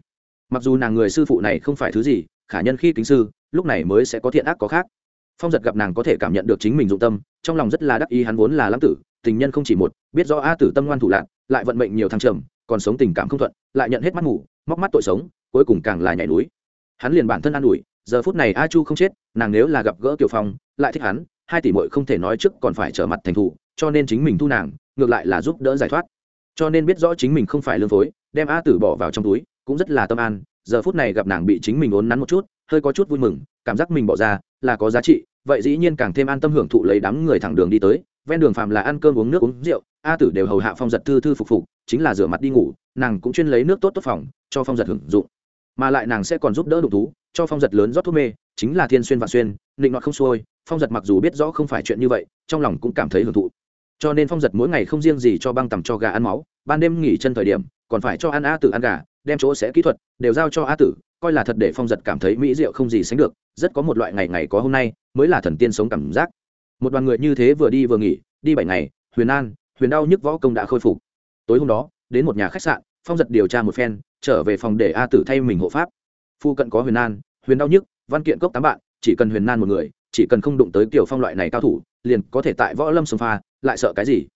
[SPEAKER 1] Mặc dù nàng người sư phụ này không phải thứ gì, khả nhân khi kính sư, lúc này mới sẽ có thiện ác có khác. Phong giật gặp nàng có thể cảm nhận được chính mình dụng tâm, trong lòng rất là đắc ý, hắn vốn là lãng tử, tình nhân không chỉ một, biết rõ a tử tâm ngoan thủ lạc, lại vận mệnh nhiều thăng trầm, còn sống tình cảm không thuận, lại nhận hết mắt ngủ, móc mắt tội sống, cuối cùng càng là nhảy núi. Hắn liền bản thân an ủi, giờ phút này a chu không chết, nàng nếu là gặp gỡ kiều phong, lại thích hắn hai tỷ muội không thể nói trước còn phải trở mặt thành thủ cho nên chính mình thu nàng, ngược lại là giúp đỡ giải thoát. Cho nên biết rõ chính mình không phải lương phối, đem a tử bỏ vào trong túi, cũng rất là tâm an, giờ phút này gặp nàng bị chính mình ốn nắn một chút, hơi có chút vui mừng, cảm giác mình bỏ ra, là có giá trị, vậy dĩ nhiên càng thêm an tâm hưởng thụ lấy đám người thẳng đường đi tới, ven đường phàm là ăn cơm uống nước uống rượu, a tử đều hầu hạ phong giật thư thư phục phục, chính là rửa mặt đi ngủ, nàng cũng chuyên lấy nước tốt tốt phòng, cho phong giật hưởng dụng. Mà lại nàng sẽ còn giúp đỡ đục thú, cho phong giật lớn rót thuốc mê, chính là thiên xuyên và xuyên định nọt không xuôi phong giật mặc dù biết rõ không phải chuyện như vậy, trong lòng cũng cảm thấy hưởng thụ. Cho nên phong giật mỗi ngày không riêng gì cho băng tầm cho gà ăn máu, ban đêm nghỉ chân thời điểm, còn phải cho ăn a tử ăn gà, đem chỗ sẽ kỹ thuật đều giao cho a tử, coi là thật để phong giật cảm thấy mỹ diệu không gì sánh được, rất có một loại ngày ngày có hôm nay, mới là thần tiên sống cảm giác. Một đoàn người như thế vừa đi vừa nghỉ, đi bảy ngày, huyền an, huyền đau nhức võ công đã khôi phục. Tối hôm đó, đến một nhà khách sạn, phong giật điều tra một phen, trở về phòng để a tử thay mình hộ pháp. Phu cận có huyền an, huyền đau nhức, văn kiện cốc tám bạn chỉ cần huyền nan một người, chỉ cần không đụng tới kiểu phong loại này cao thủ, liền có thể tại võ lâm sông pha, lại sợ cái gì?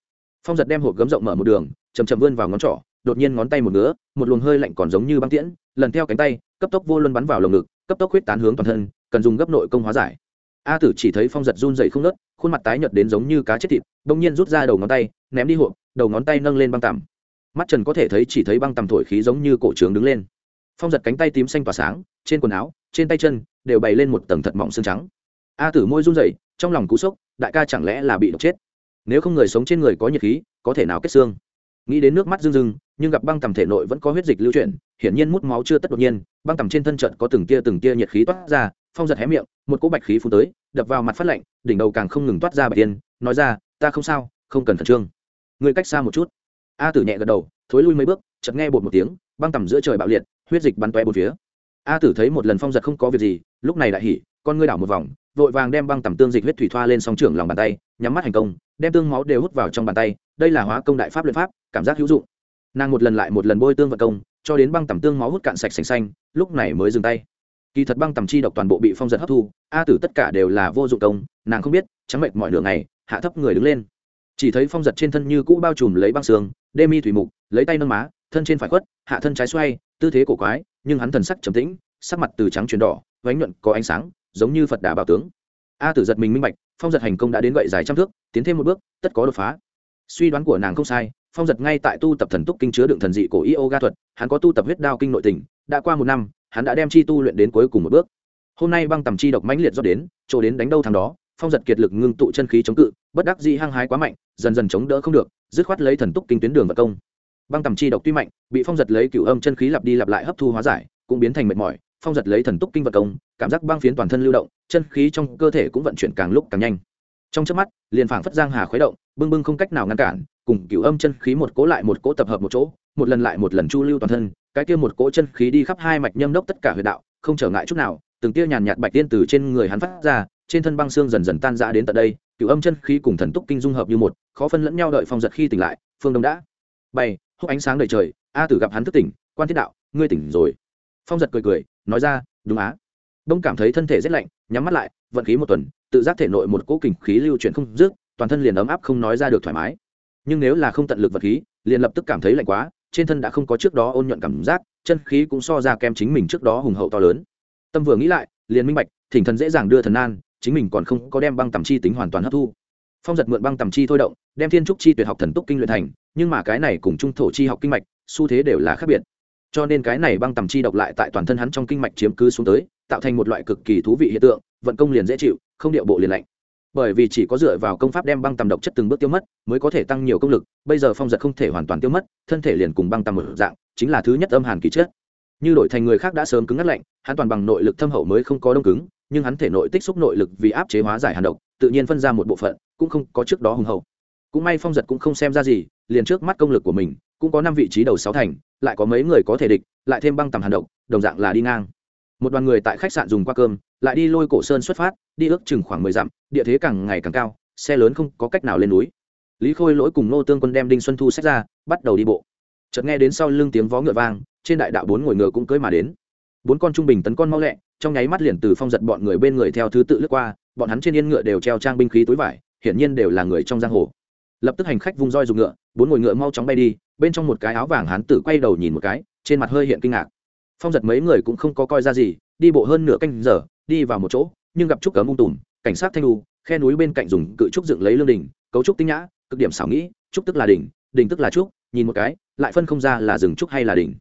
[SPEAKER 1] Phong giật đem hộp gấm rộng mở một đường chầm chầm vươn vào ngón trỏ, đột nhiên ngón tay một ngứa, một luồng hơi lạnh còn giống như băng tiễn, lần theo cánh tay, cấp tốc vô luân bắn vào lồng ngực, cấp tốc huyết tán hướng toàn thân, cần dùng gấp nội công hóa giải. A tử chỉ thấy phong giật run dậy không nớt khuôn mặt tái nhợt đến giống như cá chết thịt, bỗng nhiên rút ra đầu ngón tay, ném đi hộp, đầu ngón tay nâng lên băng tằm. Mắt trần có thể thấy chỉ thấy băng tằm thổi khí giống như cổ trướng đứng lên. Phong giật cánh tay tím xanh tỏa sáng, trên quần áo trên tay chân đều bày lên một tầng thật mỏng xương trắng. A tử môi run rẩy, trong lòng cú sốc, đại ca chẳng lẽ là bị độc chết? Nếu không người sống trên người có nhiệt khí, có thể nào kết xương? Nghĩ đến nước mắt rưng rưng, nhưng gặp băng tầm thể nội vẫn có huyết dịch lưu chuyển, hiển nhiên mút máu chưa tất đột nhiên, băng tầm trên thân trận có từng tia từng tia nhiệt khí toát ra, phong giật hé miệng, một cỗ bạch khí phun tới, đập vào mặt phát lạnh, đỉnh đầu càng không ngừng toát ra bạch tiên nói ra, ta không sao, không cần khẩn trương. Người cách xa một chút. A tử nhẹ gật đầu, thối lui mấy bước, chợt nghe bột một tiếng, băng tầm giữa trời bạo liệt, huyết dịch bắn toe bốn phía a tử thấy một lần phong giật không có việc gì, lúc này đại hỉ, con ngươi đảo một vòng, vội vàng đem băng tẩm tương dịch huyết thủy thoa lên song trưởng lòng bàn tay, nhắm mắt hành công, đem tương máu đều hút vào trong bàn tay, đây là hóa công đại pháp luyện pháp, cảm giác hữu dụng. Nàng một lần lại một lần bôi tương vận công, cho đến băng tẩm tương máu hút cạn sạch sành xanh, lúc này mới dừng tay. Kỳ thật băng tẩm chi độc toàn bộ bị phong giật hấp thu, a tử tất cả đều là vô dụng công, nàng không biết, trắng mệt mọi nửa ngày, hạ thấp người đứng lên. Chỉ thấy phong giật trên thân như cũ bao trùm lấy băng xương, đê mi thủy mục, lấy tay nâng má, thân trên phải khuất, hạ thân trái xoay, tư thế cổ quái nhưng hắn thần sắc trầm tĩnh, sắc mặt từ trắng chuyển đỏ vánh nhuận có ánh sáng, giống như phật đà bảo tướng. A tử giật mình minh bạch, phong giật hành công đã đến gậy dài trăm thước, tiến thêm một bước, tất có đột phá. Suy đoán của nàng không sai, phong giật ngay tại tu tập thần túc kinh chứa đựng thần dị cổ yoga thuật, hắn có tu tập huyết đao kinh nội tình, đã qua một năm, hắn đã đem chi tu luyện đến cuối cùng một bước. Hôm nay băng tầm chi độc mãnh liệt do đến, chỗ đến đánh đâu thằng đó, phong giật kiệt lực ngưng tụ chân khí chống cự, bất đắc dĩ hăng hái quá mạnh, dần dần chống đỡ không được, dứt khoát lấy thần túc kinh tuyến đường vật công băng tầm chi độc tuy mạnh, bị phong giật lấy cựu âm chân khí lặp đi lặp lại hấp thu hóa giải, cũng biến thành mệt mỏi, phong giật lấy thần túc kinh vật công, cảm giác băng phiến toàn thân lưu động, chân khí trong cơ thể cũng vận chuyển càng lúc càng nhanh. Trong trước mắt, liền phảng phất giang hà khuấy động, bưng bưng không cách nào ngăn cản, cùng cựu âm chân khí một cố lại một cố tập hợp một chỗ, một lần lại một lần chu lưu toàn thân, cái kia một cỗ chân khí đi khắp hai mạch nhâm đốc tất cả huyệt đạo, không trở ngại chút nào, từng tia nhàn nhạt bạch tiên từ trên người hắn phát ra, trên thân băng xương dần dần tan ra đến tận đây cựu âm chân khí cùng thần túc kinh dung hợp như một, khó phân lẫn nhau đợi phong giật khi tỉnh lại, phương đông đã. Bay húc ánh sáng đầy trời, a tử gặp hắn thức tỉnh, quan thiết đạo, ngươi tỉnh rồi. Phong giật cười cười, nói ra, đúng á. Đông cảm thấy thân thể rét lạnh, nhắm mắt lại, vận khí một tuần, tự giác thể nội một cỗ kình khí lưu chuyển không dứt, toàn thân liền ấm áp không nói ra được thoải mái. Nhưng nếu là không tận lực vật khí, liền lập tức cảm thấy lạnh quá, trên thân đã không có trước đó ôn nhuận cảm giác, chân khí cũng so ra kem chính mình trước đó hùng hậu to lớn. Tâm vừa nghĩ lại, liền minh bạch, thỉnh thần dễ dàng đưa thần an chính mình còn không có đem băng tầm chi tính hoàn toàn hấp thu. Phong giật mượn băng tầm chi thôi động đem thiên trúc chi tuyệt học thần túc kinh luyện thành, nhưng mà cái này cùng trung thổ chi học kinh mạch, xu thế đều là khác biệt. Cho nên cái này băng tầm chi độc lại tại toàn thân hắn trong kinh mạch chiếm cứ xuống tới, tạo thành một loại cực kỳ thú vị hiện tượng, vận công liền dễ chịu, không điệu bộ liền lạnh. Bởi vì chỉ có dựa vào công pháp đem băng tầm độc chất từng bước tiêu mất, mới có thể tăng nhiều công lực, bây giờ phong giật không thể hoàn toàn tiêu mất, thân thể liền cùng băng tầm một dạng, chính là thứ nhất âm hàn kỳ chết như đổi thành người khác đã sớm cứng ngắt lạnh, hắn toàn bằng nội lực thâm hậu mới không có đông cứng, nhưng hắn thể nội tích xúc nội lực vì áp chế hóa giải hàn độc, tự nhiên phân ra một bộ phận, cũng không có trước đó hùng hậu cũng may phong giật cũng không xem ra gì, liền trước mắt công lực của mình, cũng có năm vị trí đầu sáu thành, lại có mấy người có thể địch, lại thêm băng tầm hàn độc, đồng dạng là đi ngang. Một đoàn người tại khách sạn dùng qua cơm, lại đi lôi cổ sơn xuất phát, đi ước chừng khoảng mười dặm, địa thế càng ngày càng cao, xe lớn không có cách nào lên núi. Lý khôi lỗi cùng nô tương quân đem đinh xuân thu xét ra, bắt đầu đi bộ. Chợt nghe đến sau lưng tiếng vó ngựa vang, trên đại đạo bốn ngồi ngựa cũng cưới mà đến. Bốn con trung bình tấn con mau lẹ, trong nháy mắt liền từ phong giật bọn người bên người theo thứ tự lướt qua, bọn hắn trên yên ngựa đều treo trang binh khí túi vải, hiển nhiên đều là người trong giang hồ lập tức hành khách vung roi dùng ngựa, bốn ngồi ngựa mau chóng bay đi, bên trong một cái áo vàng hán tử quay đầu nhìn một cái, trên mặt hơi hiện kinh ngạc. Phong giật mấy người cũng không có coi ra gì, đi bộ hơn nửa canh giờ, đi vào một chỗ, nhưng gặp trúc cấm ung tùm, cảnh sát thanh lu khe núi bên cạnh dùng cự trúc dựng lấy lương đình cấu trúc tinh nhã, cực điểm xảo nghĩ, trúc tức là đỉnh đỉnh tức là trúc, nhìn một cái, lại phân không ra là rừng trúc hay là đỉnh.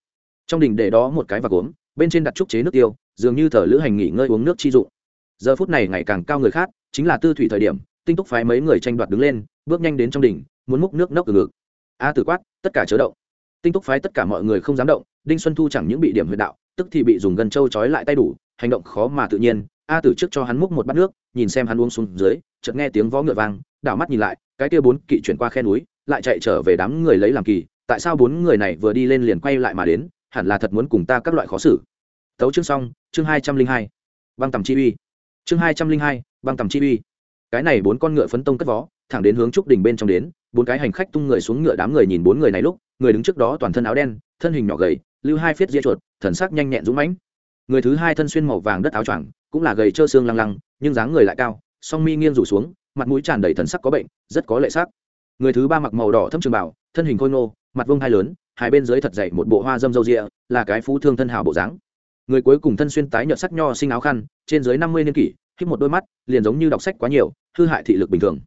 [SPEAKER 1] Trong đỉnh để đó một cái và gốm, bên trên đặt trúc chế nước tiêu, dường như thờ lữ hành nghỉ ngơi uống nước chi dụng. Giờ phút này ngày càng cao người khác, chính là tư thủy thời điểm, tinh túc phái mấy người tranh đoạt đứng lên bước nhanh đến trong đỉnh, muốn múc nước nốc từ ngực. A tử quát, tất cả chớ động. Tinh túc phái tất cả mọi người không dám động, đinh xuân thu chẳng những bị điểm huyệt đạo, tức thì bị dùng gần trâu trói lại tay đủ, hành động khó mà tự nhiên. A tử trước cho hắn múc một bát nước, nhìn xem hắn uống xuống dưới, chợt nghe tiếng vó ngựa vang, đảo mắt nhìn lại, cái kia bốn kỵ chuyển qua khe núi, lại chạy trở về đám người lấy làm kỳ, tại sao bốn người này vừa đi lên liền quay lại mà đến, hẳn là thật muốn cùng ta các loại khó xử. Tấu chương xong, chương hai trăm linh hai, băng tầm chi uy. Chương hai trăm linh hai, băng tầm chi uy. Cái này bốn con ngựa phấn tông cất vó thẳng đến hướng trúc đình bên trong đến, bốn cái hành khách tung người xuống ngựa đám người nhìn bốn người này lúc, người đứng trước đó toàn thân áo đen, thân hình nhỏ gầy, lưu hai phiết ria chuột, thần sắc nhanh nhẹn dũng mãnh. Người thứ hai thân xuyên màu vàng đất áo choàng, cũng là gầy trơ xương lăng lăng, nhưng dáng người lại cao, song mi nghiêng rủ xuống, mặt mũi tràn đầy thần sắc có bệnh, rất có lệ sắc. Người thứ ba mặc màu đỏ thâm trường bảo thân hình khôi ngô, mặt vông hai lớn, hai bên dưới thật dày một bộ hoa dâm râu rịa là cái phú thương thân hào bộ dáng. Người cuối cùng thân xuyên tái nhợt sắc nho sinh áo khăn, trên dưới năm mươi niên kỷ hít một đôi mắt, liền giống như đọc sách quá nhiều, hư hại thị lực bình thường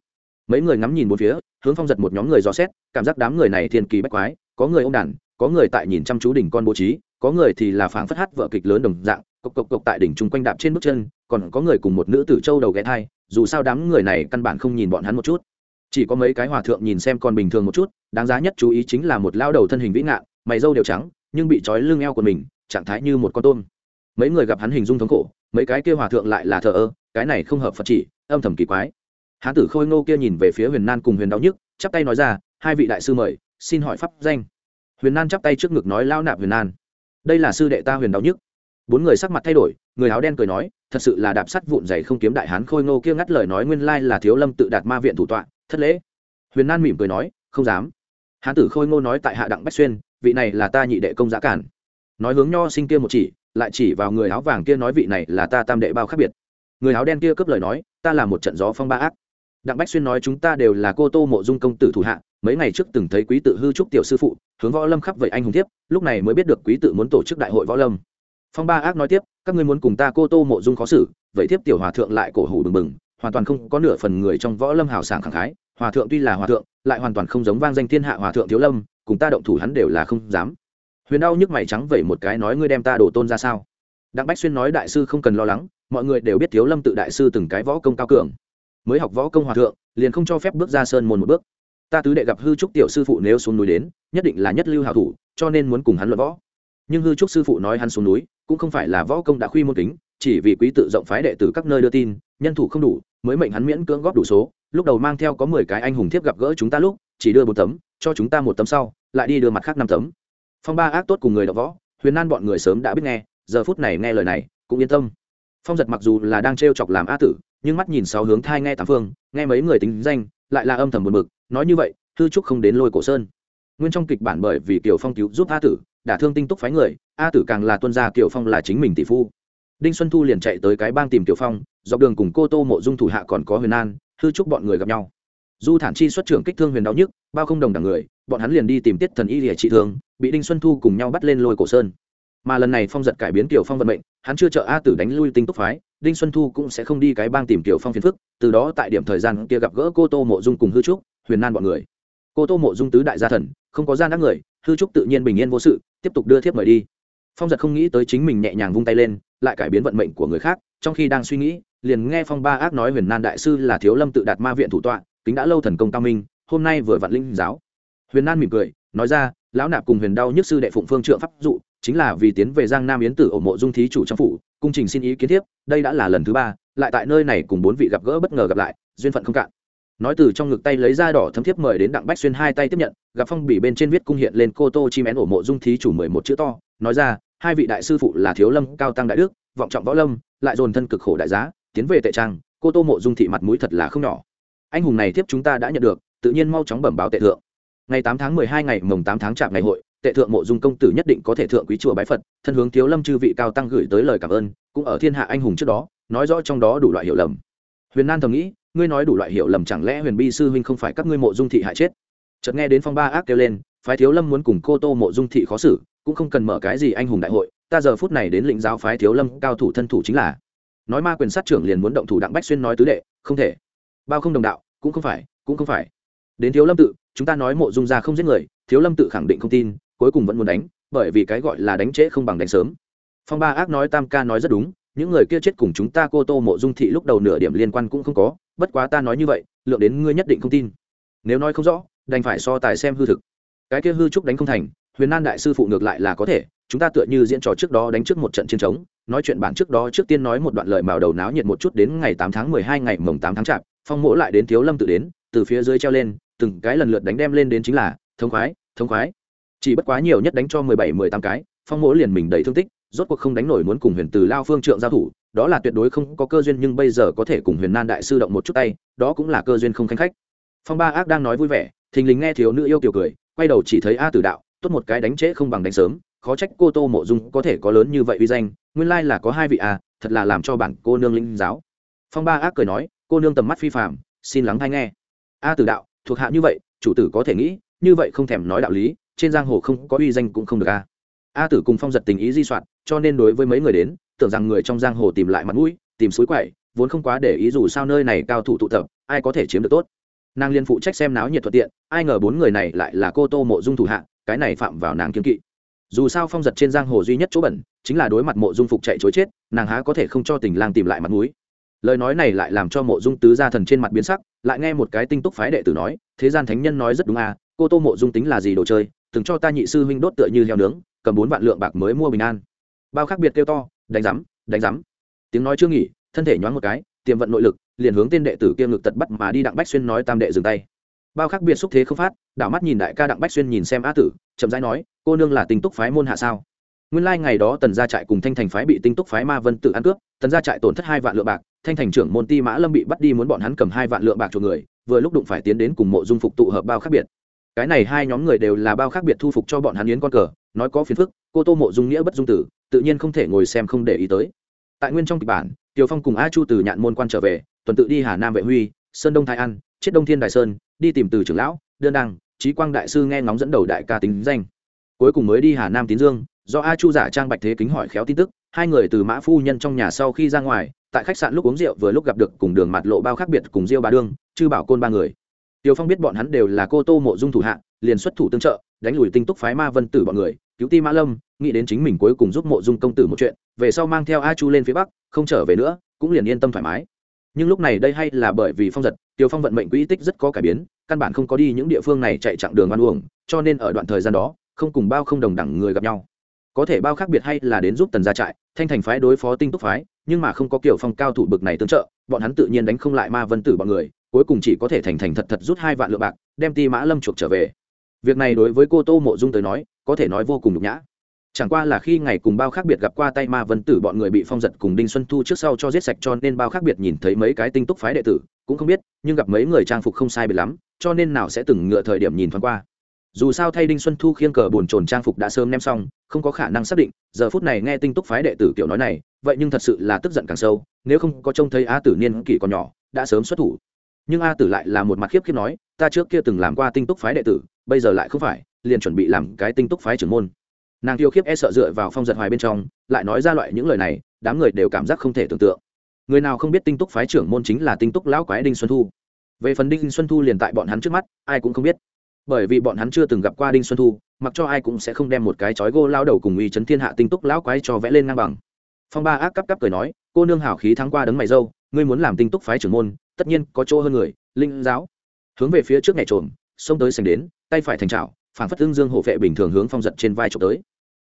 [SPEAKER 1] mấy người ngắm nhìn một phía, hướng phong giật một nhóm người dò xét, cảm giác đám người này thiên kỳ bách quái, có người ô m đàn, có người tại nhìn chăm chú đỉnh con bố trí, có người thì là phảng phất hát vợ kịch lớn đồng dạng, cộc cộc cộc tại đỉnh chung quanh đạp trên bước chân, còn có người cùng một nữ tử châu đầu ghé thai, dù sao đám người này căn bản không nhìn bọn hắn một chút. Chỉ có mấy cái hòa thượng nhìn xem còn bình thường một chút, đáng giá nhất chú ý chính là một lao đầu thân hình vĩ ngạn, mày râu đều trắng, nhưng bị trói lưng eo của mình, trạng thái như một con tôm. Mấy người gặp hắn hình dung thống khổ, mấy cái kia hòa thượng lại là thờ ơ, cái này không hợp phật chỉ, âm thầm kỳ quái hán tử khôi ngô kia nhìn về phía huyền nan cùng huyền đau nhức, chắp tay nói ra, hai vị đại sư mời, xin hỏi pháp danh. Huyền nan chắp tay trước ngực nói, lao nạp huyền nan. Đây là sư đệ ta huyền đau nhức. Bốn người sắc mặt thay đổi, người áo đen cười nói, thật sự là đạp sắt vụn dày không kiếm đại hán khôi ngô kia ngắt lời nói nguyên lai là thiếu lâm tự đạt ma viện thủ tọa, thất lễ. Huyền nan mỉm cười nói, không dám. Hán tử khôi ngô nói tại hạ đặng bách xuyên, vị này là ta nhị đệ công giá cản. Nói hướng nho sinh kia một chỉ, lại chỉ vào người áo vàng kia nói, vị này là ta tam đệ bao khác biệt. Người áo đen kia cướp lời nói, ta là một trận gió phong ba ác đặng bách xuyên nói chúng ta đều là cô tô mộ dung công tử thủ hạ, mấy ngày trước từng thấy quý tự hư trúc tiểu sư phụ, hướng võ lâm khắp vậy anh hùng thiếp, lúc này mới biết được quý tự muốn tổ chức đại hội võ lâm. Phong ba ác nói tiếp, các ngươi muốn cùng ta cô tô mộ dung khó xử, vậy tiếp tiểu hòa thượng lại cổ hủ bừng bừng, hoàn toàn không có nửa phần người trong võ lâm hào sảng khẳng khái, hòa thượng tuy là hòa thượng, lại hoàn toàn không giống vang danh thiên hạ hòa thượng thiếu lâm, cùng ta động thủ hắn đều là không dám. Huyền đau nhức mày trắng vẩy một cái nói ngươi đem ta đổ tôn ra sao? Đặng bách xuyên nói đại sư không cần lo lắng, mọi người đều biết thiếu lâm tự đại sư từng cái võ công cao cường mới học võ công hòa thượng liền không cho phép bước ra sơn môn một bước. Ta tứ đệ gặp hư trúc tiểu sư phụ nếu xuống núi đến nhất định là nhất lưu hảo thủ cho nên muốn cùng hắn luận võ. Nhưng hư trúc sư phụ nói hắn xuống núi cũng không phải là võ công đã khuy môn tính, chỉ vì quý tự rộng phái đệ tử các nơi đưa tin nhân thủ không đủ mới mệnh hắn miễn cưỡng góp đủ số lúc đầu mang theo có mười cái anh hùng thiếp gặp gỡ chúng ta lúc chỉ đưa một tấm cho chúng ta một tấm sau lại đi đưa mặt khác năm tấm. Phong ba ác tốt cùng người đọc võ huyền nan bọn người sớm đã biết nghe giờ phút này nghe lời này cũng yên tâm. Phong giật mặc dù là đang t chọc làm a tử nhưng mắt nhìn sáu hướng thai nghe tám phương, nghe mấy người tính danh, lại là âm thầm buồn bực. nói như vậy hư trúc không đến lôi cổ sơn. Nguyên trong kịch bản bởi vì kiều phong cứu giúp a tử, đả thương tinh túc phái người, a tử càng là tuân gia kiều phong là chính mình tỷ phu. Đinh xuân thu liền chạy tới cái bang tìm kiều phong, dọc đường cùng cô tô mộ dung thủ hạ còn có huyền an hư trúc bọn người gặp nhau. Du thản chi xuất trưởng kích thương huyền đau nhức, bao không đồng đẳng người, bọn hắn liền đi tìm tiết thần y địa trị thương, bị đinh xuân thu cùng nhau bắt lên lôi cổ sơn. Mà lần này phong giật cải biến tiểu phong vận mệnh, hắn chưa trợ a tử đánh lui tinh túc phái đinh xuân thu cũng sẽ không đi cái bang tìm kiểu phong phiền phức, từ đó tại điểm thời gian kia gặp gỡ cô tô mộ dung cùng hư trúc, huyền nan bọn người. Cô tô mộ dung tứ đại gia thần, không có gian đắc người, hư trúc tự nhiên bình yên vô sự, tiếp tục đưa thiếp mời đi. Phong giật không nghĩ tới chính mình nhẹ nhàng vung tay lên, lại cải biến vận mệnh của người khác, trong khi đang suy nghĩ, liền nghe phong ba ác nói huyền nan đại sư là thiếu lâm tự đạt ma viện thủ tọa, kính đã lâu thần công cao minh, hôm nay vừa vạn linh giáo. Huyền nan mỉm cười, nói ra, lão nạp cùng huyền đau nhức sư đệ phụng phương trượng pháp dụ, chính là vì tiến về giang nam yến tử ổ mộ dung thí chủ trong phủ cung trình xin ý kiến tiếp, đây đã là lần thứ ba, lại tại nơi này cùng bốn vị gặp gỡ bất ngờ gặp lại, duyên phận không cạn. Nói từ trong ngực tay lấy ra đỏ thấm thiếp mời đến đặng bách xuyên hai tay tiếp nhận, gặp phong bì bên trên viết cung hiện lên cô tô chi mén ổ mộ dung thí chủ mười một chữ to, nói ra, hai vị đại sư phụ là thiếu lâm, cao tăng đại đức, vọng trọng võ lâm, lại dồn thân cực khổ đại giá, tiến về tệ trang, cô tô mộ dung thị mặt mũi thật là không nhỏ. Anh hùng này tiếp chúng ta đã nhận được, tự nhiên mau chóng bẩm báo tệ thượng. Ngày tám tháng mười hai ngày mồng tám tháng chạp ngày hội tệ thượng mộ dung công tử nhất định có thể thượng quý chùa bái phật, thân hướng thiếu lâm chư vị cao tăng gửi tới lời cảm ơn, cũng ở thiên hạ anh hùng trước đó, nói rõ trong đó đủ loại hiểu lầm. Huyền nan thầm nghĩ, ngươi nói đủ loại hiểu lầm chẳng lẽ huyền bi sư huynh không phải các ngươi mộ dung thị hại chết? Chợt nghe đến phong ba ác kêu lên, phái thiếu lâm muốn cùng cô tô mộ dung thị khó xử, cũng không cần mở cái gì anh hùng đại hội, ta giờ phút này đến lĩnh giáo phái thiếu lâm cao thủ thân thủ chính là. Nói ma quyền sát trưởng liền muốn động thủ đặng bách xuyên nói tứ đệ, không thể. Bao không đồng đạo, cũng không phải, cũng không phải. Đến thiếu lâm tự, chúng ta nói mộ dung ra không giết người, thiếu lâm tự khẳng định không tin cuối cùng vẫn muốn đánh, bởi vì cái gọi là đánh trễ không bằng đánh sớm. Phong ba ác nói tam ca nói rất đúng, những người kia chết cùng chúng ta cô tô mộ dung thị lúc đầu nửa điểm liên quan cũng không có, bất quá ta nói như vậy, lượng đến ngươi nhất định không tin. Nếu nói không rõ, đành phải so tài xem hư thực. Cái kia hư trúc đánh không thành, huyền nan đại sư phụ ngược lại là có thể, chúng ta tựa như diễn trò trước đó đánh trước một trận chiến trống, nói chuyện bản trước đó trước tiên nói một đoạn lời màu đầu náo nhiệt một chút đến ngày tám tháng mười hai, ngày mồng tám tháng chạp, phong mỗ lại đến thiếu lâm tự đến, từ phía dưới treo lên, từng cái lần lượt đánh đem lên đến chính là thông khoái thông khoái chỉ bất quá nhiều nhất đánh cho mười bảy, mười tám cái, phong mỗ liền mình đầy thương tích, rốt cuộc không đánh nổi muốn cùng huyền từ lao phương trượng giao thủ, đó là tuyệt đối không có cơ duyên nhưng bây giờ có thể cùng huyền nan đại sư động một chút tay, đó cũng là cơ duyên không khanh khách. Phong ba ác đang nói vui vẻ, thình lình nghe thiếu nữ yêu kiều cười, quay đầu chỉ thấy a tử đạo, tốt một cái đánh trễ không bằng đánh sớm, khó trách cô tô mộ dung có thể có lớn như vậy uy danh, nguyên lai là có hai vị a thật là làm cho bản cô nương linh giáo. Phong ba ác cười nói, cô nương tầm mắt phi phạm xin lắng hay nghe. A tử đạo, thuộc hạ như vậy, chủ tử có thể nghĩ, như vậy không thèm nói đạo lý trên giang hồ không có uy danh cũng không được a. A tử cùng phong giật tình ý di soạn, cho nên đối với mấy người đến, tưởng rằng người trong giang hồ tìm lại mặt mũi, tìm suối quậy, vốn không quá để ý dù sao nơi này cao thủ tụ tập, ai có thể chiếm được tốt. Nàng liên phụ trách xem náo nhiệt thuận tiện, ai ngờ bốn người này lại là cô tô mộ dung thủ hạ, cái này phạm vào nàng kiêng kỵ. Dù sao phong giật trên giang hồ duy nhất chỗ bẩn, chính là đối mặt mộ dung phục chạy chối chết, nàng há có thể không cho tình lang tìm lại mặt mũi. Lời nói này lại làm cho mộ dung tứ gia thần trên mặt biến sắc, lại nghe một cái tinh túc phái đệ tử nói, thế gian thánh nhân nói rất đúng à cô tô mộ dung tính là gì đồ chơi từng cho ta nhị sư huynh đốt tựa như heo nướng, cầm bốn vạn lượng bạc mới mua bình an. Bao khác biệt kêu to, đánh rắm đánh rắm tiếng nói chưa nghỉ, thân thể nhoáng một cái, tiềm vận nội lực, liền hướng tên đệ tử kia ngực tật bắt mà đi đặng bách xuyên nói tam đệ dừng tay. Bao khác biệt xúc thế không phát, đảo mắt nhìn đại ca đặng bách xuyên nhìn xem a tử, chậm rãi nói, cô nương là tinh túc phái môn hạ sao? Nguyên lai ngày đó tần gia trại cùng thanh thành phái bị tinh túc phái ma vân tự ăn cướp, tần gia trại tổn thất hai vạn lượng bạc, thanh thành trưởng môn ti mã lâm bị bắt đi muốn bọn hắn cầm hai vạn lượng bạc cho người, vừa lúc đụng phải tiến đến cùng mộ dung phục tụ hợp bao khác biệt cái này hai nhóm người đều là bao khác biệt thu phục cho bọn hắn yến con cờ, nói có phiền phức, cô tô mộ dung nghĩa bất dung tử, tự nhiên không thể ngồi xem không để ý tới. Tại nguyên trong kịch bản tiều phong cùng a chu từ nhạn môn quan trở về, tuần tự đi hà nam vệ huy, sơn đông thái an, chết đông thiên đại sơn, đi tìm từ trưởng lão, đơn đăng trí quang đại sư nghe ngóng dẫn đầu đại ca tính danh. Cuối cùng mới đi hà nam tín dương, do a chu giả trang bạch thế kính hỏi khéo tin tức, hai người từ mã phu nhân trong nhà sau khi ra ngoài, tại khách sạn lúc uống rượu vừa lúc gặp được cùng đường mặt lộ bao khác biệt cùng diêu bà đương, chư bảo côn ba người. Tiêu Phong biết bọn hắn đều là cô Tô Mộ Dung thủ hạ, liền xuất thủ tương trợ, đánh lùi tinh túc phái Ma Vân Tử bọn người, cứu Ti Mã Lâm, nghĩ đến chính mình cuối cùng giúp Mộ Dung công tử một chuyện, về sau mang theo A Chu lên phía bắc, không trở về nữa, cũng liền yên tâm thoải mái. Nhưng lúc này đây hay là bởi vì Phong giật, Tiêu Phong vận mệnh quỹ tích rất có cải biến, căn bản không có đi những địa phương này chạy chặng đường ăn uống, cho nên ở đoạn thời gian đó, không cùng bao không đồng đẳng người gặp nhau. Có thể bao khác biệt hay là đến giúp Tần gia trại, thanh thành phái đối phó tinh túc phái, nhưng mà không có kiểu phong cao thủ bực này tương trợ, bọn hắn tự nhiên đánh không lại Ma Vân Tử bọn người, cuối cùng chỉ có thể thành thành thật thật rút hai vạn lượng bạc, đem ti mã lâm chuộc trở về. Việc này đối với cô tô mộ dung tới nói, có thể nói vô cùng nhục nhã. Chẳng qua là khi ngày cùng bao khác biệt gặp qua tay ma vân tử bọn người bị phong giật cùng đinh xuân thu trước sau cho giết sạch cho nên bao khác biệt nhìn thấy mấy cái tinh túc phái đệ tử, cũng không biết, nhưng gặp mấy người trang phục không sai biệt lắm, cho nên nào sẽ từng ngựa thời điểm nhìn thoáng qua. Dù sao thay đinh xuân thu khiêng cờ bồn trồn trang phục đã sớm ném xong, không có khả năng xác định, giờ phút này nghe tinh túc phái đệ tử kiểu nói này, vậy nhưng thật sự là tức giận càng sâu, nếu không có trông thấy a tử niên kỷ còn nhỏ, đã sớm xuất thủ nhưng a tử lại là một mặt khiếp khiếp nói, ta trước kia từng làm qua tinh túc phái đệ tử, bây giờ lại không phải, liền chuẩn bị làm cái tinh túc phái trưởng môn. Nàng tiêu khiếp e sợ dựa vào phong giật hoài bên trong, lại nói ra loại những lời này, đám người đều cảm giác không thể tưởng tượng. Người nào không biết tinh túc phái trưởng môn chính là tinh túc lão quái đinh xuân thu. Về phần đinh xuân thu liền tại bọn hắn trước mắt, ai cũng không biết. Bởi vì bọn hắn chưa từng gặp qua đinh xuân thu, mặc cho ai cũng sẽ không đem một cái chói gô lao đầu cùng uy chấn thiên hạ tinh túc lão quái cho vẽ lên ngang bằng. Phong ba ác cắp cắp cười nói, cô nương hảo khí thắng qua đấng mày dâu, ngươi muốn làm tinh túc phái trưởng môn tất nhiên có chỗ hơn người, linh giáo. Hướng về phía trước nhảy trộm xông tới sành đến, tay phải thành trào phản phất tương dương hộ vệ bình thường hướng phong giật trên vai trộm tới.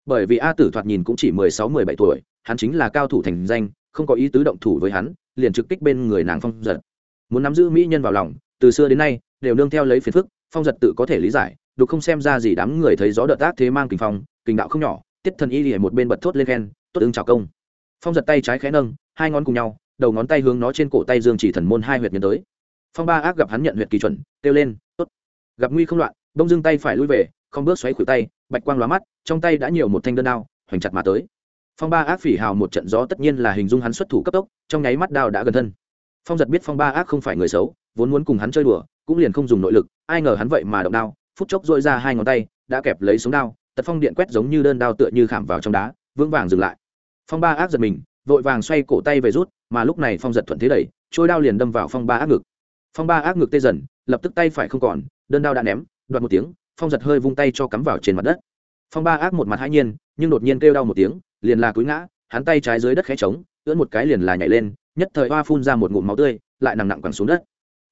[SPEAKER 1] Bởi vì a tử thoạt nhìn cũng chỉ mười sáu, mười bảy tuổi, hắn chính là cao thủ thành danh, không có ý tứ động thủ với hắn, liền trực kích bên người nàng phong giật. Muốn nắm giữ mỹ nhân vào lòng, từ xưa đến nay, đều nương theo lấy phiền phức, phong giật tự có thể lý giải, đục không xem ra gì đám người thấy gió đợt ác thế mang kình phong, kình đạo không nhỏ, tiết thần y lìa một bên bật thốt lên khen, tốt ứng chào công. Phong giật tay trái khẽ nâng, hai ngón cùng nhau đầu ngón tay hướng nó trên cổ tay dương chỉ thần môn hai huyệt nhân tới. Phong ba ác gặp hắn nhận huyệt kỳ chuẩn, kêu lên, tốt. Gặp nguy không loạn, Đông Dương tay phải lui về, không bước xoáy khuỷu tay, bạch quang lóa mắt, trong tay đã nhiều một thanh đơn đao, hoành chặt mà tới. Phong ba ác phỉ hào một trận gió tất nhiên là hình dung hắn xuất thủ cấp tốc, trong nháy mắt đao đã gần thân. Phong giật biết phong ba ác không phải người xấu, vốn muốn cùng hắn chơi đùa, cũng liền không dùng nội lực, ai ngờ hắn vậy mà động đao, phút chốc dội ra hai ngón tay, đã kẹp lấy xuống đao, tật phong điện quét giống như đơn đao tựa như khảm vào trong đá, vững vàng dừng lại. Phong ba ác giật mình vội vàng xoay cổ tay về rút, mà lúc này phong giật thuận thế đẩy, trôi đao liền đâm vào phong ba ác ngực. Phong ba ác ngực tê dần, lập tức tay phải không còn, đơn đao đã ném, đoạt một tiếng, phong giật hơi vung tay cho cắm vào trên mặt đất. Phong ba ác một mặt hãi nhiên, nhưng đột nhiên kêu đau một tiếng, liền là cúi ngã, hắn tay trái dưới đất khẽ trống, ưỡn một cái liền là nhảy lên, nhất thời hoa phun ra một ngụm máu tươi, lại nặng nặng quẳng xuống đất.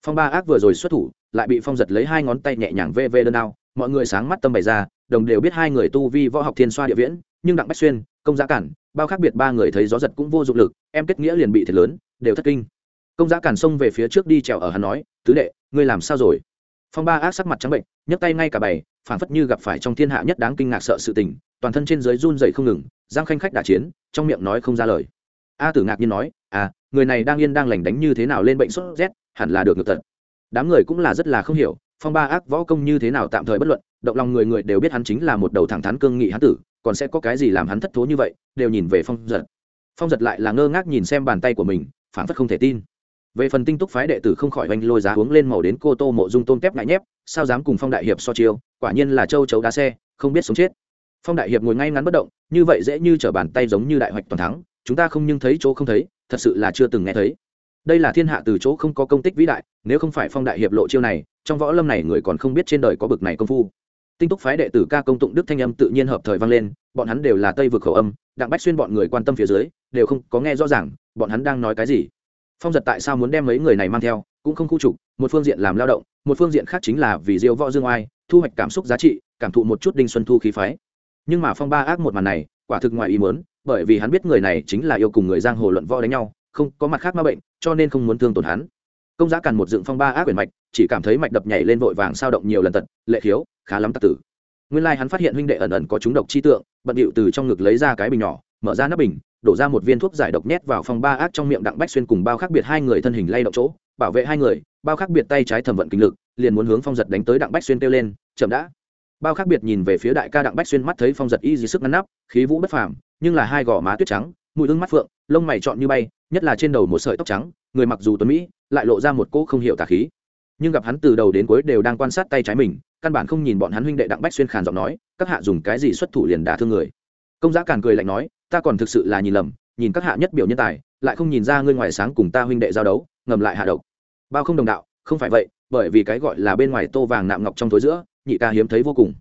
[SPEAKER 1] Phong ba ác vừa rồi xuất thủ, lại bị phong giật lấy hai ngón tay nhẹ nhàng vê vê đơn đao, mọi người sáng mắt tâm bày ra, đồng đều biết hai người tu vi võ học thiên xoa địa viễn, nhưng đặng bách xuyên công giá cản, bao khác biệt ba người thấy gió giật cũng vô dụng lực, em kết nghĩa liền bị thiệt lớn, đều thất kinh. Công giá cản xông về phía trước đi trèo ở hắn nói, tứ đệ, ngươi làm sao rồi? Phong ba ác sắc mặt trắng bệnh, nhấc tay ngay cả bày phản phất như gặp phải trong thiên hạ nhất đáng kinh ngạc sợ sự tình, toàn thân trên dưới run dậy không ngừng, giang khanh khách đả chiến, trong miệng nói không ra lời. A tử ngạc nhiên nói à người này đang yên đang lành đánh như thế nào lên bệnh sốt rét, hẳn là được ngược tật đám người cũng là rất là không hiểu, phong ba ác võ công như thế nào tạm thời bất luận, động lòng người người đều biết hắn chính là một đầu thẳng thắn cương nghị hán tử còn sẽ có cái gì làm hắn thất thố như vậy, đều nhìn về phong giật. Phong giật lại là ngơ ngác nhìn xem bàn tay của mình phản phất không thể tin. Về phần tinh túc phái đệ tử không khỏi oanh lôi giá uống lên màu đến cô tô mộ dung tôn kép ngại nhép, sao dám cùng phong đại hiệp so chiêu, quả nhiên là châu chấu đá xe, không biết sống chết. Phong đại hiệp ngồi ngay ngắn bất động, như vậy dễ như t r ở bàn tay giống như đại hoạch toàn thắng, chúng ta không nhưng thấy chỗ không thấy, thật sự là chưa từng nghe thấy. Đây là thiên hạ từ chỗ không có công tích vĩ đại, nếu không phải phong đại hiệp lộ chiêu này, trong võ lâm này người còn không biết trên đời có bực này công phu tinh túc phái đệ tử ca công tụng đức thanh âm tự nhiên hợp thời vang lên, bọn hắn đều là tây vực khẩu âm, đặng bách xuyên bọn người quan tâm phía dưới, đều không có nghe rõ ràng, bọn hắn đang nói cái gì. Phong giật tại sao muốn đem mấy người này mang theo, cũng không khu trục, một phương diện làm lao động, một phương diện khác chính là vì diêu võ dương oai, thu hoạch cảm xúc giá trị, cảm thụ một chút đinh xuân thu khí phái. Nhưng mà phong ba ác một màn này, quả thực ngoài ý muốn, bởi vì hắn biết người này chính là yêu cùng người giang hồ luận võ đánh nhau, không có mặt khác ma bệnh, cho nên không muốn thương tổn hắn công giá càn một dựng phong ba ác quyển mạch, chỉ cảm thấy mạch đập nhảy lên vội vàng sao động nhiều lần tật, lệ khiếu, khá lắm tặc tử. Nguyên lai hắn phát hiện huynh đệ ẩn ẩn có chúng độc chi tượng, bận điệu từ trong ngực lấy ra cái bình nhỏ, mở ra nắp bình, đổ ra một viên thuốc giải độc nhét vào phong ba ác trong miệng đặng bách xuyên cùng bao khác biệt hai người thân hình lay động chỗ, bảo vệ hai người, bao khác biệt tay trái thẩm vận kinh lực, liền muốn hướng phong giật đánh tới đặng bách xuyên kêu lên, chậm đã. Bao khác biệt nhìn về phía đại ca đặng bách xuyên mắt thấy phong giật y dì sức ngăn nắp, khí vũ bất phàm, nhưng là hai gò má tuyết trắng mùi hương mắt phượng, lông mày trọn như bay, nhất là trên đầu một sợi tóc trắng, người mặc dù tuấn mỹ, lại lộ ra một cỗ không hiểu tà khí. Nhưng gặp hắn từ đầu đến cuối đều đang quan sát tay trái mình, căn bản không nhìn bọn hắn huynh đệ đặng bách xuyên khàn giọng nói, các hạ dùng cái gì xuất thủ liền đả thương người? Công giá càn cười lạnh nói, ta còn thực sự là nhìn lầm, nhìn các hạ nhất biểu nhân tài, lại không nhìn ra ngươi ngoài sáng cùng ta huynh đệ giao đấu, ngầm lại hạ độc. Bao không đồng đạo, không phải vậy, bởi vì cái gọi là bên ngoài tô vàng nạm ngọc trong tối giữa, nhị ca hiếm thấy vô cùng.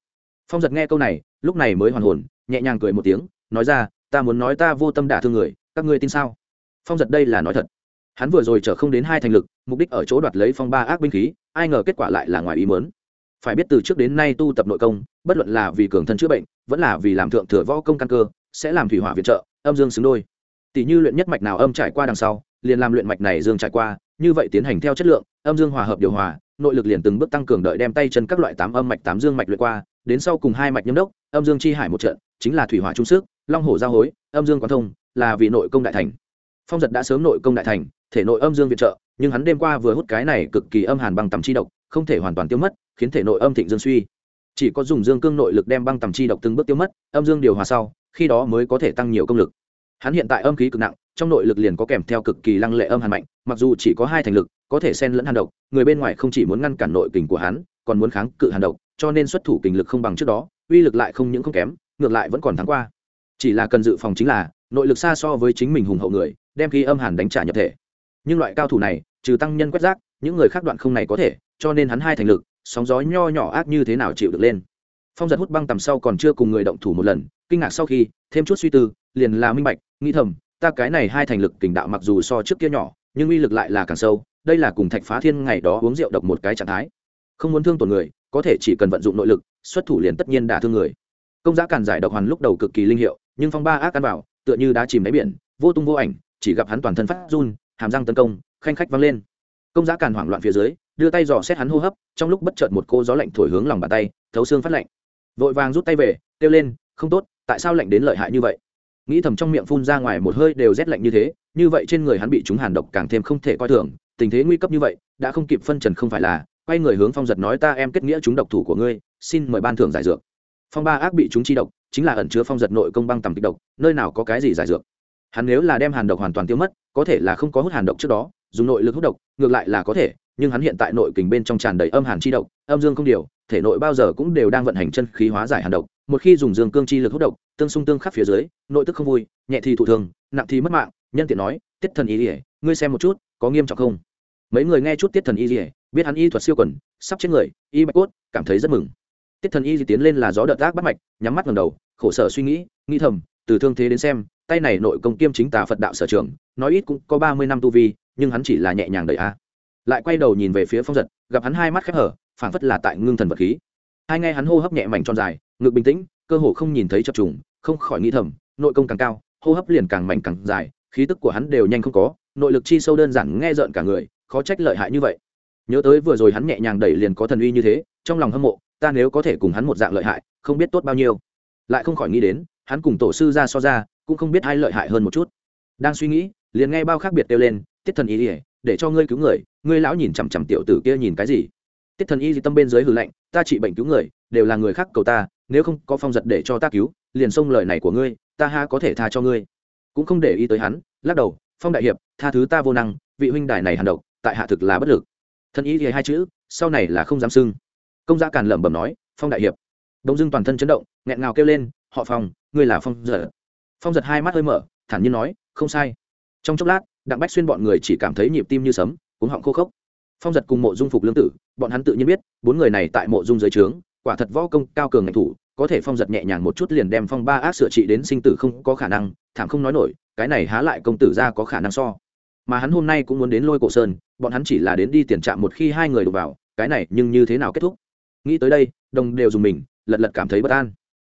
[SPEAKER 1] Phong giật nghe câu này, lúc này mới hoàn hồn, nhẹ nhàng cười một tiếng, nói ra ta muốn nói ta vô tâm đả thương người, các ngươi tin sao? Phong giật đây là nói thật. Hắn vừa rồi chở không đến hai thành lực, mục đích ở chỗ đoạt lấy phong ba ác binh khí, ai ngờ kết quả lại là ngoài ý mớn phải biết từ trước đến nay tu tập nội công, bất luận là vì cường thân chữa bệnh, vẫn là vì làm thượng thừa võ công căn cơ, sẽ làm thủy hỏa viện trợ, âm dương xứng đôi. Tỷ như luyện nhất mạch nào âm trải qua đằng sau, liền làm luyện mạch này dương trải qua, như vậy tiến hành theo chất lượng, âm dương hòa hợp điều hòa, nội lực liền từng bước tăng cường đợi đem tay chân các loại tám âm mạch tám dương mạch luyện qua, đến sau cùng hai mạch nhâm đốc, âm dương chi hải một trận, chính là thủy hỏa trung sức long hổ giao hối, âm dương quan thông, là vì nội công đại thành. Phong giật đã sớm nội công đại thành, thể nội âm dương viện trợ, nhưng hắn đêm qua vừa hút cái này cực kỳ âm hàn bằng tầm chi độc, không thể hoàn toàn tiêu mất, khiến thể nội âm thịnh dương suy. Chỉ có dùng dương cương nội lực đem băng tầm chi độc từng bước tiêu mất, âm dương điều hòa sau, khi đó mới có thể tăng nhiều công lực. Hắn hiện tại âm khí cực nặng, trong nội lực liền có kèm theo cực kỳ lăng lệ âm hàn mạnh, mặc dù chỉ có hai thành lực, có thể xen lẫn hàn độc, người bên ngoài không chỉ muốn ngăn cản nội kình của hắn, còn muốn kháng cự hàn độc, cho nên xuất thủ kình lực không bằng trước đó, uy lực lại không những không kém, ngược lại vẫn còn thắng qua chỉ là cần dự phòng chính là, nội lực xa so với chính mình hùng hậu người, đem khi âm hàn đánh trả nhập thể. Nhưng loại cao thủ này, trừ tăng nhân quét rác, những người khác đoạn không này có thể, cho nên hắn hai thành lực, sóng gió nho nhỏ ác như thế nào chịu được lên. Phong giật hút băng tầm sau còn chưa cùng người động thủ một lần, kinh ngạc sau khi, thêm chút suy tư, liền là minh bạch, nghĩ thầm, ta cái này hai thành lực kình đạo mặc dù so trước kia nhỏ, nhưng uy lực lại là càng sâu, đây là cùng thạch phá thiên ngày đó uống rượu độc một cái trạng thái. Không muốn thương tổn người, có thể chỉ cần vận dụng nội lực, xuất thủ liền tất nhiên đả thương người. Công giá càn giải độc hoàn lúc đầu cực kỳ linh hiệu nhưng phong ba ác ăn vào, tựa như đá chìm đáy biển, vô tung vô ảnh, chỉ gặp hắn toàn thân phát run, hàm răng tấn công, khanh khách văng lên. Công giá càn hoảng loạn phía dưới, đưa tay dò xét hắn hô hấp, trong lúc bất chợt một cô gió lạnh thổi hướng lòng bàn tay, thấu xương phát lạnh. Vội vàng rút tay về, kêu lên, không tốt, tại sao lạnh đến lợi hại như vậy? Nghĩ thầm trong miệng phun ra ngoài một hơi đều rét lạnh như thế, như vậy trên người hắn bị chúng hàn độc càng thêm không thể coi thường, tình thế nguy cấp như vậy, đã không kịp phân trần không phải là, quay người hướng phong giật nói, ta em kết nghĩa chúng độc thủ của ngươi, xin mời ban thưởng giải dược. Phong ba ác bị chúng chi độc chính là ẩn chứa phong giật nội công băng tầm kịch độc, nơi nào có cái gì giải dược. Hắn nếu là đem hàn độc hoàn toàn tiêu mất, có thể là không có hút hàn độc trước đó, dùng nội lực hút độc, ngược lại là có thể, nhưng hắn hiện tại nội kình bên trong tràn đầy âm hàn chi độc, âm dương không điều, thể nội bao giờ cũng đều đang vận hành chân khí hóa giải hàn độc. Một khi dùng dương cương chi lực hút độc, tương xung tương khắc phía dưới, nội tức không vui, nhẹ thì thụ thương, nặng thì mất mạng, nhân tiện nói, tiết thần y ỉa ngươi xem một chút, có nghiêm trọng không? Mấy người nghe chút tiết thần y ỉa biết hắn y thuật siêu quần sắp chết người, y bạch cốt, cảm thấy rất mừng tiết thần y tiến lên là gió đợt ác bắt mạch, nhắm mắt ngầm đầu, khổ sở suy nghĩ nghĩ thầm, từ thương thế đến xem, tay này nội công kiêm chính tà phật đạo sở trường, nói ít cũng có ba mươi năm tu vi, nhưng hắn chỉ là nhẹ nhàng đợi a. Lại quay đầu nhìn về phía phong giật, gặp hắn hai mắt khép hở, phảng phất là tại ngưng thần vật khí. Hai nghe hắn hô hấp nhẹ mảnh tròn dài, ngực bình tĩnh, cơ hồ không nhìn thấy chập trùng, không khỏi nghĩ thầm, nội công càng cao, hô hấp liền càng mảnh càng dài, khí tức của hắn đều nhanh không có, nội lực chi sâu đơn giản nghe rợn cả người, khó trách lợi hại như vậy. Nhớ tới vừa rồi hắn nhẹ nhàng đẩy liền có thần uy như thế, trong lòng hâm mộ ta nếu có thể cùng hắn một dạng lợi hại, không biết tốt bao nhiêu. Lại không khỏi nghĩ đến, hắn cùng tổ sư ra so ra, cũng không biết ai lợi hại hơn một chút. Đang suy nghĩ, liền nghe bao khác biệt kêu lên, tiết thần ý ỉa để cho ngươi cứu người, ngươi lão nhìn chằm chằm tiểu tử kia nhìn cái gì? Tiết thần y di tâm bên dưới hư lệnh ta trị bệnh cứu người, đều là người khác cầu ta, nếu không có phong giật để cho ta cứu, liền xông lời này của ngươi, ta ha có thể tha cho ngươi. Cũng không để ý tới hắn, lắc đầu, phong đại hiệp, tha thứ ta vô năng, vị huynh đài này hàn độc, tại hạ thực là bất lực. Thần y thì hai chữ, sau này là không dám xưng công gia càn lẩm bẩm nói, phong đại hiệp. Đông dưng toàn thân chấn động, nghẹn ngào kêu lên, họ phong, ngươi là phong giật. Phong giật hai mắt hơi mở, thản nhiên nói, không sai. Trong chốc lát, đặng bách xuyên bọn người chỉ cảm thấy nhịp tim như sấm, cuống họng khô khốc. Phong giật cùng mộ dung phục lương tử, bọn hắn tự nhiên biết, bốn người này tại mộ dung dưới trướng, quả thật võ công cao cường ngạch thủ, có thể phong giật nhẹ nhàng một chút liền đem phong ba ác sửa trị đến sinh tử không có khả năng, thảm không nói nổi, cái này há lại công tử ra có khả năng so. Mà hắn hôm nay cũng muốn đến lôi cổ sơn, bọn hắn chỉ là đến đi tiền trạm một khi hai người đụng vào, cái này nhưng như thế nào kết thúc? Nghĩ tới đây, đồng đều dùng mình, lật lật cảm thấy bất an.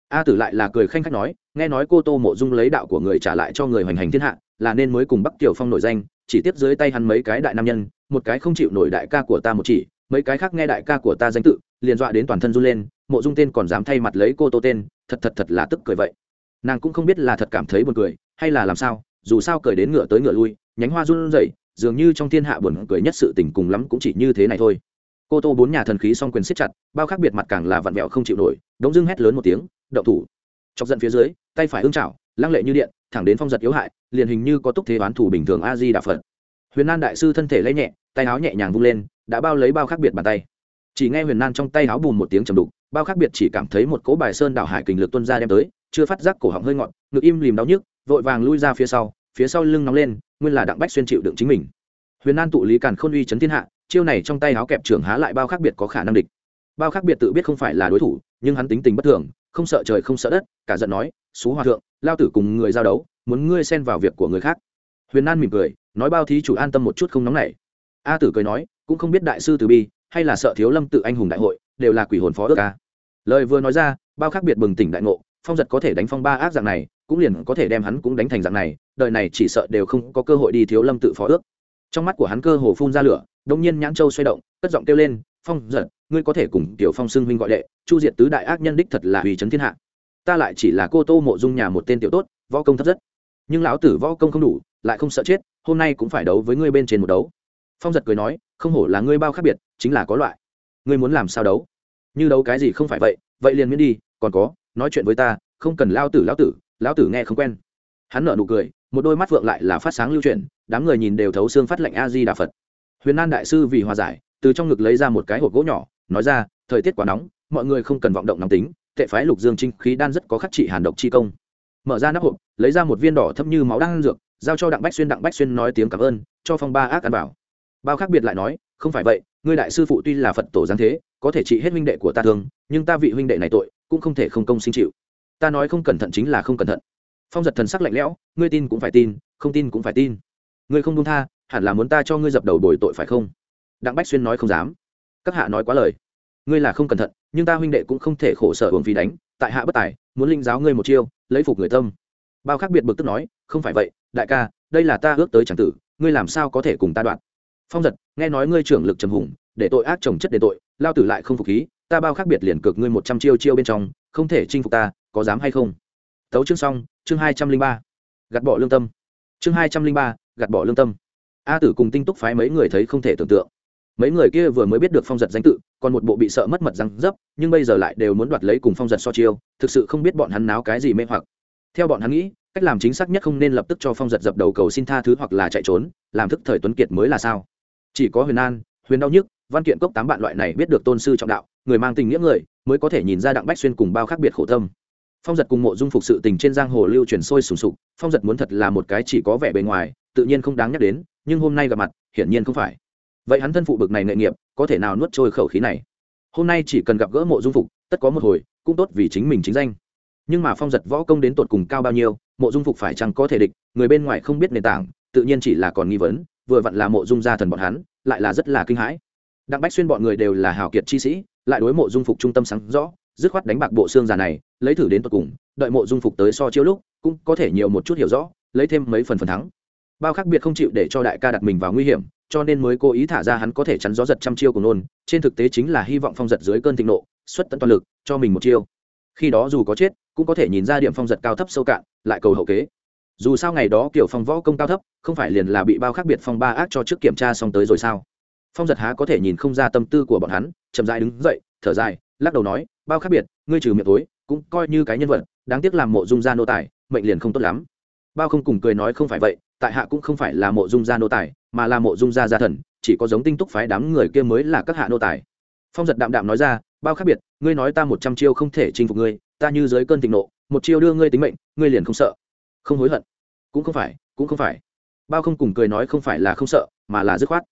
[SPEAKER 1] A tử lại là cười khanh khách nói, nghe nói cô tô mộ dung lấy đạo của người trả lại cho người hoành hành thiên hạ, là nên mới cùng bắc tiểu phong nổi danh, chỉ tiếp dưới tay hắn mấy cái đại nam nhân, một cái không chịu nổi đại ca của ta một chỉ, mấy cái khác nghe đại ca của ta danh tự, liền dọa đến toàn thân run lên, mộ dung tên còn dám thay mặt lấy cô tô tên, thật thật thật là tức cười vậy. Nàng cũng không biết là thật cảm thấy buồn cười, hay là làm sao, dù sao cười đến ngựa tới ngựa lui, nhánh hoa run rẩy, dường như trong thiên hạ buồn cười nhất sự tình cùng lắm cũng chỉ như thế này thôi cô tô bốn nhà thần khí song quyền siết chặt, bao khác biệt mặt càng là vặn vẹo không chịu nổi, đống dưng hét lớn một tiếng đậu thủ! Chọc giận phía dưới, tay phải ưng chảo, lăng lệ như điện, thẳng đến phong giật yếu hại, liền hình như có túc thế oán thủ bình thường a di đà phật. Huyền nan đại sư thân thể lấy nhẹ, tay áo nhẹ nhàng vung lên, đã bao lấy bao khác biệt bàn tay. Chỉ nghe huyền nan trong tay áo bùn một tiếng trầm đục, bao khác biệt chỉ cảm thấy một cỗ bài sơn đảo hải kình lực tuân ra đem tới, chưa phát giác cổ họng hơi ngọn ngực im lìm đau nhức, vội vàng lui ra phía sau phía sau lưng nóng lên, nguyên là đặng bách xuyên chịu đựng chính mình. Huyền nan tụ lý càn khôn uy chấn thiên hạ chiêu này trong tay áo kẹp trưởng há lại bao khác biệt có khả năng địch. Bao khác biệt tự biết không phải là đối thủ, nhưng hắn tính tình bất thường, không sợ trời không sợ đất, cả giận nói, xú hòa thượng, lao tử cùng người giao đấu, muốn ngươi xen vào việc của người khác. Huyền an mỉm cười, nói bao thí chủ an tâm một chút không nóng nảy. A tử cười nói, cũng không biết đại sư từ bi, hay là sợ thiếu lâm tự anh hùng đại hội, đều là quỷ hồn phó ước ca lời vừa nói ra, bao khác biệt bừng tỉnh đại ngộ, phong giật có thể đánh phong ba ác dạng này, cũng liền có thể đem hắn cũng đánh thành dạng này, đời này chỉ sợ đều không có cơ hội đi thiếu lâm tự phó ước trong mắt của hắn cơ hồ phun ra lửa đông nhiên nhãn châu xoay động, cất giọng kêu lên, phong giật, ngươi có thể cùng tiểu phong xưng huynh gọi đệ, chu diệt tứ đại ác nhân đích thật là uy chấn thiên hạ. Ta lại chỉ là cô tô mộ dung nhà một tên tiểu tốt, võ công thấp rất. Nhưng lão tử võ công không đủ, lại không sợ chết, hôm nay cũng phải đấu với ngươi bên trên một đấu. Phong giật cười nói, không hổ là ngươi bao khác biệt, chính là có loại. Ngươi muốn làm sao đấu? Như đấu cái gì không phải vậy vậy liền miễn đi, còn có, nói chuyện với ta, không cần lao tử lão tử lão tử nghe không quen. Hắn nở nụ cười một đôi mắt vượng lại là phát sáng lưu chuyển, đám người nhìn đều thấu xương phát lệnh a di đà phật. Huyền an đại sư vì hòa giải, từ trong ngực lấy ra một cái hộp gỗ nhỏ, nói ra, thời tiết quá nóng, mọi người không cần vọng động nóng tính, tệ phái lục dương trinh khí đan rất có khắc trị hàn độc chi công. Mở ra nắp hộp, lấy ra một viên đỏ thấp như máu đang dược, giao cho đặng bách xuyên, đặng bách xuyên nói tiếng cảm ơn, cho phong ba ác ăn bảo bao khác biệt lại nói, không phải vậy, ngươi đại sư phụ tuy là phật tổ giáng thế, có thể trị hết huynh đệ của ta thương, nhưng ta vị huynh đệ này tội, cũng không thể không công sinh chịu. Ta nói không cẩn thận chính là không cẩn thận phong giật thần sắc lạnh lẽo, ngươi tin cũng phải tin, không tin cũng phải tin. Ngươi không đúng tha, hẳn là muốn ta cho ngươi dập đầu bồi tội phải không? Đặng bách xuyên nói không dám. Các hạ nói quá lời. Ngươi là không cẩn thận, nhưng ta huynh đệ cũng không thể khổ sở uống phí đánh, tại hạ bất tài, muốn linh giáo ngươi một chiêu, lấy phục người tâm. Bao khác biệt bực tức nói, không phải vậy, đại ca, đây là ta ước tới c tử, ngươi làm sao có thể cùng ta đoạn? Phong giật, nghe nói ngươi trưởng lực trầm hùng, để tội ác trồng chất để tội, lao tử lại không phục khí, ta bao khác biệt liền cực ngươi một trăm chiêu chiêu bên trong, không thể chinh phục ta, có dám hay không? Tấu chương xong, chương hai trăm linh ba. Gạt bỏ lương tâm. Chương hai trăm linh ba, gạt bỏ lương tâm. A tử cùng tinh túc phái mấy người thấy không thể tưởng tượng. Mấy người kia vừa mới biết được phong giật danh tự, còn một bộ bị sợ mất mật răng dấp, nhưng bây giờ lại đều muốn đoạt lấy cùng phong giật so chiêu, thực sự không biết bọn hắn náo cái gì mê hoặc. Theo bọn hắn nghĩ, cách làm chính xác nhất không nên lập tức cho phong giật dập đầu cầu xin tha thứ hoặc là chạy trốn, làm thức thời tuấn kiệt mới là sao? Chỉ có huyền an, huyền đau nhức, văn kiện cốc tám bạn loại này biết được tôn sư trọng đạo, người mang tình nghĩa người, mới có thể nhìn ra đặng bách xuyên cùng bao khác biệt khổ tâm phong giật cùng mộ dung phục sự tình trên giang hồ lưu truyền sôi sùng sục, phong giật muốn thật là một cái chỉ có vẻ bề ngoài, tự nhiên không đáng nhắc đến, nhưng hôm nay gặp mặt, hiển nhiên không phải. Vậy hắn thân phụ bực này nghệ nghiệp, có thể nào nuốt trôi khẩu khí này? Hôm nay chỉ cần gặp gỡ mộ dung phục, tất có một hồi, cũng tốt vì chính mình chính danh. Nhưng mà phong giật võ công đến tột cùng cao bao nhiêu, mộ dung phục phải chăng có thể địch, người bên ngoài không biết nền tảng, tự nhiên chỉ là còn nghi vấn, vừa vặn là mộ dung gia thần bọn hắn, lại là rất là kinh hãi. Đặng bách xuyên bọn người đều là hào kiệt chi sĩ, lại đối mộ dung phục trung tâm sáng rõ dứt khoát đánh bạc bộ xương già này, lấy thử đến tận cùng, đợi mộ dung phục tới so chiếu lúc, cũng có thể nhiều một chút hiểu rõ, lấy thêm mấy phần phần thắng. Bao khác biệt không chịu để cho đại ca đặt mình vào nguy hiểm, cho nên mới cố ý thả ra hắn có thể chắn gió giật trăm chiêu của nôn, trên thực tế chính là hy vọng phong giật dưới cơn thịnh nộ, xuất tận toàn lực, cho mình một chiêu. Khi đó dù có chết, cũng có thể nhìn ra điểm phong giật cao thấp sâu cạn, lại cầu hậu kế. Dù sao ngày đó kiểu phong võ công cao thấp, không phải liền là bị bao khác biệt phong ba ác cho trước kiểm tra xong tới rồi sao? Phong giật há có thể nhìn không ra tâm tư của bọn hắn, chậm dại đứng dậy, thở dài, lắc đầu nói bao khác biệt, ngươi trừ miệng tối, cũng coi như cái nhân vật, đáng tiếc làm mộ dung gia nô tài, mệnh liền không tốt lắm. Bao không cùng cười nói không phải vậy, tại hạ cũng không phải là mộ dung gia nô tài, mà là mộ dung gia gia thần, chỉ có giống tinh túc phái đám người kia mới là các hạ nô tài. Phong giật đạm đạm nói ra, bao khác biệt, ngươi nói ta một trăm chiêu không thể chinh phục ngươi, ta như dưới cơn thịnh nộ, một chiêu đưa ngươi tính mệnh, ngươi liền không sợ. Không hối hận. Cũng không phải, cũng không phải. Bao không cùng cười nói không phải là không sợ, mà là dứt khoát.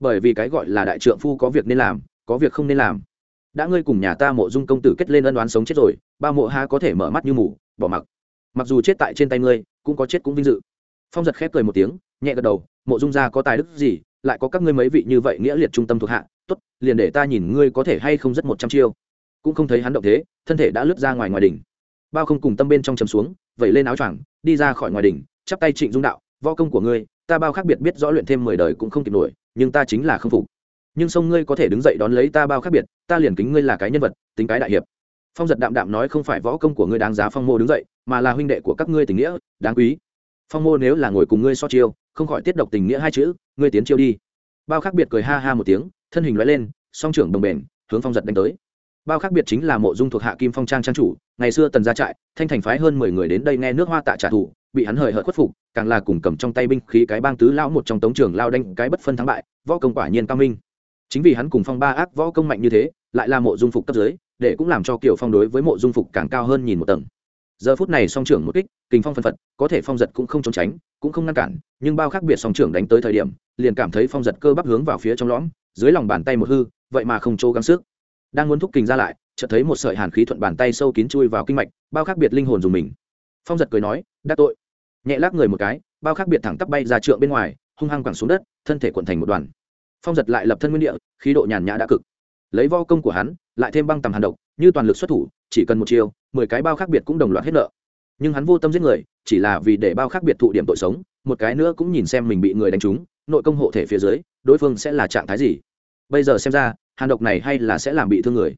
[SPEAKER 1] Bởi vì cái gọi là đại trượng phu có việc nên làm, có việc không nên làm đã ngươi cùng nhà ta mộ dung công tử kết lên ân đoán sống chết rồi, ba mộ ha có thể mở mắt như mù, bỏ mặc. Mặc dù chết tại trên tay ngươi, cũng có chết cũng vinh dự. Phong giật khép cười một tiếng, nhẹ gật đầu, mộ dung gia có tài đức gì, lại có các ngươi mấy vị như vậy nghĩa liệt trung tâm thuộc hạ, tốt, liền để ta nhìn ngươi có thể hay không rất một trăm chiêu. Cũng không thấy hắn động thế, thân thể đã lướt ra ngoài ngoài đỉnh. Bao không cùng tâm bên trong chấm xuống, vẩy lên áo choàng, đi ra khỏi ngoài đỉnh, chắp tay trịnh dung đạo, võ công của ngươi, ta bao khác biệt biết rõ luyện thêm mười đời cũng không kịp nổi, nhưng ta chính là không phục nhưng sông ngươi có thể đứng dậy đón lấy ta bao khác biệt, ta liền kính ngươi là cái nhân vật, tính cái đại hiệp. Phong giật đạm đạm nói không phải võ công của ngươi đáng giá phong mô đứng dậy, mà là huynh đệ của các ngươi tình nghĩa, đáng quý. Phong mô nếu là ngồi cùng ngươi so chiêu, không khỏi tiết độc tình nghĩa hai chữ, ngươi tiến chiêu đi. Bao khác biệt cười ha ha một tiếng, thân hình loại lên, song trưởng đồng bền, hướng phong giật đánh tới. Bao khác biệt chính là mộ dung thuộc hạ kim phong trang trang chủ, ngày xưa tần gia trại, thanh thành phái hơn mười người đến đây nghe nước hoa tạ trả thù, bị hắn hời hợt khuất phục, càng là cùng cầm trong tay binh khí cái bang tứ lão một trong tống trường lao đánh cái bất phân thắng bại, võ công quả nhiên cao minh chính vì hắn cùng phong ba ác võ công mạnh như thế, lại là mộ dung phục cấp dưới, để cũng làm cho kiều phong đối với mộ dung phục càng cao hơn nhìn một tầng. Giờ phút này song trưởng một kích, kình phong phân phật, có thể phong giật cũng không trốn tránh, cũng không ngăn cản, nhưng bao khác biệt song trưởng đánh tới thời điểm, liền cảm thấy phong giật cơ bắp hướng vào phía trong lõm, dưới lòng bàn tay một hư, vậy mà không chỗ gắng sức. Đang muốn thúc kình ra lại, chợt thấy một sợi hàn khí thuận bàn tay sâu kín chui vào kinh mạch, bao khác biệt linh hồn dùng mình. Phong giật cười nói đắc tội. Nhẹ lắc người một cái, bao khác biệt thẳng tắp bay ra trượng bên ngoài, hung hăng quẳng xuống đất, thân thể quận thành một đoàn phong giật lại lập thân nguyên địa, khí độ nhàn nhã đã cực. Lấy vo công của hắn, lại thêm băng tầm hàn độc, như toàn lực xuất thủ, chỉ cần một chiêu, mười cái bao khác biệt cũng đồng loạt hết nợ. Nhưng hắn vô tâm giết người, chỉ là vì để bao khác biệt thụ điểm tội sống, một cái nữa cũng nhìn xem mình bị người đánh trúng, nội công hộ thể phía dưới, đối phương sẽ là trạng thái gì. Bây giờ xem ra, hàn độc này hay là sẽ làm bị thương người.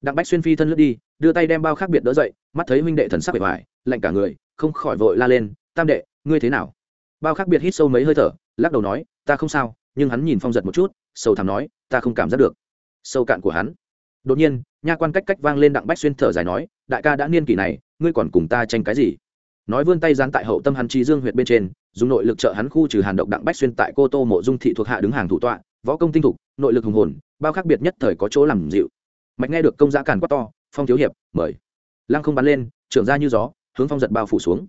[SPEAKER 1] Đặng bách xuyên phi thân lướt đi, đưa tay đem bao khác biệt đỡ dậy, mắt thấy huynh đệ thần sắc bề ngoài, lạnh cả người, không khỏi vội la lên, tam đệ, ngươi thế nào? Bao khác biệt hít sâu mấy hơi thở, lắc đầu nói, ta không sao nhưng hắn nhìn phong giật một chút sâu thẳm nói, ta không cảm giác được. Sâu cạn của hắn. Đột nhiên, nha quan cách cách vang lên đặng bách xuyên thở dài nói, đại ca đã niên kỷ này, ngươi còn cùng ta tranh cái gì? Nói vươn tay gián tại hậu tâm hắn trí dương huyệt bên trên, dùng nội lực trợ hắn khu trừ hàn động đặng bách xuyên tại cô tô mộ dung thị thuộc hạ đứng hàng thủ tọa, võ công tinh thục, nội lực hùng hồn, bao khác biệt nhất thời có chỗ làm dịu. Mạch nghe được công giá càn quá to, phong thiếu hiệp, mời. Lăng không bắn lên, trưởng ra như gió, hướng phong giật bao phủ xuống.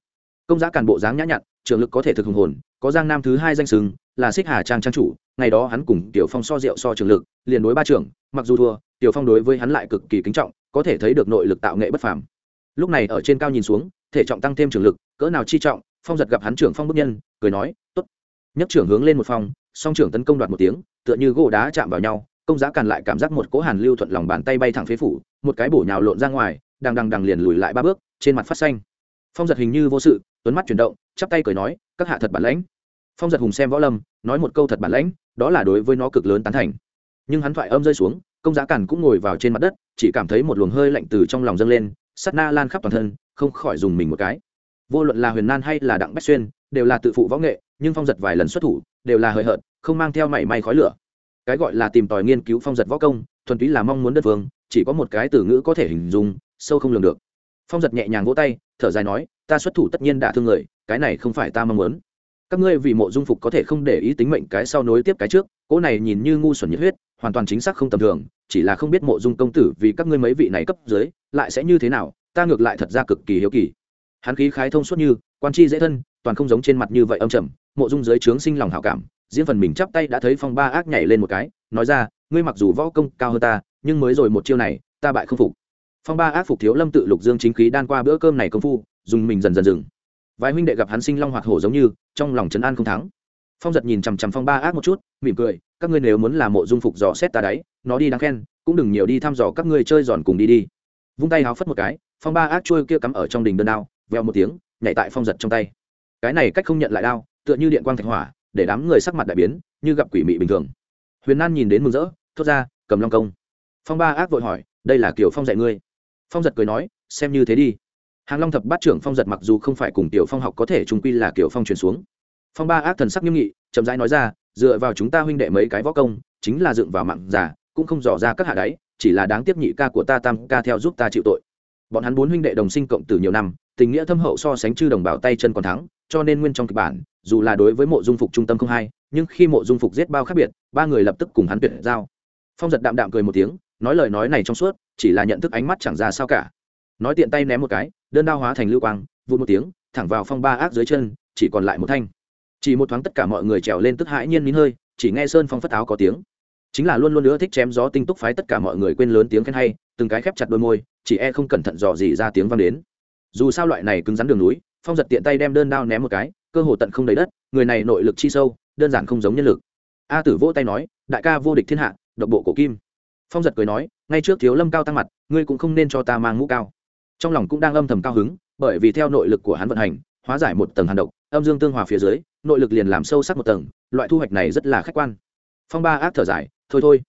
[SPEAKER 1] Công giá càn bộ dáng nhã nhặn trường lực có thể thực hùng hồn, có giang nam thứ hai danh sừng là xích hà trang trang chủ, ngày đó hắn cùng tiểu phong so rượu so trường lực, liền đối ba trưởng, mặc dù thua, tiểu phong đối với hắn lại cực kỳ kính trọng, có thể thấy được nội lực tạo nghệ bất phàm. Lúc này ở trên cao nhìn xuống, thể trọng tăng thêm trường lực, cỡ nào chi trọng, phong giật gặp hắn trưởng phong bức nhân, cười nói, tốt. Nhất trưởng hướng lên một phong song trưởng tấn công đoạt một tiếng, tựa như gỗ đá chạm vào nhau, công giá càn lại cảm giác một cỗ hàn lưu thuận lòng bàn tay bay thẳng phế phủ, một cái bổ nhào lộn ra ngoài đang đằng đằng liền lùi lại ba bước, trên mặt phát xanh. Phong giật hình như vô sự, tuấn mắt chuyển động, chắp tay cười nói, các hạ thật bản lãnh phong giật hùng xem võ lâm, nói một câu thật bản lãnh, đó là đối với nó cực lớn tán thành. Nhưng hắn thoại âm rơi xuống, công giá cản cũng ngồi vào trên mặt đất, chỉ cảm thấy một luồng hơi lạnh từ trong lòng dâng lên sắt na lan khắp toàn thân, không khỏi dùng mình một cái. Vô luận là huyền nan hay là đặng bách xuyên, đều là tự phụ võ nghệ, nhưng phong giật vài lần xuất thủ, đều là hời hợt, không mang theo mảy may khói lửa. Cái gọi là tìm tòi nghiên cứu phong giật võ công, thuần túy là mong muốn đất vương chỉ có một cái từ ngữ có thể hình dung, sâu không lường được. Phong giật nhẹ nhàng vỗ tay, thở dài nói, ta xuất thủ tất nhiên đã thương người, cái này không phải ta mong muốn các ngươi vì mộ dung phục có thể không để ý tính mệnh cái sau nối tiếp cái trước, cỗ này nhìn như ngu xuẩn nhiệt huyết, hoàn toàn chính xác không tầm thường, chỉ là không biết mộ dung công tử vì các ngươi mấy vị này cấp dưới, lại sẽ như thế nào, ta ngược lại thật ra cực kỳ hiếu kỳ. Hắn khí khái thông suốt như, quan chi dễ thân, toàn không giống trên mặt như vậy âm trầm, mộ dung dưới trướng sinh lòng hảo cảm, diễn phần mình chắp tay đã thấy phong ba ác nhảy lên một cái, nói ra, ngươi mặc dù võ công cao hơn ta, nhưng mới rồi một chiêu này, ta bại không phục. Phong ba ác phục thiếu lâm tự lục dương chính khí đan qua bữa cơm này công phu, dùng mình dần dần dừng vài huynh đệ gặp hắn sinh long hoạt hổ giống như, trong lòng trấn an không thắng. Phong giật nhìn chằm chằm phong ba ác một chút, mỉm cười, các ngươi nếu muốn làm mộ dung phục dò xét ta đấy, nó đi đáng khen, cũng đừng nhiều đi thăm dò các ngươi chơi giòn cùng đi đi. Vung tay háo phất một cái, phong ba ác trôi kia cắm ở trong đình đơn đao, veo một tiếng, nhảy tại phong giật trong tay. Cái này cách không nhận lại đao, tựa như điện quang thạch hỏa, để đám người sắc mặt đại biến, như gặp quỷ mị bình thường. Huyền nan nhìn đến mừng rỡ, thốt ra, cầm long công. Phong ba ác vội hỏi, đây là kiểu phong dạy ngươi? Phong giật cười nói, xem như thế đi hàng long thập bát trưởng phong giật mặc dù không phải cùng tiểu phong học có thể trung quy là kiểu phong truyền xuống. Phong ba ác thần sắc nghiêm nghị, chậm rãi nói ra, dựa vào chúng ta huynh đệ mấy cái võ công, chính là dựng vào mạng giả, cũng không dò ra các hạ đáy, chỉ là đáng tiếc nhị ca của ta tam ca theo giúp ta chịu tội. Bọn hắn bốn huynh đệ đồng sinh cộng từ nhiều năm, tình nghĩa thâm hậu so sánh chư đồng bào tay chân còn thắng, cho nên nguyên trong kịch bản, dù là đối với mộ dung phục trung tâm không hay, nhưng khi mộ dung phục giết bao khác biệt, ba người lập tức cùng hắn tuyệt giao. Phong giật đạm đạm cười một tiếng, nói lời nói này trong suốt, chỉ là nhận thức ánh mắt chẳng ra sao cả nói tiện tay ném một cái, đơn đao hóa thành lưu quang, vụt một tiếng, thẳng vào phong ba ác dưới chân, chỉ còn lại một thanh. Chỉ một thoáng tất cả mọi người trèo lên tức hãi nhiên nín hơi, chỉ nghe sơn phong phất áo có tiếng. Chính là luôn luôn nữa thích chém gió tinh túc phái tất cả mọi người quên lớn tiếng khen hay, từng cái khép chặt đôi môi, chỉ e không cẩn thận dò gì ra tiếng vang đến. Dù sao loại này cứng rắn đường núi, phong giật tiện tay đem đơn đao ném một cái, cơ hồ tận không đầy đất, người này nội lực chi sâu, đơn giản không giống nhân lực. A tử vỗ tay nói, đại ca vô địch thiên hạ, độc bộ cổ kim. Phong giật cười nói, ngay trước thiếu lâm cao tăng mặt, ngươi cũng không nên cho ta mang mũ cao trong lòng cũng đang âm thầm cao hứng, bởi vì theo nội lực của hắn vận hành, hóa giải một tầng hàn độc, âm dương tương hòa phía dưới, nội lực liền làm sâu sắc một tầng, loại thu hoạch này rất là khách quan. Phong ba ác thở dài, thôi thôi.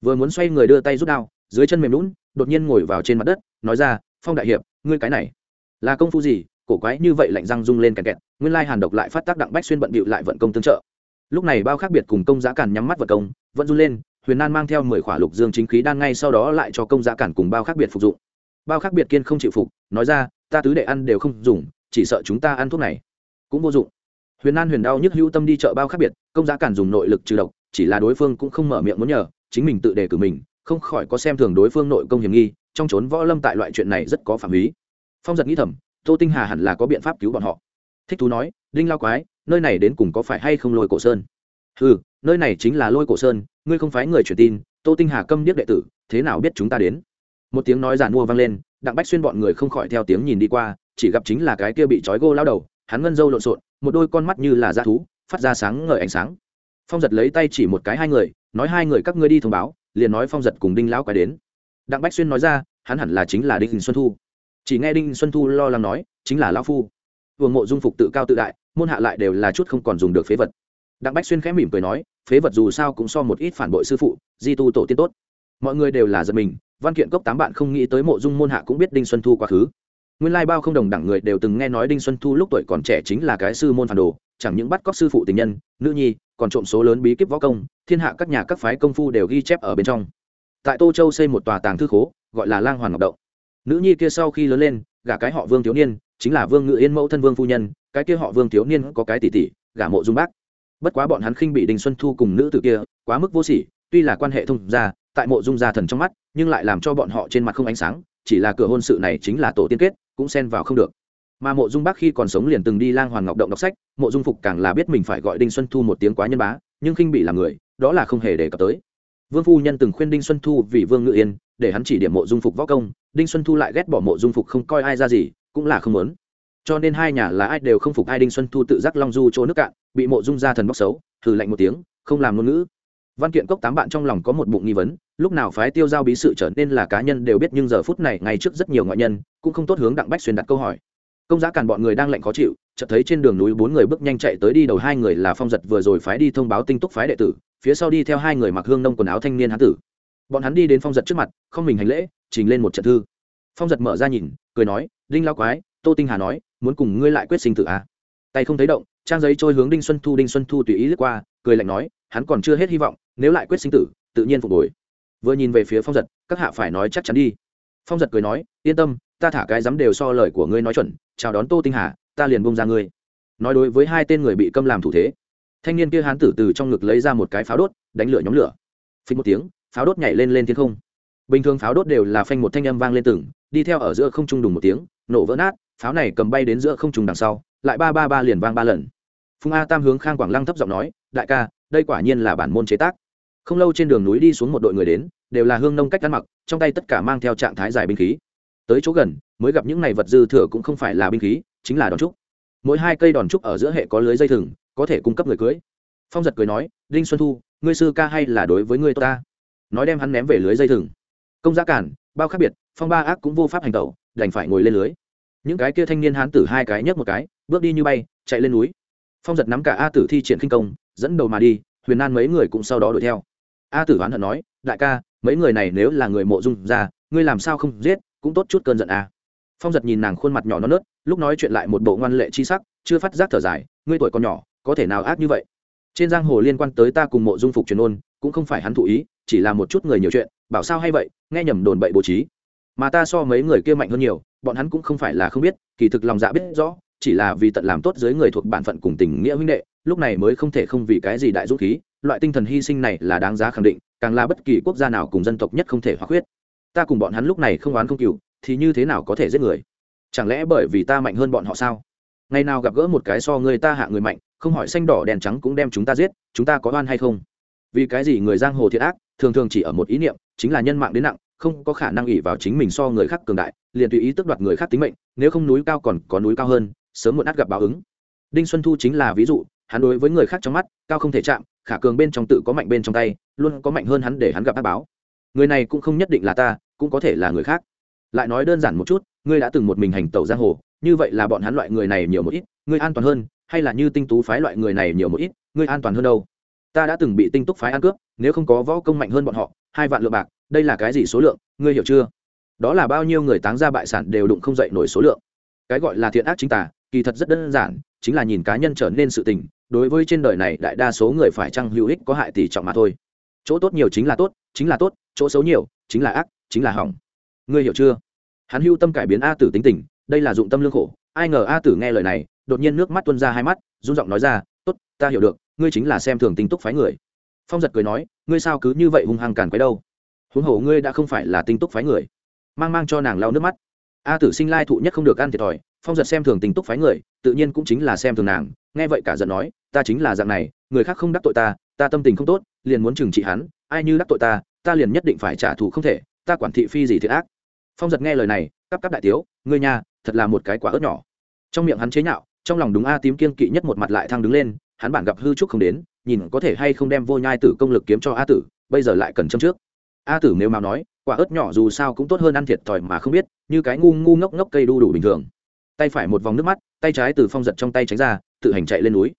[SPEAKER 1] Vừa muốn xoay người đưa tay rút đao, dưới chân mềm lún đột nhiên ngồi vào trên mặt đất, nói ra, phong đại hiệp, ngươi cái này, là công phu gì? Cổ quái như vậy lạnh răng rung lên kẹt kẹt, nguyên lai hàn độc lại phát tác đặng bách xuyên bận bịu lại vận công tương trợ. Lúc này bao khác biệt cùng công giá cản nhắm mắt vật công, vẫn run lên, huyền nan mang theo mười khỏa lục dương chính khí đan ngay sau đó lại cho công giá cản cùng bao khác biệt phục dụng bao khác biệt kiên không chịu phục, nói ra, ta tứ đệ ăn đều không dùng, chỉ sợ chúng ta ăn thuốc này. Cũng vô dụng. Huyền an huyền đau nhức hữu tâm đi chợ bao khác biệt, công giá cản dùng nội lực trừ độc, chỉ là đối phương cũng không mở miệng muốn nhờ, chính mình tự đề cử mình, không khỏi có xem thường đối phương nội công hiểm nghi, trong trốn võ lâm tại loại chuyện này rất có phạm ý phong giật nghĩ thầm, tô tinh hà hẳn là có biện pháp cứu bọn họ. Thích thú nói, đinh lao quái, nơi này đến cùng có phải hay không lôi cổ sơn? Ừ nơi này chính là lôi cổ sơn, ngươi không phải người truyền tin, tô tinh hà câm điếc đệ tử, thế nào biết chúng ta đến? Một tiếng nói giàn mua vang lên, đặng bách xuyên bọn người không khỏi theo tiếng nhìn đi qua, chỉ gặp chính là cái kia bị trói gô lao đầu, hắn ngân dâu lộn xộn, một đôi con mắt như là da thú, phát ra sáng ngời ánh sáng. Phong giật lấy tay chỉ một cái hai người, nói hai người các ngươi đi thông báo, liền nói phong giật cùng đinh lão quái đến. Đặng bách xuyên nói ra, hắn hẳn là chính là đinh xuân thu. Chỉ nghe đinh xuân thu lo lắng nói, chính là lão phu. Vương mộ dung phục tự cao tự đại, môn hạ lại đều là chút không còn dùng được phế vật. Đặng bách xuyên khẽ mỉm cười nói, phế vật dù sao cũng so một ít phản bội sư phụ, di tu tổ tiên tốt mọi người đều là giật mình, văn kiện cốc tám bạn không nghĩ tới mộ dung môn hạ cũng biết đinh xuân thu quá khứ. Nguyên lai bao không đồng đẳng người đều từng nghe nói đinh xuân thu lúc tuổi còn trẻ chính là cái sư môn phản đồ, chẳng những bắt cóc sư phụ tình nhân, nữ nhi, còn trộm số lớn bí kíp võ công, thiên hạ các nhà các phái công phu đều ghi chép ở bên trong. Tại tô châu xây một tòa tàng thư khố, gọi là lang hoàn ngọc động. Nữ nhi kia sau khi lớn lên, gả cái họ vương thiếu niên, chính là vương ngự yên mẫu thân vương phu nhân, cái kia họ vương thiếu niên có cái tỷ tỷ, gả mộ dung bác. Bất quá bọn hắn khinh bị đình xuân thu cùng nữ tử kia, quá mức vô sỉ, tuy là quan hệ thông gia tại mộ dung gia thần trong mắt, nhưng lại làm cho bọn họ trên mặt không ánh sáng, chỉ là cửa hôn sự này chính là tổ tiên kết, cũng xen vào không được. Mà mộ dung bác khi còn sống liền từng đi lang hoàng ngọc động đọc sách, mộ dung phục càng là biết mình phải gọi đinh xuân thu một tiếng quá nhân bá, nhưng khinh bị làm người, đó là không hề đề cập tới. Vương phu nhân từng khuyên đinh xuân thu vì vương ngự yên, để hắn chỉ điểm mộ dung phục võ công, đinh xuân thu lại ghét bỏ mộ dung phục không coi ai ra gì, cũng là không muốn. Cho nên hai nhà là ai đều không phục ai đinh xuân thu tự giác long du chỗ nước cạn, bị mộ dung gia thần bóc xấu thử lạnh một tiếng, không làm ngôn ngữ văn kiện cốc tám bạn trong lòng có một bụng nghi vấn, lúc nào phái tiêu giao bí sự trở nên là cá nhân đều biết nhưng giờ phút này ngay trước rất nhiều ngoại nhân, cũng không tốt hướng đặng bách xuyên đặt câu hỏi. Công giá cản bọn người đang lạnh khó chịu, chợt thấy trên đường núi bốn người bước nhanh chạy tới đi đầu hai người là phong giật vừa rồi phái đi thông báo tinh túc phái đệ tử, phía sau đi theo hai người mặc hương nông quần áo thanh niên hán tử. Bọn hắn đi đến phong giật trước mặt, không mình hành lễ, trình lên một trận thư. Phong giật mở ra nhìn, cười nói, đinh lao quái, tô tinh hà nói, muốn cùng ngươi lại quyết sinh tử à. tay không thấy động, trang giấy trôi hướng đinh xuân thu, đinh xuân thu tùy ý lướt qua cười lạnh nói, hắn còn chưa hết hy vọng, nếu lại quyết sinh tử, tự nhiên phục hồi. Vừa nhìn về phía phong giật, các hạ phải nói chắc chắn đi. Phong giật cười nói, yên tâm, ta thả cái dám đều so lời của ngươi nói chuẩn, chào đón tô tinh hà, ta liền bông ra ngươi. Nói đối với hai tên người bị câm làm thủ thế, thanh niên kia hán tử từ trong ngực lấy ra một cái pháo đốt, đánh lửa nhóm lửa. Phí một tiếng, pháo đốt nhảy lên lên thiên không. Bình thường pháo đốt đều là phanh một thanh âm vang lên từng, đi theo ở giữa không trung đùng một tiếng, nổ vỡ nát, pháo này cầm bay đến giữa không trung đằng sau, lại ba ba ba liền vang ba lần. Phùng a tam hướng khang quảng lăng thấp giọng nói đại ca, đây quả nhiên là bản môn chế tác. Không lâu trên đường núi đi xuống một đội người đến, đều là hương nông cách ăn mặc, trong tay tất cả mang theo trạng thái dài binh khí. Tới chỗ gần, mới gặp những này vật dư thừa cũng không phải là binh khí, chính là đòn trúc. Mỗi hai cây đòn trúc ở giữa hệ có lưới dây thừng, có thể cung cấp người cưới. Phong giật cười nói, đinh xuân thu, ngươi sư ca hay là đối với ngươi ta? Nói đem hắn ném về lưới dây thừng. Công giá cản, bao khác biệt, phong ba ác cũng vô pháp hành tẩu, đành phải ngồi lên lưới. Những cái kia thanh niên hán tử hai cái nhấc một cái, bước đi như bay, chạy lên núi. Phong giật nắm cả a tử thi triển khinh công dẫn đầu mà đi, huyền an mấy người cũng sau đó đuổi theo. A tử oán hận nói, đại ca, mấy người này nếu là người mộ dung ra, ngươi làm sao không giết, cũng tốt chút cơn giận a phong giật nhìn nàng khuôn mặt nhỏ non nớt, lúc nói chuyện lại một bộ ngoan lệ chi sắc, chưa phát giác thở dài, ngươi tuổi còn nhỏ, có thể nào ác như vậy? Trên giang hồ liên quan tới ta cùng mộ dung phục truyền ôn, cũng không phải hắn thụ ý, chỉ là một chút người nhiều chuyện, bảo sao hay vậy, nghe nhầm đồn bậy bố trí. Mà ta so mấy người kia mạnh hơn nhiều, bọn hắn cũng không phải là không biết, kỳ thực lòng dạ biết rõ chỉ là vì tận làm tốt dưới người thuộc bản phận cùng tình nghĩa huynh đệ, lúc này mới không thể không vì cái gì đại dũng khí, loại tinh thần hy sinh này là đáng giá khẳng định, càng là bất kỳ quốc gia nào cùng dân tộc nhất không thể hóa khuyết. Ta cùng bọn hắn lúc này không oán không cừu, thì như thế nào có thể giết người? Chẳng lẽ bởi vì ta mạnh hơn bọn họ sao? Ngày nào gặp gỡ một cái so người ta hạ người mạnh, không hỏi xanh đỏ đèn trắng cũng đem chúng ta giết, chúng ta có oan hay không? Vì cái gì người giang hồ thiệt ác, thường thường chỉ ở một ý niệm, chính là nhân mạng đến nặng, không có khả năng ỉ vào chính mình so người khác cường đại, liền tùy ý tước đoạt người khác tính mệnh, nếu không núi cao còn có núi cao hơn sớm muộn át gặp báo ứng. Đinh xuân thu chính là ví dụ, hắn đối với người khác trong mắt, cao không thể chạm, khả cường bên trong tự có mạnh bên trong tay, luôn có mạnh hơn hắn để hắn gặp ác báo. Người này cũng không nhất định là ta, cũng có thể là người khác. Lại nói đơn giản một chút, ngươi đã từng một mình hành tẩu giang hồ, như vậy là bọn hắn loại người này nhiều một ít, ngươi an toàn hơn, hay là như tinh tú phái loại người này nhiều một ít, ngươi an toàn hơn đâu? Ta đã từng bị tinh túc phái ăn cướp, nếu không có võ công mạnh hơn bọn họ, hai vạn lượng bạc, đây là cái gì số lượng, ngươi hiểu chưa? Đó là bao nhiêu người táng ra bại sản đều đụng không dậy nổi số lượng. Cái gọi là thiện ác chính tả kỳ thật rất đơn giản, chính là nhìn cá nhân trở nên sự tình, đối với trên đời này đại đa số người phải chăng hữu ích có hại tỷ trọng mà thôi. Chỗ tốt nhiều chính là tốt, chính là tốt, chỗ xấu nhiều, chính là ác, chính là hỏng. Ngươi hiểu chưa? Hắn hưu tâm cải biến a tử tính tình, đây là dụng tâm lương khổ, ai ngờ a tử nghe lời này, đột nhiên nước mắt tuôn ra hai mắt, run giọng nói ra, tốt, ta hiểu được, ngươi chính là xem thường tinh túc phái người. Phong giật cười nói, ngươi sao cứ như vậy hung hăng càn quấy đâu? Huống hồ ngươi đã không phải là tinh túc phái người. Mang mang cho nàng lau nước mắt. A tử sinh lai thụ nhất không được ăn thiệt thòi phong giật xem thường tình túc phái người, tự nhiên cũng chính là xem thường nàng. Nghe vậy cả giận nói, ta chính là dạng này, người khác không đắc tội ta ta tâm tình không tốt, liền muốn trừng trị hắn, ai như đắc tội ta ta liền nhất định phải trả thù không thể, ta quản thị phi gì thiệt ác. Phong giật nghe lời này, cắp cắp đại tiếu, ngươi nha, thật là một cái quả ớt nhỏ. Trong miệng hắn chế nhạo, trong lòng đúng a tím kiên kỵ nhất một mặt lại thăng đứng lên, hắn bản gặp hư trúc không đến, nhìn có thể hay không đem vô nhai tử công lực kiếm cho a tử, bây giờ lại cần châm trước. A tử nếu mà nói, quả ớt nhỏ dù sao cũng tốt hơn ăn thiệt thòi mà không biết, như cái ngu ngu ngốc ngốc cây đu đủ bình thường tay phải một vòng nước mắt, tay trái từ phong giật trong tay tránh ra, tự hành chạy lên núi.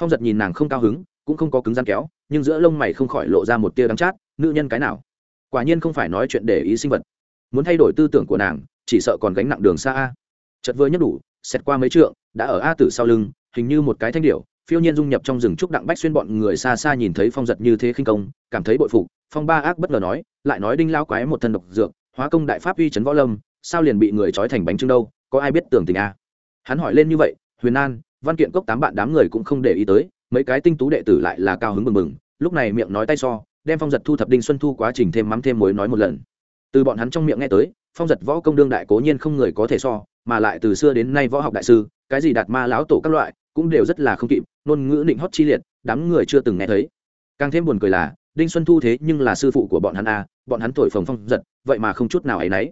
[SPEAKER 1] Phong giật nhìn nàng không cao hứng, cũng không có cứng gian kéo, nhưng giữa lông mày không khỏi lộ ra một tia đắng chát, nữ nhân cái nào? Quả nhiên không phải nói chuyện để ý sinh vật. Muốn thay đổi tư tưởng của nàng, chỉ sợ còn gánh nặng đường xa a. Chật vừa nhất đủ xét qua mấy trượng, đã ở a tử sau lưng, hình như một cái thanh điệu phiêu nhiên dung nhập trong rừng trúc đặng bách xuyên bọn người xa xa nhìn thấy phong giật như thế khinh công, cảm thấy bội phục, phong ba ác bất ngờ nói, lại nói đinh lao quái một thân độc dược, hóa công đại pháp uy trấn võ lâm, sao liền bị người trói thành bánh trưng đâu? Có ai biết tưởng tình a? Hắn hỏi lên như vậy, huyền an, văn kiện cốc tám bạn đám người cũng không để ý tới, mấy cái tinh tú đệ tử lại là cao hứng mừng mừng, lúc này miệng nói tay so, đem phong giật thu thập đinh xuân thu quá trình thêm mắm thêm muối nói một lần. Từ bọn hắn trong miệng nghe tới, phong giật võ công đương đại cố nhiên không người có thể so, mà lại từ xưa đến nay võ học đại sư, cái gì đạt ma lão tổ các loại, cũng đều rất là không kịp, ngôn ngữ định hót chi liệt, đám người chưa từng nghe thấy. Càng thêm buồn cười là, đinh xuân thu thế nhưng là sư phụ của bọn hắn a, bọn hắn thổi phồng phong giật, vậy mà không chút nào ấ y n ấ y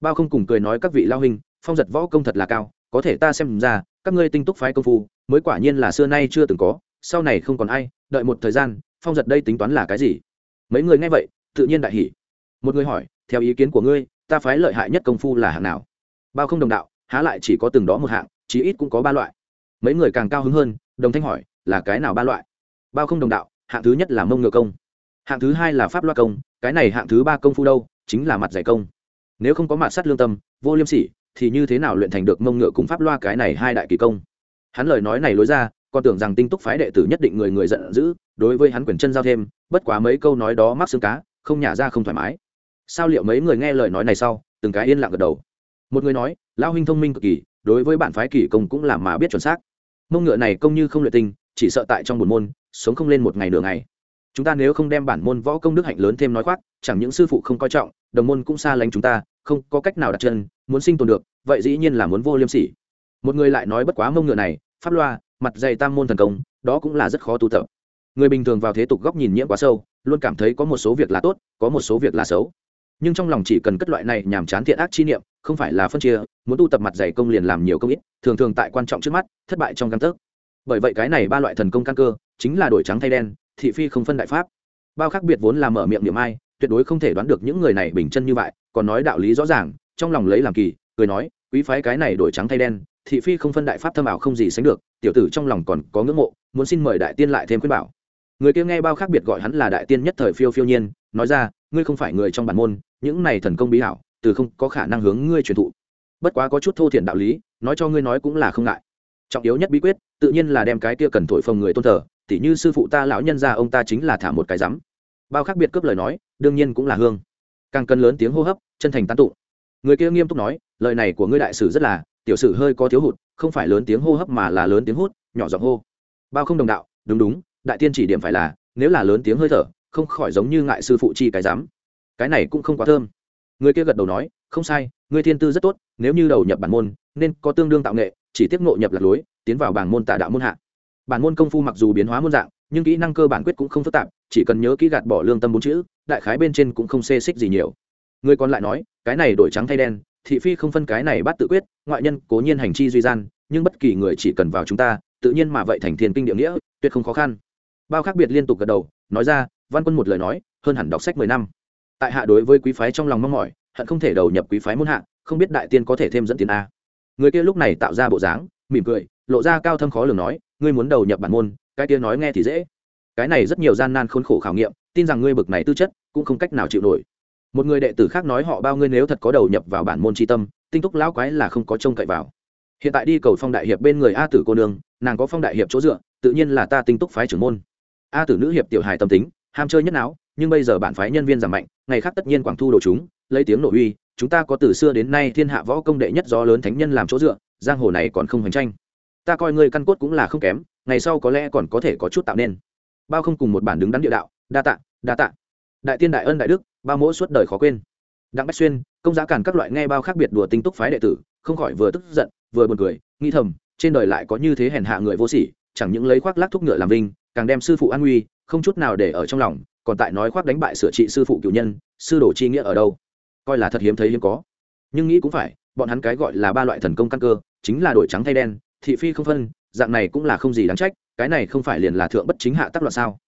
[SPEAKER 1] bao không cùng cười nói các vị lao hình phong giật võ công thật là cao, có thể ta xem ra, các ngươi tinh túc phái công phu, mới quả nhiên là xưa nay chưa từng có, sau này không còn ai, đợi một thời gian, phong giật đây tính toán là cái gì? Mấy người nghe vậy, tự nhiên đại hỉ. Một người hỏi, theo ý kiến của ngươi, ta phái lợi hại nhất công phu là hạng nào? Bao không đồng đạo, há lại chỉ có từng đó một hạng, chí ít cũng có ba loại. Mấy người càng cao hứng hơn, đồng thanh hỏi, là cái nào ba loại? Bao không đồng đạo, hạng thứ nhất là mông ngựa công. Hạng thứ hai là pháp loa công, cái này hạng thứ ba công phu đâu, chính là mặt giải công. Nếu không có mặt sắt lương tâm, vô liêm sỉ thì như thế nào luyện thành được mông ngựa cùng pháp loa cái này hai đại kỳ công? Hắn lời nói này lối ra, còn tưởng rằng tinh túc phái đệ tử nhất định người người giận dữ, đối với hắn quyền chân giao thêm, bất quá mấy câu nói đó mắc xương cá, không nhả ra không thoải mái. Sao liệu mấy người nghe lời nói này sau, từng cái yên lặng gật đầu. Một người nói lao huynh thông minh cực kỳ, đối với bản phái kỳ công cũng làm mà biết chuẩn xác. Mông ngựa này công như không luyện tinh, chỉ sợ tại trong một môn, sống không lên một ngày nửa ngày. Chúng ta nếu không đem bản môn võ công đức hạnh lớn thêm nói khoác, chẳng những sư phụ không coi trọng, đồng môn cũng xa lánh chúng ta, không có cách nào đặt chân muốn sinh tồn được, vậy dĩ nhiên là muốn vô liêm sỉ. Một người lại nói bất quá mông ngựa này, pháp loa, mặt dày tam môn thần công, đó cũng là rất khó tu tập. Người bình thường vào thế tục góc nhìn nhiễm quá sâu, luôn cảm thấy có một số việc là tốt, có một số việc là xấu. Nhưng trong lòng chỉ cần cất loại này nhằm chán thiện ác chi niệm, không phải là phân chia, muốn tu tập mặt dày công liền làm nhiều công ít, thường thường tại quan trọng trước mắt, thất bại trong căn tấc. Bởi vậy cái này ba loại thần công căn cơ, chính là đổi trắng thay đen, thị phi không phân đại pháp. Bao khác biệt vốn là mở miệng niệm ai, tuyệt đối không thể đoán được những người này bình chân như vậy, còn nói đạo lý rõ ràng trong lòng lấy làm kỳ, cười nói, quý phái cái này đổi trắng thay đen, thị phi không phân đại pháp thâm ảo không gì sánh được, tiểu tử trong lòng còn có ngưỡng mộ, muốn xin mời đại tiên lại thêm khuyên bảo. Người kia nghe bao khác biệt gọi hắn là đại tiên nhất thời phiêu phiêu nhiên, nói ra, ngươi không phải người trong bản môn, những này thần công bí hảo, từ không có khả năng hướng ngươi truyền thụ. Bất quá có chút thô thiển đạo lý, nói cho ngươi nói cũng là không ngại. Trọng yếu nhất bí quyết, tự nhiên là đem cái kia cần thổi phồng người tôn thờ, tỉ như sư phụ ta lão nhân gia ông ta chính là thả một cái rắm. Bao khác biệt cướp lời nói, đương nhiên cũng là hương. Càng cần lớn tiếng hô hấp, chân thành tán tụng người kia nghiêm túc nói, lời này của ngươi đại sử rất là, tiểu sử hơi có thiếu hụt, không phải lớn tiếng hô hấp mà là lớn tiếng hút, nhỏ giọng hô. Bao không đồng đạo, đúng đúng, đại tiên chỉ điểm phải là, nếu là lớn tiếng hơi thở, không khỏi giống như ngại sư phụ chi cái dám cái này cũng không quá thơm. Người kia gật đầu nói, không sai người thiên tư rất tốt, nếu như đầu nhập bản môn, nên có tương đương tạo nghệ, chỉ tiếp ngộ nhập lạc lối, tiến vào bảng môn tả đạo môn hạ. Bản môn công phu mặc dù biến hóa môn dạng, nhưng kỹ năng cơ bản quyết cũng không phức tạp, chỉ cần nhớ kỹ gạt bỏ lương tâm bốn chữ, đại khái bên trên cũng không xê xích gì nhiều người còn lại nói, cái này đổi trắng thay đen, thị phi không phân cái này bắt tự quyết, ngoại nhân cố nhiên hành chi duy gian, nhưng bất kỳ người chỉ cần vào chúng ta, tự nhiên mà vậy thành thiên kinh địa nghĩa, tuyệt không khó khăn. Bao khác biệt liên tục gật đầu, nói ra, văn quân một lời nói, hơn hẳn đọc sách mười năm. Tại hạ đối với quý phái trong lòng mong mỏi, hận không thể đầu nhập quý phái muôn hạ, không biết đại tiên có thể thêm dẫn tiền a. Người kia lúc này tạo ra bộ dáng, mỉm cười, lộ ra cao thâm khó lường nói, ngươi muốn đầu nhập bản môn, cái kia nói nghe thì dễ. Cái này rất nhiều gian nan khốn khổ khảo nghiệm, tin rằng ngươi bực này tư chất, cũng không cách nào chịu nổi một người đệ tử khác nói họ bao ngươi nếu thật có đầu nhập vào bản môn tri tâm, tinh túc lão quái là không có trông cậy vào. Hiện tại đi cầu phong đại hiệp bên người a tử cô nương, nàng có phong đại hiệp chỗ dựa, tự nhiên là ta tinh túc phái trưởng môn. A tử nữ hiệp tiểu hài tâm tính, ham chơi nhất não, nhưng bây giờ bản phái nhân viên giảm mạnh, ngày khác tất nhiên quảng thu đồ chúng, lấy tiếng nổ uy, chúng ta có từ xưa đến nay thiên hạ võ công đệ nhất do lớn thánh nhân làm chỗ dựa, giang hồ này còn không hoành tranh. Ta coi ngươi căn cốt cũng là không kém, ngày sau có lẽ còn có thể có chút tạo nên. Bao không cùng một bản đứng đắn địa đạo, đa tạ đa tạ. Đại tiên đại ân đại đức bao mỗi suốt đời khó quên. Đặng bách xuyên, công giá cản các loại nghe bao khác biệt đùa tinh túc phái đệ tử, không khỏi vừa tức giận, vừa buồn cười nghi thầm, trên đời lại có như thế hèn hạ người vô sỉ, chẳng những lấy khoác lác thúc ngựa làm vinh, càng đem sư phụ an nguy, không chút nào để ở trong lòng, còn tại nói khoác đánh bại sửa trị sư phụ cựu nhân, sư đồ chi nghĩa ở đâu? Coi là thật hiếm thấy hiếm có. Nhưng nghĩ cũng phải, bọn hắn cái gọi là ba loại thần công căn cơ, chính là đổi trắng thay đen, thị phi không phân, dạng này cũng là không gì đáng trách, cái này không phải liền là thượng bất chính hạ tác loạn sao?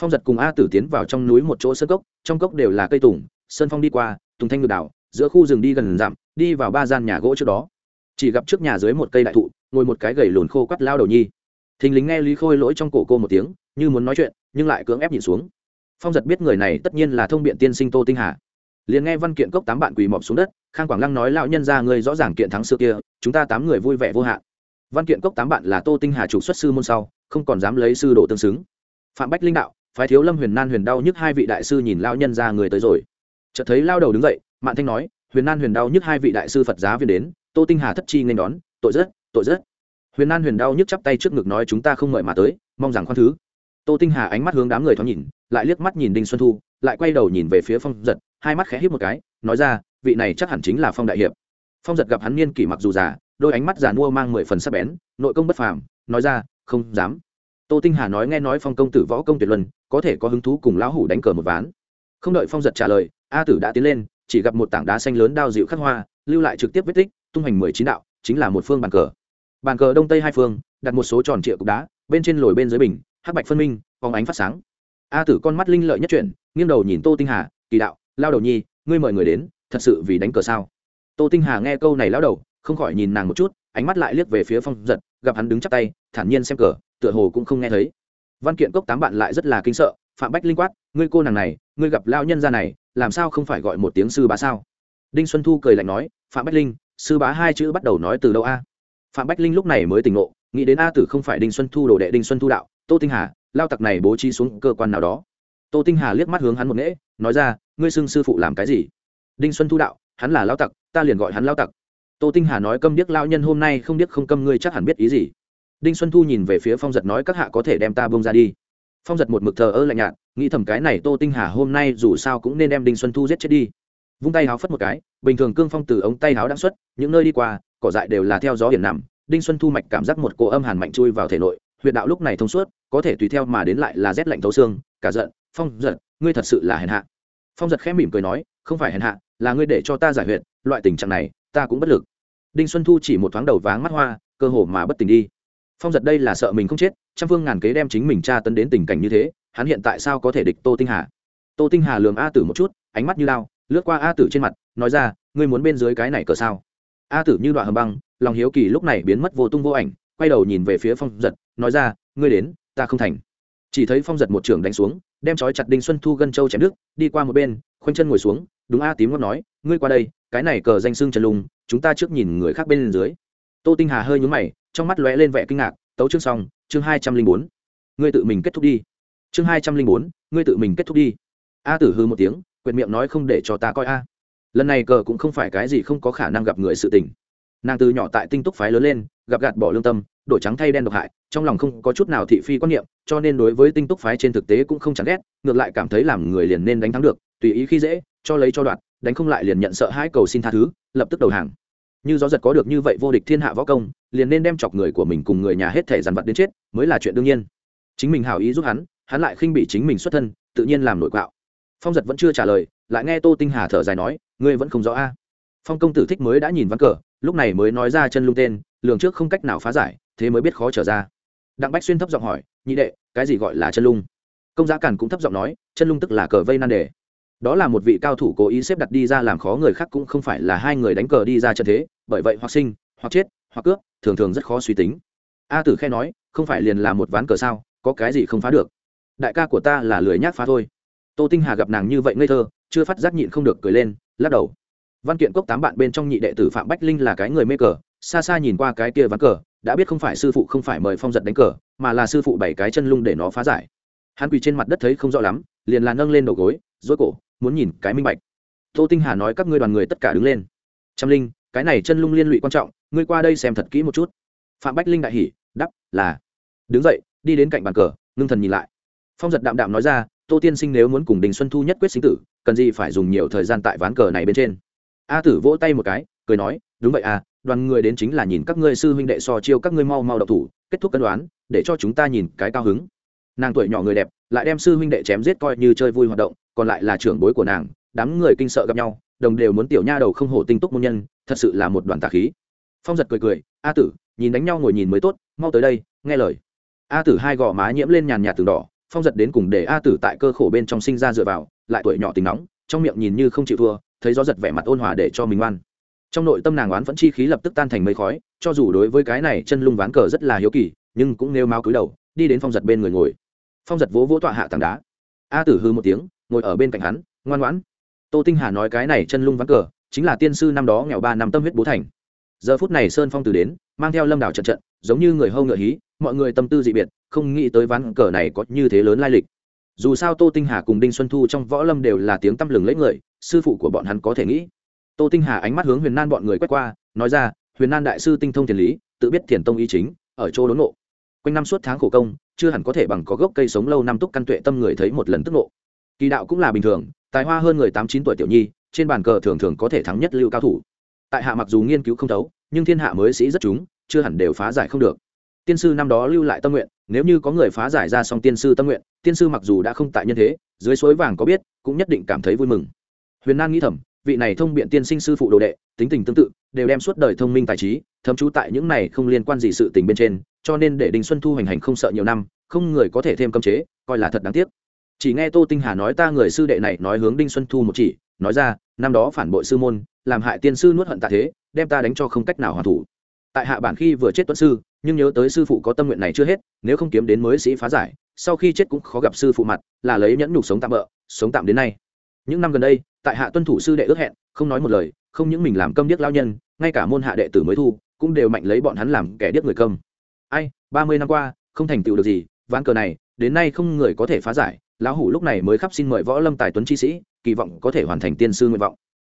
[SPEAKER 1] Phong giật cùng a tử tiến vào trong núi một chỗ sơn cốc, trong cốc đều là cây tùng, sơn phong đi qua, tùng thanh ngược đảo, giữa khu rừng đi gần dặm, đi vào ba gian nhà gỗ trước đó. Chỉ gặp trước nhà dưới một cây đại thụ, ngồi một cái gầy lùn khô quắt lao đầu nhi. Thình lính nghe lý khôi lỗi trong cổ cô một tiếng, như muốn nói chuyện, nhưng lại cưỡng ép nhìn xuống. Phong giật biết người này tất nhiên là thông biện tiên sinh tô tinh hà. Liền nghe văn kiện cốc tám bạn quỳ mọp xuống đất, khang quảng lăng nói, lão nhân ra người rõ ràng kiện thắng xưa kia, chúng ta tám người vui vẻ vô hạn. Văn kiện cốc tám bạn là tô tinh hà chủ xuất sư môn sau, không còn dám lấy sư đồ tương xứng. Phạm bách linh đạo phái thiếu lâm huyền nan huyền đau nhức hai vị đại sư nhìn lao nhân ra người tới rồi. Chợt thấy lao đầu đứng dậy, mạn thanh nói, huyền nan huyền đau nhức hai vị đại sư phật giá viên đến, tô tinh hà thất chi nên đón, tội rất tội rất. Huyền nan huyền đau nhức chắp tay trước ngực nói, chúng ta không mời mà tới, mong rằng khoan thứ. Tô tinh hà ánh mắt hướng đám người thoáng nhìn, lại liếc mắt nhìn đinh xuân thu, lại quay đầu nhìn về phía phong giật, hai mắt khẽ hít một cái, nói ra, vị này chắc hẳn chính là phong đại hiệp. Phong giật gặp hắn niên kỷ mặc dù già, đôi ánh mắt già nua mang mười phần sắc bén, nội công bất phàm, nói ra, không dám. Tô tinh hà nói nghe nói phong công tử võ công tuyệt luân có thể có hứng thú cùng lão hủ đánh cờ một ván. Không đợi phong giật trả lời, a tử đã tiến lên, chỉ gặp một tảng đá xanh lớn đao dịu khắc hoa, lưu lại trực tiếp vết tích, tung hành mười chín đạo, chính là một phương bàn cờ. Bàn cờ đông tây hai phương, đặt một số tròn trịa cục đá, bên trên lồi bên dưới bình, hắc bạch phân minh, phóng ánh phát sáng. A tử con mắt linh lợi nhất chuyển, nghiêng đầu nhìn tô tinh hà, kỳ đạo, lao đầu nhi, ngươi mời người đến, thật sự vì đánh cờ sao? Tô tinh hà nghe câu này lao đầu, không khỏi nhìn nàng một chút, ánh mắt lại liếc về phía phong giật, gặp hắn đứng chắp tay, thản nhiên xem cờ, tựa hồ cũng không nghe thấy văn kiện cốc tám bạn lại rất là kinh sợ, phạm bách linh quát, ngươi cô nàng này, ngươi gặp lao nhân ra này, làm sao không phải gọi một tiếng sư bá sao? Đinh xuân thu cười lạnh nói, phạm bách linh, sư bá hai chữ bắt đầu nói từ đâu a? Phạm bách linh lúc này mới tỉnh ngộ, nghĩ đến a tử không phải đinh xuân thu đồ đệ đinh xuân thu đạo, tô tinh hà, lao tặc này bố trí xuống cơ quan nào đó. Tô tinh hà liếc mắt hướng hắn một nghễ, nói ra, ngươi xưng sư phụ làm cái gì? Đinh xuân thu đạo, hắn là lao tặc, ta liền gọi hắn lao tặc. Tô tinh hà nói câm điếc lao nhân hôm nay không điếc không câm, ngươi chắc hẳn biết ý gì? Đinh xuân thu nhìn về phía phong giật nói các hạ có thể đem ta bông ra đi. Phong giật một mực thờ ơ lạnh nhạt, nghĩ thầm cái này tô tinh hà hôm nay dù sao cũng nên đem đinh xuân thu giết chết đi. Vung tay háo phất một cái, bình thường cương phong từ ống tay háo đang xuất, những nơi đi qua, cỏ dại đều là theo gió hiển nằm. Đinh xuân thu mạch cảm giác một cỗ âm hàn mạnh chui vào thể nội, huyệt đạo lúc này thông suốt, có thể tùy theo mà đến lại là rét lạnh thấu xương, cả giận, phong giật, ngươi thật sự là hèn hạ. Phong giật khẽ mỉm cười nói, không phải hèn hạ, là ngươi để cho ta giải huyệt, loại tình trạng này, ta cũng bất lực. Đinh xuân thu chỉ một thoáng đầu váng mắt hoa, cơ hồ mà bất tỉnh đi phong giật đây là sợ mình không chết, trăm phương ngàn kế đem chính mình tra tấn đến tình cảnh như thế, hắn hiện tại sao có thể địch tô tinh hà? Tô tinh hà lường a tử một chút, ánh mắt như lao lướt qua a tử trên mặt, nói ra, ngươi muốn bên dưới cái này cờ sao? A tử như đoạn hầm băng, lòng hiếu kỳ lúc này biến mất vô tung vô ảnh, quay đầu nhìn về phía phong giật, nói ra, ngươi đến, ta không thành. Chỉ thấy phong giật một trường đánh xuống, đem trói chặt đinh xuân thu gân châu chém đức đi qua một bên, khoanh chân ngồi xuống, đúng a tím ngót nói, ngươi qua đây, cái này cờ danh xương trần lùng, chúng ta trước nhìn người khác bên dưới. Tô tinh hà hơi nhúng mày trong mắt lóe lên vẻ kinh ngạc tấu chương xong chương hai trăm linh bốn. Ngươi tự mình kết thúc đi. Chương hai trăm linh bốn ngươi tự mình kết thúc đi. A tử hư một tiếng quyệt miệng nói không để cho ta coi a. Lần này cờ cũng không phải cái gì không có khả năng gặp người sự tình. Nàng từ nhỏ tại tinh túc phái lớn lên gặp gạt bỏ lương tâm đổi trắng thay đen độc hại trong lòng không có chút nào thị phi quan niệm cho nên đối với tinh túc phái trên thực tế cũng không chẳng ghét ngược lại cảm thấy làm người liền nên đánh thắng được tùy ý khi dễ cho lấy cho đoạt, đánh không lại liền nhận sợ hãi cầu xin tha thứ lập tức đầu hàng như gió giật có được như vậy vô địch thiên hạ võ công, liền nên đem chọc người của mình cùng người nhà hết thể dằn vặt đến chết, mới là chuyện đương nhiên. Chính mình hảo ý giúp hắn hắn lại khinh bị chính mình xuất thân, tự nhiên làm nội quạo. Phong giật vẫn chưa trả lời, lại nghe tô tinh hà thở dài nói, ngươi vẫn không rõ a. Phong công tử thích mới đã nhìn ván cờ, lúc này mới nói ra chân lung tên, lường trước không cách nào phá giải, thế mới biết khó trở ra. Đặng bách xuyên thấp giọng hỏi, nhị đệ, cái gì gọi là chân lung? Công giá cản cũng thấp giọng nói, chân lung tức là cờ vây nan đề đó là một vị cao thủ cố ý xếp đặt đi ra làm khó người khác cũng không phải là hai người đánh cờ đi ra trận thế, bởi vậy hoặc sinh, hoặc chết, hoặc cướp, thường thường rất khó suy tính. A tử khe nói, không phải liền là một ván cờ sao, có cái gì không phá được? Đại ca của ta là lười nhác phá thôi. Tô tinh hà gặp nàng như vậy ngây thơ, chưa phát giác nhịn không được cười lên, lắc đầu. Văn kiện cốc tám bạn bên trong nhị đệ tử phạm bách linh là cái người mê cờ, xa xa nhìn qua cái kia ván cờ, đã biết không phải sư phụ không phải mời phong giật đánh cờ, mà là sư phụ bảy cái chân lung để nó phá giải. Hắn quỳ trên mặt đất thấy không rõ lắm, liền là nâng lên đầu gối dối cổ muốn nhìn cái minh bạch. Tô tinh hà nói các ngươi đoàn người tất cả đứng lên. Trăm linh, cái này chân lung liên lụy quan trọng, ngươi qua đây xem thật kỹ một chút. Phạm bách linh đại hỉ đắp là. Đứng dậy, đi đến cạnh bàn cờ, ngưng thần nhìn lại. Phong giật đạm đạm nói ra, tô tiên sinh nếu muốn cùng đình xuân thu nhất quyết sinh tử, cần gì phải dùng nhiều thời gian tại ván cờ này bên trên. A tử vỗ tay một cái, cười nói, đúng vậy à đoàn người đến chính là nhìn các ngươi sư huynh đệ so chiêu các ngươi mau mau đậu thủ, kết thúc cân đoán, để cho chúng ta nhìn cái cao hứng. Nàng tuổi nhỏ người đẹp, lại đem sư huynh đệ chém giết coi như chơi vui hoạt động còn lại là trưởng bối của nàng, đám người kinh sợ gặp nhau, đồng đều muốn tiểu nha đầu không hổ tinh túc môn nhân, thật sự là một đoàn tà khí. Phong giật cười cười, a tử, nhìn đánh nhau ngồi nhìn mới tốt, mau tới đây, nghe lời. A tử hai gò má nhiễm lên nhàn nhạt từng đỏ, phong giật đến cùng để a tử tại cơ khổ bên trong sinh ra dựa vào, lại tuổi nhỏ tính nóng, trong miệng nhìn như không chịu thua, thấy gió giật vẻ mặt ôn hòa để cho mình oan. Trong nội tâm nàng oán vẫn chi khí lập tức tan thành mây khói, cho dù đối với cái này chân lung ván cờ rất là hiếu kỳ, nhưng cũng nêu máu cúi đầu, đi đến phong giật bên người ngồi. Phong giật vỗ vỗ tọa hạ tảng đá. A tử hư một tiếng ngồi ở bên cạnh hắn ngoan ngoãn. Tô tinh hà nói cái này chân lung vắng cờ chính là tiên sư năm đó nghèo ba năm tâm huyết bố thành. Giờ phút này sơn phong từ đến mang theo lâm đảo trận trận giống như người hâu ngựa hí mọi người tâm tư dị biệt không nghĩ tới ván cờ này có như thế lớn lai lịch. Dù sao tô tinh hà cùng đinh xuân thu trong võ lâm đều là tiếng tăm lừng lấy người sư phụ của bọn hắn có thể nghĩ. Tô tinh hà ánh mắt hướng huyền nan bọn người quét qua nói ra huyền nan đại sư tinh thông thiền lý tự biết thiền tông ý chính ở chỗ đốn nộ, quanh năm suốt tháng khổ công chưa hẳn có thể bằng có gốc cây sống lâu năm túc căn tuệ tâm người thấy một lần tức nộ kỳ đạo cũng là bình thường, tài hoa hơn người tám chín tuổi tiểu nhi, trên bàn cờ thường thường có thể thắng nhất lưu cao thủ. Tại hạ mặc dù nghiên cứu không thấu, nhưng thiên hạ mới sĩ rất chúng, chưa hẳn đều phá giải không được. Tiên sư năm đó lưu lại tâm nguyện, nếu như có người phá giải ra xong tiên sư tâm nguyện, tiên sư mặc dù đã không tại nhân thế, dưới suối vàng có biết, cũng nhất định cảm thấy vui mừng. Huyền nan nghĩ thầm, vị này thông biện tiên sinh sư phụ đồ đệ, tính tình tương tự, đều đem suốt đời thông minh tài trí thậm chú tại những này không liên quan gì sự tình bên trên, cho nên để đình xuân thu hành hành không sợ nhiều năm, không người có thể thêm cấm chế, coi là thật đáng tiếc chỉ nghe tô tinh hà nói ta người sư đệ này nói hướng đinh xuân thu một chỉ, nói ra, năm đó phản bội sư môn, làm hại tiên sư nuốt hận tạ thế, đem ta đánh cho không cách nào hoàn thủ. Tại hạ bản khi vừa chết tuấn sư, nhưng nhớ tới sư phụ có tâm nguyện này chưa hết, nếu không kiếm đến mới sĩ phá giải, sau khi chết cũng khó gặp sư phụ mặt, là lấy nhẫn nhục sống tạm bỡ sống tạm đến nay. Những năm gần đây, tại hạ tuân thủ sư đệ ước hẹn, không nói một lời, không những mình làm câm điếc lao nhân, ngay cả môn hạ đệ tử mới thu, cũng đều mạnh lấy bọn hắn làm kẻ điếc người câm. Ai, ba mươi năm qua, không thành tựu được gì, ván cờ này, đến nay không người có thể phá giải lão hủ lúc này mới khắp xin mời võ lâm tài tuấn chi sĩ, kỳ vọng có thể hoàn thành tiên sư nguyện vọng.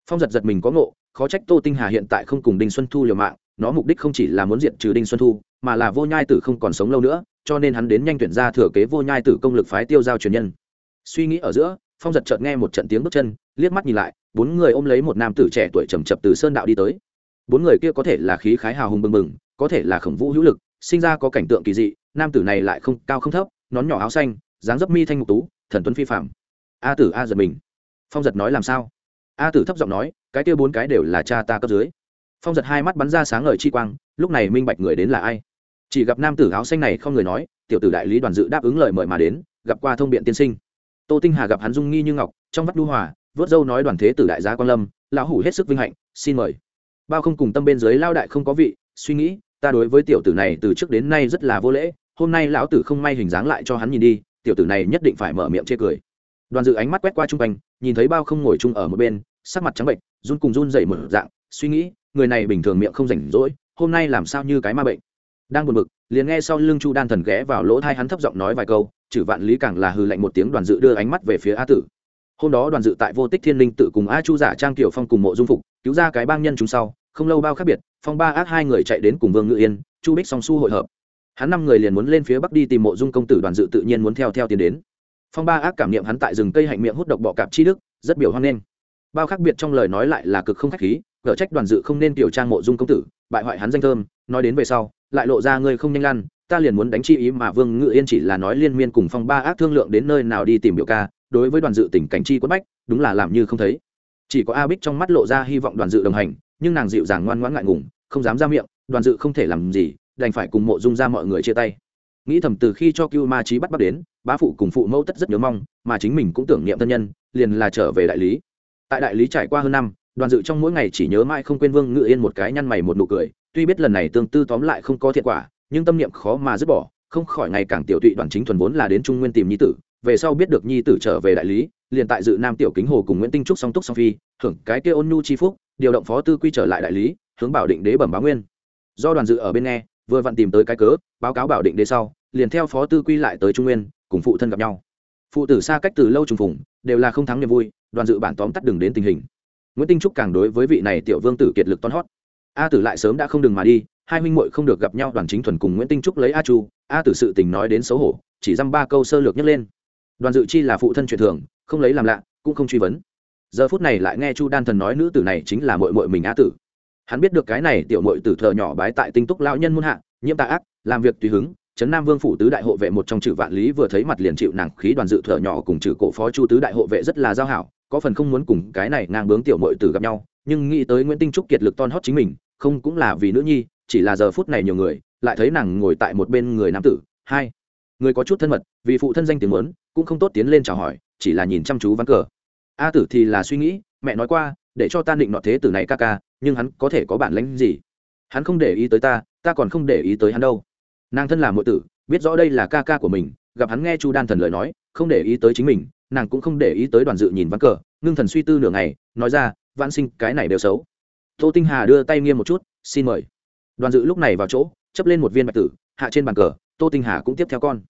[SPEAKER 1] Phong giật giật mình có ngộ, khó trách tô tinh hà hiện tại không cùng đinh xuân thu liều mạng, nó mục đích không chỉ là muốn diệt trừ đinh xuân thu, mà là vô nhai tử không còn sống lâu nữa, cho nên hắn đến nhanh tuyển ra thừa kế vô nhai tử công lực phái tiêu giao truyền nhân. Suy nghĩ ở giữa, phong giật chợt nghe một trận tiếng bước chân, liếc mắt nhìn lại, bốn người ôm lấy một nam tử trẻ tuổi trầm chập từ sơn đạo đi tới. Bốn người kia có thể là khí khái hào hùng bừng bừng, có thể là khổng vũ hữu lực, sinh ra có cảnh tượng kỳ dị, nam tử này lại không, cao không thấp, nón nhỏ áo xanh dáng dấp mi thanh ngục tú, thần tuấn phi phạm a tử a giật mình. Phong giật nói làm sao? A tử thấp giọng nói, cái kia bốn cái đều là cha ta cấp dưới. Phong giật hai mắt bắn ra sáng ngời chi quang, lúc này minh bạch người đến là ai. Chỉ gặp nam tử áo xanh này không người nói, tiểu tử đại lý đoàn dự đáp ứng lời mời mà đến, gặp qua thông biện tiên sinh. Tô tinh hà gặp hắn dung nghi như ngọc, trong vắt đu hòa, vớt dâu nói đoàn thế tử đại gia quan lâm, lão hủ hết sức vinh hạnh, xin mời. Bao không cùng tâm bên dưới lao đại không có vị, suy nghĩ, ta đối với tiểu tử này từ trước đến nay rất là vô lễ, hôm nay lão tử không may hình dáng lại cho hắn nhìn đi tiểu tử này nhất định phải mở miệng chê cười. Đoàn dự ánh mắt quét qua chung quanh, nhìn thấy bao không ngồi chung ở một bên, sắc mặt trắng bệnh run cùng run dậy một dạng, suy nghĩ, người này bình thường miệng không rảnh rỗi, hôm nay làm sao như cái ma bệnh. Đang buồn bực, liền nghe sau lưng chu đan thần ghé vào lỗ thai hắn thấp giọng nói vài câu, chử vạn lý càng là hư lạnh một tiếng đoàn dự đưa ánh mắt về phía a tử. Hôm đó đoàn dự tại vô tích thiên linh tự cùng a chu giả trang tiểu phong cùng mộ dung phục, cứu ra cái bang nhân chúng sau, không lâu bao khác biệt, phong ba ác hai người chạy đến cùng vương ngự yên, chu bích song su hội hợp hắn năm người liền muốn lên phía bắc đi tìm mộ dung công tử đoàn dự tự nhiên muốn theo theo tiến đến. Phong ba ác cảm niệm hắn tại rừng cây hạnh miệng hút độc bọ cạp chi đức, rất biểu hoan nghênh. Bao khác biệt trong lời nói lại là cực không khách khí, gở trách đoàn dự không nên tiểu trang mộ dung công tử, bại hoại hắn danh thơm, nói đến về sau, lại lộ ra ngươi không nhanh lăn, ta liền muốn đánh chi ý mà vương ngự yên chỉ là nói liên miên cùng phong ba ác thương lượng đến nơi nào đi tìm biểu ca, đối với đoàn dự tình cảnh chi quất bách, đúng là làm như không thấy. Chỉ có a bích trong mắt lộ ra hy vọng đoàn dự đồng hành, nhưng nàng dịu dàng ngoan ngoãn ngại ngùng, không dám ra miệng, đoàn dự không thể làm gì đành phải cùng mộ dung ra mọi người chia tay. Nghĩ thầm từ khi cho cưu ma trí bắt bắt đến, bá phụ cùng phụ mẫu tất rất nhớ mong, mà chính mình cũng tưởng niệm thân nhân, liền là trở về đại lý. Tại đại lý trải qua hơn năm, đoàn dự trong mỗi ngày chỉ nhớ mãi không quên vương ngự yên một cái nhăn mày một nụ cười, tuy biết lần này tương tư tóm lại không có thiệt quả, nhưng tâm niệm khó mà dứt bỏ, không khỏi ngày càng tiểu tụy đoàn chính thuần vốn là đến trung nguyên tìm nhi tử, về sau biết được nhi tử trở về đại lý, liền tại dự nam tiểu kính hồ cùng nguyễn tinh trúc song túc song phi hưởng cái kia ôn nhu chi phúc, điều động phó tư quy trở lại đại lý, hướng bảo định đế bẩm báo nguyên. Do đoàn dự ở bên nghe vừa vặn tìm tới cái cớ, báo cáo bảo định đế sau, liền theo phó tư quy lại tới trung nguyên, cùng phụ thân gặp nhau. Phụ tử xa cách từ lâu trùng phùng, đều là không thắng niềm vui, đoàn dự bản tóm tắt đường đến tình hình. Nguyễn tinh trúc càng đối với vị này tiểu vương tử kiệt lực toan hót. A tử lại sớm đã không đừng mà đi, hai huynh muội không được gặp nhau, đoàn chính thuần cùng nguyễn tinh trúc lấy a chu, a tử sự tình nói đến xấu hổ, chỉ dăm ba câu sơ lược nhấc lên. Đoàn dự chi là phụ thân truyền thường, không lấy làm lạ, cũng không truy vấn. Giờ phút này lại nghe chu đan thần nói nữ tử này chính là mội mội mình a tử hắn biết được cái này tiểu mội tử thờ nhỏ bái tại tinh túc lão nhân muôn hạ, nhiễm tạ ác, làm việc tùy hứng trấn nam vương phủ tứ đại hộ vệ một trong trừ vạn lý vừa thấy mặt liền chịu nàng khí đoàn dự thợ nhỏ cùng trừ cổ phó chu tứ đại hộ vệ rất là giao hảo, có phần không muốn cùng cái này ngang bướng tiểu mội tử gặp nhau, nhưng nghĩ tới nguyễn tinh trúc kiệt lực ton hót chính mình, không cũng là vì nữ nhi, chỉ là giờ phút này nhiều người, lại thấy nàng ngồi tại một bên người nam tử, hai, người có chút thân mật, vì phụ thân danh tiếng muốn, cũng không tốt tiến lên chào hỏi, chỉ là nhìn chăm chú ván cờ. A tử thì là suy nghĩ, mẹ nói qua để cho ta định nọ thế tử này ca ca, nhưng hắn có thể có bản lãnh gì? Hắn không để ý tới ta ta còn không để ý tới hắn đâu. Nàng thân là muội tử, biết rõ đây là ca ca của mình, gặp hắn nghe chu đan thần lời nói, không để ý tới chính mình, nàng cũng không để ý tới đoàn dự nhìn ván cờ, ngưng thần suy tư nửa ngày, nói ra, vãn sinh, cái này đều xấu. Tô tinh hà đưa tay nghiêm một chút, xin mời. Đoàn dự lúc này vào chỗ, chấp lên một viên bạch tử, hạ trên bàn cờ, tô tinh hà cũng tiếp theo con.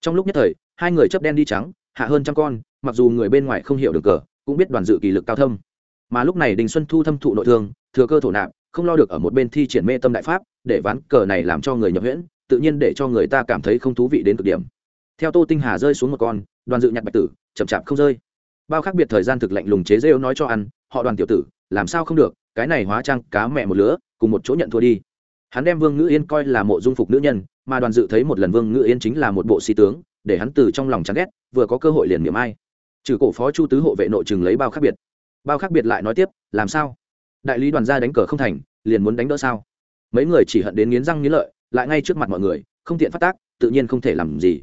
[SPEAKER 1] Trong lúc nhất thời, hai người chấp đen đi trắng, hạ hơn trăm con, mặc dù người bên ngoài không hiểu được cờ, cũng biết đoàn dự kỳ lực cao thâm mà lúc này đình xuân thu thâm thụ nội thương, thừa cơ thổ nạp, không lo được ở một bên thi triển mê tâm đại pháp, để ván cờ này làm cho người nhập huyễn, tự nhiên để cho người ta cảm thấy không thú vị đến cực điểm. Theo tô tinh hà rơi xuống một con, đoàn dự nhặt bạch tử, chậm chạp không rơi. Bao khác biệt thời gian thực lạnh lùng chế rêu nói cho ăn, họ đoàn tiểu tử, làm sao không được, cái này hóa trang cá mẹ một lứa, cùng một chỗ nhận thua đi. Hắn đem vương ngữ yên coi là mộ dung phục nữ nhân, mà đoàn dự thấy một lần vương ngữ yên chính là một bộ sĩ tướng, để hắn từ trong lòng chán ghét, vừa có cơ hội liền miệng ai. Trừ cổ phó chu tứ hộ vệ nội chừng lấy bao khác biệt bao khác biệt lại nói tiếp, làm sao? Đại lý đoàn gia đánh cờ không thành, liền muốn đánh đỡ sao? Mấy người chỉ hận đến nghiến răng nghiến lợi, lại ngay trước mặt mọi người, không tiện phát tác, tự nhiên không thể làm gì.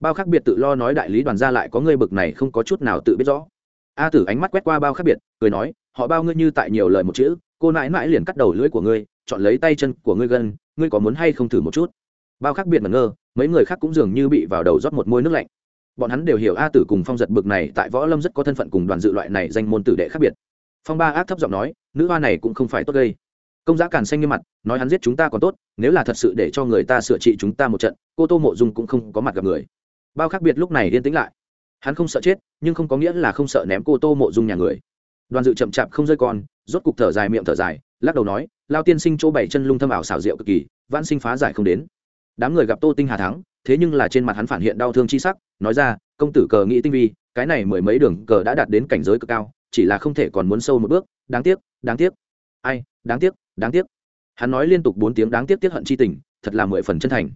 [SPEAKER 1] Bao khác biệt tự lo nói đại lý đoàn gia lại có người bực này không có chút nào tự biết rõ. A tử ánh mắt quét qua bao khác biệt, cười nói, họ bao ngươi như tại nhiều lời một chữ, cô nãi mãi liền cắt đầu lưỡi của ngươi, chọn lấy tay chân của ngươi gân, ngươi có muốn hay không thử một chút? Bao khác biệt mà ngơ, mấy người khác cũng dường như bị vào đầu rót một môi nước lạnh bọn hắn đều hiểu a tử cùng phong giật bực này tại võ lâm rất có thân phận cùng đoàn dự loại này danh môn tử đệ khác biệt. Phong ba ác thấp giọng nói, nữ hoa này cũng không phải tốt gây. Công giá càn xanh như mặt, nói hắn giết chúng ta còn tốt, nếu là thật sự để cho người ta sửa trị chúng ta một trận, cô tô mộ dung cũng không có mặt gặp người. Bao khác biệt lúc này yên tĩnh lại. Hắn không sợ chết, nhưng không có nghĩa là không sợ ném cô tô mộ dung nhà người. Đoàn dự chậm chạp không rơi con, rốt cục thở dài miệng thở dài, lắc đầu nói, lao tiên sinh chỗ bảy chân lung thâm ảo xảo diệu cực kỳ, vãn sinh phá giải không đến đám người gặp tô tinh hà thắng, thế nhưng là trên mặt hắn phản hiện đau thương chi sắc, nói ra, công tử cờ nghĩ tinh vi, cái này mười mấy đường cờ đã đạt đến cảnh giới cực cao, chỉ là không thể còn muốn sâu một bước, đáng tiếc đáng tiếc. Ai, đáng tiếc đáng tiếc. Hắn nói liên tục bốn tiếng đáng tiếc tiếc hận chi tình, thật là mười phần chân thành.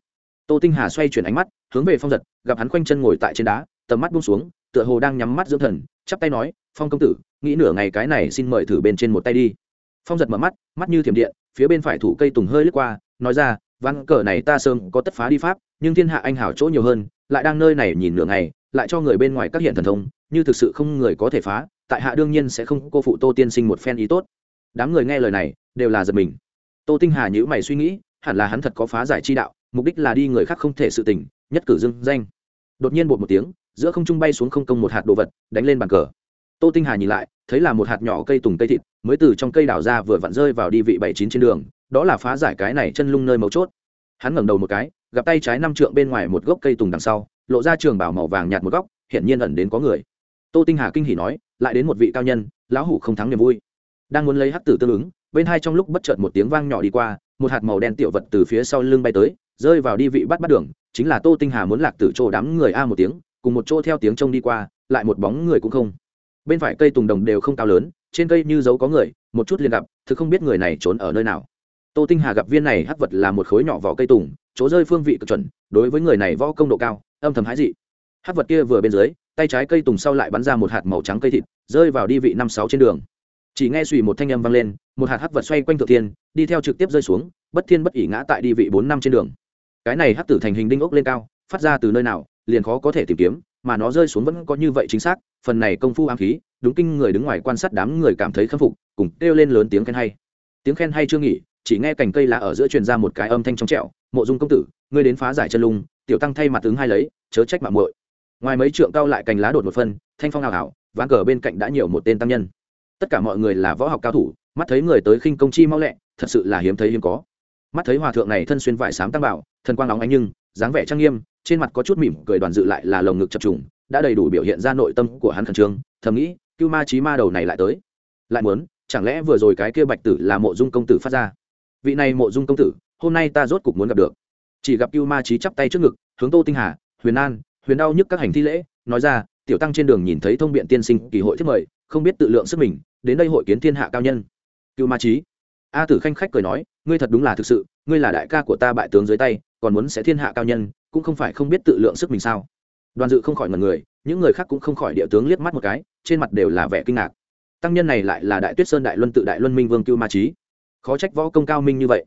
[SPEAKER 1] Tô tinh hà xoay chuyển ánh mắt, hướng về phong giật, gặp hắn khoanh chân ngồi tại trên đá, tầm mắt buông xuống, tựa hồ đang nhắm mắt dưỡng thần, chắp tay nói, phong công tử, nghĩ nửa ngày cái này xin mời thử bên trên một tay đi. Phong giật mở mắt mắt như thiểm điện, phía bên phải thủ cây tùng hơi lướt qua, nói ra văn cờ này ta sớm có tất phá đi pháp, nhưng thiên hạ anh hảo chỗ nhiều hơn, lại đang nơi này nhìn nửa ngày, lại cho người bên ngoài các hiện thần thông, như thực sự không người có thể phá, tại hạ đương nhiên sẽ không cô phụ tô tiên sinh một phen ý tốt. Đám người nghe lời này, đều là giật mình. Tô tinh hà nhữ mày suy nghĩ, hẳn là hắn thật có phá giải chi đạo, mục đích là đi người khác không thể sự tình, nhất cử dưng danh. Đột nhiên bột một tiếng, giữa không trung bay xuống không công một hạt đồ vật, đánh lên bàn cờ tô tinh hà nhìn lại, thấy là một hạt nhỏ cây tùng cây thịt, mới từ trong cây đào ra vừa vặn rơi vào đi vị bảy chín trên đường, đó là phá giải cái này chân lung nơi mấu chốt. Hắn ngẩng đầu một cái, gặp tay trái năm trượng bên ngoài một gốc cây tùng đằng sau, lộ ra trường bảo màu vàng nhạt một góc, hiển nhiên ẩn đến có người. Tô tinh hà kinh hỉ nói, lại đến một vị cao nhân, lão hủ không thắng niềm vui. Đang muốn lấy hắc tử tương ứng, bên hai trong lúc bất chợt một tiếng vang nhỏ đi qua, một hạt màu đen tiểu vật từ phía sau lưng bay tới, rơi vào đi vị bắt bắt đường, chính là tô tinh hà muốn lạc tử chỗ đám người a một tiếng, cùng một chỗ theo tiếng trông đi qua, lại một bóng người cũng không bên phải cây tùng đồng đều không cao lớn, trên cây như dấu có người, một chút liền gặp, thực không biết người này trốn ở nơi nào. Tô tinh hà gặp viên này hắc vật là một khối nhỏ vỏ cây tùng, chỗ rơi phương vị cực chuẩn, đối với người này võ công độ cao, âm thầm hái dị. Hắc vật kia vừa bên dưới, tay trái cây tùng sau lại bắn ra một hạt màu trắng cây thịt, rơi vào đi vị năm sáu trên đường. Chỉ nghe suy một thanh âm vang lên, một hạt hắc vật xoay quanh thượng thiên, đi theo trực tiếp rơi xuống, bất thiên bất ỉ ngã tại đi vị bốn năm trên đường. Cái này hắc tử thành hình đinh ốc lên cao, phát ra từ nơi nào, liền khó có thể tìm kiếm mà nó rơi xuống vẫn có như vậy chính xác, phần này công phu ám khí, đúng kinh người đứng ngoài quan sát đám người cảm thấy khâm phục, cùng kêu lên lớn tiếng khen hay. Tiếng khen hay chưa nghỉ, chỉ nghe cành cây lá ở giữa truyền ra một cái âm thanh trong trẹo mộ dung công tử, ngươi đến phá giải chân lung, tiểu tăng thay mặt ứng hai lấy, chớ trách mạng muội. Ngoài mấy trượng cao lại cành lá đột một phân, thanh phong ảo ảo ván cờ bên cạnh đã nhiều một tên tăng nhân. Tất cả mọi người là võ học cao thủ, mắt thấy người tới khinh công chi mau lẹ, thật sự là hiếm thấy hiếm có. Mắt thấy hòa thượng này thân xuyên vải sám tăng bảo, thần quang nóng ánh nhưng dáng vẻ trang nghiêm, trên mặt có chút mỉm cười đoàn dự lại là lồng ngực chập trùng, đã đầy đủ biểu hiện ra nội tâm của hắn khẩn trương, thầm nghĩ, cưu ma trí ma đầu này lại tới. Lại muốn, chẳng lẽ vừa rồi cái kia bạch tử là mộ dung công tử phát ra? Vị này mộ dung công tử, hôm nay ta rốt cục muốn gặp được. Chỉ gặp cưu ma trí chắp tay trước ngực, hướng tô tinh hà, huyền an, huyền đau nhức các hành thi lễ, nói ra, tiểu tăng trên đường nhìn thấy thông biện tiên sinh kỳ hội thiết mời, không biết tự lượng sức mình, đến đây hội kiến thiên hạ cao nhân. Cưu ma trí a tử khanh khách cười nói, ngươi thật đúng là thực sự, ngươi là đại ca của ta bại tướng dưới tay còn muốn sẽ thiên hạ cao nhân, cũng không phải không biết tự lượng sức mình sao? Đoàn dự không khỏi ngần người, những người khác cũng không khỏi địa tướng liếc mắt một cái, trên mặt đều là vẻ kinh ngạc. Tăng nhân này lại là đại tuyết sơn đại luân tự đại luân minh vương cưu ma trí khó trách võ công cao minh như vậy.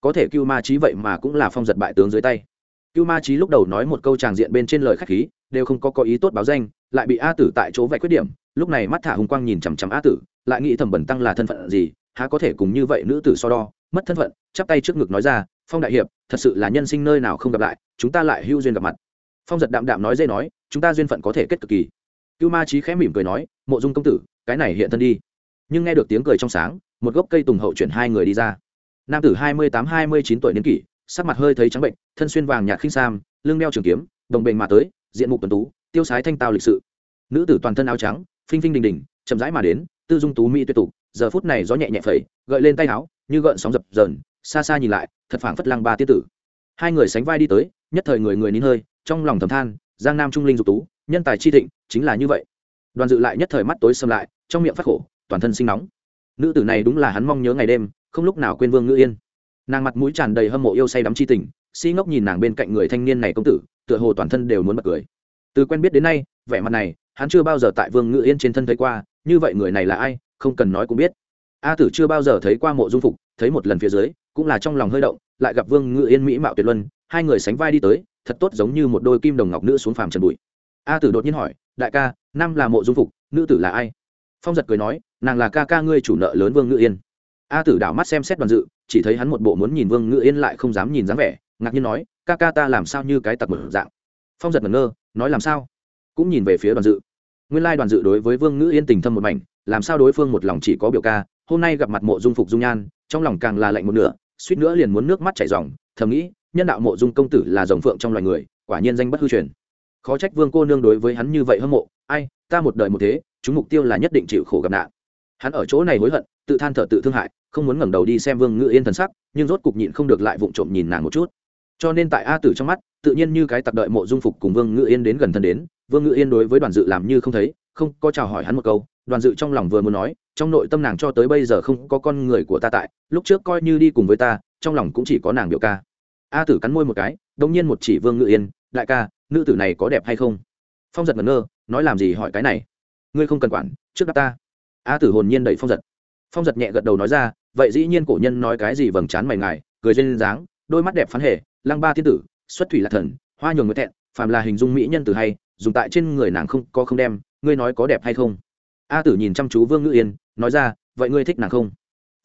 [SPEAKER 1] Có thể cưu ma trí vậy mà cũng là phong giật bại tướng dưới tay. Cưu ma trí lúc đầu nói một câu tràng diện bên trên lời khách khí, đều không có có ý tốt báo danh, lại bị a tử tại chỗ vạch khuyết điểm, lúc này mắt thả hùng quang nhìn chằm chằm a tử, lại nghĩ thẩm bẩn tăng là thân phận gì, há có thể cùng như vậy nữ tử so đo mất thân phận, chắp tay trước ngực nói ra, phong đại hiệp, thật sự là nhân sinh nơi nào không gặp lại, chúng ta lại hưu duyên gặp mặt. Phong giật đạm đạm nói dây nói, chúng ta duyên phận có thể kết cực kỳ. Cưu ma trí khẽ mỉm cười nói, mộ dung công tử, cái này hiện thân đi. Nhưng nghe được tiếng cười trong sáng, một gốc cây tùng hậu chuyển hai người đi ra. Nam tử hai mươi tám, hai mươi chín tuổi niên kỷ, sắc mặt hơi thấy trắng bệnh, thân xuyên vàng nhạt khinh sam, lưng đeo trường kiếm, đồng bền mà tới, diện mục tuần tú, tiêu sái thanh tao lịch sự. Nữ tử toàn thân áo trắng, phinh phinh đình đình, chậm rãi mà đến, tư dung tú mỹ tuyệt tục, giờ phút này gió nhẹ nhẹ phẩy, gợi lên tay áo như gợn sóng dập dờn, xa xa nhìn lại, thật phảng phất lăng ba tiết tử. Hai người sánh vai đi tới, nhất thời người người nín hơi, trong lòng thầm than, giang nam trung linh dục tú, nhân tài chi thịnh, chính là như vậy. Đoàn dự lại nhất thời mắt tối xâm lại, trong miệng phát khổ, toàn thân sinh nóng. Nữ tử này đúng là hắn mong nhớ ngày đêm, không lúc nào quên vương ngữ yên. Nàng mặt mũi tràn đầy hâm mộ yêu say đắm chi tình, si ngốc nhìn nàng bên cạnh người thanh niên này công tử, tựa hồ toàn thân đều muốn bật cười. Từ quen biết đến nay, vẻ mặt này, hắn chưa bao giờ tại vương ngữ yên trên thân thấy qua, như vậy người này là ai, không cần nói cũng biết a tử chưa bao giờ thấy qua mộ dung phục, thấy một lần phía dưới, cũng là trong lòng hơi động, lại gặp vương ngự yên mỹ mạo tuyệt luân, hai người sánh vai đi tới, thật tốt giống như một đôi kim đồng ngọc nữ xuống phàm trần bụi. A tử đột nhiên hỏi, đại ca nam là mộ dung phục, nữ tử là ai? Phong giật cười nói, nàng là ca ca ngươi chủ nợ lớn vương ngự yên. A tử đảo mắt xem xét đoàn dự, chỉ thấy hắn một bộ muốn nhìn vương ngự yên lại không dám nhìn dáng vẻ, ngạc nhiên nói, ca ca ta làm sao như cái tặc mở dạng? Phong giật ngẩn ngơ, nói, làm sao? Cũng nhìn về phía đoàn dự. Nguyên lai đoàn dự đối với vương ngữ yên tình thâm một mảnh, làm sao đối phương một lòng chỉ có biểu ca hôm nay gặp mặt mộ dung phục dung nhan, trong lòng càng là lạnh một nửa, suýt nữa liền muốn nước mắt chảy ròng, thầm nghĩ, nhân đạo mộ dung công tử là dòng phượng trong loài người, quả nhiên danh bất hư truyền. Khó trách vương cô nương đối với hắn như vậy hâm mộ, ai, ta một đời một thế, chúng mục tiêu là nhất định chịu khổ gặp nạn. Hắn ở chỗ này hối hận, tự than thở tự thương hại, không muốn ngẩng đầu đi xem vương ngự yên thần sắc, nhưng rốt cục nhịn không được lại vụng trộm nhìn nàng một chút. Cho nên tại a tử trong mắt, tự nhiên như cái tặc đợi mộ dung phục cùng vương ngự yên đến gần thân đến, vương ngự yên đối với đoàn dự làm như không thấy, không có chào hỏi hắn một câu đoàn dự trong lòng vừa muốn nói trong nội tâm nàng cho tới bây giờ không có con người của ta tại lúc trước coi như đi cùng với ta trong lòng cũng chỉ có nàng biểu ca. A tử cắn môi một cái đông nhiên một chỉ vương ngự yên đại ca nữ tử này có đẹp hay không? Phong giật ngẩn ngơ nói làm gì hỏi cái này? Ngươi không cần quản trước đáp ta. A tử hồn nhiên đẩy phong giật. Phong giật nhẹ gật đầu nói ra vậy dĩ nhiên cổ nhân nói cái gì vầng trán mày ngài cười lên dáng đôi mắt đẹp phán hề, lăng ba thiên tử xuất thủy lạc thần hoa nhường người thẹn phàm là hình dung mỹ nhân từ hay dùng tại trên người nàng không có không đem ngươi nói có đẹp hay không? A tử nhìn chăm chú vương ngữ yên, nói ra, vậy ngươi thích nàng không?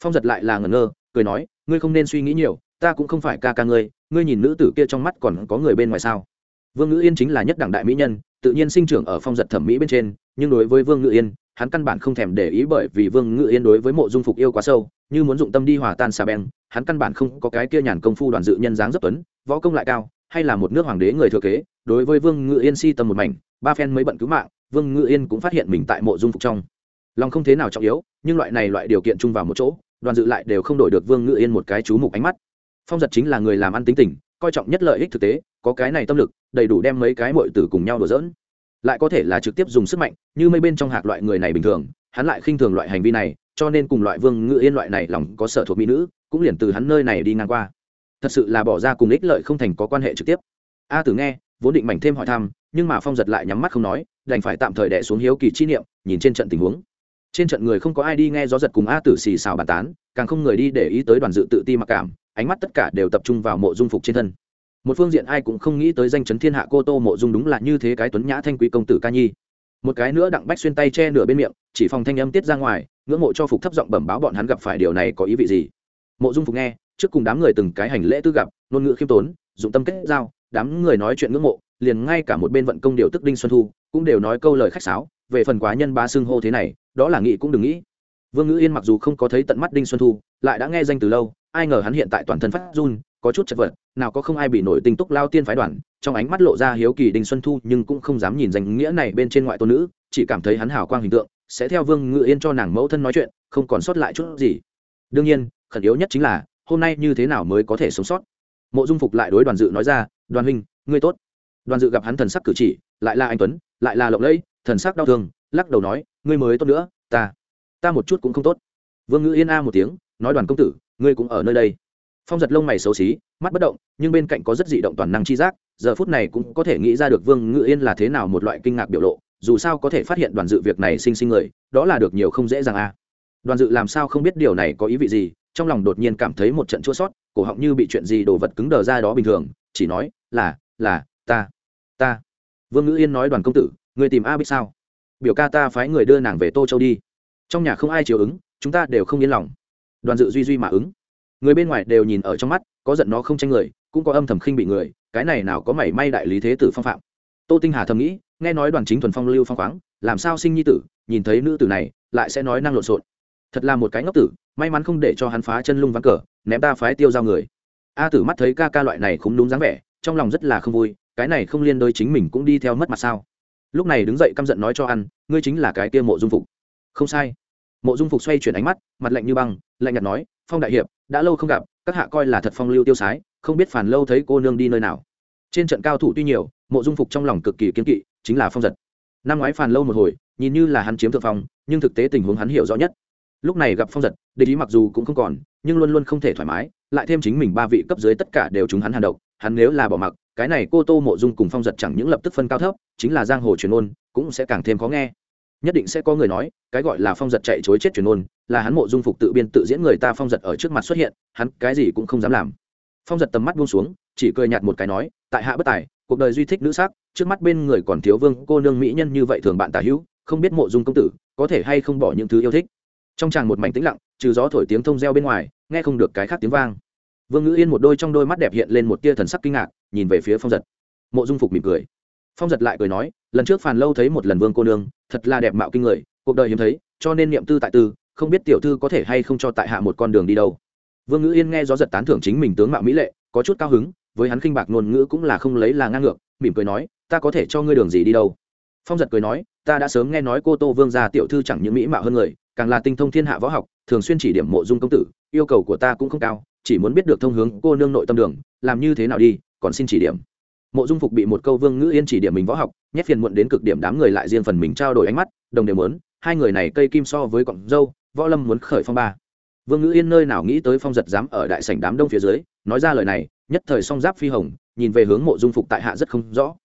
[SPEAKER 1] Phong giật lại là ngẩn ngơ, cười nói, ngươi không nên suy nghĩ nhiều, ta cũng không phải ca ca ngươi ngươi nhìn nữ tử kia trong mắt còn có người bên ngoài sao? Vương ngữ yên chính là nhất đẳng đại mỹ nhân, tự nhiên sinh trưởng ở phong giật thẩm mỹ bên trên, nhưng đối với vương ngữ yên, hắn căn bản không thèm để ý bởi vì vương ngữ yên đối với mộ dung phục yêu quá sâu, như muốn dụng tâm đi hòa tan xà beng, hắn căn bản không có cái kia nhàn công phu đoàn dự nhân dáng rất tuấn, võ công lại cao, hay là một nước hoàng đế người thừa kế, đối với vương ngữ yên si tâm một mảnh, ba phen mới bận cứu mạng vương ngự yên cũng phát hiện mình tại mộ dung phục trong. Lòng không thế nào trọng yếu, nhưng loại này loại điều kiện chung vào một chỗ, đoàn dự lại đều không đổi được vương ngự yên một cái chú mục ánh mắt. Phong giật chính là người làm ăn tính tình, coi trọng nhất lợi ích thực tế, có cái này tâm lực, đầy đủ đem mấy cái mội tử cùng nhau đùa dỡn lại có thể là trực tiếp dùng sức mạnh, như mấy bên trong hạc loại người này bình thường, hắn lại khinh thường loại hành vi này, cho nên cùng loại vương ngự yên loại này lòng có sở thuộc mỹ nữ, cũng liền từ hắn nơi này đi ngang qua. Thật sự là bỏ ra cùng ích lợi không thành có quan hệ trực tiếp. A tử nghe vốn định mảnh thêm hỏi thăm, nhưng mà phong giật lại nhắm mắt không nói, đành phải tạm thời đẻ xuống hiếu kỳ chi niệm, nhìn trên trận tình huống. Trên trận người không có ai đi nghe gió giật cùng a tử xì xào bàn tán, càng không người đi để ý tới đoàn dự tự ti mặc cảm, ánh mắt tất cả đều tập trung vào mộ dung phục trên thân. Một phương diện ai cũng không nghĩ tới danh chấn thiên hạ cô tô mộ dung đúng là như thế cái tuấn nhã thanh quý công tử ca nhi. Một cái nữa đặng bách xuyên tay che nửa bên miệng, chỉ phòng thanh âm tiết ra ngoài, ngưỡng mộ cho phục thấp giọng bẩm báo bọn hắn gặp phải điều này có ý vị gì. Mộ dung phục nghe, trước cùng đám người từng cái hành lễ tư gặp, ngôn ngữ khiêm tốn, dụng tâm kết giao đám người nói chuyện ngưỡng mộ, liền ngay cả một bên vận công điều tức đinh xuân thu cũng đều nói câu lời khách sáo, về phần quá nhân ba xưng hô thế này, đó là nghĩ cũng đừng nghĩ. Vương ngữ yên mặc dù không có thấy tận mắt đinh xuân thu, lại đã nghe danh từ lâu, ai ngờ hắn hiện tại toàn thân phát run, có chút chật vật, nào có không ai bị nổi tinh túc lao tiên phái đoàn, trong ánh mắt lộ ra hiếu kỳ đinh xuân thu nhưng cũng không dám nhìn danh nghĩa này bên trên ngoại tôn nữ, chỉ cảm thấy hắn hào quang hình tượng, sẽ theo vương ngự yên cho nàng mẫu thân nói chuyện, không còn sót lại chút gì. Đương nhiên, khẩn yếu nhất chính là, hôm nay như thế nào mới có thể sống sót? Mộ dung phục lại đối đoàn dự nói ra, đoàn huynh, ngươi tốt. Đoàn dự gặp hắn thần sắc cử chỉ, lại là anh tuấn, lại là lộng lẫy, thần sắc đau thương, lắc đầu nói, ngươi mới tốt nữa, ta ta một chút cũng không tốt. Vương ngữ yên a một tiếng, nói, đoàn công tử, ngươi cũng ở nơi đây. Phong giật lông mày xấu xí, mắt bất động, nhưng bên cạnh có rất dị động toàn năng chi giác, giờ phút này cũng có thể nghĩ ra được vương ngữ yên là thế nào một loại kinh ngạc biểu lộ, dù sao có thể phát hiện đoàn dự việc này sinh sinh người, đó là được nhiều không dễ dàng a. Đoàn dự làm sao không biết điều này có ý vị gì trong lòng đột nhiên cảm thấy một trận chua sót, cổ họng như bị chuyện gì đồ vật cứng đờ ra đó bình thường, chỉ nói, là là, ta ta. Vương ngữ yên nói đoàn công tử người tìm a biết sao? Biểu ca ta phái người đưa nàng về tô châu đi. Trong nhà không ai chiều ứng, chúng ta đều không yên lòng. Đoàn dự duy duy mà ứng. Người bên ngoài đều nhìn ở trong mắt, có giận nó không tranh người, cũng có âm thầm khinh bị người, cái này nào có mảy may đại lý thế tử phong phạm. Tô tinh hà thầm nghĩ, nghe nói đoàn chính thuần phong lưu phong khoáng, làm sao sinh nhi tử, nhìn thấy nữ tử này, lại sẽ nói năng lộn xộn thật là một cái ngốc tử, may mắn không để cho hắn phá chân lung vắng cờ, ném ta phái tiêu giao người. A tử mắt thấy ca ca loại này không đúng dáng vẻ, trong lòng rất là không vui, cái này không liên đôi chính mình cũng đi theo mất mặt sao? Lúc này đứng dậy căm giận nói cho ăn, ngươi chính là cái kia mộ dung phục. Không sai. Mộ dung phục xoay chuyển ánh mắt, mặt lạnh như băng, lạnh nhạt nói, phong đại hiệp, đã lâu không gặp, các hạ coi là thật phong lưu tiêu sái, không biết phản lâu thấy cô nương đi nơi nào. Trên trận cao thủ tuy nhiều, mộ dung phục trong lòng cực kỳ kiên kỵ, chính là phong giật. Năm ngoái phản lâu một hồi, nhìn như là hắn chiếm thượng phong, nhưng thực tế tình huống hắn hiểu rõ nhất lúc này gặp phong giật, địch ý mặc dù cũng không còn, nhưng luôn luôn không thể thoải mái, lại thêm chính mình ba vị cấp dưới tất cả đều chúng hắn hàn độc, hắn nếu là bỏ mặc, cái này cô tô mộ dung cùng phong giật chẳng những lập tức phân cao thấp, chính là giang hồ truyền ôn, cũng sẽ càng thêm khó nghe. Nhất định sẽ có người nói, cái gọi là phong giật chạy chối chết truyền ôn, là hắn mộ dung phục tự biên tự diễn người ta phong giật ở trước mặt xuất hiện, hắn cái gì cũng không dám làm. Phong giật tầm mắt buông xuống, chỉ cười nhạt một cái nói, tại hạ bất tài, cuộc đời duy thích nữ sắc, trước mắt bên người còn thiếu vương, cô nương mỹ nhân như vậy thường bạn tả hữu, không biết mộ dung công tử có thể hay không bỏ những thứ yêu thích trong tràng một mảnh tĩnh lặng, trừ gió thổi tiếng thông reo bên ngoài, nghe không được cái khác tiếng vang. Vương ngữ yên một đôi trong đôi mắt đẹp hiện lên một tia thần sắc kinh ngạc, nhìn về phía phong giật. Mộ dung phục mỉm cười. Phong giật lại cười nói, lần trước phàn lâu thấy một lần vương cô nương, thật là đẹp mạo kinh người, cuộc đời hiếm thấy, cho nên niệm tư tại tư, không biết tiểu thư có thể hay không cho tại hạ một con đường đi đâu. Vương ngữ yên nghe gió giật tán thưởng chính mình tướng mạo mỹ lệ, có chút cao hứng, với hắn khinh bạc ngôn ngữ cũng là không lấy là ngang ngược, mỉm cười nói, ta có thể cho ngươi đường gì đi đâu phong giật cười nói, ta đã sớm nghe nói cô tô vương gia tiểu thư chẳng những mỹ mạo hơn người, càng là tinh thông thiên hạ võ học, thường xuyên chỉ điểm mộ dung công tử, yêu cầu của ta cũng không cao, chỉ muốn biết được thông hướng cô nương nội tâm đường, làm như thế nào đi, còn xin chỉ điểm. Mộ dung phục bị một câu vương ngữ yên chỉ điểm mình võ học, nhét phiền muộn đến cực điểm đám người lại riêng phần mình trao đổi ánh mắt, đồng đều muốn, hai người này cây kim so với cọng dâu, võ lâm muốn khởi phong ba. Vương ngữ yên nơi nào nghĩ tới phong giật dám ở đại sảnh đám đông phía dưới, nói ra lời này, nhất thời song giáp phi hồng, nhìn về hướng mộ dung phục tại hạ rất không rõ.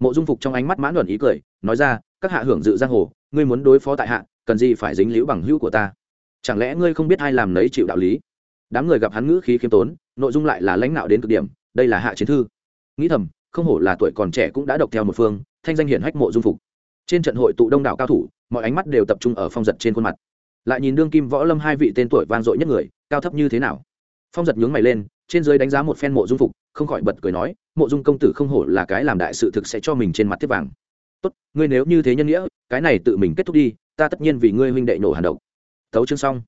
[SPEAKER 1] Mộ dung phục trong ánh mắt mãn luận ý cười nói ra, các hạ hưởng dự giang hồ, ngươi muốn đối phó tại hạ, cần gì phải dính líu bằng hữu của ta? Chẳng lẽ ngươi không biết ai làm nấy chịu đạo lý? Đám người gặp hắn ngữ khí khiêm tốn, nội dung lại là lãnh đạo đến cực điểm, đây là hạ chiến thư. Nghĩ thầm, không hổ là tuổi còn trẻ cũng đã độc theo một phương, thanh danh hiển hách mộ dung phục. Trên trận hội tụ đông đảo cao thủ, mọi ánh mắt đều tập trung ở phong giật trên khuôn mặt. Lại nhìn đương kim võ lâm hai vị tên tuổi vang dội nhất người, cao thấp như thế nào? Phong giật nhướng mày lên, trên dưới đánh giá một phen mộ dung phục, không khỏi bật cười nói, mộ dung công tử không hổ là cái làm đại sự thực sẽ cho mình trên mặt tiếp vàng tốt, ngươi nếu như thế nhân nghĩa, cái này tự mình kết thúc đi, ta tất nhiên vì ngươi huynh đệ nổ hàn độc. Tấu chương xong.